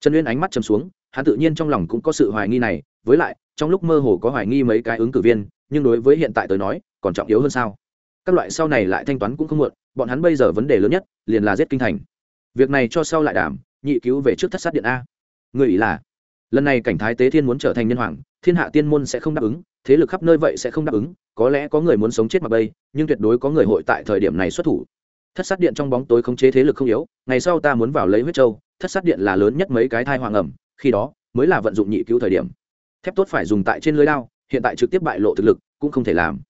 Speaker 1: Trần uyên ánh mắt chầm xuống, hắn tự nhiên trong lòng cũng có sự hoài nghi này, với lại, trong lúc mơ hồ có hoài nghi mấy cái ứng cử viên, nhưng đối với hiện tại tới nói, còn trọng yếu hơn sao? Các loại sau này lại thanh toán cũng không muộn, bọn hắn bây giờ vấn đề lớn nhất, liền là giết kinh thành. Việc này cho sau lại đảm nhị cứu về trước thất sát điện a. Người ý là lần này cảnh thái tế thiên muốn trở thành nhân hoàng thiên hạ tiên môn sẽ không đáp ứng thế lực khắp nơi vậy sẽ không đáp ứng có lẽ có người muốn sống chết mặc bây nhưng tuyệt đối có người hội tại thời điểm này xuất thủ. Thất sát điện trong bóng tối khống chế thế lực không yếu ngày sau ta muốn vào lấy huyết châu thất sát điện là lớn nhất mấy cái thai hoàng ẩm khi đó mới là vận dụng nhị cứu thời điểm. Thép tốt phải dùng tại trên lưới lao, hiện tại trực tiếp bại lộ thực lực cũng không thể làm.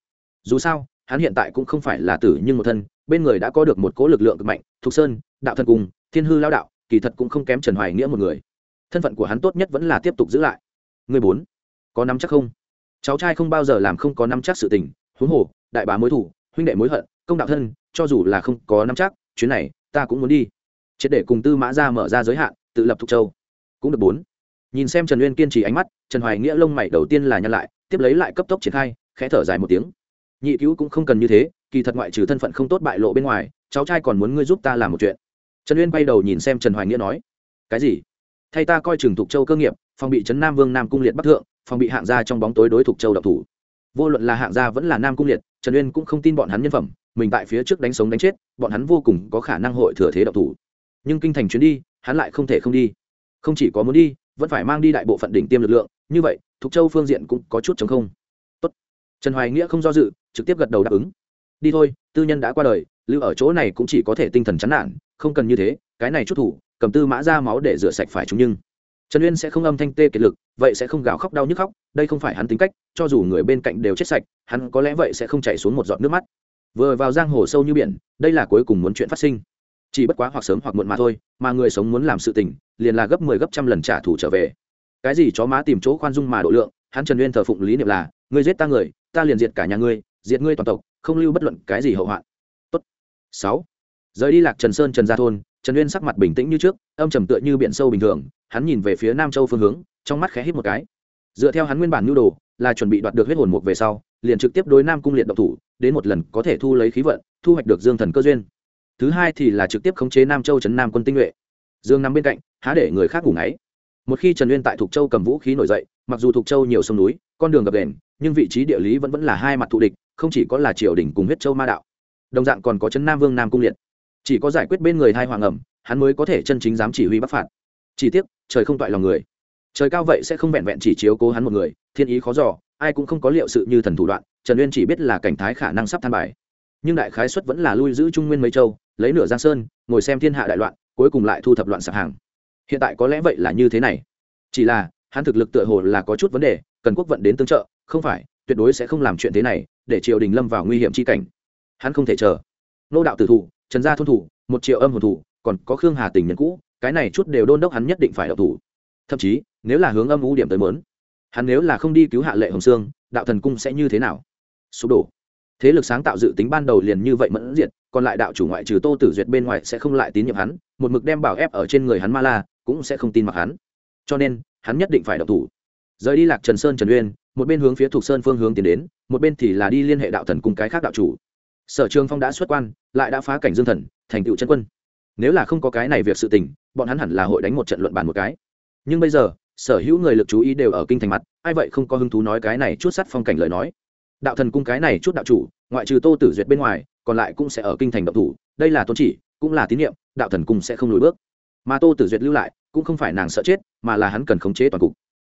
Speaker 1: Dù sao hắn hiện tại cũng không phải là tử nhưng một thân bên người đã có được một cố lực lượng cực mạnh thục sơn đạo thần cùng thiên hư lao đạo kỳ thật cũng không kém trần hoài nghĩa một người. Thân phận của hắn tốt nhất vẫn là tiếp tục giữ lại. Người bốn, có nắm chắc không? Cháu trai không bao giờ làm không có nắm chắc sự tình, huống hồ, đại bá mối thủ, huynh đệ mối hận, công đạo thân, cho dù là không có nắm chắc, chuyến này, ta cũng muốn đi. Triệt để cùng tư mã ra mở ra giới hạn, tự lập thục châu. Cũng được bốn. Nhìn xem trần uyên kiên trì ánh mắt, trần hoài nghĩa lông mày đầu tiên là nhăn lại, tiếp lấy lại cấp tốc triển khai, khẽ thở dài một tiếng. Nhị cứu cũng không cần như thế, kỳ thật ngoại trừ thân phận không tốt bại lộ bên ngoài, cháu trai còn muốn ngươi giúp ta làm một chuyện trần uyên bay đầu nhìn xem trần hoài nghĩa nói cái gì thay ta coi chừng thục châu cơ nghiệp phòng bị trấn nam vương nam cung liệt bắc thượng phòng bị hạng gia trong bóng tối đối thục châu độc thủ vô luận là hạng gia vẫn là nam cung liệt trần uyên cũng không tin bọn hắn nhân phẩm mình tại phía trước đánh sống đánh chết bọn hắn vô cùng có khả năng hội thừa thế độc thủ nhưng kinh thành chuyến đi hắn lại không thể không đi không chỉ có muốn đi vẫn phải mang đi đại bộ phận đỉnh tiêm lực lượng như vậy thục châu phương diện cũng có chút chống không Tốt. trần hoài nghĩa không do dự trực tiếp gật đầu đáp ứng đi thôi tư nhân đã qua đời lưu ở chỗ này cũng chỉ có thể tinh thần chán nản, không cần như thế, cái này chút thủ, cầm tư mã ra máu để rửa sạch phải chúng nhưng. Trần uyên sẽ không âm thanh tê kiệt lực, vậy sẽ không gào khóc đau nhức khóc, đây không phải hắn tính cách, cho dù người bên cạnh đều chết sạch, hắn có lẽ vậy sẽ không chảy xuống một giọt nước mắt. Vừa vào giang hồ sâu như biển, đây là cuối cùng muốn chuyện phát sinh. Chỉ bất quá hoặc sớm hoặc muộn mà thôi, mà người sống muốn làm sự tình, liền là gấp mười 10 gấp trăm lần trả thù trở về. Cái gì chó má tìm chỗ khoan dung mà độ lượng, hắn trần uyên thờ phụng lý niệm là, ngươi giết ta người, ta liền diệt cả nhà ngươi, diệt ngươi toàn tộc, không lưu bất luận cái gì hậu hoạn sáu. Rời đi lạc trần sơn trần gia thôn, trần uyên sắc mặt bình tĩnh như trước, âm trầm tựa như biển sâu bình thường, hắn nhìn về phía nam châu phương hướng, trong mắt khẽ hít một cái. Dựa theo hắn nguyên bản nhu đồ, là chuẩn bị đoạt được huyết hồn mục về sau, liền trực tiếp đối nam cung liệt động thủ, đến một lần có thể thu lấy khí vận, thu hoạch được dương thần cơ duyên. Thứ hai thì là trực tiếp khống chế nam châu trấn nam quân tinh nhuệ. Dương nằm bên cạnh, há để người khác ngủ ngáy. Một khi trần uyên tại thục châu cầm vũ khí nổi dậy, mặc dù thục châu nhiều sông núi, con đường gập đền nhưng vị trí địa lý vẫn vẫn là hai mặt thù địch, không chỉ có là triều đình cùng huyết châu ma đạo đồng dạng còn có trấn nam vương nam cung liệt. Chỉ có giải quyết bên người hai hoàng ẩm, hắn mới có thể chân chính dám chỉ huy bắc phạt. Chỉ tiếc, trời không toại lòng người. Trời cao vậy sẽ không vẹn vẹn chỉ chiếu cố hắn một người, thiên ý khó dò, ai cũng không có liệu sự như thần thủ đoạn, trần uyên chỉ biết là cảnh thái khả năng sắp than bài. Nhưng đại khái xuất vẫn là lui giữ trung nguyên mấy châu, lấy nửa giang sơn, ngồi xem thiên hạ đại loạn, cuối cùng lại thu thập loạn sạp hàng. Hiện tại có lẽ vậy là như thế này. Chỉ là, hắn thực lực tựa hồ là có chút vấn đề, cần quốc vận đến tương trợ, không phải, tuyệt đối sẽ không làm chuyện thế này, để triều đình lâm vào nguy hiểm chi cảnh hắn không thể chờ. Nô đạo tử thủ, trần gia thôn thủ, một triệu âm hồn thủ, còn có khương hà tình nhân cũ, cái này chút đều đôn đốc hắn nhất định phải đậu thủ. Thậm chí, nếu là hướng âm ưu điểm tới mớn hắn nếu là không đi cứu hạ lệ hồng sương đạo thần cung sẽ như thế nào? Sụp đổ. Thế lực sáng tạo dự tính ban đầu liền như vậy mẫn diệt, còn lại đạo chủ ngoại trừ tô tử duyệt bên ngoài sẽ không lại tín nhiệm hắn, một mực đem bảo ép ở trên người hắn ma la, cũng sẽ không tin mặc hắn. Cho nên, hắn nhất định phải đậu thủ. Rời đi lạc trần sơn trần uyên, một bên hướng phía thuộc sơn phương hướng tiến đến, một bên thì là đi liên hệ đạo thần cùng cái khác đạo chủ sở trường phong đã xuất quan, lại đã phá cảnh dương thần, thành tựu chân quân. Nếu là không có cái này việc sự tình, bọn hắn hẳn là hội đánh một trận luận bàn một cái. Nhưng bây giờ, sở hữu người lực chú ý đều ở kinh thành mặt, ai vậy không có hứng thú nói cái này chút sắt phong cảnh lời nói. Đạo thần cung cái này chút đạo chủ, ngoại trừ tô tử duyệt bên ngoài, còn lại cũng sẽ ở kinh thành động thủ, đây là tôn chỉ, cũng là tín nhiệm, đạo thần cung sẽ không lùi bước. Mà tô tử duyệt lưu lại, cũng không phải nàng sợ chết, mà là hắn cần khống chế toàn cục.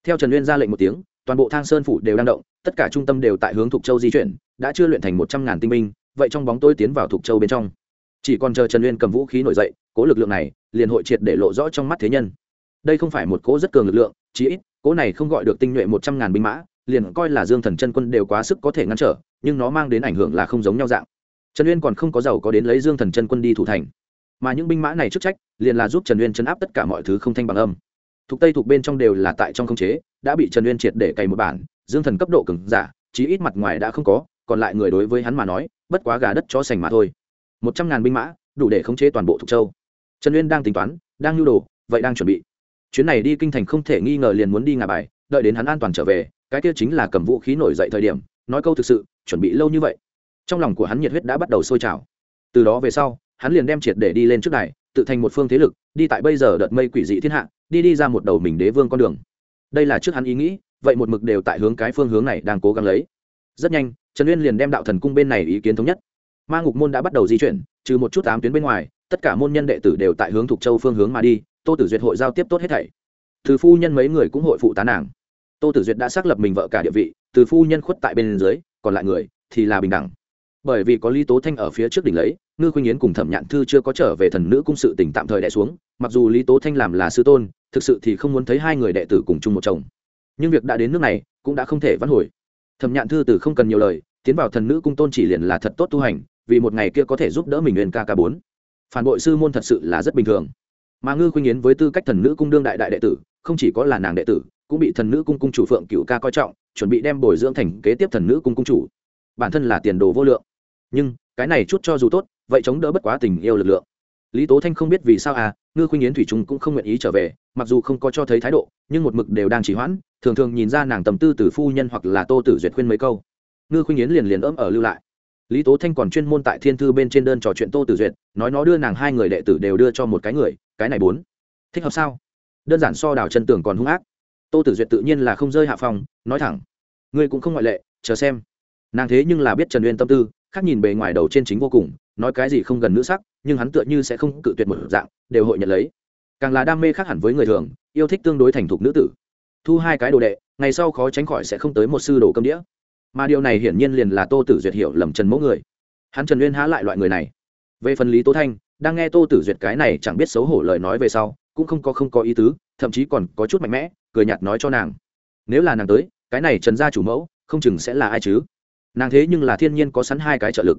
Speaker 1: Theo trần uyên ra lệnh một tiếng, toàn bộ thang sơn phủ đều đang động, tất cả trung tâm đều tại hướng thục châu di chuyển, đã chưa luyện thành một trăm ngàn tinh binh vậy trong bóng tôi tiến vào thục châu bên trong. Chỉ còn chờ trần uyên cầm vũ khí nổi dậy, cố lực lượng này liền hội triệt để lộ rõ trong mắt thế nhân. Đây không phải một cố rất cường lực lượng, chí ít, cố này không gọi được tinh nhuệ một trăm ngàn binh mã, liền coi là dương thần chân quân đều quá sức có thể ngăn trở, nhưng nó mang đến ảnh hưởng là không giống nhau dạng. Trần uyên còn không có giàu có đến lấy dương thần chân quân đi thủ thành. Mà những binh mã này chức trách, liền là giúp trần uyên chấn áp tất cả mọi thứ không thanh bằng âm. Thuộc tây thuộc bên trong đều là tại trong không chế, đã bị trần uyên triệt để cày một bản, dương thần cấp độ cứng giả, chí ít mặt ngoài đã không có còn lại người đối với hắn mà nói, bất quá gà đất cho sành mà thôi. Một trăm ngàn binh mã, đủ để khống chế toàn bộ thục châu. Trần uyên đang tính toán, đang nhu đồ, vậy đang chuẩn bị. Chuyến này đi kinh thành không thể nghi ngờ liền muốn đi ngà bài, đợi đến hắn an toàn trở về, cái kia chính là cầm vũ khí nổi dậy thời điểm, nói câu thực sự, chuẩn bị lâu như vậy. Trong lòng của hắn nhiệt huyết đã bắt đầu sôi trào. Từ đó về sau, hắn liền đem triệt để đi lên trước này tự thành một phương thế lực, đi tại bây giờ đợt mây quỷ dị thiên hạ, đi đi ra một đầu mình đế vương con đường. Đây là trước hắn ý nghĩ, vậy một mực đều tại hướng cái phương hướng này đang cố gắng lấy rất nhanh, trần uyên liền đem đạo thần cung bên này ý kiến thống nhất. Ma ngục môn đã bắt đầu di chuyển, trừ một chút ám tuyến bên ngoài, tất cả môn nhân đệ tử đều tại hướng thục châu phương hướng mà đi, tô tử duyệt hội giao tiếp tốt hết thảy. Từ phu nhân mấy người cũng hội phụ tá nàng. Tô tử duyệt đã xác lập mình vợ cả địa vị, từ phu nhân khuất tại bên dưới, còn lại người thì là bình đẳng. Bởi vì có lý tố thanh ở phía trước đỉnh lấy, ngư khuynh yến cùng thẩm nhạn thư chưa có trở về thần nữ cung sự tỉnh tạm thời đẻ xuống, mặc dù lý tố thanh làm là sư tôn, thực sự thì không muốn thấy hai người đệ tử cùng chung một chồng. Nhưng việc đã đến nước này cũng đã không thể vãn hồi thẩm nhạn thư từ không cần nhiều lời, tiến vào thần nữ cung tôn chỉ liền là thật tốt tu hành, vì một ngày kia có thể giúp đỡ mình nguyên ca ca bốn. Phản bội sư môn thật sự là rất bình thường. Mà ngư khuynh yến với tư cách thần nữ cung đương đại đại đệ tử, không chỉ có là nàng đệ tử, cũng bị thần nữ cung cung chủ phượng cựu ca coi trọng, chuẩn bị đem bồi dưỡng thành kế tiếp thần nữ cung cung chủ. Bản thân là tiền đồ vô lượng. Nhưng, cái này chút cho dù tốt, vậy chống đỡ bất quá tình yêu lực lượng lý tố thanh không biết vì sao à ngư khuynh yến thủy trung cũng không nguyện ý trở về, mặc dù không có cho thấy thái độ, nhưng một mực đều đang chỉ hoãn, thường thường nhìn ra nàng tầm tư từ phu nhân hoặc là tô tử duyệt khuyên mấy câu. Ngư khuynh yến liền liền ấm ở lưu lại. Lý tố thanh còn chuyên môn tại thiên thư bên trên đơn trò chuyện tô tử duyệt, nói nó đưa nàng hai người đệ tử đều đưa cho một cái người, cái này bốn. Thích hợp sao? Đơn giản so đào chân tưởng còn hung ác. Tô tử duyệt tự nhiên là không rơi hạ phòng, nói thẳng. Ngươi cũng không ngoại lệ, chờ xem. Nàng thế nhưng là biết trần uyên tâm tư, khác nhìn bề ngoài đầu trên chính vô cùng, nói cái gì không gần nữ sắc nhưng hắn tựa như sẽ không cự tuyệt một dạng, đều hội nhận lấy. Càng là đam mê khác hẳn với người thường, yêu thích tương đối thành thục nữ tử. Thu hai cái đồ đệ, ngày sau khó tránh khỏi sẽ không tới một sư đồ câm đĩa. Mà điều này hiển nhiên liền là tô tử duyệt hiểu lầm trần mẫu người. Hắn trần uyên há lại loại người này. Về phần lý tố thanh, đang nghe tô tử duyệt cái này chẳng biết xấu hổ lời nói về sau, cũng không có không có ý tứ, thậm chí còn có chút mạnh mẽ, cười nhạt nói cho nàng. Nếu là nàng tới, cái này trần gia chủ mẫu, không chừng sẽ là ai chứ? Nàng thế nhưng là thiên nhiên có sẵn hai cái trợ lực.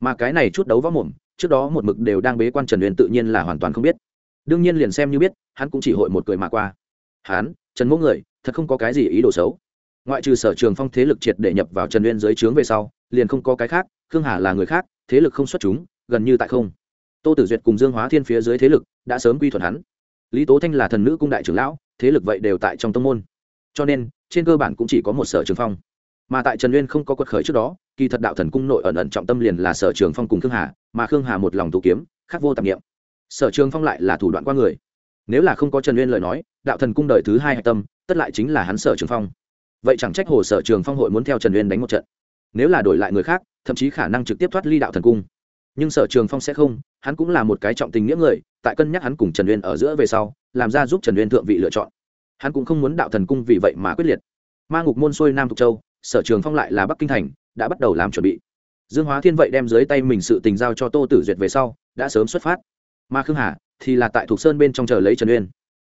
Speaker 1: Mà cái này chút đấu võ mồm trước đó một mực đều đang bế quan trần uyên tự nhiên là hoàn toàn không biết. Đương nhiên liền xem như biết, hắn cũng chỉ hội một cười mà qua. Hắn, trần mỗ người, thật không có cái gì ý đồ xấu. Ngoại trừ sở trường phong thế lực triệt để nhập vào trần uyên dưới trướng về sau, liền không có cái khác, khương hà là người khác, thế lực không xuất chúng, gần như tại không. Tô tử duyệt cùng dương hóa thiên phía dưới thế lực đã sớm quy thuận hắn. Lý tố thanh là thần nữ cung đại trưởng lão, thế lực vậy đều tại trong tông môn. Cho nên, trên cơ bản cũng chỉ có một sở trường phong. Mà tại trần uyên không có quật khởi trước đó kỳ thật đạo thần cung nội ẩn ẩn trọng tâm liền là sở trường phong cùng khương hà, mà khương hà một lòng tụ kiếm, khắc vô tạp nghiệm sở trường phong lại là thủ đoạn qua người. Nếu là không có trần uyên lời nói, đạo thần cung đời thứ hai hạch tâm, tất lại chính là hắn sở trường phong. Vậy chẳng trách hồ sở trường phong hội muốn theo trần uyên đánh một trận. Nếu là đổi lại người khác, thậm chí khả năng trực tiếp thoát ly đạo thần cung. Nhưng sở trường phong sẽ không, hắn cũng là một cái trọng tình nghĩa người, tại cân nhắc hắn cùng trần uyên ở giữa về sau, làm ra giúp trần uyên thượng vị lựa chọn. Hắn cũng không muốn đạo thần cung vì vậy mà quyết liệt. Ma ngục môn xuôi nam thục châu, sở trường phong lại là bắc kinh thành đã bắt đầu làm chuẩn bị. Dương hóa thiên vậy đem dưới tay mình sự tình giao cho tô tử duyệt về sau, đã sớm xuất phát. Ma khương hà thì là tại thục sơn bên trong chờ lấy trần uyên.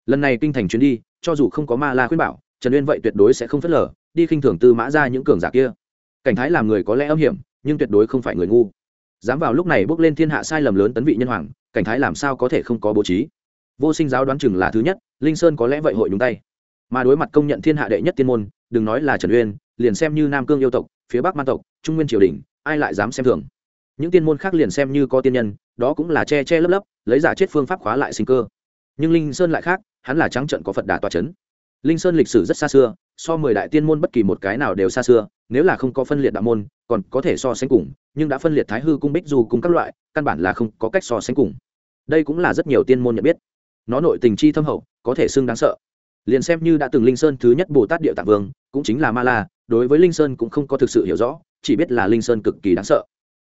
Speaker 1: Lần này kinh thành chuyến đi, cho dù không có ma la khuyên bảo, trần uyên vậy tuyệt đối sẽ không phớt lờ, đi khinh thường tư mã ra những cường giả kia. Cảnh thái làm người có lẽ âm hiểm, nhưng tuyệt đối không phải người ngu. Dám vào lúc này bước lên thiên hạ sai lầm lớn tấn vị nhân hoàng, cảnh thái làm sao có thể không có bố trí? Vô sinh giáo đoán chừng là thứ nhất, linh sơn có lẽ vậy hội nhúng tay. Mà đối mặt công nhận thiên hạ đệ nhất tiên môn, đừng nói là trần uyên, liền xem như nam cương yêu tộc phía bắc man tộc, trung nguyên triều đình, ai lại dám xem thường? Những tiên môn khác liền xem như có tiên nhân, đó cũng là che che lấp lấp, lấy giả chết phương pháp khóa lại sinh cơ. Nhưng linh sơn lại khác, hắn là trắng trận có phật đà tòa c h ấ n linh sơn lịch sử rất xa xưa, so mười đại tiên môn bất kỳ một cái nào đều xa xưa, nếu là không có phân liệt đạo môn, còn có thể so sánh cùng, nhưng đã phân liệt thái hư cung bích du cùng các loại, căn bản là không có cách so sánh cùng. Đây cũng là rất nhiều tiên môn nhận biết. Nó nội tình chi thâm hậu, có thể xưng đáng sợ. Liền xem như đã từng linh sơn thứ nhất bồ tát địa tạng vương, cũng chính là ma la đối với linh sơn cũng không có thực sự hiểu rõ, chỉ biết là linh sơn cực kỳ đáng sợ.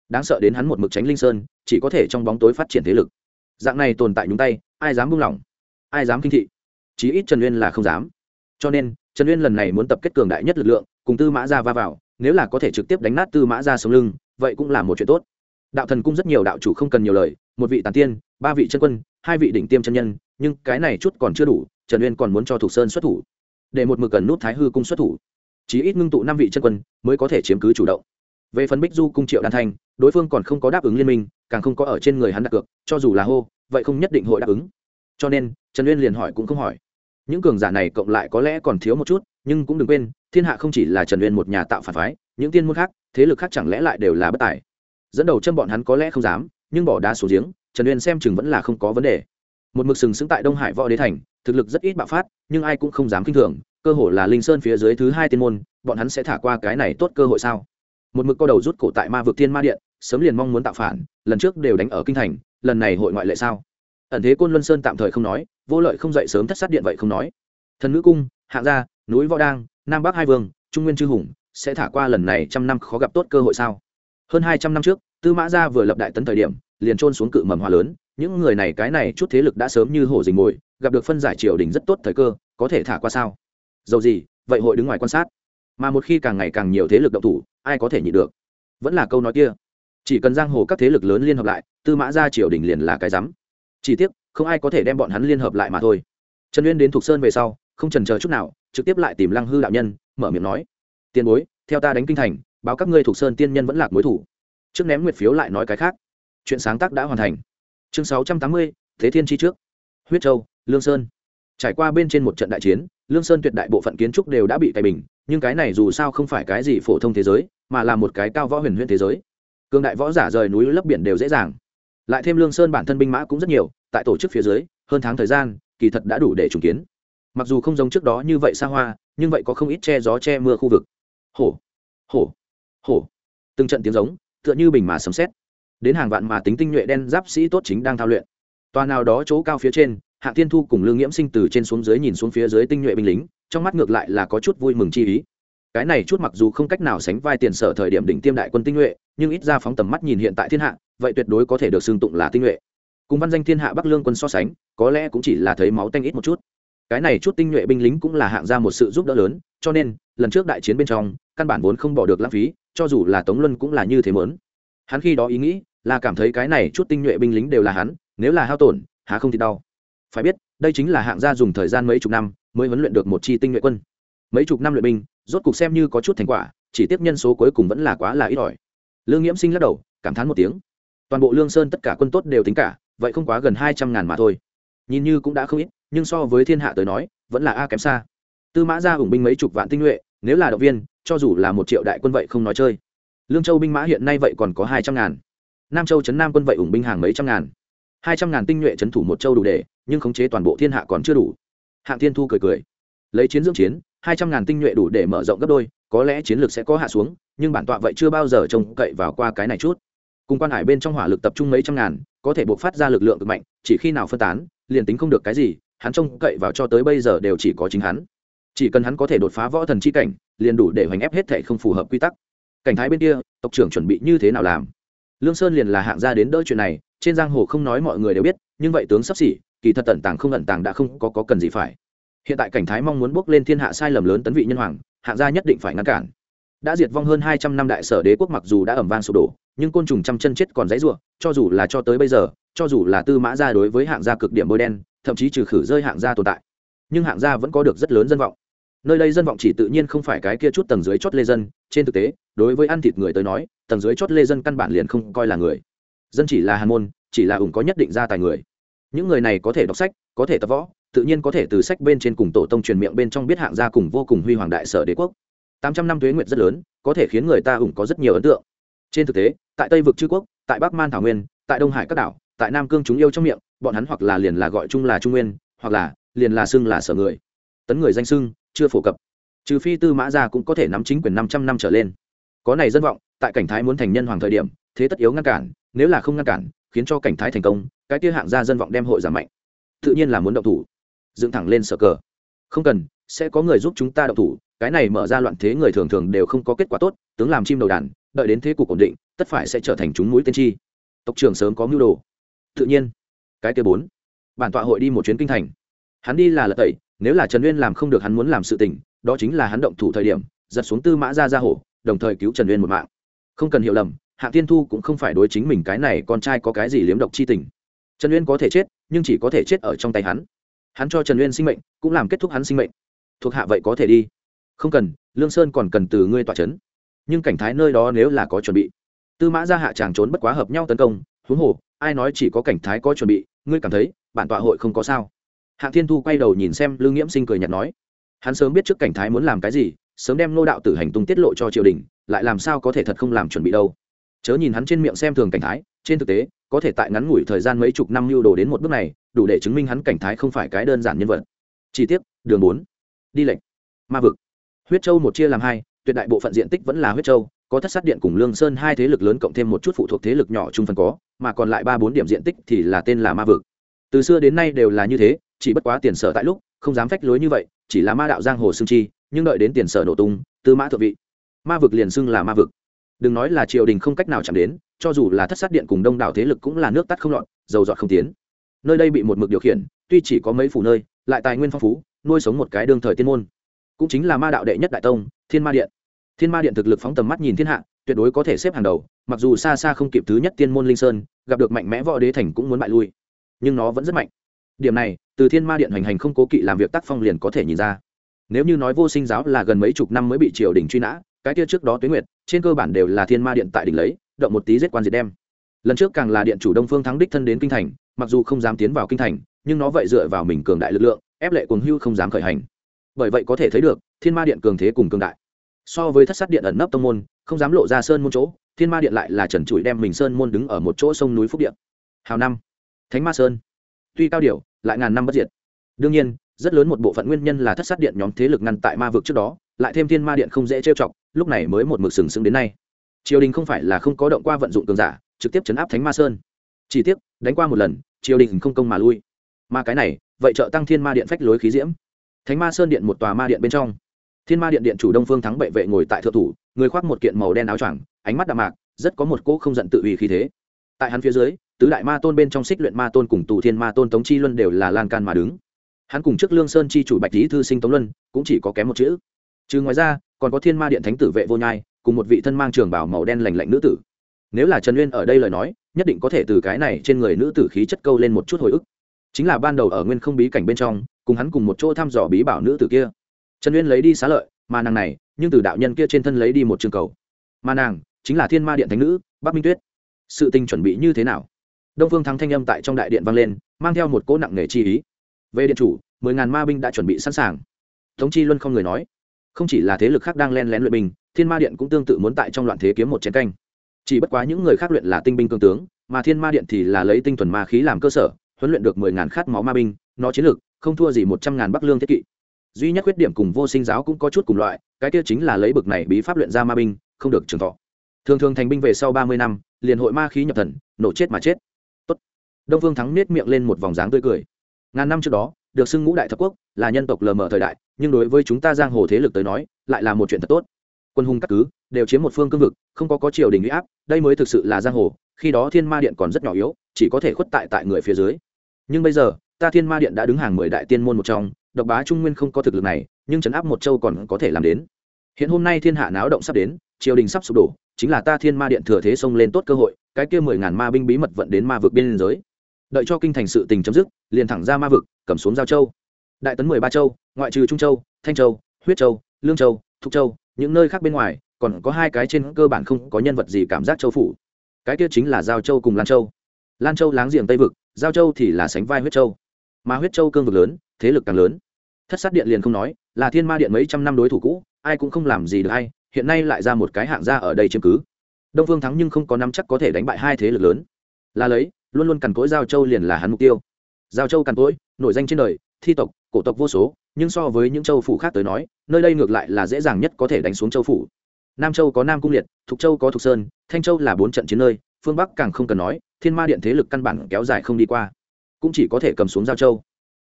Speaker 1: Đáng sợ đến hắn một mực tránh linh sơn, chỉ có thể trong bóng tối phát triển thế lực. Dạng này tồn tại nhúng tay, ai dám buông lỏng? Ai dám kinh thị? Chí ít trần uyên là không dám. Cho nên, trần uyên lần này muốn tập kết cường đại nhất lực lượng, cùng tư mã ra va vào, nếu là có thể trực tiếp đánh nát tư mã ra sống lưng, vậy cũng là một chuyện tốt. Đạo thần cung rất nhiều đạo chủ không cần nhiều lời, một vị tàn tiên, ba vị chân quân, hai vị đỉnh tiêm chân nhân, nhưng cái này chút còn chưa đủ, trần uyên còn muốn cho thủ sơn xuất thủ, để một mực cần nút thái hư cung xuất thủ chí ít ngưng tụ năm vị chân quân mới có thể chiếm cứ chủ động. Về phần bích du cung triệu đan thanh, đối phương còn không có đáp ứng liên minh, càng không có ở trên người hắn đặt cược, cho dù là hô, vậy không nhất định hội đáp ứng. Cho nên, trần uyên liền hỏi cũng không hỏi. Những cường giả này cộng lại có lẽ còn thiếu một chút, nhưng cũng đừng quên, thiên hạ không chỉ là trần uyên một nhà tạo phản phái, những tiên môn khác, thế lực khác chẳng lẽ lại đều là bất tài? Dẫn đầu chân bọn hắn có lẽ không dám, nhưng bỏ đá xuống giếng, trần uyên xem chừng vẫn là không có vấn đề. Một mực sừng sững tại đông hải võ đế thành, thực lực rất ít bạo phát, nhưng ai cũng không dám k i n h thường cơ hội là linh sơn phía dưới thứ hai tiên môn, bọn hắn sẽ thả qua cái này tốt cơ hội sao? Một mực co đầu rút cổ tại ma vực thiên ma điện, sớm liền mong muốn tạo phản, lần trước đều đánh ở kinh thành, lần này hội ngoại lệ sao? Ẩn thế côn luân sơn tạm thời không nói, vô lợi không dậy sớm thất sát điện vậy không nói. Thần nữ cung hạng gia, núi võ đang, nam bắc hai vương, trung nguyên chư hùng, sẽ thả qua lần này trăm năm khó gặp tốt cơ hội sao? Hơn hai trăm năm trước, tư mã gia vừa lập đại tấn thời điểm, liền trôn xuống cự mầm hoa lớn, những người này cái này chút thế lực đã sớm như hổ dình mồi, gặp được phân giải triều đình rất tốt thời cơ, có thể thả qua sao? Dầu gì, vậy hội đứng ngoài quan sát. Mà một khi càng ngày càng nhiều thế lực động thủ, ai có thể nhịn được? Vẫn là câu nói kia. Chỉ cần giang hồ các thế lực lớn liên hợp lại, tư mã ra triều đình liền là cái rắm. Chỉ tiếc, không ai có thể đem bọn hắn liên hợp lại mà thôi. Trần uyên đến thục sơn về sau, không trần chờ chút nào, trực tiếp lại tìm lăng hư đạo nhân, mở miệng nói tiền bối, theo ta đánh kinh thành, báo các ngươi thuộc sơn tiên nhân vẫn lạc mối thủ. Trước ném nguyệt phiếu lại nói cái khác. Chuyện sáng tác đã hoàn thành. Chương sáu trăm tám mươi, thế thiên chi trước. Huyết châu, lương sơn. Trải qua bên trên một trận đại chiến lương sơn tuyệt đại bộ phận kiến trúc đều đã bị cày bình, nhưng cái này dù sao không phải cái gì phổ thông thế giới, mà là một cái cao võ huyền huyễn thế giới. Cường đại võ giả rời núi lấp biển đều dễ dàng. Lại thêm lương sơn bản thân binh mã cũng rất nhiều, tại tổ chức phía dưới, hơn tháng thời gian, kỳ thật đã đủ để trùng kiến. Mặc dù không giống trước đó như vậy xa hoa, nhưng vậy có không ít che gió che mưa khu vực. Hổ hổ hổ. Từng trận tiếng giống, tựa như bình mà sấm xét đến hàng vạn mà tính tinh nhuệ đen giáp sĩ tốt chính đang thao luyện. Tòa nào đó chỗ cao phía trên hạ tiên thu cùng lương nghiễm sinh từ trên xuống dưới nhìn xuống phía dưới tinh nhuệ binh lính, trong mắt ngược lại là có chút vui mừng chi ý. Cái này chút mặc dù không cách nào sánh vai tiền sở thời điểm đỉnh tiêm đại quân tinh nhuệ, nhưng ít ra phóng tầm mắt nhìn hiện tại thiên hạ, vậy tuyệt đối có thể được xưng tụng là tinh nhuệ. Cùng văn danh thiên hạ bắc lương quân so sánh, có lẽ cũng chỉ là thấy máu tanh ít một chút. Cái này chút tinh nhuệ binh lính cũng là hạng ra một sự giúp đỡ lớn, cho nên, lần trước đại chiến bên trong, căn bản vốn không bỏ được lãng phí, cho dù là tống luân cũng là như thế mớn hắn khi đó ý nghĩ là cảm thấy cái này chút tinh nhuệ binh lính đều là hắn, nếu là hao tổn, há không thì đau phải biết, đây chính là hạng gia dùng thời gian mấy chục năm mới huấn luyện được một chi tinh nhuệ quân. Mấy chục năm luyện binh, rốt cục xem như có chút thành quả, chỉ tiếp nhân số cuối cùng vẫn là quá là ít ỏi. Lương nghiễm sinh lắc đầu, cảm thán một tiếng. Toàn bộ lương sơn tất cả quân tốt đều tính cả, vậy không quá gần hai trăm ngàn mà thôi. Nhìn như cũng đã không ít, nhưng so với thiên hạ tới nói, vẫn là a kém xa. Tư mã ra ủng binh mấy chục vạn tinh nhuệ, nếu là động viên, cho dù là một triệu đại quân vậy không nói chơi. Lương châu binh mã hiện nay vậy còn có hai trăm ngàn. Nam châu trấn nam quân vậy ủng binh hàng mấy trăm ngàn. Hai trăm ngàn tinh nhuệ trấn thủ một châu đủ để nhưng khống chế toàn bộ thiên hạ còn chưa đủ. Hạng thiên thu cười cười. Lấy chiến dưỡng chiến, hai trăm ngàn tinh nhuệ đủ để mở rộng gấp đôi, có lẽ chiến lược sẽ có hạ xuống, nhưng bản tọa vậy chưa bao giờ trông cậy vào qua cái này chút. Cùng quan hải bên trong hỏa lực tập trung mấy trăm ngàn, có thể buộc phát ra lực lượng cực mạnh, chỉ khi nào phân tán, liền tính không được cái gì, hắn trông cậy vào cho tới bây giờ đều chỉ có chính hắn. Chỉ cần hắn có thể đột phá võ thần chi cảnh, liền đủ để hoành ép hết thể không phù hợp quy tắc. Cảnh thái bên kia, tộc trưởng chuẩn bị như thế nào làm? Lương sơn liền là hạng gia đến đỡ chuyện này, trên giang hồ không nói mọi người đều biết, nhưng vậy tướng sắp xỉ kỳ thật tận tàng không ẩn tàng đã không có, có cần gì phải. Hiện tại cảnh thái mong muốn bước lên thiên hạ sai lầm lớn tấn vị nhân hoàng hạng gia nhất định phải ngăn cản. Đã diệt vong hơn hai trăm năm đại sở đế quốc mặc dù đã ẩm vang sụp đổ nhưng côn trùng trăm chân chết còn dãy ruộng cho dù là cho tới bây giờ cho dù là tư mã gia đối với hạng gia cực điểm bôi đen thậm chí trừ khử rơi hạng gia tồn tại. Nhưng hạng gia vẫn có được rất lớn dân vọng. Nơi đây dân vọng chỉ tự nhiên không phải cái kia chút tầng dưới chót lê dân trên thực tế đối với ăn thịt người tới nói tầng dưới chót lê dân căn bản liền không coi là người. Dân chỉ là hàn môn chỉ là ủng có nhất định gia tài người những người này có thể đọc sách, có thể tập võ, tự nhiên có thể từ sách bên trên cùng tổ tông truyền miệng bên trong biết hạng gia cùng vô cùng huy hoàng đại sở đế quốc. Tám trăm năm tuế nguyệt rất lớn, có thể khiến người ta ủng có rất nhiều ấn tượng. Trên thực tế, tại tây vực chư quốc, tại bắc man thảo nguyên, tại đông hải các đảo, tại nam cương chúng yêu trong miệng, bọn hắn hoặc là liền là gọi chung là trung nguyên, hoặc là liền là xưng là sở người. Tấn người danh xưng, chưa phổ cập. Trừ phi tư mã gia cũng có thể nắm chính quyền năm trăm năm trở lên. Có này dân vọng, tại cảnh thái muốn thành nhân hoàng thời điểm, thế tất yếu ngăn cản, nếu là không ngăn cản khiến cho cảnh thái thành công, cái kia hạng gia dân vọng đem hội giảm mạnh. Tự nhiên là muốn động thủ. Dựng thẳng lên sở cờ. Không cần, sẽ có người giúp chúng ta động thủ. Cái này mở ra loạn thế người thường thường đều không có kết quả tốt, tướng làm chim đầu đàn, đợi đến thế cục ổn định, tất phải sẽ trở thành chúng mũi tiên tri tộc trưởng sớm có mưu đồ. Tự nhiên. Cái kia bốn. Bản tọa hội đi một chuyến kinh thành. Hắn đi là lật tẩy, nếu là trần uyên làm không được hắn muốn làm sự tình, đó chính là hắn động thủ thời điểm, giật xuống tư mã ra ra hổ đồng thời cứu trần uyên một mạng. Không cần hiểu lầm hạng tiên thu cũng không phải đối chính mình cái này con trai có cái gì liếm độc chi tình. Trần uyên có thể chết, nhưng chỉ có thể chết ở trong tay hắn. Hắn cho trần uyên sinh mệnh, cũng làm kết thúc hắn sinh mệnh. Thuộc hạ vậy có thể đi. Không cần, lương sơn còn cần từ ngươi tọa c h ấ n nhưng cảnh thái nơi đó nếu là có chuẩn bị. Tư mã ra hạ tràng trốn bất quá hợp nhau tấn công, huống hồ, ai nói chỉ có cảnh thái có chuẩn bị, ngươi cảm thấy, bản tọa hội không có sao? Hạng thiên thu quay đầu nhìn xem lương nghiễm sinh cười nhạt nói, hắn sớm biết trước cảnh thái muốn làm cái gì, sớm đem nô đạo tử hành tung tiết lộ cho triều đình, lại làm sao có thể thật không làm chuẩn bị đâu? Chớ nhìn hắn trên miệng xem thường cảnh thái, trên thực tế, có thể tại ngắn ngủi thời gian mấy chục năm lưu đồ đến một bước này, đủ để chứng minh hắn cảnh thái không phải cái đơn giản nhân vật. Chi tiết đường bốn, đi lệnh. Ma vực. Huyết châu một chia làm hai, tuyệt đại bộ phận diện tích vẫn là huyết châu, có thất sát điện cùng lương sơn hai thế lực lớn cộng thêm một chút phụ thuộc thế lực nhỏ chung phần có, mà còn lại ba bốn điểm diện tích thì là tên là ma vực. Từ xưa đến nay đều là như thế, chỉ bất quá tiền sở tại lúc, không dám phách lối như vậy, chỉ là ma đạo giang hồ xương chi, nhưng đợi đến tiền sở nổ tung, tư mã thượng vị. Ma vực liền xưng là ma vực đừng nói là triều đình không cách nào chạm đến, cho dù là thất sát điện cùng đông đảo thế lực cũng là nước tắt không lọt, dầu dọt không tiến. Nơi đây bị một mực điều khiển, tuy chỉ có mấy phủ nơi, lại tài nguyên phong phú, nuôi sống một cái đương thời tiên môn. Cũng chính là ma đạo đệ nhất đại tông, thiên ma điện. Thiên ma điện thực lực phóng tầm mắt nhìn thiên hạ, tuyệt đối có thể xếp hàng đầu, mặc dù xa xa không kịp thứ nhất tiên môn linh sơn, gặp được mạnh mẽ võ đế thành cũng muốn bại lui. Nhưng nó vẫn rất mạnh. Điểm này, từ thiên ma điện hành hành không cố kỵ làm việc tác phong liền có thể nhìn ra. Nếu như nói vô sinh giáo là gần mấy chục năm mới bị triều đình truy nã cái kia trước đó tuyến nguyệt, trên cơ bản đều là thiên ma điện tại đỉnh lấy, động một tí giết quan diệt đem. Lần trước càng là điện chủ đông phương thắng đích thân đến kinh thành, mặc dù không dám tiến vào kinh thành, nhưng nó vậy dựa vào mình cường đại lực lượng, ép lệ cuồng hưu không dám khởi hành. Bởi vậy có thể thấy được, thiên ma điện cường thế cùng cường đại. So với thất sát điện ẩn nấp tông môn, không dám lộ ra sơn môn chỗ, thiên ma điện lại là trần trụi đem mình sơn môn đứng ở một chỗ sông núi phúc điện. Hào năm. Thánh ma sơn. Tuy cao điều lại ngàn năm bất diệt. Đương nhiên, rất lớn một bộ phận nguyên nhân là thất sát điện nhóm thế lực ngăn tại ma vực trước đó, lại thêm thiên ma điện không dễ trêu chọc lúc này mới một mực sừng sững đến nay. Triều đình không phải là không có động qua vận dụng cường giả, trực tiếp chấn áp thánh ma sơn. Chỉ tiếc, đánh qua một lần, triều đình không công mà lui. Mà cái này, vậy trợ tăng thiên ma điện phách lối khí diễm. Thánh ma sơn điện một tòa ma điện bên trong. Thiên ma điện điện chủ đông phương thắng bệ vệ ngồi tại thượng thủ, người khoác một kiện màu đen áo choàng, ánh mắt đạm mạc, rất có một cỗ không giận tự ủy khí thế. Tại hắn phía dưới, tứ đại ma tôn bên trong xích luyện ma tôn cùng tù thiên ma tôn tống chi luân đều là lan can mà đứng. Hắn cùng trước lương sơn chi chủ bạch lý thư sinh tống luân cũng chỉ có kém một chữ chứ ngoài ra, còn có thiên ma điện thánh tử vệ vô nhai, cùng một vị thân mang trường bảo màu đen lành lạnh nữ tử. Nếu là trần uyên ở đây lời nói, nhất định có thể từ cái này trên người nữ tử khí chất câu lên một chút hồi ức. Chính là ban đầu ở nguyên không bí cảnh bên trong, cùng hắn cùng một chỗ thăm dò bí bảo nữ tử kia. Trần uyên lấy đi xá lợi, mà nàng này, nhưng từ đạo nhân kia trên thân lấy đi một trường cầu. Mà nàng, chính là thiên ma điện thánh nữ, bắc minh tuyết. Sự tình chuẩn bị như thế nào? Đông phương thắng thanh âm tại trong đại điện vang lên, mang theo một cỗ nặng nề chi ý. Về điện chủ, mười ngàn ma binh đã chuẩn bị sẵn sàng. Tống chi luân không người nói không chỉ là thế lực khác đang len lén luyện binh, thiên ma điện cũng tương tự muốn tại trong loạn thế kiếm một chiến canh. Chỉ bất quá những người khác luyện là tinh binh cương tướng, mà thiên ma điện thì là lấy tinh thuần ma khí làm cơ sở, huấn luyện được mười ngàn khát máu ma binh, nó chiến lược không thua gì một trăm ngàn bắc lương thiết kỵ. Duy nhất khuyết điểm cùng vô sinh giáo cũng có chút cùng loại, cái kia chính là lấy bực này bí pháp luyện ra ma binh, không được trường thọ. Thường thường thành binh về sau ba mươi năm, liền hội ma khí nhập thần, nổ chết mà chết. Tốt. đông phương thắng nết miệng lên một vòng dáng tươi cười. Ngàn năm trước đó được xưng ngũ đại thập quốc, là nhân tộc lờ mờ thời đại, nhưng đối với chúng ta giang hồ thế lực tới nói, lại là một chuyện thật tốt. Quân hùng các cứ, đều chiếm một phương cương vực, không có có triều đình huy áp, đây mới thực sự là giang hồ, khi đó thiên ma điện còn rất nhỏ yếu, chỉ có thể khuất tại tại người phía dưới. Nhưng bây giờ, ta thiên ma điện đã đứng hàng mười đại tiên môn một trong, độc bá trung nguyên không có thực lực này, nhưng chấn áp một châu còn có thể làm đến. Hiện hôm nay thiên hạ náo động sắp đến, triều đình sắp sụp đổ, chính là ta thiên ma điện thừa thế xông lên tốt cơ hội, cái kia mười ngàn ma binh bí mật vận đến ma vực biên giới đợi cho kinh thành sự tình chấm dứt, liền thẳng ra ma vực, cầm xuống giao châu. Đại tấn mười ba châu, ngoại trừ trung châu, thanh châu, huyết châu, lương châu, thục châu, những nơi khác bên ngoài, còn có hai cái trên cơ bản không có nhân vật gì cảm giác châu phủ. Cái kia chính là giao châu cùng lan châu. Lan châu láng giềng tây vực, giao châu thì là sánh vai huyết châu. Mà huyết châu cương vực lớn, thế lực càng lớn. Thất sát điện liền không nói, là thiên ma điện mấy trăm năm đối thủ cũ, ai cũng không làm gì được hay, hiện nay lại ra một cái hạng gia ở đây chiếm cứ. Đông phương thắng nhưng không có nắm chắc có thể đánh bại hai thế lực lớn. Là lấy luôn luôn cằn cỗi giao châu liền là hắn mục tiêu. Giao châu cằn cỗi, nổi danh trên đời, thi tộc, cổ tộc vô số, nhưng so với những châu phủ khác tới nói, nơi đây ngược lại là dễ dàng nhất có thể đánh xuống châu phủ. Nam châu có nam cung liệt, thục châu có thục sơn, thanh châu là bốn trận chiến nơi, phương bắc càng không cần nói, thiên ma điện thế lực căn bản kéo dài không đi qua. Cũng chỉ có thể cầm xuống giao châu.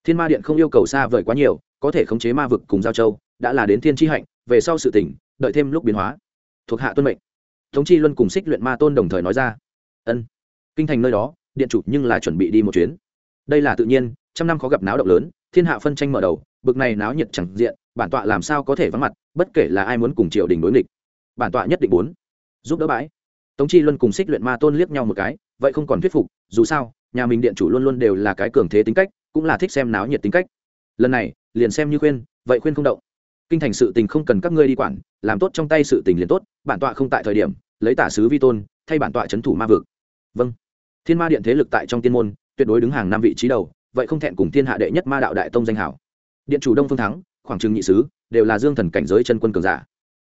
Speaker 1: Thiên ma điện không yêu cầu xa vời quá nhiều, có thể khống chế ma vực cùng giao châu, đã là đến thiên tri hạnh, về sau sự tỉnh đợi thêm lúc biến hóa. Thuộc hạ tuân mệnh. Thống chi luân cùng xích luyện ma tôn đồng thời nói ra. Ân. Kinh thành nơi đó điện chủ nhưng là chuẩn bị đi một chuyến. Đây là tự nhiên, trăm năm khó gặp náo động lớn, thiên hạ phân tranh mở đầu, bực này náo nhiệt chẳng diện, bản tọa làm sao có thể vắng mặt, bất kể là ai muốn cùng triều đình đối nghịch. Bản tọa nhất định muốn giúp đỡ bãi. Tống chi luân cùng xích luyện ma tôn liếc nhau một cái, vậy không còn thuyết phục, dù sao, nhà mình điện chủ luôn luôn đều là cái cường thế tính cách, cũng là thích xem náo nhiệt tính cách. Lần này, liền xem như khuyên, vậy khuyên không động. Kinh thành sự tình không cần các ngươi đi quản, làm tốt trong tay sự tình liền tốt, bản tọa không tại thời điểm, lấy tả sứ vi tôn, thay bản tọa c h ấ n thủ ma vực. Vâng thiên ma điện thế lực tại trong tiên môn, tuyệt đối đứng hàng năm vị trí đầu, vậy không thẹn cùng thiên hạ đệ nhất ma đạo đại tông danh hảo. Điện chủ đông phương thắng, khoảng trừng nhị sứ, đều là dương thần cảnh giới chân quân cường giả.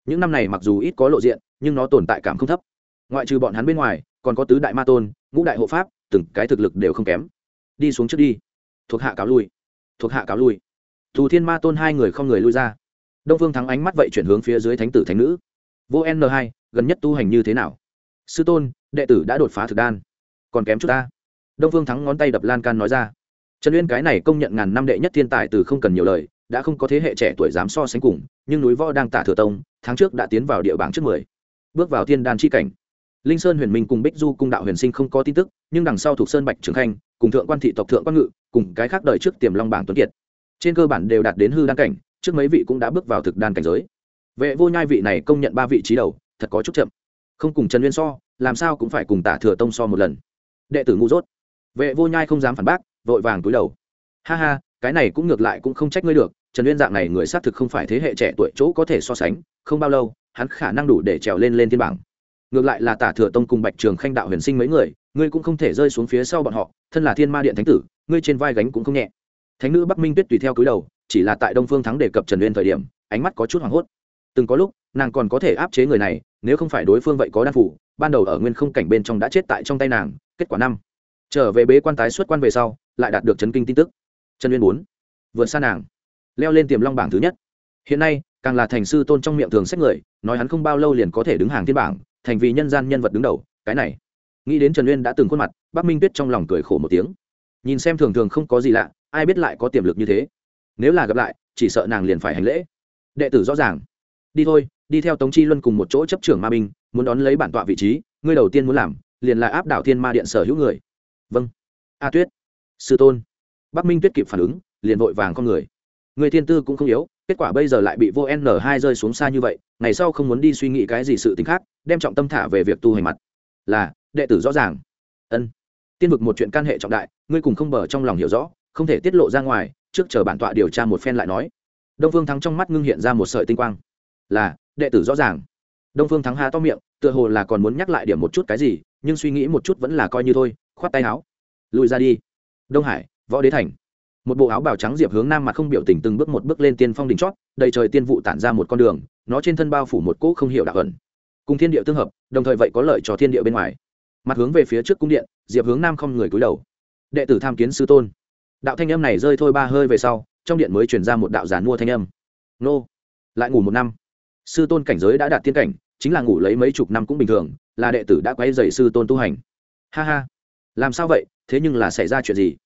Speaker 1: Những năm này mặc dù ít có lộ diện, nhưng nó tồn tại cảm không thấp. Ngoại trừ bọn hắn bên ngoài, còn có tứ đại ma tôn, ngũ đại hộ pháp, từng cái thực lực đều không kém. Đi xuống trước đi. Thuộc hạ cáo lui. Thuộc hạ cáo lui. Thù thiên ma tôn hai người không người lui ra. Đông phương thắng ánh mắt vậy chuyển hướng phía dưới thánh tử thánh nữ. Vô n hai, gần nhất tu hành như thế nào? Sư tôn, đệ tử đã đột phá thực đan còn kém chút ta. Đông phương thắng ngón tay đập lan can nói ra. Trần uyên cái này công nhận ngàn năm đệ nhất thiên tài từ không cần nhiều lời, đã không có thế hệ trẻ tuổi dám so sánh cùng, nhưng núi võ đang tả thừa tông, tháng trước đã tiến vào địa bảng trước mười. Bước vào thiên đan chi cảnh. Linh sơn huyền minh cùng bích du cung đạo huyền sinh không có tin tức, nhưng đằng sau thuộc sơn bạch trường khanh, cùng thượng quan thị tộc thượng quan ngự, cùng cái khác đời trước tiềm long bảng tuấn kiệt. Trên cơ bản đều đạt đến hư đan cảnh, trước mấy vị cũng đã bước vào thực đan cảnh giới. Vệ vô nhai vị này công nhận ba vị trí đầu, thật có chút chậm. Không cùng trần uyên so, làm sao cũng phải cùng tả thừa tông so một lần đệ tử ngu dốt. Vệ vô nhai không dám phản bác, vội vàng túi đầu. Ha ha, cái này cũng ngược lại cũng không trách ngươi được, trần uyên dạng này người xác thực không phải thế hệ trẻ tuổi chỗ có thể so sánh, không bao lâu, hắn khả năng đủ để trèo lên lên thiên bảng. Ngược lại là tả thừa tông cùng bạch trường khanh đạo huyền sinh mấy người, ngươi cũng không thể rơi xuống phía sau bọn họ, thân là thiên ma điện thánh tử, ngươi trên vai gánh cũng không nhẹ. Thánh nữ bắc minh tuyết tùy theo cúi đầu, chỉ là tại đông phương thắng đề cập trần uyên thời điểm, ánh mắt có chút hoảng hốt. Từng có lúc, nàng còn có thể áp chế người này, nếu không phải đối phương vậy có đan phủ, ban đầu ở nguyên không cảnh bên trong đã chết tại trong tay nàng kết quả năm. Trở về bế quan tái xuất quan về sau, lại đạt được chấn kinh tin tức. Trần uyên bốn. Vượt xa nàng. Leo lên tiềm long bảng thứ nhất. Hiện nay, càng là thành sư tôn trong miệng thường xét người, nói hắn không bao lâu liền có thể đứng hàng thiên bảng, thành vì nhân gian nhân vật đứng đầu, cái này. Nghĩ đến trần uyên đã từng khuôn mặt, bắc minh tuyết trong lòng cười khổ một tiếng. Nhìn xem thường thường không có gì lạ, ai biết lại có tiềm lực như thế. Nếu là gặp lại, chỉ sợ nàng liền phải hành lễ. Đệ tử rõ ràng. Đi thôi, đi theo tống chi luân cùng một chỗ chấp trưởng ma binh, muốn đón lấy bản tọa vị trí, ngươi đầu tiên muốn làm liền là áp đảo thiên ma điện sở hữu người. Vâng. A tuyết. Sư tôn. Bắc minh tuyết kịp phản ứng, liền vội vàng con người. Người thiên tư cũng không yếu, kết quả bây giờ lại bị vô n hai rơi xuống xa như vậy, ngày sau không muốn đi suy nghĩ cái gì sự t ì n h khác, đem trọng tâm thả về việc tu hành mặt. Là, đệ tử rõ ràng. Ân. Tiên vực một chuyện can hệ trọng đại, ngươi cùng không bờ trong lòng hiểu rõ, không thể tiết lộ ra ngoài, trước chờ bản tọa điều tra một phen lại nói. Đông phương thắng trong mắt ngưng hiện ra một sợi tinh quang. Là, đệ tử rõ ràng đông phương thắng há to miệng, tựa hồ là còn muốn nhắc lại điểm một chút cái gì, nhưng suy nghĩ một chút vẫn là coi như thôi, khoát tay áo. Lùi ra đi. Đông hải, võ đế thành. Một bộ áo bào trắng diệp hướng nam mặt không biểu tình từng bước một bước lên tiên phong đỉnh chót, đầy trời tiên vụ tản ra một con đường, nó trên thân bao phủ một cỗ không hiểu đạo ẩn. Cùng thiên địa tương hợp, đồng thời vậy có lợi cho thiên địa bên ngoài. Mặt hướng về phía trước cung điện, diệp hướng nam không người cúi đầu. Đệ tử tham kiến sư tôn. Đạo thanh âm này rơi thôi ba hơi về sau, trong điện mới truyền ra một đạo giàn mua thanh âm. Nô. Lại ngủ một năm sư tôn cảnh giới đã đạt tiên cảnh, chính là ngủ lấy mấy chục năm cũng bình thường, là đệ tử đã quay dày sư tôn tu hành. Ha ha. Làm sao vậy? Thế nhưng là xảy ra chuyện gì?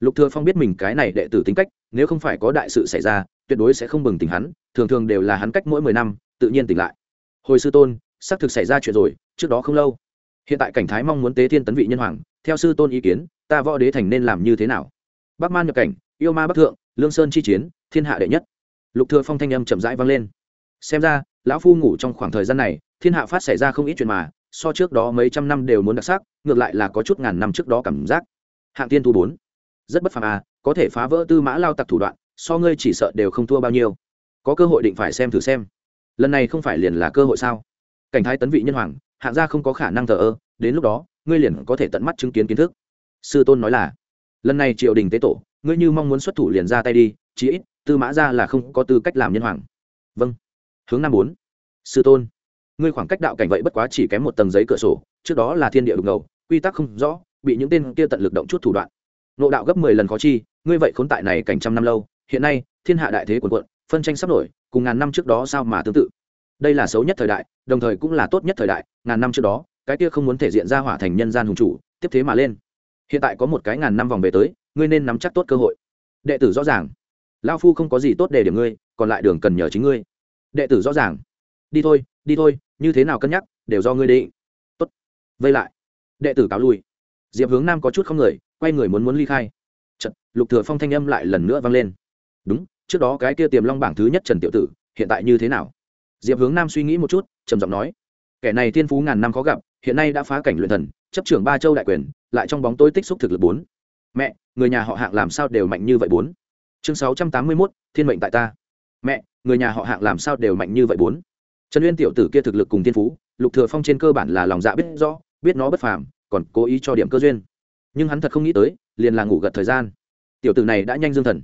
Speaker 1: Lục thừa phong biết mình cái này đệ tử tính cách, nếu không phải có đại sự xảy ra, tuyệt đối sẽ không bừng tỉnh hắn, thường thường đều là hắn cách mỗi mười năm, tự nhiên tỉnh lại. Hồi sư tôn, xác thực xảy ra chuyện rồi, trước đó không lâu. Hiện tại cảnh thái mong muốn tế thiên tấn vị nhân hoàng, theo sư tôn ý kiến, ta võ đế thành nên làm như thế nào? Bắc man nhập cảnh, yêu ma bắc thượng, lương sơn chi chiến, thiên hạ đệ nhất. Lục thừa phong thanh âm chậm rãi vang lên xem ra, lão phu ngủ trong khoảng thời gian này, thiên hạ phát xảy ra không ít chuyện mà, so trước đó mấy trăm năm đều muốn đặc sắc, ngược lại là có chút ngàn năm trước đó cảm giác. Hạng tiên thu bốn. Rất bất phàm à có thể phá vỡ tư mã lao tặc thủ đoạn, so ngươi chỉ sợ đều không thua bao nhiêu. Có cơ hội định phải xem thử xem. Lần này không phải liền là cơ hội sao? Cảnh thái tấn vị nhân hoàng, hạng gia không có khả năng thờ ơ, đến lúc đó, ngươi liền có thể tận mắt chứng kiến kiến thức. Sư tôn nói là, lần này triều đình tế tổ, ngươi như mong muốn xuất thủ liền ra tay đi, chí ít, tư mã ra là không có tư cách làm nhân hoàng. Vâng hướng năm bốn. Sư tôn, ngươi khoảng cách đạo cảnh vậy bất quá chỉ kém một tầng giấy cửa sổ, trước đó là thiên địa đục ngầu, quy tắc không rõ, bị những tên kia tận lực động chút thủ đoạn. Nộ đạo gấp mười lần khó chi, ngươi vậy khốn tại này cảnh trăm năm lâu, hiện nay, thiên hạ đại thế quần quận phân tranh sắp nổi, cùng ngàn năm trước đó sao mà tương tự? Đây là xấu nhất thời đại, đồng thời cũng là tốt nhất thời đại, ngàn năm trước đó, cái kia không muốn thể diện ra hỏa thành nhân gian hùng chủ, tiếp thế mà lên. Hiện tại có một cái ngàn năm vòng về tới, ngươi nên nắm chắc tốt cơ hội. Đệ tử rõ ràng lao phu không có gì tốt để điểm ngươi, còn lại đường cần nhờ chính ngươi đệ tử rõ ràng. Đi thôi đi thôi như thế nào cân nhắc đều do ngươi định. Tốt. Vây lại. Đệ tử cáo lui. Diệp hướng nam có chút không người quay người muốn muốn ly khai. Chật, lục thừa phong thanh âm lại lần nữa vang lên. Đúng trước đó cái kia tiềm long bảng thứ nhất trần tiểu tử hiện tại như thế nào? Diệp hướng nam suy nghĩ một chút trầm giọng nói. Kẻ này thiên phú ngàn năm khó gặp hiện nay đã phá cảnh luyện thần chấp trưởng ba châu đại quyền lại trong bóng tối tích xúc thực lực bốn. Mẹ người nhà họ hạng làm sao đều mạnh như vậy bốn? Chương sáu trăm tám mươi 681, thiên mệnh tại ta. Mẹ người nhà họ hạng làm sao đều mạnh như vậy bốn. Trần uyên tiểu tử kia thực lực cùng thiên phú, lục thừa phong trên cơ bản là lòng dạ biết rõ, biết nó bất phàm, còn cố ý cho điểm cơ duyên. Nhưng hắn thật không nghĩ tới, liền là ngủ gật thời gian. Tiểu tử này đã nhanh dương thần.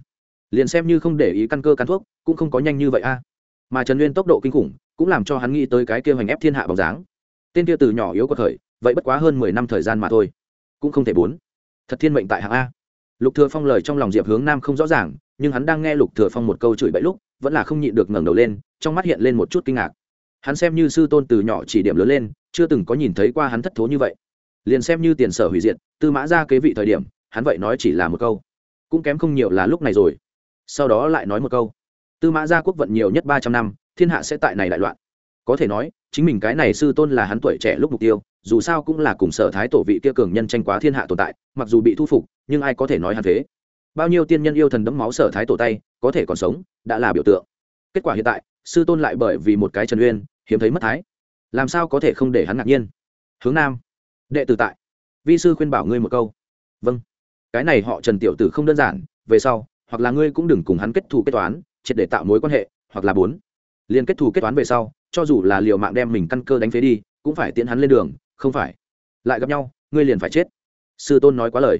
Speaker 1: Liền xem như không để ý căn cơ cắn thuốc, cũng không có nhanh như vậy a. Mà trần Uyên tốc độ kinh khủng, cũng làm cho hắn nghĩ tới cái kia hoành ép thiên hạ bóng dáng. Tên kia từ nhỏ yếu có thời, vậy bất quá hơn mười năm thời gian mà thôi. Cũng không thể bốn. Thật thiên mệnh tại hạng a. Lục thừa phong lời trong lòng diệp hướng nam không rõ ràng, nhưng hắn đang nghe lục thừa phong một câu chửi bậy lúc vẫn là không nhịn được ngẩng đầu lên, trong mắt hiện lên một chút kinh ngạc. Hắn xem như sư tôn từ nhỏ chỉ điểm lớn lên, chưa từng có nhìn thấy qua hắn thất thố như vậy. Liền xem như tiền sở hủy diệt, tư mã ra kế vị thời điểm, hắn vậy nói chỉ là một câu. Cũng kém không nhiều là lúc này rồi. Sau đó lại nói một câu. Tư mã gia quốc vận nhiều nhất ba trăm năm, thiên hạ sẽ tại này đại loạn. Có thể nói, chính mình cái này sư tôn là hắn tuổi trẻ lúc mục tiêu, dù sao cũng là cùng sở thái tổ vị kia cường nhân tranh quá thiên hạ tồn tại, mặc dù bị thu phục, nhưng ai có thể nói hắn thế? Bao nhiêu tiên nhân yêu thần đấm máu sở thái tổ tay, có thể còn sống đã là biểu tượng. Kết quả hiện tại, sư tôn lại bởi vì một cái trần uyên, hiếm thấy mất thái. Làm sao có thể không để hắn ngạc nhiên? Hướng nam, đệ tử tại. Vi sư khuyên bảo ngươi một câu. Vâng. Cái này họ trần tiểu tử không đơn giản, về sau, hoặc là ngươi cũng đừng cùng hắn kết thù kết toán, triệt để tạo mối quan hệ, hoặc là bốn. Liền kết thù kết toán về sau, cho dù là liều mạng đem mình căn cơ đánh phế đi, cũng phải tiễn hắn lên đường, không phải. Lại gặp nhau, ngươi liền phải chết. Sư tôn nói quá lời.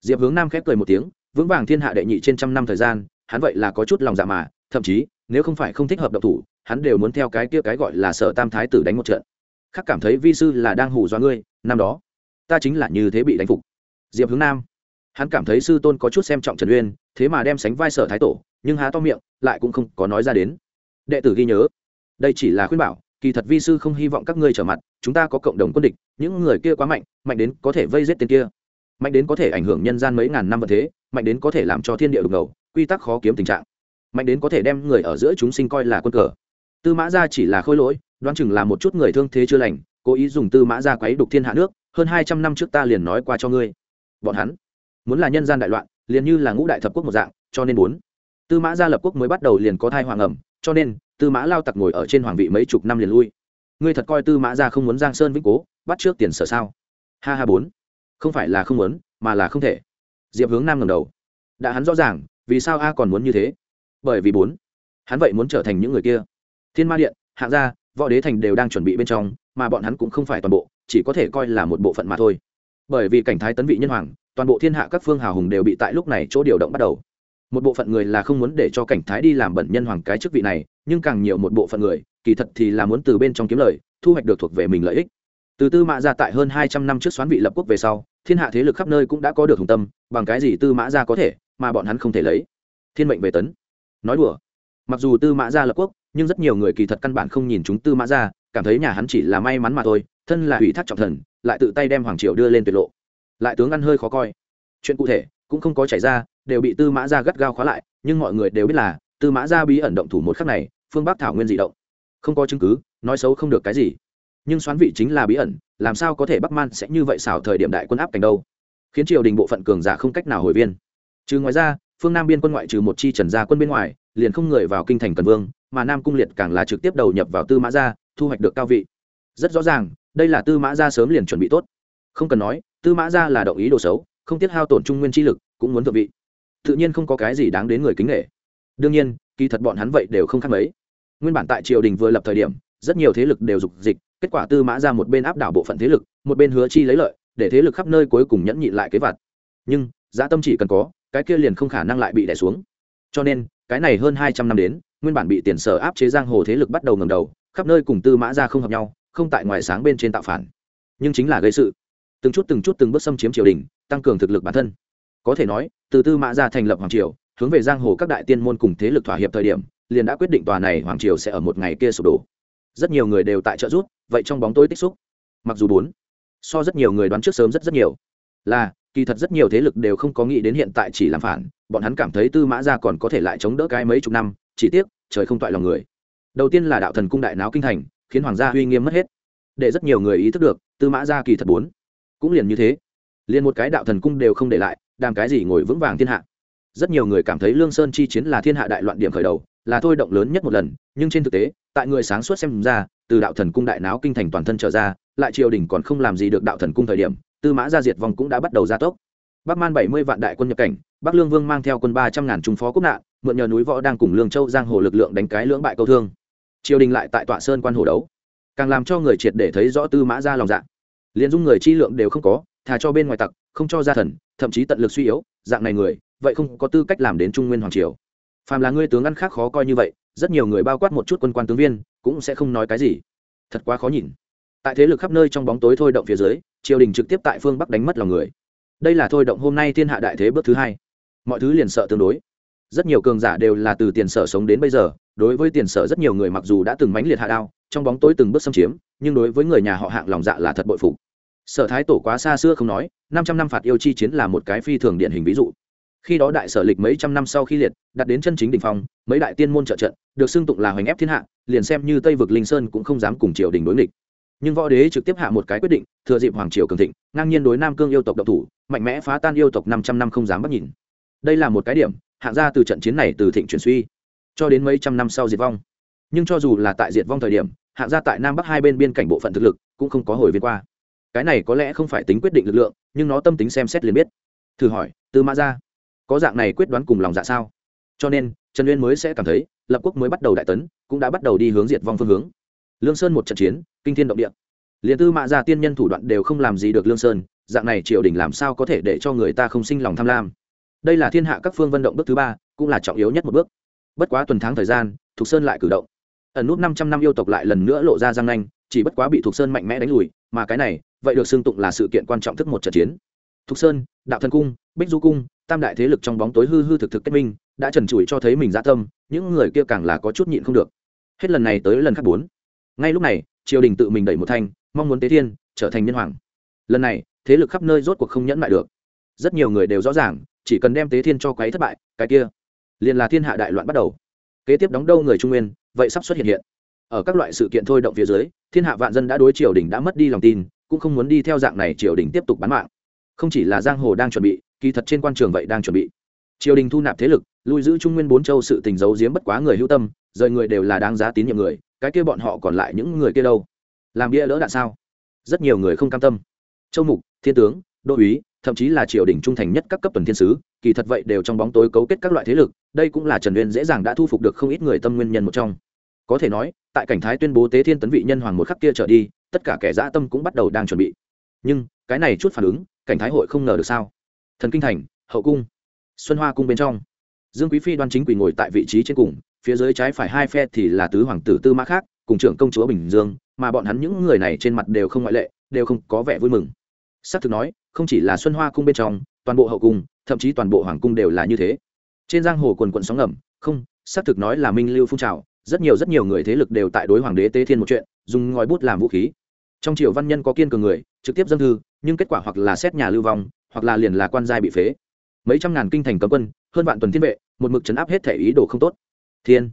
Speaker 1: Diệp hướng nam khép cười một tiếng, vững vàng thiên hạ đệ nhị trên trăm năm thời gian hắn vậy là có chút lòng dạ mà, thậm chí, nếu không phải không thích hợp độc thủ, hắn đều muốn theo cái kia cái gọi là sở tam thái tử đánh một trận. Khắc cảm thấy vi sư là đang hù do ngươi, năm đó, ta chính là như thế bị đánh phục. Diệp hướng nam, hắn cảm thấy sư tôn có chút xem trọng trần uyên, thế mà đem sánh vai sở thái tổ, nhưng há to miệng, lại cũng không có nói ra đến. Đệ tử ghi nhớ, đây chỉ là khuyên bảo, kỳ thật vi sư không hy vọng các ngươi trở mặt, chúng ta có cộng đồng quân địch, những người kia quá mạnh mạnh đến có thể vây giết tên kia. Mạnh đến có thể ảnh hưởng nhân gian mấy ngàn năm vật thế, mạnh đến có thể làm cho thiên địa đục ngầu quy tắc khó kiếm tình trạng. Mạnh đến có thể đem người ở giữa chúng sinh coi là quân cờ. Tư mã gia chỉ là khôi lỗi, đoán chừng là một chút người thương thế chưa lành, cố ý dùng tư mã gia quấy đục thiên hạ nước, hơn hai trăm năm trước ta liền nói qua cho ngươi. Bọn hắn muốn là nhân gian đại loạn, liền như là ngũ đại thập quốc một dạng, cho nên bốn tư mã gia lập quốc mới bắt đầu liền có thai hoàng ẩm, cho nên tư mã lao tặc ngồi ở trên hoàng vị mấy chục năm liền lui. Ngươi thật coi tư mã gia không muốn giang sơn vĩnh cố, bắt trước tiền sở sao? Ha ha bốn. Không phải là không muốn, mà là không thể. Diệp hướng nam ngầm đầu. Đã hắn rõ ràng vì sao a còn muốn như thế? Bởi vì bốn, hắn vậy muốn trở thành những người kia. Thiên ma điện, hạng gia, võ đế thành đều đang chuẩn bị bên trong, mà bọn hắn cũng không phải toàn bộ, chỉ có thể coi là một bộ phận mà thôi. Bởi vì cảnh thái tấn vị nhân hoàng, toàn bộ thiên hạ các phương hào hùng đều bị tại lúc này chỗ điều động bắt đầu. Một bộ phận người là không muốn để cho cảnh thái đi làm bẩn nhân hoàng cái chức vị này, nhưng càng nhiều một bộ phận người, kỳ thật thì là muốn từ bên trong kiếm lời, thu hoạch được thuộc về mình lợi ích. Từ tư mã gia tại hơn hai trăm năm trước xoán vị lập quốc về sau, thiên hạ thế lực khắp nơi cũng đã có được hùng tâm, bằng cái gì tư mã gia có thể mà bọn hắn không thể lấy. Thiên mệnh về tấn. Nói đùa. Mặc dù tư mã gia lập quốc, nhưng rất nhiều người kỳ thật căn bản không nhìn chúng tư mã gia, cảm thấy nhà hắn chỉ là may mắn mà thôi, thân là ủy thác trọng thần, lại tự tay đem hoàng triều đưa lên tuyệt lộ. Lại tướng ăn hơi khó coi. Chuyện cụ thể cũng không có chảy ra, đều bị tư mã gia gắt gao khóa lại, nhưng mọi người đều biết là tư mã gia bí ẩn động thủ một khắc này, phương bắc thảo nguyên dị động. Không có chứng cứ, nói xấu không được cái gì. Nhưng xoán vị chính là bí ẩn, làm sao có thể bắc man sẽ như vậy xảo thời điểm đại quân áp cảnh đâu? Khiến triều đình bộ phận cường giả không cách nào hồi viên trừ ngoài ra, phương nam biên quân ngoại trừ một chi trần gia quân bên ngoài, liền không người vào kinh thành cần vương, mà nam cung liệt càng là trực tiếp đầu nhập vào tư mã gia, thu hoạch được cao vị. Rất rõ ràng, đây là tư mã gia sớm liền chuẩn bị tốt. Không cần nói, tư mã gia là động ý đồ xấu, không tiếc hao tổn trung nguyên chi lực, cũng muốn thượng vị. Tự nhiên không có cái gì đáng đến người kính nghệ đương nhiên, kỳ thật bọn hắn vậy đều không khác mấy. Nguyên bản tại triều đình vừa lập thời điểm, rất nhiều thế lực đều dục dịch, kết quả tư mã ra một bên áp đảo bộ phận thế lực, một bên hứa chi lấy lợi, để thế lực khắp nơi cuối cùng nhẫn nhịn lại kế vặt. Nhưng, giá tâm chỉ cần có cái kia liền không khả năng lại bị đè xuống. Cho nên, cái này hơn hai trăm năm đến, nguyên bản bị tiền sở áp chế giang hồ thế lực bắt đầu ngầm đầu, khắp nơi cùng tư mã ra không hợp nhau, không tại ngoài sáng bên trên tạo phản. Nhưng chính là gây sự. Từng chút từng chút từng bước xâm chiếm triều đình, tăng cường thực lực bản thân. Có thể nói, từ tư mã ra thành lập hoàng triều, hướng về giang hồ các đại tiên môn cùng thế lực thỏa hiệp thời điểm, liền đã quyết định tòa này hoàng triều sẽ ở một ngày kia sụp đổ. Rất nhiều người đều tại trợ rút vậy trong bóng tối tích xúc. Mặc dù bốn, so rất nhiều người đoán trước sớm rất rất nhiều. Là kỳ thật rất nhiều thế lực đều không có nghĩ đến hiện tại chỉ làm phản, bọn hắn cảm thấy tư mã gia còn có thể lại chống đỡ cái mấy chục năm, chỉ tiếc, trời không toại lòng người. Đầu tiên là đạo thần cung đại náo kinh thành, khiến hoàng gia uy nghiêm mất hết. Để rất nhiều người ý thức được, tư mã gia kỳ thật bốn. Cũng liền như thế. Liền một cái đạo thần cung đều không để lại, đàm cái gì ngồi vững vàng thiên hạ. Rất nhiều người cảm thấy lương sơn chi chiến là thiên hạ đại loạn điểm khởi đầu, là thôi động lớn nhất một lần, nhưng trên thực tế, tại người sáng suốt xem ra, từ đạo thần cung đại náo kinh thành toàn thân trở ra, lại triều đình còn không làm gì được đạo thần cung thời điểm tư mã gia diệt vong cũng đã bắt đầu gia tốc. Bắc man bảy mươi vạn đại quân nhập cảnh, bắc lương vương mang theo quân ba trăm ngàn trung phó quốc nạn, mượn nhờ núi võ đang cùng lương châu giang hồ lực lượng đánh cái lưỡng bại câu thương. Triều đình lại tại tọa sơn quan hồ đấu, càng làm cho người triệt để thấy rõ tư mã gia lòng dạ. Liền dung người chi lượng đều không có, thà cho bên ngoài tặc, không cho gia thần, thậm chí tận lực suy yếu, dạng này người, vậy không có tư cách làm đến trung nguyên hoàng triều. Phàm là ngươi tướng ăn khác khó coi như vậy, rất nhiều người bao quát một chút quân quan tướng viên, cũng sẽ không nói cái gì. Thật quá khó nhìn tại thế lực khắp nơi trong bóng tối thôi động phía dưới, triều đình trực tiếp tại phương bắc đánh mất lòng người. Đây là thôi động hôm nay thiên hạ đại thế bước thứ hai. Mọi thứ liền sợ tương đối. Rất nhiều cường giả đều là từ tiền sở sống đến bây giờ, đối với tiền sở rất nhiều người mặc dù đã từng mãnh liệt hạ đao, trong bóng tối từng bước xâm chiếm, nhưng đối với người nhà họ hạng lòng dạ là thật bội phục. Sở thái tổ quá xa xưa không nói, năm trăm năm phạt yêu chi chiến là một cái phi thường điển hình ví dụ. Khi đó đại sở lịch mấy trăm năm sau khi liệt, đặt đến chân chính đ ỉ n h phong, mấy đại tiên môn trợ trận, được xưng tụng là hoành ép thiên hạ, liền xem như tây vực linh sơn cũng không dám cùng triều đình đối nghịch nhưng võ đế trực tiếp hạ một cái quyết định, thừa dịp hoàng triều cường thịnh, ngang nhiên đối nam cương yêu tộc độc thủ, mạnh mẽ phá tan yêu tộc năm trăm năm không dám bắt nhìn. Đây là một cái điểm hạng ra từ trận chiến này từ thịnh chuyển suy, cho đến mấy trăm năm sau diệt vong. Nhưng cho dù là tại diệt vong thời điểm hạng ra tại nam bắc hai bên biên cảnh bộ phận thực lực cũng không có hồi viên qua. Cái này có lẽ không phải tính quyết định lực lượng, nhưng nó tâm tính xem xét liền biết. Thử hỏi từ mã ra có dạng này quyết đoán cùng lòng dạ sao? Cho nên, trần uyên mới sẽ cảm thấy, lập quốc mới bắt đầu đại tấn, cũng đã bắt đầu đi hướng diệt vong phương hướng lương sơn một trận chiến, kinh thiên động địa. Liền tư mã gia tiên nhân thủ đoạn đều không làm gì được lương sơn, dạng này triều đình làm sao có thể để cho người ta không sinh lòng tham lam? Đây là thiên hạ các phương vận động bước thứ ba, cũng là trọng yếu nhất một bước. Bất quá tuần tháng thời gian, thục sơn lại cử động. Ẩn nút năm trăm năm yêu tộc lại lần nữa lộ ra giang nanh, chỉ bất quá bị thục sơn mạnh mẽ đánh lùi, mà cái này, vậy được xưng tụng là sự kiện quan trọng thức một trận chiến. Thục sơn, đạo thần cung, bích du cung, tam đại thế lực trong bóng tối hư hư thực thực kết minh, đã trần trụi cho thấy mình dã tâm, những người kia càng là có chút nhịn không được. Hết lần này tới lần khác bốn ngay lúc này, triều đình tự mình đẩy một thanh, mong muốn tế thiên, trở thành nhân hoàng. Lần này, thế lực khắp nơi rốt cuộc không nhẫn lại được. Rất nhiều người đều rõ ràng, chỉ cần đem tế thiên cho quấy thất bại, cái kia liền là thiên hạ đại loạn bắt đầu. Kế tiếp đóng đâu người trung nguyên, vậy sắp xuất hiện hiện. Ở các loại sự kiện thôi động phía dưới, thiên hạ vạn dân đã đối triều đình đã mất đi lòng tin, cũng không muốn đi theo dạng này triều đình tiếp tục bán mạng. Không chỉ là giang hồ đang chuẩn bị, kỳ thật trên quan trường vậy đang chuẩn bị. Triều đình thu nạp thế lực, lui giữ trung nguyên bốn châu sự tình giấu giếm bất quá người hữu tâm, rời người đều là đáng giá tín nhiệm người cái kia bọn họ còn lại những người kia đâu? Làm bia lỡ đạn sao? Rất nhiều người không cam tâm. Châu mục, thiên tướng, đô úy, thậm chí là triều đình trung thành nhất các cấp tuần thiên sứ, kỳ thật vậy đều trong bóng tối cấu kết các loại thế lực, đây cũng là trần uyên dễ dàng đã thu phục được không ít người tâm nguyên nhân một trong. Có thể nói, tại cảnh thái tuyên bố tế thiên tấn vị nhân hoàng một khắc kia trở đi, tất cả kẻ dã tâm cũng bắt đầu đang chuẩn bị. Nhưng, cái này chút phản ứng, cảnh thái hội không ngờ được sao? Thần kinh thành, hậu cung, xuân hoa cung bên trong, dương quý phi đoan chính quỳ ngồi tại vị trí trên cùng phía dưới trái phải hai phe thì là tứ hoàng tử tư mã khác, cùng trưởng công chúa bình dương, mà bọn hắn những người này trên mặt đều không ngoại lệ, đều không có vẻ vui mừng. S c thực nói, không chỉ là xuân hoa cung bên trong, toàn bộ hậu cung, thậm chí toàn bộ hoàng cung đều là như thế. Trên giang hồ quần quận sóng ngầm, không s c thực nói là minh lưu phun trào, rất nhiều rất nhiều người thế lực đều tại đối hoàng đế tế thiên một chuyện, dùng ngòi bút làm vũ khí. Trong triều văn nhân có kiên cường người, trực tiếp dâng thư, nhưng kết quả hoặc là xét nhà lưu vong, hoặc là liền là quan giai bị phế. Mấy trăm ngàn kinh thành cấm quân, hơn vạn tuần thiên vệ, một mực chấn áp hết thể ý đồ không tốt thiên.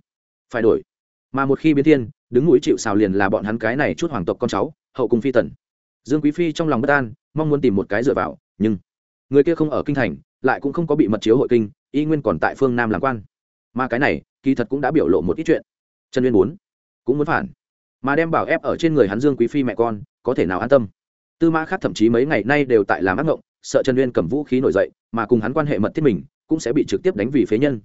Speaker 1: Phải đổi. Mà một khi biến thiên, đứng núi chịu xào liền là bọn hắn cái này chút hoàng tộc con cháu, hậu cung phi tần. Dương quý phi trong lòng bất an, mong muốn tìm một cái dựa vào, nhưng người kia không ở kinh thành, lại cũng không có bị mật chiếu hội kinh, y nguyên còn tại phương nam làm quan. Mà cái này, kỳ thật cũng đã biểu lộ một ít chuyện. Trần uyên muốn, cũng muốn phản. Mà đem bảo ép ở trên người hắn dương quý phi mẹ con, có thể nào an tâm? Tư mã khác thậm chí mấy ngày nay đều tại làm ác ngộng, sợ trần uyên cầm vũ khí nổi dậy, mà cùng hắn quan hệ mật thiết mình, cũng sẽ bị trực tiếp đánh vì phế nhân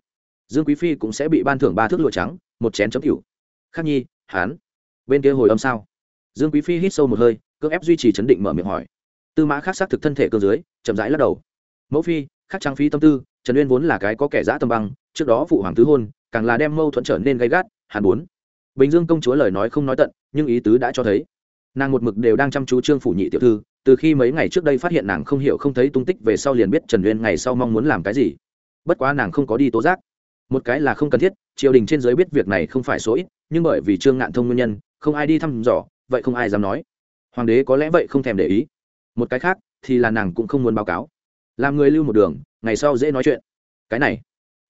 Speaker 1: dương quý phi cũng sẽ bị ban thưởng ba thước lụa trắng, một chén chấm cựu khắc nhi hán bên kia hồi âm sao? Dương quý phi hít sâu một hơi, cưỡng ép duy trì chấn định mở miệng hỏi. Tư mã khác xác thực thân thể cơ dưới, chậm rãi lắc đầu. Mẫu phi, khắc trang phi tâm tư, trần uyên vốn là cái có kẻ giã tâm băng, trước đó phụ hoàng tứ hôn, càng là đem mâu thuẫn trở nên gay gắt hàn bốn bình dương công chúa lời nói không nói tận, nhưng ý tứ đã cho thấy. Nàng một mực đều đang chăm chú trương phủ nhị tiểu thư, từ khi mấy ngày trước đây phát hiện nàng không hiểu không thấy tung tích về sau liền biết trần uyên ngày sau mong muốn làm cái gì. Bất quá nàng không có đi tố giác một cái là không cần thiết, triều đình trên giới biết việc này không phải số ít, nhưng bởi vì trương ngạn thông nguyên nhân, không ai đi thăm dò, vậy không ai dám nói. Hoàng đế có lẽ vậy không thèm để ý. Một cái khác thì là nàng cũng không muốn báo cáo. Làm người lưu một đường, ngày sau dễ nói chuyện. Cái này,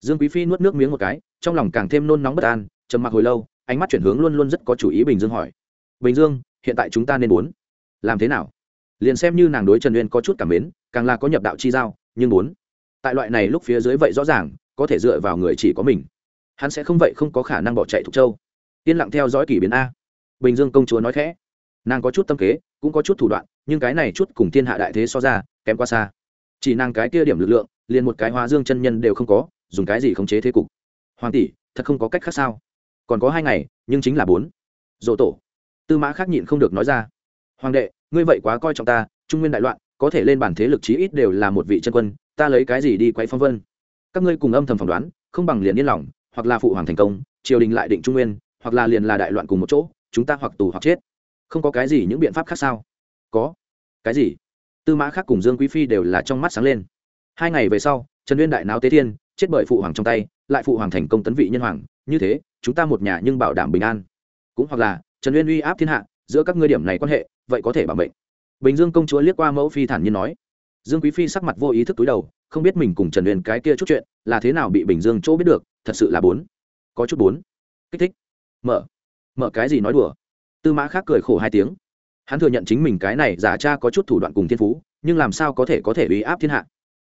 Speaker 1: dương quý phi nuốt nước miếng một cái, trong lòng càng thêm nôn nóng bất an, trầm mặc hồi lâu, ánh mắt chuyển hướng luôn luôn rất có chủ ý bình dương hỏi. Bình dương, hiện tại chúng ta nên muốn làm thế nào? Liền xem như nàng đối trần uyên có chút cảm mến, càng là có nhập đạo chi giao, nhưng muốn. Tại loại này lúc phía dưới vậy rõ ràng có thể dựa vào người chỉ có mình. Hắn sẽ không vậy không có khả năng bỏ chạy thục châu. Yên lặng theo dõi kỷ biến a. Bình dương công chúa nói khẽ. Nàng có chút tâm kế, cũng có chút thủ đoạn, nhưng cái này chút cùng thiên hạ đại thế so ra, kém quá xa. Chỉ nàng cái kia điểm lực lượng, liền một cái hóa dương chân nhân đều không có, dùng cái gì khống chế thế cục. Hoàng tỷ, thật không có cách khác sao? Còn có hai ngày, nhưng chính là bốn. Dỗ tổ. Tư mã khác nhịn không được nói ra. Hoàng đệ, ngươi vậy quá coi trọng ta, trung nguyên đại loạn, có thể lên bản thế lực chí ít đều là một vị chân quân, ta lấy cái gì đi quay phong vân? Các ngươi cùng âm thầm phỏng đoán, không bằng liền yên lòng, hoặc là phụ hoàng thành công, triều đình lại định trung nguyên, hoặc là liền là đại loạn cùng một chỗ, chúng ta hoặc tù hoặc chết. Không có cái gì những biện pháp khác sao? Có. Cái gì? Tư mã khác cùng dương quý phi đều là trong mắt sáng lên. Hai ngày về sau, trần uyên đại náo tế thiên, chết bởi phụ hoàng trong tay, lại phụ hoàng thành công tấn vị nhân hoàng, như thế, chúng ta một nhà nhưng bảo đảm bình an. Cũng hoặc là, trần uyên uy áp thiên hạ, giữa các ngươi điểm này quan hệ, vậy có thể bảo mệnh. Bình dương công chúa liếc qua mẫu phi thản nhiên nói. Dương quý phi sắc mặt vô ý thức túi đầu không biết mình cùng trần huyền cái kia chút chuyện là thế nào bị bình dương chỗ biết được, thật sự là bốn. Có chút bốn. Kích thích. Mở. Mở cái gì nói đùa? Tư mã khác cười khổ hai tiếng. Hắn thừa nhận chính mình cái này giả cha có chút thủ đoạn cùng thiên phú, nhưng làm sao có thể có thể uy áp thiên hạ?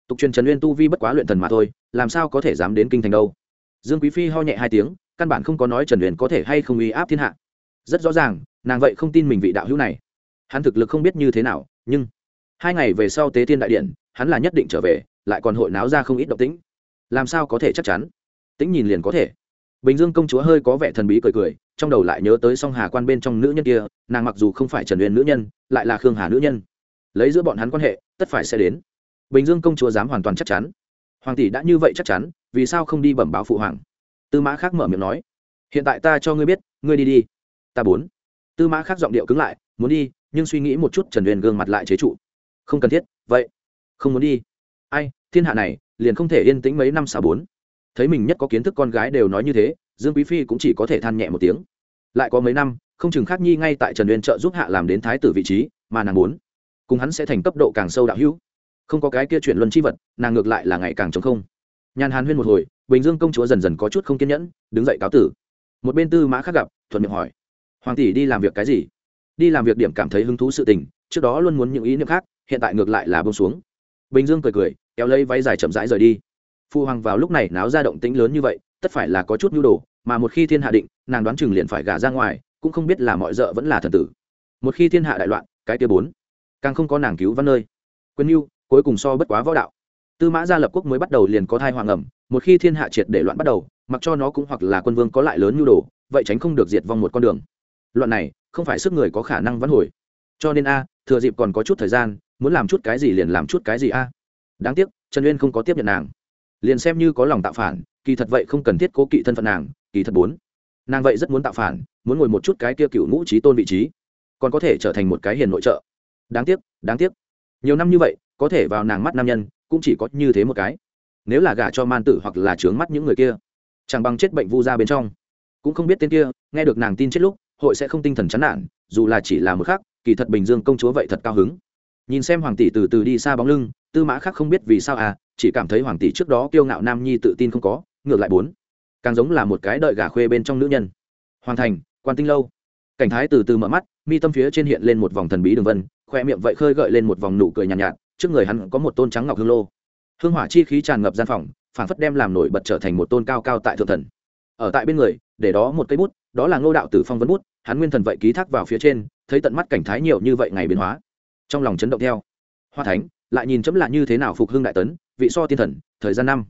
Speaker 1: Tục truyền trần uyên tu vi bất quá luyện thần mà thôi, làm sao có thể dám đến kinh thành đâu? Dương quý phi ho nhẹ hai tiếng, căn bản không có nói trần uyên có thể hay không uy áp thiên hạ. Rất rõ ràng, nàng vậy không tin mình vị đạo hữu này. Hắn thực lực không biết như thế nào, nhưng hai ngày về sau tế thiên đại điện, hắn là nhất định trở về lại còn hội náo ra không ít động tĩnh. Làm sao có thể chắc chắn? Tĩnh nhìn liền có thể. Bình dương công chúa hơi có vẻ thần bí cười cười, trong đầu lại nhớ tới song hà quan bên trong nữ nhân kia, nàng mặc dù không phải trần uyên nữ nhân, lại là khương hà nữ nhân. Lấy giữa bọn hắn quan hệ, tất phải sẽ đến. Bình dương công chúa dám hoàn toàn chắc chắn. Hoàng tỷ đã như vậy chắc chắn, vì sao không đi bẩm báo phụ hoàng? Tư mã khác mở miệng nói. Hiện tại ta cho ngươi biết, ngươi đi đi. Ta bốn. Tư mã khác giọng điệu cứng lại, muốn đi, nhưng suy nghĩ một chút trần Uyên gương mặt lại chế trụ. Không cần thiết, vậy. Không muốn đi ai, thiên hạ này, liền không thể yên tĩnh mấy năm xả bốn. Thấy mình nhất có kiến thức con gái đều nói như thế, dương quý phi cũng chỉ có thể than nhẹ một tiếng. Lại có mấy năm, không chừng khác nhi ngay tại trần uyên trợ giúp hạ làm đến thái tử vị trí, mà nàng muốn, cùng hắn sẽ thành cấp độ càng sâu đạo hữu. Không có cái kia chuyện luân chi vật, nàng ngược lại là ngày càng chống không. Nhàn hàn huyên một hồi, bình dương công chúa dần dần có chút không kiên nhẫn, đứng dậy cáo tử. Một bên tư mã khác gặp, thuận miệng hỏi, hoàng tỷ đi làm việc cái gì? Đi làm việc điểm cảm thấy hứng thú sự tình, trước đó luôn muốn những ý niệm khác, hiện tại ngược lại là bông xuống bình dương cười cười, kéo lấy váy dài chậm rãi rời đi. Phu hoàng vào lúc này náo ra động tĩnh lớn như vậy, tất phải là có chút nhu đồ, mà một khi thiên hạ định, nàng đoán chừng liền phải gả ra ngoài, cũng không biết là mọi rợ vẫn là thần tử. Một khi thiên hạ đại loạn, cái kia bốn, càng không có nàng cứu văn nơi. Quân mưu cuối cùng so bất quá võ đạo. Tư mã gia lập quốc mới bắt đầu liền có thai hoàng ẩm, một khi thiên hạ triệt để loạn bắt đầu, mặc cho nó cũng hoặc là quân vương có lại lớn nhu đồ, vậy tránh không được diệt vong một con đường. Loạn này, không phải sức người có khả năng vãn hồi. Cho nên a, thừa dịp còn có chút thời gian muốn làm chút cái gì liền làm chút cái gì a. Đáng tiếc, trần uyên không có tiếp nhận nàng. Liền xem như có lòng tạo phản, kỳ thật vậy không cần thiết cố kỵ thân phận nàng, kỳ thật bốn. Nàng vậy rất muốn tạo phản, muốn ngồi một chút cái kia cựu ngũ trí tôn vị trí, còn có thể trở thành một cái hiền nội trợ. Đáng tiếc đáng tiếc. Nhiều năm như vậy, có thể vào nàng mắt nam nhân, cũng chỉ có như thế một cái. Nếu là gả cho man tử hoặc là trướng mắt những người kia, chẳng bằng chết bệnh vu ra bên trong. Cũng không biết tên kia, nghe được nàng tin chết lúc, hội sẽ không tinh thần chán nản, dù là chỉ là một khắc, kỳ thật bình dương công chúa vậy thật cao hứng nhìn xem hoàng tỷ từ từ đi xa bóng lưng tư mã khác không biết vì sao à chỉ cảm thấy hoàng tỷ trước đó kiêu ngạo nam nhi tự tin không có ngược lại bốn. Càng giống là một cái đợi gà khuê bên trong nữ nhân. Hoàng thành quan tinh lâu. Cảnh thái từ từ mở mắt mi tâm phía trên hiện lên một vòng thần bí đường vân khoe miệng vậy khơi gợi lên một vòng nụ cười nhàn nhạt, nhạt trước người hắn có một tôn trắng ngọc hương lô. Hương hỏa chi khí tràn ngập gian phòng phản phất đem làm nổi bật trở thành một tôn cao cao tại thượng thần. Ở tại bên người để đó một cây bút đó là ngô đạo tử phong vấn bút hắn nguyên thần vậy ký thác vào phía trên thấy tận mắt cảnh thái nhiều như vậy ngày biến hóa trong lòng chấn động theo. Hoa thánh, lại nhìn chấm lại như thế nào phục hưng đại tấn, vị so tiên thần, thời gian năm.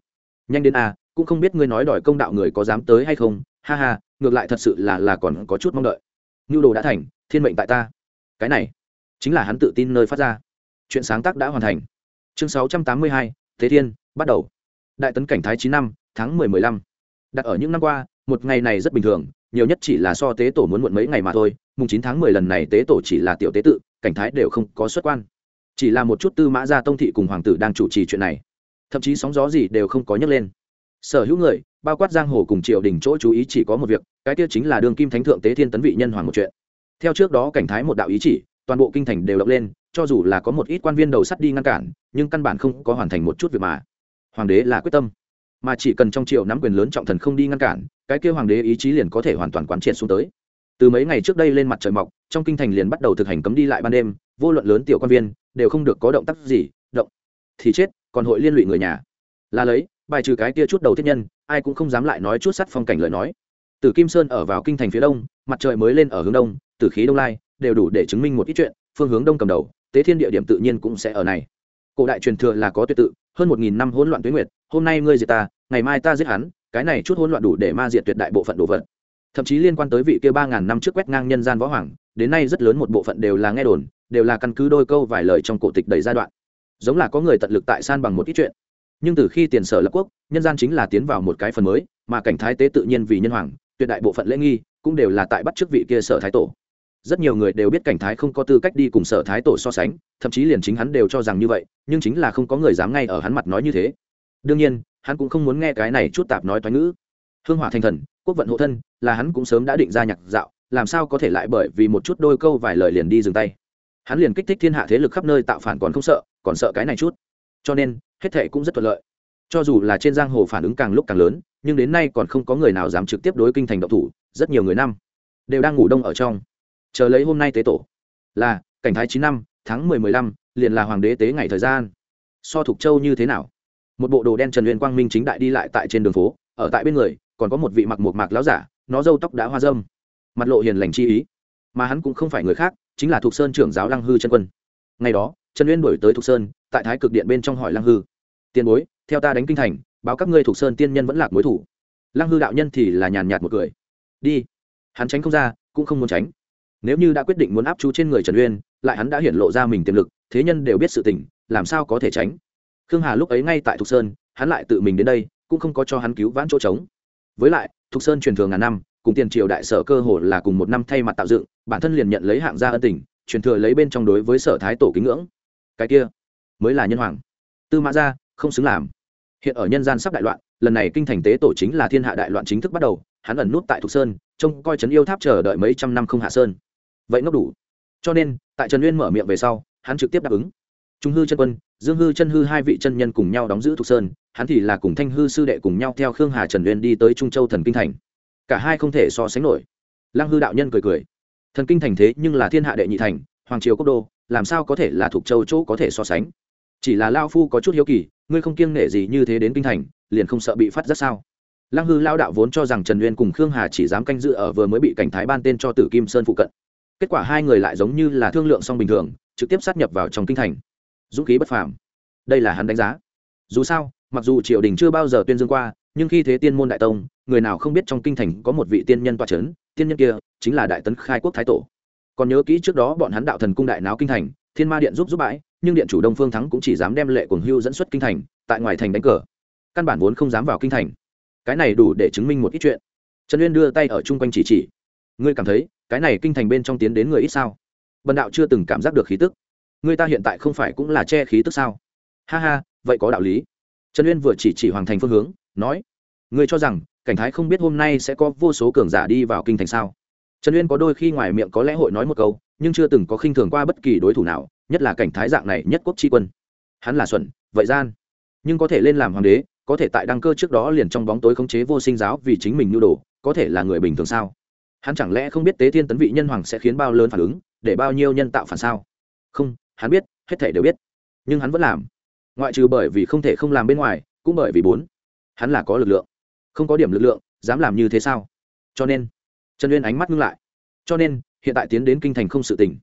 Speaker 1: Nhanh đến a, cũng không biết ngươi nói đòi công đạo người có dám tới hay không, ha ha, ngược lại thật sự là là còn có chút mong đợi. Nhu đồ đã thành, thiên mệnh tại ta. Cái này, chính là hắn tự tin nơi phát ra. Chuyện sáng tác đã hoàn thành. Chương sáu trăm tám mươi hai, thế thiên, bắt đầu. Đại tấn cảnh thái chín năm, tháng mười mười lăm. Đặt ở những năm qua, một ngày này rất bình thường, nhiều nhất chỉ là so tế tổ muốn muộn mấy ngày mà thôi. Mùng chín tháng mười lần này tế tổ chỉ là tiểu tế tự cảnh thái đều không có xuất quan. Chỉ là một chút tư mã gia tông thị cùng hoàng tử đang chủ trì chuyện này. Thậm chí sóng gió gì đều không có nhấc lên. Sở hữu người, bao quát giang hồ cùng triều đình chỗ chú ý chỉ có một việc, cái tiêu chính là đường kim thánh thượng tế thiên tấn vị nhân hoàng một chuyện. Theo trước đó cảnh thái một đạo ý chỉ, toàn bộ kinh thành đều động lên, cho dù là có một ít quan viên đầu sắt đi ngăn cản, nhưng căn bản không có hoàn thành một chút việc mà. Hoàng đế là quyết tâm. Mà chỉ cần trong triều nắm quyền lớn trọng thần không đi ngăn cản, cái kêu hoàng đế ý chí liền có thể hoàn toàn quán triệt xuống tới từ mấy ngày trước đây lên mặt trời mọc, trong kinh thành liền bắt đầu thực hành cấm đi lại ban đêm, vô luận lớn tiểu quan viên, đều không được có động tác gì, động. Thì chết, còn hội liên lụy người nhà. Là lấy, bài trừ cái kia chút đầu thiết nhân, ai cũng không dám lại nói chút sắt phong cảnh lời nói. Từ kim sơn ở vào kinh thành phía đông, mặt trời mới lên ở hướng đông, từ khí đông lai, đều đủ để chứng minh một ít chuyện, phương hướng đông cầm đầu, tế thiên địa điểm tự nhiên cũng sẽ ở này. Cổ đại truyền thừa là có tuyệt tự, hơn một nghìn năm hỗn loạn tuyến nguyệt, hôm nay ngươi diệt ta, ngày mai ta giết hắn, cái này chút hỗn loạn đủ để ma diệt tuyệt đại bộ phận đồ vật thậm chí liên quan tới vị kia ba ngàn năm trước quét ngang nhân gian võ hoàng, đến nay rất lớn một bộ phận đều là nghe đồn, đều là căn cứ đôi câu vài lời trong cổ tịch đầy giai đoạn. Giống là có người tận lực tại san bằng một ít chuyện. Nhưng từ khi tiền sở lập quốc, nhân gian chính là tiến vào một cái phần mới, mà cảnh thái tế tự nhiên vì nhân hoàng, tuyệt đại bộ phận lễ nghi cũng đều là tại bắt trước vị kia sở thái tổ. Rất nhiều người đều biết cảnh thái không có tư cách đi cùng sở thái tổ so sánh, thậm chí liền chính hắn đều cho rằng như vậy, nhưng chính là không có người dám ngay ở hắn mặt nói như thế. Đương nhiên, hắn cũng không muốn nghe cái này chút tạp nói thoái ngữ. Hương hỏa thành thần quốc vận hộ thân, là hắn cũng sớm đã định ra nhạc dạo, làm sao có thể lại bởi vì một chút đôi câu vài lời liền đi dừng tay. Hắn liền kích thích thiên hạ thế lực khắp nơi tạo phản còn không sợ, còn sợ cái này chút. Cho nên, hết thệ cũng rất thuận lợi. Cho dù là trên giang hồ phản ứng càng lúc càng lớn, nhưng đến nay còn không có người nào dám trực tiếp đối kinh thành động thủ, rất nhiều người năm đều đang ngủ đông ở trong. Chờ lấy hôm nay tế tổ, là cảnh thái chín năm, tháng mười mười lăm, liền là hoàng đế tế ngày thời gian. So thục châu như thế nào? Một bộ đồ đen trần huyền quang minh chính đại đi lại tại trên đường phố, ở tại bên người còn có một vị mặc một mạc láo giả, nó râu tóc đã hoa dâm. Mặt lộ hiền lành chi ý. Mà hắn cũng không phải người khác, chính là thục sơn trưởng giáo lăng hư chân quân. Ngày đó, trần uyên đổi tới thục sơn, tại thái cực điện bên trong hỏi lăng hư. Tiền bối, theo ta đánh kinh thành, báo các ngươi thục sơn tiên nhân vẫn lạc mối thủ. Lăng hư đạo nhân thì là nhàn nhạt một cười. Đi. Hắn tránh không ra, cũng không muốn tránh. Nếu như đã quyết định muốn áp chú trên người trần uyên, lại hắn đã hiển lộ ra mình tiềm lực, thế nhân đều biết sự tình, làm sao có thể tránh? Khương hà lúc ấy ngay tại thục sơn, hắn lại tự mình đến đây, cũng không có cho hắn cứu vãn chỗ trống với lại, thục sơn truyền thường ngàn năm, cùng tiền triều đại sở cơ hồ là cùng một năm thay mặt tạo dựng, bản thân liền nhận lấy hạng gia ân tình, truyền thừa lấy bên trong đối với sở thái tổ kính ngưỡng. Cái kia, mới là nhân hoàng. Tư mã gia, không xứng làm. Hiện ở nhân gian sắp đại loạn, lần này kinh thành tế tổ chính là thiên hạ đại loạn chính thức bắt đầu, hắn ẩn nút tại thục sơn, trông coi trấn yêu tháp chờ đợi mấy trăm năm không hạ sơn. Vậy ngốc đủ. Cho nên, tại trần uyên mở miệng về sau, hắn trực tiếp đáp ứng. Trung hư chân quân dương hư chân hư hai vị chân nhân cùng nhau đóng giữ thục sơn, hắn thì là cùng thanh hư sư đệ cùng nhau theo khương hà trần uyên đi tới trung châu thần kinh thành. Cả hai không thể so sánh nổi. Lăng hư đạo nhân cười cười. Thần kinh thành thế nhưng là thiên hạ đệ nhị thành, hoàng triều quốc đô, làm sao có thể là thuộc châu chỗ có thể so sánh? Chỉ là lao phu có chút hiếu kỳ, ngươi không kiêng nể gì như thế đến kinh thành, liền không sợ bị phát rất sao? Lăng hư lao đạo vốn cho rằng trần uyên cùng khương hà chỉ dám canh giữ ở vừa mới bị cảnh thái ban tên cho tử kim sơn phụ cận. Kết quả hai người lại giống như là thương lượng song bình thường, trực tiếp sát nhập vào trong kinh thành dũng khí bất phàm. Đây là hắn đánh giá. Dù sao, mặc dù triều đình chưa bao giờ tuyên dương qua, nhưng khi thế tiên môn đại tông, người nào không biết trong kinh thành có một vị tiên nhân toa c h ấ n tiên nhân kia chính là đại tấn khai quốc thái tổ. Còn nhớ kỹ trước đó bọn hắn đạo thần cung đại náo kinh thành, thiên ma điện giúp giúp bãi, nhưng điện chủ đông phương thắng cũng chỉ dám đem lệ cuồng hưu dẫn xuất kinh thành, tại ngoài thành đánh cờ. Căn bản vốn không dám vào kinh thành. Cái này đủ để chứng minh một ít chuyện. Trần uyên đưa tay ở chung quanh chỉ chỉ. Ngươi cảm thấy, cái này kinh thành bên trong tiến đến người ít sao? Bần đạo chưa từng cảm giác được khí tức người ta hiện tại không phải cũng là che khí tức sao? Ha ha, vậy có đạo lý. Trần uyên vừa chỉ chỉ hoàng thành phương hướng, nói, ngươi cho rằng, cảnh thái không biết hôm nay sẽ có vô số cường giả đi vào kinh thành sao? Trần uyên có đôi khi ngoài miệng có lẽ hội nói một câu, nhưng chưa từng có khinh thường qua bất kỳ đối thủ nào, nhất là cảnh thái dạng này nhất quốc tri quân. Hắn là xuẩn, vậy gian. Nhưng có thể lên làm hoàng đế, có thể tại đăng cơ trước đó liền trong bóng tối khống chế vô sinh giáo vì chính mình nhu đồ, có thể là người bình thường sao? Hắn chẳng lẽ không biết tế thiên tấn vị nhân hoàng sẽ khiến bao lớn phản ứng, để bao nhiêu nhân tạo phản sao? Không hắn biết, hết thể đều biết. Nhưng hắn vẫn làm. Ngoại trừ bởi vì không thể không làm bên ngoài, cũng bởi vì bốn. Hắn là có lực lượng. Không có điểm lực lượng, dám làm như thế sao? Cho nên, trần uyên ánh mắt ngưng lại. Cho nên, hiện tại tiến đến kinh thành không sự tình.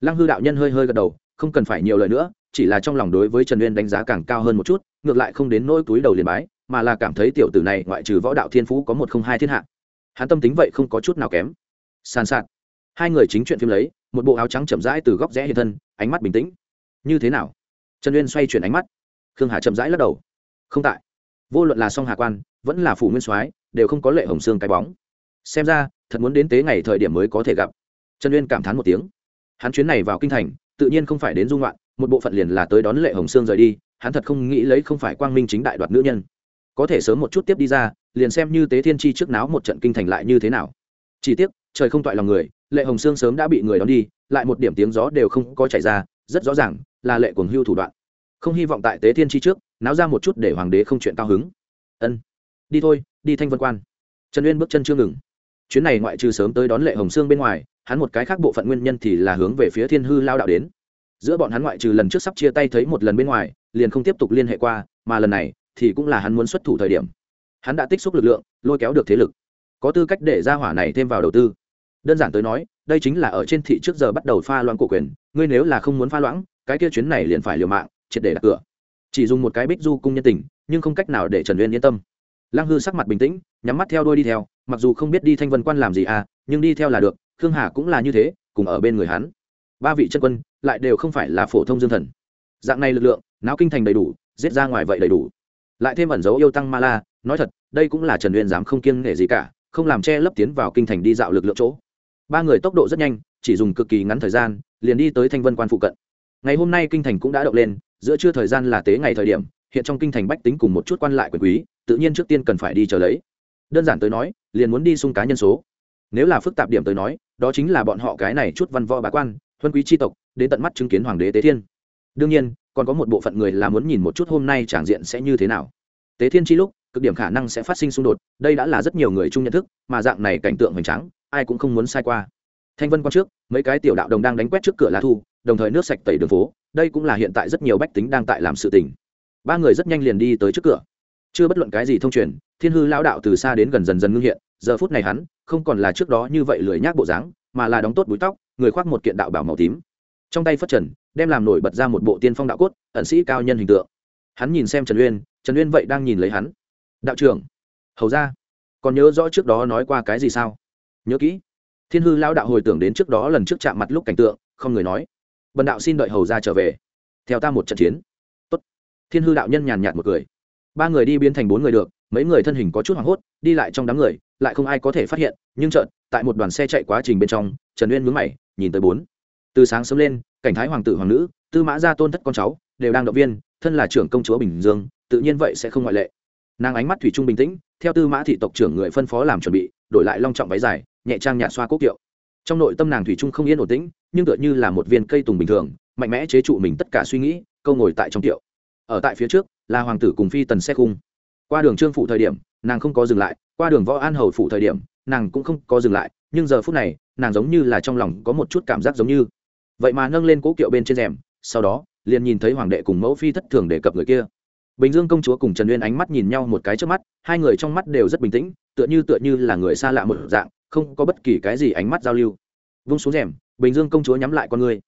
Speaker 1: Lăng hư đạo nhân hơi hơi gật đầu, không cần phải nhiều lời nữa, chỉ là trong lòng đối với trần uyên đánh giá càng cao hơn một chút, ngược lại không đến nỗi túi đầu liền bái, mà là cảm thấy tiểu tử này ngoại trừ võ đạo thiên phú có một không hai thiên hạ. Hắn tâm tính vậy không có chút nào kém. Sàn sạt. Hai người chính chuyện phim lấy một bộ áo trắng chậm rãi từ góc rẽ hiện thân, ánh mắt bình tĩnh. Như thế nào? Trần uyên xoay chuyển ánh mắt. Khương hà chậm rãi lắc đầu. Không tại. Vô luận là song hà quan, vẫn là phủ nguyên soái, đều không có lệ hồng xương cái bóng. Xem ra, thật muốn đến tế ngày thời điểm mới có thể gặp. Trần uyên cảm thán một tiếng. Hắn chuyến này vào kinh thành, tự nhiên không phải đến dung loạn một bộ phận liền là tới đón lệ hồng sương rời đi, hắn thật không nghĩ lấy không phải quang minh chính đại đoạt nữ nhân. Có thể sớm một chút tiếp đi ra, liền xem như tế thiên chi trước náo một trận kinh thành lại như thế nào. Chỉ tiếc, trời không toại lòng người lệ hồng sương sớm đã bị người đón đi, lại một điểm tiếng gió đều không có chảy ra, rất rõ ràng là lệ cuồng hưu thủ đoạn. Không hy vọng tại tế thiên chi trước, náo ra một chút để hoàng đế không chuyện cao hứng. Ân, đi thôi, đi thanh vân quan. Trần uyên bước chân chưa ngừng. Chuyến này ngoại trừ sớm tới đón lệ hồng sương bên ngoài, hắn một cái khác bộ phận nguyên nhân thì là hướng về phía thiên hư lao đạo đến. Giữa bọn hắn ngoại trừ lần trước sắp chia tay thấy một lần bên ngoài, liền không tiếp tục liên hệ qua, mà lần này thì cũng là hắn muốn xuất thủ thời điểm. Hắn đã tích xúc lực lượng, lôi kéo được thế lực. Có tư cách để ra hỏa này thêm vào đầu tư đơn giản tới nói, đây chính là ở trên thị trước giờ bắt đầu pha loãng cổ quyền, ngươi nếu là không muốn pha loãng, cái kia chuyến này liền phải liều mạng, triệt để đặt cửa. Chỉ dùng một cái bích du cung nhân tình, nhưng không cách nào để trần uyên yên tâm. Lăng hư sắc mặt bình tĩnh, nhắm mắt theo đôi đi theo, mặc dù không biết đi thanh vân quan làm gì à nhưng đi theo là được, khương hà cũng là như thế, cùng ở bên người hắn. Ba vị chân quân lại đều không phải là phổ thông dương thần. Dạng này lực lượng não kinh thành đầy đủ, giết ra ngoài vậy đầy đủ. Lại thêm ẩn dấu yêu tăng ma la, nói thật, đây cũng là trần uyên dám không kiêng nể gì cả, không làm che lấp tiến vào kinh thành đi dạo lực lượng chỗ ba người tốc độ rất nhanh, chỉ dùng cực kỳ ngắn thời gian, liền đi tới thanh vân quan phụ cận. Ngày hôm nay kinh thành cũng đã động lên, giữa trưa thời gian là tế ngày thời điểm, hiện trong kinh thành bách tính cùng một chút quan lại quyền quý, tự nhiên trước tiên cần phải đi chờ lấy. Đơn giản tới nói, liền muốn đi xung cá nhân số. Nếu là phức tạp điểm tới nói, đó chính là bọn họ cái này chút văn võ bá quan, huân quý tri tộc, đến tận mắt chứng kiến hoàng đế tế thiên. Đương nhiên, còn có một bộ phận người là muốn nhìn một chút hôm nay tràng diện sẽ như thế nào. Tế thiên chi lúc, cực điểm khả năng sẽ phát sinh xung đột, đây đã là rất nhiều người chung nhận thức, mà dạng này cảnh tượng hoành tráng ai cũng không muốn sai qua. Thanh vân quan trước, mấy cái tiểu đạo đồng đang đánh quét trước cửa lá thu, đồng thời nước sạch tẩy đường phố, đây cũng là hiện tại rất nhiều bách tính đang tại làm sự tình. Ba người rất nhanh liền đi tới trước cửa. Chưa bất luận cái gì thông truyền, thiên hư lão đạo từ xa đến gần dần dần ngưng hiện, giờ phút này hắn, không còn là trước đó như vậy lười nhác bộ dáng, mà là đóng tốt búi tóc, người khoác một kiện đạo bảo màu tím. Trong tay phất trần, đem làm nổi bật ra một bộ tiên phong đạo cốt, ẩn sĩ cao nhân hình tượng. Hắn nhìn xem trần uyên trần uyên vậy đang nhìn lấy hắn. Đạo trưởng. Hầu ra, còn nhớ rõ trước đó nói qua cái gì sao? Nhớ kỹ. Thiên hư lão đạo hồi tưởng đến trước đó lần trước chạm mặt lúc cảnh tượng, không người nói. Bần đạo xin đợi hầu ra trở về. Theo ta một trận chiến. Tốt. thiên hư đạo nhân nhàn nhạt một cười. Ba người đi biến thành bốn người được, mấy người thân hình có chút hoảng hốt, đi lại trong đám người, lại không ai có thể phát hiện, nhưng chợt, tại một đoàn xe chạy quá trình bên trong, trần uyên mướn mày, nhìn tới bốn. Từ sáng sớm lên, cảnh thái hoàng tử hoàng nữ, tư mã gia tôn thất con cháu, đều đang động viên, thân là trưởng công chúa bình dương, tự nhiên vậy sẽ không ngoại lệ. Nàng ánh mắt thủy trung bình tĩnh, theo tư mã thị tộc trưởng người phân phó làm chuẩn bị, đổi lại long trọng váy dài nhẹ trang nhạt xoa quốc kiệu. Trong nội tâm nàng thủy trung không yên ổn tĩnh, nhưng tựa như là một viên cây tùng bình thường, mạnh mẽ chế trụ mình tất cả suy nghĩ, câu ngồi tại trong kiệu. Ở tại phía trước, là hoàng tử cùng phi tần xe khung. Qua đường trương phủ thời điểm, nàng không có dừng lại, qua đường võ an hầu phủ thời điểm, nàng cũng không có dừng lại, nhưng giờ phút này, nàng giống như là trong lòng có một chút cảm giác giống như. Vậy mà nâng lên cố kiệu bên trên rèm, sau đó, liền nhìn thấy hoàng đệ cùng mẫu phi thất thường đề cập người kia. Bình dương công chúa cùng trần uyên ánh mắt nhìn nhau một cái trước mắt, hai người trong mắt đều rất bình tĩnh, tựa như tựa như là người xa lạ một dạng không có bất kỳ cái gì ánh mắt giao lưu. Vung xuống rèm, bình dương công chúa nhắm lại con người.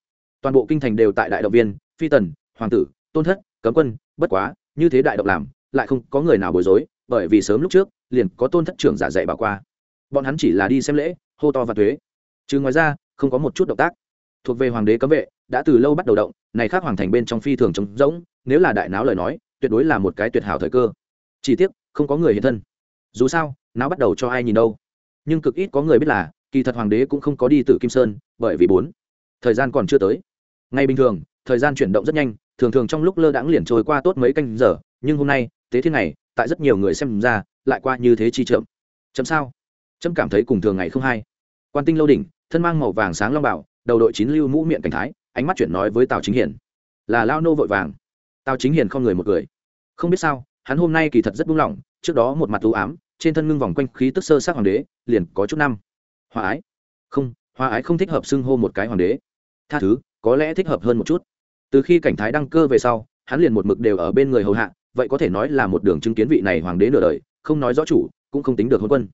Speaker 1: Toàn bộ kinh thành đều tại đại động viên, phi tần, hoàng tử, tôn thất, cấm quân, bất quá, như thế đại động làm, lại không có người nào bối rối, bởi vì sớm lúc trước, liền có tôn thất trưởng giả dạy bảo qua. Bọn hắn chỉ là đi xem lễ, hô to và thuế. Chứ ngoài ra, không có một chút động tác. Thuộc về hoàng đế cấm vệ, đã từ lâu bắt đầu động, này khác hoàng thành bên trong phi thường trống rỗng, nếu là đại náo lời nói, tuyệt đối là một cái tuyệt hảo thời cơ. Chỉ tiếc, không có người hiện thân. Dù sao, náo bắt đầu cho ai nhìn đâu nhưng cực ít có người biết là, kỳ thật hoàng đế cũng không có đi từ kim sơn, bởi vì bốn. Thời gian còn chưa tới. Ngay bình thường, thời gian chuyển động rất nhanh, thường thường trong lúc lơ đãng liền trôi qua tốt mấy canh giờ, nhưng hôm nay, tế thiên này, tại rất nhiều người xem ra, lại qua như thế chi chậm. Chậm sao? Chậm cảm thấy cùng thường ngày không hay. Quan tinh lâu đỉnh, thân mang màu vàng sáng long bảo, đầu đội chín lưu mũ miệng cảnh thái, ánh mắt chuyển nói với tào chính hiển là lao nô vội vàng. Tào chính hiển không người một người. Không biết sao, hắn hôm nay kỳ thật rất buông lỏng, trước đó một mặt u ám trên thân ngưng vòng quanh khí tức sơ sát hoàng đế, liền có chút năm. Hòa ái? Không, hòa ái không thích hợp xưng hô một cái hoàng đế. Tha thứ, có lẽ thích hợp hơn một chút. Từ khi cảnh thái đăng cơ về sau, hắn liền một mực đều ở bên người hầu hạ, vậy có thể nói là một đường chứng kiến vị này hoàng đế nửa đời, không nói rõ chủ, cũng không tính được hôn quân.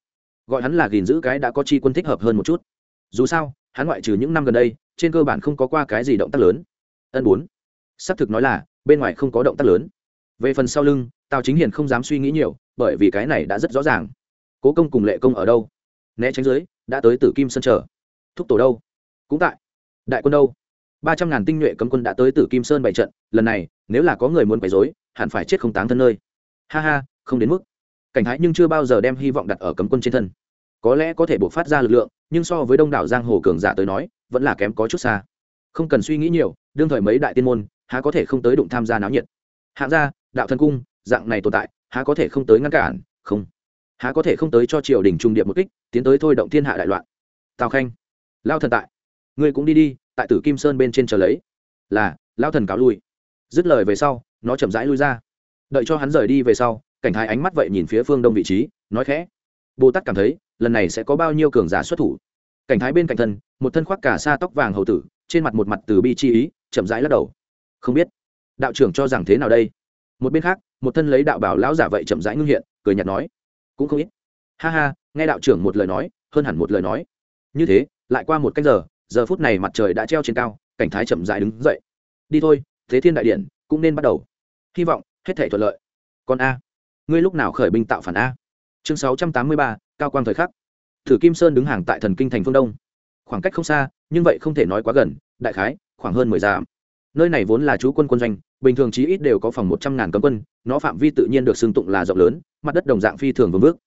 Speaker 1: Gọi hắn là gìn giữ cái đã có chi quân thích hợp hơn một chút. Dù sao, hắn ngoại trừ những năm gần đây, trên cơ bản không có qua cái gì động tác lớn. Ân bốn. Xác thực nói là, bên ngoài không có động tác lớn về phần sau lưng, tào chính hiền không dám suy nghĩ nhiều, bởi vì cái này đã rất rõ ràng. Cố công cùng lệ công ở đâu? Né tránh dưới, đã tới tử kim sân trở thúc tổ đâu? Cũng tại. Đại quân đâu? Ba trăm ngàn tinh nhuệ cấm quân đã tới tử kim sơn bày trận, lần này, nếu là có người muốn quấy dối hẳn phải chết không táng thân nơi. Ha ha, không đến mức. Cảnh thái nhưng chưa bao giờ đem hy vọng đặt ở cấm quân trên thân. Có lẽ có thể buộc phát ra lực lượng, nhưng so với đông đảo giang hồ cường giả tới nói, vẫn là kém có chút xa. Không cần suy nghĩ nhiều, đương thời mấy đại tiên môn, há có thể không tới đụng tham gia náo nhiệt. Hạng gia đạo thần cung, dạng này tồn tại, há có thể không tới ngăn cản, không. Há có thể không tới cho triều đình trung điệp một kích, tiến tới thôi động thiên hạ đại loạn. Tào khanh, lao thần tại. Ngươi cũng đi đi, tại tử kim sơn bên trên chờ lấy. Là, lao thần cáo lui. Dứt lời về sau, nó chậm rãi lui ra. Đợi cho hắn rời đi về sau, cảnh thái ánh mắt vậy nhìn phía phương đông vị trí, nói khẽ. Bồ tát cảm thấy, lần này sẽ có bao nhiêu cường giả xuất thủ. Cảnh thái bên cạnh thân, một thân khoác cả sa tóc vàng hầu tử, trên mặt một mặt từ bi chi ý, chậm rãi lắc đầu. Không biết, đạo trưởng cho rằng thế nào đây? Một bên khác, một thân lấy đạo bảo lão giả vậy chậm rãi ngưng hiện, cười nhạt nói, cũng không ít. Ha ha, nghe đạo trưởng một lời nói, hơn hẳn một lời nói. Như thế, lại qua một cách giờ giờ phút này mặt trời đã treo trên cao, cảnh thái chậm rãi đứng dậy. Đi thôi, thế thiên đại điện, cũng nên bắt đầu. Hy vọng, hết thể thuận lợi. Còn a, ngươi lúc nào khởi binh tạo phản a? Chương sáu trăm tám mươi ba, cao quang thời khắc. Thử kim sơn đứng hàng tại thần kinh thành phương đông. Khoảng cách không xa, nhưng vậy không thể nói quá gần, đại khái, khoảng hơn mười dặm. Nơi này vốn là chú quân quân doanh bình thường chí ít đều có phòng một trăm ngàn cấm quân, nó phạm vi tự nhiên được xưng tụng là rộng lớn, mặt đất đồng dạng phi thường vương vước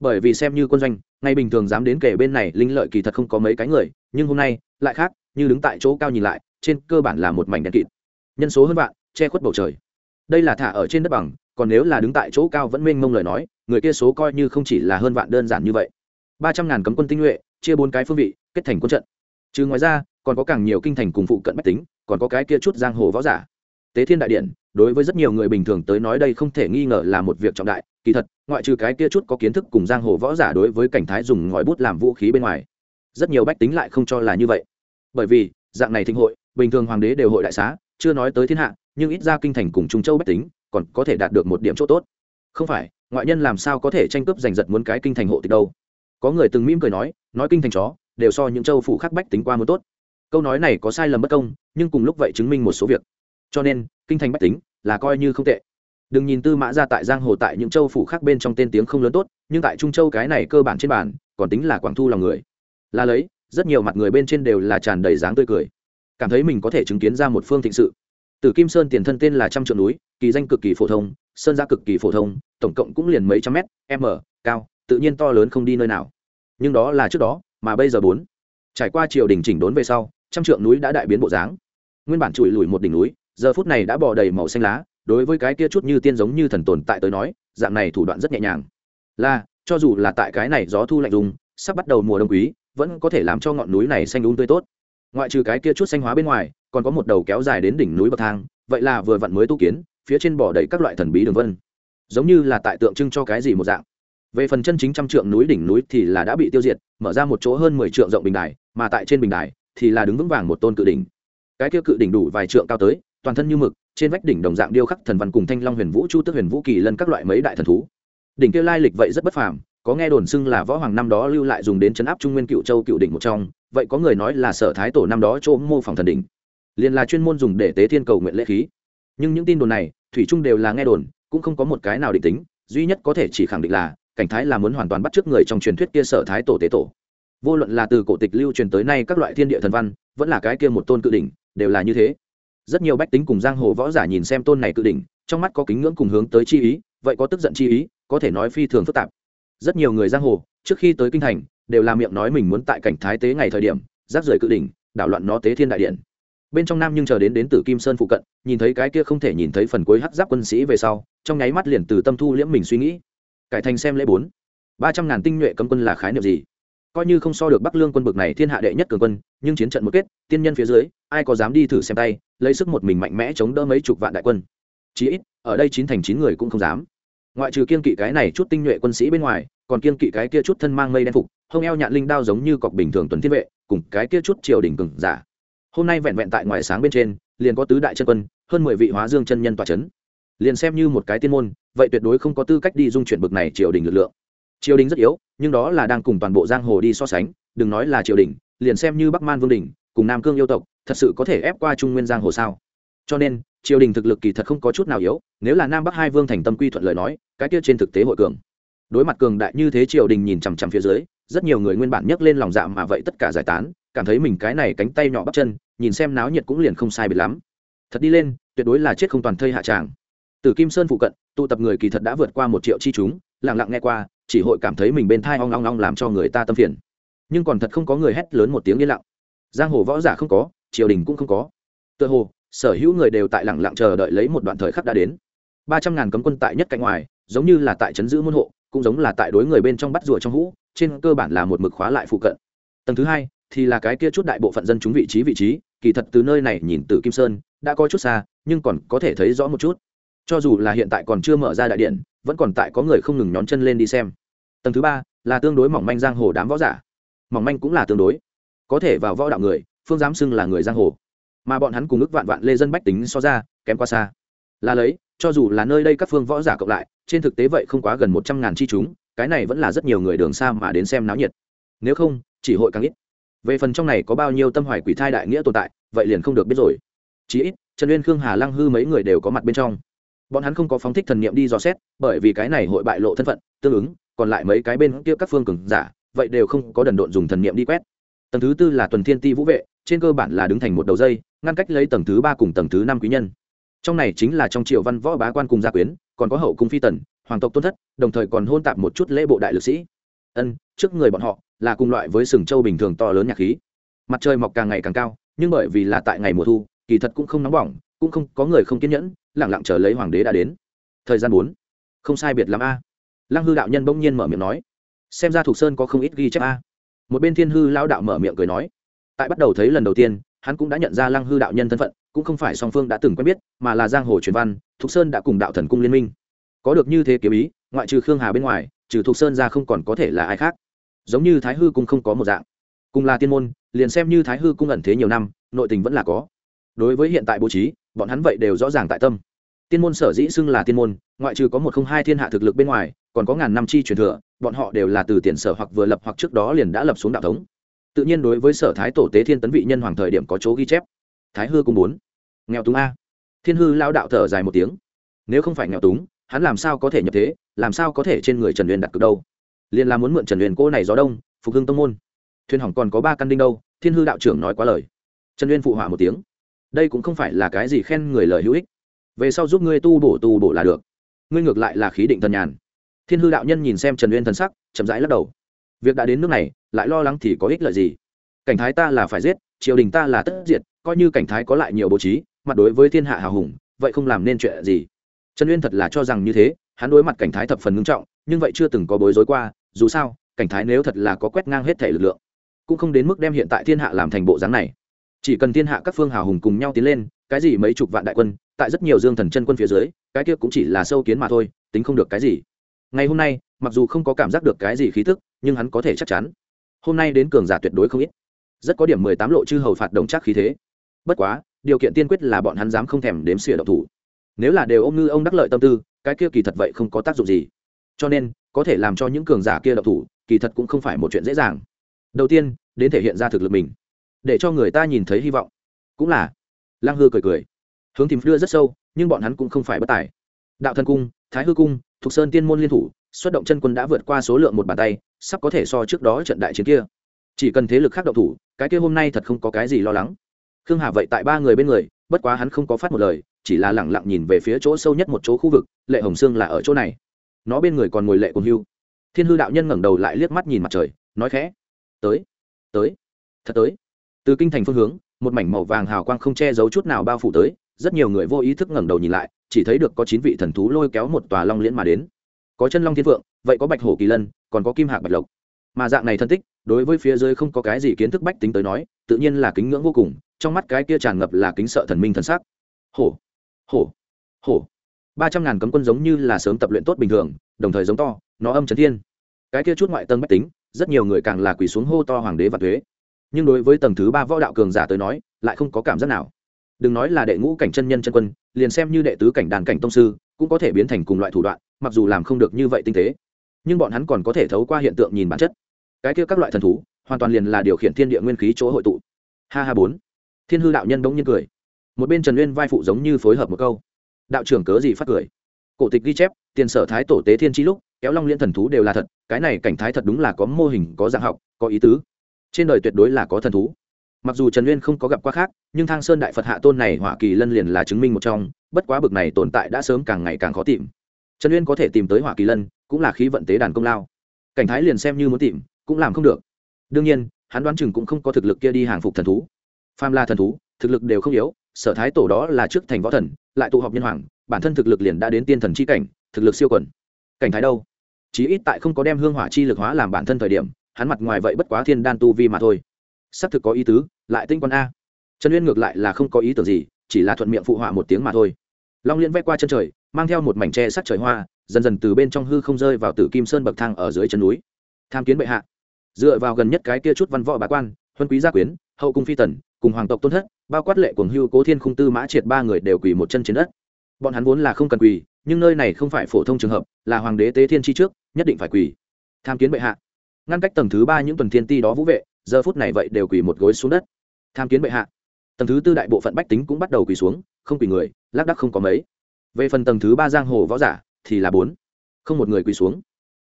Speaker 1: bởi vì xem như quân doanh, ngay bình thường dám đến kể bên này linh lợi kỳ thật không có mấy cái người, nhưng hôm nay, lại khác, như đứng tại chỗ cao nhìn lại, trên cơ bản là một mảnh đen kịt. Nhân số hơn vạn, che khuất bầu trời. Đây là thả ở trên đất bằng, còn nếu là đứng tại chỗ cao vẫn mênh mông lời nói, người kia số coi như không chỉ là hơn vạn đơn giản như vậy. ba trăm ngàn cấm quân tinh nhuệ, chia bốn cái phương vị, kết thành quân trận. Chứ ngoài ra, còn có càng nhiều kinh thành cùng phụ cận bách tính, còn có cái kia chút giang hồ võ giả tế thiên đại điện, đối với rất nhiều người bình thường tới nói đây không thể nghi ngờ là một việc trọng đại. Kỳ thật, ngoại trừ cái kia chút có kiến thức cùng giang hồ võ giả đối với cảnh thái dùng ngòi bút làm vũ khí bên ngoài, rất nhiều bách tính lại không cho là như vậy. Bởi vì, dạng này thịnh hội, bình thường hoàng đế đều hội đại xá, chưa nói tới thiên hạ, nhưng ít ra kinh thành cùng trung châu bách tính còn có thể đạt được một điểm chỗ tốt. Không phải, ngoại nhân làm sao có thể tranh cướp giành giật muốn cái kinh thành hộ tịch đâu. Có người từng mỉm cười nói nói kinh thành chó, đều so những châu phủ khác bách tính qua muốn tốt. Câu nói này có sai lầm bất công, nhưng cùng lúc vậy chứng minh một số việc cho nên, kinh thành bách tính là coi như không tệ. Đừng nhìn tư mã ra tại giang hồ tại những châu phủ khác bên trong tên tiếng không lớn tốt, nhưng tại trung châu cái này cơ bản trên bản còn tính là quảng thu lòng người. Là lấy, rất nhiều mặt người bên trên đều là tràn đầy dáng tươi cười. Cảm thấy mình có thể chứng kiến ra một phương thịnh sự. Từ kim sơn tiền thân tên là trăm trượng núi, kỳ danh cực kỳ phổ thông, sơn gia cực kỳ phổ thông, tổng cộng cũng liền mấy trăm mét, m, cao, tự nhiên to lớn không đi nơi nào. Nhưng đó là trước đó, mà bây giờ bốn. Trải qua triều đình chỉnh đốn về sau, trăm trượng núi đã đại biến bộ dáng. Nguyên bản chùi lùi một đỉnh núi giờ phút này đã bỏ đầy màu xanh lá, đối với cái kia chút như tiên giống như thần tồn tại tới nói, dạng này thủ đoạn rất nhẹ nhàng. Là, cho dù là tại cái này gió thu lạnh dùng sắp bắt đầu mùa đông quý, vẫn có thể làm cho ngọn núi này xanh đúng tươi tốt. Ngoại trừ cái kia chút xanh hóa bên ngoài, còn có một đầu kéo dài đến đỉnh núi bậc thang, vậy là vừa vặn mới tu kiến, phía trên bỏ đầy các loại thần bí đường vân. Giống như là tại tượng trưng cho cái gì một dạng. Về phần chân chính trăm trượng núi đỉnh núi thì là đã bị tiêu diệt, mở ra một chỗ hơn mười trượng rộng bình đài, mà tại trên bình đài thì là đứng vững vàng một tôn cự đỉnh. Cái kia cự đỉnh đủ vài trượng cao tới toàn thân như mực, trên vách đỉnh đồng dạng điêu khắc thần văn cùng thanh long huyền vũ, chu tức huyền vũ, kỳ lân các loại mấy đại thần thú. Đỉnh kia lai lịch vậy rất bất phàm, có nghe đồn xưng là võ hoàng năm đó lưu lại dùng đến chấn áp trung nguyên cựu châu cựu đỉnh một trong, vậy có người nói là sở thái tổ năm đó chỗ mô phỏng thần đỉnh. Liền là chuyên môn dùng để tế thiên cầu nguyện lễ khí. Nhưng những tin đồn này, thủy trung đều là nghe đồn, cũng không có một cái nào định tính, duy nhất có thể chỉ khẳng định là, cảnh thái là muốn hoàn toàn bắt trước người trong truyền thuyết kia sở thái tổ tế tổ. Vô luận là từ cổ tịch lưu truyền tới nay các loại thiên địa thần văn, vẫn là cái kia một tôn cự đỉnh, đều là như thế rất nhiều bách tính cùng giang hồ võ giả nhìn xem tôn này cự đỉnh, trong mắt có kính ngưỡng cùng hướng tới chi ý, vậy có tức giận chi ý, có thể nói phi thường phức tạp. Rất nhiều người giang hồ, trước khi tới kinh thành, đều làm miệng nói mình muốn tại cảnh thái tế ngày thời điểm, giáp rời cự đỉnh, đảo loạn nó tế thiên đại điện. Bên trong nam nhưng chờ đến đến từ kim sơn phụ cận, nhìn thấy cái kia không thể nhìn thấy phần cuối hắc giáp quân sĩ về sau, trong nháy mắt liền từ tâm thu liễm mình suy nghĩ. Cải thành xem lễ bốn. Ba trăm ngàn tinh nhuệ cấm quân là khái niệm gì? Coi như không so được bắc lương quân bực này thiên hạ đệ nhất cường quân, nhưng chiến trận một kết, tiên nhân phía dưới ai có dám đi thử xem tay, lấy sức một mình mạnh mẽ chống đỡ mấy chục vạn đại quân. Chí ít, ở đây chín thành chín người cũng không dám. Ngoại trừ kiên kỵ cái này chút tinh nhuệ quân sĩ bên ngoài, còn kiên kỵ cái kia chút thân mang mây đen phục, hông eo nhạn linh đao giống như cọc bình thường tuần thiên vệ, cùng cái kia chút triều đình cừng giả. Hôm nay vẹn vẹn tại ngoài sáng bên trên, liền có tứ đại chân quân, hơn mười vị hóa dương chân nhân tòa c h ấ n liền xem như một cái tiên môn, vậy tuyệt đối không có tư cách đi dung chuyển bực này triều đình lực lượng. Triều đình rất yếu, nhưng đó là đang cùng toàn bộ giang hồ đi so sánh, đừng nói là triều đình, liền xem như bắc man vương đình cùng nam cương yêu tộc, thật sự có thể ép qua trung nguyên giang hồ sao? Cho nên, triều đình thực lực kỳ thật không có chút nào yếu, nếu là nam bắc hai vương thành tâm quy thuận lời nói, cái kia trên thực tế hội cường. Đối mặt cường đại như thế triều đình nhìn chằm chằm phía dưới, rất nhiều người nguyên bản nhấc lên lòng dạ mà vậy tất cả giải tán, cảm thấy mình cái này cánh tay nhỏ bắp chân, nhìn xem náo nhiệt cũng liền không sai biệt lắm. Thật đi lên, tuyệt đối là chết không toàn thây hạ tràng. Từ kim sơn phụ cận, tụ tập người kỳ thật đã vượt qua một triệu chi chúng, lặng lặng nghe qua, chỉ hội cảm thấy mình bên thai ong ong ong làm cho người ta tâm phiền. Nhưng còn thật không có người hét lớn một tiếng yên lặng giang hồ võ giả không có, triều đình cũng không có. Tựa hồ, sở hữu người đều tại lẳng lặng chờ đợi lấy một đoạn thời khắc đã đến. Ba trăm ngàn cấm quân tại nhất cạnh ngoài, giống như là tại trấn giữ môn hộ, cũng giống là tại đối người bên trong bắt rùa trong hũ, trên cơ bản là một mực khóa lại phụ cận. Tầng thứ hai, thì là cái kia chút đại bộ phận dân chúng vị trí vị trí, kỳ thật từ nơi này nhìn từ kim sơn, đã có chút xa, nhưng còn có thể thấy rõ một chút. Cho dù là hiện tại còn chưa mở ra đại điện, vẫn còn tại có người không ngừng nhón chân lên đi xem. Tầng thứ ba, là tương đối mỏng manh giang hồ đám võ giả. Mỏng manh cũng là tương đối có thể vào võ đạo người, phương giám xưng là người giang hồ. Mà bọn hắn cùng ước vạn vạn lê dân bách tính so ra, kém quá xa. Là lấy, cho dù là nơi đây các phương võ giả cộng lại, trên thực tế vậy không quá gần một trăm ngàn chi chúng, cái này vẫn là rất nhiều người đường xa mà đến xem náo nhiệt. Nếu không, chỉ hội càng ít. Về phần trong này có bao nhiêu tâm hoài quỷ thai đại nghĩa tồn tại, vậy liền không được biết rồi. Chí ít, trần uyên, khương hà, lăng hư mấy người đều có mặt bên trong. Bọn hắn không có phóng thích thần niệm đi dò xét, bởi vì cái này hội bại lộ thân phận, tương ứng, còn lại mấy cái bên kia các phương cường giả, vậy đều không có đần độn dùng thần niệm đi quét tầng thứ tư là tuần thiên ti vũ vệ, trên cơ bản là đứng thành một đầu dây, ngăn cách lấy tầng thứ ba cùng tầng thứ năm quý nhân. Trong này chính là trong triệu văn võ bá quan cùng gia quyến, còn có hậu cung phi tần, hoàng tộc tôn thất, đồng thời còn hôn tạp một chút lễ bộ đại lực sĩ. Ân, trước người bọn họ là cùng loại với sừng châu bình thường to lớn nhạc khí. Mặt trời mọc càng ngày càng cao, nhưng bởi vì là tại ngày mùa thu, kỳ thật cũng không nóng bỏng, cũng không có người không kiên nhẫn lẳng lặng chờ lấy hoàng đế đã đến. Thời gian bốn. Không sai biệt lắm a. Lăng hư đạo nhân bỗng nhiên mở miệng nói. Xem ra thục sơn có không ít ghi chép a một bên thiên hư lao đạo mở miệng cười nói, tại bắt đầu thấy lần đầu tiên, hắn cũng đã nhận ra lăng hư đạo nhân thân phận, cũng không phải song phương đã từng quen biết, mà là giang hồ truyền văn, thục sơn đã cùng đạo thần cung liên minh. Có được như thế kiếm ý, ngoại trừ khương hà bên ngoài, trừ thục sơn ra không còn có thể là ai khác. Giống như thái hư cung không có một dạng. Cùng là tiên môn, liền xem như thái hư cung ẩn thế nhiều năm, nội tình vẫn là có. Đối với hiện tại bố trí, bọn hắn vậy đều rõ ràng tại tâm. Tiên môn sở dĩ xưng là tiên môn, ngoại trừ có một không hai thiên hạ thực lực bên ngoài còn có ngàn năm chi truyền thừa, bọn họ đều là từ tiền sở hoặc vừa lập hoặc trước đó liền đã lập xuống đạo thống. Tự nhiên đối với sở thái tổ tế thiên tấn vị nhân hoàng thời điểm có chỗ ghi chép. Thái hư cung bốn. Nghèo túng a. Thiên hư lao đạo thở dài một tiếng. Nếu không phải nghèo túng, hắn làm sao có thể nhập thế, làm sao có thể trên người trần uyên đặt cực đâu? Liền là muốn mượn trần uyên cô này gió đông, phục hưng tông môn. Thuyền hỏng còn có ba căn đinh đâu, thiên hư đạo trưởng nói quá lời. Trần uyên phụ họa một tiếng. Đây cũng không phải là cái gì khen người lời hữu ích. Về sau giúp ngươi tu bổ tu bổ là được. Ngươi ngược lại là khí định thần nhàn thiên hư đạo nhân nhìn xem trần uyên thần sắc, chậm rãi lắc đầu. Việc đã đến nước này, lại lo lắng thì có ích lợi gì? Cảnh thái ta là phải giết, triều đình ta là tất diệt, coi như cảnh thái có lại nhiều bố trí, mặt đối với thiên hạ hào hùng, vậy không làm nên chuyện gì? Trần uyên thật là cho rằng như thế, hắn đối mặt cảnh thái thập phần ngưng trọng, nhưng vậy chưa từng có bối rối qua, dù sao, cảnh thái nếu thật là có quét ngang hết thể lực lượng, cũng không đến mức đem hiện tại thiên hạ làm thành bộ dáng này. Chỉ cần thiên hạ các phương hào hùng cùng nhau tiến lên, cái gì mấy chục vạn đại quân, tại rất nhiều dương thần chân quân phía dưới, cái kia cũng chỉ là sâu kiến mà thôi, tính không được cái gì ngày hôm nay, mặc dù không có cảm giác được cái gì khí thức nhưng hắn có thể chắc chắn. Hôm nay đến cường giả tuyệt đối không ít. Rất có điểm mười tám lộ chư hầu phạt đồng chắc khí thế. Bất quá, điều kiện tiên quyết là bọn hắn dám không thèm đếm xỉa độc thủ. Nếu là đều ông ngư ông đắc lợi tâm tư, cái kia kỳ thật vậy không có tác dụng gì. Cho nên, có thể làm cho những cường giả kia độc thủ, kỳ thật cũng không phải một chuyện dễ dàng. Đầu tiên, đến thể hiện ra thực lực mình. Để cho người ta nhìn thấy hy vọng. Cũng là lang hư cười cười. Hướng tìm đưa rất sâu, nhưng bọn hắn cũng không phải bất tài. Đạo thân cung, thái hư cung Thuộc sơn tiên môn liên thủ, xuất động chân quân đã vượt qua số lượng một bàn tay, sắp có thể so trước đó trận đại chiến kia. Chỉ cần thế lực khác động thủ, cái kia hôm nay thật không có cái gì lo lắng. Khương hà vậy tại ba người bên người, bất quá hắn không có phát một lời, chỉ là lẳng lặng nhìn về phía chỗ sâu nhất một chỗ khu vực, lệ hồng sương là ở chỗ này. Nó bên người còn ngồi lệ cùng hưu. Thiên hư đạo nhân ngẩng đầu lại liếc mắt nhìn mặt trời, nói khẽ, tới tới, thật tới. Từ kinh thành phương hướng, một mảnh màu vàng hào quang không che giấu chút nào bao phủ tới rất nhiều người vô ý thức ngẩng đầu nhìn lại, chỉ thấy được có chín vị thần thú lôi kéo một tòa long liễn mà đến. Có chân long thiên phượng, vậy có bạch hổ kỳ lân, còn có kim hạc bạch lộc. Mà dạng này thân tích, đối với phía dưới không có cái gì kiến thức bách tính tới nói, tự nhiên là kính ngưỡng vô cùng, trong mắt cái kia tràn ngập là kính sợ thần minh thần sắc. Hổ hổ hổ. Ba trăm ngàn cấm quân giống như là sớm tập luyện tốt bình thường, đồng thời giống to, nó âm trấn thiên. Cái kia chút ngoại tầng bách tính, rất nhiều người càng là quỳ xuống hô to hoàng đế và thuế. Nhưng đối với tầng thứ ba võ đạo cường giả tới nói, lại không có cảm giác nào đừng nói là đệ ngũ cảnh chân nhân chân quân, liền xem như đệ tứ cảnh đàn cảnh tông sư, cũng có thể biến thành cùng loại thủ đoạn, mặc dù làm không được như vậy tinh tế. Nhưng bọn hắn còn có thể thấu qua hiện tượng nhìn bản chất. Cái kia các loại thần thú, hoàn toàn liền là điều khiển thiên địa nguyên khí chỗ hội tụ. Ha ha bốn. Thiên hư đạo nhân bỗng nhiên cười. Một bên trần nguyên vai phụ giống như phối hợp một câu. Đạo trưởng cớ gì phát cười? Cổ tịch ghi chép, tiền sở thái tổ tế thiên trí lúc, kéo long liên thần thú đều là thật, cái này cảnh thái thật đúng là có mô hình, có dạng học, có ý tứ. Trên đời tuyệt đối là có thần thú mặc dù trần Uyên không có gặp qua khác, nhưng thang sơn đại phật hạ tôn này hỏa kỳ lân liền là chứng minh một trong, bất quá bực này tồn tại đã sớm càng ngày càng khó tìm. Trần Uyên có thể tìm tới hỏa kỳ lân, cũng là khí vận tế đàn công lao. Cảnh thái liền xem như muốn tìm, cũng làm không được. Đương nhiên, hắn đoán chừng cũng không có thực lực kia đi hàng phục thần thú. Pham la thần thú, thực lực đều không yếu, sở thái tổ đó là trước thành võ thần, lại tụ họp nhân hoàng, bản thân thực lực liền đã đến tiên thần chi cảnh, thực lực siêu quẩn cảnh thái đâu? Chí ít tại không có đem hương hỏa chi lực hóa làm bản thân thời điểm, hắn mặt ngoài vậy bất quá thiên đan tu vi mà thôi xác thực có ý tứ, lại tinh quan a. Trần uyên ngược lại là không có ý tưởng gì, chỉ là thuận miệng phụ họa một tiếng mà thôi. Long liên vẽ qua chân trời, mang theo một mảnh tre sắc trời hoa, dần dần từ bên trong hư không rơi vào tử kim sơn bậc thang ở dưới chân núi. Tham kiến bệ hạ. Dựa vào gần nhất cái kia chút văn võ bá quan, huân quý gia quyến, hậu cung phi tần, cùng hoàng tộc tôn thất, bao quát lệ cuồng hưu cố thiên khung tư mã triệt ba người đều quỳ một chân trên đất. Bọn hắn vốn là không cần quỳ, nhưng nơi này không phải phổ thông trường hợp, là hoàng đế tế thiên chi trước, nhất định phải quỳ. Tham kiến bệ hạ. Ngăn cách tầng thứ ba những tuần thiên ti đó vũ vệ giờ phút này vậy đều quỳ một gối xuống đất. Tham kiến bệ hạ. Tầng thứ tư đại bộ phận bách tính cũng bắt đầu quỳ xuống, không quỳ người, lác đắc không có mấy. Về phần tầng thứ ba giang hồ võ giả, thì là bốn. Không một người quỳ xuống.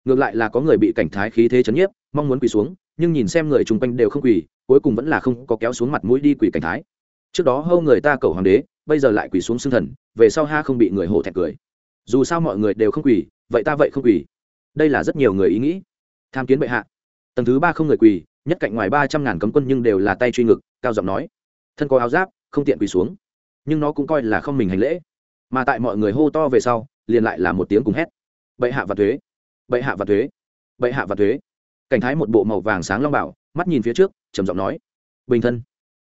Speaker 1: Ngược lại là có người bị cảnh thái khí thế chấn nhiếp, mong muốn quỳ xuống, nhưng nhìn xem người chung quanh đều không quỳ, cuối cùng vẫn là không có kéo xuống mặt mũi đi quỳ cảnh thái. Trước đó hâu người ta cầu hoàng đế, bây giờ lại quỳ xuống xương thần, về sau ha không bị người hổ thẹn cười. Dù sao mọi người đều không quỳ, vậy ta vậy không quỳ. Đây là rất nhiều người ý nghĩ. Tham kiến bệ hạ. Tầng thứ ba không người quỳ nhất cạnh ngoài ba trăm ngàn cấm quân nhưng đều là tay truy ngực, cao giọng nói, thân có áo giáp, không tiện quỳ xuống, nhưng nó cũng coi là không mình hành lễ. Mà tại mọi người hô to về sau, liền lại là một tiếng cùng hét, bệ hạ và thuế, bệ hạ và thuế, bệ hạ và thuế. Cảnh thái một bộ màu vàng sáng long bảo, mắt nhìn phía trước, trầm giọng nói, bình thân,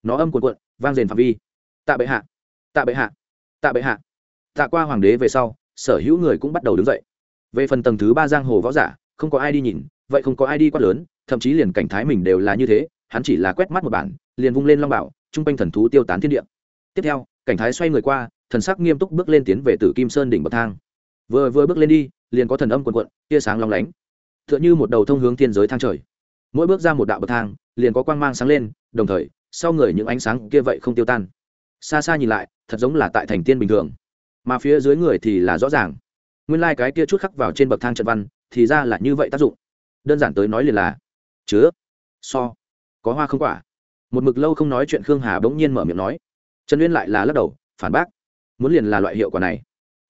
Speaker 1: nó âm cuộn cuộn, vang rền phạm vi. Tạ bệ hạ, tạ bệ hạ, tạ bệ hạ. Tạ qua hoàng đế về sau, sở hữu người cũng bắt đầu đứng dậy. Về phần tầng thứ ba giang hồ võ giả, không có ai đi nhìn, vậy không có ai đi quát lớn thậm chí liền cảnh thái mình đều là như thế, hắn chỉ là quét mắt một bản, liền vung lên long bảo, trung quanh thần thú tiêu tán thiên địa. Tiếp theo, cảnh thái xoay người qua, thần sắc nghiêm túc bước lên tiến về tử kim sơn đỉnh bậc thang. Vừa vừa bước lên đi, liền có thần âm quần quận, tia sáng long lánh. T h ư ợ n h ư một đầu thông hướng thiên giới thang trời. Mỗi bước ra một đạo bậc thang, liền có quang mang sáng lên, đồng thời, sau người những ánh sáng kia vậy không tiêu tan. Xa xa nhìn lại, thật giống là tại thành tiên bình thường. Mà phía dưới người thì là rõ ràng. Nguyên lai、like、cái kia chút khắc vào trên bậc thang trận văn, thì ra là như vậy tác dụng. Đơn giản tới nói liền là chứa, so, có hoa không quả. Một mực lâu không nói chuyện khương hà bỗng nhiên mở miệng nói. Trần uyên lại là lắc đầu, phản bác. Muốn liền là loại hiệu quả này.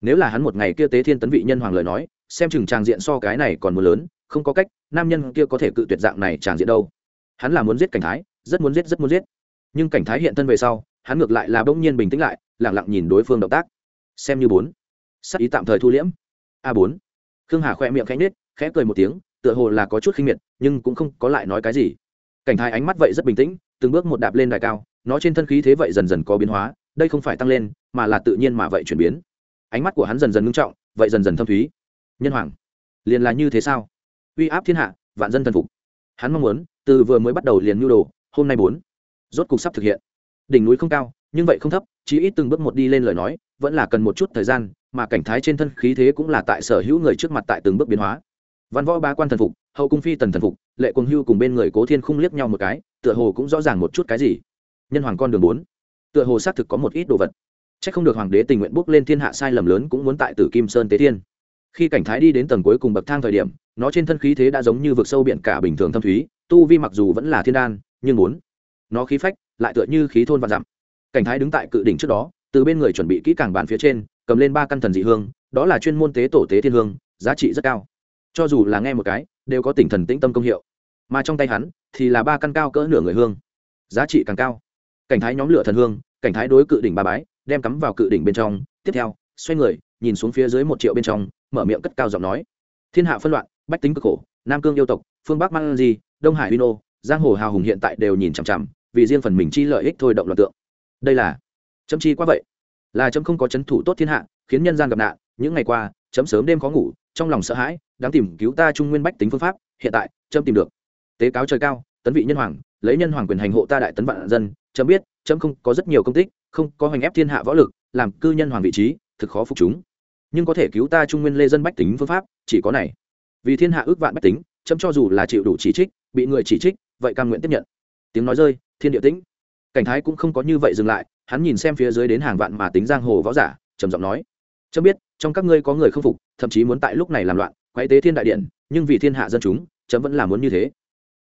Speaker 1: Nếu là hắn một ngày kia tế thiên tấn vị nhân hoàng lời nói, xem chừng tràng diện so cái này còn muốn lớn, không có cách, nam nhân kia có thể cự tuyệt dạng này tràng diện đâu. Hắn là muốn giết cảnh thái, rất muốn giết, rất muốn giết. Nhưng cảnh thái hiện thân về sau, hắn ngược lại là bỗng nhiên bình tĩnh lại lẳng lặng nhìn đối phương động tác. Xem như bốn. Sắc ý tạm thời thu liễm. A bốn. Khương hà khoe miệng khẽ nết khẽ cười một tiếng tựa hồ là có chút khinh miệt, nhưng cũng không có lại nói cái gì. Cảnh thái ánh mắt vậy rất bình tĩnh, từng bước một đạp lên đài cao, nó trên thân khí thế vậy dần dần có biến hóa, đây không phải tăng lên, mà là tự nhiên mà vậy chuyển biến. Ánh mắt của hắn dần dần ngưng trọng, vậy dần dần thâm thúy. Nhân hoàng, liền là như thế sao? Uy áp thiên hạ, vạn dân thần phục. Hắn mong muốn, từ vừa mới bắt đầu liền nhu đồ, hôm nay bốn. Rốt cục sắp thực hiện. Đỉnh núi không cao, nhưng vậy không thấp, chỉ ít từng bước một đi lên lời nói, vẫn là cần một chút thời gian, mà cảnh thái trên thân khí thế cũng là tại sở hữu người trước mặt tại từng bước biến hóa văn võ ba quan thần phục, hậu cung phi tần thần phục, lệ quân hưu cùng bên người cố thiên khung liếc nhau một cái, tựa hồ cũng rõ ràng một chút cái gì. Nhân hoàng con đường bốn. Tựa hồ xác thực có một ít đồ vật. C h ắ c không được hoàng đế tình nguyện bước lên thiên hạ sai lầm lớn cũng muốn tại tử kim sơn tế thiên. Khi cảnh thái đi đến tầng cuối cùng bậc thang thời điểm, nó trên thân khí thế đã giống như vực sâu biển cả bình thường thâm thúy, tu vi mặc dù vẫn là thiên đan, nhưng bốn nó khí phách lại tựa như khí thôn và dặm. Cảnh thái đứng tại cự đỉnh trước đó, từ bên người chuẩn bị kỹ càng bàn phía trên, cầm lên ba căn thần dị hương, đó là chuyên môn tế tổ tế thiên hương, giá trị rất cao cho dù là nghe một cái, đều có tỉnh thần tĩnh tâm công hiệu. Mà trong tay hắn, thì là ba căn cao cỡ nửa người hương. Giá trị càng cao. Cảnh thái nhóm lửa thần hương, cảnh thái đối cự đỉnh ba bái, đem cắm vào cự đỉnh bên trong. Tiếp theo, xoay người, nhìn xuống phía dưới một triệu bên trong, mở miệng cất cao giọng nói. Thiên hạ phân loạn, bách tính cực khổ, nam cương yêu tộc, phương bắc mang di đông hải vino giang hồ hào hùng hiện tại đều nhìn chằm chằm, vì riêng phần mình chi lợi ích thôi động loạn tượng. Đây là chấm chi quá vậy. Là chấm không có chấn thủ tốt thiên hạ, khiến nhân gian gặp nạn, những ngày qua, chấm sớm đêm khó ngủ, trong lòng sợ hãi đang tìm cứu ta trung nguyên bách tính phương pháp, hiện tại trâm tìm được. Tế cáo trời cao, tấn vị nhân hoàng, lấy nhân hoàng quyền hành hộ ta đại tấn vạn dân trâm biết trâm không có rất nhiều công tích, không có hành ép thiên hạ võ lực, làm cư nhân hoàng vị trí, thực khó phục chúng. Nhưng có thể cứu ta trung nguyên lê dân bách tính phương pháp, chỉ có này. Vì thiên hạ ước vạn bách tính trâm cho dù là chịu đủ chỉ trích, bị người chỉ trích, vậy cam nguyện tiếp nhận. Tiếng nói rơi, thiên địa tĩnh. Cảnh thái cũng không có như vậy dừng lại, hắn nhìn xem phía dưới đến hàng vạn mà tính giang hồ võ giả, trầm giọng nói. Trâm biết, trong các ngươi có người không phục, thậm chí muốn tại lúc này làm loạn quái tế thiên đại điện, nhưng vì thiên hạ dân chúng, chấm vẫn là muốn như thế.